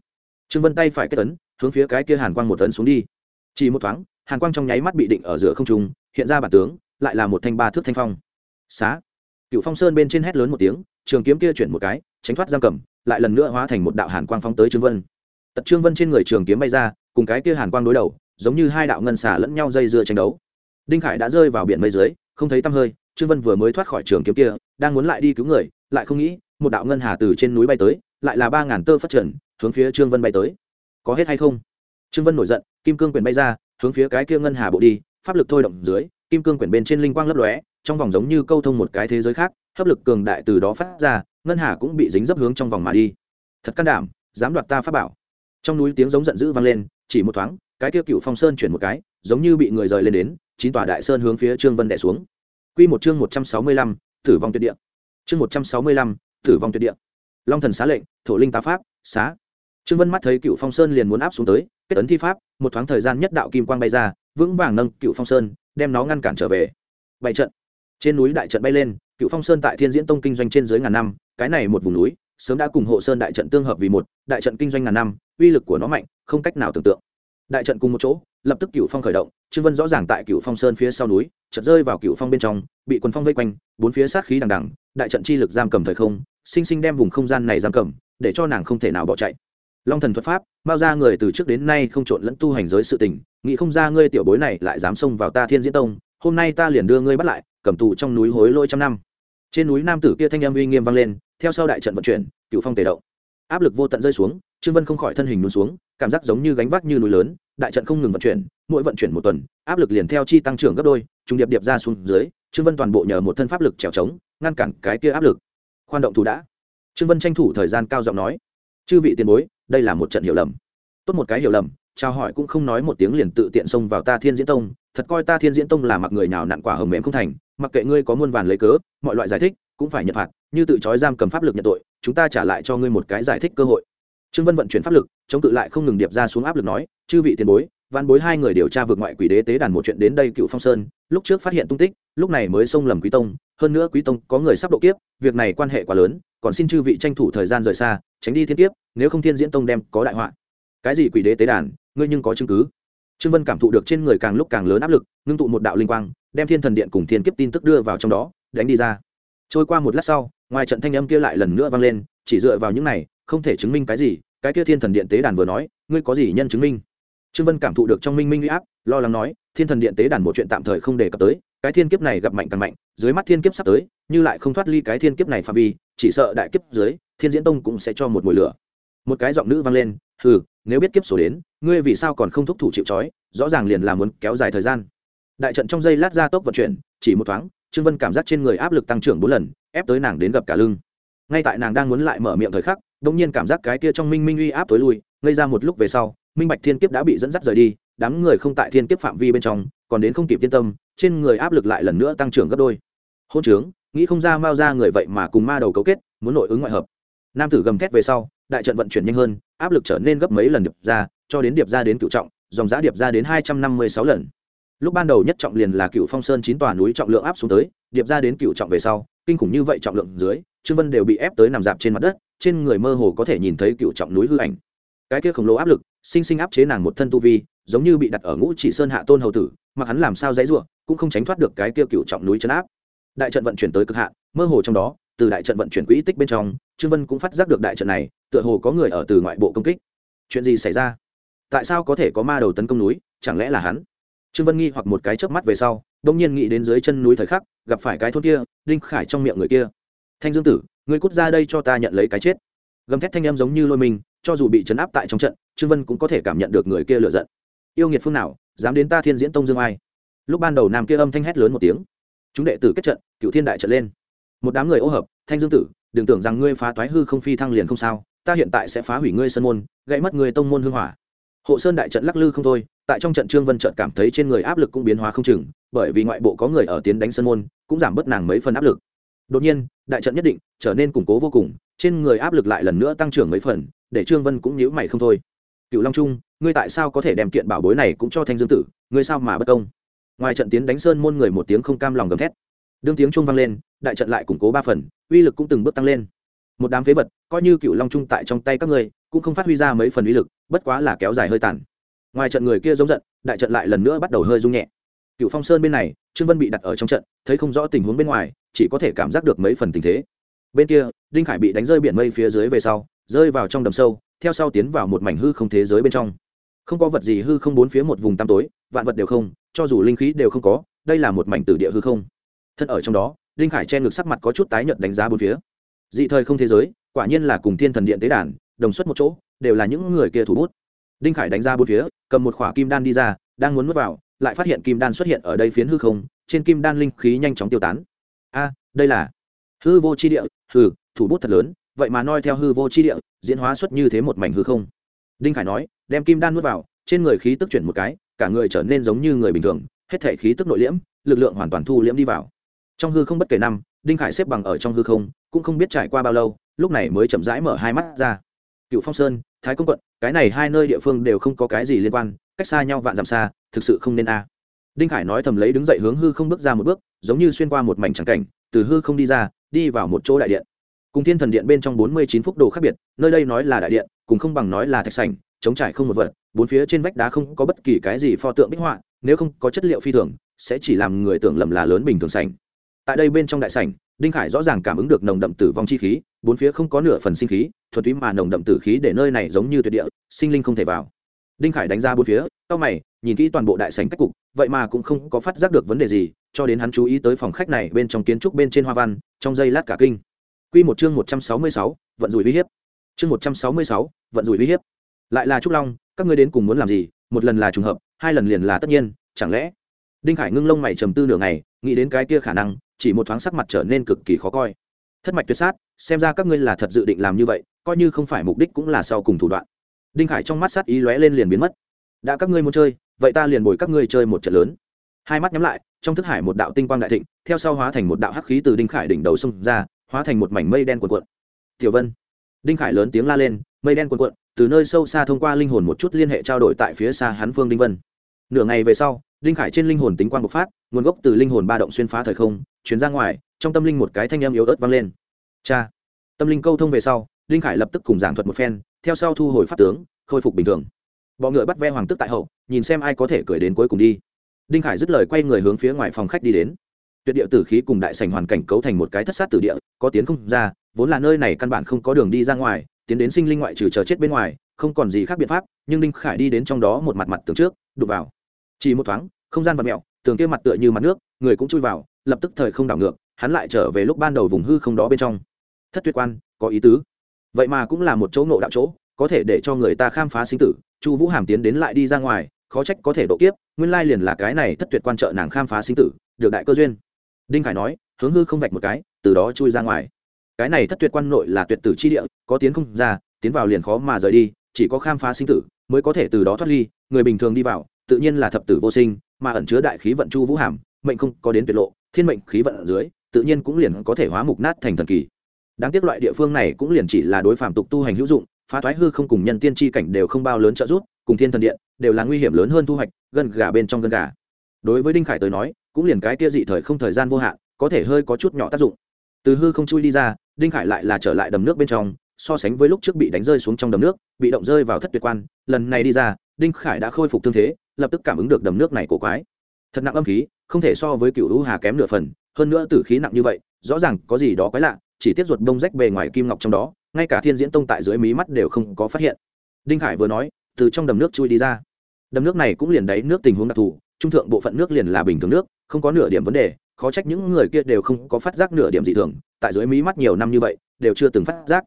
Trương vân tay phải kết tấn hướng phía cái kia hàn quang một tấn xuống đi. Chỉ một thoáng, hàn quang trong nháy mắt bị định ở giữa không trung, hiện ra bản tướng, lại là một thanh ba thước thanh phong. Xá. Cựu phong sơn bên trên hét lớn một tiếng, trường kiếm kia chuyển một cái, tránh thoát giam cầm, lại lần nữa hóa thành một đạo hàn quang phóng tới trương vân. Tật trương vân trên người trường kiếm bay ra, cùng cái kia hàn quang đối đầu, giống như hai đạo ngân xả lẫn nhau dây dưa tranh đấu. Đinh khải đã rơi vào biển mây dưới không thấy tăm hơi, trương vân vừa mới thoát khỏi trường kiếm kia, đang muốn lại đi cứu người, lại không nghĩ, một đạo ngân hà từ trên núi bay tới, lại là ba ngàn tơ phát triển hướng phía trương vân bay tới. Có hết hay không? Trương vân nổi giận, kim cương quyền bay ra, hướng phía cái kia ngân hà bộ đi, pháp lực thôi động dưới, kim cương quyển bên trên linh quang lấp lóe, trong vòng giống như câu thông một cái thế giới khác, hấp lực cường đại từ đó phát ra, ngân hà cũng bị dính dấp hướng trong vòng mà đi. Thật can đảm, dám đoạt ta pháp bảo. Trong núi tiếng giống giận dữ vang lên chỉ một thoáng cái kia cựu phong sơn chuyển một cái giống như bị người rời lên đến chín tòa đại sơn hướng phía trương vân đẻ xuống Quy một chương một trăm sáu mươi lăm, tử vong tuyệt địa. Chương một trăm sáu mươi lăm, tử vong tuyệt địa. Long thần xá lệnh, thổ linh tá pháp, xá. Trương Vân mắt thấy Cựu Phong Sơn liền muốn áp xuống tới, kết ấn thi pháp, một thoáng thời gian nhất đạo kim quang bay ra, vững vàng nâng Cựu Phong Sơn, đem nó ngăn cản trở về. Bảy trận. Trên núi đại trận bay lên, Cựu Phong Sơn tại Thiên Diễn Tông kinh doanh trên dưới ngàn năm, cái này một vùng núi, sớm đã cùng Hộ Sơn đại trận tương hợp vì một, đại trận kinh doanh ngàn năm, uy lực của nó mạnh, không cách nào tưởng tượng. Đại trận cùng một chỗ, lập tức Cựu Phong khởi động, Trương Vân rõ ràng tại Cựu Phong Sơn phía sau núi, chợt rơi vào Cựu Phong bên trong, bị quần phong vây quanh, bốn phía sát khí đằng đằng, đại trận chi lực giam cầm thời không, sinh sinh đem vùng không gian này giam cầm, để cho nàng không thể nào bỏ chạy long thần thuật pháp bao ra người từ trước đến nay không trộn lẫn tu hành giới sự tình nghĩ không ra ngươi tiểu bối này lại dám xông vào ta thiên diễn tông hôm nay ta liền đưa ngươi bắt lại cầm tù trong núi hối lôi trăm năm trên núi nam tử kia thanh âm uy nghiêm vang lên, theo sau đại trận vận chuyển cựu phong tề động. Áp lực vô tận rơi xuống, trương vân không khỏi thân hình nôn xuống, cảm giác giống như gánh vác như núi lớn, đại trận không ngừng vận chuyển, mỗi vận chuyển một tuần, áp lực liền theo chi tăng trưởng gấp đôi, trùng điệp điệp ra xuống dưới, trương vân toàn bộ nhờ một thân pháp lực trèo trống, ngăn cản cái kia áp lực. Khoan động thủ đã. Trương vân tranh thủ thời gian cao giọng nói, chư vị tiền bối, đây là một trận hiểu lầm. Tốt một cái hiểu lầm. Chào hỏi cũng không nói một tiếng liền tự tiện xông vào ta thiên diễn tông. Thật coi ta thiên diễn tông là mặc người nào nặn quả hầm mềm không thành mặc kệ ngươi có muôn vàn lấy cớ, mọi loại giải thích cũng phải nhận phạt, như tự trói giam cầm pháp lực nhận tội, chúng ta trả lại cho ngươi một cái giải thích cơ hội. Trương vân vận chuyển pháp lực, chống cự lại không ngừng điệp ra xuống áp lực nói, chư vị tiền bối văn bối hai người điều tra vượt ngoại quỷ đế tế đàn một chuyện đến đây cựu phong sơn, lúc trước phát hiện tung tích, lúc này mới xông lầm quý tông, hơn nữa quý tông có người sắp độ kiếp, việc này quan hệ quá lớn, còn xin chư vị tranh thủ thời gian rời xa, tránh đi thiên kiếp, nếu không thiên diễn tông đem có đại họa. Cái gì quỷ đế tế đàn, ngươi nhưng có chứng cứ. Trương vân cảm thụ được trên người càng lúc càng lớn áp lực, ngưng tụ một đạo linh quang đem thiên thần điện cùng thiên kiếp tin tức đưa vào trong đó, đánh đi ra. Trôi qua một lát sau, ngoài trận thanh âm kia lại lần nữa vang lên, chỉ dựa vào những này, không thể chứng minh cái gì, cái kia thiên thần điện tế đàn vừa nói, ngươi có gì nhân chứng minh? Trương vân cảm thụ được trong minh minh uy áp, lo lắng nói, thiên thần điện tế đàn một chuyện tạm thời không đề cập tới, cái thiên kiếp này gặp mạnh càng mạnh, dưới mắt thiên kiếp sắp tới, như lại không thoát ly cái thiên kiếp này phạm vi, chỉ sợ đại kiếp dưới, thiên diễn tông cũng sẽ cho một mùi lửa. Một cái giọng nữ vang lên, hừ, nếu biết kiếp sổ đến, ngươi vì sao còn không thúc thủ chịu trói, rõ ràng liền là muốn kéo dài thời gian đại trận trong dây lát ra tốc vận chuyển, chỉ một thoáng, trương vân cảm giác trên người áp lực tăng trưởng bốn lần, ép tới nàng đến gặp cả lưng. Ngay tại nàng đang muốn lại mở miệng thời khắc đông nhiên cảm giác cái kia trong minh minh uy áp tối lui, ngây ra một lúc về sau, minh bạch thiên kiếp đã bị dẫn dắt rời đi, đám người không tại thiên kiếp phạm vi bên trong, còn đến không kịp yên tâm, trên người áp lực lại lần nữa tăng trưởng gấp đôi. Hôn trướng, nghĩ không ra mao ra người vậy mà cùng ma đầu cấu kết, muốn nội ứng ngoại hợp. Nam tử gầm thét về sau, đại trận vận chuyển nhanh hơn, áp lực trở nên gấp mấy lần điệp ra, cho đến điệp ra đến cựu trọng, dòng giá điệp ra đến hai trăm năm mươi sáu lần lúc ban đầu nhất trọng liền là cựu phong sơn chín tòa núi trọng lượng áp xuống tới, điệp ra đến cựu trọng về sau, kinh khủng như vậy trọng lượng dưới, trương vân đều bị ép tới nằm dạp trên mặt đất, trên người mơ hồ có thể nhìn thấy cựu trọng núi hư ảnh. Cái kia khổng lồ áp lực, sinh sinh áp chế nàng một thân tu vi, giống như bị đặt ở ngũ chỉ sơn hạ tôn hầu tử mặc hắn làm sao dãy ruộng cũng không tránh thoát được cái kia cựu trọng núi chấn áp. Đại trận vận chuyển tới cực hạn, mơ hồ trong đó, từ đại trận vận chuyển quỹ tích bên trong, trương vân cũng phát giác được đại trận này, tựa hồ có người ở từ ngoại bộ công kích. Chuyện gì xảy ra? Tại sao có thể có ma đầu tấn công núi? Chẳng lẽ là hắn? Trương vân nghi hoặc một cái chớp mắt về sau đông nhiên nghĩ đến dưới chân núi thời khắc, gặp phải cái thôn kia, đinh khải trong miệng người kia. Thanh dương tử người cút ra đây cho ta nhận lấy cái chết. Gầm thét thanh em giống như lôi mình, cho dù bị chấn áp tại trong trận, trương vân cũng có thể cảm nhận được người kia lựa giận. Yêu nghiệt phương nào, dám đến ta thiên diễn tông dương ai? Lúc ban đầu nam kia âm thanh hét lớn một tiếng. Chúng đệ tử kết trận cựu thiên đại trận lên. Một đám người ô hợp, thanh dương tử, đừng tưởng rằng ngươi phá toái hư không phi thăng liền không sao, ta hiện tại sẽ phá hủy ngươi sân môn, gãy mất ngươi tông môn hương hỏa. Hộ sơn đại trận lắc lư không thôi tại trong trận trương vân trợt cảm thấy trên người áp lực cũng biến hóa không chừng, bởi vì ngoại bộ có người ở tiến đánh sân môn, cũng giảm bớt nàng mấy phần áp lực. Đột nhiên, đại trận nhất định, trở nên củng cố vô cùng, trên người áp lực lại lần nữa tăng trưởng mấy phần, để trương vân cũng nhíu mày không thôi. Cựu long trung, ngươi tại sao có thể đem kiện bảo bối này cũng cho thanh dương tử, ngươi sao mà bất công? Ngoài trận tiến đánh sơn môn người một tiếng không cam lòng gầm thét. Đương tiếng trung vang lên, đại trận lại củng cố ba phần, uy lực cũng từng bước tăng lên. Một đám phế vật, coi như cựu long trung tại trong tay các ngươi, cũng không phát huy ra mấy phần uy lực, bất quá là kéo dài hơi tàn ngoài trận người kia giống giận, đại trận lại lần nữa bắt đầu hơi rung nhẹ. Cựu phong sơn bên này, trương vân bị đặt ở trong trận, thấy không rõ tình huống bên ngoài, chỉ có thể cảm giác được mấy phần tình thế. Bên kia, đinh khải bị đánh rơi biển mây phía dưới về sau, rơi vào trong đầm sâu, theo sau tiến vào một mảnh hư không thế giới bên trong. Không có vật gì hư không bốn phía một vùng tăm tối, vạn vật đều không, cho dù linh khí đều không có, đây là một mảnh tử địa hư không. Thân ở trong đó, đinh khải che ngực sắc mặt có chút tái nhợt đánh giá bốn phía. Dị thời không thế giới, quả nhiên là cùng thiên thần điện tế đàn, đồng xuất một chỗ, đều là những người kia thủ bút đinh khải đánh ra bốn phía, cầm một khỏa kim đan đi ra, đang muốn nuốt vào, lại phát hiện kim đan xuất hiện ở đây phiến hư không, trên kim đan linh khí nhanh chóng tiêu tán. A, đây là hư vô chi địa hư thủ bút thật lớn, vậy mà noi theo hư vô chi địa, diễn hóa xuất như thế một mảnh hư không. Đinh khải nói, đem kim đan nuốt vào, trên người khí tức chuyển một cái, cả người trở nên giống như người bình thường, hết thể khí tức nội liễm, lực lượng hoàn toàn thu liễm đi vào. Trong hư không bất kể năm, đinh khải xếp bằng ở trong hư không, cũng không biết trải qua bao lâu, lúc này mới chậm rãi mở hai mắt ra. Cựu phong sơn thái công quận, cái này hai nơi địa phương đều không có cái gì liên quan, cách xa nhau vạn dặm xa, thực sự không nên a. Đinh khải nói thầm lấy đứng dậy hướng hư không bước ra một bước, giống như xuyên qua một mảnh trắng cảnh, từ hư không đi ra, đi vào một chỗ đại điện. Cùng thiên thần điện bên trong bốn mươi chín phúc đồ khác biệt, nơi đây nói là đại điện, cùng không bằng nói là thạch sảnh, chống trải không một vật, bốn phía trên vách đá không có bất kỳ cái gì pho tượng bích họa, nếu không có chất liệu phi thường, sẽ chỉ làm người tưởng lầm là lớn bình thường sảnh. Tại đây bên trong đại sảnh, đinh khải rõ ràng cảm ứng được nồng đậm tử vong chi khí, bốn phía không có nửa phần sinh khí thuần túy mà nồng đậm tử khí để nơi này giống như tuyệt địa sinh linh không thể vào đinh khải đánh ra bốn phía tao mày nhìn kỹ toàn bộ đại sảnh cách cục vậy mà cũng không có phát giác được vấn đề gì cho đến hắn chú ý tới phòng khách này bên trong kiến trúc bên trên hoa văn trong giây lát cả kinh Quy một chương một trăm sáu mươi sáu, vận rủi uy hiếp. Chương một trăm sáu mươi sáu, vận rủi uy hiếp. Lại là Trúc Long, các ngươi đến cùng muốn làm gì? Một lần là trùng hợp, hai lần liền là tất nhiên, chẳng lẽ? Đinh Khải ngưng lông mày trầm tư nửa ngày, nghĩ đến cái kia khả năng, chỉ một thoáng sắc mặt trở nên cực kỳ khó coi. Thất mạch tuyệt sát, xem ra các ngươi là thật dự định làm như vậy, coi như không phải mục đích cũng là sau cùng thủ đoạn. Đinh Khải trong mắt sát ý lóe lên liền biến mất. Đã các ngươi muốn chơi, vậy ta liền bồi các ngươi chơi một trận lớn. Hai mắt nhắm lại, trong thức hải một đạo tinh quang đại thịnh, theo sau hóa thành một đạo hắc khí từ Đinh Khải đỉnh đầu xông ra, hóa thành một mảnh mây đen cuộn cuộn tiểu vân đinh khải lớn tiếng la lên mây đen cuộn cuộn từ nơi sâu xa thông qua linh hồn một chút liên hệ trao đổi tại phía xa hắn phương đinh vân nửa ngày về sau đinh khải trên linh hồn tính quang bộc phát nguồn gốc từ linh hồn ba động xuyên phá thời không chuyển ra ngoài trong tâm linh một cái thanh âm yếu ớt vang lên cha. Tâm linh câu thông về sau, đinh khải lập tức cùng giảng thuật một phen, theo sau thu hồi pháp tướng, khôi phục bình thường. Bọ ngựa bắt ve hoàng tức tại hậu, nhìn xem ai có thể cười đến cuối cùng đi. Đinh khải dứt lời quay người hướng phía ngoài phòng khách đi đến. Tuyệt địa tử khí cùng đại sảnh hoàn cảnh cấu thành một cái thất sát tử địa, có tiến không ra, vốn là nơi này căn bản không có đường đi ra ngoài, tiến đến sinh linh ngoại trừ chờ chết bên ngoài, không còn gì khác biện pháp, nhưng đinh khải đi đến trong đó một mặt mặt tường trước đục vào. Chỉ một thoáng, không gian vật mẹo tường kia mặt tựa như mặt nước, người cũng chui vào, lập tức thời không đảo ngược, hắn lại trở về lúc ban đầu vùng hư không đó bên trong thất tuyệt quan, có ý tứ. Vậy mà cũng là một chỗ ngộ đạo chỗ, có thể để cho người ta khám phá sinh tử, chu vũ hàm tiến đến lại đi ra ngoài, khó trách có thể độ kiếp, nguyên lai liền là cái này thất tuyệt quan trợ nàng khám phá sinh tử, được đại cơ duyên. Đinh khải nói, hướng hư không vạch một cái, từ đó chui ra ngoài. Cái này thất tuyệt quan nội là tuyệt tử chi địa, có tiến không ra, tiến vào liền khó mà rời đi, chỉ có khám phá sinh tử, mới có thể từ đó thoát ly, người bình thường đi vào, tự nhiên là thập tử vô sinh, mà ẩn chứa đại khí vận chu vũ hàm, mệnh không có đến tuyệt lộ, thiên mệnh khí vận ở dưới, tự nhiên cũng liền có thể hóa mục nát thành thần kỳ đáng tiếc loại địa phương này cũng liền chỉ là đối phạm tục tu hành hữu dụng, phá thoái hư không cùng nhân tiên tri cảnh đều không bao lớn trợ giúp, cùng thiên thần điện đều là nguy hiểm lớn hơn thu hoạch, gần gà bên trong gần gà. Đối với đinh khải tới nói, cũng liền cái kia dị thời không thời gian vô hạn, có thể hơi có chút nhỏ tác dụng. Từ hư không chui đi ra, đinh khải lại là trở lại đầm nước bên trong, so sánh với lúc trước bị đánh rơi xuống trong đầm nước, bị động rơi vào thất tuyệt quan, lần này đi ra, đinh khải đã khôi phục thương thế, lập tức cảm ứng được đầm nước này cổ quái. Thật nặng âm khí, không thể so với cựu lũ hà kém nửa phần, hơn nữa tử khí nặng như vậy, rõ ràng có gì đó quái lạ chỉ tiếp ruột đông rách bề ngoài kim ngọc trong đó, ngay cả thiên diễn tông tại dưới mí mắt đều không có phát hiện. Đinh khải vừa nói, từ trong đầm nước chui đi ra. Đầm nước này cũng liền đáy nước tình huống đặc thù, trung thượng bộ phận nước liền là bình thường nước, không có nửa điểm vấn đề, khó trách những người kia đều không có phát giác nửa điểm dị thường, tại dưới mí mắt nhiều năm như vậy, đều chưa từng phát giác.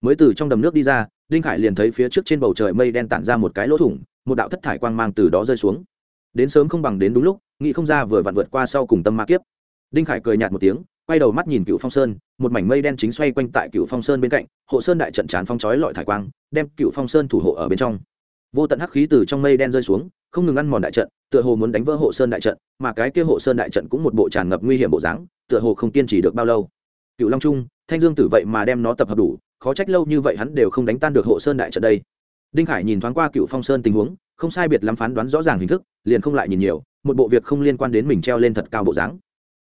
Mới từ trong đầm nước đi ra, đinh khải liền thấy phía trước trên bầu trời mây đen tản ra một cái lỗ thủng, một đạo thất thải quang mang từ đó rơi xuống. Đến sớm không bằng đến đúng lúc, nghĩ không ra vừa vặn vượt qua sau cùng tâm ma kiếp. Đinh khải cười nhạt một tiếng, quay đầu mắt nhìn cựu phong sơn một mảnh mây đen chính xoay quanh tại cựu phong sơn bên cạnh, hộ sơn đại trận tràn phong chói lọi thải quang, đem cựu phong sơn thủ hộ ở bên trong. Vô tận hắc khí từ trong mây đen rơi xuống, không ngừng ăn mòn đại trận, tựa hồ muốn đánh vỡ hộ sơn đại trận, mà cái kia hộ sơn đại trận cũng một bộ tràn ngập nguy hiểm bộ dáng, tựa hồ không kiên trì được bao lâu. Cựu long trung, thanh dương tử vậy mà đem nó tập hợp đủ, khó trách lâu như vậy hắn đều không đánh tan được hộ sơn đại trận đây. Đinh khải nhìn thoáng qua cựu phong sơn tình huống, không sai biệt lắm phán đoán rõ ràng hình thức, liền không lại nhìn nhiều, một bộ việc không liên quan đến mình treo lên thật cao bộ dáng.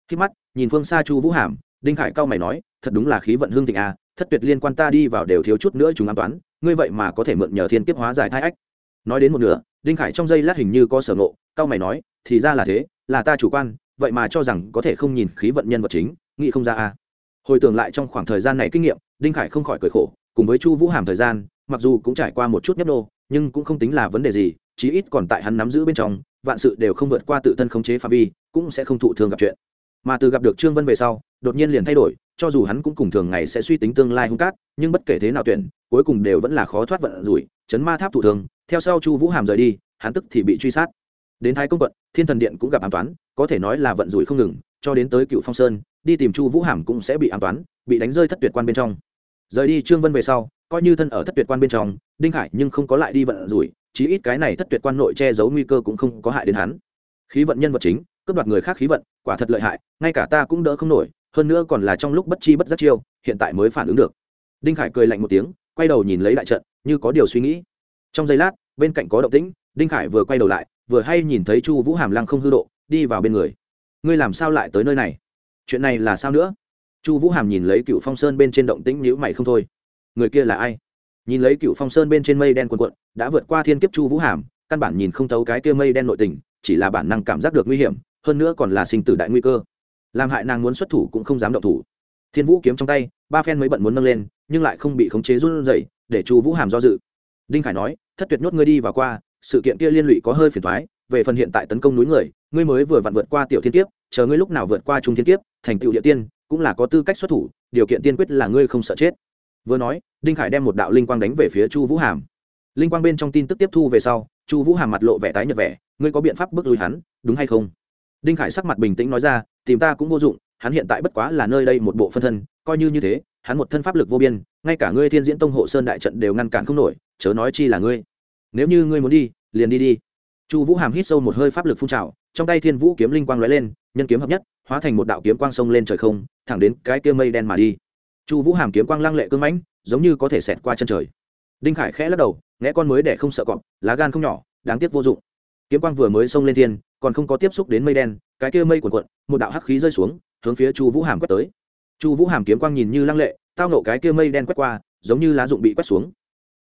Khi mắt, nhìn phương xa chu vũ hàm, đinh khải cao mày nói thật đúng là khí vận hương thịnh a thất tuyệt liên quan ta đi vào đều thiếu chút nữa chúng an toán, ngươi vậy mà có thể mượn nhờ thiên kiếp hóa giải thai ách. Nói đến một nửa, đinh khải trong giây lát hình như có sở ngộ, cao mày nói, thì ra là thế, là ta chủ quan, vậy mà cho rằng có thể không nhìn khí vận nhân vật chính, nghĩ không ra a hồi tưởng lại trong khoảng thời gian này kinh nghiệm, đinh khải không khỏi cười khổ, cùng với chu vũ hàm thời gian, mặc dù cũng trải qua một chút nhấp nô, nhưng cũng không tính là vấn đề gì, chí ít còn tại hắn nắm giữ bên trong, vạn sự đều không vượt qua tự thân khống chế phạm vi, cũng sẽ không thụ thương gặp chuyện mà từ gặp được trương vân về sau, đột nhiên liền thay đổi, cho dù hắn cũng cùng thường ngày sẽ suy tính tương lai hung cát, nhưng bất kể thế nào tuyển, cuối cùng đều vẫn là khó thoát vận rủi, chấn ma tháp thủ thường, theo sau chu vũ hàm rời đi, hắn tức thì bị truy sát. Đến thái công quận, thiên thần điện cũng gặp an toán, có thể nói là vận rủi không ngừng, cho đến tới cựu phong sơn, đi tìm chu vũ hàm cũng sẽ bị an toán, bị đánh rơi thất tuyệt quan bên trong. Rời đi trương vân về sau, coi như thân ở thất tuyệt quan bên trong, đinh hải nhưng không có lại đi vận rủi, chí ít cái này thất tuyệt quan nội che giấu nguy cơ cũng không có hại đến hắn. Khí vận nhân vật chính cướp đoạt người khác khí vận, quả thật lợi hại, ngay cả ta cũng đỡ không nổi, hơn nữa còn là trong lúc bất chi bất giác chiêu, hiện tại mới phản ứng được. Đinh khải cười lạnh một tiếng, quay đầu nhìn lấy đại trận, như có điều suy nghĩ. Trong giây lát, bên cạnh có động tĩnh, đinh khải vừa quay đầu lại, vừa hay nhìn thấy chu vũ hàm lăng không hư độ, đi vào bên người. Ngươi làm sao lại tới nơi này? Chuyện này là sao nữa? Chu vũ hàm nhìn lấy cựu phong sơn bên trên động tĩnh nhữ mày không thôi. Người kia là ai? Nhìn lấy cựu phong sơn bên trên mây đen quần quận đã vượt qua thiên kiếp chu vũ hàm, căn bản nhìn không thấu cái kia mây đen nội tình, chỉ là bản năng cảm giác được nguy hiểm hơn nữa còn là sinh tử đại nguy cơ. Làm hại nàng muốn xuất thủ cũng không dám động thủ. Thiên vũ kiếm trong tay, ba phen mới bận muốn nâng lên, nhưng lại không bị khống chế run dậy để chu vũ hàm do dự. Đinh khải nói, thất tuyệt nhốt ngươi đi và qua, sự kiện kia liên lụy có hơi phiền thoái về phần hiện tại tấn công núi người, ngươi mới vừa vặn vượt qua tiểu thiên kiếp, chờ ngươi lúc nào vượt qua trung thiên kiếp, thành tựu địa tiên, cũng là có tư cách xuất thủ, điều kiện tiên quyết là ngươi không sợ chết. Vừa nói, đinh khải đem một đạo linh quang đánh về phía chu vũ hàm. Linh quang bên trong tin tức tiếp thu về sau, chu vũ hàm mặt lộ vẻ tái nhợt vẻ, ngươi có biện pháp bước lui hắn, đúng hay không? Đinh khải sắc mặt bình tĩnh nói ra, tìm ta cũng vô dụng, hắn hiện tại bất quá là nơi đây một bộ phân thân, coi như như thế, hắn một thân pháp lực vô biên, ngay cả ngươi thiên diễn tông hộ sơn đại trận đều ngăn cản không nổi, chớ nói chi là ngươi. Nếu như ngươi muốn đi, liền đi đi. Chu vũ hàm hít sâu một hơi pháp lực phun trào, trong tay thiên vũ kiếm linh quang lóe lên, nhân kiếm hợp nhất, hóa thành một đạo kiếm quang sông lên trời không, thẳng đến cái kia mây đen mà đi. Chu vũ hàm kiếm quang lăng lệ cưng mãnh, giống như có thể xẹt qua chân trời. Đinh khải khẽ lắc đầu, nghe con mới để không sợ cọp, lá gan không nhỏ, đáng tiếc vô dụng. Kiếm quang vừa mới xông lên thiên còn không có tiếp xúc đến mây đen, cái kia mây quần cuộn, một đạo hắc khí rơi xuống, hướng phía chu vũ hàm quét tới. Chu vũ hàm kiếm quang nhìn như lăng lệ, tao nộ cái kia mây đen quét qua, giống như lá dụng bị quét xuống.